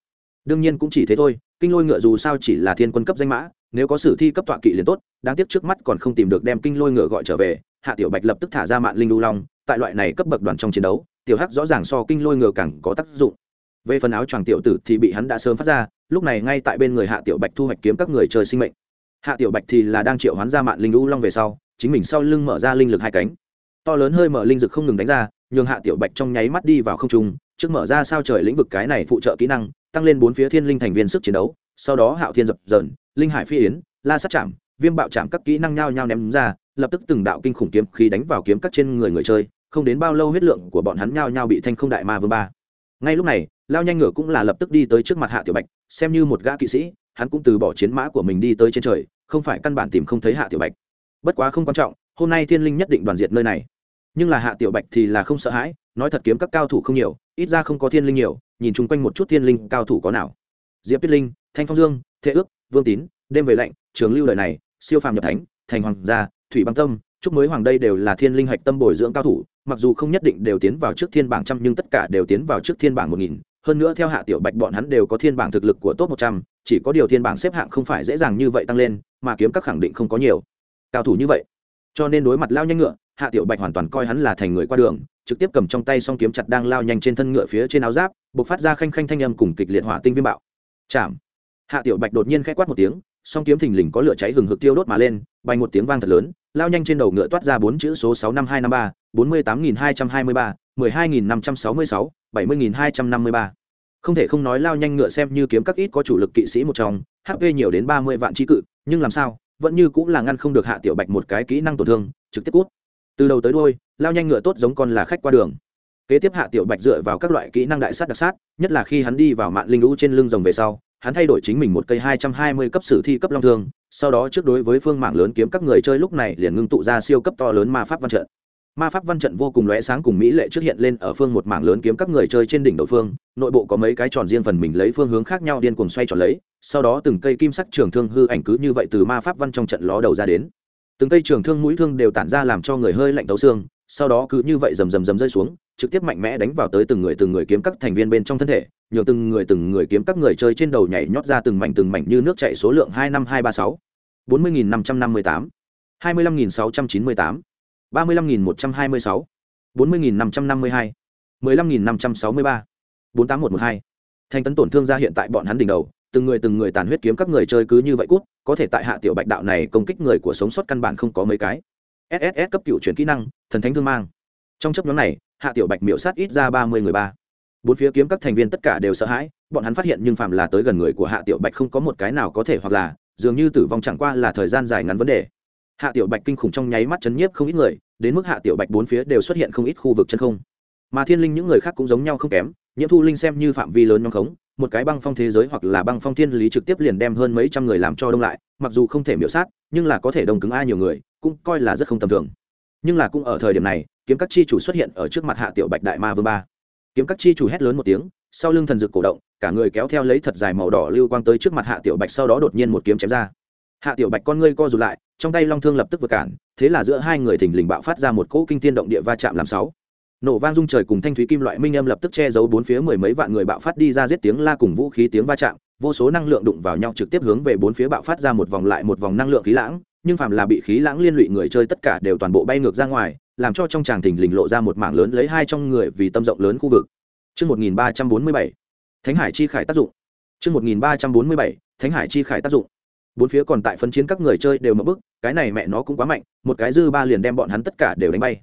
Đương nhiên cũng chỉ thế thôi, kinh lôi ngựa dù sao chỉ là thiên quân cấp danh mã, nếu có sử thi cấp tọa kỵ liền tốt, đáng tiếc trước mắt còn không tìm được đem kinh lôi ngựa gọi trở về, hạ tiểu bạch lập tức thả ra mạng linh lưu long, tại loại này cấp bậc đoàn trong chiến đấu, tiểu hắc rõ ràng so kinh lôi ngựa càng có tác dụng. Về phần áo choàng tiểu tử thì bị hắn đã sớm phát ra, lúc này ngay tại bên người hạ tiểu bạch thu hoạch kiếm các người chơi sinh mệnh. Hạ tiểu bạch thì là đang triệu hoán ra mạng linh lưu long về sau, chính mình sau lưng mở ra linh lực hai cánh to lớn hơi mở linh dực không ngừng đánh ra, nhường hạ tiểu bạch trong nháy mắt đi vào không trung, trước mở ra sao trời lĩnh vực cái này phụ trợ kỹ năng, tăng lên bốn phía thiên linh thành viên sức chiến đấu, sau đó hạo thiên dập dờn, linh hải phi yến, la sát chạm, viêm bạo chạm các kỹ năng nhao nhao ném ra, lập tức từng đạo kinh khủng kiếm khí đánh vào kiếm các trên người người chơi, không đến bao lâu huyết lượng của bọn hắn nhao nhao bị thanh không đại ma vương ba. Ngay lúc này, lao nhanh ngựa cũng là lập tức đi tới trước mặt hạ tiểu bạch, xem như một gã kỵ sĩ, hắn cũng từ bỏ chiến mã của mình đi tới trên trời, không phải căn bản tìm không thấy hạ tiểu bạch. Bất quá không quan trọng, hôm nay thiên linh nhất định đoàn diệt nơi này nhưng là hạ tiểu bạch thì là không sợ hãi, nói thật kiếm các cao thủ không nhiều, ít ra không có thiên linh nhiều, nhìn chung quanh một chút thiên linh cao thủ có nào. Diệp tuyết linh, thanh phong dương thế ước, vương tín, đêm về lạnh, trường lưu lời này, siêu phàm nhập thánh, thành hoàng gia, thủy băng tâm, chúc mới hoàng đây đều là thiên linh hạch tâm bồi dưỡng cao thủ, mặc dù không nhất định đều tiến vào trước thiên bảng trăm nhưng tất cả đều tiến vào trước thiên bảng một nghìn. Hơn nữa theo hạ tiểu bạch bọn hắn đều có thiên bảng thực lực của top một trăm, chỉ có điều thiên bảng xếp hạng không phải dễ dàng như vậy tăng lên, mà kiếm các khẳng định không có nhiều. Cao thủ như vậy, cho nên đối mặt lao nhanh ngựa hạ tiểu bạch hoàn toàn coi hắn là thành người qua đường, trực tiếp cầm trong tay s o n g kiếm chặt đang lao nhanh trên thân ngựa phía trên áo giáp b ộ c phát ra khanh khanh thanh âm cùng kịch liệt hỏa tinh viêm bạo. Chạm. Hạ tiểu bạch đột nhiên k h ẽ quát một tiếng s o n g kiếm thình lình có lửa cháy hừng hực tiêu đốt mà lên, bay một tiếng vang thật lớn, lao nhanh trên đầu ngựa toát ra bốn chữ số sáu năm hai năm ba, bốn mươi tám nghìn hai trăm hai mươi ba, mười hai nghìn năm trăm sáu mươi sáu, bảy mươi nghìn hai trăm năm mươi ba. Không thể không nói lao nhanh ngựa xem như kiếm các ít có chủ lực kỵ sĩ một trong hp nhiều đến ba mươi vạn trí cự, nhưng làm sao, vẫn như cũng là ngăn không được hạ tiểu bạch một cái kỹ năng tổn thương, trực tiếp cút từ đầu tới đôi lao nhanh ngựa tốt giống con là khách qua đường. Kế tiếp hạ tiểu bạch dựa vào các loại kỹ năng đại sát đặc sát, nhất là khi hắn đi vào mạng linh lũ trên lưng rồng về sau, hắn thay đổi chính mình một cây hai trăm hai mươi cấp sử thi cấp long thương, sau đó trước đối với phương mạng lớn kiếm các người chơi lúc này liền ngưng tụ ra siêu cấp to lớn ma pháp văn trận. Ma pháp văn trận vô cùng lóe sáng cùng mỹ lệ trước hiện lên ở phương một mảng lớn kiếm các người chơi trên đỉnh đầu phương, nội bộ có mấy cái tròn riêng phần mình lấy phương hướng khác nhau điên cuồng xoay tròn lấy, sau đó từng cây kim sắc trường thương hư ảnh cứ như vậy từ ma pháp văn trong trận ló đầu ra đến từng cây trường thương mũi thương đều tản ra làm cho người hơi lạnh tấu xương, sau đó cứ như vậy rầm rầm rầm rơi xuống, trực tiếp mạnh mẽ đánh vào tới từng người từng người kiếm các thành viên bên trong thân thể, nhường từng người từng người kiếm các người chơi trên đầu nhảy nhót ra từng mảnh từng mảnh như nước chạy số lượng hai năm hai ba sáu, bốn mươi nghìn năm trăm năm mươi tám, hai mươi lăm nghìn sáu trăm chín mươi tám, ba mươi lăm nghìn một trăm hai mươi sáu, bốn mươi nghìn năm trăm năm mươi hai, mười lăm nghìn năm trăm sáu mươi ba, bốn tám một một hai. Thanh tấn tổn thương ra hiện tại bọn hắn đỉnh đầu từng người từng người tàn huyết kiếm các người chơi cứ như vậy cút, có thể tại hạ tiểu bạch đạo này công kích người của sống sót căn bản không có mấy cái. Sss cấp cựu chuyển kỹ năng, thần thánh thương mang. Trong chấp nhóm này, hạ tiểu bạch miểu sát ít ra ba mươi người ba. Bốn phía kiếm các thành viên tất cả đều sợ hãi, bọn hắn phát hiện nhưng phạm là tới gần người của hạ tiểu bạch không có một cái nào có thể hoặc là, dường như tử vong chẳng qua là thời gian dài ngắn vấn đề. Hạ tiểu bạch kinh khủng trong nháy mắt chấn nhiếp không ít người, đến mức hạ tiểu bạch bốn phía đều xuất hiện không ít khu vực chân không. Mà thiên linh những người khác cũng giống nhau không kém, nhiễm thu linh xem như phạm vi lớn nhóm khống một cái băng phong thế giới hoặc là băng phong thiên lý trực tiếp liền đem hơn mấy trăm người làm cho đông lại, mặc dù không thể miễu sát, nhưng là có thể đồng cứng ai nhiều người, cũng coi là rất không tầm thường. Nhưng là cũng ở thời điểm này, kiếm các chi chủ xuất hiện ở trước mặt hạ tiểu bạch đại ma vương ba. Kiếm các chi chủ hét lớn một tiếng, sau lưng thần dực cổ động, cả người kéo theo lấy thật dài màu đỏ lưu quang tới trước mặt hạ tiểu bạch, sau đó đột nhiên một kiếm chém ra. Hạ tiểu bạch con ngươi co rụt lại, trong tay long thương lập tức vượt cản, thế là giữa hai người thình lình bạo phát ra một cỗ kinh thiên động địa va chạm làm sáu nổ vang rung trời cùng thanh thúy kim loại minh âm lập tức che giấu bốn phía mười mấy vạn người bạo phát đi ra giết tiếng la cùng vũ khí tiếng va chạm vô số năng lượng đụng vào nhau trực tiếp hướng về bốn phía bạo phát ra một vòng lại một vòng năng lượng khí lãng nhưng phàm là bị khí lãng liên lụy người chơi tất cả đều toàn bộ bay ngược ra ngoài làm cho trong tràng thình lình lộ ra một mảng lớn lấy hai trong người vì tâm rộng lớn khu vực Trước 1347, Thánh Hải chi khải tác dụng. Trước 1347, Thánh Hải chi khải tác dụng. Bốn phía còn tại phân chiến các người chơi đều mở bức, cái này mẹ nó cũng quá mạnh, một cái dư ba liền đem bọn hắn tất cả đều đánh bay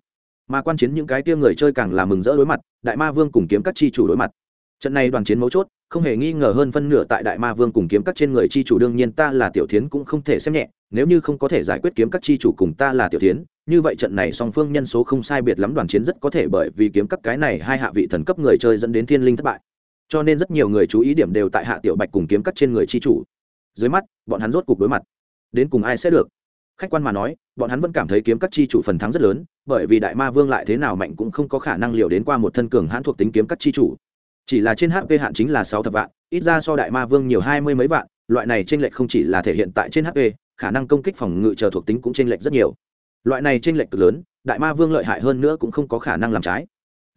mà quan chiến những cái tia người chơi càng là mừng rỡ đối mặt, đại ma vương cùng kiếm các chi chủ đối mặt. Trận này đoàn chiến mấu chốt, không hề nghi ngờ hơn phân nửa tại đại ma vương cùng kiếm các trên người chi chủ, đương nhiên ta là tiểu thiến cũng không thể xem nhẹ, nếu như không có thể giải quyết kiếm các chi chủ cùng ta là tiểu thiến, như vậy trận này song phương nhân số không sai biệt lắm đoàn chiến rất có thể bởi vì kiếm các cái này hai hạ vị thần cấp người chơi dẫn đến thiên linh thất bại. Cho nên rất nhiều người chú ý điểm đều tại hạ tiểu bạch cùng kiếm các trên người chi chủ. Dưới mắt, bọn hắn rốt cuộc đối mặt. Đến cùng ai sẽ được? Khách quan mà nói, bọn hắn vẫn cảm thấy kiếm các chi chủ phần thắng rất lớn, bởi vì đại ma vương lại thế nào mạnh cũng không có khả năng liều đến qua một thân cường hãn thuộc tính kiếm các chi chủ. Chỉ là trên hp hạn chính là sáu thập vạn, ít ra so đại ma vương nhiều hai mươi mấy vạn, loại này t r ê n lệch không chỉ là thể hiện tại trên hp, khả năng công kích phòng ngự chờ thuộc tính cũng t r ê n lệch rất nhiều. Loại này t r ê n lệch cực lớn, đại ma vương lợi hại hơn nữa cũng không có khả năng làm trái.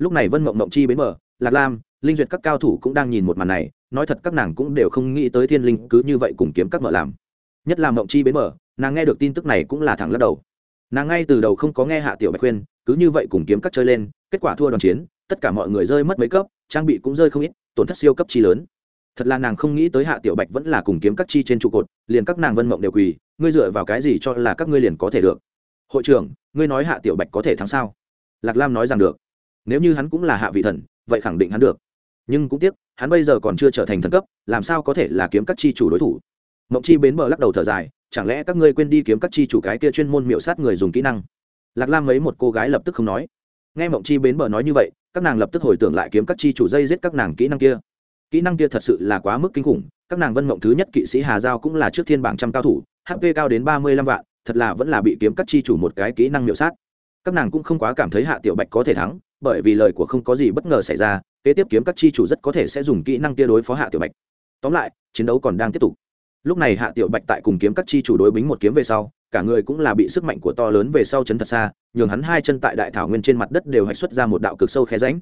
Lúc này vân mộng mộng chi bến mở lạc lam, linh duyệt các cao thủ cũng đang nhìn một màn này, nói thật các nàng cũng đều không nghĩ tới thiên linh cứ như vậy cùng kiếm các mở làm. Nhất là mộng chi bến mở nàng nghe được tin tức này cũng là thẳng lắc đầu. Nàng ngay từ đầu không có nghe hạ tiểu bạch khuyên, cứ như vậy cùng kiếm các chơi lên, kết quả thua đoàn chiến, tất cả mọi người rơi mất mấy cấp, trang bị cũng rơi không ít, tổn thất siêu cấp chi lớn. Thật là nàng không nghĩ tới hạ tiểu bạch vẫn là cùng kiếm các chi trên trụ cột, liền các nàng vân mộng đều quỳ, ngươi dựa vào cái gì cho là các ngươi liền có thể được? Hội trưởng, ngươi nói hạ tiểu bạch có thể thắng sao? Lạc lam nói rằng được. Nếu như hắn cũng là hạ vị thần, vậy khẳng định hắn được. Nhưng cũng tiếc, hắn bây giờ còn chưa trở thành thần cấp, làm sao có thể là kiếm các chi chủ đối thủ? Mộng chi bến bờ lắc đầu thở dài chẳng lẽ các ngươi quên đi kiếm các chi chủ cái kia chuyên môn miệu sát người dùng kỹ năng? Lạc lam mấy một cô gái lập tức không nói. Nghe mộng chi bến bờ nói như vậy, các nàng lập tức hồi tưởng lại kiếm các chi chủ dây giết các nàng kỹ năng kia. Kỹ năng kia thật sự là quá mức kinh khủng, các nàng vân mộng thứ nhất kỵ sĩ hà giao cũng là trước thiên bảng trăm cao thủ hp cao đến ba mươi lăm vạn, thật là vẫn là bị kiếm các chi chủ một cái kỹ năng miệu sát. Các nàng cũng không quá cảm thấy hạ tiểu bạch có thể thắng, bởi vì lời của không có gì bất ngờ xảy ra, kế tiếp kiếm các chi chủ rất có thể sẽ dùng kỹ năng kia đối phó hạ tiểu bạch. Tóm lại, chiến đấu còn đang tiếp tục lúc này hạ tiểu bạch tại cùng kiếm các chi chủ đối bính một kiếm về sau, cả người cũng là bị sức mạnh của to lớn về sau chấn thật xa, nhường hắn hai chân tại đại thảo nguyên trên mặt đất đều hạch xuất ra một đạo cực sâu khe ránh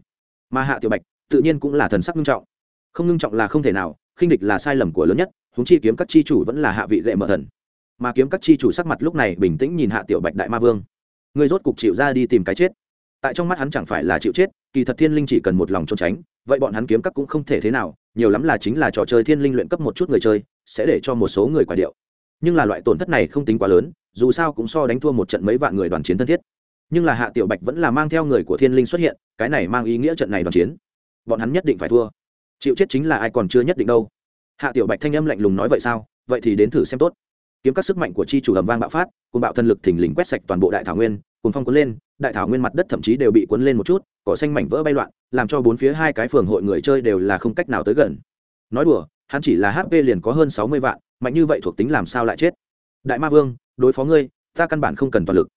mà hạ tiểu bạch, tự nhiên cũng là thần sắc nghiêm trọng. Không nghiêm trọng là không thể nào, khinh địch là sai lầm của lớn nhất húng chi kiếm các chi chủ vẫn là hạ vị lệ mở thần. Mà kiếm các chi chủ sắc mặt lúc này bình tĩnh nhìn hạ tiểu bạch đại ma vương. Người rốt cục chịu ra đi tìm cái chết. Tại trong mắt hắn chẳng phải là chịu chết, kỳ thật thiên linh chỉ cần một lòng trốn tránh, vậy bọn hắn kiếm các cũng không thể thế nào nhiều lắm là chính là trò chơi thiên linh luyện cấp một chút người chơi, sẽ để cho một số người quả điệu. Nhưng là loại tổn thất này không tính quá lớn, dù sao cũng so đánh thua một trận mấy vạn người đoàn chiến thân thiết. Nhưng là hạ tiểu bạch vẫn là mang theo người của thiên linh xuất hiện, cái này mang ý nghĩa trận này đoàn chiến, bọn hắn nhất định phải thua. Chịu chết chính là ai còn chưa nhất định đâu. Hạ tiểu bạch thanh âm lạnh lùng nói vậy sao? Vậy thì đến thử xem tốt. Kiếm các sức mạnh của chi chủ ầm vang bạo phát cùng bạo thần lực thình lình quét sạch toàn bộ đại thảo nguyên cùng phong cuốn lên đại thảo nguyên mặt đất thậm chí đều bị cuốn lên một chút, cỏ xanh mảnh vỡ bay loạn, làm cho bốn phía hai cái phường hội người chơi đều là không cách nào tới gần. Nói đùa, hắn chỉ là hp liền có hơn sáu mươi vạn, mạnh như vậy thuộc tính làm sao lại chết? Đại ma vương, đối phó ngươi, ta căn bản không cần toàn lực.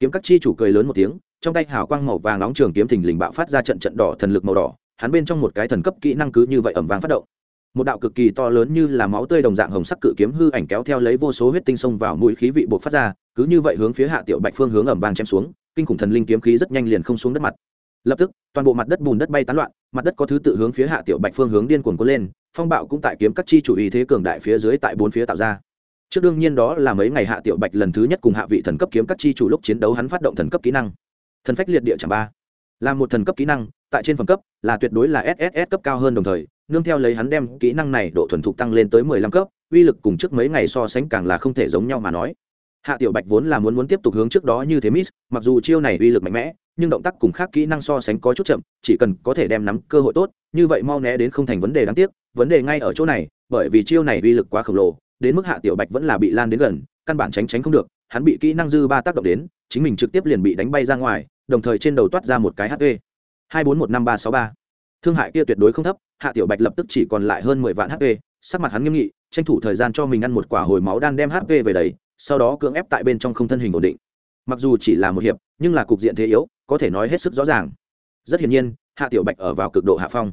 Kiếm các chi chủ cười lớn một tiếng, trong tay hào quang màu vàng nóng trường kiếm thình lình bạo phát ra trận trận đỏ thần lực màu đỏ, hắn bên trong một cái thần cấp kỹ năng cứ như vậy ẩm vàng phát động. Một đạo cực kỳ to lớn như là máu tươi đồng dạng hồng sắc cự kiếm hư ảnh kéo theo lấy vô số huyết tinh sông vào mũi khí vị buộc phát ra, cứ như vậy hướng phía hạ tiểu bạch phương hướng ẩm vàng chém xuống kinh khủng thần linh kiếm khí rất nhanh liền không xuống đất mặt. Lập tức, toàn bộ mặt đất bùn đất bay tán loạn, mặt đất có thứ tự hướng phía hạ tiểu bạch phương hướng điên cuồng cuốn lên, phong bạo cũng tại kiếm các chi chủ ý thế cường đại phía dưới tại bốn phía tạo ra. Trước đương nhiên đó là mấy ngày hạ tiểu bạch lần thứ nhất cùng hạ vị thần cấp kiếm các chi chủ lúc chiến đấu hắn phát động thần cấp kỹ năng. Thần phách liệt địa chẳng ba. Là một thần cấp kỹ năng, tại trên phẩm cấp, là tuyệt đối là sss cấp cao hơn đồng thời, nương theo lấy hắn đem kỹ năng này độ thuần thục tăng lên tới mười lăm cấp, uy lực cùng trước mấy ngày so sánh càng là không thể giống nhau mà nói hạ tiểu bạch vốn là muốn muốn tiếp tục hướng trước đó như thế miss, mặc dù chiêu này uy lực mạnh mẽ, nhưng động tác cùng khác kỹ năng so sánh có chút chậm, chỉ cần có thể đem nắm cơ hội tốt, như vậy mau né đến không thành vấn đề đáng tiếc, vấn đề ngay ở chỗ này, bởi vì chiêu này uy lực quá khổng lồ, đến mức hạ tiểu bạch vẫn là bị lan đến gần, căn bản tránh tránh không được, hắn bị kỹ năng dư ba tác động đến, chính mình trực tiếp liền bị đánh bay ra ngoài, đồng thời trên đầu toát ra một cái hp hai bốn một năm ba sáu ba. Thương hại kia tuyệt đối không thấp, hạ tiểu bạch lập tức chỉ còn lại hơn mười vạn hp sắc mặt hắn nghiêm nghị, tranh thủ thời gian cho mình ăn một quả hồi máu đan đem hp về đấy sau đó cưỡng ép tại bên trong không thân hình ổn định. Mặc dù chỉ là một hiệp, nhưng là cục diện thế yếu, có thể nói hết sức rõ ràng. Rất hiển nhiên, hạ tiểu bạch ở vào cực độ hạ phong.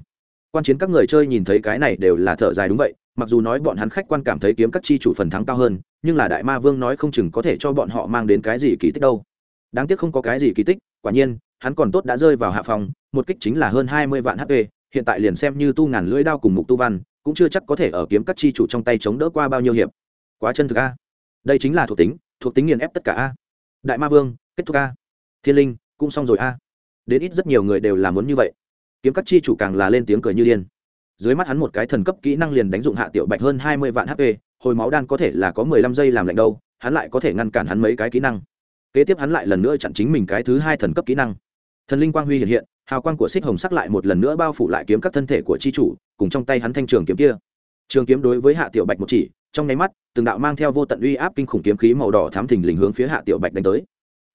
Quan chiến các người chơi nhìn thấy cái này đều là thở dài đúng vậy, mặc dù nói bọn hắn khách quan cảm thấy kiếm các chi chủ phần thắng cao hơn, nhưng là đại ma vương nói không chừng có thể cho bọn họ mang đến cái gì kỳ tích đâu. Đáng tiếc không có cái gì kỳ tích, quả nhiên, hắn còn tốt đã rơi vào hạ phòng một kích chính là hơn hai mươi vạn hp hiện tại liền xem như tu ngàn lưỡi đao cùng mục tu văn, cũng chưa chắc có thể ở kiếm các chi chủ trong tay chống đỡ qua bao nhiêu hiệp. Quá chân thực a đây chính là thuộc tính thuộc tính nghiền ép tất cả a. Đại ma vương, kết thúc a. Thiên linh, cũng xong rồi a. Đến ít rất nhiều người đều làm muốn như vậy. Kiếm các chi chủ càng là lên tiếng cười như điên. Dưới mắt hắn một cái thần cấp kỹ năng liền đánh dụng hạ tiểu bạch hơn hai mươi vạn hp hồi máu đan có thể là có mười lăm giây làm lạnh đâu, hắn lại có thể ngăn cản hắn mấy cái kỹ năng. Kế tiếp hắn lại lần nữa chặn chính mình cái thứ hai thần cấp kỹ năng. Thần linh quang huy hiện hiện, hào quang của xích hồng sắc lại một lần nữa bao phủ lại kiếm các thân thể của chi chủ, cùng trong tay hắn thanh trường kiếm kia. Trường kiếm đối với hạ tiểu bạch một chỉ trong nháy mắt, từng đạo mang theo vô tận uy áp kinh khủng kiếm khí màu đỏ thám thình lình hướng phía hạ tiểu bạch đánh tới.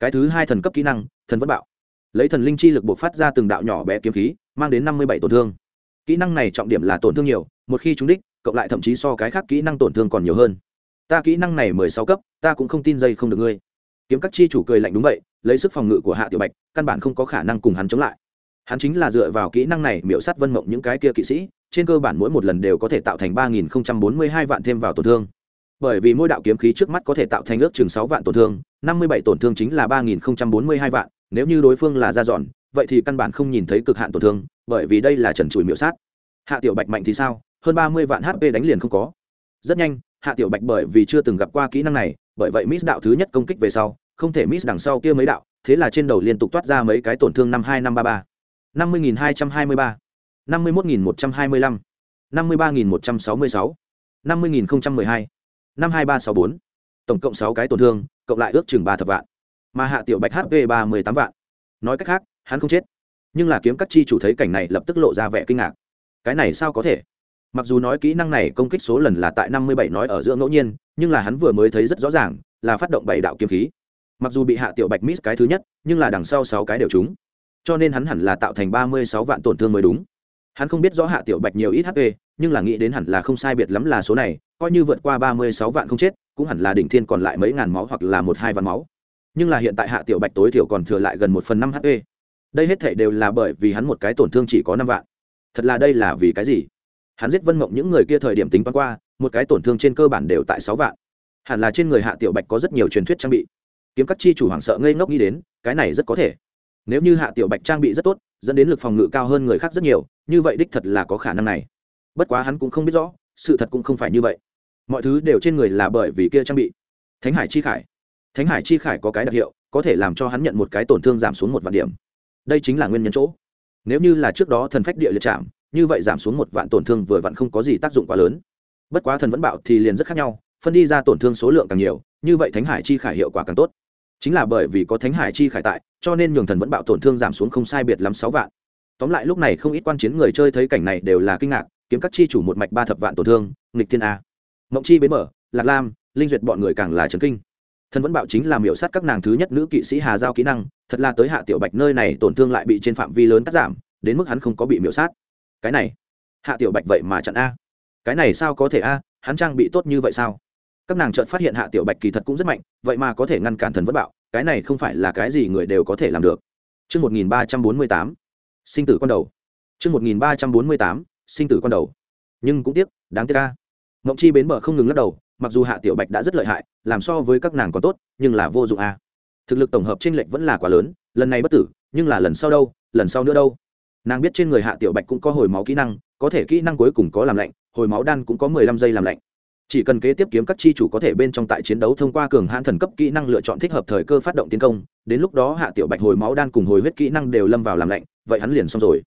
Cái thứ hai thần cấp kỹ năng, thần vẫn bạo. Lấy thần linh chi lực buộc phát ra từng đạo nhỏ bé kiếm khí, mang đến năm mươi bảy tổn thương. Kỹ năng này trọng điểm là tổn thương nhiều, một khi trúng đích, cộng lại thậm chí so cái khác kỹ năng tổn thương còn nhiều hơn. Ta kỹ năng này mười sáu cấp, ta cũng không tin dây không được ngươi. Kiếm các chi chủ cười lạnh đúng vậy, lấy sức phòng ngự của hạ tiểu bạch, căn bản không có khả năng cùng hắn chống lại. Hắn chính là dựa vào kỹ năng này miễu sát vân mộng những cái kia kỵ sĩ trên cơ bản mỗi một lần đều có thể tạo thành ba nghìn bốn mươi hai vạn thêm vào tổn thương. Bởi vì mỗi đạo kiếm khí trước mắt có thể tạo thành ước chừng sáu vạn tổn thương, năm mươi bảy tổn thương chính là ba nghìn bốn mươi hai vạn. Nếu như đối phương là ra dọn, vậy thì căn bản không nhìn thấy cực hạn tổn thương, bởi vì đây là trần trụi miểu sát. Hạ tiểu bạch mạnh thì sao? Hơn ba mươi vạn hp đánh liền không có. Rất nhanh, hạ tiểu bạch bởi vì chưa từng gặp qua kỹ năng này, bởi vậy miss đạo thứ nhất công kích về sau, không thể miss đằng sau kia mấy đạo, thế là trên đầu liên tục toát ra mấy cái tổn thương năm hai năm ba ba. năm mươi nghìn hai trăm hai mươi ba năm mươi một nghìn một trăm hai mươi lăm, năm mươi ba nghìn một trăm sáu mươi sáu, năm mươi nghìn hai, năm hai ba sáu bốn. Tổng cộng sáu cái tổn thương, cộng lại ước chừng ba thập vạn. Mà hạ tiểu bạch hp ba mươi tám vạn. Nói cách khác, hắn không chết. Nhưng là kiếm các chi chủ thấy cảnh này lập tức lộ ra vẻ kinh ngạc. Cái này sao có thể? Mặc dù nói kỹ năng này công kích số lần là tại năm mươi bảy nói ở giữa ngẫu nhiên, nhưng là hắn vừa mới thấy rất rõ ràng, là phát động bảy đạo kiếm khí. Mặc dù bị hạ tiểu bạch miss cái thứ nhất, nhưng là đằng sau sáu cái đều trúng. Cho nên hắn hẳn là tạo thành ba mươi sáu vạn tổn thương mới đúng hắn không biết rõ hạ tiểu bạch nhiều ít hp nhưng là nghĩ đến hẳn là không sai biệt lắm là số này, coi như vượt qua ba mươi sáu vạn không chết, cũng hẳn là đỉnh thiên còn lại mấy ngàn máu hoặc là một hai vạn máu. Nhưng là hiện tại hạ tiểu bạch tối thiểu còn thừa lại gần một phần năm hp đây hết thể đều là bởi vì hắn một cái tổn thương chỉ có năm vạn. Thật là đây là vì cái gì? Hắn giết vân mộng những người kia thời điểm tính toán qua, một cái tổn thương trên cơ bản đều tại sáu vạn. Hẳn là trên người hạ tiểu bạch có rất nhiều truyền thuyết trang bị. Kiếm các chi chủ hoảng sợ ngây ngốc nghĩ đến, cái này rất có thể. Nếu như hạ tiểu bạch trang bị rất tốt, dẫn đến lực phòng ngự cao hơn người khác rất nhiều như vậy đích thật là có khả năng này. Bất quá hắn cũng không biết rõ, sự thật cũng không phải như vậy. Mọi thứ đều trên người là bởi vì kia trang bị. Thánh hải chi khải. Thánh hải chi khải có cái đặc hiệu, có thể làm cho hắn nhận một cái tổn thương giảm xuống một vạn điểm. Đây chính là nguyên nhân chỗ. Nếu như là trước đó thần phách địa liệt chạm, như vậy giảm xuống một vạn tổn thương vừa vặn không có gì tác dụng quá lớn. Bất quá thần vẫn bảo thì liền rất khác nhau, phân đi ra tổn thương số lượng càng nhiều, như vậy thánh hải chi khải hiệu quả càng tốt. Chính là bởi vì có thánh hải chi khải tại, cho nên nhường thần vẫn bạo tổn thương giảm xuống không sai biệt lắm sáu vạn tóm lại lúc này không ít quan chiến người chơi thấy cảnh này đều là kinh ngạc kiếm các chi chủ một mạch ba thập vạn tổn thương nghịch thiên a. Mộng chi bến mở lạc lam linh duyệt bọn người càng là trấn kinh. Thần vẫn bạo chính là miểu sát các nàng thứ nhất nữ kỵ sĩ hà giao kỹ năng thật là tới hạ tiểu bạch nơi này tổn thương lại bị trên phạm vi lớn cắt giảm đến mức hắn không có bị miểu sát. Cái này hạ tiểu bạch vậy mà chặn a. Cái này sao có thể a hắn trang bị tốt như vậy sao? Các nàng chợt phát hiện hạ tiểu bạch kỳ thật cũng rất mạnh vậy mà có thể ngăn cản thần vẫn bạo cái này không phải là cái gì người đều có thể làm được. Trước 1348, sinh tử con đầu. Trước 1348, sinh tử con đầu. Nhưng cũng tiếc, đáng tiếc ca mộng Chi bến bờ không ngừng lắc đầu, mặc dù Hạ Tiểu Bạch đã rất lợi hại, làm so với các nàng còn tốt, nhưng là vô dụng a. Thực lực tổng hợp chênh lệch vẫn là quá lớn, lần này bất tử, nhưng là lần sau đâu, lần sau nữa đâu. Nàng biết trên người Hạ Tiểu Bạch cũng có hồi máu kỹ năng, có thể kỹ năng cuối cùng có làm lạnh, hồi máu đan cũng có mười lăm giây làm lạnh chỉ cần kế tiếp kiếm các chi chủ có thể bên trong tại chiến đấu thông qua cường hãn thần cấp kỹ năng lựa chọn thích hợp thời cơ phát động tiến công, đến lúc đó hạ tiểu bạch hồi máu đan cùng hồi huyết kỹ năng đều lâm vào làm lạnh, vậy hắn liền xong rồi.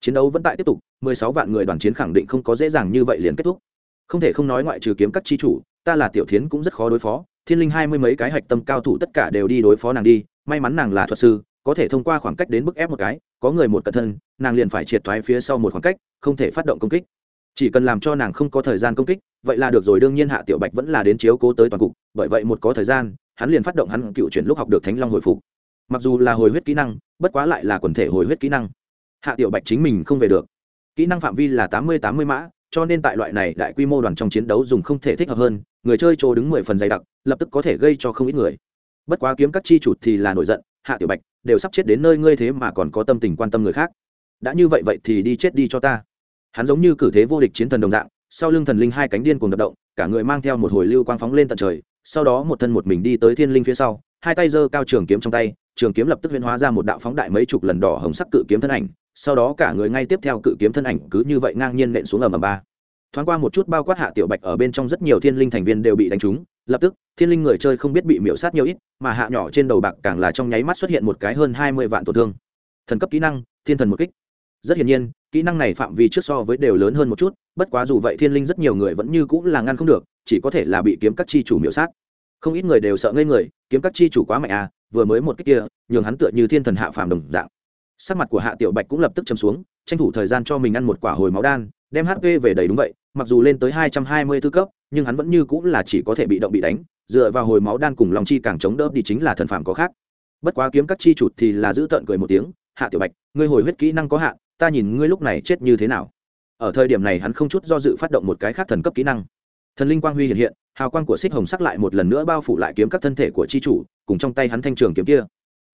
Chiến đấu vẫn tại tiếp tục, mười sáu vạn người đoàn chiến khẳng định không có dễ dàng như vậy liền kết thúc. Không thể không nói ngoại trừ kiếm các chi chủ, ta là tiểu thiến cũng rất khó đối phó, thiên linh hai mươi mấy cái hạch tâm cao thủ tất cả đều đi đối phó nàng đi, may mắn nàng là thuật sư, có thể thông qua khoảng cách đến bức ép một cái, có người một cận thân nàng liền phải triệt thoái phía sau một khoảng cách, không thể phát động công kích. Chỉ cần làm cho nàng không có thời gian công kích vậy là được rồi, đương nhiên hạ tiểu bạch vẫn là đến chiếu cố tới toàn cục, bởi vậy một có thời gian, hắn liền phát động hắn cựu chuyển lúc học được thánh long hồi phục. Mặc dù là hồi huyết kỹ năng, bất quá lại là quần thể hồi huyết kỹ năng. Hạ tiểu bạch chính mình không về được. Kỹ năng phạm vi là tám mươi tám mươi mã, cho nên tại loại này đại quy mô đoàn trong chiến đấu dùng không thể thích hợp hơn, người chơi chỗ đứng mười phần dày đặc, lập tức có thể gây cho không ít người. Bất quá kiếm các chi chụt thì là nổi giận, hạ tiểu bạch đều sắp chết đến nơi ngươi thế mà còn có tâm tình quan tâm người khác. Đã như vậy vậy thì đi chết đi cho ta. Hắn giống như cử thế vô địch chiến thần đồng dạng sau lưng thần linh hai cánh điên cuồng đập động, cả người mang theo một hồi lưu quang phóng lên tận trời, sau đó một thân một mình đi tới thiên linh phía sau, hai tay giơ cao trường kiếm trong tay, trường kiếm lập tức huyễn hóa ra một đạo phóng đại mấy chục lần đỏ hồng sắc cự kiếm thân ảnh, sau đó cả người ngay tiếp theo cự kiếm thân ảnh cứ như vậy ngang nhiên nện xuống ở mầm ba. Thoáng qua một chút bao quát hạ tiểu bạch ở bên trong rất nhiều thiên linh thành viên đều bị đánh trúng, lập tức, thiên linh người chơi không biết bị miễu sát nhiều ít, mà hạ nhỏ trên đầu bạc càng là trong nháy mắt xuất hiện một cái hơn hai mươi vạn tổn thương. Thần cấp kỹ năng, thiên thần một kích rất hiển nhiên, kỹ năng này phạm vi trước so với đều lớn hơn một chút, bất quá dù vậy thiên linh rất nhiều người vẫn như cũng là ngăn không được, chỉ có thể là bị kiếm các chi chủ miễu sát. Không ít người đều sợ ngây người, kiếm các chi chủ quá mạnh à vừa mới một cách kia, nhường hắn tựa như thiên thần hạ phàm đồng dạng. Sắc mặt của hạ tiểu bạch cũng lập tức chấm xuống, tranh thủ thời gian cho mình ăn một quả hồi máu đan, đem hp về đầy đúng vậy, mặc dù lên tới hai trăm hai mươi tư cấp, nhưng hắn vẫn như cũng là chỉ có thể bị động bị đánh, dựa vào hồi máu đan cùng lòng chi càng chống đỡ đi chính là thần phàm có khác. Bất quá kiếm các chi chủ thì là giữ tợn cười một tiếng, hạ tiểu bạch, ngươi hồi huyết kỹ năng có hạn ta nhìn ngươi lúc này chết như thế nào. Ở thời điểm này hắn không chút do dự phát động một cái khác thần cấp kỹ năng. Thần linh quang huy hiện hiện, hào quang của xích hồng sắc lại một lần nữa bao phủ lại kiếm các thân thể của chi chủ, cùng trong tay hắn thanh trường kiếm kia.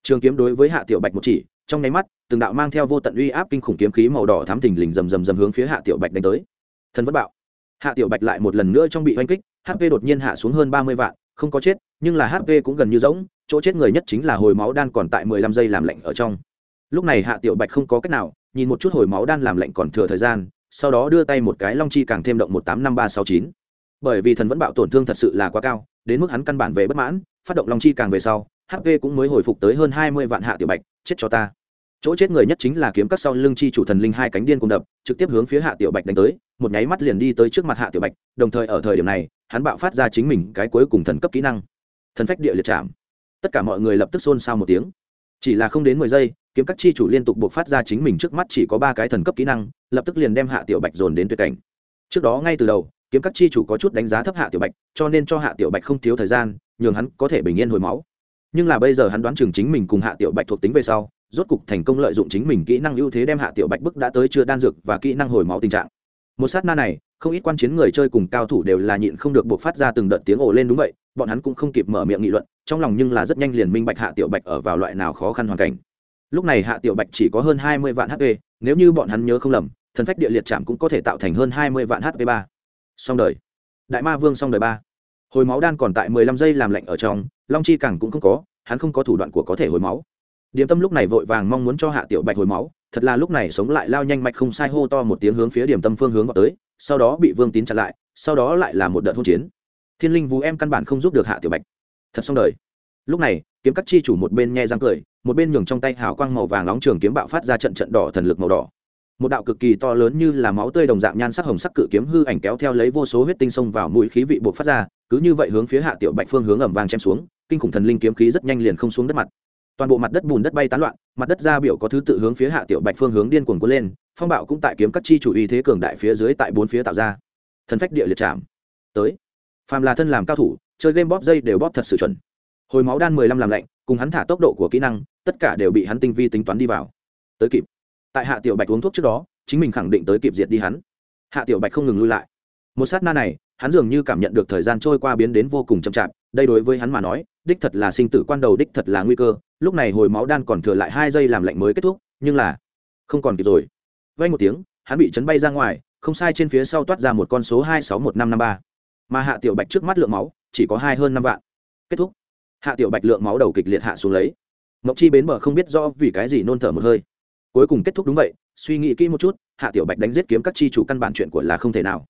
Trường kiếm đối với hạ tiểu bạch một chỉ, trong nháy mắt, từng đạo mang theo vô tận uy áp kinh khủng kiếm khí màu đỏ thám thình lình rầm rầm rầm hướng phía hạ tiểu bạch đánh tới. Thần vất bạo. Hạ tiểu bạch lại một lần nữa trong bị oanh kích hp đột nhiên hạ xuống hơn ba mươi vạn, không có chết, nhưng là hp cũng gần như rỗng, chỗ chết người nhất chính là hồi máu đan còn tại mười lăm giây làm lạnh ở trong. Lúc này hạ tiểu bạch không có cách nào nhìn một chút hồi máu đan làm lạnh còn thừa thời gian, sau đó đưa tay một cái long chi càng thêm động một tám năm ba sáu chín. Bởi vì thần vẫn bạo tổn thương thật sự là quá cao, đến mức hắn căn bản về bất mãn, phát động long chi càng về sau hp cũng mới hồi phục tới hơn hai mươi vạn hạ tiểu bạch, chết cho ta. Chỗ chết người nhất chính là kiếm cắt sau lưng chi chủ thần linh hai cánh điên cùng đập, trực tiếp hướng phía hạ tiểu bạch đánh tới, một nháy mắt liền đi tới trước mặt hạ tiểu bạch, đồng thời ở thời điểm này, hắn bạo phát ra chính mình cái cuối cùng thần cấp kỹ năng. Thần phách địa liệt chạm. Tất cả mọi người lập tức xôn xao một tiếng. Chỉ là không đến mười giây kiếm các chi chủ liên tục buộc phát ra chính mình trước mắt chỉ có ba cái thần cấp kỹ năng, lập tức liền đem hạ tiểu bạch dồn đến tuyệt cảnh. Trước đó ngay từ đầu, kiếm các chi chủ có chút đánh giá thấp hạ tiểu bạch, cho nên cho hạ tiểu bạch không thiếu thời gian, nhường hắn có thể bình yên hồi máu. Nhưng là bây giờ hắn đoán chừng chính mình cùng hạ tiểu bạch thuộc tính về sau, rốt cục thành công lợi dụng chính mình kỹ năng ưu thế đem hạ tiểu bạch bức đã tới chưa đan dược và kỹ năng hồi máu tình trạng. Một sát na này, không ít quan chiến người chơi cùng cao thủ đều là nhịn không được buộc phát ra từng đợt tiếng ồ lên đúng vậy, bọn hắn cũng không kịp mở miệng nghị luận, trong lòng nhưng là rất nhanh liền minh bạch hạ tiểu bạch ở vào loại nào khó khăn hoàn cảnh lúc này hạ tiểu bạch chỉ có hơn hai mươi vạn hp nếu như bọn hắn nhớ không lầm, thần phách địa liệt chạm cũng có thể tạo thành hơn hai mươi vạn hp ba. Song đời. Đại ma vương song đời ba. Hồi máu đan còn tại mười lăm giây làm lạnh ở trong, long chi càng cũng không có, hắn không có thủ đoạn của có thể hồi máu. Điềm tâm lúc này vội vàng mong muốn cho hạ tiểu bạch hồi máu, thật là lúc này sống lại lao nhanh mạch không sai hô to một tiếng hướng phía điểm tâm phương hướng vào tới, sau đó bị vương tín chặn lại, sau đó lại là một đợt hôn chiến. Thiên linh vũ em căn bản không giúp được hạ tiểu bạch. Thật xong đời lúc này, kiếm cắt chi chủ một bên nhe răng cười, một bên nhường trong tay hào quang màu vàng nóng trường kiếm bạo phát ra trận trận đỏ thần lực màu đỏ. Một đạo cực kỳ to lớn như là máu tươi đồng dạng nhan sắc hồng sắc cự kiếm hư ảnh kéo theo lấy vô số huyết tinh sông vào mũi khí vị buộc phát ra, cứ như vậy hướng phía hạ tiểu bạch phương hướng ẩm vàng chém xuống, kinh khủng thần linh kiếm khí rất nhanh liền không xuống đất mặt. Toàn bộ mặt đất bùn đất bay tán loạn, mặt đất ra biểu có thứ tự hướng phía hạ tiểu bạch phương hướng điên cuồng cuốn lên, phong bạo cũng tại kiếm các chi chủ y thế cường đại phía dưới tại bốn phía tạo ra. Thần phách địa liệt chạm tới. Phàm là thân làm cao thủ, chơi game bóp dây đều bóp thật sự chuẩn hồi máu đan mười lăm làm lạnh, cùng hắn thả tốc độ của kỹ năng, tất cả đều bị hắn tinh vi tính toán đi vào. Tới kịp. Tại hạ tiểu bạch uống thuốc trước đó, chính mình khẳng định tới kịp diệt đi hắn. Hạ tiểu bạch không ngừng lui lại. Một sát na này, hắn dường như cảm nhận được thời gian trôi qua biến đến vô cùng chậm chạp, đây đối với hắn mà nói, đích thật là sinh tử quan đầu, đích thật là nguy cơ. Lúc này hồi máu đan còn thừa lại hai giây làm lạnh mới kết thúc, nhưng là không còn kịp rồi. Vay một tiếng, hắn bị chấn bay ra ngoài, không sai trên phía sau toát ra một con số hai sáu một năm năm ba. Mà hạ tiểu bạch trước mắt lượng máu chỉ có hai hơn năm vạn. Kết thúc hạ tiểu bạch lượng máu đầu kịch liệt hạ xuống lấy. Mộng chi bến bờ không biết do vì cái gì nôn thở một hơi. Cuối cùng kết thúc đúng vậy, suy nghĩ kỹ một chút, hạ tiểu bạch đánh giết kiếm các chi chủ căn bản chuyện của là không thể nào.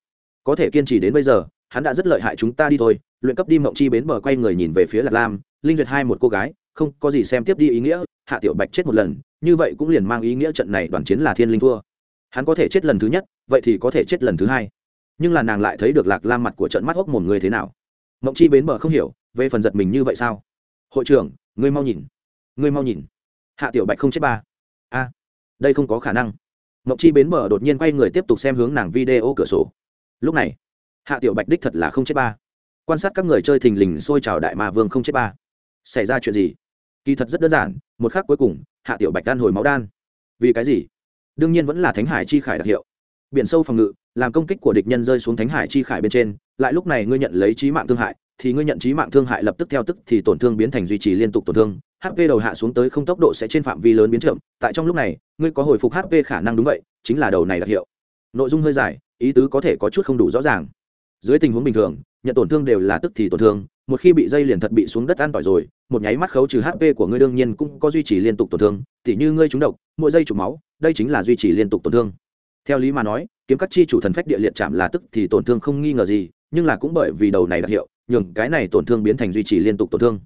Có thể kiên trì đến bây giờ, hắn đã rất lợi hại chúng ta đi thôi, luyện cấp đi mộng chi bến bờ quay người nhìn về phía lạc lam, linh duyệt hai một cô gái, không có gì xem tiếp đi ý nghĩa, hạ tiểu bạch chết một lần, như vậy cũng liền mang ý nghĩa trận này đoàn chiến là thiên linh thua. Hắn có thể chết lần thứ nhất, vậy thì có thể chết lần thứ hai. Nhưng là nàng lại thấy được lạc lam mặt của trận mắt hốc một người thế nào. Mộng chi bến bờ không hiểu về phần giật mình như vậy sao? Hội trưởng, ngươi mau nhìn. Ngươi mau nhìn. Hạ tiểu bạch không chết ba. A, đây không có khả năng. Mộng chi bến bờ đột nhiên quay người tiếp tục xem hướng nàng video cửa sổ. Lúc này, hạ tiểu bạch đích thật là không chết ba. Quan sát các người chơi thình lình xôi trào đại ma vương không chết ba. Xảy ra chuyện gì? Kỳ thật rất đơn giản, một khắc cuối cùng, hạ tiểu bạch đan hồi máu đan. Vì cái gì? Đương nhiên vẫn là thánh hải chi khải đặc hiệu. Biển sâu phòng ngự, làm công kích của địch nhân rơi xuống thánh hải chi khải bên trên, lại lúc này ngươi nhận lấy trí mạng thương hại thì ngươi nhận trí mạng thương hại lập tức theo tức thì tổn thương biến thành duy trì liên tục tổn thương. Hp đầu hạ xuống tới không tốc độ sẽ trên phạm vi lớn biến chậm. Tại trong lúc này, ngươi có hồi phục hp khả năng đúng vậy, chính là đầu này đặc hiệu. Nội dung hơi dài, ý tứ có thể có chút không đủ rõ ràng. Dưới tình huống bình thường, nhận tổn thương đều là tức thì tổn thương, một khi bị dây liền thật bị xuống đất an tỏi rồi, một nháy mắt khấu trừ hp của ngươi đương nhiên cũng có duy trì liên tục tổn thương, tỉ như ngươi trúng độc, mỗi giây trục máu, đây chính là duy trì liên tục tổn thương. Theo lý mà nói, kiếm các chi chủ thần phách địa liệt chạm là tức thì tổn thương không nghi ngờ gì, nhưng là cũng bởi vì đầu này đặc hiệu nhường cái này tổn thương biến thành duy trì liên tục tổn thương.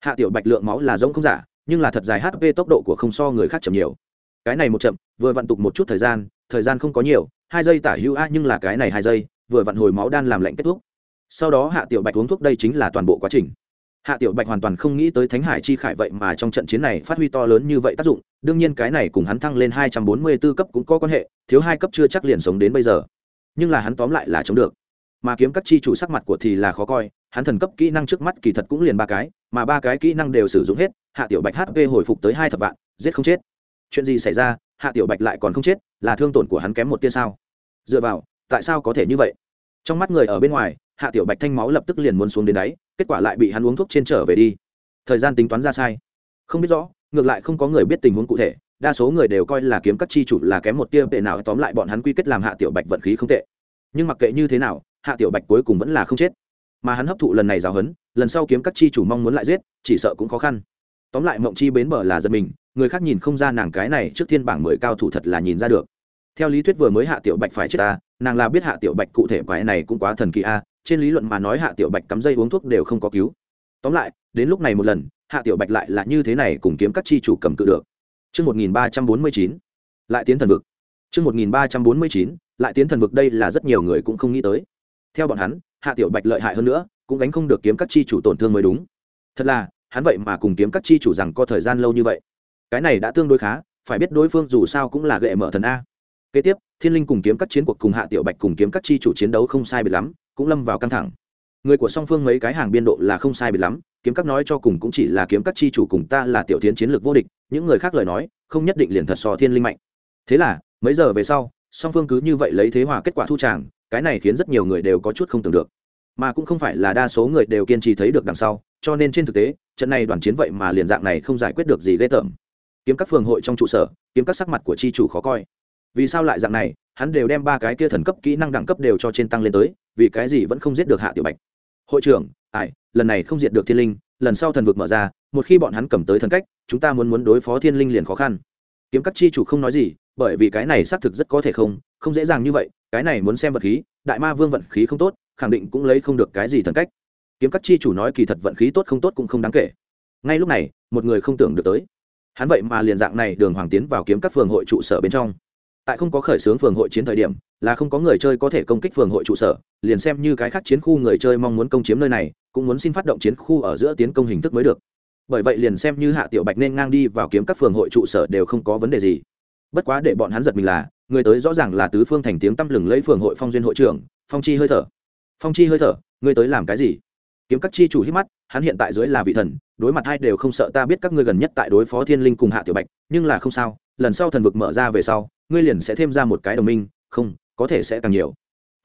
Hạ tiểu bạch lượng máu là giống không giả, nhưng là thật dài hp tốc độ của không so người khác chậm nhiều. Cái này một chậm, vừa vận tục một chút thời gian thời gian không có nhiều, hai giây tả hữu a, nhưng là cái này hai giây, vừa vặn hồi máu đan làm lạnh kết thúc. Sau đó hạ tiểu bạch uống thuốc đây chính là toàn bộ quá trình. Hạ tiểu bạch hoàn toàn không nghĩ tới thánh hải chi khải vậy mà trong trận chiến này phát huy to lớn như vậy tác dụng, đương nhiên cái này cùng hắn thăng lên hai trăm bốn mươi 244 cấp cũng có quan hệ, thiếu hai cấp chưa chắc liền sống đến bây giờ. Nhưng là hắn tóm lại là chống được. Mà kiếm các chi chủ sắc mặt của thì là khó coi hắn thần cấp kỹ năng trước mắt kỳ thật cũng liền ba cái, mà ba cái kỹ năng đều sử dụng hết, hạ tiểu bạch hp hồi phục tới hai thập vạn, giết không chết. Chuyện gì xảy ra, hạ tiểu bạch lại còn không chết, là thương tổn của hắn kém một tia sao? Dựa vào, tại sao có thể như vậy? Trong mắt người ở bên ngoài, hạ tiểu bạch thanh máu lập tức liền muốn xuống đến đáy, kết quả lại bị hắn uống thuốc trên trở về đi. Thời gian tính toán ra sai. Không biết rõ, ngược lại không có người biết tình huống cụ thể, đa số người đều coi là kiếm các chi chủ là kém một tia tệ nào, tóm lại bọn hắn quy kết làm hạ tiểu bạch vận khí không tệ. Nhưng mặc kệ như thế nào, hạ tiểu bạch cuối cùng vẫn là không chết mà hắn hấp thụ lần này giáo hấn lần sau kiếm các chi chủ mong muốn lại giết, chỉ sợ cũng khó khăn. Tóm lại mộng chi bến bờ là giật mình, người khác nhìn không ra nàng cái này trước thiên bảng mười cao thủ thật là nhìn ra được. Theo lý thuyết vừa mới hạ tiểu bạch phải chết ta, nàng là biết hạ tiểu bạch cụ thể quái này cũng quá thần kỳ a, trên lý luận mà nói hạ tiểu bạch cắm dây uống thuốc đều không có cứu. Tóm lại, đến lúc này một lần, hạ tiểu bạch lại là như thế này cùng kiếm các chi chủ cầm cự được. Chương một nghìn ba trăm bốn mươi chín, lại tiến thần vực. Chương một nghìn ba trăm bốn mươi chín, lại tiến thần vực đây là rất nhiều người cũng không nghĩ tới. Theo bọn hắn hạ tiểu bạch lợi hại hơn nữa, cũng gánh không được kiếm các chi chủ tổn thương mới đúng. Thật là, hắn vậy mà cùng kiếm các chi chủ rằng có thời gian lâu như vậy. Cái này đã tương đối khá, phải biết đối phương dù sao cũng là gệ mở thần a. Kế tiếp, thiên linh cùng kiếm các chiến cuộc cùng hạ tiểu bạch cùng kiếm các chi chủ chiến đấu không sai biệt lắm, cũng lâm vào căng thẳng. Người của song phương mấy cái hàng biên độ là không sai biệt lắm, kiếm các nói cho cùng cũng chỉ là kiếm các chi chủ cùng ta là tiểu tiến chiến lược vô địch, những người khác lời nói, không nhất định liền thật so thiên linh mạnh. Thế là, mấy giờ về sau, song phương cứ như vậy lấy thế hòa kết quả thu tràng cái này khiến rất nhiều người đều có chút không tưởng được. Mà cũng không phải là đa số người đều kiên trì thấy được đằng sau, cho nên trên thực tế, trận này đoàn chiến vậy mà liền dạng này không giải quyết được gì ghê tởm. Kiếm các phường hội trong trụ sở, kiếm các sắc mặt của chi chủ khó coi. Vì sao lại dạng này, hắn đều đem ba cái kia thần cấp kỹ năng đẳng cấp đều cho trên tăng lên tới, vì cái gì vẫn không giết được hạ tiểu bạch? Hội trưởng, ai, lần này không diệt được thiên linh, lần sau thần vực mở ra, một khi bọn hắn cầm tới thần cách, chúng ta muốn muốn đối phó thiên linh liền khó khăn kiếm các chi chủ không nói gì, bởi vì cái này xác thực rất có thể không không dễ dàng như vậy, cái này muốn xem vật khí, đại ma vương vận khí không tốt, khẳng định cũng lấy không được cái gì thần cách. Kiếm các chi chủ nói kỳ thật vận khí tốt không tốt cũng không đáng kể. Ngay lúc này, một người không tưởng được tới. Hắn vậy mà liền dạng này đường hoàng tiến vào kiếm các phường hội trụ sở bên trong. Tại không có khởi xướng phường hội chiến thời điểm, là không có người chơi có thể công kích phường hội trụ sở, liền xem như cái khác chiến khu người chơi mong muốn công chiếm nơi này, cũng muốn xin phát động chiến khu ở giữa tiến công hình thức mới được bởi vậy liền xem như hạ tiểu bạch nên ngang đi vào kiếm các phường hội trụ sở đều không có vấn đề gì. Bất quá để bọn hắn giật mình là, người tới rõ ràng là tứ phương thành tiếng tăm lừng lấy phường hội phong duyên hội trưởng, phong chi hơi thở. Phong chi hơi thở, ngươi tới làm cái gì? Kiếm các chi chủ hít mắt, hắn hiện tại dưới là vị thần, đối mặt hai đều không sợ ta biết các ngươi gần nhất tại đối phó thiên linh cùng hạ tiểu bạch, nhưng là không sao, lần sau thần vực mở ra về sau, ngươi liền sẽ thêm ra một cái đồng minh, không, có thể sẽ càng nhiều.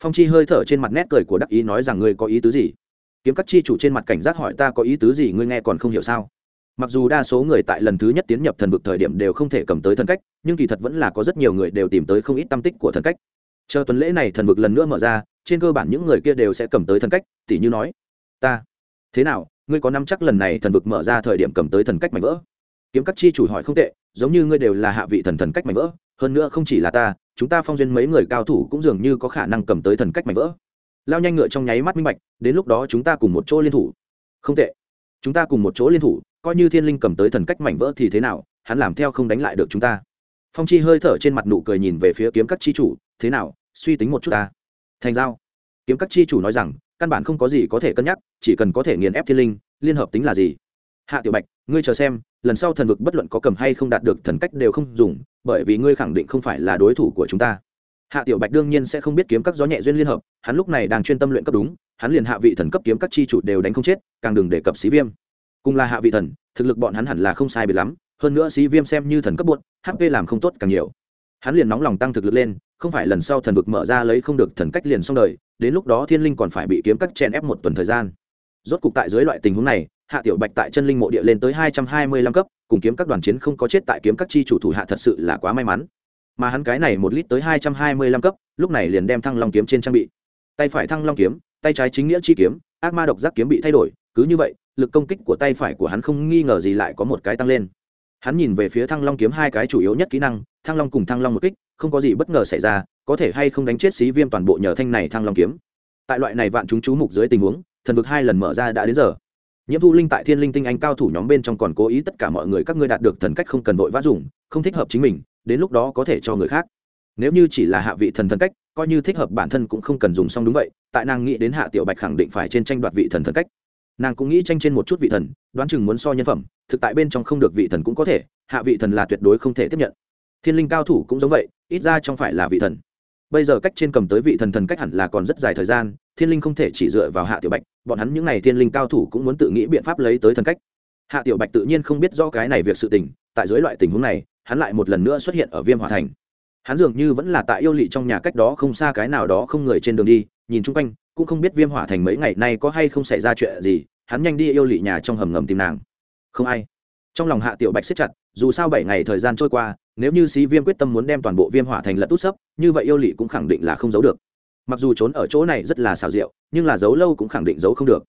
Phong chi hơi thở trên mặt nét cười của đắc ý nói rằng ngươi có ý tứ gì? Kiếm các chi chủ trên mặt cảnh giác hỏi ta có ý tứ gì, ngươi nghe còn không hiểu sao? Mặc dù đa số người tại lần thứ nhất tiến nhập thần vực thời điểm đều không thể cầm tới thần cách, nhưng kỳ thật vẫn là có rất nhiều người đều tìm tới không ít tâm tích của thần cách. Chờ tuần lễ này thần vực lần nữa mở ra, trên cơ bản những người kia đều sẽ cầm tới thần cách, tỉ như nói, ta. Thế nào, ngươi có năm chắc lần này thần vực mở ra thời điểm cầm tới thần cách mảnh vỡ? Kiếm các chi chủ hỏi không tệ, giống như ngươi đều là hạ vị thần thần cách mảnh vỡ, hơn nữa không chỉ là ta, chúng ta phong duyên mấy người cao thủ cũng dường như có khả năng cầm tới thần cách mảnh vỡ lao nhanh ngựa trong nháy mắt minh bạch, đến lúc đó chúng ta cùng một chỗ liên thủ. Không tệ. Chúng ta cùng một chỗ liên thủ, coi như thiên linh cầm tới thần cách mảnh vỡ thì thế nào, hắn làm theo không đánh lại được chúng ta. Phong chi hơi thở trên mặt nụ cười nhìn về phía kiếm các chi chủ, thế nào, suy tính một chút ta. Thành giao. Kiếm các chi chủ nói rằng, căn bản không có gì có thể cân nhắc, chỉ cần có thể nghiền ép thiên linh, liên hợp tính là gì? Hạ tiểu bạch, ngươi chờ xem, lần sau thần vực bất luận có cầm hay không đạt được thần cách đều không dùng, bởi vì ngươi khẳng định không phải là đối thủ của chúng ta hạ tiểu bạch đương nhiên sẽ không biết kiếm các gió nhẹ duyên liên hợp, hắn lúc này đang chuyên tâm luyện cấp đúng, hắn liền hạ vị thần cấp kiếm các chi chủ đều đánh không chết, càng đừng đề cập xí viêm. Cùng là hạ vị thần, thực lực bọn hắn hẳn là không sai biệt lắm, hơn nữa xí viêm xem như thần cấp buốt hp làm không tốt càng nhiều. Hắn liền nóng lòng tăng thực lực lên, không phải lần sau thần vực mở ra lấy không được thần cách liền xong đời, đến lúc đó thiên linh còn phải bị kiếm các chen ép một tuần thời gian. Rốt cục tại dưới loại tình huống này, hạ tiểu bạch tại chân linh mộ địa lên tới hai trăm hai mươi lăm cấp, cùng kiếm các đoàn chiến không có chết tại kiếm các chi chủ thủ hạ thật sự là quá may mắn mà hắn cái này một lít tới hai trăm hai mươi lăm cấp, lúc này liền đem thăng long kiếm trên trang bị. Tay phải thăng long kiếm, tay trái chính nghĩa chi kiếm, ác ma độc giác kiếm bị thay đổi, cứ như vậy, lực công kích của tay phải của hắn không nghi ngờ gì lại có một cái tăng lên. Hắn nhìn về phía thăng long kiếm hai cái chủ yếu nhất kỹ năng, thăng long cùng thăng long một kích, không có gì bất ngờ xảy ra, có thể hay không đánh chết xí viêm toàn bộ nhờ thanh này thăng long kiếm. Tại loại này vạn chúng chú mục dưới tình huống, thần vực hai lần mở ra đã đến giờ. Nhiễm thu linh tại thiên linh tinh anh cao thủ nhóm bên trong còn cố ý tất cả mọi người các ngươi đạt được thần cách không cần vội vã dùng, không thích hợp chính mình đến lúc đó có thể cho người khác. Nếu như chỉ là hạ vị thần thần cách, coi như thích hợp bản thân cũng không cần dùng xong đúng vậy, tại nàng nghĩ đến hạ tiểu bạch khẳng định phải trên tranh đoạt vị thần thần cách. Nàng cũng nghĩ tranh trên một chút vị thần, đoán chừng muốn so nhân phẩm, thực tại bên trong không được vị thần cũng có thể, hạ vị thần là tuyệt đối không thể tiếp nhận. Thiên linh cao thủ cũng giống vậy, ít ra trong phải là vị thần. Bây giờ cách trên cầm tới vị thần thần cách hẳn là còn rất dài thời gian, thiên linh không thể chỉ dựa vào hạ tiểu bạch, bọn hắn những n à y thiên linh cao thủ cũng muốn tự nghĩ biện pháp lấy tới thần cách. Hạ tiểu bạch tự nhiên không biết rõ cái này việc sự tình, tại dưới loại tình huống này hắn lại một lần nữa xuất hiện ở viêm hòa thành. Hắn dường như vẫn là tại yêu lỵ trong nhà cách đó không xa cái nào đó không người trên đường đi, nhìn chung quanh, cũng không biết viêm hỏa thành mấy ngày nay có hay không xảy ra chuyện gì, hắn nhanh đi yêu lỵ nhà trong hầm ngầm tìm nàng. Không ai. Trong lòng hạ tiểu bạch xếp chặt, dù sao bảy ngày thời gian trôi qua, nếu như sĩ viêm quyết tâm muốn đem toàn bộ viêm hỏa thành lật tút sấp, như vậy yêu lỵ cũng khẳng định là không giấu được. Mặc dù trốn ở chỗ này rất là xào rượu nhưng là giấu lâu cũng khẳng định giấu không được.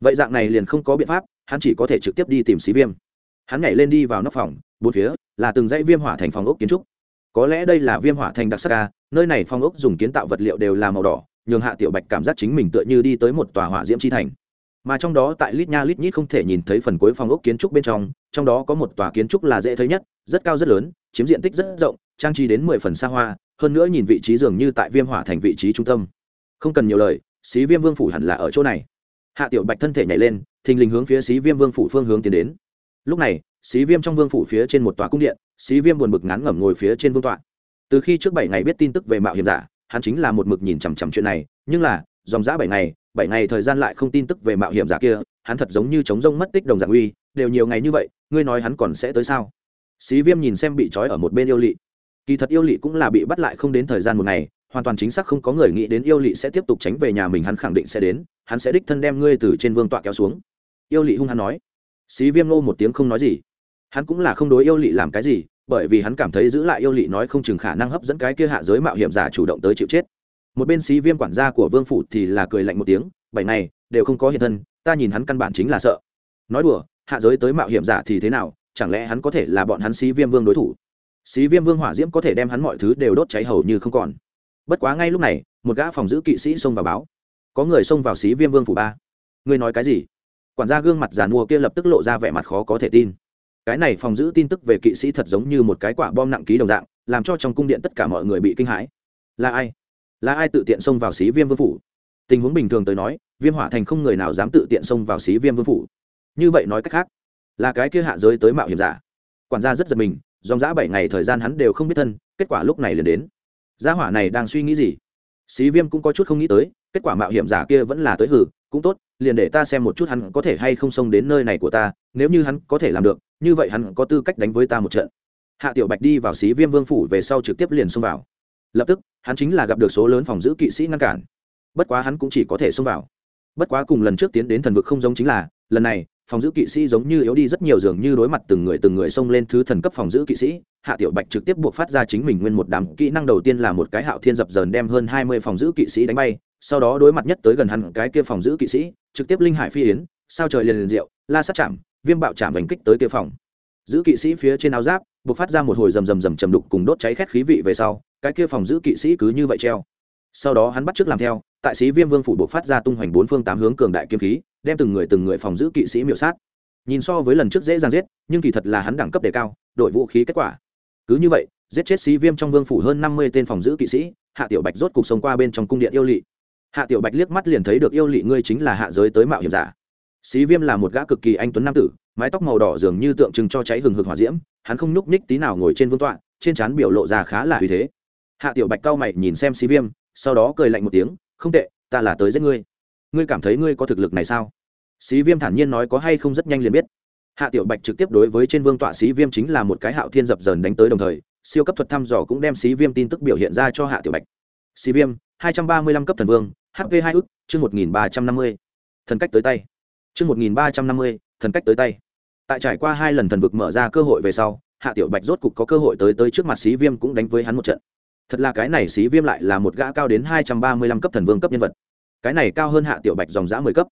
Vậy dạng này liền không có biện pháp, hắn chỉ có thể trực tiếp đi tìm sĩ viêm. Hắn nhảy lên đi vào nóc phòng bốn phía là từng dãy viêm hỏa thành phòng ốc kiến trúc. Có lẽ đây là viêm hỏa thành đặc sắc ca, nơi này phong ốc dùng kiến tạo vật liệu đều là màu đỏ, nhường hạ tiểu bạch cảm giác chính mình tựa như đi tới một tòa hỏa diễm chi thành. Mà trong đó tại lít nha lít nhít không thể nhìn thấy phần cuối phong ốc kiến trúc bên trong trong đó có một tòa kiến trúc là dễ thấy nhất, rất cao rất lớn, chiếm diện tích rất rộng, trang trí đến mười phần xa hoa, hơn nữa nhìn vị trí dường như tại viêm hỏa thành vị trí trung tâm. Không cần nhiều lời, xí viêm vương phủ hẳn là ở chỗ này. Hạ tiểu bạch thân thể nhảy lên, thình lình hướng phía xí viêm vương phủ phương hướng tiến đến. Lúc này xí viêm trong vương phủ phía trên một tòa cung điện, xí viêm buồn bực ngắn ngẩm ngồi phía trên vương tọa. Từ khi trước bảy ngày biết tin tức về mạo hiểm giả, hắn chính là một mực nhìn chằm chằm chuyện này, nhưng là, dòng giã bảy ngày bảy ngày thời gian lại không tin tức về mạo hiểm giả kia, hắn thật giống như chống rông mất tích đồng dạng uy, đều nhiều ngày như vậy, ngươi nói hắn còn sẽ tới sao? Xí viêm nhìn xem bị trói ở một bên yêu lỵ kỳ thật yêu lỵ cũng là bị bắt lại không đến thời gian một ngày, hoàn toàn chính xác không có người nghĩ đến yêu lỵ sẽ tiếp tục tránh về nhà mình, hắn khẳng định sẽ đến, hắn sẽ đích thân đem ngươi từ trên vương tọa kéo xuống. Yêu lỵ hung hắn nói. Xí viêm ngô một tiếng không nói gì hắn cũng là không đối yêu lỵ làm cái gì, bởi vì hắn cảm thấy giữ lại yêu lỵ nói không chừng khả năng hấp dẫn cái kia hạ giới mạo hiểm giả chủ động tới chịu chết. Một bên sĩ viêm quản gia của vương phủ thì là cười lạnh một tiếng, bảy ngày, đều không có hiện thân, ta nhìn hắn căn bản chính là sợ. Nói đùa, hạ giới tới mạo hiểm giả thì thế nào, chẳng lẽ hắn có thể là bọn hắn sĩ viêm vương đối thủ? Sĩ viêm vương hỏa diễm có thể đem hắn mọi thứ đều đốt cháy hầu như không còn. Bất quá ngay lúc này, một gã phòng giữ kỵ sĩ xông vào báo. Có người xông vào sĩ viêm vương phủ ba. Ngươi nói cái gì? Quản gia gương mặt giàn mua kia lập tức lộ ra vẻ mặt khó có thể tin cái này phòng giữ tin tức về kỵ sĩ thật giống như một cái quả bom nặng ký đồng dạng, làm cho trong cung điện tất cả mọi người bị kinh hãi. Là ai? Là ai tự tiện xông vào xí viêm vương phủ? Tình huống bình thường tới nói, viêm hỏa thành không người nào dám tự tiện xông vào xí viêm vương phủ. Như vậy nói cách khác, là cái kia hạ giới tới mạo hiểm giả. Quản gia rất giật mình, dòng dã bảy ngày thời gian hắn đều không biết thân, kết quả lúc này liền đến. Gia hỏa này đang suy nghĩ gì? Xí viêm cũng có chút không nghĩ tới, kết quả mạo hiểm giả kia vẫn là tới hử cũng tốt, liền để ta xem một chút hắn có thể hay không xông đến nơi này của ta, nếu như hắn có thể làm được, như vậy hắn có tư cách đánh với ta một trận. Hạ tiểu bạch đi vào xí viêm vương phủ về sau trực tiếp liền xông vào. Lập tức, hắn chính là gặp được số lớn phòng giữ kỵ sĩ ngăn cản. Bất quá hắn cũng chỉ có thể xông vào. Bất quá cùng lần trước tiến đến thần vực không giống chính là, lần này, phòng giữ kỵ sĩ giống như yếu đi rất nhiều dường như đối mặt từng người từng người xông lên thứ thần cấp phòng giữ kỵ sĩ, hạ tiểu bạch trực tiếp buộc phát ra chính mình nguyên một đám kỹ năng đầu tiên là một cái hạo thiên dập dờn đem hơn hai mươi phòng giữ kỵ sĩ đánh bay sau đó đối mặt nhất tới gần hẳn cái kia phòng giữ kỵ sĩ, trực tiếp linh hải phi yến, sao trời liền liền rượu la sát chạm, viêm bạo chạm đánh kích tới kia phòng. Giữ kỵ sĩ phía trên áo giáp buộc phát ra một hồi rầm rầm rầm trầm đục cùng đốt cháy khét khí vị về sau, cái kia phòng giữ kỵ sĩ cứ như vậy treo. Sau đó hắn bắt trước làm theo, tại sĩ viêm vương phủ buộc phát ra tung hoành bốn phương tám hướng cường đại kiếm khí, đem từng người từng người phòng giữ kỵ sĩ miệu sát. Nhìn so với lần trước dễ dàng giết, nhưng kỳ thật là hắn đẳng cấp đề cao, đội vũ khí kết quả. Cứ như vậy, giết chết sĩ viêm trong vương phủ hơn năm mươi tên phòng giữ kỵ sĩ, hạ tiểu bạch rốt cục sống qua bên trong cung điện yêu lỵ hạ tiểu bạch liếc mắt liền thấy được yêu lị ngươi chính là hạ giới tới mạo hiểm giả. Xí viêm là một gã cực kỳ anh tuấn nam tử, mái tóc màu đỏ dường như tượng trưng cho cháy hừng hực hỏa diễm, hắn không nhúc nhích tí nào ngồi trên vương tọa, trên trán biểu lộ ra khá là uy thế. Hạ tiểu bạch cau mày nhìn xem Xí viêm, sau đó cười lạnh một tiếng, không tệ, ta là tới giết ngươi. Ngươi cảm thấy ngươi có thực lực này sao? Xí viêm thản nhiên nói có hay không rất nhanh liền biết. Hạ tiểu bạch trực tiếp đối với trên vương tọa Xí viêm chính là một cái hạo thiên dập dờn đánh tới đồng thời, siêu cấp thuật thăm dò cũng đem Xí viêm tin tức biểu hiện ra cho hạ tiểu bạch. Xí viêm, hai trăm ba mươi lăm cấp thần vương hv hai ức, chương một nghìn ba trăm năm mươi. Thần cách tới tay. Chương một nghìn ba trăm năm mươi, thần cách tới tay. Tại trải qua hai lần thần vực mở ra cơ hội về sau, hạ tiểu bạch rốt cục có cơ hội tới tới trước mặt sĩ viêm cũng đánh với hắn một trận. Thật là cái này sĩ viêm lại là một gã cao đến hai trăm ba mươi lăm cấp thần vương cấp nhân vật. Cái này cao hơn hạ tiểu bạch dòng giã mười cấp.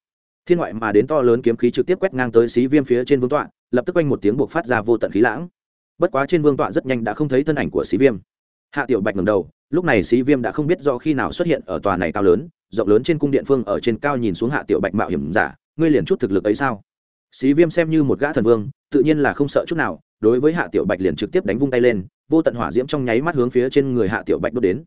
Thiên ngoại mà đến to lớn kiếm khí trực tiếp quét ngang tới xí viêm phía trên vương tọa, lập tức quanh một tiếng buộc phát ra vô tận khí lãng. Bất quá trên vương tọa rất nhanh đã không thấy thân ảnh của xí viêm. Hạ tiểu bạch ngầm đầu, lúc này xí viêm đã không biết do khi nào xuất hiện ở tòa này cao lớn rộng lớn trên cung điện phương ở trên cao nhìn xuống hạ tiểu bạch mạo hiểm giả, ngươi liền chút thực lực ấy sao? Xí viêm xem như một gã thần vương, tự nhiên là không sợ chút nào, đối với hạ tiểu bạch liền trực tiếp đánh vung tay lên, vô tận hỏa diễm trong nháy mắt hướng phía trên người hạ tiểu bạch đốt đến.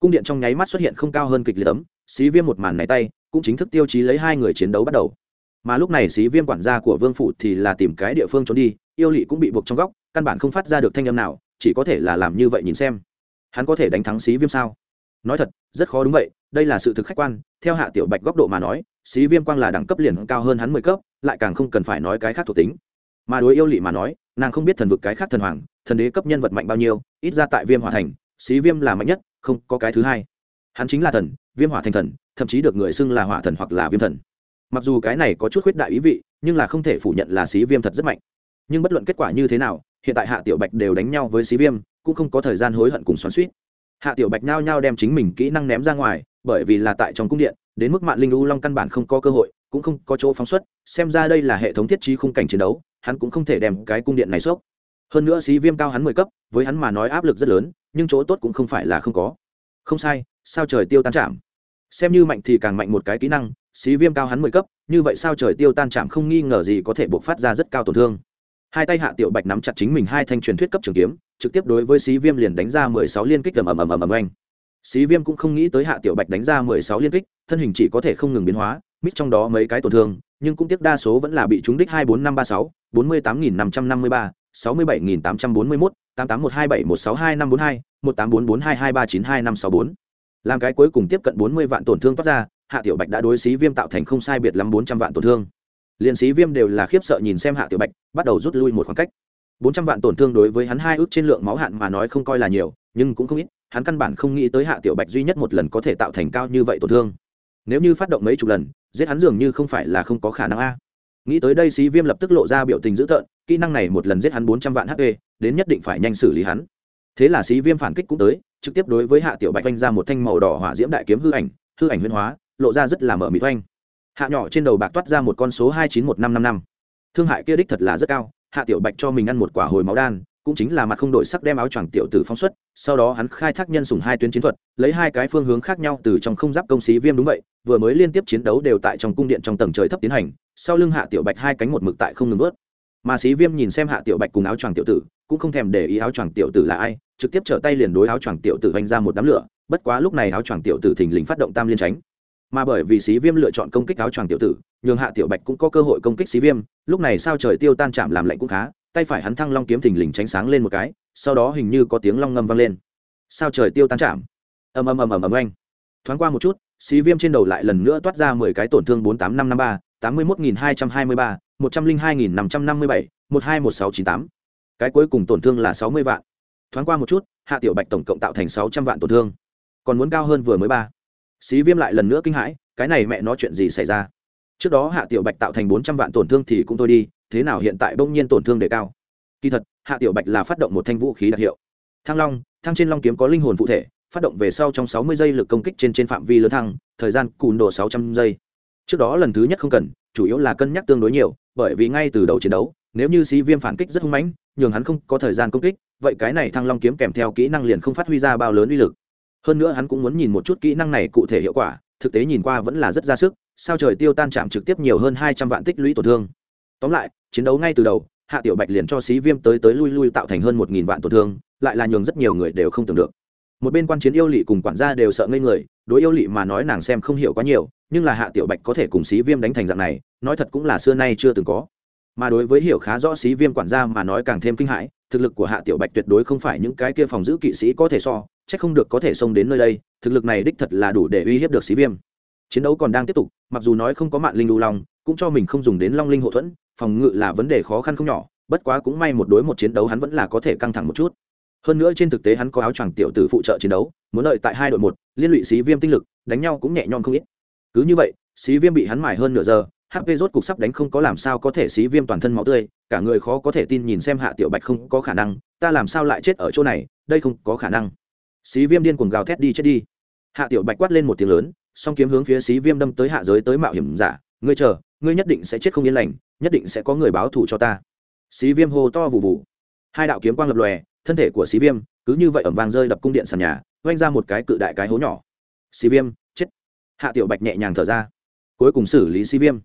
Cung điện trong nháy mắt xuất hiện không cao hơn kịch liệt tấm xí viêm một màn này tay, cũng chính thức tiêu chí lấy hai người chiến đấu bắt đầu. Mà lúc này xí viêm quản gia của vương phủ thì là tìm cái địa phương trốn đi, yêu lỵ cũng bị buộc trong góc, căn bản không phát ra được thanh âm nào, chỉ có thể là làm như vậy nhìn xem. Hắn có thể đánh thắng xí viêm sao? Nói thật, rất khó đúng vậy đây là sự thực khách quan, theo hạ tiểu bạch góc độ mà nói, xí viêm quang là đẳng cấp liền cao hơn hắn mười cấp, lại càng không cần phải nói cái khác thuộc tính. Mà đối yêu lỵ mà nói, nàng không biết thần vực cái khác thần hoàng, thần đế cấp nhân vật mạnh bao nhiêu, ít ra tại viêm hòa thành, xí viêm là mạnh nhất, không có cái thứ hai. Hắn chính là thần, viêm hỏa thành thần, thậm chí được người xưng là hỏa thần hoặc là viêm thần. Mặc dù cái này có chút khuyết đại ý vị, nhưng là không thể phủ nhận là xí viêm thật rất mạnh. Nhưng bất luận kết quả như thế nào, hiện tại hạ tiểu bạch đều đánh nhau với xí viêm, cũng không có thời gian hối hận cùng xoắn suýt hạ tiểu bạch nhao nhao đem chính mình kỹ năng ném ra ngoài bởi vì là tại trong cung điện, đến mức mạng linh u long căn bản không có cơ hội, cũng không có chỗ phóng xuất, xem ra đây là hệ thống thiết trí khung cảnh chiến đấu, hắn cũng không thể đem cái cung điện này xốc. Hơn nữa xí viêm cao hắn mười cấp, với hắn mà nói áp lực rất lớn, nhưng chỗ tốt cũng không phải là không có. Không sai, sao trời tiêu tan chạm? Xem như mạnh thì càng mạnh một cái kỹ năng, xí viêm cao hắn mười cấp, như vậy sao trời tiêu tan chạm không nghi ngờ gì có thể buộc phát ra rất cao tổn thương. Hai tay hạ tiểu bạch nắm chặt chính mình hai thanh truyền thuyết cấp trường kiếm, trực tiếp đối với xí viêm liền đánh ra mười sáu liên kích ầm ầm ầm ầm ầm anh xí viêm cũng không nghĩ tới hạ tiểu bạch đánh ra mười sáu liên kích, thân hình chỉ có thể không ngừng biến hóa, mít trong đó mấy cái tổn thương, nhưng cũng tiếc đa số vẫn là bị trúng đích hai bốn năm ba sáu, bốn mươi tám nghìn năm trăm năm mươi ba, sáu mươi bảy nghìn tám trăm bốn mươi mốt, tám tám một hai bảy một sáu hai năm bốn hai, một tám bốn bốn hai hai ba chín hai năm sáu bốn. Làm cái cuối cùng tiếp cận bốn mươi vạn tổn thương toát ra, hạ tiểu bạch đã đối xí viêm tạo thành không sai biệt lắm bốn trăm vạn tổn thương. Liền xí viêm đều là khiếp sợ nhìn xem hạ tiểu bạch, bắt đầu rút lui một khoảng cách. Bốn trăm vạn tổn thương đối với hắn hai ước trên lượng máu hạn mà nói không coi là nhiều, nhưng cũng không ít hắn căn bản không nghĩ tới hạ tiểu bạch duy nhất một lần có thể tạo thành cao như vậy tổn thương. Nếu như phát động mấy chục lần, giết hắn dường như không phải là không có khả năng a. Nghĩ tới đây sĩ viêm lập tức lộ ra biểu tình dữ tợn, kỹ năng này một lần giết hắn bốn trăm vạn hp đến nhất định phải nhanh xử lý hắn. Thế là sĩ viêm phản kích cũng tới, trực tiếp đối với hạ tiểu bạch vanh ra một thanh màu đỏ hỏa diễm đại kiếm hư ảnh hư ảnh huyên hóa, lộ ra rất là mở mịt oanh. Hạ nhỏ trên đầu bạc toát ra một con số hai chín một năm năm năm. Thương hại kia đích thật là rất cao, hạ tiểu bạch cho mình ăn một quả hồi máu đan cũng chính là mặt không đổi sắc đem áo choàng tiểu tử phóng xuất, sau đó hắn khai thác nhân sùng hai tuyến chiến thuật, lấy hai cái phương hướng khác nhau từ trong không giáp công sĩ viêm đúng vậy, vừa mới liên tiếp chiến đấu đều tại trong cung điện trong tầng trời thấp tiến hành, sau lưng hạ tiểu bạch hai cánh một mực tại không ngừng ướt mà sĩ viêm nhìn xem hạ tiểu bạch cùng áo choàng tiểu tử, cũng không thèm để ý áo choàng tiểu tử là ai, trực tiếp trở tay liền đối áo choàng tiểu tử vanh ra một đám lửa, bất quá lúc này áo choàng tiểu tử thình lình phát động tam liên tránh. Mà bởi vì sĩ viêm lựa chọn công kích áo choàng tiểu tử, nhường hạ tiểu bạch cũng có cơ hội công kích sĩ viêm, lúc này sao trời tiêu tan chạm làm lạnh cũng khá tay phải hắn thăng long kiếm thình lình tránh sáng lên một cái, sau đó hình như có tiếng long ngâm vang lên. Sao trời tiêu tan chạm? Ầm ầm ầm ầm ầm anh thoáng qua một chút, xí viêm trên đầu lại lần nữa toát ra mười cái tổn thương bốn tám năm năm ba, tám mươi một nghìn hai trăm hai mươi ba, một trăm linh hai nghìn năm trăm năm mươi bảy, một hai một sáu chín tám. Cái cuối cùng tổn thương là sáu mươi vạn. Thoáng qua một chút, hạ tiểu bạch tổng cộng tạo thành sáu trăm vạn tổn thương. Còn muốn cao hơn vừa mới ba. Xí viêm lại lần nữa kinh hãi, cái này mẹ nó chuyện gì xảy ra? Trước đó hạ tiểu bạch tạo thành bốn trăm vạn tổn thương thì cũng thôi đi thế nào hiện tại bỗng nhiên tổn thương đề cao. Kỳ thật, hạ tiểu bạch là phát động một thanh vũ khí đặc hiệu. Thăng long, thăng trên long kiếm có linh hồn cụ thể, phát động về sau trong sáu mươi giây lực công kích trên trên phạm vi lớn thăng, thời gian cùn độ sáu trăm giây. Trước đó lần thứ nhất không cần, chủ yếu là cân nhắc tương đối nhiều, bởi vì ngay từ đầu chiến đấu, nếu như sĩ viêm phản kích rất hung mãnh, nhường hắn không có thời gian công kích, vậy cái này thăng long kiếm kèm theo kỹ năng liền không phát huy ra bao lớn uy lực. Hơn nữa hắn cũng muốn nhìn một chút kỹ năng này cụ thể hiệu quả, thực tế nhìn qua vẫn là rất ra sức, sao trời tiêu tan chạm trực tiếp nhiều hơn hai trăm vạn tích lũy tổn thương tóm lại, chiến đấu ngay từ đầu, hạ tiểu bạch liền cho xí viêm tới tới lui lui tạo thành hơn một nghìn vạn tổn thương, lại là nhường rất nhiều người đều không tưởng được. Một bên quan chiến yêu lỵ cùng quản gia đều sợ ngây người, đối yêu lỵ mà nói nàng xem không hiểu quá nhiều, nhưng là hạ tiểu bạch có thể cùng xí viêm đánh thành dạng này, nói thật cũng là xưa nay chưa từng có. Mà đối với hiểu khá rõ xí viêm quản gia mà nói càng thêm kinh hãi, thực lực của hạ tiểu bạch tuyệt đối không phải những cái kia phòng giữ kỵ sĩ có thể so c h ắ c không được có thể xông đến nơi đây, thực lực này đích thật là đủ để uy hiếp được xí viêm. Chiến đấu còn đang tiếp tục, mặc dù nói không có mạng linh lưu long, cũng cho mình không dùng đến long linh hậu thuẫn phòng ngự là vấn đề khó khăn không nhỏ, bất quá cũng may một đối một chiến đấu hắn vẫn là có thể căng thẳng một chút. Hơn nữa trên thực tế hắn có áo choàng tiểu tử phụ trợ chiến đấu, muốn lợi tại hai đội một, liên lụy xí viêm tinh lực, đánh nhau cũng nhẹ nhõm không ít. Cứ như vậy, xí viêm bị hắn mải hơn nửa giờ hp rốt cục sắp đánh không có làm sao có thể xí viêm toàn thân máu tươi, cả người khó có thể tin nhìn xem hạ tiểu bạch không có khả năng, ta làm sao lại chết ở chỗ này, đây không có khả năng. Xí viêm điên cuồng gào thét đi chết đi. Hạ tiểu bạch quát lên một tiếng lớn, song kiếm hướng phía xí viêm đâm tới hạ giới tới mạo hiểm giả, ngươi chờ ngươi nhất định sẽ chết không yên lành, nhất định sẽ có người báo thù cho ta. Xí viêm hô to vụ vụ hai đạo kiếm quang lập lòe, thân thể của xí viêm cứ như vậy ẩm vàng rơi đập cung điện sàn nhà oanh ra một cái cự đại cái hố nhỏ. Xí viêm, chết. Hạ tiểu bạch nhẹ nhàng thở ra. Cuối cùng xử lý xí viêm.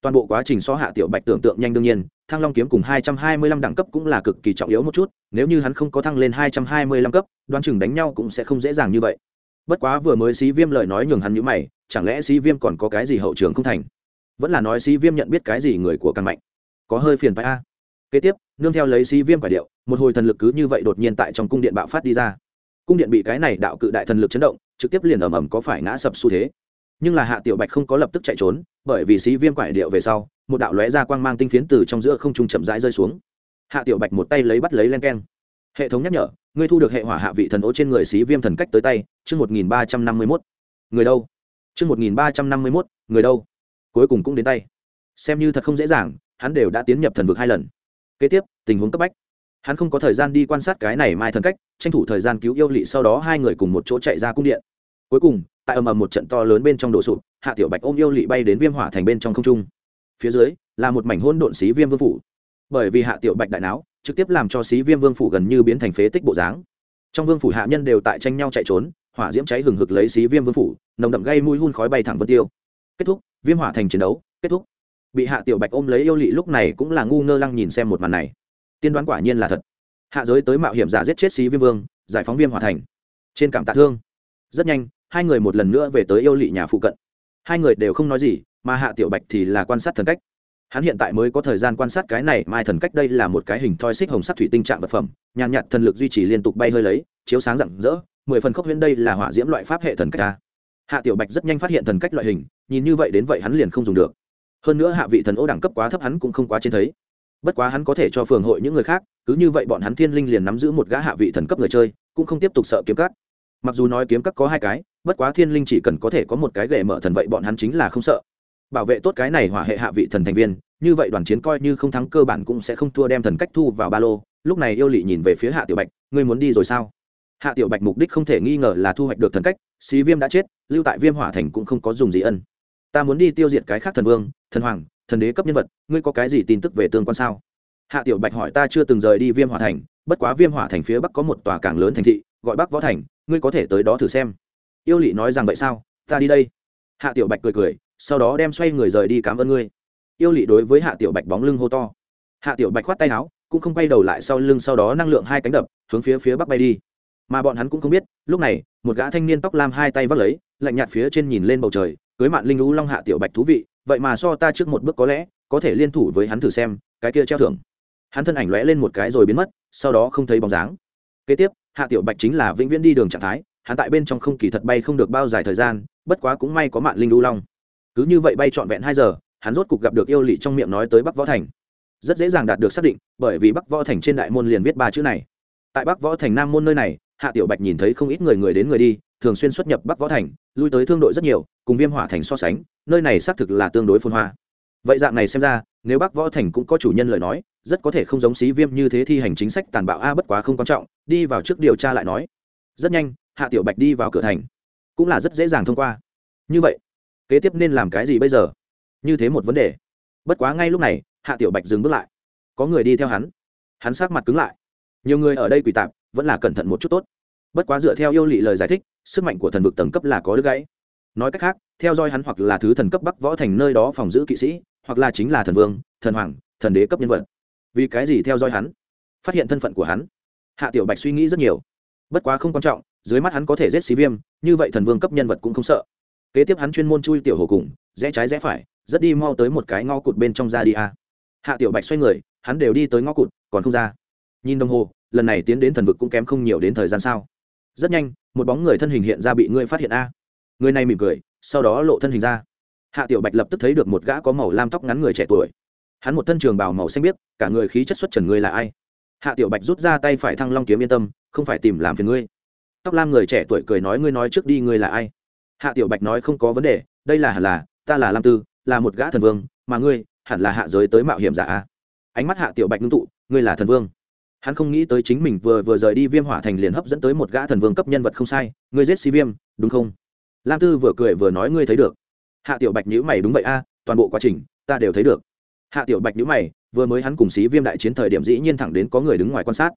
Toàn bộ quá trình so hạ tiểu bạch tưởng tượng nhanh đương nhiên, thăng long kiếm cùng hai trăm hai mươi lăm đẳng cấp cũng là cực kỳ trọng yếu một chút, nếu như hắn không có thăng lên hai trăm hai mươi lăm cấp, đoán chừng đánh nhau cũng sẽ không dễ dàng như vậy. Bất quá vừa mới xí viêm lời nói nhường hắn nhữ mày, chẳng lẽ xí viêm còn có cái gì hậu trường không thành? Vẫn là nói sĩ viêm nhận biết cái gì người của càng mạnh. Có hơi phiền phải a. Kế tiếp, nương theo lấy sĩ viêm quả điệu, một hồi thần lực cứ như vậy đột nhiên tại trong cung điện bạo phát đi ra. Cung điện bị cái này đạo cự đại thần lực chấn động, trực tiếp liền ầm ầm có phải ngã sập xu thế. Nhưng là hạ tiểu bạch không có lập tức chạy trốn, bởi vì sĩ viêm quải điệu về sau, một đạo lóe ra quang mang tinh phiến từ trong giữa không trung chậm rãi rơi xuống. Hạ tiểu bạch một tay lấy bắt lấy len keng. Hệ thống nhắc nhở, ngươi thu được hệ hỏa hạ vị thần ố trên người sĩ viêm thần cách tới tay, chương một nghìn ba trăm năm mươi mốt. Người đâu? Chương một nghìn ba trăm năm mươi mốt, người đâu? Cuối cùng cũng đến tay. Xem như thật không dễ dàng, hắn đều đã tiến nhập thần vực hai lần. Kế tiếp, tình huống cấp bách. Hắn không có thời gian đi quan sát cái này mai thần cách, tranh thủ thời gian cứu yêu lỵ sau đó hai người cùng một chỗ chạy ra cung điện. Cuối cùng, tại ầm ầm một trận to lớn bên trong đổ sụp, hạ tiểu bạch ôm yêu lỵ bay đến viêm hỏa thành bên trong không trung. Phía dưới, là một mảnh hôn độn xí viêm vương phủ. Bởi vì hạ tiểu bạch đại não, trực tiếp làm cho xí viêm vương phủ gần như biến thành phế tích bộ dáng. Trong vương phủ hạ nhân đều tại tranh nhau chạy trốn, hỏa diễm cháy hừng hực lấy xí viêm vương phủ, nồng đậm gây mùi hun khói bay thẳng vân tiêu. Kết thúc viêm hỏa thành chiến đấu, kết thúc. Bị hạ tiểu bạch ôm lấy yêu lị lúc này cũng là ngu ngơ lăng nhìn xem một màn này. Tiên đoán quả nhiên là thật. Hạ giới tới mạo hiểm giả giết chết xí viêm vương, giải phóng viêm hỏa thành. Trên cảm tạ thương. Rất nhanh, hai người một lần nữa về tới yêu lị nhà phụ cận. Hai người đều không nói gì, mà hạ tiểu bạch thì là quan sát thần cách. Hắn hiện tại mới có thời gian quan sát cái này, mai thần cách đây là một cái hình thoi xích hồng sắc thủy tinh trạng vật phẩm, nhàn nhạt thần lực duy trì liên tục bay hơi lấy, chiếu sáng rạng rỡ, mười phần khốc huyễn đây là hỏa diễm loại pháp hệ thần cách ta. Hạ tiểu bạch rất nhanh phát hiện thần cách loại hình nhìn như vậy đến vậy hắn liền không dùng được. Hơn nữa hạ vị thần ô đẳng cấp quá thấp hắn cũng không quá trên thấy. Bất quá hắn có thể cho phường hội những người khác, cứ như vậy bọn hắn thiên linh liền nắm giữ một gã hạ vị thần cấp người chơi, cũng không tiếp tục sợ kiếm cắt mặc dù nói kiếm cắt có hai cái, bất quá thiên linh chỉ cần có thể có một cái gậy mở thần vậy bọn hắn chính là không sợ. Bảo vệ tốt cái này hỏa hệ hạ vị thần thành viên, như vậy đoàn chiến coi như không thắng cơ bản cũng sẽ không thua đem thần cách thu vào ba lô. Lúc này yêu lị nhìn về phía hạ tiểu bạch, ngươi muốn đi rồi sao? Hạ tiểu bạch mục đích không thể nghi ngờ là thu hoạch được thần cách, xí viêm đã chết, lưu tại viêm hỏa thành cũng không có dùng gì ân ta muốn đi tiêu diệt cái khác thần vương, thần hoàng, thần đế cấp nhân vật, ngươi có cái gì tin tức về tương quan sao? Hạ tiểu bạch hỏi ta chưa từng rời đi viêm hỏa thành, bất quá viêm hỏa thành phía bắc có một tòa càng lớn thành thị, gọi bắc võ thành, ngươi có thể tới đó thử xem. Yêu lỵ nói rằng vậy sao? Ta đi đây. Hạ tiểu bạch cười cười, sau đó đem xoay người rời đi cảm ơn ngươi. Yêu lỵ đối với hạ tiểu bạch bóng lưng hô to. Hạ tiểu bạch khoát tay áo, cũng không quay đầu lại sau lưng sau đó năng lượng hai cánh đập, hướng phía phía bắc bay đi. Mà bọn hắn cũng không biết, lúc này, một gã thanh niên tóc lam hai tay vắt lấy, lạnh nhạt phía trên nhìn lên bầu trời cưới mạn linh lũ long hạ tiểu bạch thú vị, vậy mà so ta trước một bước có lẽ, có thể liên thủ với hắn thử xem, cái kia treo thưởng. Hắn thân ảnh lóe lên một cái rồi biến mất, sau đó không thấy bóng dáng. Kế tiếp, hạ tiểu bạch chính là vĩnh viễn đi đường trạng thái, hắn tại bên trong không kỳ thật bay không được bao dài thời gian, bất quá cũng may có mạn linh lũ long. Cứ như vậy bay trọn vẹn hai giờ, hắn rốt cục gặp được yêu lỵ trong miệng nói tới bắc võ thành. Rất dễ dàng đạt được xác định, bởi vì bắc võ thành trên đại môn liền viết ba chữ này. Tại bắc võ thành nam môn nơi này, hạ tiểu bạch nhìn thấy không ít người người đến người đi, thường xuyên xuất nhập bắc võ thành, lui tới thương đội rất nhiều cùng viêm hỏa thành so sánh, nơi này xác thực là tương đối phôn hoa. Vậy dạng này xem ra, nếu bắc võ thành cũng có chủ nhân lời nói, rất có thể không giống xí viêm như thế thi hành chính sách tàn bạo a bất quá không quan trọng, đi vào trước điều tra lại nói. Rất nhanh, hạ tiểu bạch đi vào cửa thành. Cũng là rất dễ dàng thông qua. Như vậy, kế tiếp nên làm cái gì bây giờ? Như thế một vấn đề. Bất quá ngay lúc này, hạ tiểu bạch dừng bước lại. Có người đi theo hắn. Hắn sát mặt cứng lại. Nhiều người ở đây quỳ tạp, vẫn là cẩn thận một chút tốt. Bất quá dựa theo yêu lị lời giải thích, sức mạnh của thần vực tầng cấp là có đứt gãy nói cách khác, theo dõi hắn hoặc là thứ thần cấp bắc võ thành nơi đó phòng giữ kỵ sĩ, hoặc là chính là thần vương, thần hoàng, thần đế cấp nhân vật. Vì cái gì theo dõi hắn? Phát hiện thân phận của hắn. Hạ tiểu bạch suy nghĩ rất nhiều. Bất quá không quan trọng, dưới mắt hắn có thể giết xí viêm, như vậy thần vương cấp nhân vật cũng không sợ. Kế tiếp hắn chuyên môn chui tiểu hồ cùng, rẽ trái rẽ phải, rất đi mau tới một cái ngõ cụt bên trong ra đi a hạ tiểu bạch xoay người, hắn đều đi tới ngõ cụt, còn không ra. Nhìn đồng hồ, lần này tiến đến thần vực cũng kém không nhiều đến thời gian sao. Rất nhanh, một bóng người thân hình hiện ra bị ngươi phát hiện a người này mỉm cười, sau đó lộ thân hình ra. Hạ tiểu bạch lập tức thấy được một gã có màu lam tóc ngắn người trẻ tuổi. Hắn một thân trường bào màu xanh biếc, cả người khí chất xuất trần ngươi là ai? Hạ tiểu bạch rút ra tay phải thăng long kiếm yên tâm, không phải tìm làm phiền ngươi. Tóc lam người trẻ tuổi cười nói ngươi nói trước đi ngươi là ai? Hạ tiểu bạch nói không có vấn đề, đây là hẳn là, ta là lam tư, là một gã thần vương, mà ngươi, hẳn là hạ giới tới mạo hiểm giả a. Ánh mắt hạ tiểu bạch ngưng tụ, ngươi là thần vương. Hắn không nghĩ tới chính mình vừa vừa rời đi viêm hỏa thành liền hấp dẫn tới một gã thần vương cấp nhân vật không sai, ngươi giết si viêm, đúng không? Lam tư vừa cười vừa nói ngươi thấy được. Hạ tiểu bạch nhữ mày đúng vậy a, toàn bộ quá trình, ta đều thấy được. Hạ tiểu bạch nhữ mày, vừa mới hắn cùng xí viêm đại chiến thời điểm dĩ nhiên thẳng đến có người đứng ngoài quan sát.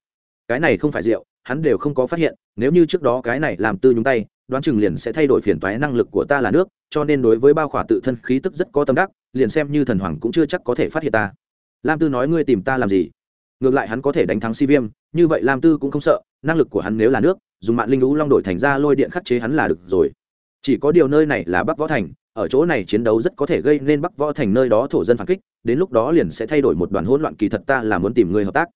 Cái này không phải rượu, hắn đều không có phát hiện, nếu như trước đó cái này làm tư nhúng tay, đoán chừng liền sẽ thay đổi phiền toái năng lực của ta là nước, cho nên đối với bao khỏa tự thân khí tức rất có tâm đắc, liền xem như thần hoàng cũng chưa chắc có thể phát hiện ta. Lam tư nói ngươi tìm ta làm gì? Ngược lại hắn có thể đánh thắng si viêm, như vậy lam tư cũng không sợ, năng lực của hắn nếu là nước, dùng mạng linh lũ long đổi thành ra lôi điện khắc chế hắn là được rồi chỉ có điều nơi này là bắc võ thành, ở chỗ này chiến đấu rất có thể gây nên bắc võ thành nơi đó thổ dân phản kích, đến lúc đó liền sẽ thay đổi một đoàn hỗn loạn kỳ thật ta là muốn tìm người hợp tác.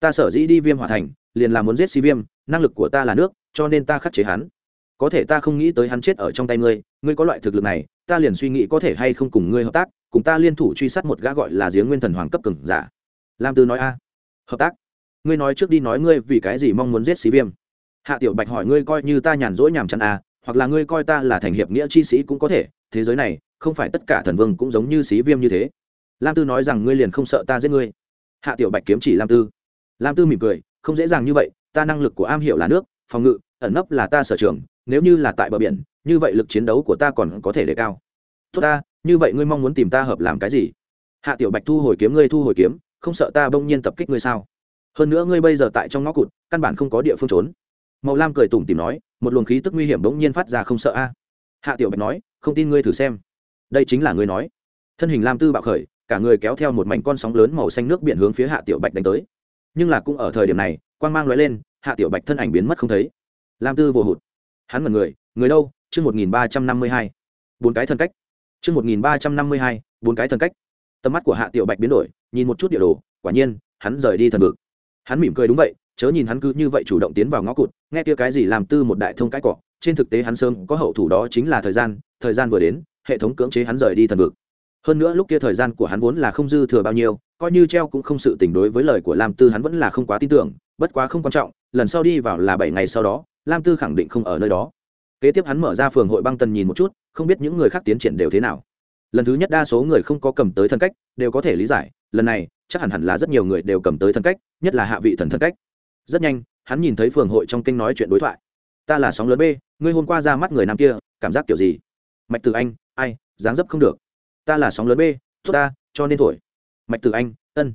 Ta sở dĩ đi viêm hỏa thành, liền là muốn giết si viêm, năng lực của ta là nước, cho nên ta khắc chế hắn. Có thể ta không nghĩ tới hắn chết ở trong tay ngươi ngươi có loại thực lực này, ta liền suy nghĩ có thể hay không cùng ngươi hợp tác, cùng ta liên thủ truy sát một gã gọi là giếng nguyên thần hoàng cấp cường giả. Lam tư nói a, hợp tác. Ngươi nói trước đi nói ngươi vì cái gì mong muốn giết xí viêm. Hạ tiểu bạch hỏi ngươi coi như ta nhàn rỗi nhàm chăn a hoặc là ngươi coi ta là thành hiệp nghĩa chi sĩ cũng có thể, thế giới này, không phải tất cả thần vương cũng giống như xí viêm như thế. Lam tư nói rằng ngươi liền không sợ ta giết ngươi. Hạ tiểu bạch kiếm chỉ lam tư. Lam tư mỉm cười, không dễ dàng như vậy, ta năng lực của am hiểu là nước, phòng ngự, ẩn nấp là ta sở trường, nếu như là tại bờ biển, như vậy lực chiến đấu của ta còn có thể đề cao. Tốt ta, như vậy ngươi mong muốn tìm ta hợp làm cái gì? Hạ tiểu bạch thu hồi kiếm, ngươi thu hồi kiếm, không sợ ta bỗng nhiên tập kích ngươi sao? Hơn nữa ngươi bây giờ tại trong ngõ cụt, căn bản không có địa phương trốn. Màu lam cười tủm tìm nói một luồng khí tức nguy hiểm bỗng nhiên phát ra không sợ a. Hạ tiểu bạch nói, không tin ngươi thử xem. Đây chính là ngươi nói. Thân hình lam tư bạo khởi, cả người kéo theo một mảnh con sóng lớn màu xanh nước biển hướng phía hạ tiểu bạch đánh tới. Nhưng là cũng ở thời điểm này, quang mang lóe lên, hạ tiểu bạch thân ảnh biến mất không thấy. Lam tư vô hụt. Hắn mật người người đâu? Chương một nghìn ba trăm năm mươi hai. Bốn cái thân cách. Chương một nghìn ba trăm năm mươi hai, bốn cái thân cách. Tầm mắt của hạ tiểu bạch biến đổi, nhìn một chút địa đồ, quả nhiên, hắn rời đi thần vực. Hắn mỉm cười đúng vậy, chớ nhìn hắn cứ như vậy chủ động tiến vào ngõ cụt nghe kia cái gì làm tư một đại thông cái cọ trên thực tế hắn sớm có hậu thủ đó chính là thời gian thời gian vừa đến, hệ thống cưỡng chế hắn rời đi thần vực. Hơn nữa lúc kia thời gian của hắn vốn là không dư thừa bao nhiêu, coi như treo cũng không sự tình đối với lời của lam tư hắn vẫn là không quá tin tưởng, bất quá không quan trọng, lần sau đi vào là bảy ngày sau đó, lam tư khẳng định không ở nơi đó. Kế tiếp hắn mở ra phường hội băng tần nhìn một chút, không biết những người khác tiến triển đều thế nào. Lần thứ nhất đa số người không có cầm tới thân cách, đều có thể lý giải, lần này, chắc hẳn hẳn là rất nhiều người đều cầm tới thân cách, nhất là hạ vị thần thân cách. Rất nhanh hắn nhìn thấy phường hội trong kênh nói chuyện đối thoại. Ta là sóng lớn b, ngươi hôm qua ra mắt người nam kia, cảm giác kiểu gì? Mạch từ anh, ai, dáng dấp không được. Ta là sóng lớn b thúc ta, cho nên thổi. Mạch tử anh, ân.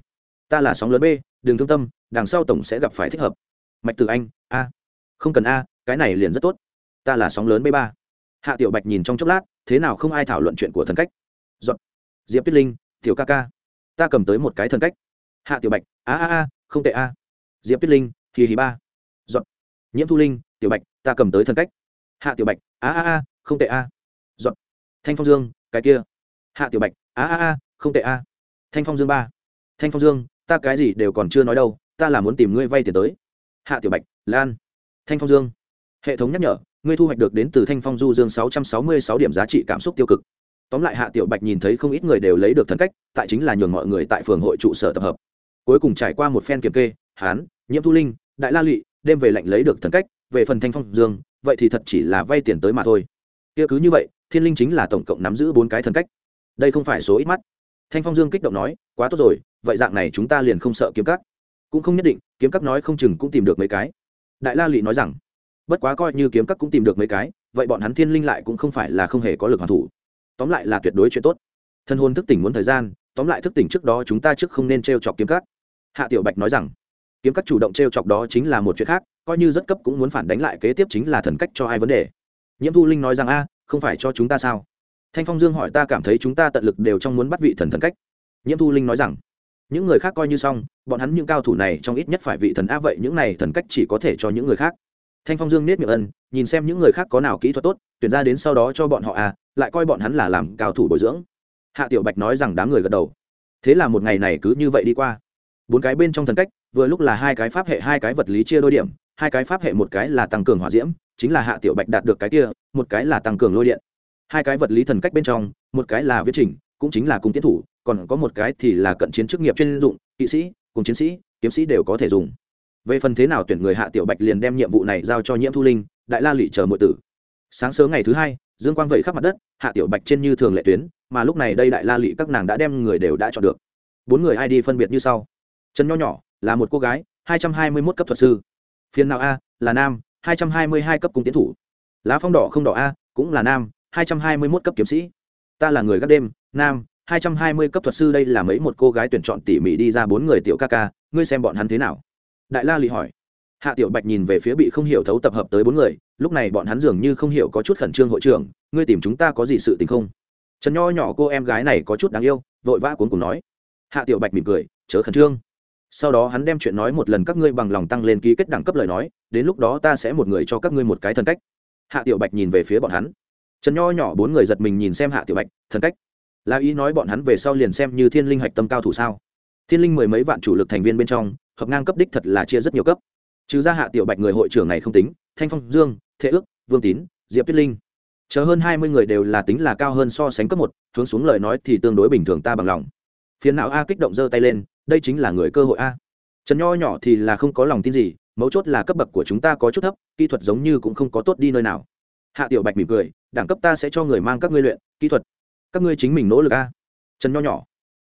Ta là sóng lớn b, đừng thương tâm, đằng sau tổng sẽ gặp phải thích hợp. Mạch tử anh, a. Không cần a, cái này liền rất tốt. Ta là sóng lớn b ba. Hạ tiểu bạch nhìn trong chốc lát, thế nào không ai thảo luận chuyện của thần cách? Dọn. diệp tuyết linh, tiểu ca ca. Ta cầm tới một cái thần cách. Hạ tiểu bạch, a a a, không tệ a. Diệp tuyết linh, hì hì ba giọt. Nhiễm thu linh, tiểu bạch, ta cầm tới thần cách. Hạ tiểu bạch, a a a, không tệ a. Giọt. Thanh phong dương, cái kia. Hạ tiểu bạch, a a a, không tệ a. Thanh phong dương ba. Thanh phong dương, ta cái gì đều còn chưa nói đâu, ta là muốn tìm ngươi vay tiền tới. Hạ tiểu bạch, lan. Thanh phong dương. Hệ thống nhắc nhở, ngươi thu hoạch được đến từ thanh phong du dương sáu trăm sáu mươi sáu điểm giá trị cảm xúc tiêu cực. Tóm lại hạ tiểu bạch nhìn thấy không ít người đều lấy được thần cách, tại chính là nhường mọi người tại phường hội trụ sở tập hợp. Cuối cùng trải qua một phen kiểm kê, hán, nhiễm thu linh, đại la lụy đêm về lệnh lấy được thần cách, về phần thanh phong dương, vậy thì thật chỉ là vay tiền tới mà thôi. Kia cứ như vậy, thiên linh chính là tổng cộng nắm giữ bốn cái thần cách. Đây không phải số ít mắt. Thanh phong dương kích động nói, quá tốt rồi, vậy dạng này chúng ta liền không sợ kiếm cắt cũng không nhất định, kiếm cắt nói không chừng cũng tìm được mấy cái. Đại la lụy nói rằng, bất quá coi như kiếm cắt cũng tìm được mấy cái, vậy bọn hắn thiên linh lại cũng không phải là không hề có lực hoàn thủ. Tóm lại là tuyệt đối chuyện tốt. Thân hôn thức tỉnh muốn thời gian, tóm lại thức tỉnh trước đó chúng ta trước không nên t r e o chọc kiếm cắt hạ tiểu bạch nói rằng kiếm các chủ động t r e o chọc đó chính là một chuyện khác, coi như rất cấp cũng muốn phản đánh lại kế tiếp chính là thần cách cho hai vấn đề. Nhiễm thu linh nói rằng, a, không phải cho chúng ta sao? Thanh phong dương hỏi, ta cảm thấy chúng ta tận lực đều trong muốn bắt vị thần thần cách. Nhiễm thu linh nói rằng, những người khác coi như xong, bọn hắn những cao thủ này trong ít nhất phải vị thần a vậy, những này thần cách chỉ có thể cho những người khác. Thanh phong dương nết miệng ân, nhìn xem những người khác có nào kỹ thuật tốt, tuyển ra đến sau đó cho bọn họ à lại coi bọn hắn là làm cao thủ bồi dưỡng. Hạ tiểu bạch nói rằng đám người gật đầu. Thế là một ngày này cứ như vậy đi qua bốn cái bên trong thần cách, vừa lúc là hai cái pháp hệ, hai cái vật lý chia đôi điểm, hai cái pháp hệ một cái là tăng cường hỏa diễm, chính là hạ tiểu bạch đạt được cái kia, một cái là tăng cường lôi điện. Hai cái vật lý thần cách bên trong, một cái là viết trình cũng chính là cung tiến thủ, còn có một cái thì là cận chiến chức nghiệp chuyên dụng, kỵ sĩ, cùng chiến sĩ, kiếm sĩ đều có thể dùng. Về phần thế nào tuyển người hạ tiểu bạch liền đem nhiệm vụ này giao cho nhiễm thu linh, đại la lụy chờ mọi tử. Sáng sớm ngày thứ hai, dương quang vẩy khắp mặt đất, hạ tiểu bạch trên như thường lệ tuyến, mà lúc này đây đại la lụy các nàng đã đem người đều đã chọn được. Bốn người ai đi phân biệt như sau? Trần nho nhỏ, là một cô gái, hai trăm hai mươi mốt cấp thuật sư. Phiên nào a, là nam, hai trăm hai mươi hai cấp cung tiến thủ. Lá phong đỏ không đỏ a, cũng là nam, hai trăm hai mươi mốt cấp kiếm sĩ. Ta là người gác đêm, nam, hai trăm hai mươi cấp thuật sư đây là mấy một cô gái tuyển chọn tỉ mỉ đi ra bốn người tiểu ca ca, ngươi xem bọn hắn thế nào? Đại la lì hỏi. Hạ tiểu bạch nhìn về phía bị không hiểu thấu tập hợp tới bốn người, lúc này bọn hắn dường như không hiểu có chút khẩn trương hội trưởng, ngươi tìm chúng ta có gì sự tình không? Trần nho nhỏ cô em gái này có chút đáng yêu, vội vã cuốn cùng nói. Hạ tiểu bạch mỉm cười, chớ khẩn trương sau đó hắn đem chuyện nói một lần các ngươi bằng lòng tăng lên ký kết đẳng cấp lời nói, đến lúc đó ta sẽ một người cho các ngươi một cái thân cách. Hạ tiểu bạch nhìn về phía bọn hắn. Trần nho nhỏ bốn người giật mình nhìn xem hạ tiểu bạch thân cách. Là ý nói bọn hắn về sau liền xem như thiên linh hạch tâm cao thủ sao? Thiên linh mười mấy vạn chủ lực thành viên bên trong, hợp ngang cấp đích thật là chia rất nhiều cấp. Trừ ra hạ tiểu bạch người hội trưởng này không tính, thanh phong, dương thế ước, vương tín, diệp tuyết linh. Chờ hơn hai mươi người đều là tính là cao hơn so sánh cấp một, hướng xuống lời nói thì tương đối bình thường ta bằng lòng phiến não a kích động giơ tay lên, đây chính là người cơ hội a. Trần nho nhỏ thì là không có lòng tin gì, mấu chốt là cấp bậc của chúng ta có chút thấp, kỹ thuật giống như cũng không có tốt đi nơi nào. Hạ tiểu bạch mỉm cười, đẳng cấp ta sẽ cho người mang các ngươi luyện, kỹ thuật. Các ngươi chính mình nỗ lực a. Trần nho nhỏ,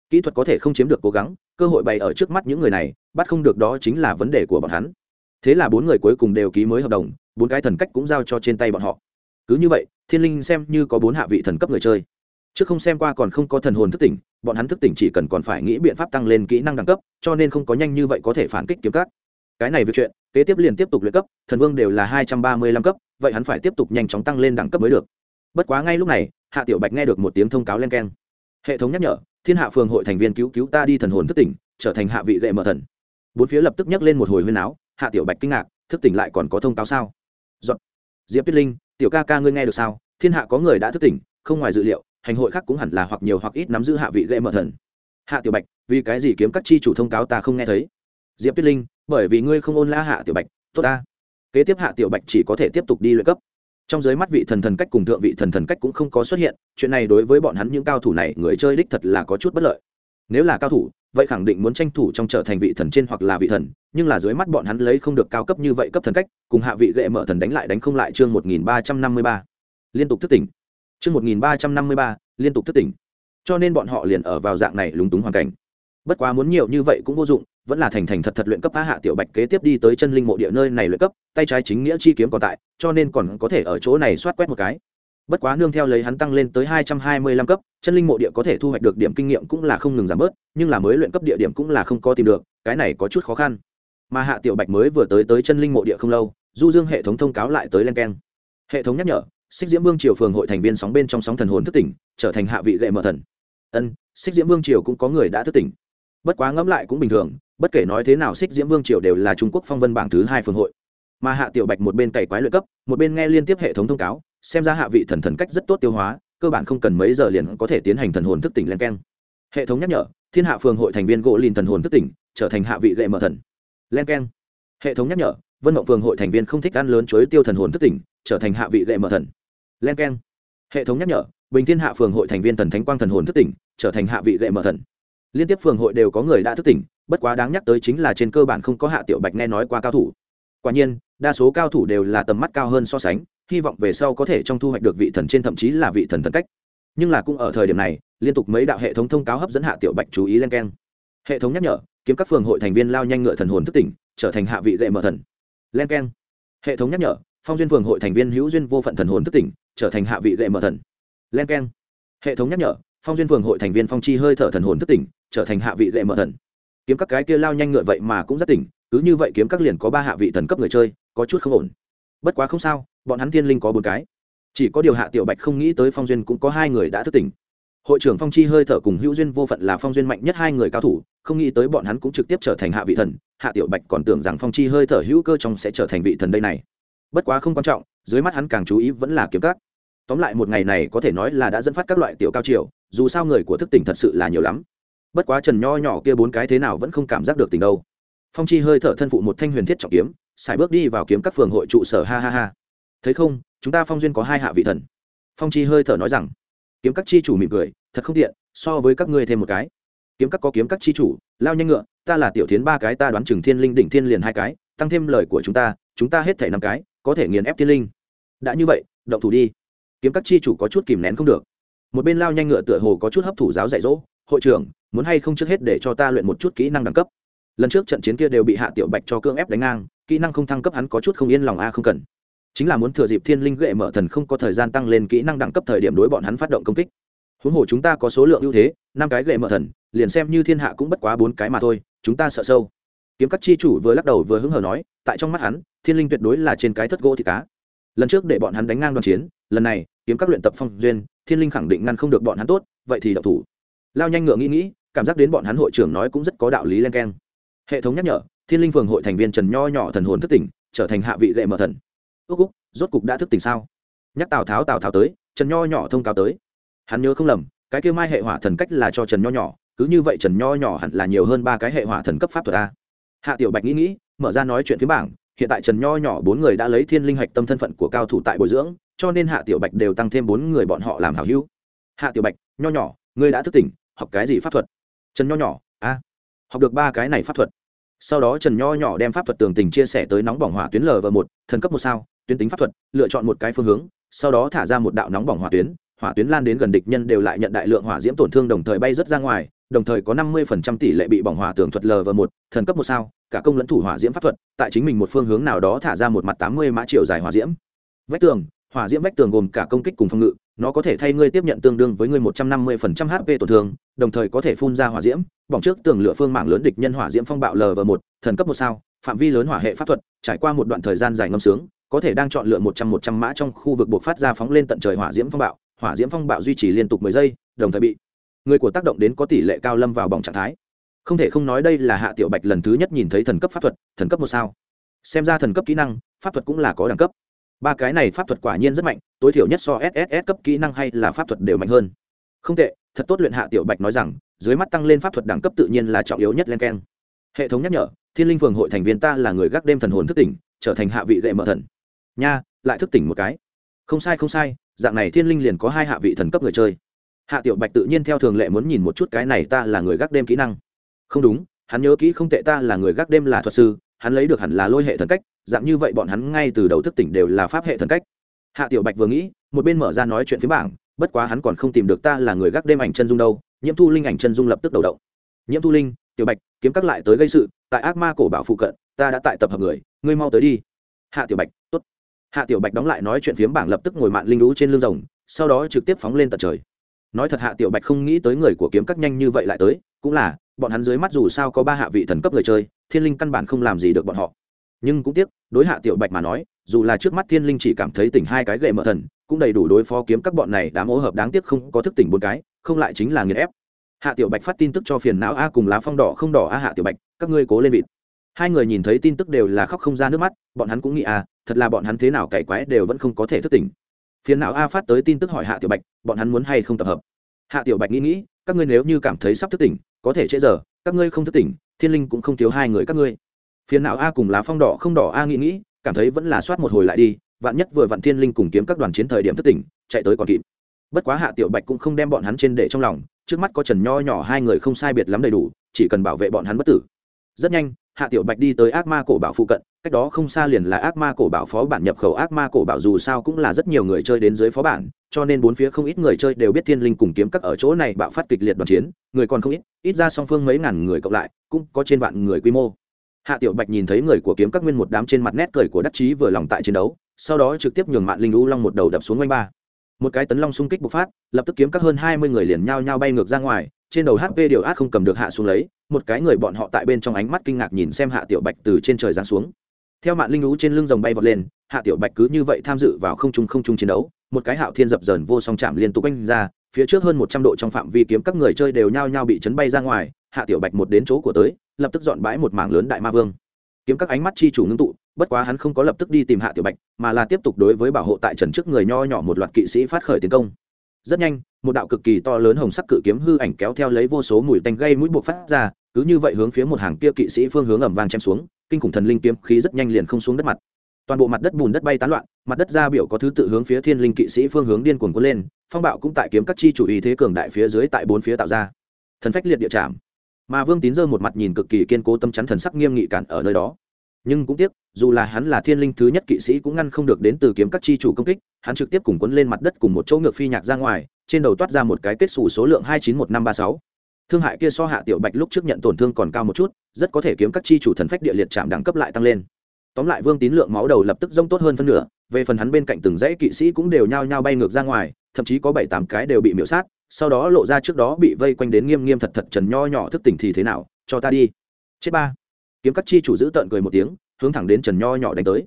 kỹ thuật có thể không chiếm được cố gắng, cơ hội bày ở trước mắt những người này, bắt không được đó chính là vấn đề của bọn hắn. Thế là bốn người cuối cùng đều ký mới hợp đồng, bốn cái thần cách cũng giao cho trên tay bọn họ. Cứ như vậy, thiên linh xem như có bốn hạ vị thần cấp người chơi. Trước không xem qua còn không có thần hồn thức tỉnh bọn hắn thức tỉnh chỉ cần còn phải nghĩ biện pháp tăng lên kỹ năng đẳng cấp, cho nên không có nhanh như vậy có thể phản kích kiếm cắt cái này việc chuyện, kế tiếp liền tiếp tục luyện cấp, thần vương đều là hai trăm ba mươi lăm cấp, vậy hắn phải tiếp tục nhanh chóng tăng lên đẳng cấp mới được. Bất quá ngay lúc này, hạ tiểu bạch nghe được một tiếng thông cáo len keng. Hệ thống nhắc nhở, thiên hạ phường hội thành viên cứu cứu ta đi thần hồn thức tỉnh, trở thành hạ vị gậy mở thần. Bốn phía lập tức nhắc lên một hồi huyên áo hạ tiểu bạch kinh ngạc, thức tỉnh lại còn có thông cáo sao? Diệp tuyết linh, tiểu ca ca ngươi nghe được sao? Thiên hạ có người đã thức tỉnh, không ngoài dự liệu hành hội khác cũng hẳn là hoặc nhiều hoặc ít nắm giữ hạ vị gậy mở thần. Hạ tiểu bạch, vì cái gì kiếm các chi chủ thông cáo ta không nghe thấy? Diệp tuyết linh, bởi vì ngươi không ôn la hạ tiểu bạch, tốt ta. Kế tiếp hạ tiểu bạch chỉ có thể tiếp tục đi luyện cấp. Trong giới mắt vị thần thần cách cùng thượng vị thần thần cách cũng không có xuất hiện, chuyện này đối với bọn hắn những cao thủ này, người chơi đích thật là có chút bất lợi. Nếu là cao thủ, vậy khẳng định muốn tranh thủ trong trở thành vị thần trên hoặc là vị thần, nhưng là dưới mắt bọn hắn lấy không được cao cấp như vậy cấp thần cách, cùng hạ vị gệ mở thần đánh lại đánh không lại chương một nghìn ba trăm năm mươi ba. Liên tục thức tỉnh chương một nghìn ba trăm năm mươi ba, liên tục thức tỉnh. Cho nên bọn họ liền ở vào dạng này lúng túng hoàn cảnh. Bất quá muốn nhiều như vậy cũng vô dụng, vẫn là thành thành thật thật luyện cấp á hạ tiểu bạch kế tiếp đi tới chân linh mộ địa nơi này luyện cấp, tay trái chính nghĩa chi kiếm còn tại, cho nên còn có thể ở chỗ này soát quét một cái. Bất quá nương theo lấy hắn tăng lên tới hai trăm hai mươi lăm cấp, chân linh mộ địa có thể thu hoạch được điểm kinh nghiệm cũng là không ngừng giảm bớt, nhưng là mới luyện cấp địa điểm cũng là không có tìm được, cái này có chút khó khăn. Mà hạ tiểu bạch mới vừa tới tới chân linh mộ địa không lâu, du dương hệ thống thông cáo lại tới len keng. Hệ thống nhắc nhở xích diễm vương triều phường hội thành viên sóng bên trong sóng thần hồn thức tỉnh, trở thành hạ vị lệ mở thần. Ân xích diễm vương triều cũng có người đã thức tỉnh. Bất quá ngẫm lại cũng bình thường, bất kể nói thế nào xích diễm vương triều đều là trung quốc phong vân bảng thứ hai phường hội. Mà hạ tiểu bạch một bên cày quái luyện cấp, một bên nghe liên tiếp hệ thống thông cáo, xem ra hạ vị thần thần cách rất tốt tiêu hóa, cơ bản không cần mấy giờ liền có thể tiến hành thần hồn thức tỉnh len keng. Hệ thống nhắc nhở, thiên hạ phường hội thành viên gỗ lìn thần hồn thức tỉnh, trở thành hạ vị lệ mở thần. Len keng. Hệ thống nhắc nhở, vân mộng phường hội thành viên không thích ăn lớn chuối tiêu thần hồn thức tỉnh, trở thành hạ vị lệ mở thần len keng. Hệ thống nhắc nhở, bình thiên hạ phường hội thành viên thần thánh quang thần hồn thức tỉnh, trở thành hạ vị lệ mở thần. Liên tiếp phường hội đều có người đã thức tỉnh, bất quá đáng nhắc tới chính là trên cơ bản không có hạ tiểu bạch nghe nói qua cao thủ. Quả nhiên, đa số cao thủ đều là tầm mắt cao hơn so sánh, hy vọng về sau có thể trong thu hoạch được vị thần trên thậm chí là vị thần thần cách. Nhưng là cũng ở thời điểm này, liên tục mấy đạo hệ thống thông cáo hấp dẫn hạ tiểu bạch chú ý len keng. Hệ thống nhắc nhở, kiếm các phường hội thành viên lao nhanh ngựa thần hồn thức tỉnh, trở thành hạ vị lệ mở thần. Len k e n hệ thống nhắc nhở, phong duyên phường hội thành viên hữu duyên vô phận thần hồn thức tỉnh trở thành hạ vị lệ mở thần. Len k e n hệ thống nhắc nhở, phong duyên phường hội thành viên phong chi hơi thở thần hồn thất tỉnh, trở thành hạ vị lệ mở thần. Kiếm các cái kia lao nhanh ngựa vậy mà cũng rất tỉnh, cứ như vậy kiếm các liền có ba hạ vị thần cấp người chơi, có chút không ổn. Bất quá không sao, bọn hắn thiên linh có bốn cái. Chỉ có điều hạ tiểu bạch không nghĩ tới phong duyên cũng có hai người đã thức tỉnh. Hội trưởng phong chi hơi thở cùng hữu duyên vô phận là phong duyên mạnh nhất hai người cao thủ, không nghĩ tới bọn hắn cũng trực tiếp trở thành hạ vị thần, hạ tiểu bạch còn tưởng rằng phong chi hơi thở hữu cơ trong sẽ trở thành vị thần đây này. Bất quá không quan trọng, dưới mắt hắn càng chú ý vẫn là kiếm các tóm lại một ngày này có thể nói là đã dẫn phát các loại tiểu cao triều, dù sao người của thức tỉnh thật sự là nhiều lắm. Bất quá trần nho nhỏ kia bốn cái thế nào vẫn không cảm giác được tình đâu. Phong chi hơi thở thân phụ một thanh huyền thiết trọng kiếm, xài bước đi vào kiếm các phường hội trụ sở, ha ha ha. Thấy không, chúng ta phong duyên có hai hạ vị thần. Phong chi hơi thở nói rằng, kiếm các chi chủ mỉm cười, thật không tiện, so với các ngươi thêm một cái. Kiếm các có kiếm các chi chủ, lao nhanh ngựa, ta là tiểu tiến ba cái, ta đoán chừng thiên linh, đỉnh thiên liền hai cái, tăng thêm lời của chúng ta chúng ta hết thể năm cái, có thể nghiền ép thiên linh. Đã như vậy, động thủ đi kiếm các chi chủ có chút kìm nén không được. Một bên lao nhanh ngựa tựa hồ có chút hấp thủ giáo dạy dỗ, hội trưởng, muốn hay không trước hết để cho ta luyện một chút kỹ năng đẳng cấp? Lần trước trận chiến kia đều bị hạ tiểu bạch cho cưỡng ép đánh ngang, kỹ năng không thăng cấp hắn có chút không yên lòng a, không cần. Chính là muốn thừa dịp thiên linh ghệ mở thần không có thời gian tăng lên kỹ năng đẳng cấp thời điểm đối bọn hắn phát động công kích. Huống hồ chúng ta có số lượng ưu thế, năm cái ghệ mở thần, liền xem như thiên hạ cũng bất quá bốn cái mà thôi, chúng ta sợ sâu. Kiếm các chi chủ vừa lắc đầu vừa hứng hờ nói, tại trong mắt hắn, thiên linh tuyệt đối là trên cái thất gỗ thì cá. Lần trước để bọn hắn đánh ngang đoàn chiến lần này, kiếm các luyện tập phong duyên, thiên linh khẳng định ngăn không được bọn hắn tốt, vậy thì đậu thủ. Lao nhanh ngựa nghĩ nghĩ, cảm giác đến bọn hắn hội trưởng nói cũng rất có đạo lý len keng. Hệ thống nhắc nhở, thiên linh phường hội thành viên trần nho nhỏ thần hồn thức tỉnh, trở thành hạ vị lệ mở thần. Ước úc, rốt cục đã thức tỉnh sao? Nhắc tào tháo tào tháo tới, trần nho nhỏ thông cáo tới. Hắn nhớ không lầm, cái kia mai hệ hỏa thần cách là cho trần nho nhỏ, cứ như vậy trần nho nhỏ hẳn là nhiều hơn ba cái hệ hỏa thần cấp pháp thuật a. Hạ tiểu bạch nghĩ nghĩ, mở ra nói chuyện phía bảng hiện tại trần nho nhỏ bốn người đã lấy thiên linh hạch tâm thân phận của cao thủ tại bồi dưỡng, cho nên hạ tiểu bạch đều tăng thêm bốn người bọn họ làm hảo hữu. Hạ tiểu bạch, nho nhỏ, ngươi đã thức tỉnh, học cái gì pháp thuật? Trần nho nhỏ, a, học được ba cái này pháp thuật. Sau đó trần nho nhỏ đem pháp thuật tường tình chia sẻ tới nóng bỏng hỏa tuyến lv một, thần cấp một sao, tuyến tính pháp thuật, lựa chọn một cái phương hướng, sau đó thả ra một đạo nóng bỏng hỏa tuyến hỏa tuyến lan đến gần địch nhân đều lại nhận đại lượng hỏa diễm tổn thương đồng thời bay rất ra ngoài đồng thời có năm mươi phần trăm tỷ lệ bị bỏng hỏa tường thuật l và một, thần cấp một sao, cả công lẫn thủ hỏa diễm pháp thuật, tại chính mình một phương hướng nào đó thả ra một mặt tám mươi mã triệu dài hỏa diễm. Vách tường, hỏa diễm vách tường gồm cả công kích cùng phòng ngự, nó có thể thay ngươi tiếp nhận tương đương với ngươi một trăm năm mươi phần trăm hp tổn thương, đồng thời có thể phun ra hỏa diễm, bỏng trước tường lửa phương mạng lớn địch nhân hỏa diễm phong bạo l và một, thần cấp một sao, phạm vi lớn hỏa hệ pháp thuật, trải qua một đoạn thời gian dài ngâm sướng, có thể đang chọn lựa một trăm một trăm mã trong khu vực buộc phát ra phóng lên tận trời hỏa diễm phong bạo, hỏa diễm phong bạo duy trì liên tục mười giây, đồng thời bị người của tác động đến có tỷ lệ cao lâm vào bỏng trạng thái. Không thể không nói đây là hạ tiểu bạch lần thứ nhất nhìn thấy thần cấp pháp thuật, thần cấp một sao. Xem ra thần cấp kỹ năng, pháp thuật cũng là có đẳng cấp. Ba cái này pháp thuật quả nhiên rất mạnh, tối thiểu nhất so sss cấp kỹ năng hay là pháp thuật đều mạnh hơn. Không tệ, thật tốt luyện hạ tiểu bạch nói rằng, dưới mắt tăng lên pháp thuật đẳng cấp tự nhiên là trọng yếu nhất len keng. Hệ thống nhắc nhở, thiên linh phường hội thành viên ta là người gác đêm thần hồn thức tỉnh, trở thành hạ vị gậy mở thần. Nha, lại thức tỉnh một cái. Không sai không sai, dạng này thiên linh liền có hai hạ vị thần cấp người chơi hạ tiểu bạch tự nhiên theo thường lệ muốn nhìn một chút cái này ta là người gác đêm kỹ năng. Không đúng, hắn nhớ kỹ không tệ ta là người gác đêm là thuật sư, hắn lấy được hẳn là lôi hệ thần cách, dạng như vậy bọn hắn ngay từ đầu thức tỉnh đều là pháp hệ thần cách. Hạ tiểu bạch vừa nghĩ, một bên mở ra nói chuyện phía bảng, bất quá hắn còn không tìm được ta là người gác đêm ảnh chân dung đâu, nhiễm thu linh ảnh chân dung lập tức đầu động. Nhiễm thu linh, tiểu bạch, kiếm các lại tới gây sự, tại ác ma cổ bảo phụ cận, ta đã tại tập hợp người, ngươi mau tới đi. Hạ tiểu bạch, tốt. Hạ tiểu bạch đóng lại nói chuyện phiếm bảng lập tức ngồi mạn linh lũ trên lưng rồng, sau đó trực tiếp phóng lên tận trời nói thật hạ tiểu bạch không nghĩ tới người của kiếm các nhanh như vậy lại tới, cũng là, bọn hắn dưới mắt dù sao có ba hạ vị thần cấp người chơi, thiên linh căn bản không làm gì được bọn họ. Nhưng cũng tiếc, đối hạ tiểu bạch mà nói, dù là trước mắt thiên linh chỉ cảm thấy tỉnh hai cái gậy mở thần, cũng đầy đủ đối phó kiếm các bọn này đám ô hợp đáng tiếc không có thức tỉnh bốn cái, không lại chính là nghiền ép. Hạ tiểu bạch phát tin tức cho phiền não a cùng lá phong đỏ không đỏ a hạ tiểu bạch, các ngươi cố lên vịt. Hai người nhìn thấy tin tức đều là khóc không ra nước mắt, bọn hắn cũng nghĩ a thật là bọn hắn thế nào cày quái đều vẫn không có thể thức tỉnh phiền não a phát tới tin tức hỏi hạ tiểu bạch, bọn hắn muốn hay không tập hợp. Hạ tiểu bạch nghĩ nghĩ, các ngươi nếu như cảm thấy sắp thức tỉnh, có thể trễ giờ, các ngươi không thức tỉnh, thiên linh cũng không thiếu hai người các ngươi. Phiền não a cùng lá phong đỏ không đỏ a nghĩ nghĩ, cảm thấy vẫn là soát một hồi lại đi, vạn nhất vừa vạn thiên linh cùng kiếm các đoàn chiến thời điểm thức tỉnh, chạy tới còn kịp. Bất quá hạ tiểu bạch cũng không đem bọn hắn trên để trong lòng, trước mắt có trần nho nhỏ hai người không sai biệt lắm đầy đủ, chỉ cần bảo vệ bọn hắn bất tử rất nhanh, hạ tiểu bạch đi tới ác ma cổ bảo phụ cận, cách đó không xa liền là ác ma cổ bảo phó bản nhập khẩu. Ác ma cổ bảo dù sao cũng là rất nhiều người chơi đến dưới phó bản, cho nên bốn phía không ít người chơi đều biết thiên linh cùng kiếm các ở chỗ này bạo phát kịch liệt đoàn chiến, người còn không ít ít ra song phương mấy ngàn người cộng lại, cũng có trên vạn người quy mô. Hạ tiểu bạch nhìn thấy người của kiếm các nguyên một đám trên mặt nét cười của đắc chí vừa lòng tại chiến đấu, sau đó trực tiếp nhường mạng linh u long một đầu đập xuống quanh ba một cái tấn long xung kích bộc phát, lập tức kiếm các hơn hai mươi người liền nhao nhao bay ngược ra ngoài, trên đầu hp điều át không cầm được hạ xuống lấy, một cái người bọn họ tại bên trong ánh mắt kinh ngạc nhìn xem hạ tiểu bạch từ trên trời giáng xuống. Theo mạng linh lũ trên lưng rồng bay vọt lên, hạ tiểu bạch cứ như vậy tham dự vào không trung không trung chiến đấu, một cái hạo thiên dập dờn vô song chạm liên tục quanh ra, phía trước hơn một trăm độ trong phạm vi kiếm các người chơi đều nhao nhao bị chấn bay ra ngoài, hạ tiểu bạch một đến chỗ của tới, lập tức dọn bãi một mảng lớn đại ma vương kiếm các ánh mắt chi chủ ngưng tụ, bất quá hắn không có lập tức đi tìm hạ tiểu bạch, mà là tiếp tục đối với bảo hộ tại trần trước người nho nhỏ một loạt kỵ sĩ phát khởi tiến công. Rất nhanh, một đạo cực kỳ to lớn hồng sắc cự kiếm hư ảnh kéo theo lấy vô số mùi tanh gây mũi buộc phát ra, cứ như vậy hướng phía một hàng kia kỵ sĩ phương hướng ẩm vang chém xuống, kinh khủng thần linh kiếm khí rất nhanh liền không xuống đất mặt. Toàn bộ mặt đất bùn đất bay tán loạn, mặt đất ra biểu có thứ tự hướng phía thiên linh kỵ sĩ phương hướng điên cuồng cuốn lên, phong bạo cũng tại kiếm các chi chủ ý thế cường đại phía dưới tại bốn phía tạo ra. Thần phách liệt địa chạm mà vương tín dơ một mặt nhìn cực kỳ kiên cố tâm chắn thần sắc nghiêm nghị cản ở nơi đó. Nhưng cũng tiếc, dù là hắn là thiên linh thứ nhất kỵ sĩ cũng ngăn không được đến từ kiếm các chi chủ công kích, hắn trực tiếp cùng quấn lên mặt đất cùng một chỗ ngược phi nhạc ra ngoài, trên đầu toát ra một cái kết xù số lượng hai chín một năm ba sáu. Thương hại kia so hạ tiểu bạch lúc trước nhận tổn thương còn cao một chút, rất có thể kiếm các chi chủ thần phách địa liệt chạm đẳng cấp lại tăng lên. Tóm lại vương tín lượng máu đầu lập tức rông tốt hơn phân nửa, về phần hắn bên cạnh từng dãy kỵ sĩ cũng đều nhao nhao bay ngược ra ngoài, thậm chí có bảy tám cái đều bị miễu sát sau đó lộ ra trước đó bị vây quanh đến nghiêm nghiêm thật thật trần nho nhỏ thức tỉnh thì thế nào, cho ta đi. Chết ba. Kiếm các chi chủ giữ tợn cười một tiếng, hướng thẳng đến trần nho nhỏ đánh tới.